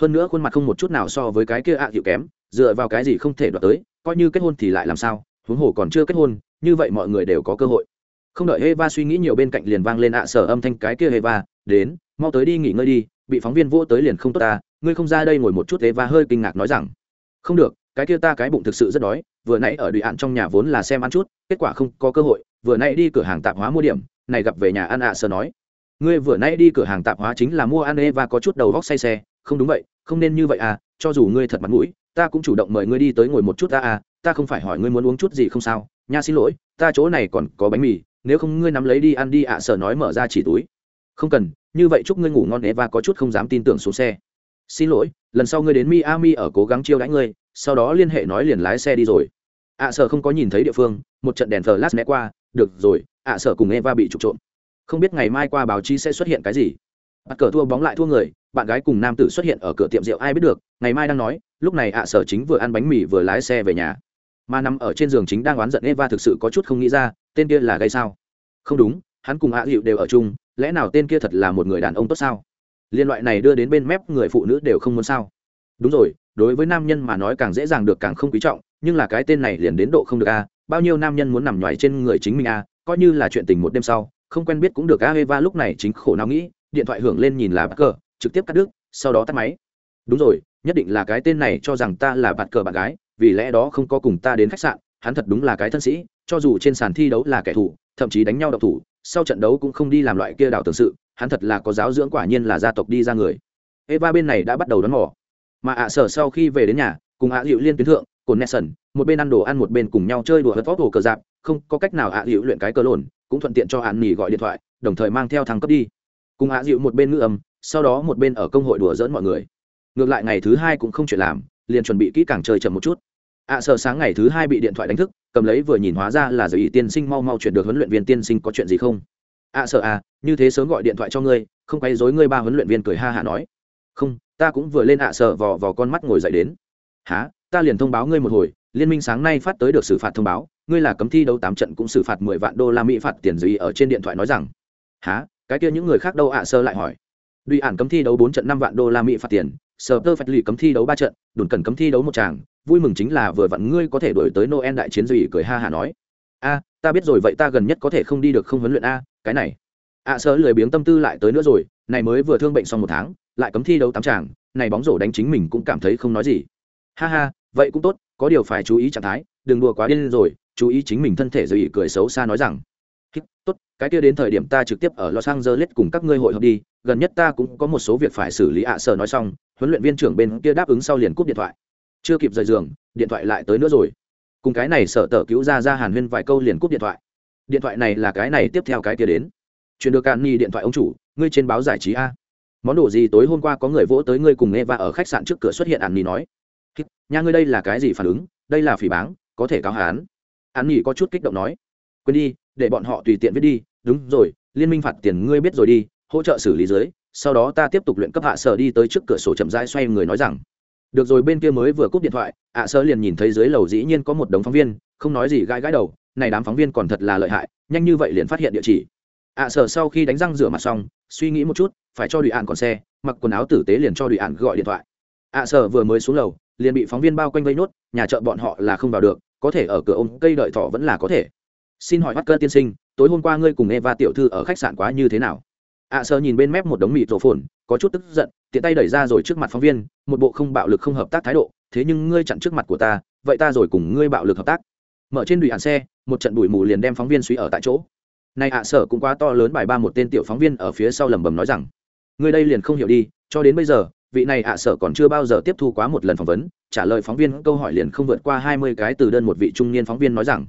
Hơn nữa khuôn mặt không một chút nào so với cái kia ạ à kém, dựa vào cái gì không thể đoạt tới coi như kết hôn thì lại làm sao? Huống hồ còn chưa kết hôn như vậy mọi người đều có cơ hội. Không đợi Eva suy nghĩ nhiều bên cạnh liền vang lên ạ sở âm thanh cái kia Eva, đến, mau tới đi nghỉ ngơi đi, bị phóng viên vô tới liền không tốt ta, ngươi không ra đây ngồi một chút. Eva hơi kinh ngạc nói rằng, không được, cái kia ta cái bụng thực sự rất đói, vừa nãy ở đùi ạn trong nhà vốn là xem ăn chút, kết quả không có cơ hội, vừa nãy đi cửa hàng tạp hóa mua điểm, này gặp về nhà ăn ạ sở nói, ngươi vừa nãy đi cửa hàng tạp hóa chính là mua ăn Eva có chút đầu góc say xe, không đúng vậy, không nên như vậy à, cho dù ngươi thật mặt mũi, ta cũng chủ động mời ngươi đi tới ngồi một chút ta à, ta không phải hỏi ngươi muốn uống chút gì không sao, nha xin lỗi, ta chỗ này còn có bánh mì, nếu không ngươi nắm lấy đi ăn đi ạ sở nói mở ra chỉ túi. Không cần như vậy chúc ngươi ngủ ngon eva có chút không dám tin tưởng xuống xe. Xin lỗi lần sau ngươi đến miami ở cố gắng chiêu đãi ngươi sau đó liên hệ nói liền lái xe đi rồi. Ạ sở không có nhìn thấy địa phương một trận đèn flash né qua được rồi ạ sở cùng eva bị trục trộm. Không biết ngày mai qua báo chí sẽ xuất hiện cái gì. Bắt cờ thua bóng lại thua người bạn gái cùng nam tử xuất hiện ở cửa tiệm rượu, ai biết được, ngày mai đang nói, lúc này ạ sở chính vừa ăn bánh mì vừa lái xe về nhà. Mà nằm ở trên giường chính đang oán giận eva thực sự có chút không nghĩ ra, tên kia là gây sao? Không đúng, hắn cùng hạ hiệu đều ở chung, lẽ nào tên kia thật là một người đàn ông tốt sao? Liên loại này đưa đến bên mép người phụ nữ đều không muốn sao? Đúng rồi, đối với nam nhân mà nói càng dễ dàng được càng không quý trọng, nhưng là cái tên này liền đến độ không được a, bao nhiêu nam nhân muốn nằm nhoài trên người chính mình a, coi như là chuyện tình một đêm sau, không quen biết cũng được a, eva lúc này chính khổ nào nghĩ, điện thoại hưởng lên nhìn là bạt cờ trực tiếp cắt đứt, sau đó tắt máy. Đúng rồi, nhất định là cái tên này cho rằng ta là bạn cờ bạn gái, vì lẽ đó không có cùng ta đến khách sạn, hắn thật đúng là cái thân sĩ, cho dù trên sàn thi đấu là kẻ thù, thậm chí đánh nhau độc thủ, sau trận đấu cũng không đi làm loại kia đảo tưởng sự, hắn thật là có giáo dưỡng quả nhiên là gia tộc đi ra người. Eva bên này đã bắt đầu đón mò. Mà ạ sở sau khi về đến nhà, cùng ạ hiệu liên tuyến thượng cồn nesson một bên ăn đồ ăn một bên cùng nhau chơi đùa hớt vóc hồ cờ dạp, không có cách nào ạ hiệu luyện cái cờ lồn cũng thuận tiện cho hạn nghỉ gọi điện thoại, đồng thời mang theo thằng cấp đi. Cùng ạ dịu một bên ngữ âm sau đó một bên ở công hội đùa dỡn mọi người. Ngược lại ngày thứ hai cũng không chuyện làm, liền chuẩn bị kỹ càng chơi chậm một chút. Ạ sợ sáng ngày thứ hai bị điện thoại đánh thức, cầm lấy vừa nhìn hóa ra là giới tiên sinh mau mau chuyển được huấn luyện viên tiên sinh có chuyện gì không? Ạ sợ à như thế sớm gọi điện thoại cho ngươi, không quay dối ngươi ba huấn luyện viên cười ha hả nói. Không, ta cũng vừa lên ạ, sợ vò vò con mắt ngồi dậy đến. Há ta liền thông báo ngươi một hồi, liên minh sáng nay phát tới được xử phạt thông báo, ngươi là cấm thi đấu tám trận cũng xử phạt mười vạn đô la mỹ phạt tiền gì ở trên điện thoại nói rằng. Há cái kia những người khác đâu ạ sơ lại hỏi. Duy ản cấm thi đấu bốn trận năm vạn đô la Mỹ phạt tiền, Sở Tơ Phật Lì cấm thi đấu ba trận, đồn cần cấm thi đấu một tràng, vui mừng chính là vừa vặn ngươi có thể đổi tới Noel đại chiến gì cười ha hà nói. A, ta biết rồi vậy ta gần nhất có thể không đi được không huấn luyện a, cái này. à, Sở lười biếng tâm tư lại tới nữa rồi, này mới vừa thương bệnh xong một tháng, lại cấm thi đấu tám tràng, này bóng rổ đánh chính mình cũng cảm thấy không nói gì. Ha ha, vậy cũng tốt, có điều phải chú ý trạng thái, đừng đùa quá điên rồi, chú ý chính mình thân thể rồi cười xấu xa nói rằng. Tốt, cái kia đến thời điểm ta trực tiếp ở Los Angeles cùng các ngươi hội họp đi, gần nhất ta cũng có một số việc phải xử lý ạ à sở nói xong, huấn luyện viên trưởng bên kia đáp ứng sau liền cúp điện thoại. Chưa kịp rời giường, điện thoại lại tới nữa rồi. Cùng cái này sở tờ cứu ra ra Hàn Huyên vài câu liền cúp điện thoại. Điện thoại này là cái này tiếp theo cái kia đến. Chuyển được Càn Nhi điện thoại ông chủ, ngươi trên báo giải trí a. Món đồ gì tối hôm qua có người vỗ tới ngươi cùng nghe và ở khách sạn trước cửa xuất hiện ạn Nhi nói. Nhà ngươi đây là cái gì phản ứng, đây là phỉ báng, có thể cáo hán. ạn Nhi có chút kích động nói. Quên đi, để bọn họ tùy tiện viết đi, đúng rồi liên minh phạt tiền ngươi biết rồi đi hỗ trợ xử lý dưới, sau đó ta tiếp tục luyện cấp hạ sở đi tới trước cửa sổ chậm rãi xoay người nói rằng, được rồi, bên kia mới vừa cúp điện thoại hạ sở liền nhìn thấy dưới lầu dĩ nhiên có một đống phóng viên, không nói gì gãi gãi đầu, này đám phóng viên còn thật là lợi hại, nhanh như vậy liền phát hiện địa chỉ. hạ sở sau khi đánh răng rửa mặt xong, suy nghĩ một chút, phải cho đùi ạn còn xe, mặc quần áo tử tế liền cho đùi ạn gọi điện thoại. hạ sở vừa mới xuống lầu, liền bị phóng viên bao quanh vây nốt, nhà chợ bọn họ là không vào được, có thể ở cửa ôm cây đợi thỏ vẫn là có thể. Xin hỏi bắt cơ tiên sinh, tối hôm qua ngươi cùng eva tiểu thư ở khách sạn quá như thế nào? Ạ à, sơ nhìn bên mép một đống mịt rổ phồn có chút tức giận tiện tay đẩy ra rồi trước mặt phóng viên một bộ không bạo lực không hợp tác thái độ thế nhưng ngươi chặn trước mặt của ta vậy ta rồi cùng ngươi bạo lực hợp tác. Mở trên đùi hạn xe một trận đùi mù liền đem phóng viên suy ở tại chỗ. Nay ạ sở cũng quá to lớn bài ba một tên tiểu phóng viên ở phía sau lầm bầm nói rằng ngươi đây liền không hiểu đi cho đến bây giờ vị này ạ sở còn chưa bao giờ tiếp thu quá một lần phỏng vấn. Trả lời phóng viên câu hỏi liền không vượt qua hai mươi cái từ đơn một vị trung niên phóng viên nói rằng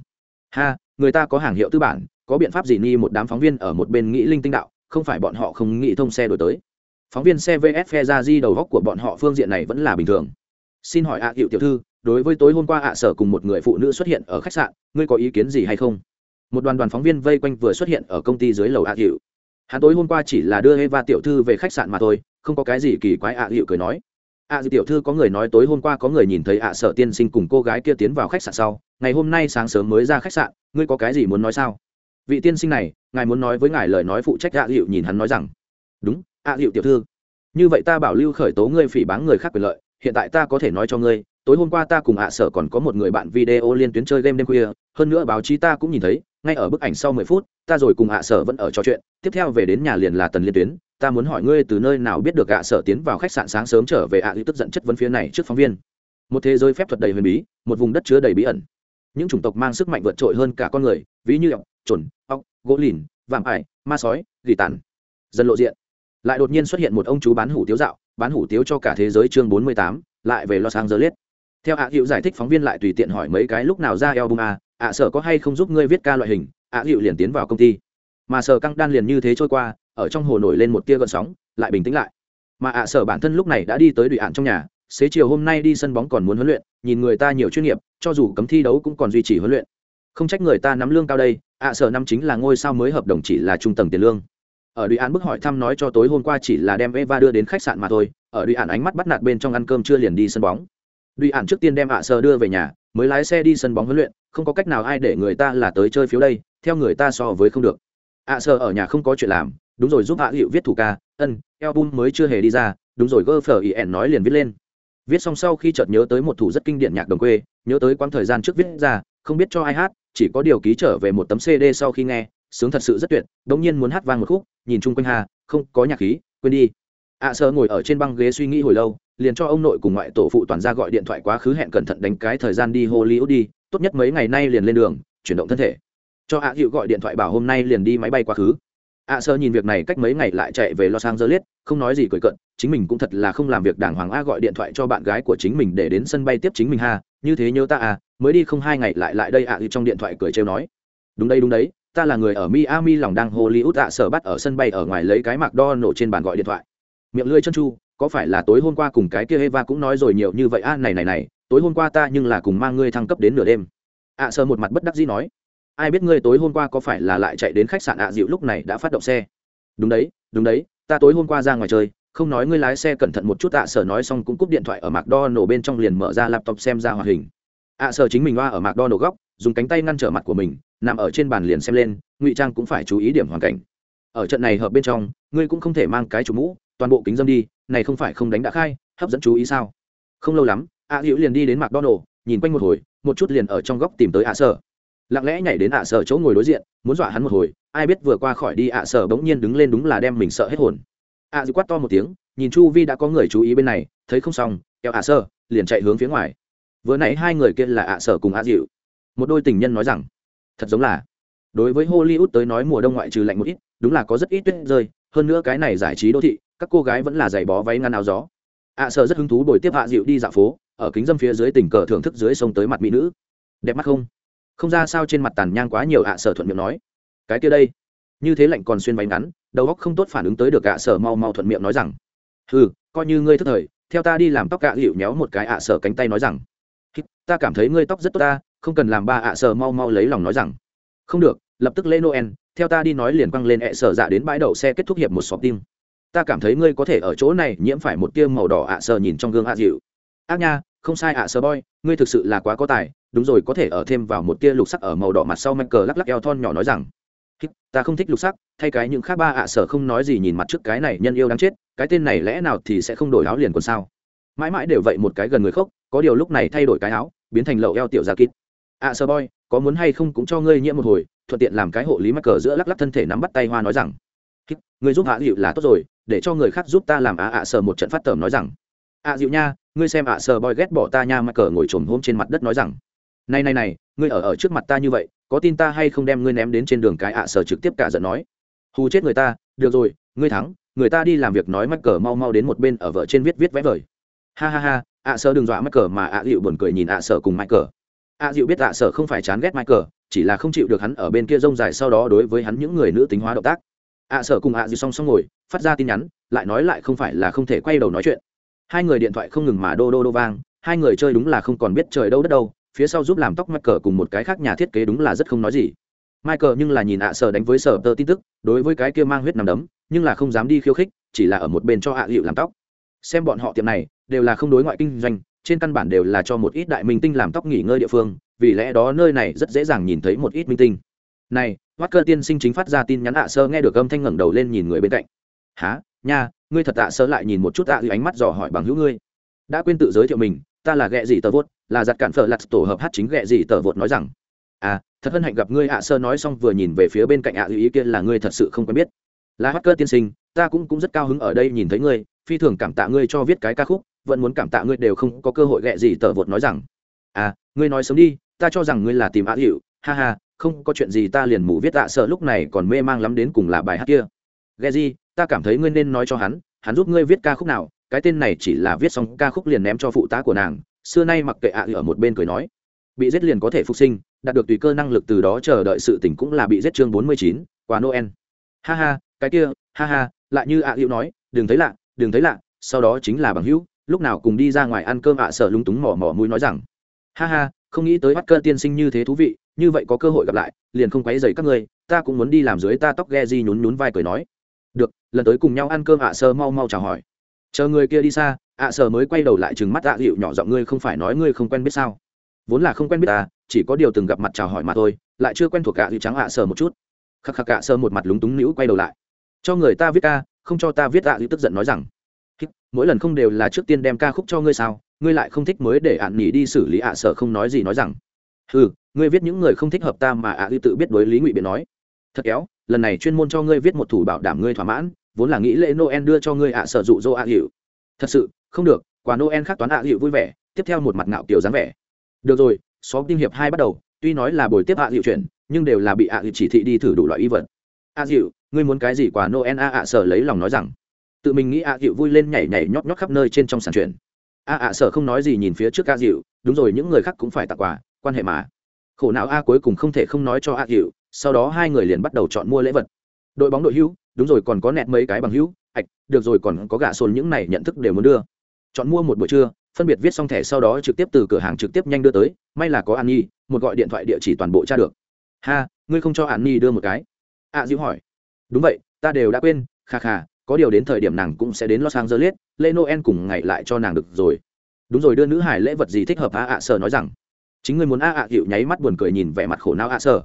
ha người ta có hàng hiệu tư bản có biện pháp gì ni một đám phóng viên ở một bên nghĩ linh tinh đạo? Không phải bọn họ không nghĩ thông xe đổi tới. Phóng viên xe vs phe ra di đầu góc của bọn họ phương diện này vẫn là bình thường. Xin hỏi ạ hiệu tiểu thư, đối với tối hôm qua ạ, sở cùng một người phụ nữ xuất hiện ở khách sạn, ngươi có ý kiến gì hay không? Một đoàn đoàn phóng viên vây quanh vừa xuất hiện ở công ty dưới lầu ạ hiệu hắn tối hôm qua chỉ là đưa eva tiểu thư về khách sạn mà thôi, không có cái gì kỳ quái ạ hiệu cười nói. Ạ tiểu thư có người nói tối hôm qua có người nhìn thấy ạ, sở tiên sinh cùng cô gái kia tiến vào khách sạn sau, ngày hôm nay sáng sớm mới ra khách sạn, ngươi có cái gì muốn nói sao? Vị tiên sinh này, ngài muốn nói với ngài lời nói phụ trách ạ hiệu nhìn hắn nói rằng, đúng, ạ hiệu tiểu thư, như vậy ta bảo lưu khởi tố ngươi phỉ báng người khác quyền lợi, hiện tại ta có thể nói cho ngươi, tối hôm qua ta cùng ạ sở còn có một người bạn video liên tuyến chơi game đêm khuya, hơn nữa báo chí ta cũng nhìn thấy, ngay ở bức ảnh sau mười phút, ta rồi cùng ạ sở vẫn ở trò chuyện, tiếp theo về đến nhà liền là tần liên tuyến, ta muốn hỏi ngươi từ nơi nào biết được ạ sở tiến vào khách sạn sáng sớm trở về ạ à tức giận chất vấn phía này trước phóng viên. Một thế giới phép thuật đầy huyền bí, một vùng đất chứa đầy bí ẩn những chủng tộc mang sức mạnh vượt trội hơn cả con người, ví như ọc trồn ọc, gỗ lìn, vạm ải, ma sói, gỉ tàn. Dần lộ diện. Lại đột nhiên xuất hiện một ông chú bán hủ tiếu dạo, bán hủ tiếu cho cả thế giới chương bốn mươi tám, lại về los angeles. Theo ạ hữu giải thích, phóng viên lại tùy tiện hỏi mấy cái lúc nào ra album a ạ sở có hay không giúp ngươi viết ca loại hình? Ạ hữu liền tiến vào công ty. Mà sở căng đan liền như thế trôi qua, ở trong hồ nổi lên một tia gợn sóng, lại bình tĩnh lại. Mà ạ sở bản thân lúc này đã đi tới đùi ạn trong nhà xế chiều hôm nay đi sân bóng còn muốn huấn luyện, nhìn người ta nhiều chuyên nghiệp, cho dù cấm thi đấu cũng còn duy trì huấn luyện. Không trách người ta nắm lương cao đây, ạ sở năm chính là ngôi sao mới hợp đồng chỉ là trung tầng tiền lương. Ở đùi án bức hỏi thăm nói cho tối hôm qua chỉ là đem eva đưa đến khách sạn mà thôi, ở đùi án ánh mắt bắt nạt bên trong ăn cơm chưa liền đi sân bóng. Đùi án trước tiên đem ạ sở đưa về nhà, mới lái xe đi sân bóng huấn luyện, không có cách nào ai để người ta là tới chơi phiếu đây, theo người ta so với không được. Ạ sở ở nhà không có chuyện làm, đúng rồi giúp hạ hiệu viết thủ ca, ân, album mới chưa hề đi ra, đúng rồi gơ phở ý ẻn nói liền viết lên viết xong sau khi chợt nhớ tới một thủ rất kinh điển nhạc đồng quê nhớ tới quãng thời gian trước viết ra không biết cho ai hát chỉ có điều ký trở về một tấm cd sau khi nghe sướng thật sự rất tuyệt đ ỗ n g nhiên muốn hát vang một khúc nhìn chung quanh hà không có nhạc khí quên đi. Ạ à, sơ ngồi ở trên băng ghế suy nghĩ hồi lâu liền cho ông nội cùng ngoại tổ phụ toàn ra gọi điện thoại quá khứ hẹn cẩn thận đánh cái thời gian đi hollywood đi tốt nhất mấy ngày nay liền lên đường chuyển động thân thể. Cho ạ à gọi điện thoại bảo hôm nay liền đi máy bay quá khứ ạ sơ nhìn việc này cách mấy ngày lại chạy về lo sang dơ liết không nói gì cười cận chính mình cũng thật là không làm việc đàng hoàng a gọi điện thoại cho bạn gái của chính mình để đến sân bay tiếp chính mình ha như thế nhớ ta à mới đi không hai ngày lại lại đây ạ à, trong điện thoại cười trêu nói. Đúng đây đúng đấy ta là người ở miami lòng đang hollywood ạ sở bắt ở sân bay ở ngoài lấy cái mạc đo nổ trên bàn gọi điện thoại. Miệng lưỡi chân chu có phải là tối hôm qua cùng cái kia eva cũng nói rồi nhiều như vậy? A này này này tối hôm qua ta nhưng là cùng mang ngươi thăng cấp đến nửa đêm. Ạ sơ một mặt bất đắc dĩ nói ai biết ngươi tối hôm qua có phải là lại chạy đến khách sạn ạ dịu lúc này đã phát động xe? Đúng đấy đúng đấy, ta tối hôm qua ra ngoài chơi, không nói ngươi lái xe cẩn thận một chút ạ, sở nói xong cũng cúp điện thoại ở mạc đo nổ bên trong liền mở ra laptop xem ra hoạt hình. Ạ, sở chính mình loa ở mạc đo nổ góc, dùng cánh tay ngăn trở mặt của mình, nằm ở trên bàn liền xem lên, ngụy trang cũng phải chú ý điểm hoàn cảnh. Ở trận này hợp bên trong, ngươi cũng không thể mang cái chủ mũ, toàn bộ kính dâm đi, này không phải không đánh đã khai, hấp dẫn chú ý sao? Không lâu lắm, ạ hữu liền đi đến mạc đo nổ nhìn quanh một hồi, một chút liền ở trong góc tìm tới ạ, sở lặng lẽ nhảy đến ạ sở chỗ ngồi đối diện, muốn dọa hắn một hồi, ai biết vừa qua khỏi đi ạ sở bỗng nhiên đứng lên đúng là đem mình sợ hết hồn. ạ dư quát to một tiếng, nhìn chu vi đã có người chú ý bên này, thấy không xong, kéo ạ sơ liền chạy hướng phía ngoài. Vừa nãy hai người kia là ạ sở cùng ạ dịu. Một đôi tình nhân nói rằng, thật giống là, đối với hollywood tới nói mùa đông ngoại trừ lạnh một ít, đúng là có rất ít tuyết rơi, hơn nữa cái này giải trí đô thị, các cô gái vẫn là giày bó váy ngăn áo gió. ạ sở rất hứng thú đổi tiếp ạ dịu đi dạo phố, ở kính dâm phía dưới tình cờ thưởng thức dưới sông tới mặt mỹ nữ. Đẹp mắt không? Không ra sao trên mặt tàn nhang quá nhiều ạ sở thuận miệng nói. Cái kia đây. Như thế lạnh còn xuyên váy ngắn, đầu óc không tốt phản ứng tới được ạ sở mau mau thuận miệng nói rằng. Ừ coi như ngươi thức thời, theo ta đi làm tóc gạ hiệu nhéo một cái ạ sở cánh tay nói rằng. Ta cảm thấy ngươi tóc rất tốt ta, không cần làm ba ạ sở mau mau lấy lòng nói rằng. Không được, lập tức lễ noel, theo ta đi nói liền quăng lên ẹ sở dạ đến bãi đậu xe kết thúc hiệp một xóm tim. Ta cảm thấy ngươi có thể ở chỗ này nhiễm phải một tia màu đỏ ạ sở nhìn trong gương ạ dịu ác nha, không sai ạ sở boy, ngươi thực sự là quá có tài đúng rồi, có thể ở thêm vào một tia lục sắc ở màu đỏ mặt sau mạch cờ lắc lắc eo thon nhỏ nói rằng ta không thích lục sắc, thay cái những khác ba ạ sở không nói gì nhìn mặt trước cái này nhân yêu đáng chết, cái tên này lẽ nào thì sẽ không đổi áo liền còn sao? Mãi mãi đều vậy một cái gần người khóc, có điều lúc này thay đổi cái áo, biến thành lậu eo tiểu gia kít. Ạ sở boy, có muốn hay không cũng cho ngươi nhiễm một hồi, thuận tiện làm cái hộ lý mắc cờ giữa lắc lắc thân thể nắm bắt tay hoa nói rằng ngươi giúp hạ dịu là tốt rồi, để cho người khác giúp ta làm ạ ạ sở một trận phát tởm nói rằng, ạ dịu nha, ngươi xem ạ sở boy ghét bỏ ta nha mắc cờ ngồi trồm hôm trên mặt đất nói rằng này này này, ngươi ở ở trước mặt ta như vậy, có tin ta hay không đem ngươi ném đến trên đường cái ạ sở trực tiếp cả giận nói. Hù chết người ta, được rồi, ngươi thắng, người ta đi làm việc nói mắc cờ mau mau đến một bên ở vợ trên viết viết vẽ vời. Ha ha ha, ạ sở đừng dọa mắc cờ mà ạ dịu buồn cười nhìn ạ sở cùng mắc cờ. Ạ dịu biết ạ sở không phải chán ghét mắc cờ, chỉ là không chịu được hắn ở bên kia rông dài sau đó đối với hắn những người nữ tính hóa động tác. Ạ sở cùng ạ dịu song song ngồi, phát ra tin nhắn, lại nói lại không phải là không thể quay đầu nói chuyện. Hai người điện thoại không ngừng mà đô đô đô vang, hai người chơi đúng là không còn biết trời đâu đất đâu phía sau giúp làm tóc michael cùng một cái khác nhà thiết kế đúng là rất không nói gì. Michael nhưng là nhìn ạ sở đánh với sở tơ tin tức đối với cái kia mang huyết nằm đấm nhưng là không dám đi khiêu khích chỉ là ở một bên cho ạ dịu làm tóc. Xem bọn họ tiệm này đều là không đối ngoại kinh doanh trên căn bản đều là cho một ít đại minh tinh làm tóc nghỉ ngơi địa phương vì lẽ đó nơi này rất dễ dàng nhìn thấy một ít minh tinh. Này hoắt cơ tiên sinh chính phát ra tin nhắn ạ sơ nghe được âm thanh ngẩng đầu lên nhìn người bên cạnh. Há nha ngươi thật ạ sơ lại nhìn một chút ạ à, ánh mắt dò hỏi bằng hữu ngươi. Đã quên tự giới thiệu mình ta là ghẹ gì tờ vốt, là giặt cản phở lặt tổ hợp hát chính ghẹ gì tờ vốt nói rằng à thật hân hạnh gặp ngươi ạ, sơ nói xong vừa nhìn về phía bên cạnh ạ, ý kia là ngươi thật sự không quen biết. Là hoắt cơ tiên sinh, ta cũng cũng rất cao hứng ở đây nhìn thấy ngươi, phi thường cảm tạ ngươi cho viết cái ca khúc, vẫn muốn cảm tạ ngươi đều không có cơ hội ghẹ gì tờ vột nói rằng à ngươi nói sớm đi, ta cho rằng ngươi là tìm ạ hiệu, ha ha, không có chuyện gì ta liền mù viết ạ sợ lúc này còn mê mang lắm đến cùng là bài hát kia. Ghẹ gì, ta cảm thấy ngươi nên nói cho hắn hắn giúp ngươi viết ca khúc nào cái tên này chỉ là viết xong ca khúc liền ném cho phụ tá của nàng, xưa nay mặc kệ ạ ở một bên cười nói. Bị giết liền có thể phục sinh, đạt được tùy cơ năng lực từ đó chờ đợi sự tỉnh cũng là bị giết chương bốn mươi chín qua noel. Ha ha, cái kia, ha ha, lại như ạ à nói, đừng thấy lạ, đừng thấy lạ, sau đó chính là bằng hữu, lúc nào cùng đi ra ngoài ăn cơm ạ à sợ lúng túng mỏ mỏ mũi nói rằng. Ha ha, không nghĩ tới bắt cơ tiên sinh như thế thú vị, như vậy có cơ hội gặp lại, liền không quấy dày các ngươi, ta cũng muốn đi làm dưới ta tóc ghe di nhún nhún vai cười nói. Được, lần tới cùng nhau ăn cơm ạ à sơ mau mau chào hỏi chờ người kia đi xa, ạ à mới quay đầu lại chừng mắt ạ à nhỏ giọng, ngươi không phải nói ngươi không quen biết sao? Vốn là không quen biết ta chỉ có điều từng gặp mặt chào hỏi mà thôi, lại chưa quen thuộc ạ dịu trắng ạ sở một chút. Khắc khắc ạ sở một mặt lúng túng nữ quay đầu lại. Cho người ta viết ca, không cho ta viết ạ dịu tức giận nói rằng mỗi lần không đều là trước tiên đem ca khúc cho ngươi sao, ngươi lại không thích mới để ạn nghỉ đi xử lý ạ sở không nói gì nói rằng. Ừ ngươi viết những người không thích hợp ta mà ạ à tự biết đối lý ngụy biện nói. Thật kéo, lần này chuyên môn cho ngươi viết một thủ bảo đảm ngươi thỏa mãn vốn là nghĩ lễ noel đưa cho ngươi ạ, sở dụ dỗ ạ hiệu thật sự, không được, quà noel khác toán ạ hiệu vui vẻ, tiếp theo một mặt ngạo kiểu dáng vẻ. Được rồi, xóm tim hiệp hai bắt đầu, tuy nói là buổi tiếp ạ hiệu chuyển, nhưng đều là bị ạ hiệu chỉ thị đi thử đủ loại y vật. Ạ dịu ngươi muốn cái gì quà noel a ạ, sở lấy lòng nói rằng. Tự mình nghĩ ạ dịu vui lên nhảy nhảy nhót nhót khắp nơi trên trong sàn chuyện a ạ, sở không nói gì nhìn phía trước ạ dịu đúng rồi, những người khác cũng phải tặng quà, quan hệ mà. Khổ não a cuối cùng không thể không nói cho a dịu sau đó hai người liền bắt đầu chọn mua lễ vật. Đội bóng đội hữu đúng rồi, còn có nẹt mấy cái bằng hữu. Ạch, được rồi, còn có gạ sồn những này nhận thức đều muốn đưa. Chọn mua một buổi trưa, phân biệt viết xong thẻ sau đó trực tiếp từ cửa hàng trực tiếp nhanh đưa tới. May là có an nhi một gọi điện thoại địa chỉ toàn bộ tra được. Ha, ngươi không cho an nhi đưa một cái? À dịu hỏi. Đúng vậy, ta đều đã quên. Kha kha, có điều đến thời điểm nàng cũng sẽ đến los angeles lê noel cùng ngày lại cho nàng được rồi. Đúng rồi, đưa nữ hải lễ vật gì thích hợp a ạ sở nói rằng. Chính ngươi muốn a ạ hiệu nháy mắt buồn cười nhìn vẻ mặt khổ não ạ sở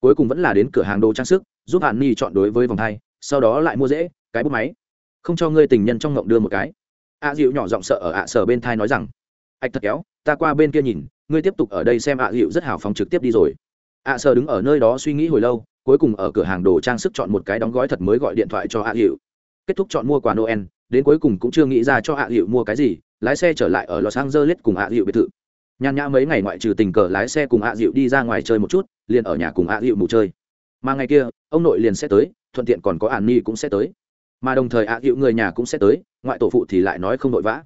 cuối cùng vẫn là đến cửa hàng đồ trang sức, giúp hạn ni chọn đối với vòng hai sau đó lại mua dễ, cái bút máy. Không cho ngươi tình nhân trong ngộng đưa một cái. A dịu nhỏ giọng sợ ở ạ sở bên thai nói rằng ạch thật kéo, ta qua bên kia nhìn, ngươi tiếp tục ở đây xem ạ dịu rất hào phóng trực tiếp đi rồi. Ạ sở đứng ở nơi đó suy nghĩ hồi lâu, cuối cùng ở cửa hàng đồ trang sức chọn một cái đóng gói thật mới gọi điện thoại cho ạ dịu kết thúc chọn mua quà noel, đến cuối cùng cũng chưa nghĩ ra cho ạ dịu mua cái gì, lái xe trở lại ở los angeles cùng ạ dịu biệt thự. Nhàn nhã mấy ngày ngoại trừ tình cờ lái xe cùng ạ dịu đi ra ngoài chơi một chút, liền ở nhà cùng ạ dịu ngủ chơi. Mà ngày kia ông nội liền sẽ tới, thuận tiện còn có ạn ni cũng sẽ tới. Mà đồng thời ạ dịu người nhà cũng sẽ tới, ngoại tổ phụ thì lại nói không vội vã.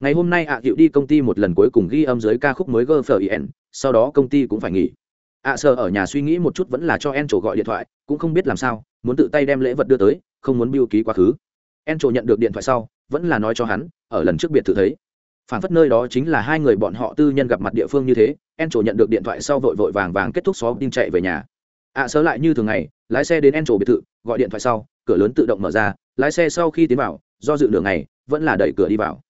Ngày hôm nay ạ dịu đi công ty một lần cuối cùng ghi âm dưới ca khúc mới gfin sau đó công ty cũng phải nghỉ. Ạ sợ ở nhà suy nghĩ một chút vẫn là cho en trổ gọi điện thoại, cũng không biết làm sao, muốn tự tay đem lễ vật đưa tới, không muốn biêu ký quá khứ. En trổ nhận được điện thoại sau, vẫn là nói cho hắn, ở lần trước biệt thự thấy. Phản phất nơi đó chính là hai người bọn họ tư nhân gặp mặt địa phương như thế en trổ nhận được điện thoại sau vội vội vàng vàng kết thúc xó tin chạy về nhà ạ à, lại như thường ngày lái xe đến en trổ biệt thự gọi điện thoại sau cửa lớn tự động mở ra lái xe sau khi tiến vào do dự đường này vẫn là đẩy cửa đi vào.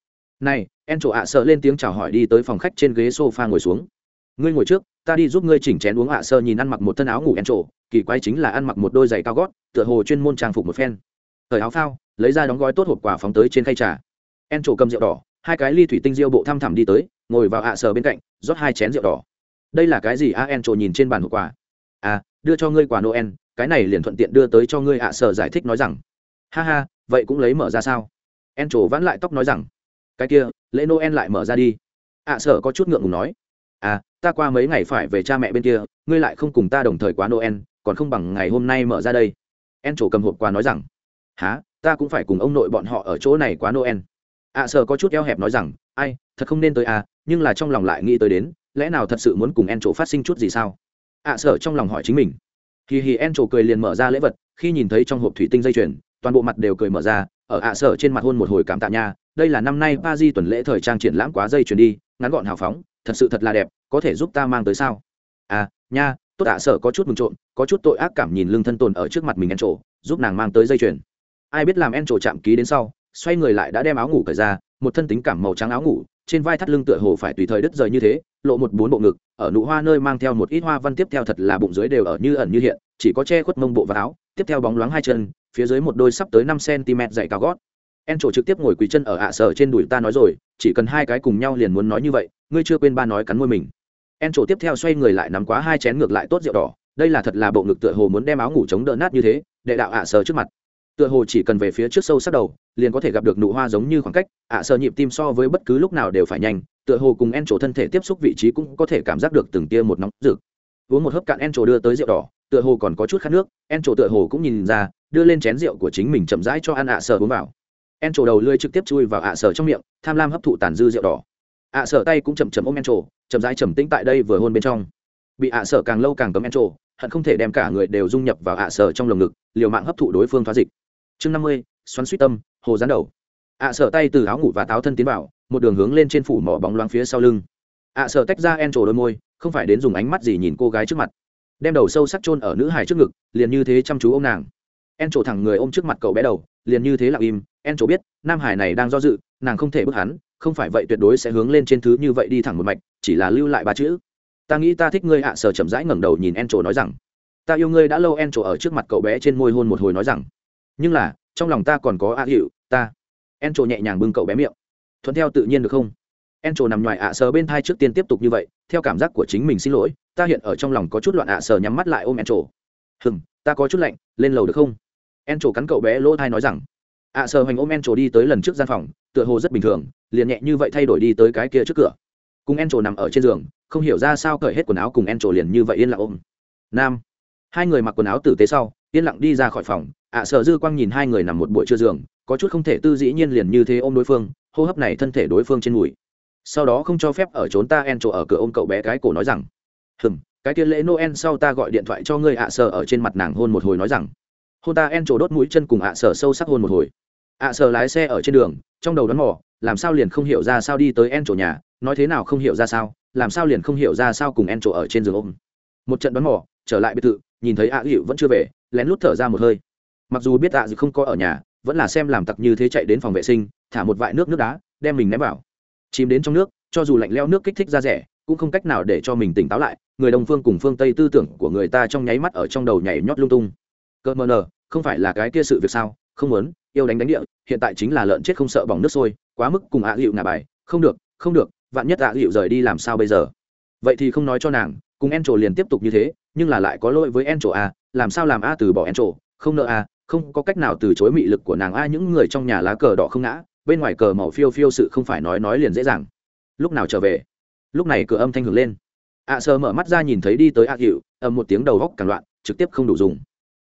Này en trổ ạ sợ lên tiếng chào hỏi đi tới phòng khách trên ghế sofa ngồi xuống. Ngươi ngồi trước ta đi giúp ngươi chỉnh chén uống ạ sơ nhìn ăn mặc một thân áo ngủ en trổ kỳ quái chính là ăn mặc một đôi giày cao gót tựa hồ chuyên môn trang phục một phen. Thời áo phao lấy ra đóng gói tốt hộp quà phóng tới trên khay trà. En trổ cầm rượu đỏ hai cái ly thủy tinh diêu bộ thăm thẳm đi tới ngồi vào ạ sơ bên cạnh rót hai chén rượu đỏ. Đây là cái gì a en trổ nhìn trên bàn hộp quà? À đưa cho ngươi quà noel, cái này liền thuận tiện đưa tới cho ngươi ạ, sở giải thích nói rằng. Ha ha, vậy cũng lấy mở ra sao? En trổ vãn lại tóc nói rằng. Cái kia, lễ noel lại mở ra đi. Ạ, sở có chút ngượng ngùng nói. À ta qua mấy ngày phải về cha mẹ bên kia, ngươi lại không cùng ta đồng thời quá noel, còn không bằng ngày hôm nay mở ra đây. En trổ cầm hộp quà nói rằng. Há ta cũng phải cùng ông nội bọn họ ở chỗ này quá noel. Ạ, sở có chút eo hẹp nói rằng. Ai, thật không nên tới à nhưng là trong lòng lại nghĩ tới đến, lẽ nào thật sự muốn cùng en trổ phát sinh chút gì sao? Ạ sở trong lòng hỏi chính mình. Hì hì en trổ cười liền mở ra lễ vật, khi nhìn thấy trong hộp thủy tinh dây chuyền, toàn bộ mặt đều cười mở ra, ở ạ sở trên mặt hôn một hồi cảm tạ nha, đây là năm nay pa di tuần lễ thời trang triển lãm quá dây chuyền đi, ngắn gọn hào phóng, thật sự thật là đẹp, có thể giúp ta mang tới sao? À nha, tốt ạ sở có chút mừng trộn, có chút tội ác cảm nhìn lương thân tồn ở trước mặt mình en trổ giúp nàng mang tới dây chuyền. Ai biết làm en trổ chạm ký đến sau, xoay người lại đã đem áo ngủ cởi ra, một thân tính cảm màu trắng áo ngủ trên vai thắt lưng tựa hồ phải tùy thời đứt rời như thế, lộ một bốn bộ ngực, ở nụ hoa nơi mang theo một ít hoa văn tiếp theo thật là bụng dưới đều ở như ẩn như hiện, chỉ có che khuất mông bộ và áo, tiếp theo bóng loáng hai chân, phía dưới một đôi sắp tới năm cm dày cao gót. En trổ trực tiếp ngồi quỳ chân ở ạ sở trên đùi ta nói rồi, chỉ cần hai cái cùng nhau liền muốn nói như vậy, ngươi chưa quên ba nói cắn môi mình. En trổ tiếp theo xoay người lại nắm quá hai chén ngược lại tốt rượu đỏ, đây là thật là bộ ngực tựa hồ muốn đem áo ngủ chống đỡ nát như thế để đạo ạ sở trước mặt tựa hồ chỉ cần về phía trước sâu sắc đầu, liền có thể gặp được nụ hoa giống như khoảng cách, ạ, sợ nhịp tim so với bất cứ lúc nào đều phải nhanh, tựa hồ cùng en trổ thân thể tiếp xúc vị trí cũng có thể cảm giác được từng tia một nóng rực. Uống một hớp cạn en trổ đưa tới rượu đỏ, tựa hồ còn có chút khát nước, en trổ tựa hồ cũng nhìn ra, đưa lên chén rượu của chính mình chậm rãi cho ăn ạ, sợ uống vào. En trổ đầu lươi trực tiếp chui vào ạ, sợ trong miệng, tham lam hấp thụ tàn dư rượu đỏ. Ạ, sợ tay cũng chậm chậm ôm en trổ chậm rãi trầm tĩnh tại đây vừa hôn bên trong. Bị ạ, sợ càng lâu càng cấm en trổ hận không thể đem cả người đều dung nhập vào ạ, sợ trong lồng ngực, liều mạng hấp thụ đối phương thoát dịch chương năm mươi, xoắn suýt tâm, hồ rán đầu. ạ sở tay từ áo ngủ và táo thân tiến vào, một đường hướng lên trên phủ mỏ bóng loáng phía sau lưng. ạ sở tách ra en trổ đôi môi, không phải đến dùng ánh mắt gì nhìn cô gái trước mặt. Đem đầu sâu sắc chôn ở nữ hài trước ngực, liền như thế chăm chú ô m nàng. En trổ thẳng người ôm trước mặt cậu bé đầu, liền như thế lặng im. En trổ biết, nam hải này đang do dự, nàng không thể bước hắn, không phải vậy tuyệt đối sẽ hướng lên trên thứ như vậy đi thẳng một mạch, chỉ là lưu lại ba chữ. Ta nghĩ ta thích ngươi ạ sở chậm rãi ngẩng đầu nhìn en trổ nói rằng. Ta yêu ngươi đã lâu, en trổ ở trước mặt cậu bé trên môi hôn một hồi nói rằng nhưng là, trong lòng ta còn có a hiệu ta. En trộ nhẹ nhàng bưng cậu bé miệng. Thuận theo tự nhiên được không? En trộ nằm ngoài ạ sờ bên thai trước tiên tiếp tục như vậy, theo cảm giác của chính mình xin lỗi, ta hiện ở trong lòng có chút loạn ạ sờ nhắm mắt lại ôm en trộ hừng ta có chút lạnh, lên lầu được không? En trộ cắn cậu bé lỗ thai nói rằng. Ạ sờ hoành ôm en trộ đi tới lần trước gian phòng, tựa hồ rất bình thường, liền nhẹ như vậy thay đổi đi tới cái kia trước cửa. Cùng en trộ nằm ở trên giường, không hiểu ra sao cởi hết quần áo cùng en trộ liền như vậy yên lặng ôm. Nam. Hai người mặc quần áo tử tế sau, yên lặng đi ra khỏi phòng ạ sợ dư quang nhìn hai người nằm một buổi trưa giường, có chút không thể tư dĩ nhiên liền như thế ôm đối phương, hô hấp này thân thể đối phương trên mùi. Sau đó không cho phép ở trốn ta en chỗ ở cửa ôm cậu bé cái cổ nói rằng, hừm, cái kia lễ noel sau ta gọi điện thoại cho ngươi ạ sợ ở trên mặt nàng hôn một hồi nói rằng. Hôn ta en chỗ đốt mũi chân cùng ạ sợ sâu sắc hôn một hồi. Ạ sợ lái xe ở trên đường, trong đầu đón mò, làm sao liền không hiểu ra sao đi tới en chỗ nhà, nói thế nào không hiểu ra sao, làm sao liền không hiểu ra sao cùng en chỗ ở trên giường ôm. Một trận đón mò, trở lại biệt thự, nhìn thấy ạ dịu vẫn chưa về, lén lút thở ra một hơi mặc dù biết ạ dịu không có ở nhà, vẫn là xem làm tặc như thế chạy đến phòng vệ sinh, thả một vại nước nước đá, đem mình ném vào. Chìm đến trong nước, cho dù lạnh leo nước kích thích ra rẻ, cũng không cách nào để cho mình tỉnh táo lại, người đông phương cùng phương tây tư tưởng của người ta trong nháy mắt ở trong đầu nhảy nhót lung tung. Cơ mờ nờ, không phải là cái kia sự việc sao? Không muốn, yêu đánh đánh địa, hiện tại chính là lợn chết không sợ bỏng nước sôi, quá mức cùng ạ à ngà bài. Không được không được, vạn nhất ạ à rời đi làm sao bây giờ? Vậy thì không nói cho nàng, cùng en trổ liền tiếp tục như thế, nhưng là lại có lỗi với en trổ a làm sao làm a từ bỏ en trổ không nợ a không có cách nào từ chối mị lực của nàng a, những người trong nhà lá cờ đỏ không ngã, bên ngoài cờ màu phiêu phiêu sự không phải nói nói liền dễ dàng. Lúc nào trở về? Lúc này cửa âm thanh hưởng lên. Ạ sơ mở mắt ra nhìn thấy đi tới a dịu ầm một tiếng đầu góc càng loạn, trực tiếp không đủ dùng.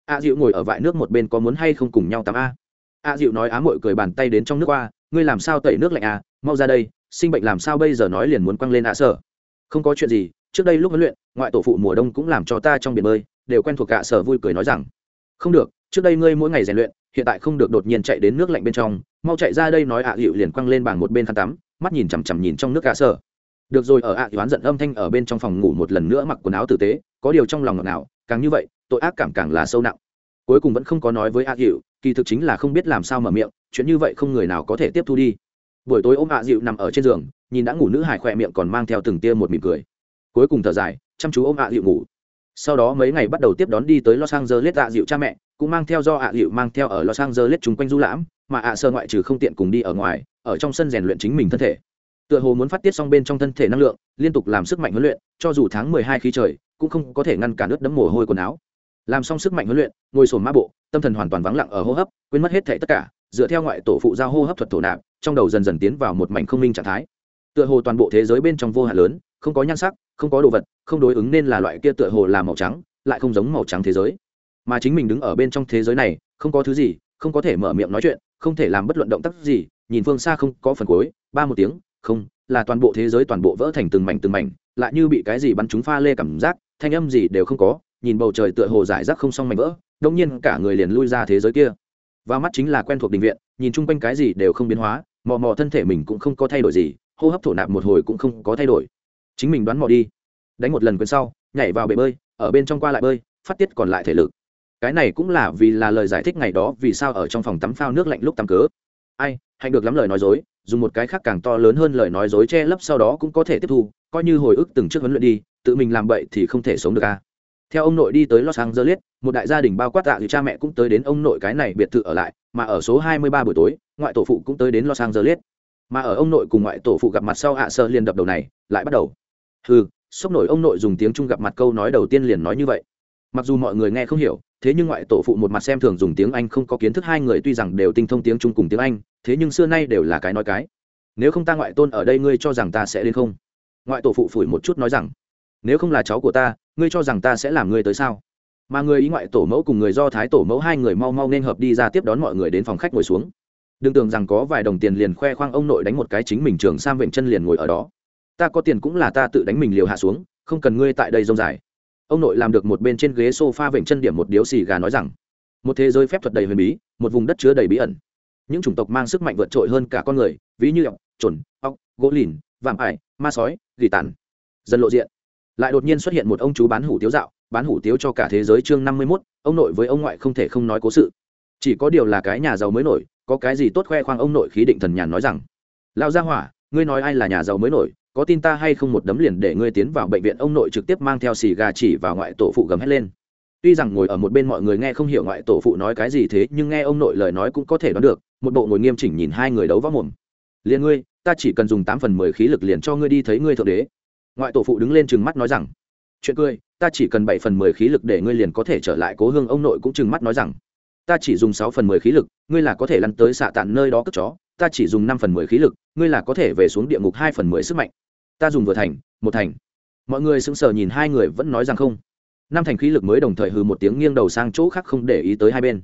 A dịu ngồi ở vại nước một bên có muốn hay không cùng nhau tắm a? A dịu nói á mội cười bàn tay đến trong nước qua, ngươi làm sao tẩy nước lạnh à? mau ra đây, sinh bệnh làm sao bây giờ nói liền muốn quăng lên ạ sơ. Không có chuyện gì, trước đây lúc huấn luyện, ngoại tổ phụ mùa đông cũng làm cho ta trong biển bơi, đều quen thuộc cả sơ vui cười nói rằng, không được trước đây ngươi mỗi ngày rèn luyện, hiện tại không được đột nhiên chạy đến nước lạnh bên trong, mau chạy ra đây nói ạ à hiệu liền quăng lên bảng một bên khăn tắm, mắt nhìn chằm chằm nhìn trong nước cả sở được rồi, ở ạ à oán giận âm thanh ở bên trong phòng ngủ một lần nữa mặc quần áo tử tế, có điều trong lòng ngọt nào càng như vậy, tội ác cảm càng là sâu nặng. Cuối cùng vẫn không có nói với ạ, hiệu, kỳ thực chính là không biết làm sao mở miệng, chuyện như vậy không người nào có thể tiếp thu đi. Buổi tối ôm ạ dịu nằm ở trên giường, nhìn đã ngủ nữ hải khỏe miệng còn mang theo từng tia một mỉm cười. Cuối cùng thở dài, chăm chú ôm ạ dịu ngủ. Sau đó mấy ngày bắt đầu tiếp đón đi tới los angeles ạ dịu cha mẹ cũng mang theo do ạ liệu mang theo ở los angeles chung quanh du lãm, mà ạ sơ ngoại trừ không tiện cùng đi ở ngoài, ở trong sân rèn luyện chính mình thân thể. Tựa hồ muốn phát tiết xong bên trong thân thể năng lượng, liên tục làm sức mạnh huấn luyện, cho dù tháng mười hai khí trời, cũng không có thể ngăn cản nước đấm mồ hôi quần áo. Làm xong sức mạnh huấn luyện, ngồi sồn mã bộ, tâm thần hoàn toàn vắng lặng ở hô hấp, quên mất hết thảy tất cả, dựa theo ngoại tổ phụ giao hô hấp thuật thổ nạp, trong đầu dần dần tiến vào một mảnh không minh trạng thái. Tựa hồ toàn bộ thế giới bên trong vô hạn lớn, không có nhan sắc, không có đồ vật, không đối ứng nên là loại kia tựa hồ là màu trắng, lại không giống màu trắng thế giới mà chính mình đứng ở bên trong thế giới này, không có thứ gì, không có thể mở miệng nói chuyện, không thể làm bất luận động tác gì, nhìn phương xa không có phần cuối, ba một tiếng, không, là toàn bộ thế giới toàn bộ vỡ thành từng mảnh từng mảnh, lại như bị cái gì bắn chúng pha lê cảm giác, thanh âm gì đều không có, nhìn bầu trời tựa hồ giải rác không xong mảnh vỡ, đông nhiên cả người liền lui ra thế giới kia. Và mắt chính là quen thuộc đình viện, nhìn chung quanh cái gì đều không biến hóa, mò mò thân thể mình cũng không có thay đổi gì, hô hấp thổ nạp một hồi cũng không có thay đổi. Chính mình đoán mò đi. Đánh một lần quên sau, nhảy vào bể bơi, ở bên trong qua lại bơi, phát tiết còn lại thể lực cái này cũng là vì là lời giải thích ngày đó vì sao ở trong phòng tắm phao nước lạnh lúc tắm cớ. Ai, hạnh được lắm lời nói dối, dùng một cái khác càng to lớn hơn lời nói dối che lấp sau đó cũng có thể tiếp thu, coi như hồi ức từng trước huấn luyện đi, tự mình làm bậy thì không thể sống được à. Theo ông nội đi tới los angeles, một đại gia đình bao quát tạ thì cha mẹ cũng tới đến ông nội cái này biệt thự ở lại, mà ở số 23 buổi tối, ngoại tổ phụ cũng tới đến los angeles. Mà ở ông nội cùng ngoại tổ phụ gặp mặt sau hạ sơ liền đập đầu này, lại bắt đầu. Ừ sốc nổi ông nội dùng tiếng trung gặp mặt câu nói đầu tiên liền nói như vậy. Mặc dù mọi người nghe không hiểu thế nhưng ngoại tổ phụ một mặt xem thường dùng tiếng anh không có kiến thức, hai người tuy rằng đều tinh thông tiếng trung cùng tiếng anh, thế nhưng xưa nay đều là cái nói cái. Nếu không ta ngoại tôn ở đây, ngươi cho rằng ta sẽ đến không? Ngoại tổ phụ phủi một chút nói rằng, nếu không là cháu của ta, ngươi cho rằng ta sẽ làm ngươi tới sao? Mà người ý ngoại tổ mẫu cùng người do thái tổ mẫu hai người mau mau nên hợp đi ra tiếp đón mọi người đến phòng khách ngồi xuống. Đừng tưởng rằng có vài đồng tiền liền khoe khoang ông nội đánh một cái chính mình trường sam vệnh chân liền ngồi ở đó. Ta có tiền cũng là ta tự đánh mình liều hạ xuống, không cần ngươi tại đây rông dài ông nội làm được một bên trên ghế s o f a chân điểm một điếu xì gà nói rằng, một thế giới phép thuật đầy huyền bí, một vùng đất chứa đầy bí ẩn. Những chủng tộc mang sức mạnh vượt trội hơn cả con người, ví như ọc trồn ọc gỗ lìn, vạm ải, ma sói, gỉ tàn. Dần lộ diện. Lại đột nhiên xuất hiện một ông chú bán hủ tiếu dạo, bán hủ tiếu cho cả thế giới chương năm mươi mốt, ông nội với ông ngoại không thể không nói cố sự. Chỉ có điều là cái nhà giàu mới nổi, có cái gì tốt khoe khoang ông nội khí định thần nhàn nói rằng lao gia hỏa, ngươi nói ai là nhà giàu mới nổi có tin ta hay không một đấm liền để ngươi tiến vào bệnh viện, ông nội trực tiếp mang theo xì gà chỉ vào ngoại tổ phụ gầm hét lên. Tuy rằng ngồi ở một bên mọi người nghe không hiểu ngoại tổ phụ nói cái gì thế, nhưng nghe ông nội lời nói cũng có thể đoán được, một bộ ngồi nghiêm chỉnh nhìn hai người đấu võ mồm. Liền ngươi, ta chỉ cần dùng tám phần mười khí lực liền cho ngươi đi thấy ngươi thượng đế. Ngoại tổ phụ đứng lên trừng mắt nói rằng. Chuyện cười, ta chỉ cần bảy phần mười khí lực để ngươi liền có thể trở lại cố hương. Ông nội cũng trừng mắt nói rằng. Ta chỉ dùng sáu phần mười khí lực, ngươi là có thể lăn tới xạ tàn nơi đó cất chó. Ta chỉ dùng năm phần mười khí lực, ngươi là có thể về xuống địa ngục hai phần mười sức mạnh ta dùng vừa thành, một thành. Mọi người sững sờ nhìn hai người vẫn nói rằng không. Năm thành khí lực mới đồng thời hừ một tiếng nghiêng đầu sang chỗ khác không để ý tới hai bên.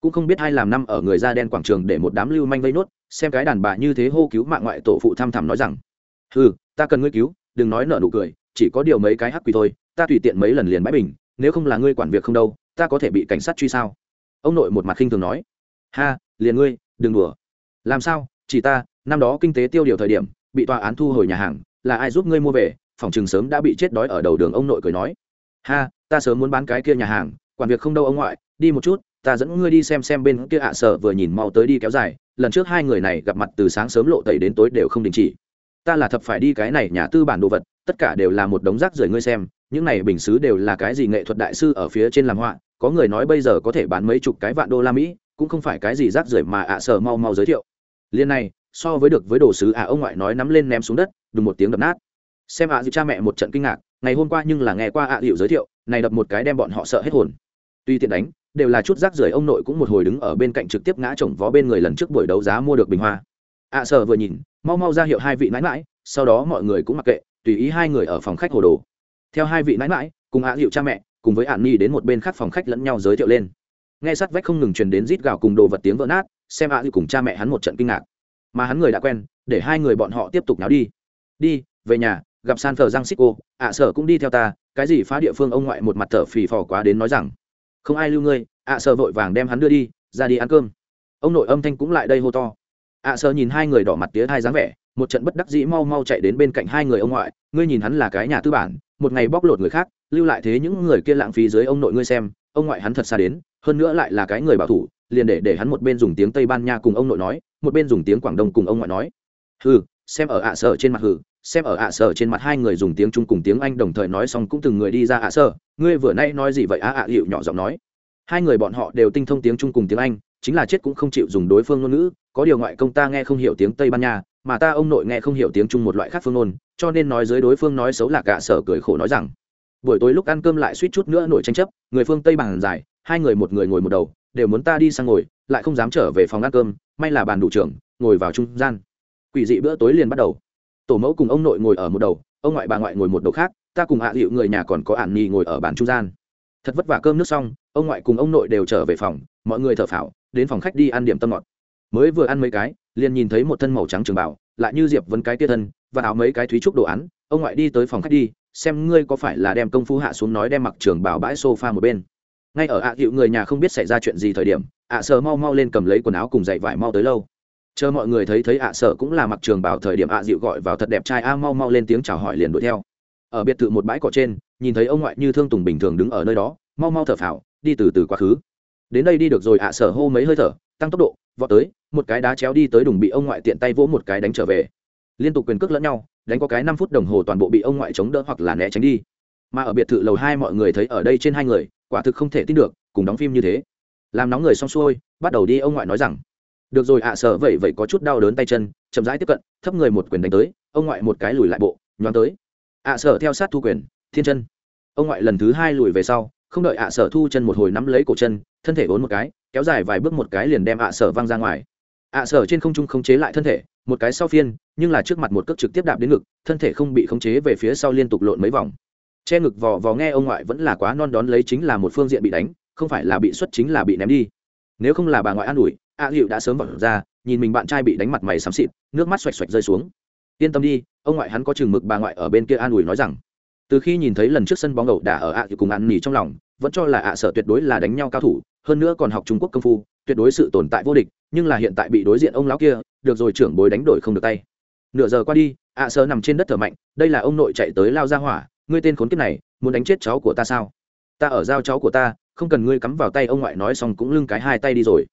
Cũng không biết hai làm năm ở người da đen quảng trường để một đám lưu manh vây nốt, xem cái đàn bà như thế hô cứu mạng ngoại tổ phụ thăm thẳm nói rằng, hừ, ta cần ngươi cứu, đừng nói nợ nụ cười, chỉ có điều mấy cái hắc quỷ thôi, ta tùy tiện mấy lần liền bãi bình, nếu không là ngươi quản việc không đâu, ta có thể bị cảnh sát truy sao? Ông nội một mặt khinh thường nói, ha, liền ngươi, đừng đùa. Làm sao, chỉ ta, năm đó kinh tế tiêu điều thời điểm, bị tòa án thu hồi nhà hàng là ai giúp ngươi mua về, phòng chừng sớm đã bị chết đói ở đầu đường ông nội cười nói. Ha, ta sớm muốn bán cái kia nhà hàng, quản việc không đâu ông ngoại, đi một chút, ta dẫn ngươi đi xem xem bên kia ạ sợ vừa nhìn mau tới đi kéo dài, lần trước hai người này gặp mặt từ sáng sớm lộ tẩy đến tối đều không đình chỉ. Ta là thập phải đi cái này nhà tư bản đồ vật, tất cả đều là một đống rác rưởi ngươi xem, những này bình xứ đều là cái gì nghệ thuật đại sư ở phía trên làm họa, có người nói bây giờ có thể bán mấy chục cái vạn đô la mỹ, cũng không phải cái gì rác rưởi mà ạ sở mau mau giới thiệu. Liên này so với được với đồ sứ à ông ngoại nói nắm lên ném xuống đất, đùng một tiếng đập nát. Xem ạ à dịu cha mẹ một trận kinh ngạc, ngày hôm qua nhưng là nghe qua ạ à giới thiệu, này đập một cái đem bọn họ sợ hết hồn. Tuy tiện đánh, đều là chút rác rưởi, ông nội cũng một hồi đứng ở bên cạnh trực tiếp ngã chồng vó bên người lần trước buổi đấu giá mua được bình hoa. Ạ sợ vừa nhìn, mau mau ra hiệu hai vị mãi mãi sau đó mọi người cũng mặc kệ, tùy ý hai người ở phòng khách hồ đồ. Theo hai vị mãi mãi cùng ạ dịu cha mẹ, cùng với ạn nhi đến một bên khác phòng khách lẫn nhau giới thiệu lên. Nghe sát vách không ngừng truyền đến rít gào cùng đồ vật tiếng vỡ nát, xem ạ dịu cùng cha mẹ hắn một trận kinh ngạc mà hắn người đã quen, để hai người bọn họ tiếp tục náo đi. Đi, về nhà, gặp san phờ giang xích cô ạ sở cũng đi theo ta, cái gì phá địa phương ông ngoại một mặt thở phì phò quá đến nói rằng, không ai lưu ngươi, ạ sở vội vàng đem hắn đưa đi, ra đi ăn cơm. Ông nội âm thanh cũng lại đây hô to. Ạ sở nhìn hai người đỏ mặt tía thai dáng vẻ, một trận bất đắc dĩ mau mau chạy đến bên cạnh hai người ông ngoại, ngươi nhìn hắn là cái nhà tư bản, một ngày bóc lột người khác, lưu lại thế những người kia lãng phí dưới ông nội ngươi xem, ông ngoại hắn thật xa đến hơn nữa lại là cái người bảo thủ, liền để để hắn một bên dùng tiếng tây ban nha cùng ông nội nói, một bên dùng tiếng quảng đông cùng ông ngoại nói. Hừ, xem ở ạ sở trên mặt hừ, xem ở ạ sở trên mặt hai người dùng tiếng trung cùng tiếng anh đồng thời nói xong cũng từng người đi ra ạ sở. Ngươi vừa nay nói gì vậy? Ạ ạ hiệu nhỏ giọng nói. Hai người bọn họ đều tinh thông tiếng trung cùng tiếng anh, chính là chết cũng không chịu dùng đối phương ngôn ngữ. Có điều ngoại công ta nghe không hiểu tiếng tây ban nha, mà ta ông nội nghe không hiểu tiếng trung một loại khác phương ngôn, cho nên nói dưới đối phương nói xấu là cả sở cười khổ nói rằng, buổi tối lúc ăn cơm lại suýt chút nữa nổi tranh chấp, người phương tây bằng dài hai người một người ngồi một đầu, đều muốn ta đi sang ngồi, lại không dám trở về phòng ăn cơm, may là bàn đủ trưởng, ngồi vào trung gian. Quỷ dị bữa tối liền bắt đầu. Tổ mẫu cùng ông nội ngồi ở một đầu, ông ngoại bà ngoại ngồi một đầu khác, ta cùng hạ à hiệu người nhà còn có ản nhì ngồi ở bàn trung gian. Thật vất vả cơm nước xong, ông ngoại cùng ông nội đều trở về phòng, mọi người thở phào, đến phòng khách đi ăn điểm tâm ngọt. Mới vừa ăn mấy cái, liền nhìn thấy một thân màu trắng trường bảo lại như diệp vấn cái tia thân, và áo mấy cái thúy trúc đồ án. Ông ngoại đi tới phòng khách đi, xem ngươi có phải là đem công phu hạ xuống nói đem mặc trường bảo bãi sofa một bên ngay ở ạ à hiệu người nhà không biết xảy ra chuyện gì thời điểm, ạ à mau mau lên cầm lấy quần áo cùng dậy vải mau tới lâu. Chờ mọi người thấy thấy ạ sợ cũng là mặc trường bảo thời điểm ạ dịu gọi vào thật đẹp trai a mau mau lên tiếng chào hỏi liền đuổi theo. Ở biệt thự một bãi cỏ trên, nhìn thấy ông ngoại như thương tùng bình thường đứng ở nơi đó, mau mau thở phào, đi từ từ quá khứ. Đến đây đi được rồi ạ sở hô mấy hơi thở, tăng tốc độ, vọt tới, một cái đá chéo đi tới đùng bị ông ngoại tiện tay vỗ một cái đánh trở về. Liên tục quyền cước lẫn nhau, đánh có cái năm phút đồng hồ toàn bộ bị ông ngoại chống đỡ hoặc là né tránh đi. Mà ở biệt thự lầu hai mọi người thấy ở đây trên hai người quả thực không thể tin được, cùng đóng phim như thế. Làm nóng người xong xuôi, bắt đầu đi ông ngoại nói rằng, được rồi ạ, sợ vậy vậy có chút đau đớn tay chân, chậm rãi tiếp cận, thấp người một quyền đánh tới, ông ngoại một cái lùi lại bộ, nhoáng tới. Ạ, sợ theo sát thu quyền, thiên chân. Ông ngoại lần thứ hai lùi về sau, không đợi ạ, sợ thu chân một hồi nắm lấy cổ chân, thân thể vốn một cái, kéo dài vài bước một cái liền đem ạ, sợ văng ra ngoài. Ạ, sợ trên không trung khống chế lại thân thể, một cái sau phiên, nhưng là trước mặt một cước trực tiếp đạp đến ngực, thân thể không bị khống chế về phía sau liên tục lộn mấy vòng che ngực vò vò nghe ông ngoại vẫn là quá non đón lấy chính là một phương diện bị đánh, không phải là bị xuất chính là bị ném đi. Nếu không là bà ngoại an ủi, a hiệu đã sớm vọt ra, nhìn mình bạn trai bị đánh mặt mày xám xịt, nước mắt xoạch xoạch rơi xuống. Yên tâm đi, ông ngoại hắn có chừng mực bà ngoại ở bên kia an ủi nói rằng, từ khi nhìn thấy lần trước sân bóng ẩu đả ở ạ thì cùng ăn nỉ trong lòng, vẫn cho là ạ sợ tuyệt đối là đánh nhau cao thủ, hơn nữa còn học trung quốc công phu, tuyệt đối sự tồn tại vô địch, nhưng là hiện tại bị đối diện ông lão kia, được rồi trưởng bối đánh đổi không được tay. Nửa giờ qua đi ạ sợ nằm trên đất thở mạnh, đây là ông nội chạy tới lao ra hỏa ngươi tên khốn kiếp này, muốn đánh chết cháu của ta sao? Ta ở giao cháu của ta, không cần ngươi cắm vào tay ông ngoại nói xong cũng lưng cái hai tay đi rồi.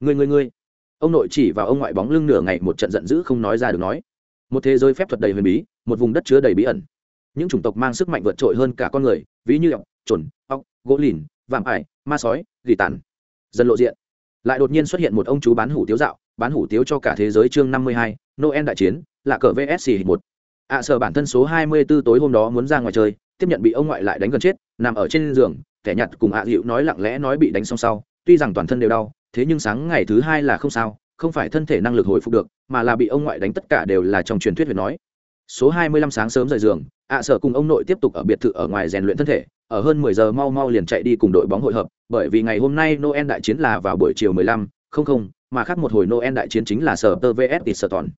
Ngươi ngươi ngươi. Ông nội chỉ vào ông ngoại bóng lưng nửa ngày một trận giận dữ không nói ra được nói. Một thế giới phép thuật đầy huyền bí, một vùng đất chứa đầy bí ẩn. Những chủng tộc mang sức mạnh vượt trội hơn cả con người, ví như ọc chuẩn ọc gỗ lìn, vạm ải, ma sói, gỉ tàn. Dần lộ diện. Lại đột nhiên xuất hiện một ông chú bán hủ tiếu dạo, bán hủ tiếu cho cả thế giới chương năm mươi hai, noel đại chiến là cờ vsc một ạ à, sở bản thân số 24 tối hôm đó muốn ra ngoài chơi tiếp nhận bị ông ngoại lại đánh gần chết nằm ở trên giường kẻ nhặt cùng ạ à dịu nói lặng lẽ nói bị đánh xong sau tuy rằng toàn thân đều đau thế nhưng sáng ngày thứ hai là không sao không phải thân thể năng lực hồi phục được mà là bị ông ngoại đánh tất cả đều là trong truyền thuyết về nói số hai mươi lăm sáng sớm rời giường ạ à sở cùng ông nội tiếp tục ở biệt thự ở ngoài rèn luyện thân thể ở hơn 10 giờ mau mau liền chạy đi cùng đội bóng hội hợp, bởi vì ngày hôm nay Noel đại chiến là vào buổi chiều 15, không không, mà khác một hồi Noel đại chiến chính là sở tơ VS toàn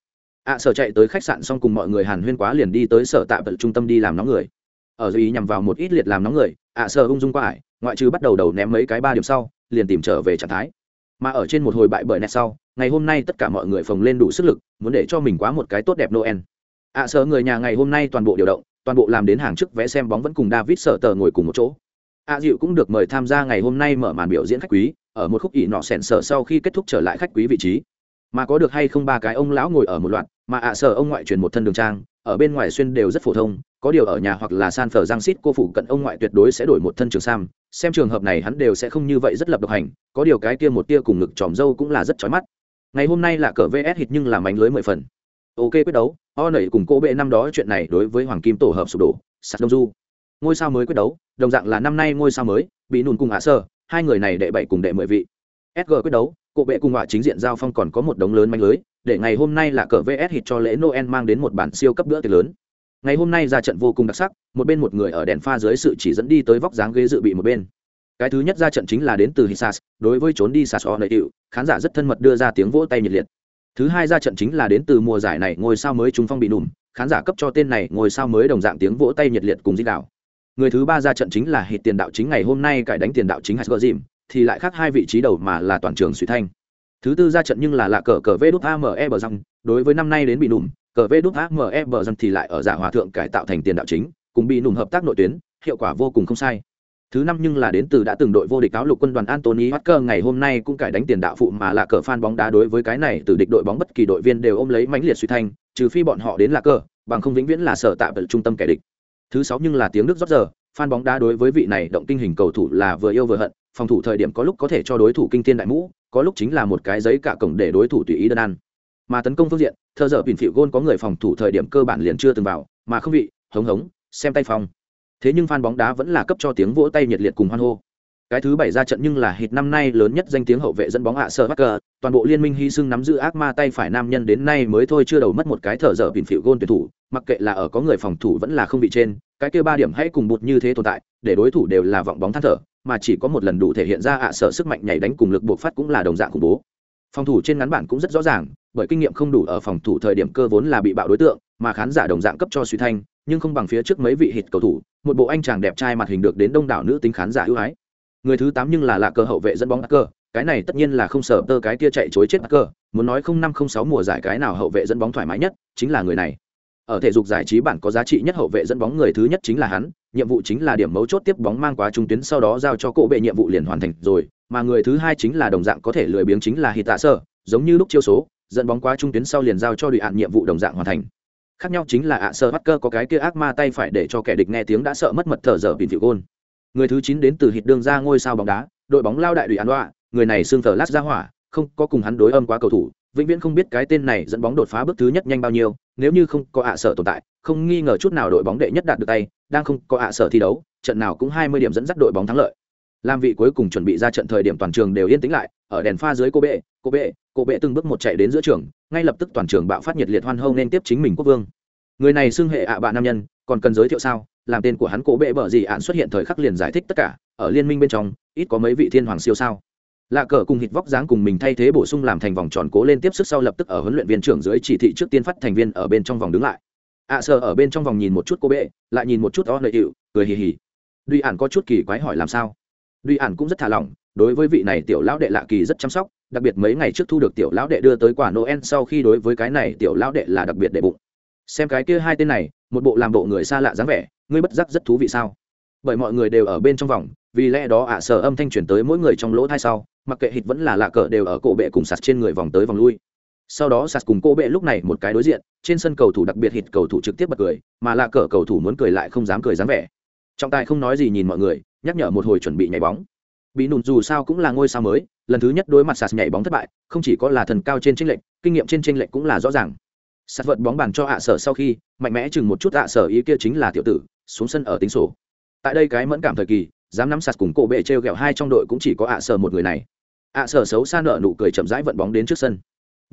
ạ, sở chạy tới khách sạn xong cùng mọi người hàn huyên quá liền đi tới sở tạm trung tâm đi làm nóng người. Ở dưới nhằm vào một ít liệt làm nóng người, ạ, sở ung dung qua ải, ngoại trừ bắt đầu đầu ném mấy cái ba điểm sau, liền tìm trở về trạng thái. Mà ở trên một hồi bại bởi nét sau, ngày hôm nay tất cả mọi người phồng lên đủ sức lực, muốn để cho mình quá một cái tốt đẹp noel. Ạ, sở người nhà ngày hôm nay toàn bộ điều động, toàn bộ làm đến hàng trước vé xem bóng vẫn cùng david sở tờ ngồi cùng một chỗ. Ạ dịu cũng được mời tham gia ngày hôm nay mở màn biểu diễn khách quý, ở một khúc ỉ nọ sẹn sở sau khi kết thúc trở lại khách quý vị trí mà có được hay không ba cái ông lão ngồi ở một loạt, mà ạ sở ông ngoại truyền một thân đường trang, ở bên ngoài xuyên đều rất phổ thông, có điều ở nhà hoặc là san phở giang xít cô phụ cận ông ngoại tuyệt đối sẽ đổi một thân trường sam, xem trường hợp này hắn đều sẽ không như vậy rất lập độc hành, có điều cái kia một tia cùng ngực tròm dâu cũng là rất chói mắt. Ngày hôm nay là cờ vs hít nhưng là mánh lưới mười phần. Ok, quyết đấu, o nẩy cùng cô bệ năm đó chuyện này đối với hoàng kim tổ hợp sụp đổ sạt đông du. Ngôi sao mới quyết đấu, đồng dạng là năm nay ngôi sao mới, bị nùn cùng hạ sơ hai người này đệ bảy cùng đệ mười vị. Sg quyết đấu cô bệ cùng họa chính diện giao phong còn có một đống lớn manh lưới để ngày hôm nay là cờ vs hit cho lễ noel mang đến một bản siêu cấp bữa tiệc lớn ngày hôm nay ra trận vô cùng đặc sắc một bên một người ở đèn pha dưới sự chỉ dẫn đi tới vóc dáng ghế dự bị một bên cái thứ nhất ra trận chính là đến từ Hisas, đối với trốn đi Sas Onei khán giả rất thân mật đưa ra tiếng vỗ tay nhiệt liệt. Thứ hai ra trận chính là đến từ mùa giải này ngôi sao mới trung phong bị nùm, khán giả cấp cho tên này ngôi sao mới đồng dạng tiếng vỗ tay nhiệt liệt cùng dĩ đạo. Người thứ ba ra trận chính là hit tiền đạo chính ngày hôm nay cải đánh tiền đạo chính Hasgazim, thì lại khác hai vị trí đầu mà là toàn trường suy thanh. Thứ tư ra trận nhưng là lạ cờ cờ VĐAME bờ răng, đối với năm nay đến bị nùm, cờ VĐAME bờ răng thì lại ở giả hòa thượng cải tạo thành tiền đạo chính, cùng bị nùm hợp tác nội tuyến, hiệu quả vô cùng không sai. Thứ năm nhưng là đến từ đã từng đội vô địch cáo lục quân đoàn Anthony Walker ngày hôm nay cũng cải đánh tiền đạo phụ mà là cờ fan bóng đá đối với cái này từ địch đội bóng bất kỳ đội viên đều ôm lấy mãnh liệt suy thanh, trừ phi bọn họ đến là cờ, bằng không vĩnh viễn là sở tạm trung tâm kẻ địch. Thứ sáu nhưng là tiếng Đức rót giờ, fan bóng đá đối với vị này động kinh hình cầu thủ là vừa yêu vừa hận, phòng thủ thời điểm có lúc có thể cho đối thủ kinh thiên đại mũ, có lúc chính là một cái giấy cả cổng để đối thủ tùy ý đơn ăn. Mà tấn công phương diện, thợ dở bình phịu gôn có người phòng thủ thời điểm cơ bản liền chưa từng vào, mà không vị, hống hống, xem tay phòng thế nhưng fan bóng đá vẫn là cấp cho tiếng vỗ tay nhiệt liệt cùng hoan hô. Cái thứ bảy ra trận nhưng là hit năm nay lớn nhất danh tiếng hậu vệ dẫn bóng hạ sơ bắc cờ toàn bộ liên minh hy sinh nắm giữ ác ma tay phải nam nhân đến nay mới thôi chưa đầu mất một cái thở dở bình phịu gôn tuyển thủ mặc kệ là ở có người phòng thủ vẫn là không bị trên cái kia ba điểm hãy cùng bụt như thế tồn tại để đối thủ đều là vọng bóng than thở mà chỉ có một lần đủ thể hiện ra hạ sở sức mạnh nhảy đánh cùng lực buộc phát cũng là đồng dạng khủng bố. Phòng thủ trên ngắn bản cũng rất rõ ràng, bởi kinh nghiệm không đủ ở phòng thủ thời điểm cơ vốn là bị bạo đối tượng, mà khán giả đồng dạng cấp cho suy thanh, nhưng không bằng phía trước mấy vị hịt cầu thủ, một bộ anh chàng đẹp trai mặt hình được đến đông đảo nữ tính khán giả ưu ái. Người thứ tám nhưng là lạ cơ hậu vệ dẫn bóng cơ cái này tất nhiên là không sợ tơ cái kia chạy chối chết cơ muốn nói không năm không sáu mùa giải cái nào hậu vệ dẫn bóng thoải mái nhất, chính là người này ở thể dục giải trí bản có giá trị nhất hậu vệ dẫn bóng người thứ nhất chính là hắn, nhiệm vụ chính là điểm mấu chốt tiếp bóng mang qua trung tuyến sau đó giao cho cỗ bệ nhiệm vụ liền hoàn thành rồi, mà người thứ hai chính là đồng dạng có thể lười biếng chính là hít tạ sơ giống như lúc chiêu số, dẫn bóng qua trung tuyến sau liền giao cho đội hạn nhiệm vụ đồng dạng hoàn thành. Khác nhau chính là ạ sơ bắt cơ có cái kia ác ma tay phải để cho kẻ địch nghe tiếng đã sợ mất mật thở dở bình phiệu gôn. Người thứ chín đến từ hít đường ra ngôi sao bóng đá, đội bóng lao đại đội án đoạ, người này xương thờ lát ra hỏa, không có cùng hắn đối âm quá cầu thủ vĩnh viễn không biết cái tên này dẫn bóng đột phá bước thứ nhất nhanh bao nhiêu, nếu như không có ạ sở tồn tại, không nghi ngờ chút nào đội bóng đệ nhất đạt được tay, đang không có ạ sở thi đấu, trận nào cũng hai mươi điểm dẫn dắt đội bóng thắng lợi. Làm vị cuối cùng chuẩn bị ra trận thời điểm toàn trường đều yên tĩnh lại, ở đèn pha dưới cô bệ cô bệ cô bệ từng bước một chạy đến giữa trường, ngay lập tức toàn trường bạo phát nhiệt liệt hoan hô nên tiếp chính mình quốc vương. Người này xưng hệ ạ bạn nam nhân, còn cần giới thiệu sao? Làm tên của hắn cổ bệ bở gì ạn xuất hiện thời khắc liền giải thích tất cả, ở liên minh bên trong, ít có mấy vị thiên hoàng siêu sao lạ cờ cùng hít vóc dáng cùng mình thay thế bổ sung làm thành vòng tròn cố lên tiếp sức sau lập tức ở huấn luyện viên trưởng dưới chỉ thị trước tiên phát thành viên ở bên trong vòng đứng lại. Ạ à, sờ ở bên trong vòng nhìn một chút cô bệ lại nhìn một chút o lợi hiệu cười hì hì. Duy ản có chút kỳ quái hỏi làm sao? Duy ản cũng rất thả lỏng đối với vị này tiểu lão đệ lạ kỳ rất chăm sóc đặc biệt mấy ngày trước thu được tiểu lão đệ đưa tới quả noel sau khi đối với cái này tiểu lão đệ là đặc biệt đệ bụng. Xem cái kia hai tên này một bộ làm bộ người xa lạ dáng vẻ ngươi bất giác rất thú vị sao? Bởi mọi người đều ở bên trong vòng vì lẽ đó ạ à sờ âm thanh chuyển tới mỗi người trong lỗ thai sau mặc kệ hít vẫn là lạ cờ đều ở cổ bệ cùng sạt trên người vòng tới vòng lui. Sau đó sạt cùng cô bệ lúc này một cái đối diện, trên sân cầu thủ đặc biệt hít cầu thủ trực tiếp bật cười, mà lạ cờ cầu thủ muốn cười lại không dám cười dám vẻ. Trọng tài không nói gì nhìn mọi người, nhắc nhở một hồi chuẩn bị nhảy bóng. Bị nụn dù sao cũng là ngôi sao mới, lần thứ nhất đối mặt sạt nhảy bóng thất bại, không chỉ có là thần cao trên tranh lệch, kinh nghiệm trên tranh lệch cũng là rõ ràng. Sạt vợt bóng bàn cho ạ sở sau khi, mạnh mẽ chừng một chút ạ sở ý kia chính là tiểu tử, xuống sân ở tính sổ. Tại đây cái mẫn cảm thời kỳ dám nắm sạt cùng cổ bệ t r e o g ẹ o hai trong đội cũng chỉ có ạ sở một người này. ạ sở xấu xa nợ nụ cười chậm rãi vận bóng đến trước sân.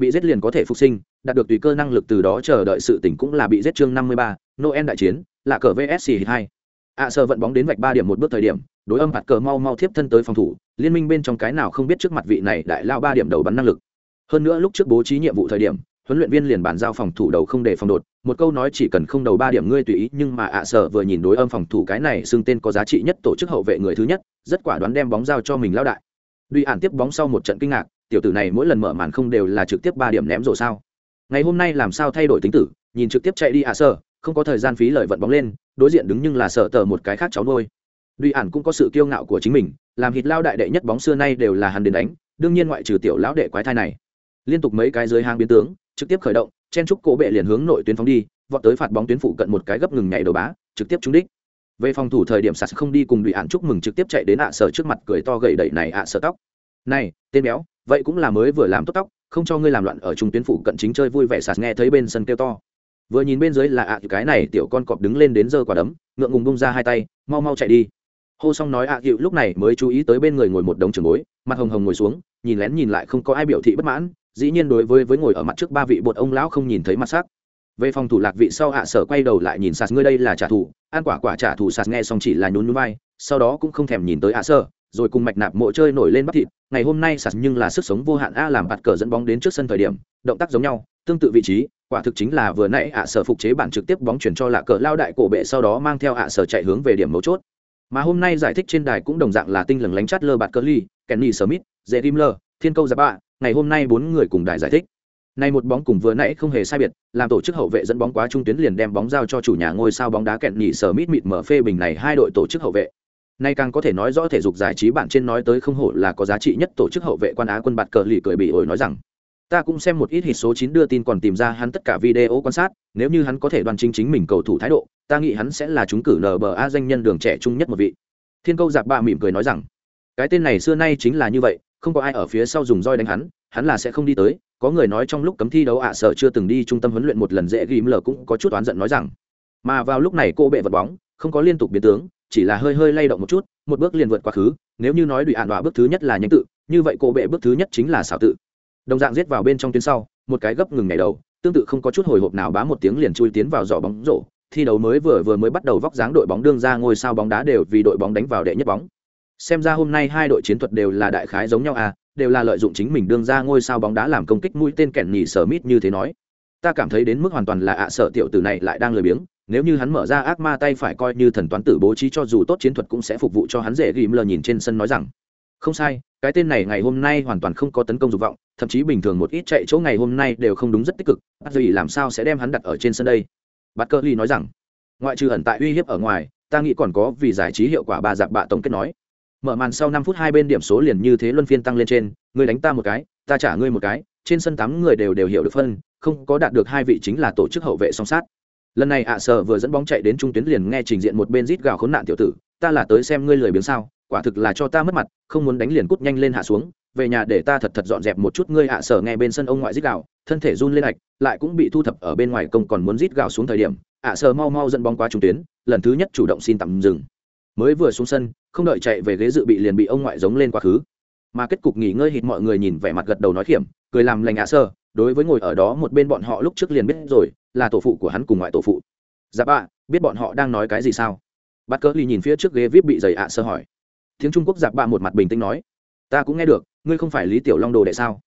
Bị giết liền có thể phục sinh, đạt được tùy cơ năng lực từ đó chờ đợi sự tỉnh cũng là bị giết chương năm mươi ba, noel đại chiến, là cờ vsc hai. Ạ sở vận bóng đến vạch ba điểm một bước thời điểm, đối âm hạt cờ mau mau tiếp thân tới phòng thủ, liên minh bên trong cái nào không biết trước mặt vị này đại lao ba điểm đầu bắn năng lực. Hơn nữa lúc trước bố trí nhiệm vụ thời điểm, huấn luyện viên liền bàn giao phòng thủ đầu không để phòng đột một câu nói chỉ cần không đầu ba điểm ngươi tùy ý, nhưng mà ạ sở vừa nhìn đối âm phòng thủ cái này xưng tên có giá trị nhất tổ chức hậu vệ người thứ nhất, rất quả đoán đem bóng giao cho mình lao đại. Duy ản tiếp bóng sau một trận kinh ngạc, tiểu tử này mỗi lần mở màn không đều là trực tiếp ba điểm ném rồi sao? Ngày hôm nay làm sao thay đổi tính tử, nhìn trực tiếp chạy đi ạ sở không có thời gian phí lời vận bóng lên, đối diện đứng nhưng là sợ tờ một cái khác cháu nuôi. Duy ản cũng có sự kiêu ngạo của chính mình, làm hít lao đại đệ nhất bóng xưa nay đều là hắn đến đánh, đương nhiên ngoại trừ tiểu lão đệ quái thai này. Liên tục mấy cái dưới hang biến tướng, trực tiếp khởi động chen trúc cổ bệ liền hướng nội tuyến phóng đi, vọt tới phạt bóng tuyến phụ cận một cái gấp ngừng nhảy đầu bá, trực tiếp trúng đích. Về phòng thủ thời điểm sạt không đi cùng đùi ạn chúc mừng trực tiếp chạy đến ạ sở trước mặt cười to gậy đẩy này ạ sở tóc. Này, tên béo, vậy cũng là mới vừa làm tốt tóc, không cho ngươi làm loạn ở trung tuyến phụ cận chính chơi vui vẻ. Sạt nghe thấy bên sân kêu to. Vừa nhìn bên dưới là ạ, cái này tiểu con cọp đứng lên đến giơ quả đấm, ngượng ngùng bung ra hai tay, mau mau chạy đi. Hô xong nói ạ cựu lúc này mới chú ý tới bên người ngồi một đống trường bối, mặt hồng hồng ngồi xuống, nhìn lén nhìn lại không có ai biểu thị bất mãn dĩ nhiên đối với với ngồi ở mặt trước ba vị bột ông lão không nhìn thấy mặt sắc. Về phòng thủ lạc vị sau ạ sở quay đầu lại nhìn sạt, ngươi đây là trả thù. Ăn quả quả trả thù sạt nghe xong chỉ là nhún nhún vai, sau đó cũng không thèm nhìn tới ạ sở, rồi cùng mạch nạp mộ chơi nổi lên bắp thịt. Ngày hôm nay sạt nhưng là sức sống vô hạn a, làm bạt cờ dẫn bóng đến trước sân thời điểm, động tác giống nhau, tương tự vị trí, quả thực chính là vừa nãy ạ sở phục chế bản trực tiếp bóng chuyển cho lạ cờ lao đại cổ bệ sau đó mang theo ạ sở chạy hướng về điểm mấu chốt. Mà hôm nay giải thích trên đài cũng đồng dạng là tinh lừng lánh chát lơ bạt cờ ly, kenny smith dễ kim lơ thiên câu giáp bạ ngày hôm nay bốn người cùng đài giải thích nay một bóng cùng vừa nãy không hề sai biệt, làm tổ chức hậu vệ dẫn bóng quá trung tuyến liền đem bóng giao cho chủ nhà ngôi sao bóng đá kẹn nhị sở mít mịt mở phê bình này hai đội tổ chức hậu vệ. Nay càng có thể nói rõ thể dục giải trí bản trên nói tới không hổ là có giá trị nhất tổ chức hậu vệ quan á quân bạt cờ lì cười bị ổi nói rằng ta cũng xem một ít hít số chín đưa tin còn tìm ra hắn tất cả video quan sát nếu như hắn có thể đoàn chính chính mình cầu thủ thái độ ta nghĩ hắn sẽ là chúng cử nba danh nhân đường trẻ trung nhất một vị thiên câu giặc bạ mỉm cười nói rằng cái tên này xưa nay chính là như vậy không có ai ở phía sau dùng roi đánh hắn hắn là sẽ không đi tới. Có người nói trong lúc cấm thi đấu ạ, sợ chưa từng đi trung tâm huấn luyện một lần dễ ghim lờ cũng có chút oán giận nói rằng, mà vào lúc này cô bệ vật bóng, không có liên tục biến tướng, chỉ là hơi hơi lay động một chút, một bước liền vượt quá khứ. Nếu như nói đùi ạn đọa bước thứ nhất là nhanh tự, như vậy cô bệ bước thứ nhất chính là xảo tự. Đồng dạng giết vào bên trong tuyến sau, một cái gấp ngừng ngày đầu, tương tự không có chút hồi hộp nào bá một tiếng liền chui tiến vào giỏ bóng rổ. Thi đấu mới vừa vừa mới bắt đầu vóc dáng đội bóng đương ra ngôi sao bóng đá đều vì đội bóng đánh vào đệ nhất bóng xem ra hôm nay hai đội chiến thuật đều là đại khái giống nhau à đều là lợi dụng chính mình đương ra ngôi sao bóng đá làm công kích mũi tên kẻn nhì sở mít như thế nói. Ta cảm thấy đến mức hoàn toàn là ạ sợ tiểu tử này lại đang lười biếng, nếu như hắn mở ra ác ma tay phải coi như thần toán tử bố trí cho dù tốt chiến thuật cũng sẽ phục vụ cho hắn dễ ghim lờ nhìn trên sân nói rằng. Không sai, cái tên này ngày hôm nay hoàn toàn không có tấn công dục vọng, thậm chí bình thường một ít chạy chỗ ngày hôm nay đều không đúng rất tích cực, bắt dù làm sao sẽ đem hắn đặt ở trên sân đây? Bắt cơ ly nói rằng, ngoại trừ ẩn tại uy hiếp ở ngoài, ta nghĩ còn có vì giải trí hiệu quả bà dạp bạ tổng kết nói mở màn sau năm phút hai bên điểm số liền như thế luân phiên tăng lên trên, ngươi đánh ta một cái, ta trả ngươi một cái, trên sân tám người đều đều hiểu được phân, không có đạt được hai vị chính là tổ chức hậu vệ song sát. Lần này ạ à sợ vừa dẫn bóng chạy đến trung tuyến liền nghe trình diện một bên rít gào khốn nạn tiểu tử, ta là tới xem ngươi lười biếng sao, quả thực là cho ta mất mặt, không muốn đánh liền cút nhanh lên hạ xuống, về nhà để ta thật thật dọn dẹp một chút ngươi hạ sở nghe bên sân ông ngoại rít gào, thân thể run lên ạch lại cũng bị thu thập ở bên ngoài công còn muốn rít gào xuống thời điểm, ạ sở mau mau dẫn bóng qua trung tuyến, lần thứ nhất chủ động xin tạm dừng mới vừa xuống sân, không đợi chạy về ghế dự bị liền bị ông ngoại giống lên quá khứ. Mà kết cục nghỉ ngơi hít mọi người nhìn vẻ mặt gật đầu nói khiểm, cười làm lành ạ sơ, đối với ngồi ở đó một bên bọn họ lúc trước liền biết rồi, là tổ phụ của hắn cùng ngoại tổ phụ. Dạ bạ, biết bọn họ đang nói cái gì sao? Bắt cỡ ly nhìn phía trước ghế vip bị giày ạ sơ hỏi. Tiếng trung quốc giặc bạ một mặt bình tĩnh nói. Ta cũng nghe được, ngươi không phải lý tiểu long đồ đệ sao?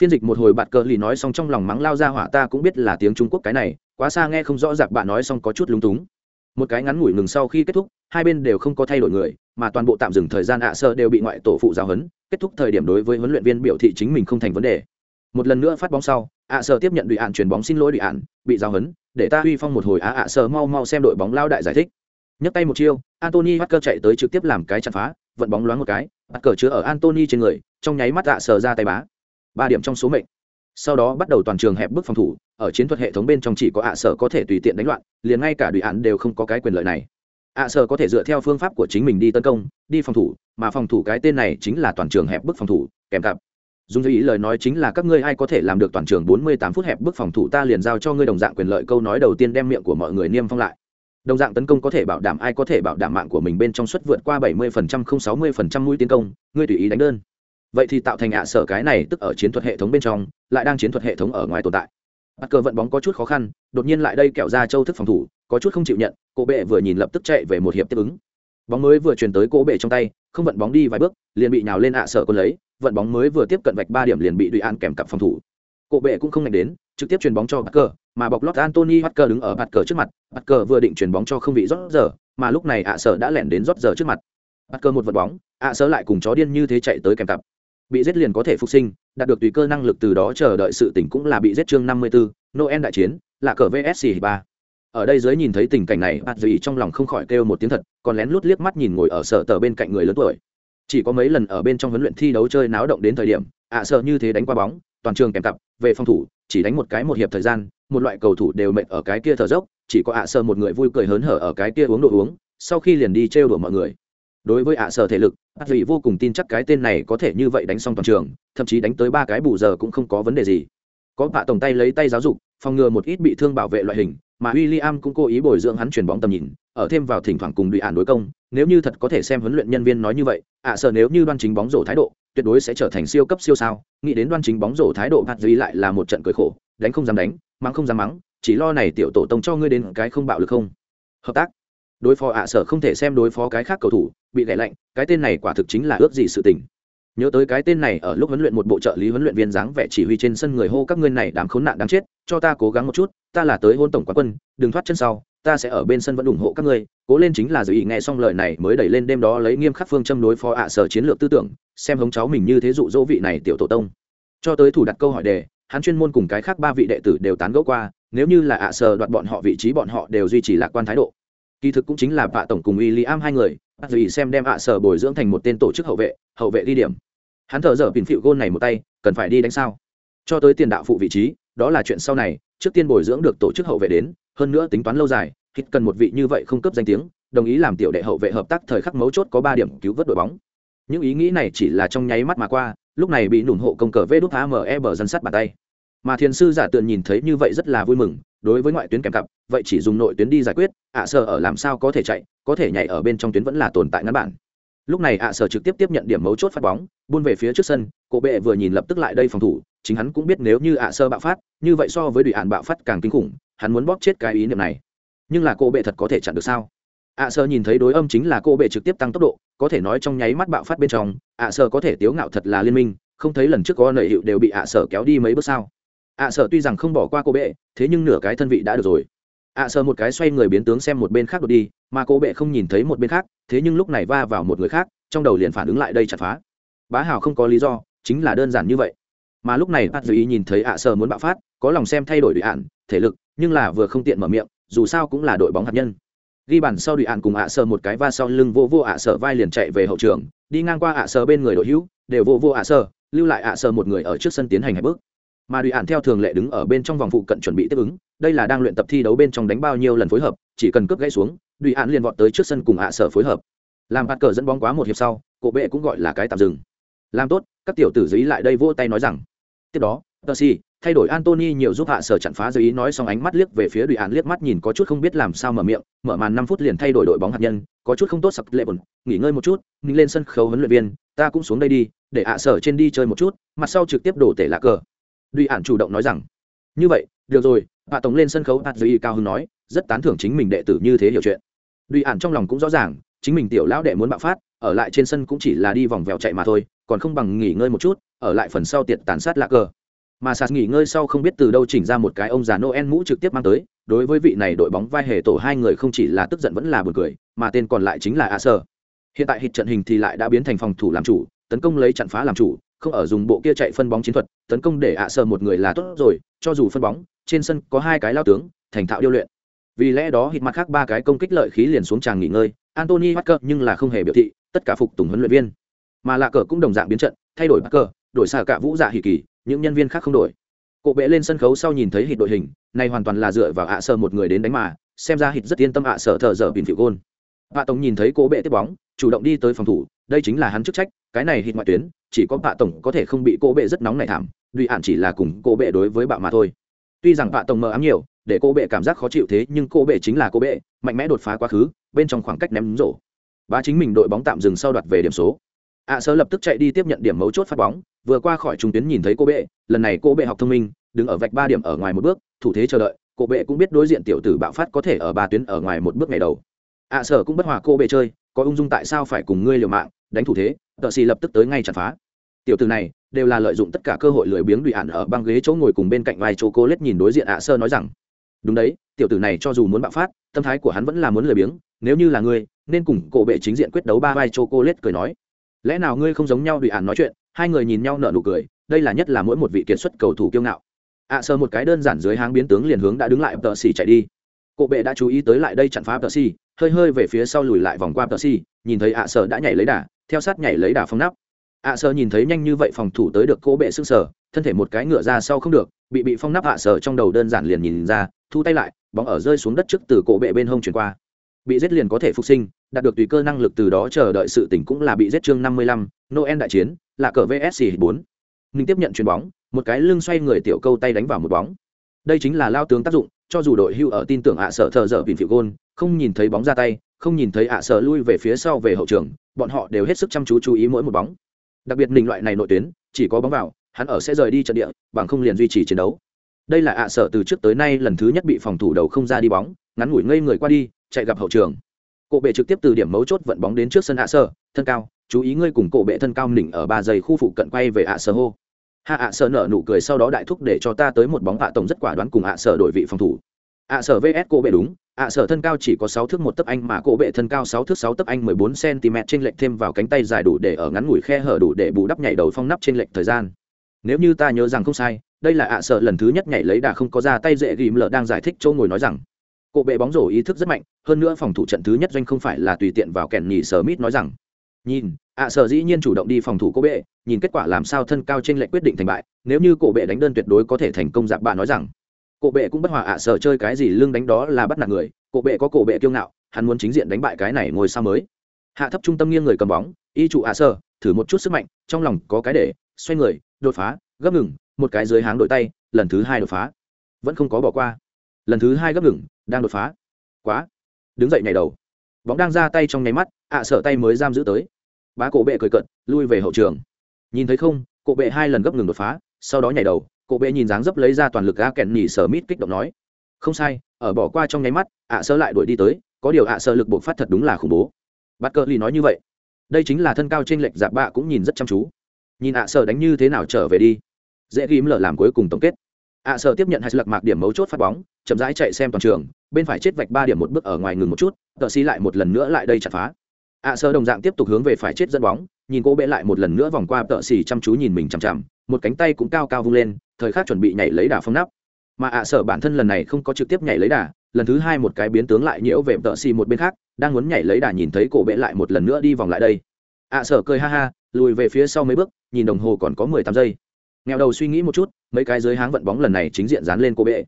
Phiên dịch một hồi bạt cờ lì nói xong trong lòng mắng lao ra hỏa ta cũng biết là tiếng trung quốc cái này, quá xa nghe không rõ dạ giặc bạn nói xong có chút lúng túng một cái ngắn ngủi ngừng sau khi kết thúc, hai bên đều không có thay đổi người, mà toàn bộ tạm dừng thời gian ạ sơ đều bị ngoại tổ phụ giáo huấn, kết thúc thời điểm đối với huấn luyện viên biểu thị chính mình không thành vấn đề. Một lần nữa phát bóng sau, ạ sơ tiếp nhận đùi ạn chuyền bóng xin lỗi đùi ạn, bị giáo huấn, để ta huy phong một hồi á ạ sơ mau mau xem đội bóng lao đại giải thích. Nhấc tay một chiêu antony bắt cơ chạy tới trực tiếp làm cái chặt phá, vận bóng loáng một cái bắt cờ chứa ở antony trên người, trong nháy mắt ạ sơ ra tay bá. Ba điểm trong số mệnh sau đó bắt đầu toàn trường hẹp bước phòng thủ, ở chiến thuật hệ thống bên trong chỉ có ạ sở có thể tùy tiện đánh loạn, liền ngay cả đội án đều không có cái quyền lợi này. ạ sở có thể dựa theo phương pháp của chính mình đi tấn công, đi phòng thủ, mà phòng thủ cái tên này chính là toàn trường hẹp bước phòng thủ, kèm cặp. Dùng ý lời nói chính là các ngươi ai có thể làm được toàn trường 48 phút hẹp bước phòng thủ ta liền giao cho ngươi đồng dạng quyền lợi câu nói đầu tiên đem miệng của mọi người niêm phong lại. Đồng dạng tấn công có thể bảo đảm ai có thể bảo đảm mạng của mình bên trong suất vượt qua 70% không 60% mũi tiến công, ngươi tùy ý đánh đơn vậy thì tạo thành ạ sở cái này tức ở chiến thuật hệ thống bên trong lại đang chiến thuật hệ thống ở ngoài tồn tại bắt cờ vận bóng có chút khó khăn đột nhiên lại đây kẹo ra châu thức phòng thủ có chút không chịu nhận cổ bệ vừa nhìn lập tức chạy về một hiệp tiếp ứng bóng mới vừa truyền tới cổ bệ trong tay không vận bóng đi vài bước liền bị nhào lên ạ sở quân lấy vận bóng mới vừa tiếp cận vạch ba điểm liền bị đụy an kèm cặp phòng thủ cổ bệ cũng không ngạch đến trực tiếp chuyền bóng cho Barker, mà bọc lót antony bắt cờ đứng ở Barker trước mặt, Barker vừa định chuyền bóng cho không vị rót giờ, mà lúc này ạ sở đã lẻn đến rót giờ trước mặt. Barker một vận bóng, ạ sở lại cùng chó điên như thế chạy tới kèm cặp. Bị giết liền có thể phục sinh, đạt được tùy cơ năng lực từ đó chờ đợi sự tỉnh cũng là bị giết chương 54, Noel đại chiến, là cờ VSC ba Ở đây dưới nhìn thấy tình cảnh này, Bạt Dĩ trong lòng không khỏi kêu một tiếng thật, còn lén lút liếc mắt nhìn ngồi ở sở tờ bên cạnh người lớn tuổi. Chỉ có mấy lần ở bên trong huấn luyện thi đấu chơi náo động đến thời điểm, ạ sợ như thế đánh qua bóng, toàn trường kèm cặp, về phòng thủ, chỉ đánh một cái một hiệp thời gian một loại cầu thủ đều mệt ở cái kia thở dốc chỉ có ạ sơ một người vui cười hớn hở ở cái kia uống đồ uống sau khi liền đi trêu đùa mọi người đối với ạ sở thể lực bác vị vô cùng tin chắc cái tên này có thể như vậy đánh xong toàn trường thậm chí đánh tới ba cái bù giờ cũng không có vấn đề gì có bạ tổng tay lấy tay giáo dục phòng ngừa một ít bị thương bảo vệ loại hình mà William cũng cố ý bồi dưỡng hắn chuyển bóng tầm nhìn, ở thêm vào thỉnh thoảng cùng đụy ản đối công, nếu như thật có thể xem huấn luyện nhân viên nói như vậy, ạ sợ nếu như đoan chính bóng rổ thái độ, tuyệt đối sẽ trở thành siêu cấp siêu sao, nghĩ đến đoan chính bóng rổ thái độ phạt duy lại là một trận cười khổ, đánh không dám đánh, mắng không dám mắng, chỉ lo này tiểu tổ tông cho ngươi đến cái không bạo lực không. Hợp tác. Đối phó ạ sở không thể xem đối phó cái khác cầu thủ, bị lệ lạnh, cái tên này quả thực chính là ước gì sự tình. Nhớ tới cái tên này ở lúc huấn luyện một bộ trợ lý huấn luyện viên dáng vẻ chỉ huy trên sân người hô các ngươi này đám khốn nạn đáng chết cho ta cố gắng một chút ta là tới hôn tổng quán quân đừng thoát chân sau ta sẽ ở bên sân vẫn ủng hộ các ngươi cố lên chính là dự ý nghe xong lời này mới đẩy lên đêm đó lấy nghiêm khắc phương châm đối phó ạ sở chiến lược tư tưởng xem hống cháu mình như thế dụ dỗ vị này tiểu tổ tông. Cho tới thủ đặt câu hỏi đề hắn chuyên môn cùng cái khác ba vị đệ tử đều tán gẫu qua nếu như là ạ sở đoạt bọn họ vị trí bọn họ đều duy trì lạc quan thái độ kỳ thực cũng chính là vạ tổng cùng w i am hai người, bắt dù xem đem ạ sở bồi dưỡng thành một tên tổ chức hậu vệ hậu vệ đi điểm. Hắn thở dở bình phịu gôn này một tay, cần phải đi đánh sao? Cho tới tiền đạo phụ vị trí, đó là chuyện sau này, trước tiên bồi dưỡng được tổ chức hậu vệ đến, hơn nữa tính toán lâu dài, hít cần một vị như vậy không cấp danh tiếng, đồng ý làm tiểu đệ hậu vệ hợp tác thời khắc mấu chốt có ba điểm cứu vớt đội bóng. Những ý nghĩ này chỉ là trong nháy mắt mà qua, lúc này bị nụn hộ công cờ vê đút ame bờ dân sắt bàn tay. Mà thiền sư giả tường nhìn thấy như vậy rất là vui mừng đối với ngoại tuyến kèm cặp vậy chỉ dùng nội tuyến đi giải quyết ạ à, ở làm sao có thể chạy có thể nhảy ở bên trong tuyến vẫn là tồn tại ngắn bản. Lúc này ạ à, sở trực tiếp tiếp nhận điểm mấu chốt phát bóng buôn về phía trước sân cổ bệ vừa nhìn lập tức lại đây phòng thủ chính hắn cũng biết nếu như ạ sơ bạo phát như vậy so với đùi ạn bạo phát càng kinh khủng hắn muốn bóp chết cái ý niệm này. Nhưng là cô bệ thật có thể chặn được sao? Ạ sơ nhìn thấy đối âm chính là cô bệ trực tiếp tăng tốc độ có thể nói trong nháy mắt bạo phát bên trong ạ sơ có thể tiếu ngạo thật là liên minh không thấy lần trước có nợ hiệu đều bị ạ sơ kéo đi mấy bước sao? Ạ sợ tuy rằng không bỏ qua cô bệ thế nhưng nửa cái thân vị đã được rồi. ạ sợ một cái xoay người biến tướng xem một bên khác đột đi mà cô bệ không nhìn thấy một bên khác thế nhưng lúc này va vào một người khác trong đầu liền phản ứng lại đây chặt phá. Bá hào không có lý do chính là đơn giản như vậy. Mà lúc này bát ý nhìn thấy ạ sợ muốn bạo phát có lòng xem thay đổi đội ạn thể lực nhưng là vừa không tiện mở miệng dù sao cũng là đội bóng hạt nhân. Ghi bản sau đội ạn cùng ạ sợ một cái va sau lưng vô vô ạ sợ vai liền chạy về hậu trường đi ngang qua ạ sợ bên người đội hữu đều vô vô ạ sợ, lưu lại ạ sợ một người ở trước sân tiến hành hai bước mà đùi ạn theo thường lệ đứng ở bên trong vòng phụ cận chuẩn bị tiếp ứng, đây là đang luyện tập thi đấu bên trong đánh bao nhiêu lần phối hợp, chỉ cần cướp gãy xuống, đùi ạn liền vọt tới trước sân cùng ạ sở phối hợp. Làm bạt cờ dẫn bóng quá một hiệp sau, cổ bệ cũng gọi là cái tạm dừng. Làm tốt, các tiểu tử dưới lại đây vỗ tay nói rằng. Tiếp đó tờ si thay đổi antony nhiều giúp hạ sở chặn phá dưới ý nói xong ánh mắt liếc về phía đùi ạn liếc mắt nhìn có chút không biết làm sao mở miệng, mở màn năm phút liền thay đổi đội bóng hạt nhân, có chút không tốt sặc lệ bẩn nghỉ ngơi một chút, mình lên sân khấu huấn luyện viên, ta cũng xuống đây đi, để hạ sở trên đi chơi một chút, mặt sau trực tiếp đổ tể lá cờ. Duy Ản chủ động nói rằng, như vậy, được rồi hạ tổng lên sân khấu. Hạt giới cao hưng nói, rất tán thưởng chính mình đệ tử như thế hiểu chuyện. Duy Ản trong lòng cũng rõ ràng, chính mình tiểu lão đệ muốn bạo phát, ở lại trên sân cũng chỉ là đi vòng vèo chạy mà thôi, còn không bằng nghỉ ngơi một chút, ở lại phần sau tiệt tàn sát lạ cờ. Mà sạt nghỉ ngơi sau không biết từ đâu chỉnh ra một cái ông già noel mũ trực tiếp mang tới, đối với vị này đội bóng vai hề tổ hai người không chỉ là tức giận vẫn là buồn cười, mà tên còn lại chính là a sơ. Hiện tại hít trận hình thì lại đã biến thành phòng thủ làm chủ, tấn công lấy chặn phá làm chủ không ở dùng bộ kia chạy phân bóng chiến thuật, tấn công để ạ sơ một người là tốt rồi, cho dù phân bóng, trên sân có hai cái lao tướng, thành thạo điêu luyện. Vì lẽ đó hít mặt khác ba cái công kích lợi khí liền xuống tràng nghỉ ngơi antony bắt cờ nhưng là không hề biểu thị, tất cả phục tùng huấn luyện viên. Mà lạ cờ cũng đồng dạng biến trận, thay đổi bắt cờ đổi xa cả vũ dạ hỉ kỳ, những nhân viên khác không đổi. Cộ bệ lên sân khấu sau nhìn thấy hít đội hình, này hoàn toàn là dựa vào ạ sờ một người đến đánh mà, xem ra hít rất yên tâm ạ sở thờ dở bình phiệu gôn. Vạ tổng nhìn thấy cố bệ tiếp bóng, chủ động đi tới phòng thủ, đây chính là hắn chức trách, cái này hít ngoại tuyến, chỉ có Vạ tổng có thể không bị cố bệ rất nóng này thảm, duy hạn chỉ là cùng cố bệ đối với bạo mà thôi. Tuy rằng Vạ tổng mờ ám nhiều, để cô bệ cảm giác khó chịu thế, nhưng cô bệ chính là cô bệ, mạnh mẽ đột phá quá khứ, bên trong khoảng cách ném rổ. Bá chính mình đội bóng tạm dừng sau đoạt về điểm số. Ạ sơ lập tức chạy đi tiếp nhận điểm mấu chốt phát bóng, vừa qua khỏi trung tuyến nhìn thấy cô bệ, lần này cô bệ học thông minh, đứng ở vạch ba điểm ở ngoài một bước, thủ thế chờ đợi, Cô bệ cũng biết đối diện tiểu tử bạo phát có thể ở ba tuyến ở ngoài một bước ngày đầu ạ sở cũng bất hòa cô bệ chơi, có ung dung tại sao phải cùng ngươi liều mạng, đánh thủ thế, tợ xì lập tức tới ngay chặt phá. Tiểu tử này, đều là lợi dụng tất cả cơ hội lười biếng đùi ạn ở băng ghế chỗ ngồi cùng bên cạnh vài chỗ cô lết nhìn đối diện ạ sơ nói rằng, đúng đấy, tiểu tử này cho dù muốn bạo phát, tâm thái của hắn vẫn là muốn lười biếng, nếu như là ngươi, nên cùng cổ bệ chính diện quyết đấu ba vai chỗ cô lết cười nói. Lẽ nào ngươi không giống nhau đùi ạn nói chuyện, hai người nhìn nhau nở nụ cười, đây là nhất là mỗi một vị kiệt xuất cầu thủ kiêu ngạo. ạ sơ một cái đơn giản dưới háng biến tướng liền hướng đã đứng lại tờ xì chạy đi. Cổ bệ đã chú ý tới lại đây chặn phá tờ xì hơi hơi về phía sau lùi lại vòng qua tờ si nhìn thấy ạ sở đã nhảy lấy đà, theo sát nhảy lấy đà phong nắp. ạ sở nhìn thấy nhanh như vậy phòng thủ tới được cố bệ sức sở, thân thể một cái ngựa ra sau không được, bị bị phong nắp ạ sở trong đầu đơn giản liền nhìn ra, thu tay lại, bóng ở rơi xuống đất trước từ cố bệ bên hông chuyển qua. Bị giết liền có thể phục sinh, đạt được tùy cơ năng lực từ đó chờ đợi sự tỉnh cũng là bị giết chương năm mươi lăm, noel đại chiến, là cờ vsc bốn. Mình tiếp nhận chuyền bóng, một cái lưng xoay người tiểu câu tay đánh vào một bóng. Đây chính là lao tướng tác dụng cho dù đội hưu ở tin tưởng ạ sở thờ dở vìn phiệu gôn, không nhìn thấy bóng ra tay, không nhìn thấy ạ sở lui về phía sau về hậu trường, bọn họ đều hết sức chăm chú chú ý mỗi một bóng. Đặc biệt mình loại này nội tuyến, chỉ có bóng vào, hắn ở sẽ rời đi trận địa, bằng không liền duy trì chiến đấu. Đây là ạ sở từ trước tới nay lần thứ nhất bị phòng thủ đầu không ra đi bóng, ngắn ngủi ngây người qua đi, chạy gặp hậu trường. Cổ bệ trực tiếp từ điểm mấu chốt vận bóng đến trước sân ạ sở, thân cao, chú ý ngươi cùng cổ bệ thân cao nỉnh ở ba giây khu phụ cận quay về ạ sở hô hạ ạ sở nở nụ cười sau đó đại thúc để cho ta tới một bóng hạ tổng rất quả đoán cùng ạ sở đổi vị phòng thủ. Ạ sở vs cô bệ đúng, ạ sở thân cao chỉ có sáu thước một tấc anh mà cô bệ thân cao sáu thước sáu tấc anh mười bốn cm trên lệch thêm vào cánh tay dài đủ để ở ngắn ngủi khe hở đủ để bù đắp nhảy đầu phong nắp trên lệch thời gian. Nếu như ta nhớ rằng không sai, đây là ạ sở lần thứ nhất nhảy lấy đà không có ra tay dễ ghìm lợ đang giải thích châu ngồi nói rằng. Cô bệ bóng rổ ý thức rất mạnh, hơn nữa phòng thủ trận thứ nhất doanh không phải là tùy tiện vào kèn nhì sở mít nói rằng. Nhìn ạ sở dĩ nhiên chủ động đi phòng thủ cổ bệ, nhìn kết quả làm sao thân cao trên lệch quyết định thành bại, nếu như cổ bệ đánh đơn tuyệt đối có thể thành công giặc bạn nói rằng. Cổ bệ cũng bất hòa ạ sở chơi cái gì lương đánh đó là bắt nạt người cổ bệ có cổ bệ kiêu ngạo, hắn muốn chính diện đánh bại cái này ngồi sao mới. Hạ thấp trung tâm nghiêng người cầm bóng, y trụ ạ sở, thử một chút sức mạnh, trong lòng có cái để, xoay người, đột phá, gấp ngừng, một cái dưới háng đội tay, lần thứ hai đột phá. Vẫn không có bỏ qua. Lần thứ hai gấp ngừng, đang đột phá. Quá. Đứng dậy nhảy đầu. Bóng đang ra tay trong nháy mắt, ạ sở tay mới giam giữ tới bá cổ bệ cười cận lui về hậu trường. Nhìn thấy không, cổ bệ hai lần gấp ngừng đột phá, sau đó nhảy đầu, cổ bệ nhìn dáng dấp lấy ra toàn lực a kẹn nhỉ sở mít kích động nói, không sai, ở bỏ qua trong nháy mắt, ạ sơ lại đuổi đi tới, có điều ạ sơ lực buộc phát thật đúng là khủng bố. Bắt cờ lì nói như vậy. Đây chính là thân cao trên lệch dạp bạ cũng nhìn rất chăm chú. Nhìn ạ sơ đánh như thế nào trở về đi. Dễ ghim lở làm cuối cùng tổng kết. Ạ sơ tiếp nhận hai lật mạc điểm mấu chốt phát bóng, chậm rãi chạy xem toàn trường, bên phải chết vạch ba điểm một bước ở ngoài ngừng một chút, tờ xi lại một lần nữa lại đây chặt phá ạ sơ đồng dạng tiếp tục hướng về phải chết dẫn bóng, nhìn cô bệ lại một lần nữa vòng qua tợ xì chăm chú nhìn mình chằm chằm, một cánh tay cũng cao cao vung lên, thời khắc chuẩn bị nhảy lấy đà phong nắp. Mà ạ sở bản thân lần này không có trực tiếp nhảy lấy đà, lần thứ hai một cái biến tướng lại nhiễu về tợ xì một bên khác, đang muốn nhảy lấy đà nhìn thấy cổ bệ lại một lần nữa đi vòng lại đây. Ạ sở cười ha ha, lùi về phía sau mấy bước, nhìn đồng hồ còn có mười tám giây. Nghèo đầu suy nghĩ một chút, mấy cái dưới háng vận bóng lần này chính diện dán lên cổ bệ.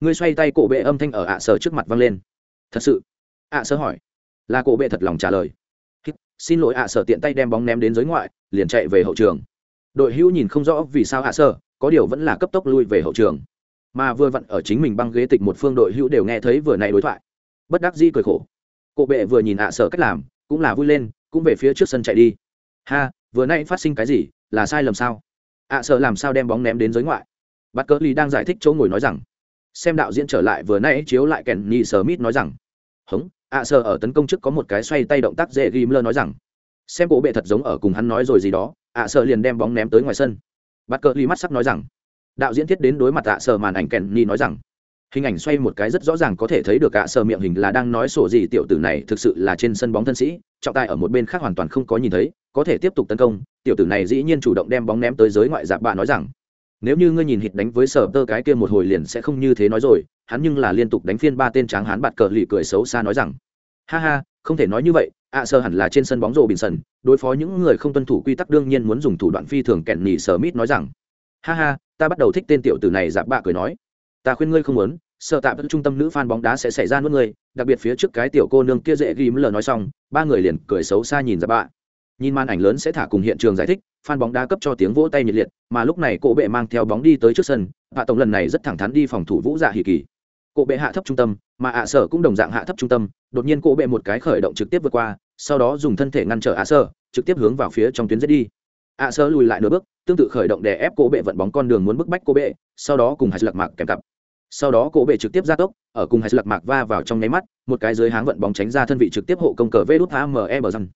Ngươi xoay tay cổ bệ âm thanh ở ạ sở trước mặt vang lên. Thật sự? Ạ sở hỏi. Là cổ bệ thật lòng trả lời xin lỗi ạ sở tiện tay đem bóng ném đến giới ngoại, liền chạy về hậu trường. Đội hữu nhìn không rõ vì sao ạ sở, có điều vẫn là cấp tốc lui về hậu trường. Mà vừa vặn ở chính mình băng ghế tịch một phương đội hữu đều nghe thấy vừa này đối thoại. Bất đắc dĩ cười khổ. Cộ bệ vừa nhìn ạ sở cách làm, cũng là vui lên, cũng về phía trước sân chạy đi. Ha, vừa nay phát sinh cái gì, là sai lầm sao? Ạ sở làm sao đem bóng ném đến giới ngoại? Bắt cỡ ly đang giải thích chỗ ngồi nói rằng. Xem đạo diễn trở lại vừa nay chiếu lại kèn nhị sở mít nói rằng. Hống ạ sờ ở tấn công trước có một cái xoay tay động tác dễ ghim lơ nói rằng, xem bộ bệ thật giống ở cùng hắn nói rồi gì đó. ạ sờ liền đem bóng ném tới ngoài sân. Bắt cờ ly mắt sắc nói rằng, đạo diễn thiết đến đối mặt ạ sờ màn ảnh kèn ni nói rằng, hình ảnh xoay một cái rất rõ ràng có thể thấy được ạ sờ miệng hình là đang nói sổ gì tiểu tử này thực sự là trên sân bóng thân sĩ, trọng tài ở một bên khác hoàn toàn không có nhìn thấy, có thể tiếp tục tấn công. Tiểu tử này dĩ nhiên chủ động đem bóng ném tới giới ngoại dạp bạn nói rằng nếu như ngươi nhìn hít đánh với sở tơ cái kia một hồi liền sẽ không như thế nói rồi hắn nhưng là liên tục đánh phiên ba tên tráng hắn bạt cờ lì cười xấu xa nói rằng ha ha không thể nói như vậy ạ à, sơ hẳn là trên sân bóng rổ bình sần đối phó những người không tuân thủ quy tắc đương nhiên muốn dùng thủ đoạn phi thường kẹn nhì sở mít nói rằng ha ha ta bắt đầu thích tên tiểu tử này dạp bạ cười nói. Ta khuyên ngươi không muốn sợ tạm trung tâm nữ fan bóng đá sẽ xảy ra nuốt ngươi. Đặc biệt phía trước cái tiểu cô nương kia dễ ghi lờ nói xong ba người liền cười xấu xa nhìn dạp bạ nhìn màn ảnh lớn sẽ thả cùng hiện trường giải thích, fan bóng đá cấp cho tiếng vỗ tay nhiệt liệt, mà lúc này cổ bệ mang theo bóng đi tới trước sân, hạ tổng lần này rất thẳng thắn đi phòng thủ vũ dạ hỉ kỳ. Cổ bệ hạ thấp trung tâm, mà ạ sở cũng đồng dạng hạ thấp trung tâm, đột nhiên cổ bệ một cái khởi động trực tiếp vượt qua, sau đó dùng thân thể ngăn trở ạ sở, trực tiếp hướng vào phía trong tuyến giết đi. ạ sở lùi lại nửa bước, tương tự khởi động để ép cổ bệ vận bóng con đường muốn bức bách cổ bệ, sau đó cùng hạch lạc mạc kèm cặp. Sau đó cổ bệ trực tiếp ra tốc, ở cùng hai lạc mạc va vào trong nháy mắt, một cái dưới háng vận bóng tránh ra thân vị trực tiếp hộ công cờ vê đút e bờ răng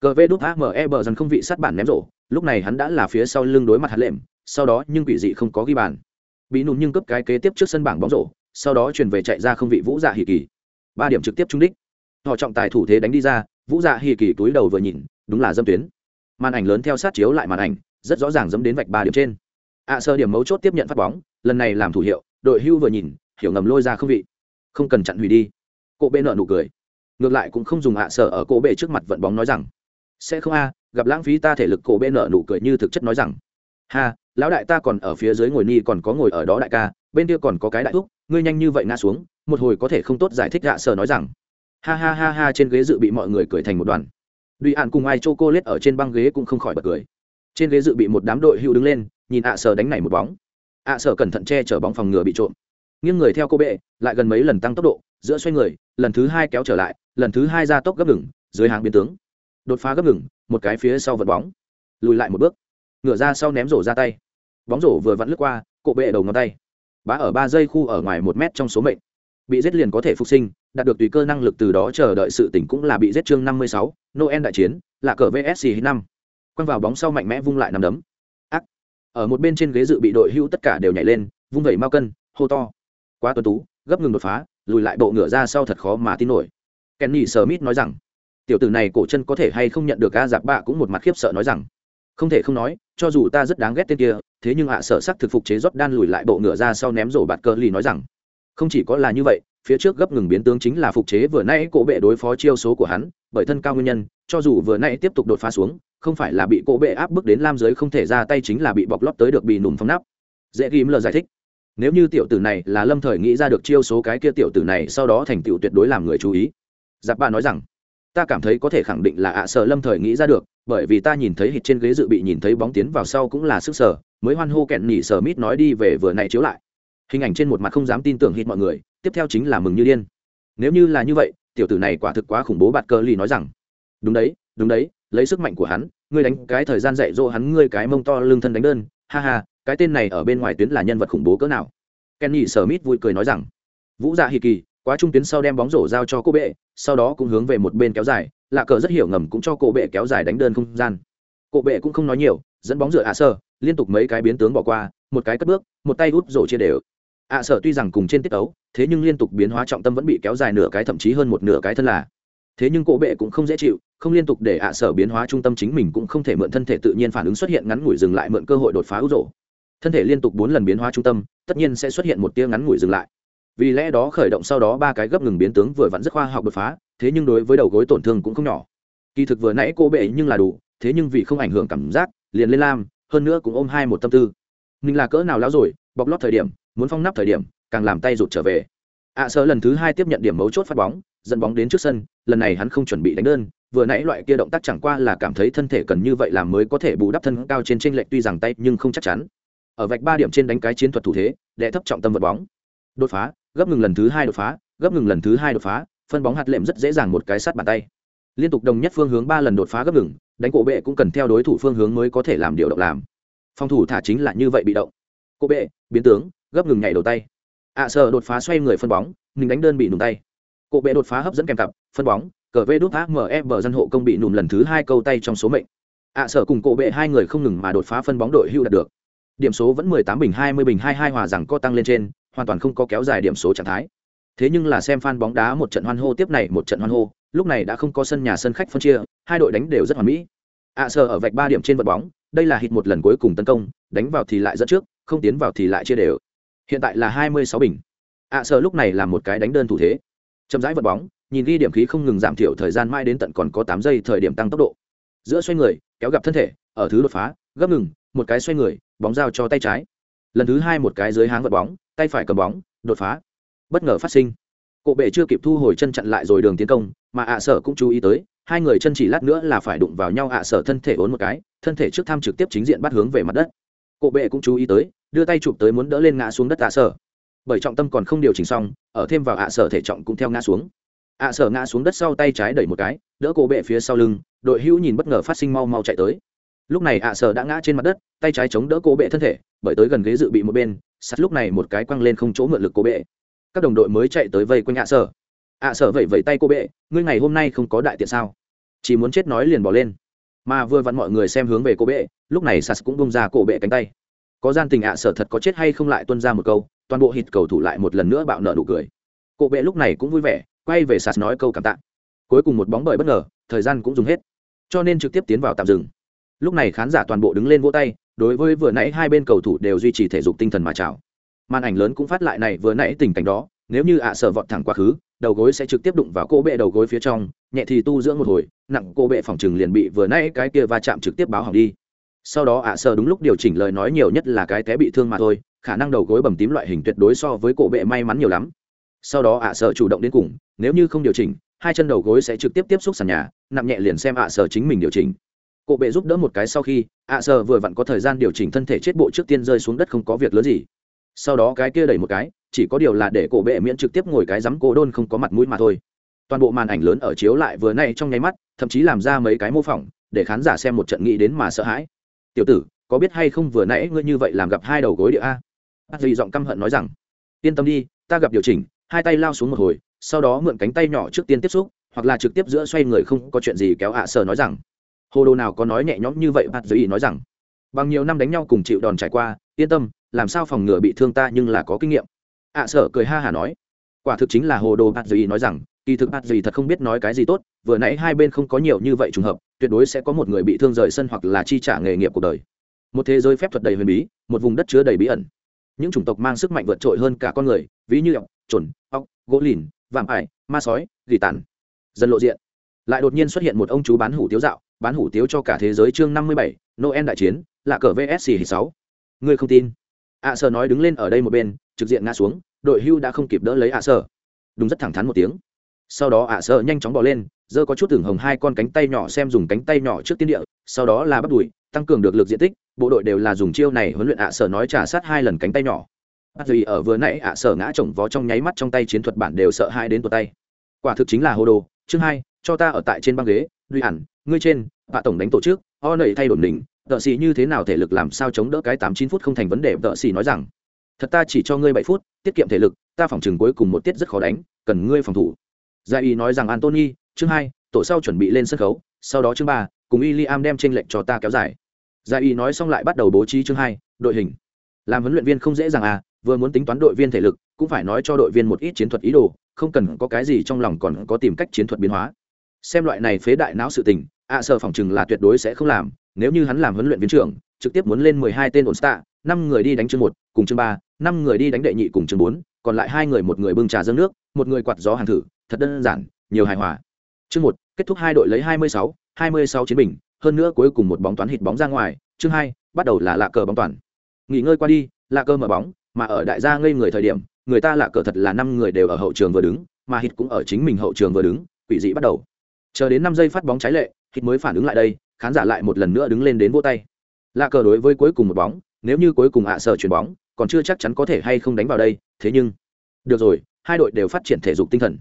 cờ vê đút ame bờ dần không vị sát bản ném rổ, lúc này hắn đã là phía sau lưng đối mặt hạt lệm, sau đó nhưng quỷ dị không có ghi bàn. Bị nụn nhưng cấp cái kế tiếp trước sân bảng bóng rổ, sau đó chuyển về chạy ra không vị vũ dạ hỉ kỳ. Ba điểm trực tiếp trung đích. Họ trọng tài thủ thế đánh đi ra, vũ dạ hỉ kỳ túi đầu vừa nhìn, đúng là dâm tuyến. Màn ảnh lớn theo sát chiếu lại màn ảnh, rất rõ ràng dẫm đến vạch ba điểm trên. Ạ sơ điểm mấu chốt tiếp nhận phát bóng, lần này làm thủ hiệu, đội hưu vừa nhìn, hiểu ngầm lôi ra không vị. Không cần chặn hủy đi. Cô bệ nợ nụ cười. Ngược lại cũng không dùng ạ sở ở cô bệ trước mặt vận bóng nói rằng sẽ không a gặp lãng phí ta thể lực cổ bên nợ nụ cười như thực chất nói rằng ha lão đại ta còn ở phía dưới ngồi ni còn có ngồi ở đó đại ca bên kia còn có cái đại thúc ngươi nhanh như vậy ngã xuống một hồi có thể không tốt giải thích gạ sờ nói rằng ha ha ha ha trên ghế dự bị mọi người cười thành một đoàn Duy ạn cùng ai chô cô lết ở trên băng ghế cũng không khỏi bật cười. Trên ghế dự bị một đám đội hưu đứng lên, nhìn ạ sờ đánh này một bóng. ạ sờ cẩn thận che chở bóng phòng ngừa bị trộm. Nghiêng người theo cô bệ, lại gần mấy lần tăng tốc độ, giữa xoay người, lần thứ hai kéo trở lại, lần thứ hai ra tốc gấp ngừng, dưới hàng biến tướng. Đột phá gấp ngừng, một cái phía sau vật bóng, lùi lại một bước, ngửa ra sau ném rổ ra tay. Bóng rổ vừa vặn lướt qua, cộ bệ đầu ngón tay. Bá ở ba giây khu ở ngoài một mét trong số mệnh. Bị giết liền có thể phục sinh, đạt được tùy cơ năng lực từ đó chờ đợi sự tỉnh cũng là bị giết chương năm mươi sáu noel đại chiến là cờ vsc năm. Quăng vào bóng sau mạnh mẽ vung lại nằm đấm. Ác. Ở một bên trên ghế dự bị đội hưu tất cả đều nhảy lên vung vẩy mau cân hô to. Quá tuấn tú gấp ngừng đột phá lùi lại bộ ngửa ra sau thật khó mà tin nổi. Kenny smith nói rằng tiểu tử này cổ chân có thể hay không nhận được a giặc bạ cũng một mặt khiếp sợ nói rằng, không thể không nói, cho dù ta rất đáng ghét tên kia, thế nhưng hạ sợ sắc thực phục chế rót đan lùi lại bộ ngựa ra sau ném rổ bạt cơ lì nói rằng, không chỉ có là như vậy, phía trước gấp ngừng biến tướng chính là phục chế vừa nãy cổ bệ đối phó chiêu số của hắn, bởi thân cao nguyên nhân, cho dù vừa nãy tiếp tục đột phá xuống, không phải là bị cổ bệ áp bức đến lam giới không thể ra tay chính là bị bọc lót tới được bị nùm phong nắp. Dễ ghim lờ giải thích. Nếu như tiểu tử này là lâm thời nghĩ ra được chiêu số cái kia tiểu tử này, sau đó thành tựu tuyệt đối làm người chú ý. Giặc bà nói rằng ta cảm thấy có thể khẳng định là ạ sợ lâm thời nghĩ ra được, bởi vì ta nhìn thấy hít trên ghế dự bị nhìn thấy bóng tiến vào sau cũng là sức sở, mới hoan hô kẹn nỉ sở mít nói đi về vừa này chiếu lại. Hình ảnh trên một mặt không dám tin tưởng hít mọi người, tiếp theo chính là mừng như điên. Nếu như là như vậy, tiểu tử này quả thực quá khủng bố bạt cơ lì nói rằng, đúng đấy đúng đấy, lấy sức mạnh của hắn, ngươi đánh cái thời gian dạy dỗ hắn ngươi cái mông to lương thân đánh đơn, ha ha, cái tên này ở bên ngoài tuyến là nhân vật khủng bố cỡ nào. Kenny sở mít vui cười nói rằng, vũ dạ hì kỳ quá trung tuyến sau đem bóng rổ giao cho cô bệ, sau đó cũng hướng về một bên kéo dài, lạ cờ rất hiểu ngầm cũng cho cô bệ kéo dài đánh đơn không gian. Cô bệ cũng không nói nhiều, dẫn bóng rửa ạ sơ, liên tục mấy cái biến tướng bỏ qua, một cái cất bước, một tay út rổ chia đều. Ạ à sở tuy rằng cùng trên tiết ấu thế nhưng liên tục biến hóa trọng tâm vẫn bị kéo dài nửa cái thậm chí hơn một nửa cái thân là. Thế nhưng cổ bệ cũng không dễ chịu, không liên tục để ạ à sở biến hóa trung tâm chính mình cũng không thể mượn thân thể tự nhiên phản ứng xuất hiện ngắn ngủi dừng lại mượn cơ hội đột phá ưu rổ. Thân thể liên tục bốn lần biến hóa trung tâm, tất nhiên sẽ xuất hiện một tia ngắn ngủi dừng lại vì lẽ đó khởi động sau đó ba cái gấp ngừng biến tướng vừa vặn rất khoa học đột phá thế nhưng đối với đầu gối tổn thương cũng không nhỏ. Kỳ thực vừa nãy cô bệ nhưng là đủ thế nhưng vì không ảnh hưởng cảm giác liền lên lam hơn nữa cũng ôm hai một tâm tư. Mình là cỡ nào lão rồi bọc lót thời điểm muốn phong nắp thời điểm càng làm tay rụt trở về. Ạ à, sợ lần thứ hai tiếp nhận điểm mấu chốt phát bóng dẫn bóng đến trước sân lần này hắn không chuẩn bị đánh đơn vừa nãy loại kia động tác chẳng qua là cảm thấy thân thể cần như vậy làm mới có thể bù đắp thân cao trên tranh lệch tuy rằng tay nhưng không chắc chắn. Ở vạch ba điểm trên đánh cái chiến thuật thủ thế để thấp trọng tâm vật bóng đột phá, gấp ngừng lần thứ hai đột phá, gấp ngừng lần thứ hai đột phá, phân bóng hạt lệm rất dễ dàng một cái sát bàn tay. Liên tục đồng nhất phương hướng ba lần đột phá gấp ngừng, đánh cổ bệ cũng cần theo đối thủ phương hướng mới có thể làm điều động làm. Phòng thủ thả chính là như vậy bị động. Cổ bệ, biến tướng, gấp ngừng nhảy đầu tay. Ạ à sợ đột phá xoay người phân bóng, mình đánh đơn bị nùm tay. Cổ bệ đột phá hấp dẫn kèm cặp, phân bóng, cờ vê đốt ác mf bờ dân hộ công bị nùm lần thứ hai câu tay trong số mệnh. Ạ à sợ cùng cổ bệ hai người không ngừng mà đột phá phân bóng đội hưu đạt được. Điểm số vẫn mười tám bình hai mươi bình hai hai hòa rằng có tăng lên trên hoàn toàn không có kéo dài điểm số trạng thái. Thế nhưng là xem fan bóng đá một trận hoan hô tiếp này một trận hoan hô lúc này đã không có sân nhà sân khách phân chia hai đội đánh đều rất hoàn mỹ. Ạ à sờ ở vạch ba điểm trên vật bóng đây là hit một lần cuối cùng tấn công đánh vào thì lại dẫn trước không tiến vào thì lại chia đều. Hiện tại là hai mươi sáu bình. Ạ à, sờ lúc này là một cái đánh đơn thủ thế. Chậm rãi vật bóng nhìn ghi điểm khí không ngừng giảm thiểu thời gian mai đến tận còn có tám giây thời điểm tăng tốc độ. Giữa xoay người kéo gặp thân thể ở thứ đột phá gấp ngừng một cái xoay người bóng giao cho tay trái lần thứ hai một cái dưới háng vật bóng, tay phải cầm bóng, đột phá. Bất ngờ phát sinh. Cộ bệ chưa kịp thu hồi chân chặn lại rồi đường tiến công, mà ạ à sở cũng chú ý tới, hai người chân chỉ lát nữa là phải đụng vào nhau ạ à sở thân thể ốn một cái, thân thể trước tham trực tiếp chính diện bắt hướng về mặt đất. Cộ bệ cũng chú ý tới, đưa tay chụp tới muốn đỡ lên ngã xuống đất ạ sở. Bởi trọng tâm còn không điều chỉnh xong, ở thêm vào ạ sở thể trọng cũng theo ngã xuống. Ạ sở ngã xuống đất sau tay trái đẩy một cái, đỡ cổ bệ phía sau lưng, đội hữu nhìn bất ngờ phát sinh mau mau chạy tới. Lúc này ạ sở đã ngã trên mặt đất, tay trái chống đỡ cổ bệ thân thể bởi tới gần ghế dự bị một bên, sắt lúc này một cái quăng lên không chỗ mượn lực cô bệ. Các đồng đội mới chạy tới vây quanh ạ sở. Ạ sở vẩy vẩy tay cô bệ, ngươi ngày hôm nay không có đại tiện sao? Chỉ muốn chết nói liền bỏ lên. Mà vừa vặn mọi người xem hướng về cô bệ, lúc này sas cũng bông ra cổ bệ cánh tay. Có gian tình ạ sở thật có chết hay không lại tuân ra một câu, toàn bộ hít cầu thủ lại một lần nữa bạo nợ nụ cười. Cổ bệ lúc này cũng vui vẻ, quay về sas nói câu cảm tạ. Cuối cùng một bóng bởi bất ngờ, thời gian cũng dùng hết. Cho nên trực tiếp tiến vào tạm dừng lúc này khán giả toàn bộ đứng lên vỗ tay, đối với vừa nãy hai bên cầu thủ đều duy trì thể dục tinh thần mà chào. Màn ảnh lớn cũng phát lại này vừa nãy tình cảnh đó, nếu như ạ à sở vọt thẳng quá khứ, đầu gối sẽ trực tiếp đụng vào cỗ bệ đầu gối phía trong, nhẹ thì tu dưỡng một hồi, nặng cỗ bệ phòng trừng liền bị vừa nãy cái kia va chạm trực tiếp báo hỏng đi. Sau đó ạ à sở đúng lúc điều chỉnh lời nói nhiều nhất là cái té bị thương mà thôi, khả năng đầu gối bầm tím loại hình tuyệt đối so với cỗ bệ may mắn nhiều lắm. Sau đó ạ à sở chủ động đến cùng, nếu như không điều chỉnh, hai chân đầu gối sẽ trực tiếp tiếp xúc sàn nhà, nặng nhẹ liền xem ạ sở chính mình điều chỉnh cổ bệ giúp đỡ một cái sau khi, ạ sờ vừa vặn có thời gian điều chỉnh thân thể chết bộ trước tiên rơi xuống đất không có việc lớn gì. Sau đó cái kia đẩy một cái, chỉ có điều là để cổ bệ miễn trực tiếp ngồi cái rắm cổ đôn không có mặt mũi mà thôi. Toàn bộ màn ảnh lớn ở chiếu lại vừa nay trong nháy mắt, thậm chí làm ra mấy cái mô phỏng, để khán giả xem một trận nghĩ đến mà sợ hãi. Tiểu tử, có biết hay không vừa nãy ngươi như vậy làm gặp hai đầu gối địa a? Bác dì giọng căm hận nói rằng. Yên tâm đi, ta gặp điều chỉnh, hai tay lao xuống một hồi, sau đó mượn cánh tay nhỏ trước tiên tiếp xúc, hoặc là trực tiếp giữa xoay người không có chuyện gì kéo ạ à sờ nói rằng hồ đồ nào có nói nhẹ nhõm như vậy bác ý nói rằng bằng nhiều năm đánh nhau cùng chịu đòn trải qua yên tâm làm sao phòng ngừa bị thương ta nhưng là có kinh nghiệm. Ạ à, sở cười ha hả nói quả thực chính là hồ đồ bạt Ý nói rằng kỳ thực bạt gì thật không biết nói cái gì tốt vừa nãy hai bên không có nhiều như vậy trùng hợp tuyệt đối sẽ có một người bị thương rời sân hoặc là chi trả nghề nghiệp cuộc đời. Một thế giới phép thuật đầy huyền bí một vùng đất chứa đầy bí ẩn. Những chủng tộc mang sức mạnh vượt trội hơn cả con người ví như ọc chuẩn ọc gỗ lìn vạm ải ma sói gỉ tàn. Dần lộ diện lại đột nhiên xuất hiện một ông chú bán hủ tiếu dạo bán hủ tiếu cho cả thế giới chương năm mươi bảy, noel đại chiến là cờ vsc sáu. Người không tin? Ạ à sở nói đứng lên ở đây một bên, trực diện ngã xuống, đội hưu đã không kịp đỡ lấy ạ à sở đúng rất thẳng thắn một tiếng. Sau đó ạ à sở nhanh chóng bỏ lên, giơ có chút tưởng hồng hai con cánh tay nhỏ xem dùng cánh tay nhỏ trước tiên địa, sau đó là bắt đùi, tăng cường được lực diện tích, bộ đội đều là dùng chiêu này huấn luyện ạ sở nói trả sát hai lần cánh tay nhỏ. Bắt gì ở vừa nãy ạ sở ngã chồng vó trong nháy mắt trong tay chiến thuật bản đều sợ hãi đến tuột tay. Quả thực chính là hồ đồ, chương hai cho ta ở tại trên băng ghế, duy hẳn, ngươi trên vạ tổng đánh tổ chức, o nầy thay đổi đỉnh tợ xì như thế nào thể lực làm sao chống đỡ cái tám chín phút không thành vấn đề, tợ xì nói rằng. Thật ta chỉ cho ngươi bảy phút, tiết kiệm thể lực, ta phòng chừng cuối cùng một tiết rất khó đánh, cần ngươi phòng thủ. Gia y nói rằng antony chương hai, tổ sau chuẩn bị lên sân khấu, sau đó chương ba, cùng y i am đem tranh lệnh cho ta kéo dài. Gia y nói xong lại bắt đầu bố trí chương hai, đội hình. Làm huấn luyện viên không dễ dàng à vừa muốn tính toán đội viên thể lực, cũng phải nói cho đội viên một ít chiến thuật ý đồ, không cần có cái gì trong lòng còn có tìm cách chiến thuật biến hóa xem loại này phế đại não sự tình ạ à, sợ phòng chừng là tuyệt đối sẽ không làm nếu như hắn làm huấn luyện viên trưởng trực tiếp muốn lên mười hai tên ổn stạ năm người đi đánh chương một cùng chương ba năm người đi đánh đệ nhị cùng chương bốn còn lại hai người một người bưng trà dâng nước một người quạt gió hàng thử thật đơn giản nhiều hài hòa. Chương một kết thúc hai đội lấy hai mươi sáu hai mươi sáu chiến bình hơn nữa cuối cùng một bóng toán hít bóng ra ngoài chương hai bắt đầu là lạ cờ bóng toàn. Nghỉ ngơi qua đi lạ cờ mở bóng mà ở đại gia ngây người thời điểm người ta lạ cờ thật là năm người đều ở hậu trường vừa đứng mà hít cũng ở chính mình hậu trường vừa đứng quỷ dị bắt đầu chờ đến năm giây phát bóng trái lệ hít mới phản ứng lại đây khán giả lại một lần nữa đứng lên đến vô tay. Lạ cờ đối với cuối cùng một bóng nếu như cuối cùng ạ à sở chuyền bóng còn chưa chắc chắn có thể hay không đánh vào đây thế nhưng được rồi hai đội đều phát triển thể dục tinh thần.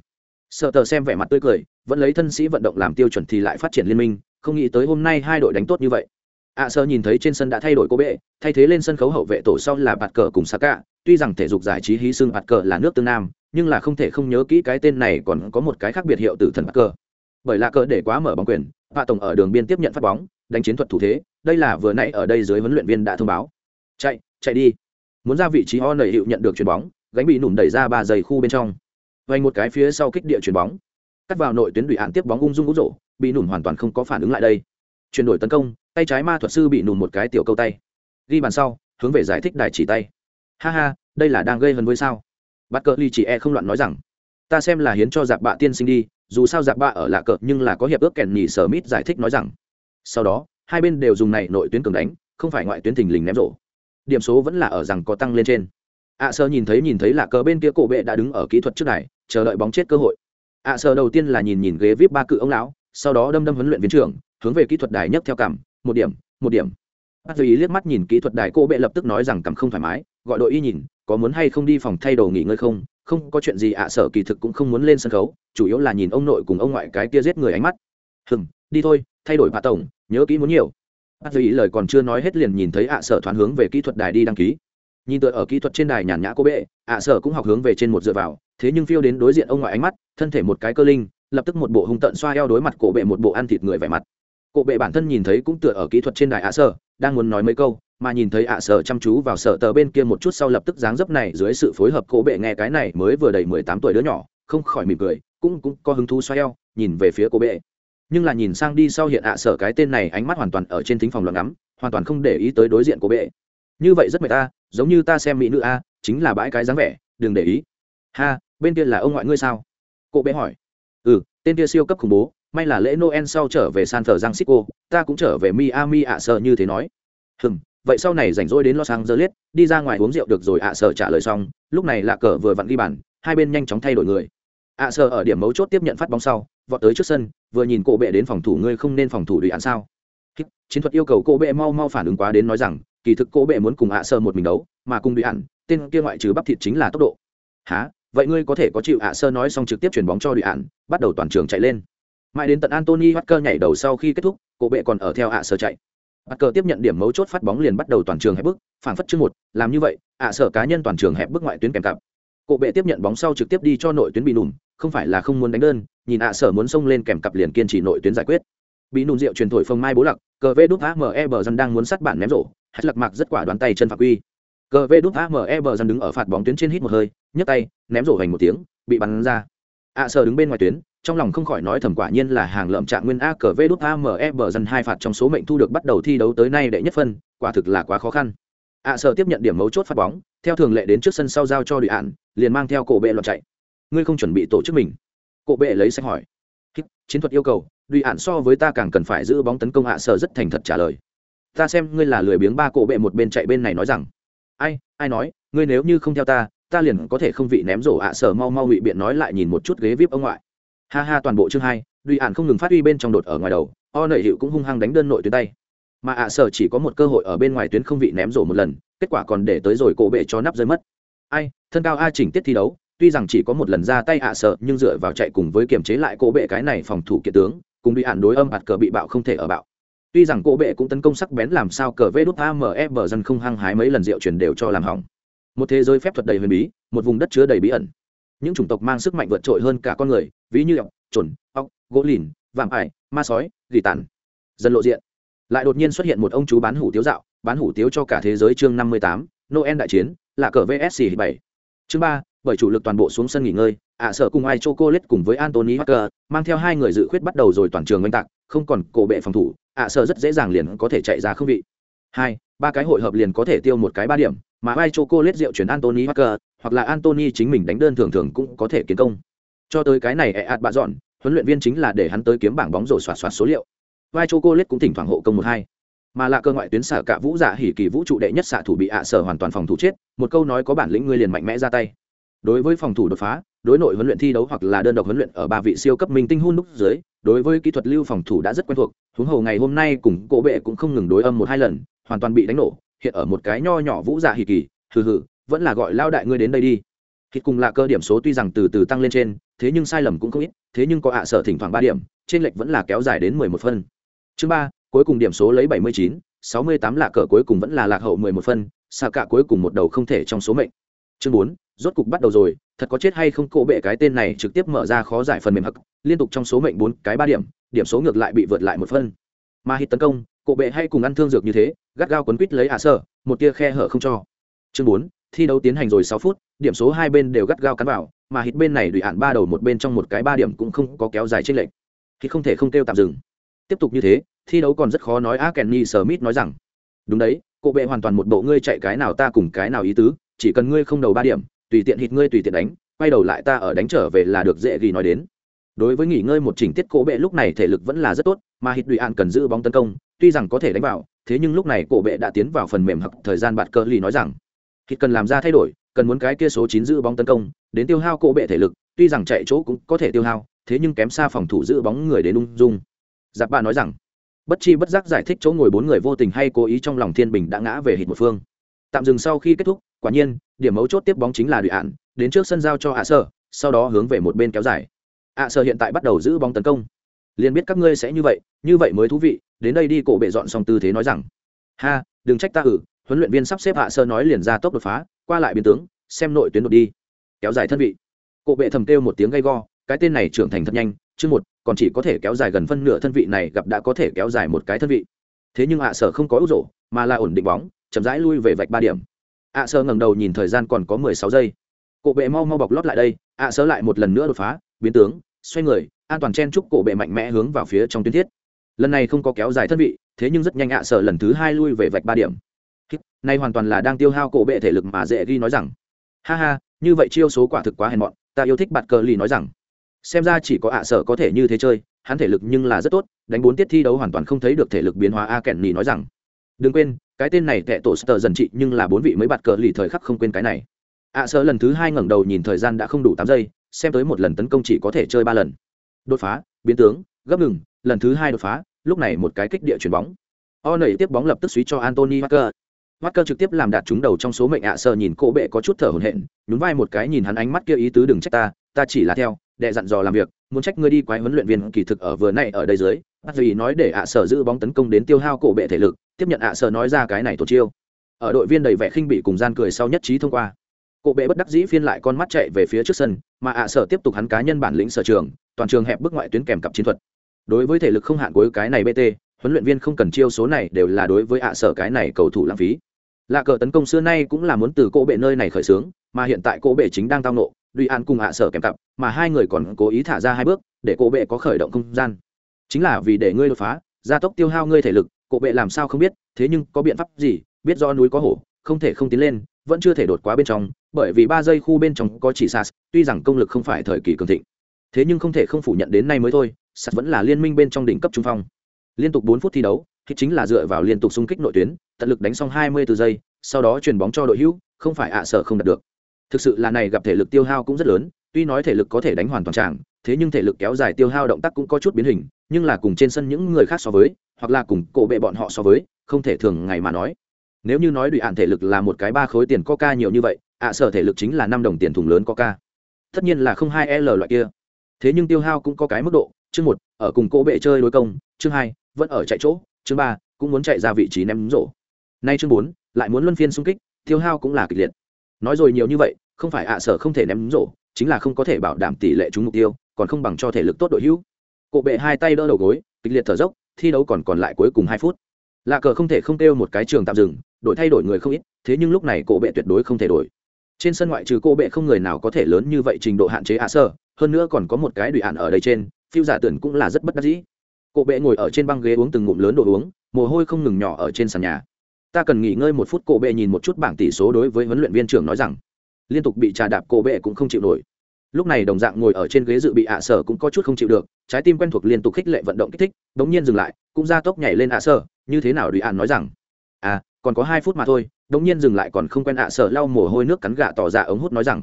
Sợ tờ xem vẻ mặt tươi cười vẫn lấy thân sĩ vận động làm tiêu chuẩn thì lại phát triển liên minh không nghĩ tới hôm nay hai đội đánh tốt như vậy. Ạ à, sơ nhìn thấy trên sân đã thay đổi cô bệ thay thế lên sân khấu hậu vệ tổ sau là bạt cờ cùng saka tuy rằng thể dục giải trí hí xương bạt cờ là nước tương nam nhưng là không thể không nhớ kỹ cái tên này còn có một cái khác biệt hiệu tử thần bạt cờ bởi là cờ để quá mở bóng quyền vạ tổng ở đường biên tiếp nhận phát bóng, đánh chiến thuật thủ thế, đây là vừa nãy ở đây dưới huấn luyện viên đã thông báo. Chạy chạy đi. Muốn ra vị trí ho nầy hiệu nhận được chuyền bóng, gánh bị nủm đẩy ra ba giày khu bên trong. Vay một cái phía sau kích địa chuyền bóng. Cắt vào nội tuyến đùi hạn tiếp bóng ung dung ú rổ, bị nủm hoàn toàn không có phản ứng lại đây. Chuyển đổi tấn công, tay trái ma thuật sư bị nùn một cái tiểu câu tay. Ghi bàn sau, hướng về giải thích đài chỉ tay. Ha ha, đây là đang gây hấn với sao? Bắt cờ ly chỉ e không loạn nói rằng, ta xem là hiến cho giặc bạ tiên sinh đi dù sao dạ giặc bạ ở lạ cờ nhưng là có hiệp ước kèn nhì sở mít giải thích nói rằng, sau đó, hai bên đều dùng này nội tuyến cường đánh, không phải ngoại tuyến thình lình ném rổ. Điểm số vẫn là ở rằng có tăng lên trên. Ạ à sơ nhìn thấy nhìn thấy là cờ bên kia cổ bệ đã đứng ở kỹ thuật trước này chờ đợi bóng chết cơ hội. Ạ à sơ đầu tiên là nhìn nhìn ghế vip ba cự ông lão, sau đó đâm đâm huấn luyện viên trưởng, hướng về kỹ thuật đài nhất theo cảm, một điểm một điểm bắt ý liếc mắt nhìn kỹ thuật đài, cô bệ lập tức nói rằng cảm không thoải mái. Gọi đội y nhìn, có muốn hay không đi phòng thay đồ nghỉ ngơi không? Không, có chuyện gì ạ à sở kỳ thực cũng không muốn lên sân khấu, chủ yếu là nhìn ông nội cùng ông ngoại cái kia giết người ánh mắt. Hừng đi thôi, thay đổi bà tổng, nhớ kỹ muốn nhiều. Bắt ý lời còn chưa nói hết liền nhìn thấy ạ à sở thoáng hướng về kỹ thuật đài đi đăng ký. Nhìn tựa ở kỹ thuật trên đài nhàn nhã cô bệ, ạ, sở cũng học hướng về trên một dựa vào. Thế nhưng phiêu đến đối diện ông ngoại ánh mắt, thân thể một cái cơ linh, lập tức một bộ hung tận xoa eo đối mặt cổ bệ một bộ ăn thịt người vẻ mặt cổ bệ bản thân nhìn thấy cũng tựa ở kỹ thuật trên đài ạ sở đang muốn nói mấy câu, mà nhìn thấy ạ sở chăm chú vào sở tờ bên kia một chút sau lập tức dáng dấp này dưới sự phối hợp cổ bệ nghe cái này mới vừa đầy mười tám tuổi đứa nhỏ, không khỏi mỉm cười, cũng cũng có hứng thú xoay eo, nhìn về phía cổ bệ. Nhưng là nhìn sang đi sau hiện ạ sở cái tên này ánh mắt hoàn toàn ở trên thính phòng loạn ngắm, hoàn toàn không để ý tới đối diện cổ bệ. Như vậy rất mệt ta, giống như ta xem mỹ nữ a, chính là bãi cái dáng vẻ, đừng để ý. Ha, bên kia là ông ngoại ngươi sao? Cổ bệ hỏi. Ừ tên kia siêu cấp khủng bố may là lễ noel sau trở về san francisco, ta cũng trở về miami ạ sợ như thế nói. Hừm, vậy sau này rảnh rỗi đến los angeles, đi ra ngoài uống rượu được rồi ạ sợ trả lời xong, lúc này lạ cờ vừa vặn ghi bàn, hai bên nhanh chóng thay đổi người. ạ sợ ở điểm mấu chốt tiếp nhận phát bóng sau, vọt tới trước sân, vừa nhìn cổ bệ đến phòng thủ, ngươi không nên phòng thủ đùi án sao? Chiến thuật yêu cầu cổ bệ mau mau phản ứng quá đến nói rằng, kỳ thực cổ bệ muốn cùng ạ sợ một mình đấu, mà cùng đùi án tên kia ngoại trừ bắp thịt chính là tốc độ. Há vậy ngươi có thể có chịu ạ sơ nói xong trực tiếp chuyển bóng cho đùi án bắt đầu toàn trường chạy lên mãi đến tận antony Walker nhảy đầu sau khi kết thúc, cổ bệ còn ở theo ạ sở chạy. Bắt cờ tiếp nhận điểm mấu chốt phát bóng liền bắt đầu toàn trường hẹp bước phản phất chương một, làm như vậy, ạ sở cá nhân toàn trường hẹp bước ngoại tuyến kèm cặp. Cổ bệ tiếp nhận bóng sau trực tiếp đi cho nội tuyến bị nùm không phải là không muốn đánh đơn, nhìn ạ sở muốn xông lên kèm cặp liền kiên trì nội tuyến giải quyết. Bị nùm rượu truyền thổi phồng mai bố lặc cờ vê đút ame bờ dân đang muốn sát bản ném rổ hết lặc mạc rất quả đoán tay chân phạm quy. Cờ vê đút ame bờ dân đứng ở phạt bóng tuyến trên hít một hơi, nhấc tay, ném rổ hành một tiếng, bị bắn ra. Ạ sở đứng bên ngoài tuyến trong lòng không khỏi nói thầm quả nhiên là hàng lợm trạng nguyên a cờ vê đút ame bờ dân hai phạt trong số mệnh thu được bắt đầu thi đấu tới nay đệ nhất phân, quả thực là quá khó khăn. Ạ sợ tiếp nhận điểm mấu chốt phát bóng, theo thường lệ đến trước sân sau giao cho đội ạn liền mang theo cổ bệ loạt chạy. Ngươi không chuẩn bị tổ chức mình. Cổ bệ lấy sách hỏi. Chiến thuật yêu cầu, đội ạn so với ta càng cần phải giữ bóng tấn công ạ sợ rất thành thật trả lời. Ta xem ngươi là lười biếng ba cổ bệ một bên chạy bên này nói rằng. Ai ai nói, ngươi nếu như không theo ta ta liền có thể không vị ném rổ ạ sợ mau mau ngụy biện nói lại nhìn một chút ghế vip ông ngoại ha ha, toàn bộ chương hai, duy ạn không ngừng phát huy bên trong đột ở ngoài đầu, o nợ hiệu cũng hung hăng đánh đơn nội tuyến tay. Mà ạ sở chỉ có một cơ hội ở bên ngoài tuyến không vị ném rổ một lần, kết quả còn để tới rồi cổ bệ cho nắp rơi mất. Ai, thân cao a chỉnh tiết thi đấu, tuy rằng chỉ có một lần ra tay ạ sở, nhưng dựa vào chạy cùng với kiềm chế lại cổ bệ cái này phòng thủ kiệt tướng, cùng bị ạn đối âm ạt cờ bị bạo không thể ở bạo. Tuy rằng cổ bệ cũng tấn công sắc bén làm sao cờ vê đút ame bờ dân không hăng hái mấy lần rượu truyền đều cho làm hỏng. Một thế giới phép thuật đầy huyền bí, một vùng đất chứa đầy bí ẩn những chủng tộc mang sức mạnh vượt trội hơn cả con người, ví như ọc trồn ọc gỗ lìn, vạm ải, ma sói, gỉ tàn. Dần lộ diện. Lại đột nhiên xuất hiện một ông chú bán hủ tiếu dạo, bán hủ tiếu cho cả thế giới chương năm mươi tám, noel đại chiến, là cờ vsc bảy. Chương ba, bởi chủ lực toàn bộ xuống sân nghỉ ngơi, ạ à sợ cùng ai chocolate cùng với antony Walker mang theo hai người dự khuyết bắt đầu rồi toàn trường oanh tạc, không còn cổ bệ phòng thủ, ạ à sợ rất dễ dàng liền có thể chạy ra không vị. Hai, ba cái hội hợp liền có thể tiêu một cái ba điểm, mà ai chocolate rượu chuyển antony Walker hoặc là Anthony chính mình đánh đơn thường thường cũng có thể kiến công. Cho tới cái này Eat ạt bạ dọn, huấn luyện viên chính là để hắn tới kiếm bảng bóng rổ soạt soạt số liệu. Vai chocolate cũng thỉnh thoảng hộ công một hai. Mà là cơ ngoại tuyến xả cả vũ giả hỉ kỳ vũ trụ đệ nhất xạ thủ bị ạ sở hoàn toàn phòng thủ chết, một câu nói có bản lĩnh ngươi liền mạnh mẽ ra tay. Đối với phòng thủ đột phá, đối nội huấn luyện thi đấu hoặc là đơn độc huấn luyện ở ba vị siêu cấp minh tinh hun đúc dưới, đối với kỹ thuật lưu phòng thủ đã rất quen thuộc, huống hồ ngày hôm nay cùng cổ bệ cũng không ngừng đối âm một hai lần, hoàn toàn bị đánh nổ, hiện ở một cái nho nhỏ vũ giả hỉ kỳ, hừ hừ vẫn là gọi lao đại ngươi đến đây đi Hít cùng là cơ điểm số tuy rằng từ từ tăng lên trên, thế nhưng sai lầm cũng không ít, thế nhưng có ạ sở thỉnh thoảng ba điểm, trên lệch vẫn là kéo dài đến mười một phân. Chương ba, cuối cùng điểm số lấy bảy mươi chín, sáu mươi tám là cờ cuối cùng vẫn là lạc hậu mười một phân, xa cả cuối cùng một đầu không thể trong số mệnh. Chương bốn, rốt cục bắt đầu rồi, thật có chết hay không cổ bệ cái tên này trực tiếp mở ra khó giải phần mềm hắc, liên tục trong số mệnh bốn cái ba điểm, điểm số ngược lại bị vượt lại một phân. Mà hít tấn công, cổ bệ hay cùng ăn thương dược như thế, gắt gao quấn quít lấy ạ sở, một tia khe hở không cho. Chương bốn, thi đấu tiến hành rồi sáu phút, điểm số hai bên đều gắt gao cắn vào, mà hít bên này đùi ạn ba đầu một bên trong một cái ba điểm cũng không có kéo dài trên lệnh. Thì không thể không kêu tạm dừng. Tiếp tục như thế, thi đấu còn rất khó nói A Kenny Smith nói rằng. Đúng đấy, cô bệ hoàn toàn một bộ ngươi chạy cái nào ta cùng cái nào ý tứ, chỉ cần ngươi không đầu ba điểm, tùy tiện hít ngươi tùy tiện đánh, quay đầu lại ta ở đánh trở về là được dễ gì nói đến. Đối với nghỉ ngơi một chỉnh tiết cổ bệ lúc này thể lực vẫn là rất tốt, mà hít đùi ạn cần giữ bóng tấn công, tuy rằng có thể đánh vào, thế nhưng lúc này cổ bệ đã tiến vào phần mềm hoặc thời gian bạt cơ lì nói rằng thì cần làm ra thay đổi, cần muốn cái kia số chín giữ bóng tấn công, đến tiêu hao cỗ bệ thể lực, tuy rằng chạy chỗ cũng có thể tiêu hao, thế nhưng kém xa phòng thủ giữ bóng người đến ung dung. Giặc bà nói rằng, bất chi bất giác giải thích chỗ ngồi bốn người vô tình hay cố ý trong lòng thiên bình đã ngã về hít một phương. Tạm dừng sau khi kết thúc, quả nhiên, điểm mấu chốt tiếp bóng chính là đội hạn đến trước sân giao cho hạ sơ, sau đó hướng về một bên kéo dài. Hạ sơ hiện tại bắt đầu giữ bóng tấn công. Liền biết các ngươi sẽ như vậy như vậy mới thú vị, đến đây đi, cổ bệ dọn xong tư thế nói rằng, ha, đừng trách ta ử huấn luyện viên sắp xếp hạ sơ nói liền ra tốc đột phá, qua lại biến tướng, xem nội tuyến đột đi. Kéo dài thân vị. Cộ bệ thầm kêu một tiếng gay go, cái tên này trưởng thành thật nhanh chứ một, còn chỉ có thể kéo dài gần phân nửa thân vị này gặp đã có thể kéo dài một cái thân vị. Thế nhưng hạ sở không có út rổ mà là ổn định bóng, chậm rãi lui về vạch ba điểm. Ạ sơ ngẩng đầu nhìn thời gian còn có mười sáu giây. Cộ bệ mau mau bọc lót lại đây, ạ sơ lại một lần nữa đột phá, biến tướng, xoay người, an toàn chen chúc cổ bệ mạnh mẽ hướng vào phía trong tuyến thiết. Lần này không có kéo dài thân vị, thế nhưng rất nhanh ạ sở lần thứ hai lui về vạch ba điểm nay hoàn toàn là đang tiêu hao cổ bệ thể lực mà dễ ghi nói rằng. Ha ha, như vậy chiêu số quả thực quá hèn mọn, ta yêu thích bạt cờ lì nói rằng. Xem ra chỉ có ạ sở có thể như thế chơi, hắn thể lực nhưng là rất tốt, đánh bốn tiết thi đấu hoàn toàn không thấy được thể lực biến hóa a kèn nỉ nói rằng. Đừng quên, cái tên này tệ tổ sờ dần trị nhưng là bốn vị mới bạt cờ lì thời khắc không quên cái này. Ạ sở lần thứ hai ngẩng đầu nhìn thời gian đã không đủ tám giây, xem tới một lần tấn công chỉ có thể chơi ba lần. Đột phá, biến tướng, gấp ngừng, lần thứ hai đột phá, lúc này một cái kích địa chuyển bóng. O nảy tiếp bóng lập tức suý cho antony Mắt cơ trực tiếp làm đạt chúng đầu trong số mệnh ạ, sợ nhìn cổ bệ có chút thở hổn hển, nhún vai một cái nhìn hắn ánh mắt kia ý tứ đừng trách ta ta chỉ là theo đệ dặn dò làm việc, muốn trách ngươi đi quái huấn luyện viên kỳ thực ở vừa nay ở đây dưới, bắt gì nói để ạ sở giữ bóng tấn công đến tiêu hao cổ bệ thể lực, tiếp nhận ạ sở nói ra cái này tổ chiêu. Ở đội viên đầy vẻ khinh bị cùng gian cười sau nhất trí thông qua. Cổ bệ bất đắc dĩ phiên lại con mắt chạy về phía trước sân, mà ạ sở tiếp tục hắn cá nhân bản lĩnh sở trường, toàn trường hẹp bước ngoại tuyến kèm cặp chiến thuật. Đối với thể lực không hạn cuối cái này bt huấn luyện viên không cần chiêu số này đều là đối với ạ sở cái này cầu thủ lãng phí lạ cờ tấn công xưa nay cũng là muốn từ cỗ bệ nơi này khởi xướng, mà hiện tại cỗ bệ chính đang tao nộ, duy an cùng hạ sở kèm cặp, mà hai người còn cố ý thả ra hai bước, để cỗ bệ có khởi động không gian. Chính là vì để ngươi đột phá, gia tốc tiêu hao ngươi thể lực cỗ bệ làm sao không biết, thế nhưng có biện pháp gì, biết do núi có hổ, không thể không tiến lên, vẫn chưa thể đột quá bên trong, bởi vì ba giây khu bên trong có chỉ sas tuy rằng công lực không phải thời kỳ cường thịnh, thế nhưng không thể không phủ nhận đến nay mới thôi sas vẫn là liên minh bên trong đỉnh cấp trung phong. Liên tục bốn phút thi đấu thì chính là dựa vào liên tục xung kích nội tuyến, tận lực đánh xong hai mươi 24 giây, sau đó chuyền bóng cho đội hữu, không phải ạ sở không đạt được. Thực sự là này gặp thể lực tiêu hao cũng rất lớn, tuy nói thể lực có thể đánh hoàn toàn tràng thế nhưng thể lực kéo dài tiêu hao động tác cũng có chút biến hình, nhưng là cùng trên sân những người khác so với, hoặc là cùng cổ bệ bọn họ so với, không thể thường ngày mà nói. Nếu như nói đùi ạn thể lực là một cái ba khối tiền coca nhiều như vậy, ạ sở thể lực chính là năm đồng tiền thùng lớn coca. Tất nhiên là không hai l loại kia. Thế nhưng tiêu hao cũng có cái mức độ, chương một, ở cùng cỗ bệ chơi đối công, chương hai, vẫn ở chạy chỗ chương ba, cũng muốn chạy ra vị trí ném rổ. Nay chương bốn, lại muốn luân phiên xung kích, tiêu hao cũng là kịch liệt. Nói rồi nhiều như vậy, không phải ạ sở không thể ném rổ, chính là không có thể bảo đảm tỷ lệ trúng mục tiêu, còn không bằng cho thể lực tốt đội hữu. Cộ bệ hai tay đỡ đầu gối, kịch liệt thở dốc, thi đấu còn còn lại cuối cùng hai phút. Lạ cờ không thể không kêu một cái trường tạm dừng, đổi thay đổi người không ít, thế nhưng lúc này cộ bệ tuyệt đối không thể đổi. Trên sân ngoại trừ cô bệ không người nào có thể lớn như vậy trình độ hạn chế ạ sở, hơn nữa còn có một cái đùi ạn ở đây trên, phiêu giả tưởng cũng là rất bất đắc dĩ. Cụ bệ ngồi ở trên băng ghế uống từng ngụm lớn đồ uống, mồ hôi không ngừng nhỏ ở trên sàn nhà. Ta cần nghỉ ngơi một phút Cụ bệ nhìn một chút bảng tỷ số đối với huấn luyện viên trưởng nói rằng. Liên tục bị trà đạp Cụ bệ cũng không chịu nổi. Lúc này đồng dạng ngồi ở trên ghế dự bị ạ sở cũng có chút không chịu được, trái tim quen thuộc liên tục khích lệ vận động kích thích đ ố n g nhiên dừng lại, cũng ra tốc nhảy lên ạ sở, như thế nào đi ạn nói rằng. À còn có hai phút mà thôi đ ố n g nhiên dừng lại còn không quen ạ sở lau mồ hôi nước cắn gà tỏ ra ống hút nói rằng.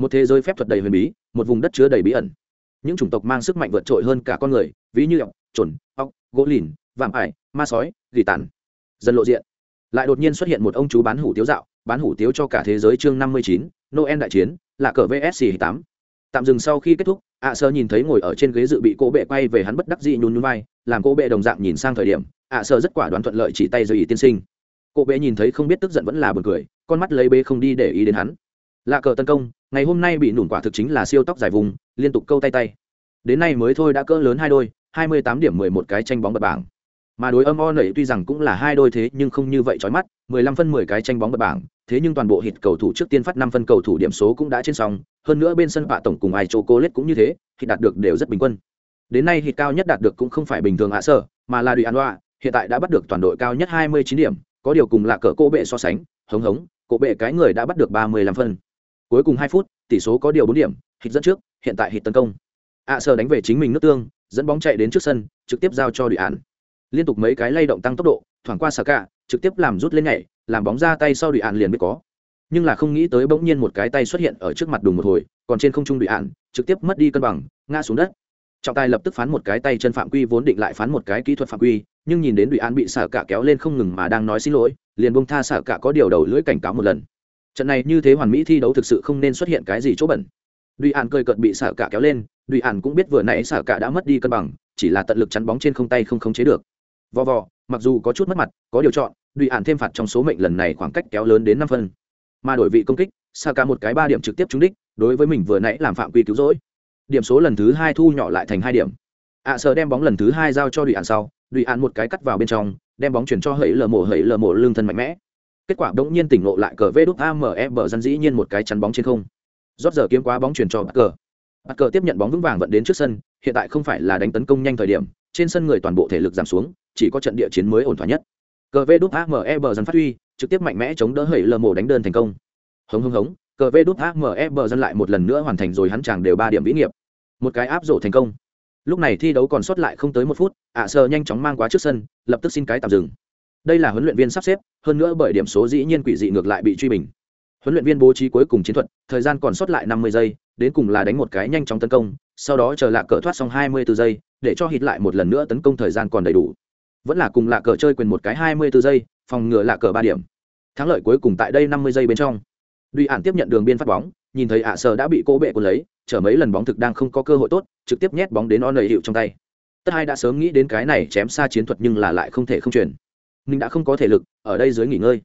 Một thế giới phép thuật đầy huyền bí, một vùng đất chứa đầy bí ẩn những chủng tộc mang sức mạnh vượt trội hơn cả con người, ví như ọc trồn ọc gỗ lìn, vạm ải, ma sói, gỉ tàn. Dần lộ diện. Lại đột nhiên xuất hiện một ông chú bán hủ tiếu dạo, bán hủ tiếu cho cả thế giới chương năm mươi chín, noel đại chiến, là cờ vsc tám. Tạm dừng sau khi kết thúc ạ sơ nhìn thấy ngồi ở trên ghế dự bị cô bệ quay về hắn bất đắc dị nhún nhún vai, làm cô bệ đồng dạng nhìn sang thời điểm ạ sơ rất quả đoán thuận lợi chỉ tay rồi ý tiên sinh. Cô bệ nhìn thấy không biết tức giận vẫn là buồn cười, con mắt lấy bê không đi để ý đến hắn lạ cờ tấn công, ngày hôm nay bị nủn quả thực chính là siêu tóc dài vùng, liên tục câu tay tay. Đến nay mới thôi đã cỡ lớn hai đôi, hai mươi tám điểm mười một cái tranh bóng bật bảng. Mà đối âm o nẩy tuy rằng cũng là hai đôi thế nhưng không như vậy chói mắt 15 phân 10 cái tranh bóng bật bảng, thế nhưng toàn bộ hit cầu thủ trước tiên phát 5 phân cầu thủ điểm số cũng đã trên xong hơn nữa bên sân bạ tổng cùng ai chocolate cũng như thế thì đạt được đều rất bình quân. Đến nay hit cao nhất đạt được cũng không phải bình thường hạ sở mà là đùi an đoạ hiện tại đã bắt được toàn đội cao nhất 29 điểm, có điều cùng là cỡ cô bệ so sánh, hống hống, cô bệ cái người đã bắt được 35 phân cuối cùng 2 phút, tỷ số có điều 4 điểm Hịt dẫn trước, hiện tại Hịt tấn công. Ạ sờ đánh về chính mình nước tương, dẫn bóng chạy đến trước sân, trực tiếp giao cho đùi án. Liên tục mấy cái lay động tăng tốc độ, thoảng qua xà cả trực tiếp làm rút lên nhảy, làm bóng ra tay sau đùi án liền biết có. Nhưng là không nghĩ tới bỗng nhiên một cái tay xuất hiện ở trước mặt đùng một hồi, còn trên không trung đùi án, trực tiếp mất đi cân bằng, ngã xuống đất. Trọng tài lập tức phán một cái tay chân phạm quy, vốn định lại phán một cái kỹ thuật phạm quy, nhưng nhìn đến đùi án bị xả cả kéo lên không ngừng mà đang nói xin lỗi, liền bông tha xả cả có điều đầu lưỡi cảnh cáo một lần trận này như thế hoàn mỹ thi đấu thực sự không nên xuất hiện cái gì chỗ bẩn. Đùi ạn cười cợt bị xả cả kéo lên đùi ạn cũng biết vừa nãy xả cả đã mất đi cân bằng, chỉ là tận lực chắn bóng trên không tay không khống chế được. Vò vò, mặc dù có chút mất mặt, có điều chọn đùi ạn thêm phạt trong số mệnh lần này khoảng cách kéo lớn đến năm phân. Mà đổi vị công kích xa cả một cái ba điểm trực tiếp trúng đích, đối với mình vừa nãy làm phạm quy cứu rỗi. Điểm số lần thứ hai thu nhỏ lại thành hai điểm. Ạ sợ đem bóng lần thứ hai giao cho đùi ạn sau đùi ạn một cái cắt vào bên trong, đem bóng chuyển cho hẫy lờ mổ hẫy lờ mổ lương thân mạnh mẽ kết quả đống nhiên tỉnh ngộ lại cờ vê đút ame bờ dân dĩ nhiên một cái chắn bóng trên không. Rót giờ kiếm quá bóng chuyển cho bắt cờ bắt cờ tiếp nhận bóng vững vàng vận đến trước sân, hiện tại không phải là đánh tấn công nhanh thời điểm, trên sân người toàn bộ thể lực giảm xuống, chỉ có trận địa chiến mới ổn thỏa nhất. Cờ vê đút ame bờ dân phát huy, trực tiếp mạnh mẽ chống đỡ hẩy lờ mổ đánh đơn thành công. Hống hống hống, cờ vê đút ame bờ dân lại một lần nữa hoàn thành rồi hắn chàng đều ba điểm vĩ nghiệp. Một cái áp rổ thành công. Lúc này thi đấu còn sót lại không tới một phút, ạ à sơ nhanh chóng mang quá trước sân, lập tức xin cái tạm dừng đây là huấn luyện viên sắp xếp, hơn nữa bởi điểm số dĩ nhiên quỷ dị ngược lại bị truy bình. Huấn luyện viên bố trí cuối cùng chiến thuật, thời gian còn sót lại năm mươi giây, đến cùng là đánh một cái nhanh chóng tấn công, sau đó chờ lạc cờ thoát xong hai mươi 24 giây, để cho hít lại một lần nữa tấn công thời gian còn đầy đủ. Vẫn là cùng lạc cờ chơi quyền một cái hai mươi 24 giây, phòng ngừa lạc cờ ba điểm. Thắng lợi cuối cùng tại đây năm mươi giây bên trong. Duy ản tiếp nhận đường biên phát bóng, nhìn thấy ạ sơ đã bị cô bệ quân lấy, chở mấy lần bóng thực đang không có cơ hội tốt, trực tiếp nhét bóng đến on nầy hiệu trong tay. Tất hai đã sớm nghĩ đến cái này chém xa chiến thuật nhưng là lại không thể không chuyển mình đã không có thể lực ở đây dưới nghỉ ngơi.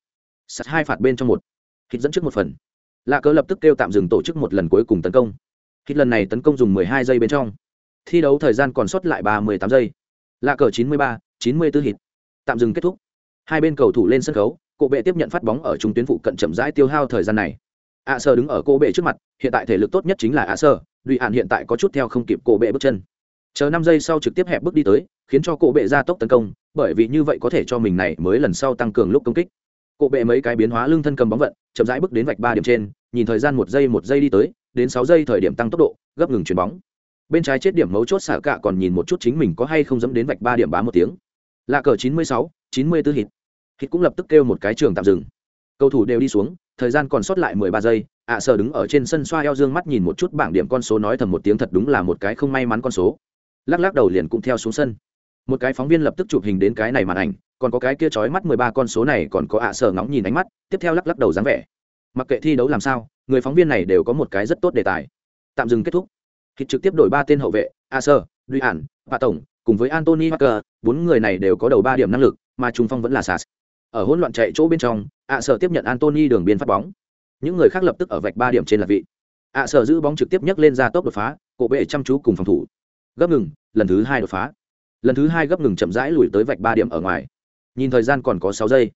Sắt hai phạt bên trong một. Hít dẫn trước một phần. Lạ cớ lập tức kêu tạm dừng tổ chức một lần cuối cùng tấn công. Hít lần này tấn công dùng 12 giây bên trong. Thi đấu thời gian còn sót lại 38 giây. Lạ cờ 93, 94 hít. Tạm dừng kết thúc. Hai bên cầu thủ lên sân khấu cổ bệ tiếp nhận phát bóng ở trung tuyến phụ cận chậm rãi tiêu hao thời gian này. Ạ sơ đứng ở cổ bệ trước mặt hiện tại thể lực tốt nhất chính là ạ sơ đùi hạn hiện tại có chút theo không kịp cổ bệ bước chân. Chờ năm giây sau trực tiếp hẹp bước đi tới khiến cho cổ bệ ra tốc tấn công bởi vì như vậy có thể cho mình này mới lần sau tăng cường lúc công kích. Cộ bệ mấy cái biến hóa lưng thân cầm bóng vận, chậm rãi bước đến vạch ba điểm trên, nhìn thời gian một giây một giây đi tới, đến sáu giây thời điểm tăng tốc độ, gấp ngừng chuyền bóng. Bên trái chết điểm mấu chốt xả cạ còn nhìn một chút chính mình có hay không dẫm đến vạch ba điểm bá một tiếng. Là cờ chín mươi sáu, chín mươi tư hít hít cũng lập tức kêu một cái trường tạm dừng. Cầu thủ đều đi xuống, thời gian còn sót lại mười ba giây, ạ à sở đứng ở trên sân xoa eo dương mắt nhìn một chút bảng điểm con số nói thầm một tiếng thật đúng là một cái không may mắn con số. Lắc lắc đầu liền cũng theo xuống sân một cái phóng viên lập tức chụp hình đến cái này màn ảnh, còn có cái kia trói mắt mười ba con số này còn có ạ à sở ngóng nhìn ánh mắt, tiếp theo lắc lắc đầu dáng vẻ. Mặc kệ thi đấu làm sao, người phóng viên này đều có một cái rất tốt đề tài. Tạm dừng kết thúc. Hít trực tiếp đổi ba tên hậu vệ a sơ duy ản bà tổng, cùng với antony hacker bốn người này đều có đầu ba điểm năng lực, mà trung phong vẫn là sas. Ở hỗn loạn chạy chỗ bên trong a sơ tiếp nhận antony đường biên phát bóng. Những người khác lập tức ở vạch ba điểm trên là vị. A sơ giữ bóng trực tiếp nhấc lên ra tốc đột phá, cổ bệ chăm chú cùng phòng thủ. Gấp ngừng, lần thứ hai đột phá lần thứ hai gấp ngừng chậm rãi lùi tới vạch ba điểm ở ngoài. Nhìn thời gian còn có sáu giây.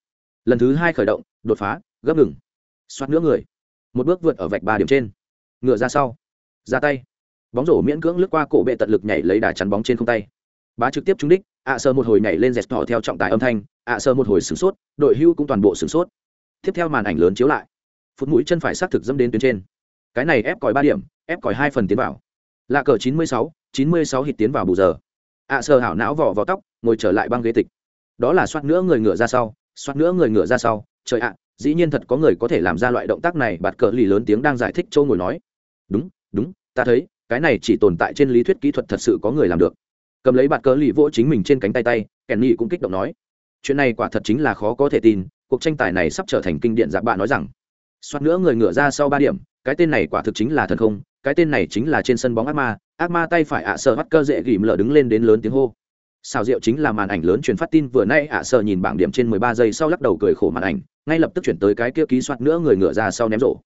Lần thứ hai khởi động, đột phá, gấp ngừng. Xoát nữa người. Một bước vượt ở vạch ba điểm trên. Ngựa ra sau. Ra tay. Bóng rổ miễn cưỡng lướt qua cổ bệ tận lực nhảy lấy đà chắn bóng trên không tay. Bá trực tiếp trúng đích, ạ sơ một hồi nhảy lên dẹt thỏ theo trọng tài âm thanh, ạ sơ một hồi sửng sốt, đội hưu cũng toàn bộ sửng sốt. Tiếp theo màn ảnh lớn chiếu lại. Phút mũi chân phải xác thực dâm đến tuyến trên. Cái này ép còi ba điểm, ép còi hai phần tiến vào. Lạ cờ chín mươi sáu, chín mươi sáu hít tiến vào bù giờ ạ sơ hảo não vỏ vào tóc, ngồi trở lại băng ghế tịch. Đó là soát nữa người ngựa ra sau, soát nữa người ngựa ra sau. Trời ạ, dĩ nhiên thật có người có thể làm ra loại động tác này, bạt cờ lì lớn tiếng đang giải thích châu ngồi nói. Đúng đúng, ta thấy, cái này chỉ tồn tại trên lý thuyết kỹ thuật thật sự có người làm được. Cầm lấy bạt cờ lì vỗ chính mình trên cánh tay tay, kèn nhị cũng kích động nói. Chuyện này quả thật chính là khó có thể tin, cuộc tranh tài này sắp trở thành kinh điển giặc bạn nói rằng. Soát nữa người ngựa ra sau ba điểm, cái tên này quả thực chính là thần không, cái tên này chính là trên sân bóng ác ma ác ma tay phải ạ sợ bắt cơ dễ ghìm lở đứng lên đến lớn tiếng hô. Xào rượu chính là màn ảnh lớn truyền phát tin vừa nay ạ sợ nhìn bảng điểm trên mười ba giây sau lắc đầu cười khổ màn ảnh, ngay lập tức chuyển tới cái kia ký soát nữa người ngựa ra sau ném rổ.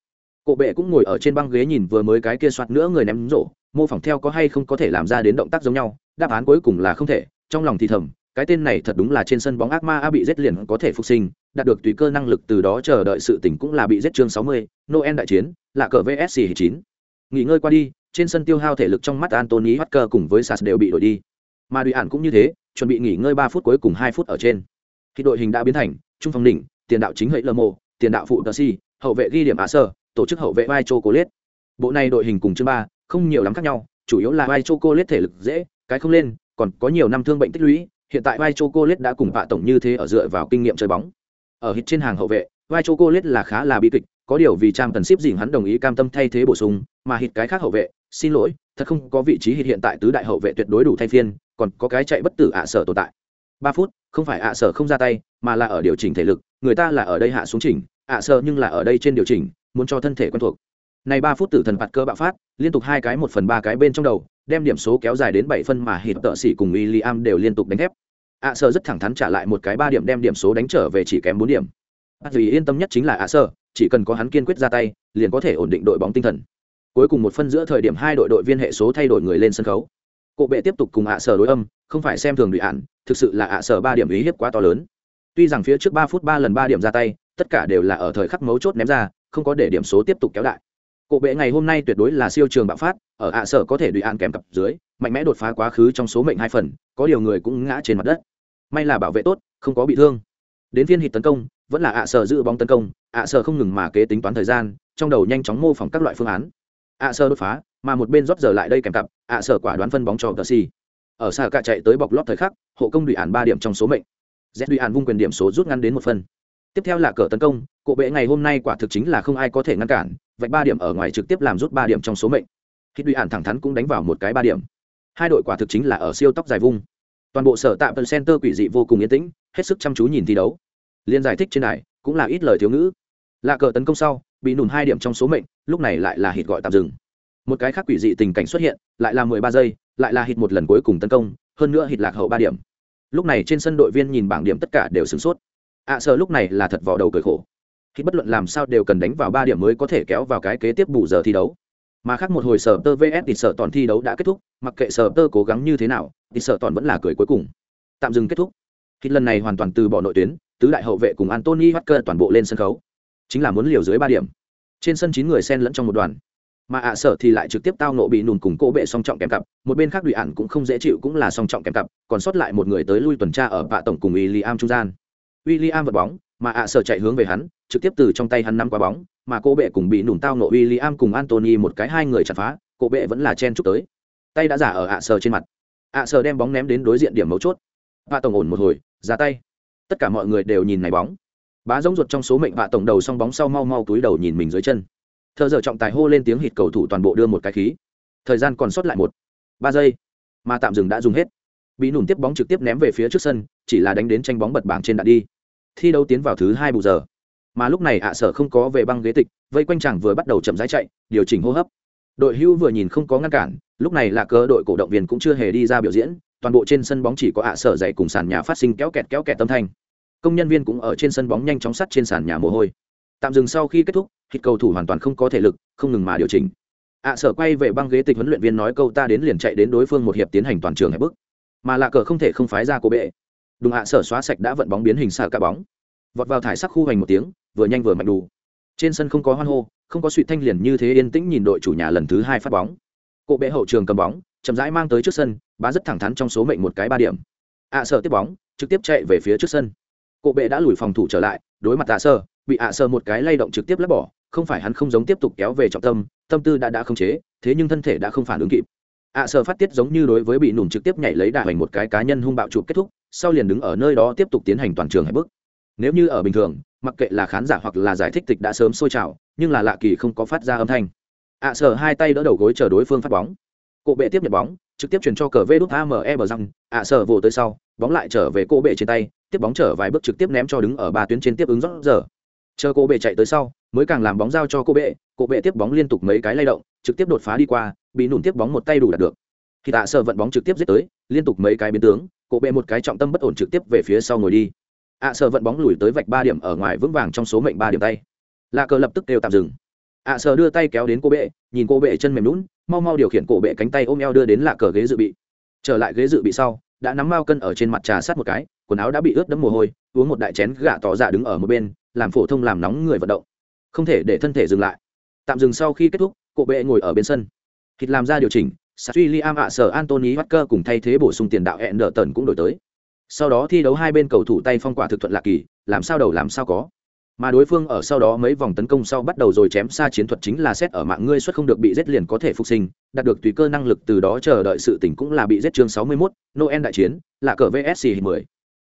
Cộ bệ cũng ngồi ở trên băng ghế nhìn vừa mới cái kia soát nữa người ném rổ, mô phỏng theo có hay không có thể làm ra đến động tác giống nhau, đáp án cuối cùng là không thể, trong lòng thì thầm, cái tên này thật đúng là trên sân bóng ác ma a bị giết liền có thể phục sinh, đạt được tùy cơ năng lực từ đó chờ đợi sự tỉnh cũng là bị giết chương sáu mươi, noel đại chiến, là cờ vsc chín. Nghỉ ngơi qua đi trên sân tiêu hao thể lực trong mắt Anthony Walker cùng với sas đều bị đổi đi. Mà Duy ản cũng như thế, chuẩn bị nghỉ ngơi ba phút cuối cùng hai phút ở trên. Khi đội hình đã biến thành trung phong đỉnh, tiền đạo chính hệ lơ tiền đạo phụ tờ hậu vệ ghi điểm á tổ chức hậu vệ vai chocolate. Bộ này đội hình cùng chương ba không nhiều lắm khác nhau, chủ yếu là vai chocolate thể lực dễ, cái không lên, còn có nhiều năm thương bệnh tích lũy, hiện tại vai chocolate đã cùng vạ tổng như thế ở dựa vào kinh nghiệm chơi bóng. Ở hit trên hàng hậu vệ, vai chocolate là khá là bi kịch có điều vì trang tần ship dình hắn đồng ý cam tâm thay thế bổ sung, mà hít cái khác hậu vệ, xin lỗi, thật không có vị trí hít hiện tại tứ đại hậu vệ tuyệt đối đủ thay phiên, còn có cái chạy bất tử ạ sở tồn tại. Ba phút, không phải ạ sở không ra tay, mà là ở điều chỉnh thể lực, người ta là ở đây hạ xuống chỉnh, ạ sở nhưng là ở đây trên điều chỉnh, muốn cho thân thể quen thuộc. Này ba phút tử thần phạt cơ bạo phát, liên tục hai cái một phần ba cái bên trong đầu, đem điểm số kéo dài đến bảy phân mà hít tợ sĩ cùng William đều liên tục đánh thép. Ạ sở rất thẳng thắn trả lại một cái ba điểm đem điểm số đánh trở về chỉ kém bốn điểm. Vì yên tâm nhất chính là ạ sở chỉ cần có hắn kiên quyết ra tay liền có thể ổn định đội bóng tinh thần. Cuối cùng một phân giữa thời điểm hai đội đội viên hệ số thay đổi người lên sân khấu. Cổ bệ tiếp tục cùng ạ sở đối âm không phải xem thường đội án, thực sự là ạ sở ba điểm ý hiếp quá to lớn. Tuy rằng phía trước ba phút ba lần ba điểm ra tay tất cả đều là ở thời khắc mấu chốt ném ra không có để điểm số tiếp tục kéo đại. Cổ bệ ngày hôm nay tuyệt đối là siêu trường bạo phát ở ạ sở có thể đội án kèm cặp dưới mạnh mẽ đột phá quá khứ trong số mệnh hai phần có điều người cũng ngã trên mặt đất. May là bảo vệ tốt không có bị thương đến phiên hít tấn công, vẫn là ạ sở giữ bóng tấn công, ạ sở không ngừng mà kế tính toán thời gian, trong đầu nhanh chóng mô phỏng các loại phương án. Ạ sở đột phá, mà một bên rót giờ lại đây kèm cặp, ạ sở quả đoán phân bóng cho tờ ở xa cả chạy tới bọc lót thời khắc, hộ công đùi ản ba điểm trong số mệnh. Z đùi ản vung quyền điểm số rút ngắn đến một phần. Tiếp theo là cờ tấn công cộ bệ ngày hôm nay quả thực chính là không ai có thể ngăn cản, vạch ba điểm ở ngoài trực tiếp làm rút ba điểm trong số mệnh. Khi đùi ản thẳng thắn cũng đánh vào một cái ba điểm. Hai đội quả thực chính là ở siêu tóc dài vung toàn bộ sở tạm tần center quỷ dị vô cùng yên tĩnh hết sức chăm chú nhìn thi đấu. Liên giải thích trên này cũng là ít lời thiếu ngữ. Lạ cờ tấn công sau bị nùn hai điểm trong số mệnh lúc này lại là hít gọi tạm dừng. Một cái khác quỷ dị tình cảnh xuất hiện lại là mười ba giây lại là hít một lần cuối cùng tấn công hơn nữa hít lạc hậu ba điểm. Lúc này trên sân đội viên nhìn bảng điểm tất cả đều sửng sốt. Ạ à, sợ lúc này là thật vỏ đầu cười khổ. Khi bất luận làm sao đều cần đánh vào ba điểm mới có thể kéo vào cái kế tiếp bù giờ thi đấu mà khác một hồi sở tơ vs thì sở toàn thi đấu đã kết thúc, mặc kệ sở tơ cố gắng như thế nào thì sở toàn vẫn là cười cuối cùng. Tạm dừng kết thúc. Khi lần này hoàn toàn từ bỏ nội tuyến, tứ đại hậu vệ cùng antony Walker toàn bộ lên sân khấu. Chính là muốn liều dưới ba điểm. Trên sân chín người xen lẫn trong một đoàn. Mà ạ sở thì lại trực tiếp tao nộ bị nùn cùng cỗ bệ song trọng kèm cặp, một bên khác đùi ạn cũng không dễ chịu cũng là song trọng kèm cặp, còn sót lại một người tới lui tuần tra ở vạ tổng cùng w i am trung gian. W i am vật bóng mà ạ sở chạy hướng về hắn, trực tiếp từ trong tay hắn nắm quả bóng, mà cô bệ cùng bị nùn tao nộ w i l l i am cùng antony một cái hai người chặt phá, cô bệ vẫn là chen chúc tới. Tay đã giả ở ạ sở trên mặt. Ạ sở đem bóng ném đến đối diện điểm mấu chốt. Vạ tổng ổn một hồi, ra tay. Tất cả mọi người đều nhìn này bóng. Bá giống ruột trong số mệnh vạ tổng đầu xong bóng sau mau mau túi đầu nhìn mình dưới chân. Thợ giờ trọng tài hô lên tiếng hít cầu thủ toàn bộ đưa một cái khí. Thời gian còn sót lại một, ba giây, mà tạm dừng đã dùng hết. Bị nùn tiếp bóng trực tiếp ném về phía trước sân, chỉ là đánh đến tranh bóng bật bảng trên đạn đi thi đấu tiến vào thứ hai bù giờ. Mà lúc này ạ sở không có về băng ghế tịch, vây quanh chàng vừa bắt đầu chậm rãi chạy, điều chỉnh hô hấp. Đội hưu vừa nhìn không có ngăn cản, lúc này là cờ đội cổ động viên cũng chưa hề đi ra biểu diễn, toàn bộ trên sân bóng chỉ có ạ sở dậy cùng sàn nhà phát sinh kéo kẹt kéo kẹt tâm thanh. Công nhân viên cũng ở trên sân bóng nhanh chóng sắt trên sàn nhà mồ hôi. Tạm dừng sau khi kết thúc hít cầu thủ hoàn toàn không có thể lực, không ngừng mà điều chỉnh. Ạ sở quay về băng ghế tịch huấn luyện viên nói câu ta đến liền chạy đến đối phương một hiệp tiến hành toàn trường hẹp bức mà lạ cờ không thể không phái ra cô bệ đùng ạ, sở xóa sạch đã vận bóng biến hình xạ cả bóng. Vọt vào thải sắc khu hành một tiếng, vừa nhanh vừa mạnh đủ. Trên sân không có hoan hô, không có suy thanh liền như thế yên tĩnh nhìn đội chủ nhà lần thứ hai phát bóng. Cộ bệ hậu trường cầm bóng, chậm rãi mang tới trước sân, bá rất thẳng thắn trong số mệnh một cái ba điểm. Ạ sở tiếp bóng, trực tiếp chạy về phía trước sân. Cộ bệ đã lùi phòng thủ trở lại, đối mặt tạ sơ bị ạ sơ một cái lay động trực tiếp lấp bỏ, không phải hắn không giống tiếp tục kéo về trọng tâm tâm tư đã đã không chế, thế nhưng thân thể đã không phản ứng kịp ạ sở phát tiết giống như đối với bị nùm trực tiếp nhảy lấy đà hoành một cái cá nhân hung bạo chụp kết thúc, sau liền đứng ở nơi đó tiếp tục tiến hành toàn trường hai bước. Nếu như ở bình thường, mặc kệ là khán giả hoặc là giải thích tịch đã sớm sôi trào, nhưng là lạ kỳ không có phát ra âm thanh. ạ sở hai tay đỡ đầu gối chờ đối phương phát bóng. Cộ bệ tiếp nhận bóng, trực tiếp chuyển cho cờ vê đút ame bờ răng. ạ sở vồ tới sau, bóng lại trở về cộ bệ trên tay, tiếp bóng trở vài bước trực tiếp ném cho đứng ở ba tuyến trên tiếp ứng rót giờ. Chờ cô bệ chạy tới sau, mới càng làm bóng giao cho cô bệ cô bệ tiếp bóng liên tục mấy cái lay động, trực tiếp đột phá đi qua bị nùn tiếp bóng một tay đủ đạt được. Khi tạ sợ vận bóng trực tiếp giết tới, liên tục mấy cái biến tướng cô bệ một cái trọng tâm bất ổn trực tiếp về phía sau ngồi đi. Ạ à sợ vận bóng lùi tới vạch ba điểm ở ngoài vững vàng trong số mệnh ba điểm tay. Lạ cờ lập tức đều tạm dừng. Ạ à sợ đưa tay kéo đến cô bệ, nhìn cô bệ chân mềm lún mau mau điều khiển cổ bệ cánh tay ôm eo đưa đến lạ cờ ghế dự bị. Trở lại ghế dự bị sau, đã nắm mao cân ở trên mặt trà sát một cái, quần áo đã bị ướt đẫm mồ hôi, uống một đại chén gà tỏ dạ đứng ở một bên, làm phổ thông làm nóng người vận động. Không thể để thân thể dừng lại. Tạm dừng sau khi kết thúc, cổ bệ ngồi ở bên sân thịt làm ra điều chỉnh sát liam ạ sở Anthony Walker cùng thay thế bổ sung tiền đạo hẹn đỡ tần cũng đổi tới. Sau đó thi đấu hai bên cầu thủ tay phong quả thực thuận lạc kỳ làm sao đầu làm sao có. Mà đối phương ở sau đó mấy vòng tấn công sau bắt đầu rồi chém xa chiến thuật chính là xét ở mạng ngươi xuất không được bị giết liền có thể phục sinh đạt được tùy cơ năng lực từ đó chờ đợi sự tỉnh cũng là bị giết chương 61, Noel đại chiến là cờ VSC 10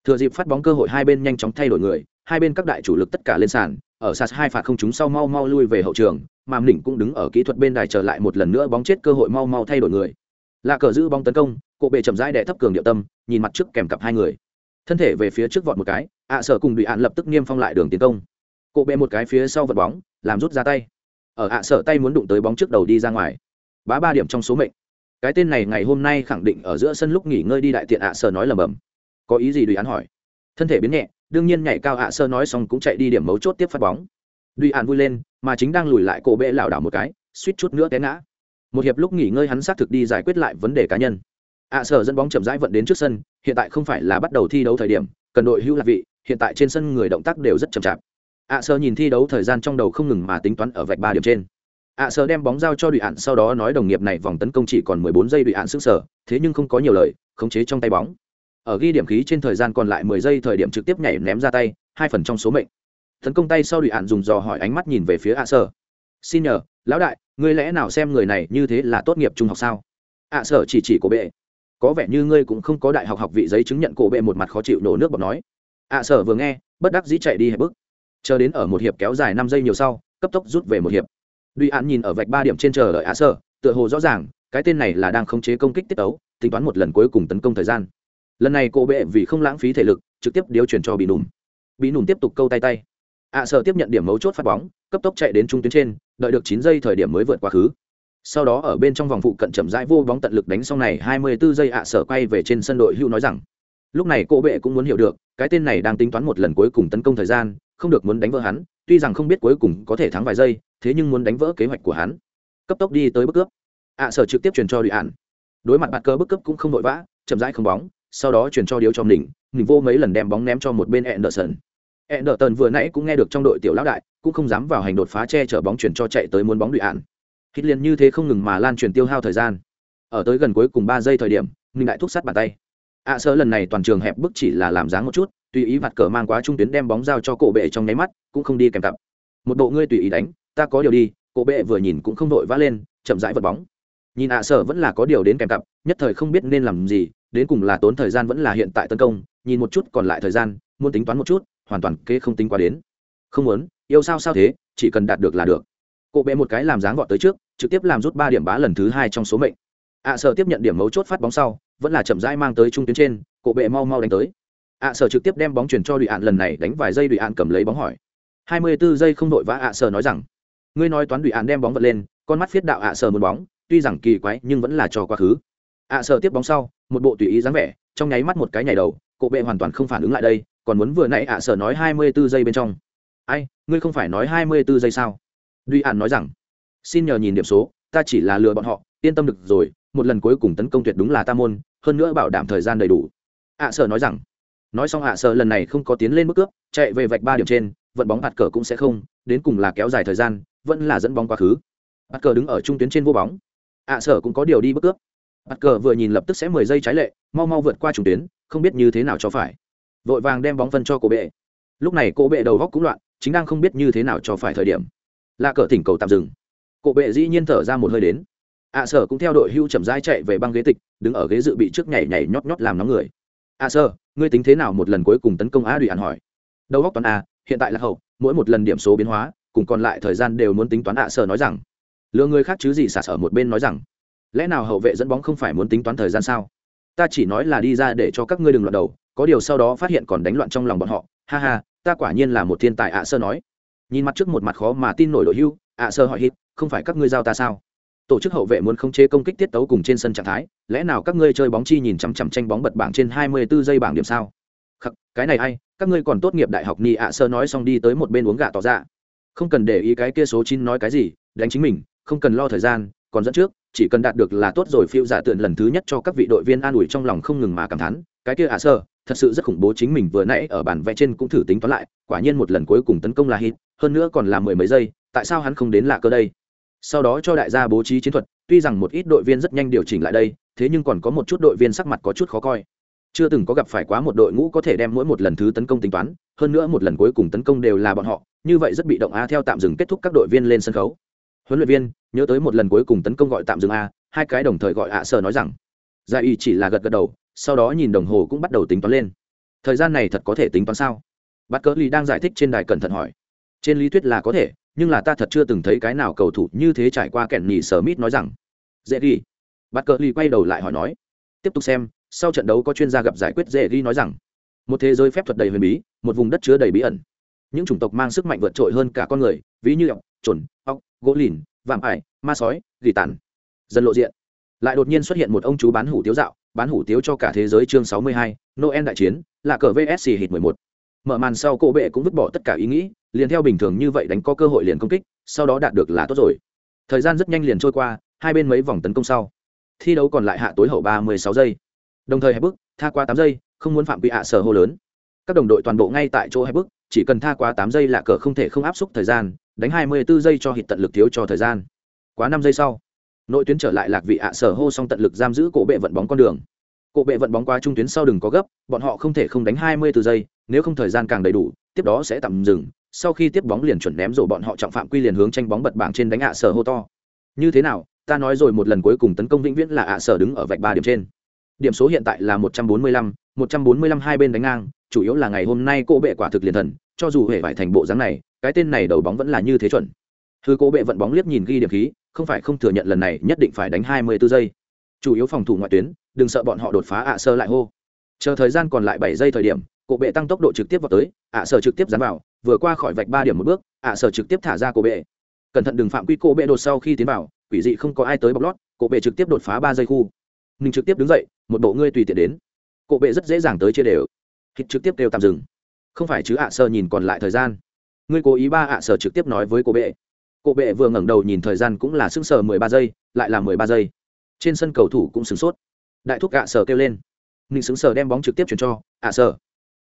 thừa dịp phát bóng cơ hội hai bên nhanh chóng thay đổi người hai bên các đại chủ lực tất cả lên sàn ở sạt hai phạt không chúng sau mau mau lui về hậu trường, mà đỉnh cũng đứng ở kỹ thuật bên đài trở lại một lần nữa bóng chết cơ hội mau mau thay đổi người. Là cờ giữ bóng tấn công cộ bệ chậm rãi đẻ thấp cường điệu tâm, nhìn mặt trước kèm cặp hai người. Thân thể về phía trước vọt một cái, ạ sở cùng bị ạn lập tức niêm phong lại đường tiến công. Cộ bệ một cái phía sau vật bóng, làm rút ra tay. Ở ạ sở tay muốn đụng tới bóng trước đầu đi ra ngoài. Bá ba điểm trong số mệnh. Cái tên này ngày hôm nay khẳng định ở giữa sân lúc nghỉ ngơi đi đại tiện ạ sở nói lầm bầm. Có ý gì đùi án hỏi? Thân thể biến nhẹ đương nhiên nhảy cao ạ sơ nói xong cũng chạy đi điểm mấu chốt tiếp phát bóng. Duy án vui lên, mà chính đang lùi lại cổ bệ lảo đảo một cái, suýt chút nữa té ngã. Một hiệp lúc nghỉ ngơi hắn xác thực đi giải quyết lại vấn đề cá nhân. Ạ sở dẫn bóng chậm rãi vận đến trước sân, hiện tại không phải là bắt đầu thi đấu thời điểm, cần đội hưu lạc vị, hiện tại trên sân người động tác đều rất chậm chạp. Ạ sở nhìn thi đấu thời gian trong đầu không ngừng mà tính toán ở vạch ba điểm trên. Ạ sở đem bóng giao cho đội ạn sau đó nói đồng nghiệp này vòng tấn công chỉ còn 14 giây đội ạn sức sở thế nhưng không có nhiều lời, khống chế trong tay bóng ở ghi điểm khí trên thời gian còn lại 10 giây thời điểm trực tiếp nhảy ném ra tay, hai phần trong số mệnh. Tấn công tay sau đùi ạn dùng dò hỏi ánh mắt nhìn về phía ạ sở. Xin nhờ, lão đại, ngươi lẽ nào xem người này như thế là tốt nghiệp trung học sao? Ạ sở chỉ chỉ cổ bệ. Có vẻ như ngươi cũng không có đại học học vị giấy chứng nhận cổ bệ một mặt khó chịu nổ nước bọt nói. Ạ sở vừa nghe, bất đắc dĩ chạy đi hẹp bức chờ đến ở một hiệp kéo dài năm giây nhiều sau, cấp tốc rút về một hiệp. Đùi an nhìn ở vạch ba điểm trên chờ đợi ạ sở, tựa hồ rõ ràng, cái tên này là đang khống chế công kích tiết tấu, tính toán một lần cuối cùng tấn công thời gian lần này cổ bệ vì không lãng phí thể lực, trực tiếp điếu chuyển cho bị nùm. Bị nùm tiếp tục câu tay tay. À, ạ sở tiếp nhận điểm mấu chốt phát bóng, cấp tốc chạy đến trung tuyến trên, đợi được chín giây thời điểm mới vượt quá khứ. Sau đó ở bên trong vòng phụ cận chậm rãi vô bóng tận lực đánh xong này 24 giây ạ sở quay về trên sân đội hưu nói rằng, lúc này cô bệ cũng muốn hiểu được, cái tên này đang tính toán một lần cuối cùng tấn công thời gian, không được muốn đánh vỡ hắn, tuy rằng không biết cuối cùng có thể thắng vài giây, thế nhưng muốn đánh vỡ kế hoạch của hắn. Cấp tốc đi tới bức cướp. À, ạ sở trực tiếp truyền cho đội ạn đối mặt bạt cơ bức cướp cũng không vội vã, chậm rãi không bóng sau đó truyền cho điếu cho mình mình vô mấy lần đem bóng ném cho một bên Anderson. Anderson vừa nãy cũng nghe được trong đội tiểu lão đại cũng không dám vào hành đột phá che chở bóng chuyển cho chạy tới muốn bóng đụy ạn. Hít liền như thế không ngừng mà lan truyền tiêu hao thời gian. Ở tới gần cuối cùng ba giây thời điểm mình lại thúc sát bàn tay. Ạ à, sơ lần này toàn trường hẹp bức chỉ là làm dáng một chút tùy ý vặt cờ mang quá trung tuyến đem bóng giao cho cổ bệ trong nháy mắt cũng không đi kèm cặp. Một bộ ngươi tùy ý đánh ta có điều đi cổ bệ vừa nhìn cũng không đội vã lên chậm rãi vật bóng. Nhìn ạ à, sở vẫn là có điều đến kèm cặp nhất thời không biết nên làm gì đến cùng là tốn thời gian vẫn là hiện tại tấn công nhìn một chút còn lại thời gian muốn tính toán một chút hoàn toàn kê không tính qua đến. Không muốn yêu sao sao thế chỉ cần đạt được là được. Cổ bệ một cái làm dáng vọt tới trước trực tiếp làm rút ba điểm bá lần thứ hai trong số mệnh. Ạ à, sở tiếp nhận điểm mấu chốt phát bóng sau vẫn là chậm rãi mang tới trung tuyến trên cổ bệ mau mau đánh tới. Ạ à, sở trực tiếp đem bóng chuyển cho đội ạn lần này đánh vài giây đội ạn cầm lấy bóng hỏi. Hai mươi 24 giây không đội vã ạ à, sở nói rằng ngươi nói toán đội ạn đem bóng vật lên con mắt viết đạo ạ sở muốn bóng tuy rằng kỳ quái nhưng vẫn là cho quá khứ ạ sợ tiếp bóng sau một bộ tùy ý dáng vẻ trong nháy mắt một cái nhảy đầu cổ bệ hoàn toàn không phản ứng lại đây còn muốn vừa nãy ạ sợ nói hai mươi 24 giây bên trong. Ai ngươi không phải nói hai mươi 24 giây sao? Duy ạn nói rằng xin nhờ nhìn điểm số ta chỉ là lừa bọn họ yên tâm được rồi một lần cuối cùng tấn công tuyệt đúng là ta môn hơn nữa bảo đảm thời gian đầy đủ. Ạ à, sợ nói rằng nói xong ạ sợ lần này không có tiến lên mức cướp chạy về vạch ba điểm trên vận bóng hạt cờ cũng sẽ không đến cùng là kéo dài thời gian vẫn là dẫn bóng quá khứ. Hạt cờ đứng ở trung tuyến trên vô bóng. Ạ à, sợ cũng có điều đi bước cướp bắt cờ vừa nhìn lập tức sẽ mười giây trái lệ, mau mau vượt qua trùng tuyến, không biết như thế nào cho phải. Vội vàng đem bóng phân cho cổ bệ. Lúc này cổ bệ đầu góc cũng loạn, chính đang không biết như thế nào cho phải thời điểm. Là cờ thỉnh cầu tạm dừng. Cổ bệ dĩ nhiên thở ra một hơi đến. Ạ sở cũng theo đội hưu chậm rãi chạy về băng ghế tịch, đứng ở ghế dự bị trước nhảy nhảy nhót nhót làm nóng người. Ạ sở, ngươi tính thế nào một lần cuối cùng tấn công a đùi ạn hỏi? Đầu góc toán a, hiện tại là hậu, mỗi một lần điểm số biến hóa, cùng còn lại thời gian đều muốn tính toán ạ sở nói rằng. Lừa người khác chứ gì xả sở một bên nói rằng lẽ nào hậu vệ dẫn bóng không phải muốn tính toán thời gian sao? Ta chỉ nói là đi ra để cho các ngươi đừng loạn đầu có điều sau đó phát hiện còn đánh loạn trong lòng bọn họ. Ha ha ta quả nhiên là một thiên tài ạ sơ nói. Nhìn mặt trước một mặt khó mà tin nổi đội hưu ạ sơ hỏi hít không phải các ngươi giao ta sao? Tổ chức hậu vệ muốn khống chế công kích tiết tấu cùng trên sân trạng thái lẽ nào các ngươi chơi bóng chi nhìn chằm chằm tranh bóng bật bảng trên hai mươi 24 giây bảng điểm sao? Khắc, cái này ai các ngươi còn tốt nghiệp đại học ni ạ sơ nói xong đi tới một bên uống gà tỏ ra. Không cần để ý cái kia số chín nói cái gì đánh chính mình không cần lo thời gian còn dẫn trước chỉ cần đạt được là tốt rồi, phiêu giả tượng lần thứ nhất cho các vị đội viên an ủi trong lòng không ngừng mà cảm thán, cái kia ạ sơ, thật sự rất khủng bố, chính mình vừa nãy ở bản vẽ trên cũng thử tính toán lại, quả nhiên một lần cuối cùng tấn công là hit, hơn nữa còn là mười mấy giây, tại sao hắn không đến lạ cơ đây? Sau đó cho đại gia bố trí chiến thuật, tuy rằng một ít đội viên rất nhanh điều chỉnh lại đây, thế nhưng còn có một chút đội viên sắc mặt có chút khó coi. Chưa từng có gặp phải quá một đội ngũ có thể đem mỗi một lần thứ tấn công tính toán, hơn nữa một lần cuối cùng tấn công đều là bọn họ, như vậy rất bị động a theo tạm dừng kết thúc các đội viên lên sân khấu huấn luyện viên, nhớ tới một lần cuối cùng tấn công gọi tạm dừng a, hai cái đồng thời gọi ạ sở nói rằng gia y chỉ là gật gật đầu, sau đó nhìn đồng hồ cũng bắt đầu tính toán lên. Thời gian này thật có thể tính toán sao? Bắt cỡ ly đang giải thích trên đài cẩn thận hỏi. Trên lý thuyết là có thể, nhưng là ta thật chưa từng thấy cái nào cầu thủ như thế trải qua kẻn nhì sở mít nói rằng. Dễ ghi. Bắt cỡ ly quay đầu lại hỏi nói. Tiếp tục xem, sau trận đấu có chuyên gia gặp giải quyết dễ ghi nói rằng. Một thế giới phép thuật đầy huyền bí, một vùng đất chứa đầy bí ẩn. Những chủng tộc mang sức mạnh vượt trội hơn cả con người, ví như ọc trồn óc gỗ lìn vạm ải ma sói gỉ tàn dần lộ diện lại đột nhiên xuất hiện một ông chú bán hủ tiếu dạo bán hủ tiếu cho cả thế giới chương 62, Noel đại chiến, là cờ vsc hít mười một Mở màn sau cổ bệ cũng vứt bỏ tất cả ý nghĩ, liền theo bình thường như vậy đánh có cơ hội liền công kích, sau đó đạt được là tốt rồi. Thời gian rất nhanh liền trôi qua, hai bên mấy vòng tấn công sau. Thi đấu còn lại hạ tối hậu 36 giây. Đồng thời hẹp bước, tha qua tám giây, không muốn phạm quy ạ sở hô lớn. Các đồng đội toàn bộ ngay tại chỗ hẹp bước, chỉ cần tha quá 8 giây là cờ không thể không áp xúc thời gian, đánh 24 giây cho hít tận lực thiếu cho thời gian. Quá 5 giây sau, nội tuyến trở lại lạc vị ạ sở hô xong tận lực giam giữ cổ bệ vận bóng con đường. Cổ bệ vận bóng qua trung tuyến sau đừng có gấp bọn họ không thể không đánh hai mươi từ giây nếu không thời gian càng đầy đủ tiếp đó sẽ tạm dừng. Sau khi tiếp bóng liền chuẩn ném rồi bọn họ trọng phạm quy liền hướng tranh bóng bật bảng trên đánh ạ sở hô to. Như thế nào ta nói rồi một lần cuối cùng tấn công vĩnh viễn là ạ sở đứng ở vạch ba điểm trên. Điểm số hiện tại là một trăm bốn mươi lăm một trăm bốn mươi lăm hai bên đánh ngang chủ yếu là ngày hôm nay cổ bệ quả thực liền thần cho dù hệ phải thành bộ dáng này, cái tên này đầu bóng vẫn là như thế chuẩn. Thư cố bệ vận bóng liếc nhìn ghi điểm khí, không phải không thừa nhận lần này nhất định phải đánh hai mươi 24 giây. Chủ yếu phòng thủ ngoại tuyến, đừng sợ bọn họ đột phá ạ sơ lại hô. Chờ thời gian còn lại bảy giây thời điểm cổ bệ tăng tốc độ trực tiếp vào tới, ạ sở trực tiếp dán vào, vừa qua khỏi vạch ba điểm một bước, ạ sở trực tiếp thả ra cổ bệ. Cẩn thận đừng phạm quy cổ bệ đột sau khi tiến vào, quỷ dị không có ai tới bọc lót cổ bệ trực tiếp đột phá ba giây khu. Mình trực tiếp đứng dậy, một bộ ngươi tùy tiện đến. Cổ bệ rất dễ dàng tới chia đều. Thịt trực tiếp kêu tạm dừng không phải chứ ạ sở nhìn còn lại thời gian. Ngươi cố ý ba ạ sở trực tiếp nói với cô bệ. Cô bệ vừa ngẩng đầu nhìn thời gian cũng là sững sờ mười ba giây, lại là mười ba giây. Trên sân cầu thủ cũng sửng sốt. Đại thúc ạ sở kêu lên. Ninh sững sờ đem bóng trực tiếp chuyển cho ạ sở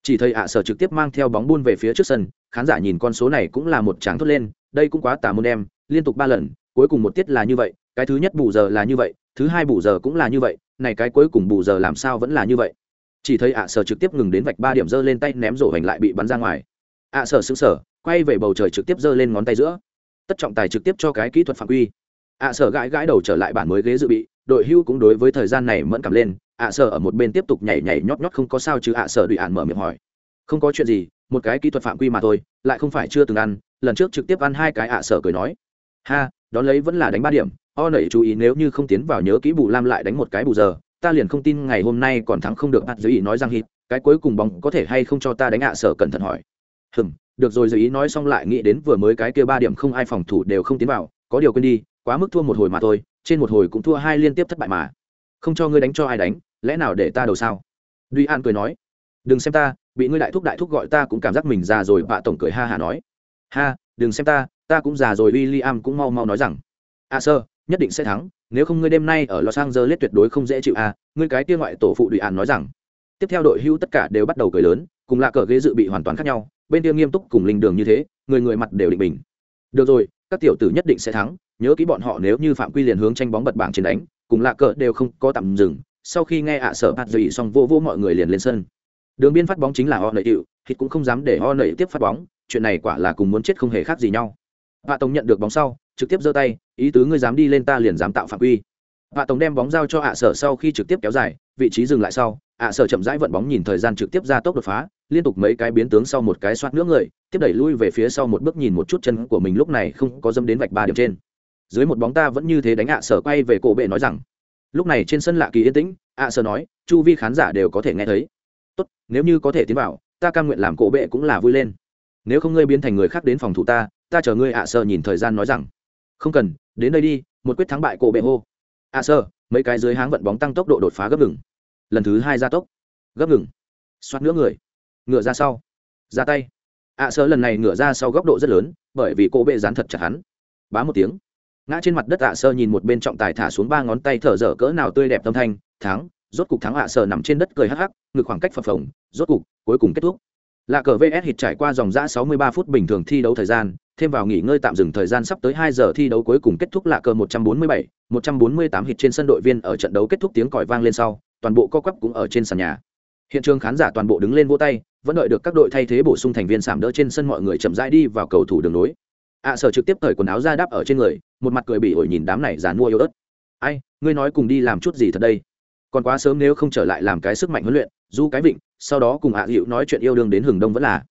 chỉ thấy ạ sở trực tiếp mang theo bóng buôn về phía trước sân, khán giả nhìn con số này cũng là một tráng thốt lên, đây cũng quá tả môn em, liên tục ba lần, cuối cùng một tiết là như vậy, cái thứ nhất bù giờ là như vậy, thứ hai bù giờ cũng là như vậy, này cái cuối cùng bù giờ làm sao vẫn là như vậy? Chỉ thấy ạ sở trực tiếp ngừng đến vạch ba điểm giơ lên tay ném rổ hành lại bị bắn ra ngoài. Ạ sở xứng sở quay về bầu trời trực tiếp giơ lên ngón tay giữa. Tất trọng tài trực tiếp cho cái kỹ thuật phạm quy. Ạ sở gãi gãi đầu trở lại bản mới ghế dự bị, đội hưu cũng đối với thời gian này mẫn cảm lên. Ạ sở ở một bên tiếp tục nhảy nhảy nhót nhót không có sao chứ ạ sở đụy ạn mở miệng hỏi. Không có chuyện gì, một cái kỹ thuật phạm quy mà thôi, lại không phải chưa từng ăn. Lần trước trực tiếp ăn hai cái ạ sở cười nói. Ha, đón lấy vẫn là đánh ba điểm. O nẩy chú ý nếu như không tiến vào nhớ kỹ bù lam lại đánh một cái bù giờ ta liền không tin ngày hôm nay còn thắng không được ạt dưới ý nói rằng hít, cái cuối cùng bóng có thể hay không cho ta đánh ạ, sở cẩn thận hỏi. Hừm, được rồi, dưới ý nói xong lại nghĩ đến vừa mới cái kia ba điểm không ai phòng thủ đều không tiến vào, có điều quên đi, quá mức thua một hồi mà thôi, trên một hồi cũng thua hai liên tiếp thất bại mà. Không cho ngươi đánh cho ai đánh, lẽ nào để ta đầu sao? Duy an cười nói. Đừng xem ta, bị ngươi đại thúc đại thúc gọi ta cũng cảm giác mình già rồi bạ tổng cười ha hà nói. Ha, đừng xem ta ta cũng già rồi w i l l i am cũng mau mau nói rằng. À sơ, nhất định sẽ thắng nếu không ngươi đêm nay ở los angeles tuyệt đối không dễ chịu à ngươi cái kia ngoại tổ phụ đùi an nói rằng. Tiếp theo đội hưu tất cả đều bắt đầu cười lớn, cùng là cờ ghế dự bị hoàn toàn khác nhau, bên kia nghiêm túc cùng linh đường như thế, người người mặt đều định bình. Được rồi, các tiểu tử nhất định sẽ thắng, nhớ kỹ bọn họ nếu như phạm quy liền hướng tranh bóng bật bảng trên đánh, cùng lạ cờ đều không có tạm dừng, sau khi nghe ạ sở hạt dì xong vô vô mọi người liền lên sân. Đường biên phát bóng chính là ho nợ hiệu hít cũng không dám để ho nợ tiếp phát bóng, chuyện này quả là cùng muốn chết không hề khác gì nhau. Hạ tổng nhận được bóng sau trực tiếp giơ tay, ý tứ ngươi dám đi lên ta liền dám tạo phạm quy. Hạ tổng đem bóng giao cho ạ sở sau khi trực tiếp kéo dài, vị trí dừng lại sau, ạ sở chậm rãi vận bóng nhìn thời gian trực tiếp ra tốc đột phá, liên tục mấy cái biến tướng sau một cái xoát nước người, tiếp đẩy lui về phía sau một bước nhìn một chút chân của mình lúc này không có dâm đến vạch ba điểm trên. Dưới một bóng ta vẫn như thế đánh ạ sở quay về cổ bệ nói rằng, lúc này trên sân lạ kỳ yên tĩnh, ạ sở nói, chu vi khán giả đều có thể nghe thấy. Tốt, nếu như có thể tiến vào, ta cam nguyện làm cổ bệ cũng là vui lên. Nếu không ngươi biến thành người khác đến phòng thủ ta ta chờ ngươi ạ sở nhìn thời gian nói rằng không cần, đến đây đi, một quyết thắng bại cổ bệ hô. À sơ, mấy cái dưới háng vận bóng tăng tốc độ đột phá gấp ngừng. Lần thứ hai gia tốc. Gấp ngừng. Xoát nữa người. Ngựa ra sau. Ra tay. À sơ, lần này ngựa ra sau góc độ rất lớn, bởi vì cổ bệ dán thật chặt hắn. Bá một tiếng. Ngã trên mặt đất ạ sơ nhìn một bên trọng tài thả xuống ba ngón tay thở dở cỡ nào tươi đẹp tâm thanh, thắng, rốt cục thắng ạ sơ nằm trên đất cười hắc hắc, ngực khoảng cách phập phồng, rốt cục, cuối cùng kết thúc. Là cờ vs hít trải qua dòng giã 63 phút bình thường thi đấu thời gian thêm vào nghỉ ngơi tạm dừng thời gian sắp tới 2 giờ thi đấu cuối cùng kết thúc là cờ 147, 148 hit trên sân đội viên ở trận đấu kết thúc tiếng còi vang lên sau toàn bộ co quắp cũng ở trên sàn nhà. Hiện trường khán giả toàn bộ đứng lên vỗ tay vẫn đợi được các đội thay thế bổ sung thành viên sạm đỡ trên sân mọi người chậm rãi đi vào cầu thủ đường nối ạ sở trực tiếp cởi quần áo ra đáp ở trên người một mặt cười bị ổi nhìn đám này dàn mua yếu ớt. Ai ngươi nói cùng đi làm chút gì thật đây? Còn quá sớm nếu không trở lại làm cái sức mạnh huấn luyện du cái vịnh sau đó cùng ạ à nói chuyện yêu đương đến hừng đông vẫn là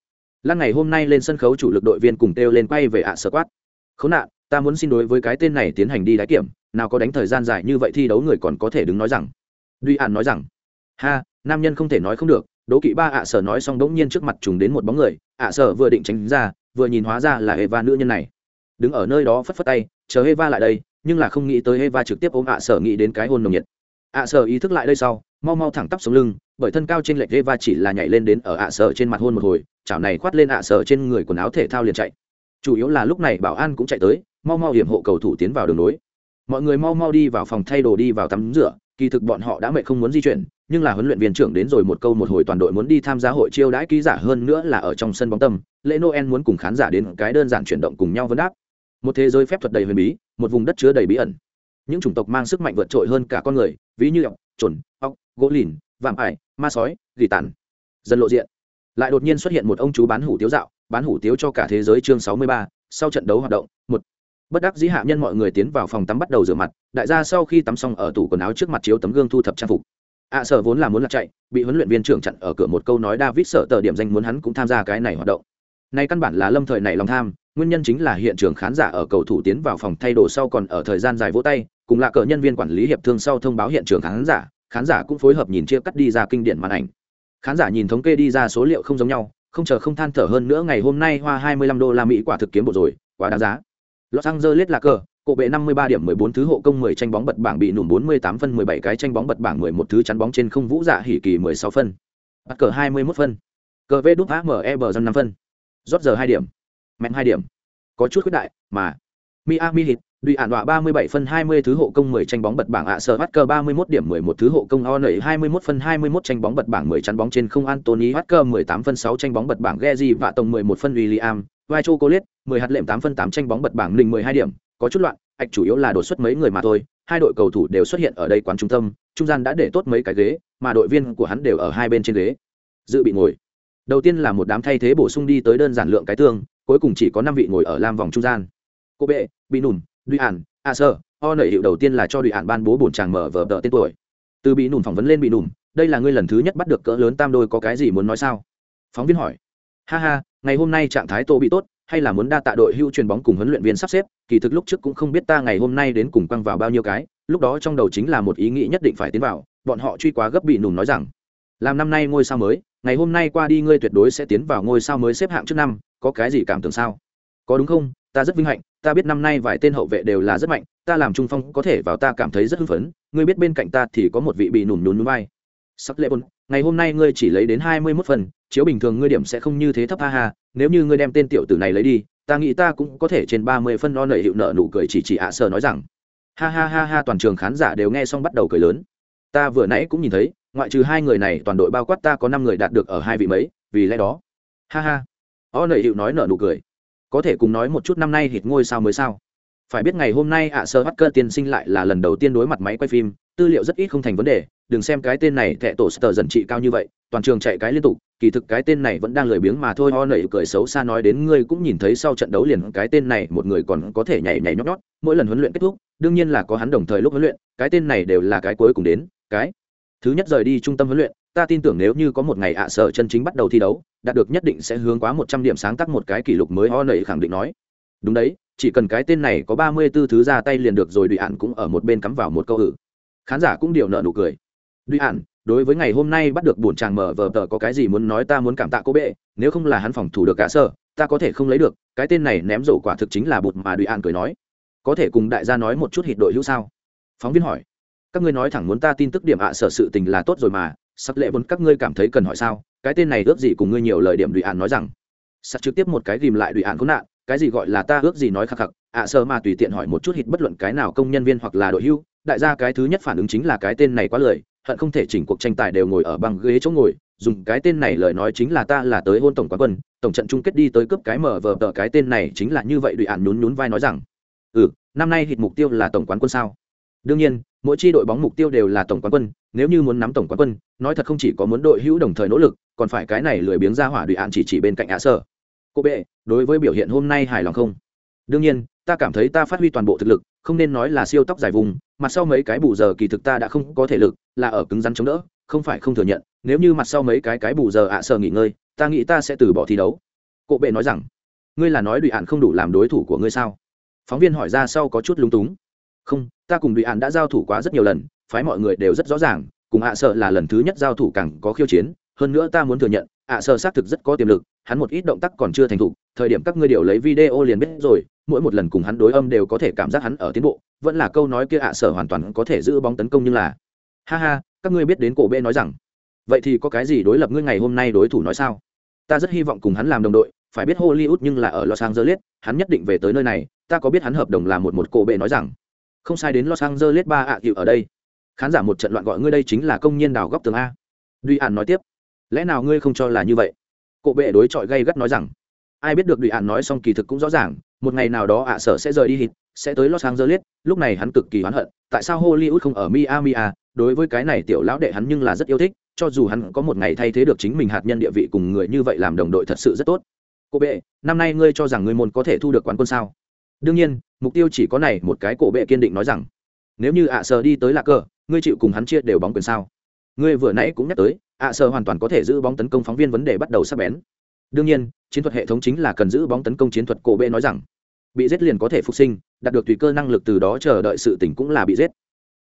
lăn ngày hôm nay lên sân khấu chủ lực đội viên cùng kêu lên quay về ạ sở quát khốn nạn ta muốn xin đối với cái tên này tiến hành đi đáy kiểm nào có đánh thời gian dài như vậy thi đấu người còn có thể đứng nói rằng duy ạn nói rằng ha nam nhân không thể nói không được đố kỵ ba ạ sở nói xong đống nhiên trước mặt trùng đến một bóng người ạ sở vừa định tránh ra vừa nhìn hóa ra là Eva nữ nhân này. Đứng ở nơi đó phất phất tay, chờ Eva lại đây, nhưng là không nghĩ tới Eva trực tiếp ôm ạ sở nghĩ đến cái hôn nồng nhiệt. ạ sở ý thức lại đây sau, mau mau thẳng tắp sống lưng bởi thân cao trên lệch Eva chỉ là nhảy lên đến ở ạ sở trên mặt hôn một hồi chảo này khoát lên ạ sở trên người quần áo thể thao liền chạy. Chủ yếu là lúc này bảo an cũng chạy tới, mau mau hiểm hộ cầu thủ tiến vào đường nối mọi người mau mau đi vào phòng thay đồ đi vào tắm rửa, kỳ thực bọn họ đã mệt không muốn di chuyển, nhưng là huấn luyện viên trưởng đến rồi một câu một hồi toàn đội muốn đi tham gia hội chiêu đãi ký giả hơn nữa là ở trong sân bóng tâm, lễ noel muốn cùng khán giả đến cái đơn giản chuyển động cùng nhau vấn đáp. Một thế giới phép thuật đầy huyền bí, một vùng đất chứa đầy bí ẩn. Những chủng tộc mang sức mạnh vượt trội hơn cả con người, ví như ọc trồn ọc gỗ lìn, vạm ải, ma sói, gỉ tàn. Dần lộ diện lại đột nhiên xuất hiện một ông chú bán hủ tiếu dạo bán hủ tiếu cho cả thế giới chương sáu mươi ba sau trận đấu hoạt động một. Bất đắc dĩ hạ nhân mọi người tiến vào phòng tắm bắt đầu rửa mặt đại gia sau khi tắm xong ở tủ quần áo trước mặt chiếu tấm gương thu thập trang phục. Ạ à, sở vốn là muốn lạc chạy bị huấn luyện viên trưởng chặn ở cửa một câu nói david sợ tờ điểm danh muốn hắn cũng tham gia cái này hoạt động. Nay căn bản là lâm thời này lòng tham nguyên nhân chính là hiện trường khán giả ở cầu thủ tiến vào phòng thay đồ sau còn ở thời gian dài vỗ tay cùng là cờ nhân viên quản lý hiệp thương sau thông báo hiện trường khán giả khán giả cũng phối hợp nhìn chia cắt đi ra kinh điển màn ảnh khán giả nhìn thống kê đi ra số liệu không giống nhau không chờ không than thở hơn nữa ngày hôm nay hoa 25 đô la mỹ quả thực kiếm bộ rồi quá đáng giá Los Angeles là cờ, cổ bệ 53 điểm 14 thứ hộ công 10 tranh bóng bật bảng bị nụm 48 phân 17 cái tranh bóng bật bảng 11 thứ chắn bóng trên không vũ dạ hỉ kỳ 16 phân. Bắt cờ 21 phân. Cờ V đút AME bờ dân 5 phân. Rót giờ 2 điểm. Mẹn 2 điểm. Có chút khuyết đại, mà Miami hit Duy ản đọa 37 phân 20 thứ hộ công 10 tranh bóng bật bảng ạ sở bắt 31 điểm 11 thứ hộ công o nảy 21 phân 21 tranh bóng bật bảng 10 chắn bóng trên không Anthony bắt 18 phân 6 tranh bóng bật bảng Geji và tổng 11 phân William, vai chocolate 10 hạt lệm 8 phân 8 tranh bóng bật bảng linh 12 điểm, có chút loạn, ạch chủ yếu là đột xuất mấy người mà thôi, hai đội cầu thủ đều xuất hiện ở đây quán trung tâm, trung gian đã để tốt mấy cái ghế, mà đội viên của hắn đều ở hai bên trên ghế. Dự bị ngồi. Đầu tiên là một đám thay thế bổ sung đi tới đơn giản lượng cái tương, cuối cùng chỉ có 5 vị ngồi ở lam vòng trung gian. Cô bệ, bị nùn, Duy Ản, A Sơ, O nảy hiệu đầu tiên là cho Duy Ản ban bố bổn chàng mở vở đợi tên tuổi. Từ bị nùn phỏng vấn lên bị nùn, đây là ngươi lần thứ nhất bắt được cỡ lớn tam đôi có cái gì muốn nói sao? Phóng viên hỏi. Ha ha, ngày hôm nay trạng thái Tô bị tốt, hay là muốn đa tạ đội hưu truyền bóng cùng huấn luyện viên sắp xếp, kỳ thực lúc trước cũng không biết ta ngày hôm nay đến cùng quăng vào bao nhiêu cái, lúc đó trong đầu chính là một ý nghĩ nhất định phải tiến vào, bọn họ truy quá gấp bị nùn nói rằng, làm năm nay ngôi sao mới, ngày hôm nay qua đi ngươi tuyệt đối sẽ tiến vào ngôi sao mới xếp hạng trước năm, có cái gì cảm tưởng sao? Có đúng không? Ta rất vinh hạnh, ta biết năm nay vài tên hậu vệ đều là rất mạnh, ta làm trung phong có thể vào ta cảm thấy rất hưng phấn, ngươi biết bên cạnh ta thì có một vị bị nùn nùn vai. Sắc lệ bồn, ngày hôm nay ngươi chỉ lấy đến hai mươi 21 phần, chiếu bình thường ngươi điểm sẽ không như thế thấp ha ha, nếu như ngươi đem tên tiểu tử này lấy đi, ta nghĩ ta cũng có thể trên ba mươi phân non nợ hiệu nợ nụ cười chỉ chỉ ạ à sở nói rằng. Ha ha ha ha toàn trường khán giả đều nghe xong bắt đầu cười lớn. Ta vừa nãy cũng nhìn thấy, ngoại trừ hai người này toàn đội bao quát ta có năm người đạt được ở hai vị mấy, vì lẽ đó. Ha ha. O nợ hiệu nói nợ nụ cười. Có thể cùng nói một chút năm nay hít ngôi sao mới sao? Phải biết ngày hôm nay ạ à sơ bắt cơ tiên sinh lại là lần đầu tiên đối mặt máy quay phim, tư liệu rất ít không thành vấn đề, đừng xem cái tên này thẻ tổ sờ dần trị cao như vậy toàn trường chạy cái liên tục kỳ thực cái tên này vẫn đang lười biếng mà thôi ho nẩy cười xấu xa nói đến ngươi cũng nhìn thấy sau trận đấu liền cái tên này một người còn có thể nhảy nhảy nhót nhót mỗi lần huấn luyện kết thúc đương nhiên là có hắn đồng thời lúc huấn luyện cái tên này đều là cái cuối cùng đến cái thứ nhất rời đi trung tâm huấn luyện ta tin tưởng nếu như có một ngày ạ à sở chân chính bắt đầu thi đấu đạt được nhất định sẽ hướng quá một trăm điểm sáng tác một cái kỷ lục mới ho nẩy khẳng định nói đúng đấy chỉ cần cái tên này có ba mươi 34 thứ ra tay liền được rồi đùi ạn cũng ở một bên cắm vào một câu hử khán giả cũng điều nợ nụ cười Duy Hạn, đối với ngày hôm nay bắt được bổn chàng mở vờ tờ có cái gì muốn nói ta muốn cảm tạ cô bệ, nếu không là hắn phòng thủ được cả sơ, ta có thể không lấy được, cái tên này ném rổ quả thực chính là bụt mà Duy Hạn cười nói. Có thể cùng đại gia nói một chút hịt đội hữu sao? Phóng viên hỏi. Các ngươi nói thẳng muốn ta tin tức điểm ạ sở sự tình là tốt rồi mà, sắc lệ bốn các ngươi cảm thấy cần hỏi sao? Cái tên này ước gì cùng ngươi nhiều lời điểm đùi ạn nói rằng. Sắc trực tiếp một cái ghìm lại đùi ạn khốn nạn, cái gì gọi là ta ước gì nói khắc khắc, ạ sơ mà tùy tiện hỏi một chút hít bất luận cái nào công nhân viên hoặc là đội hưu, đại gia cái thứ nhất phản ứng chính là cái tên này quá lời hận không thể chỉnh cuộc tranh tài đều ngồi ở băng ghế chỗ ngồi dùng cái tên này lời nói chính là ta là tới hôn tổng quán quân tổng trận chung kết đi tới cướp cái mở vờ tờ cái tên này chính là như vậy Đùi ạn nhún nhún vai nói rằng ừ năm nay hít mục tiêu là tổng quán quân sao đương nhiên mỗi chi đội bóng mục tiêu đều là tổng quán quân, nếu như muốn nắm tổng quán quân, nói thật không chỉ có muốn đội hữu đồng thời nỗ lực, còn phải cái này lười biếng ra hỏa đụy ạn chỉ chỉ bên cạnh ạ sở. cô bệ, đối với biểu hiện hôm nay hài lòng không? Đương nhiên, ta cảm thấy ta phát huy toàn bộ thực lực, không nên nói là siêu tóc dài vùng, mặt sau mấy cái bù giờ kỳ thực ta đã không có thể lực, là ở cứng rắn chống đỡ, không phải không thừa nhận, nếu như mặt sau mấy cái cái bù giờ ạ à sờ nghỉ ngơi, ta nghĩ ta sẽ từ bỏ thi đấu. Cộ bệ nói rằng, ngươi là nói đùi ạn không đủ làm đối thủ của ngươi sao? Phóng viên hỏi ra sau có chút lúng túng. Không ta cùng đùi ạn đã giao thủ quá rất nhiều lần, phái mọi người đều rất rõ ràng, cùng ạ à sợ là lần thứ nhất giao thủ càng có khiêu chiến, hơn nữa ta muốn thừa nhận, ạ à sợ xác thực rất có tiềm lực, hắn một ít động tác còn chưa thành thục, thời điểm các ngươi đều lấy video liền biết rồi, mỗi một lần cùng hắn đối âm đều có thể cảm giác hắn ở tiến bộ, vẫn là câu nói kia ạ sở hoàn toàn có thể giữ bóng tấn công nhưng là, ha ha, các ngươi biết đến cổ bê nói rằng, vậy thì có cái gì đối lập ngươi ngày hôm nay đối thủ nói sao? Ta rất hy vọng cùng hắn làm đồng đội, phải biết hollywood nhưng là ở los angeles, hắn nhất định về tới nơi này, ta có biết hắn hợp đồng là một một cổ bệ nói rằng không sai đến los angeles ba ạ à ở đây. Khán giả một trận loạn gọi ngươi đây chính là công nhân đào góc tường a. Duy ạn nói tiếp, lẽ nào ngươi không cho là như vậy? Cộ bệ đối chọi gay gắt nói rằng, ai biết được duy ạn nói xong kỳ thực cũng rõ ràng, một ngày nào đó ạ sở sẽ rời đi hít sẽ tới los angeles, lúc này hắn cực kỳ oán hận, tại sao hollywood không ở miami à? Đối với cái này tiểu lão đệ hắn nhưng là rất yêu thích, cho dù hắn có một ngày thay thế được chính mình hạt nhân địa vị cùng người như vậy làm đồng đội thật sự rất tốt. Cô bệ, năm nay ngươi cho rằng ngươi môn có thể thu được quán quân sao? Đương nhiên, mục tiêu chỉ có này, một cái cổ bệ kiên định nói rằng, nếu như ạ sờ đi tới lạc cờ, ngươi chịu cùng hắn chia đều bóng quyền sao? Ngươi vừa nãy cũng nhắc tới, ạ sờ hoàn toàn có thể giữ bóng tấn công phóng viên vấn đề bắt đầu sắp bén. Đương nhiên, chiến thuật hệ thống chính là cần giữ bóng tấn công chiến thuật cổ bệ nói rằng, bị giết liền có thể phục sinh, đạt được tùy cơ năng lực từ đó chờ đợi sự tỉnh cũng là bị giết.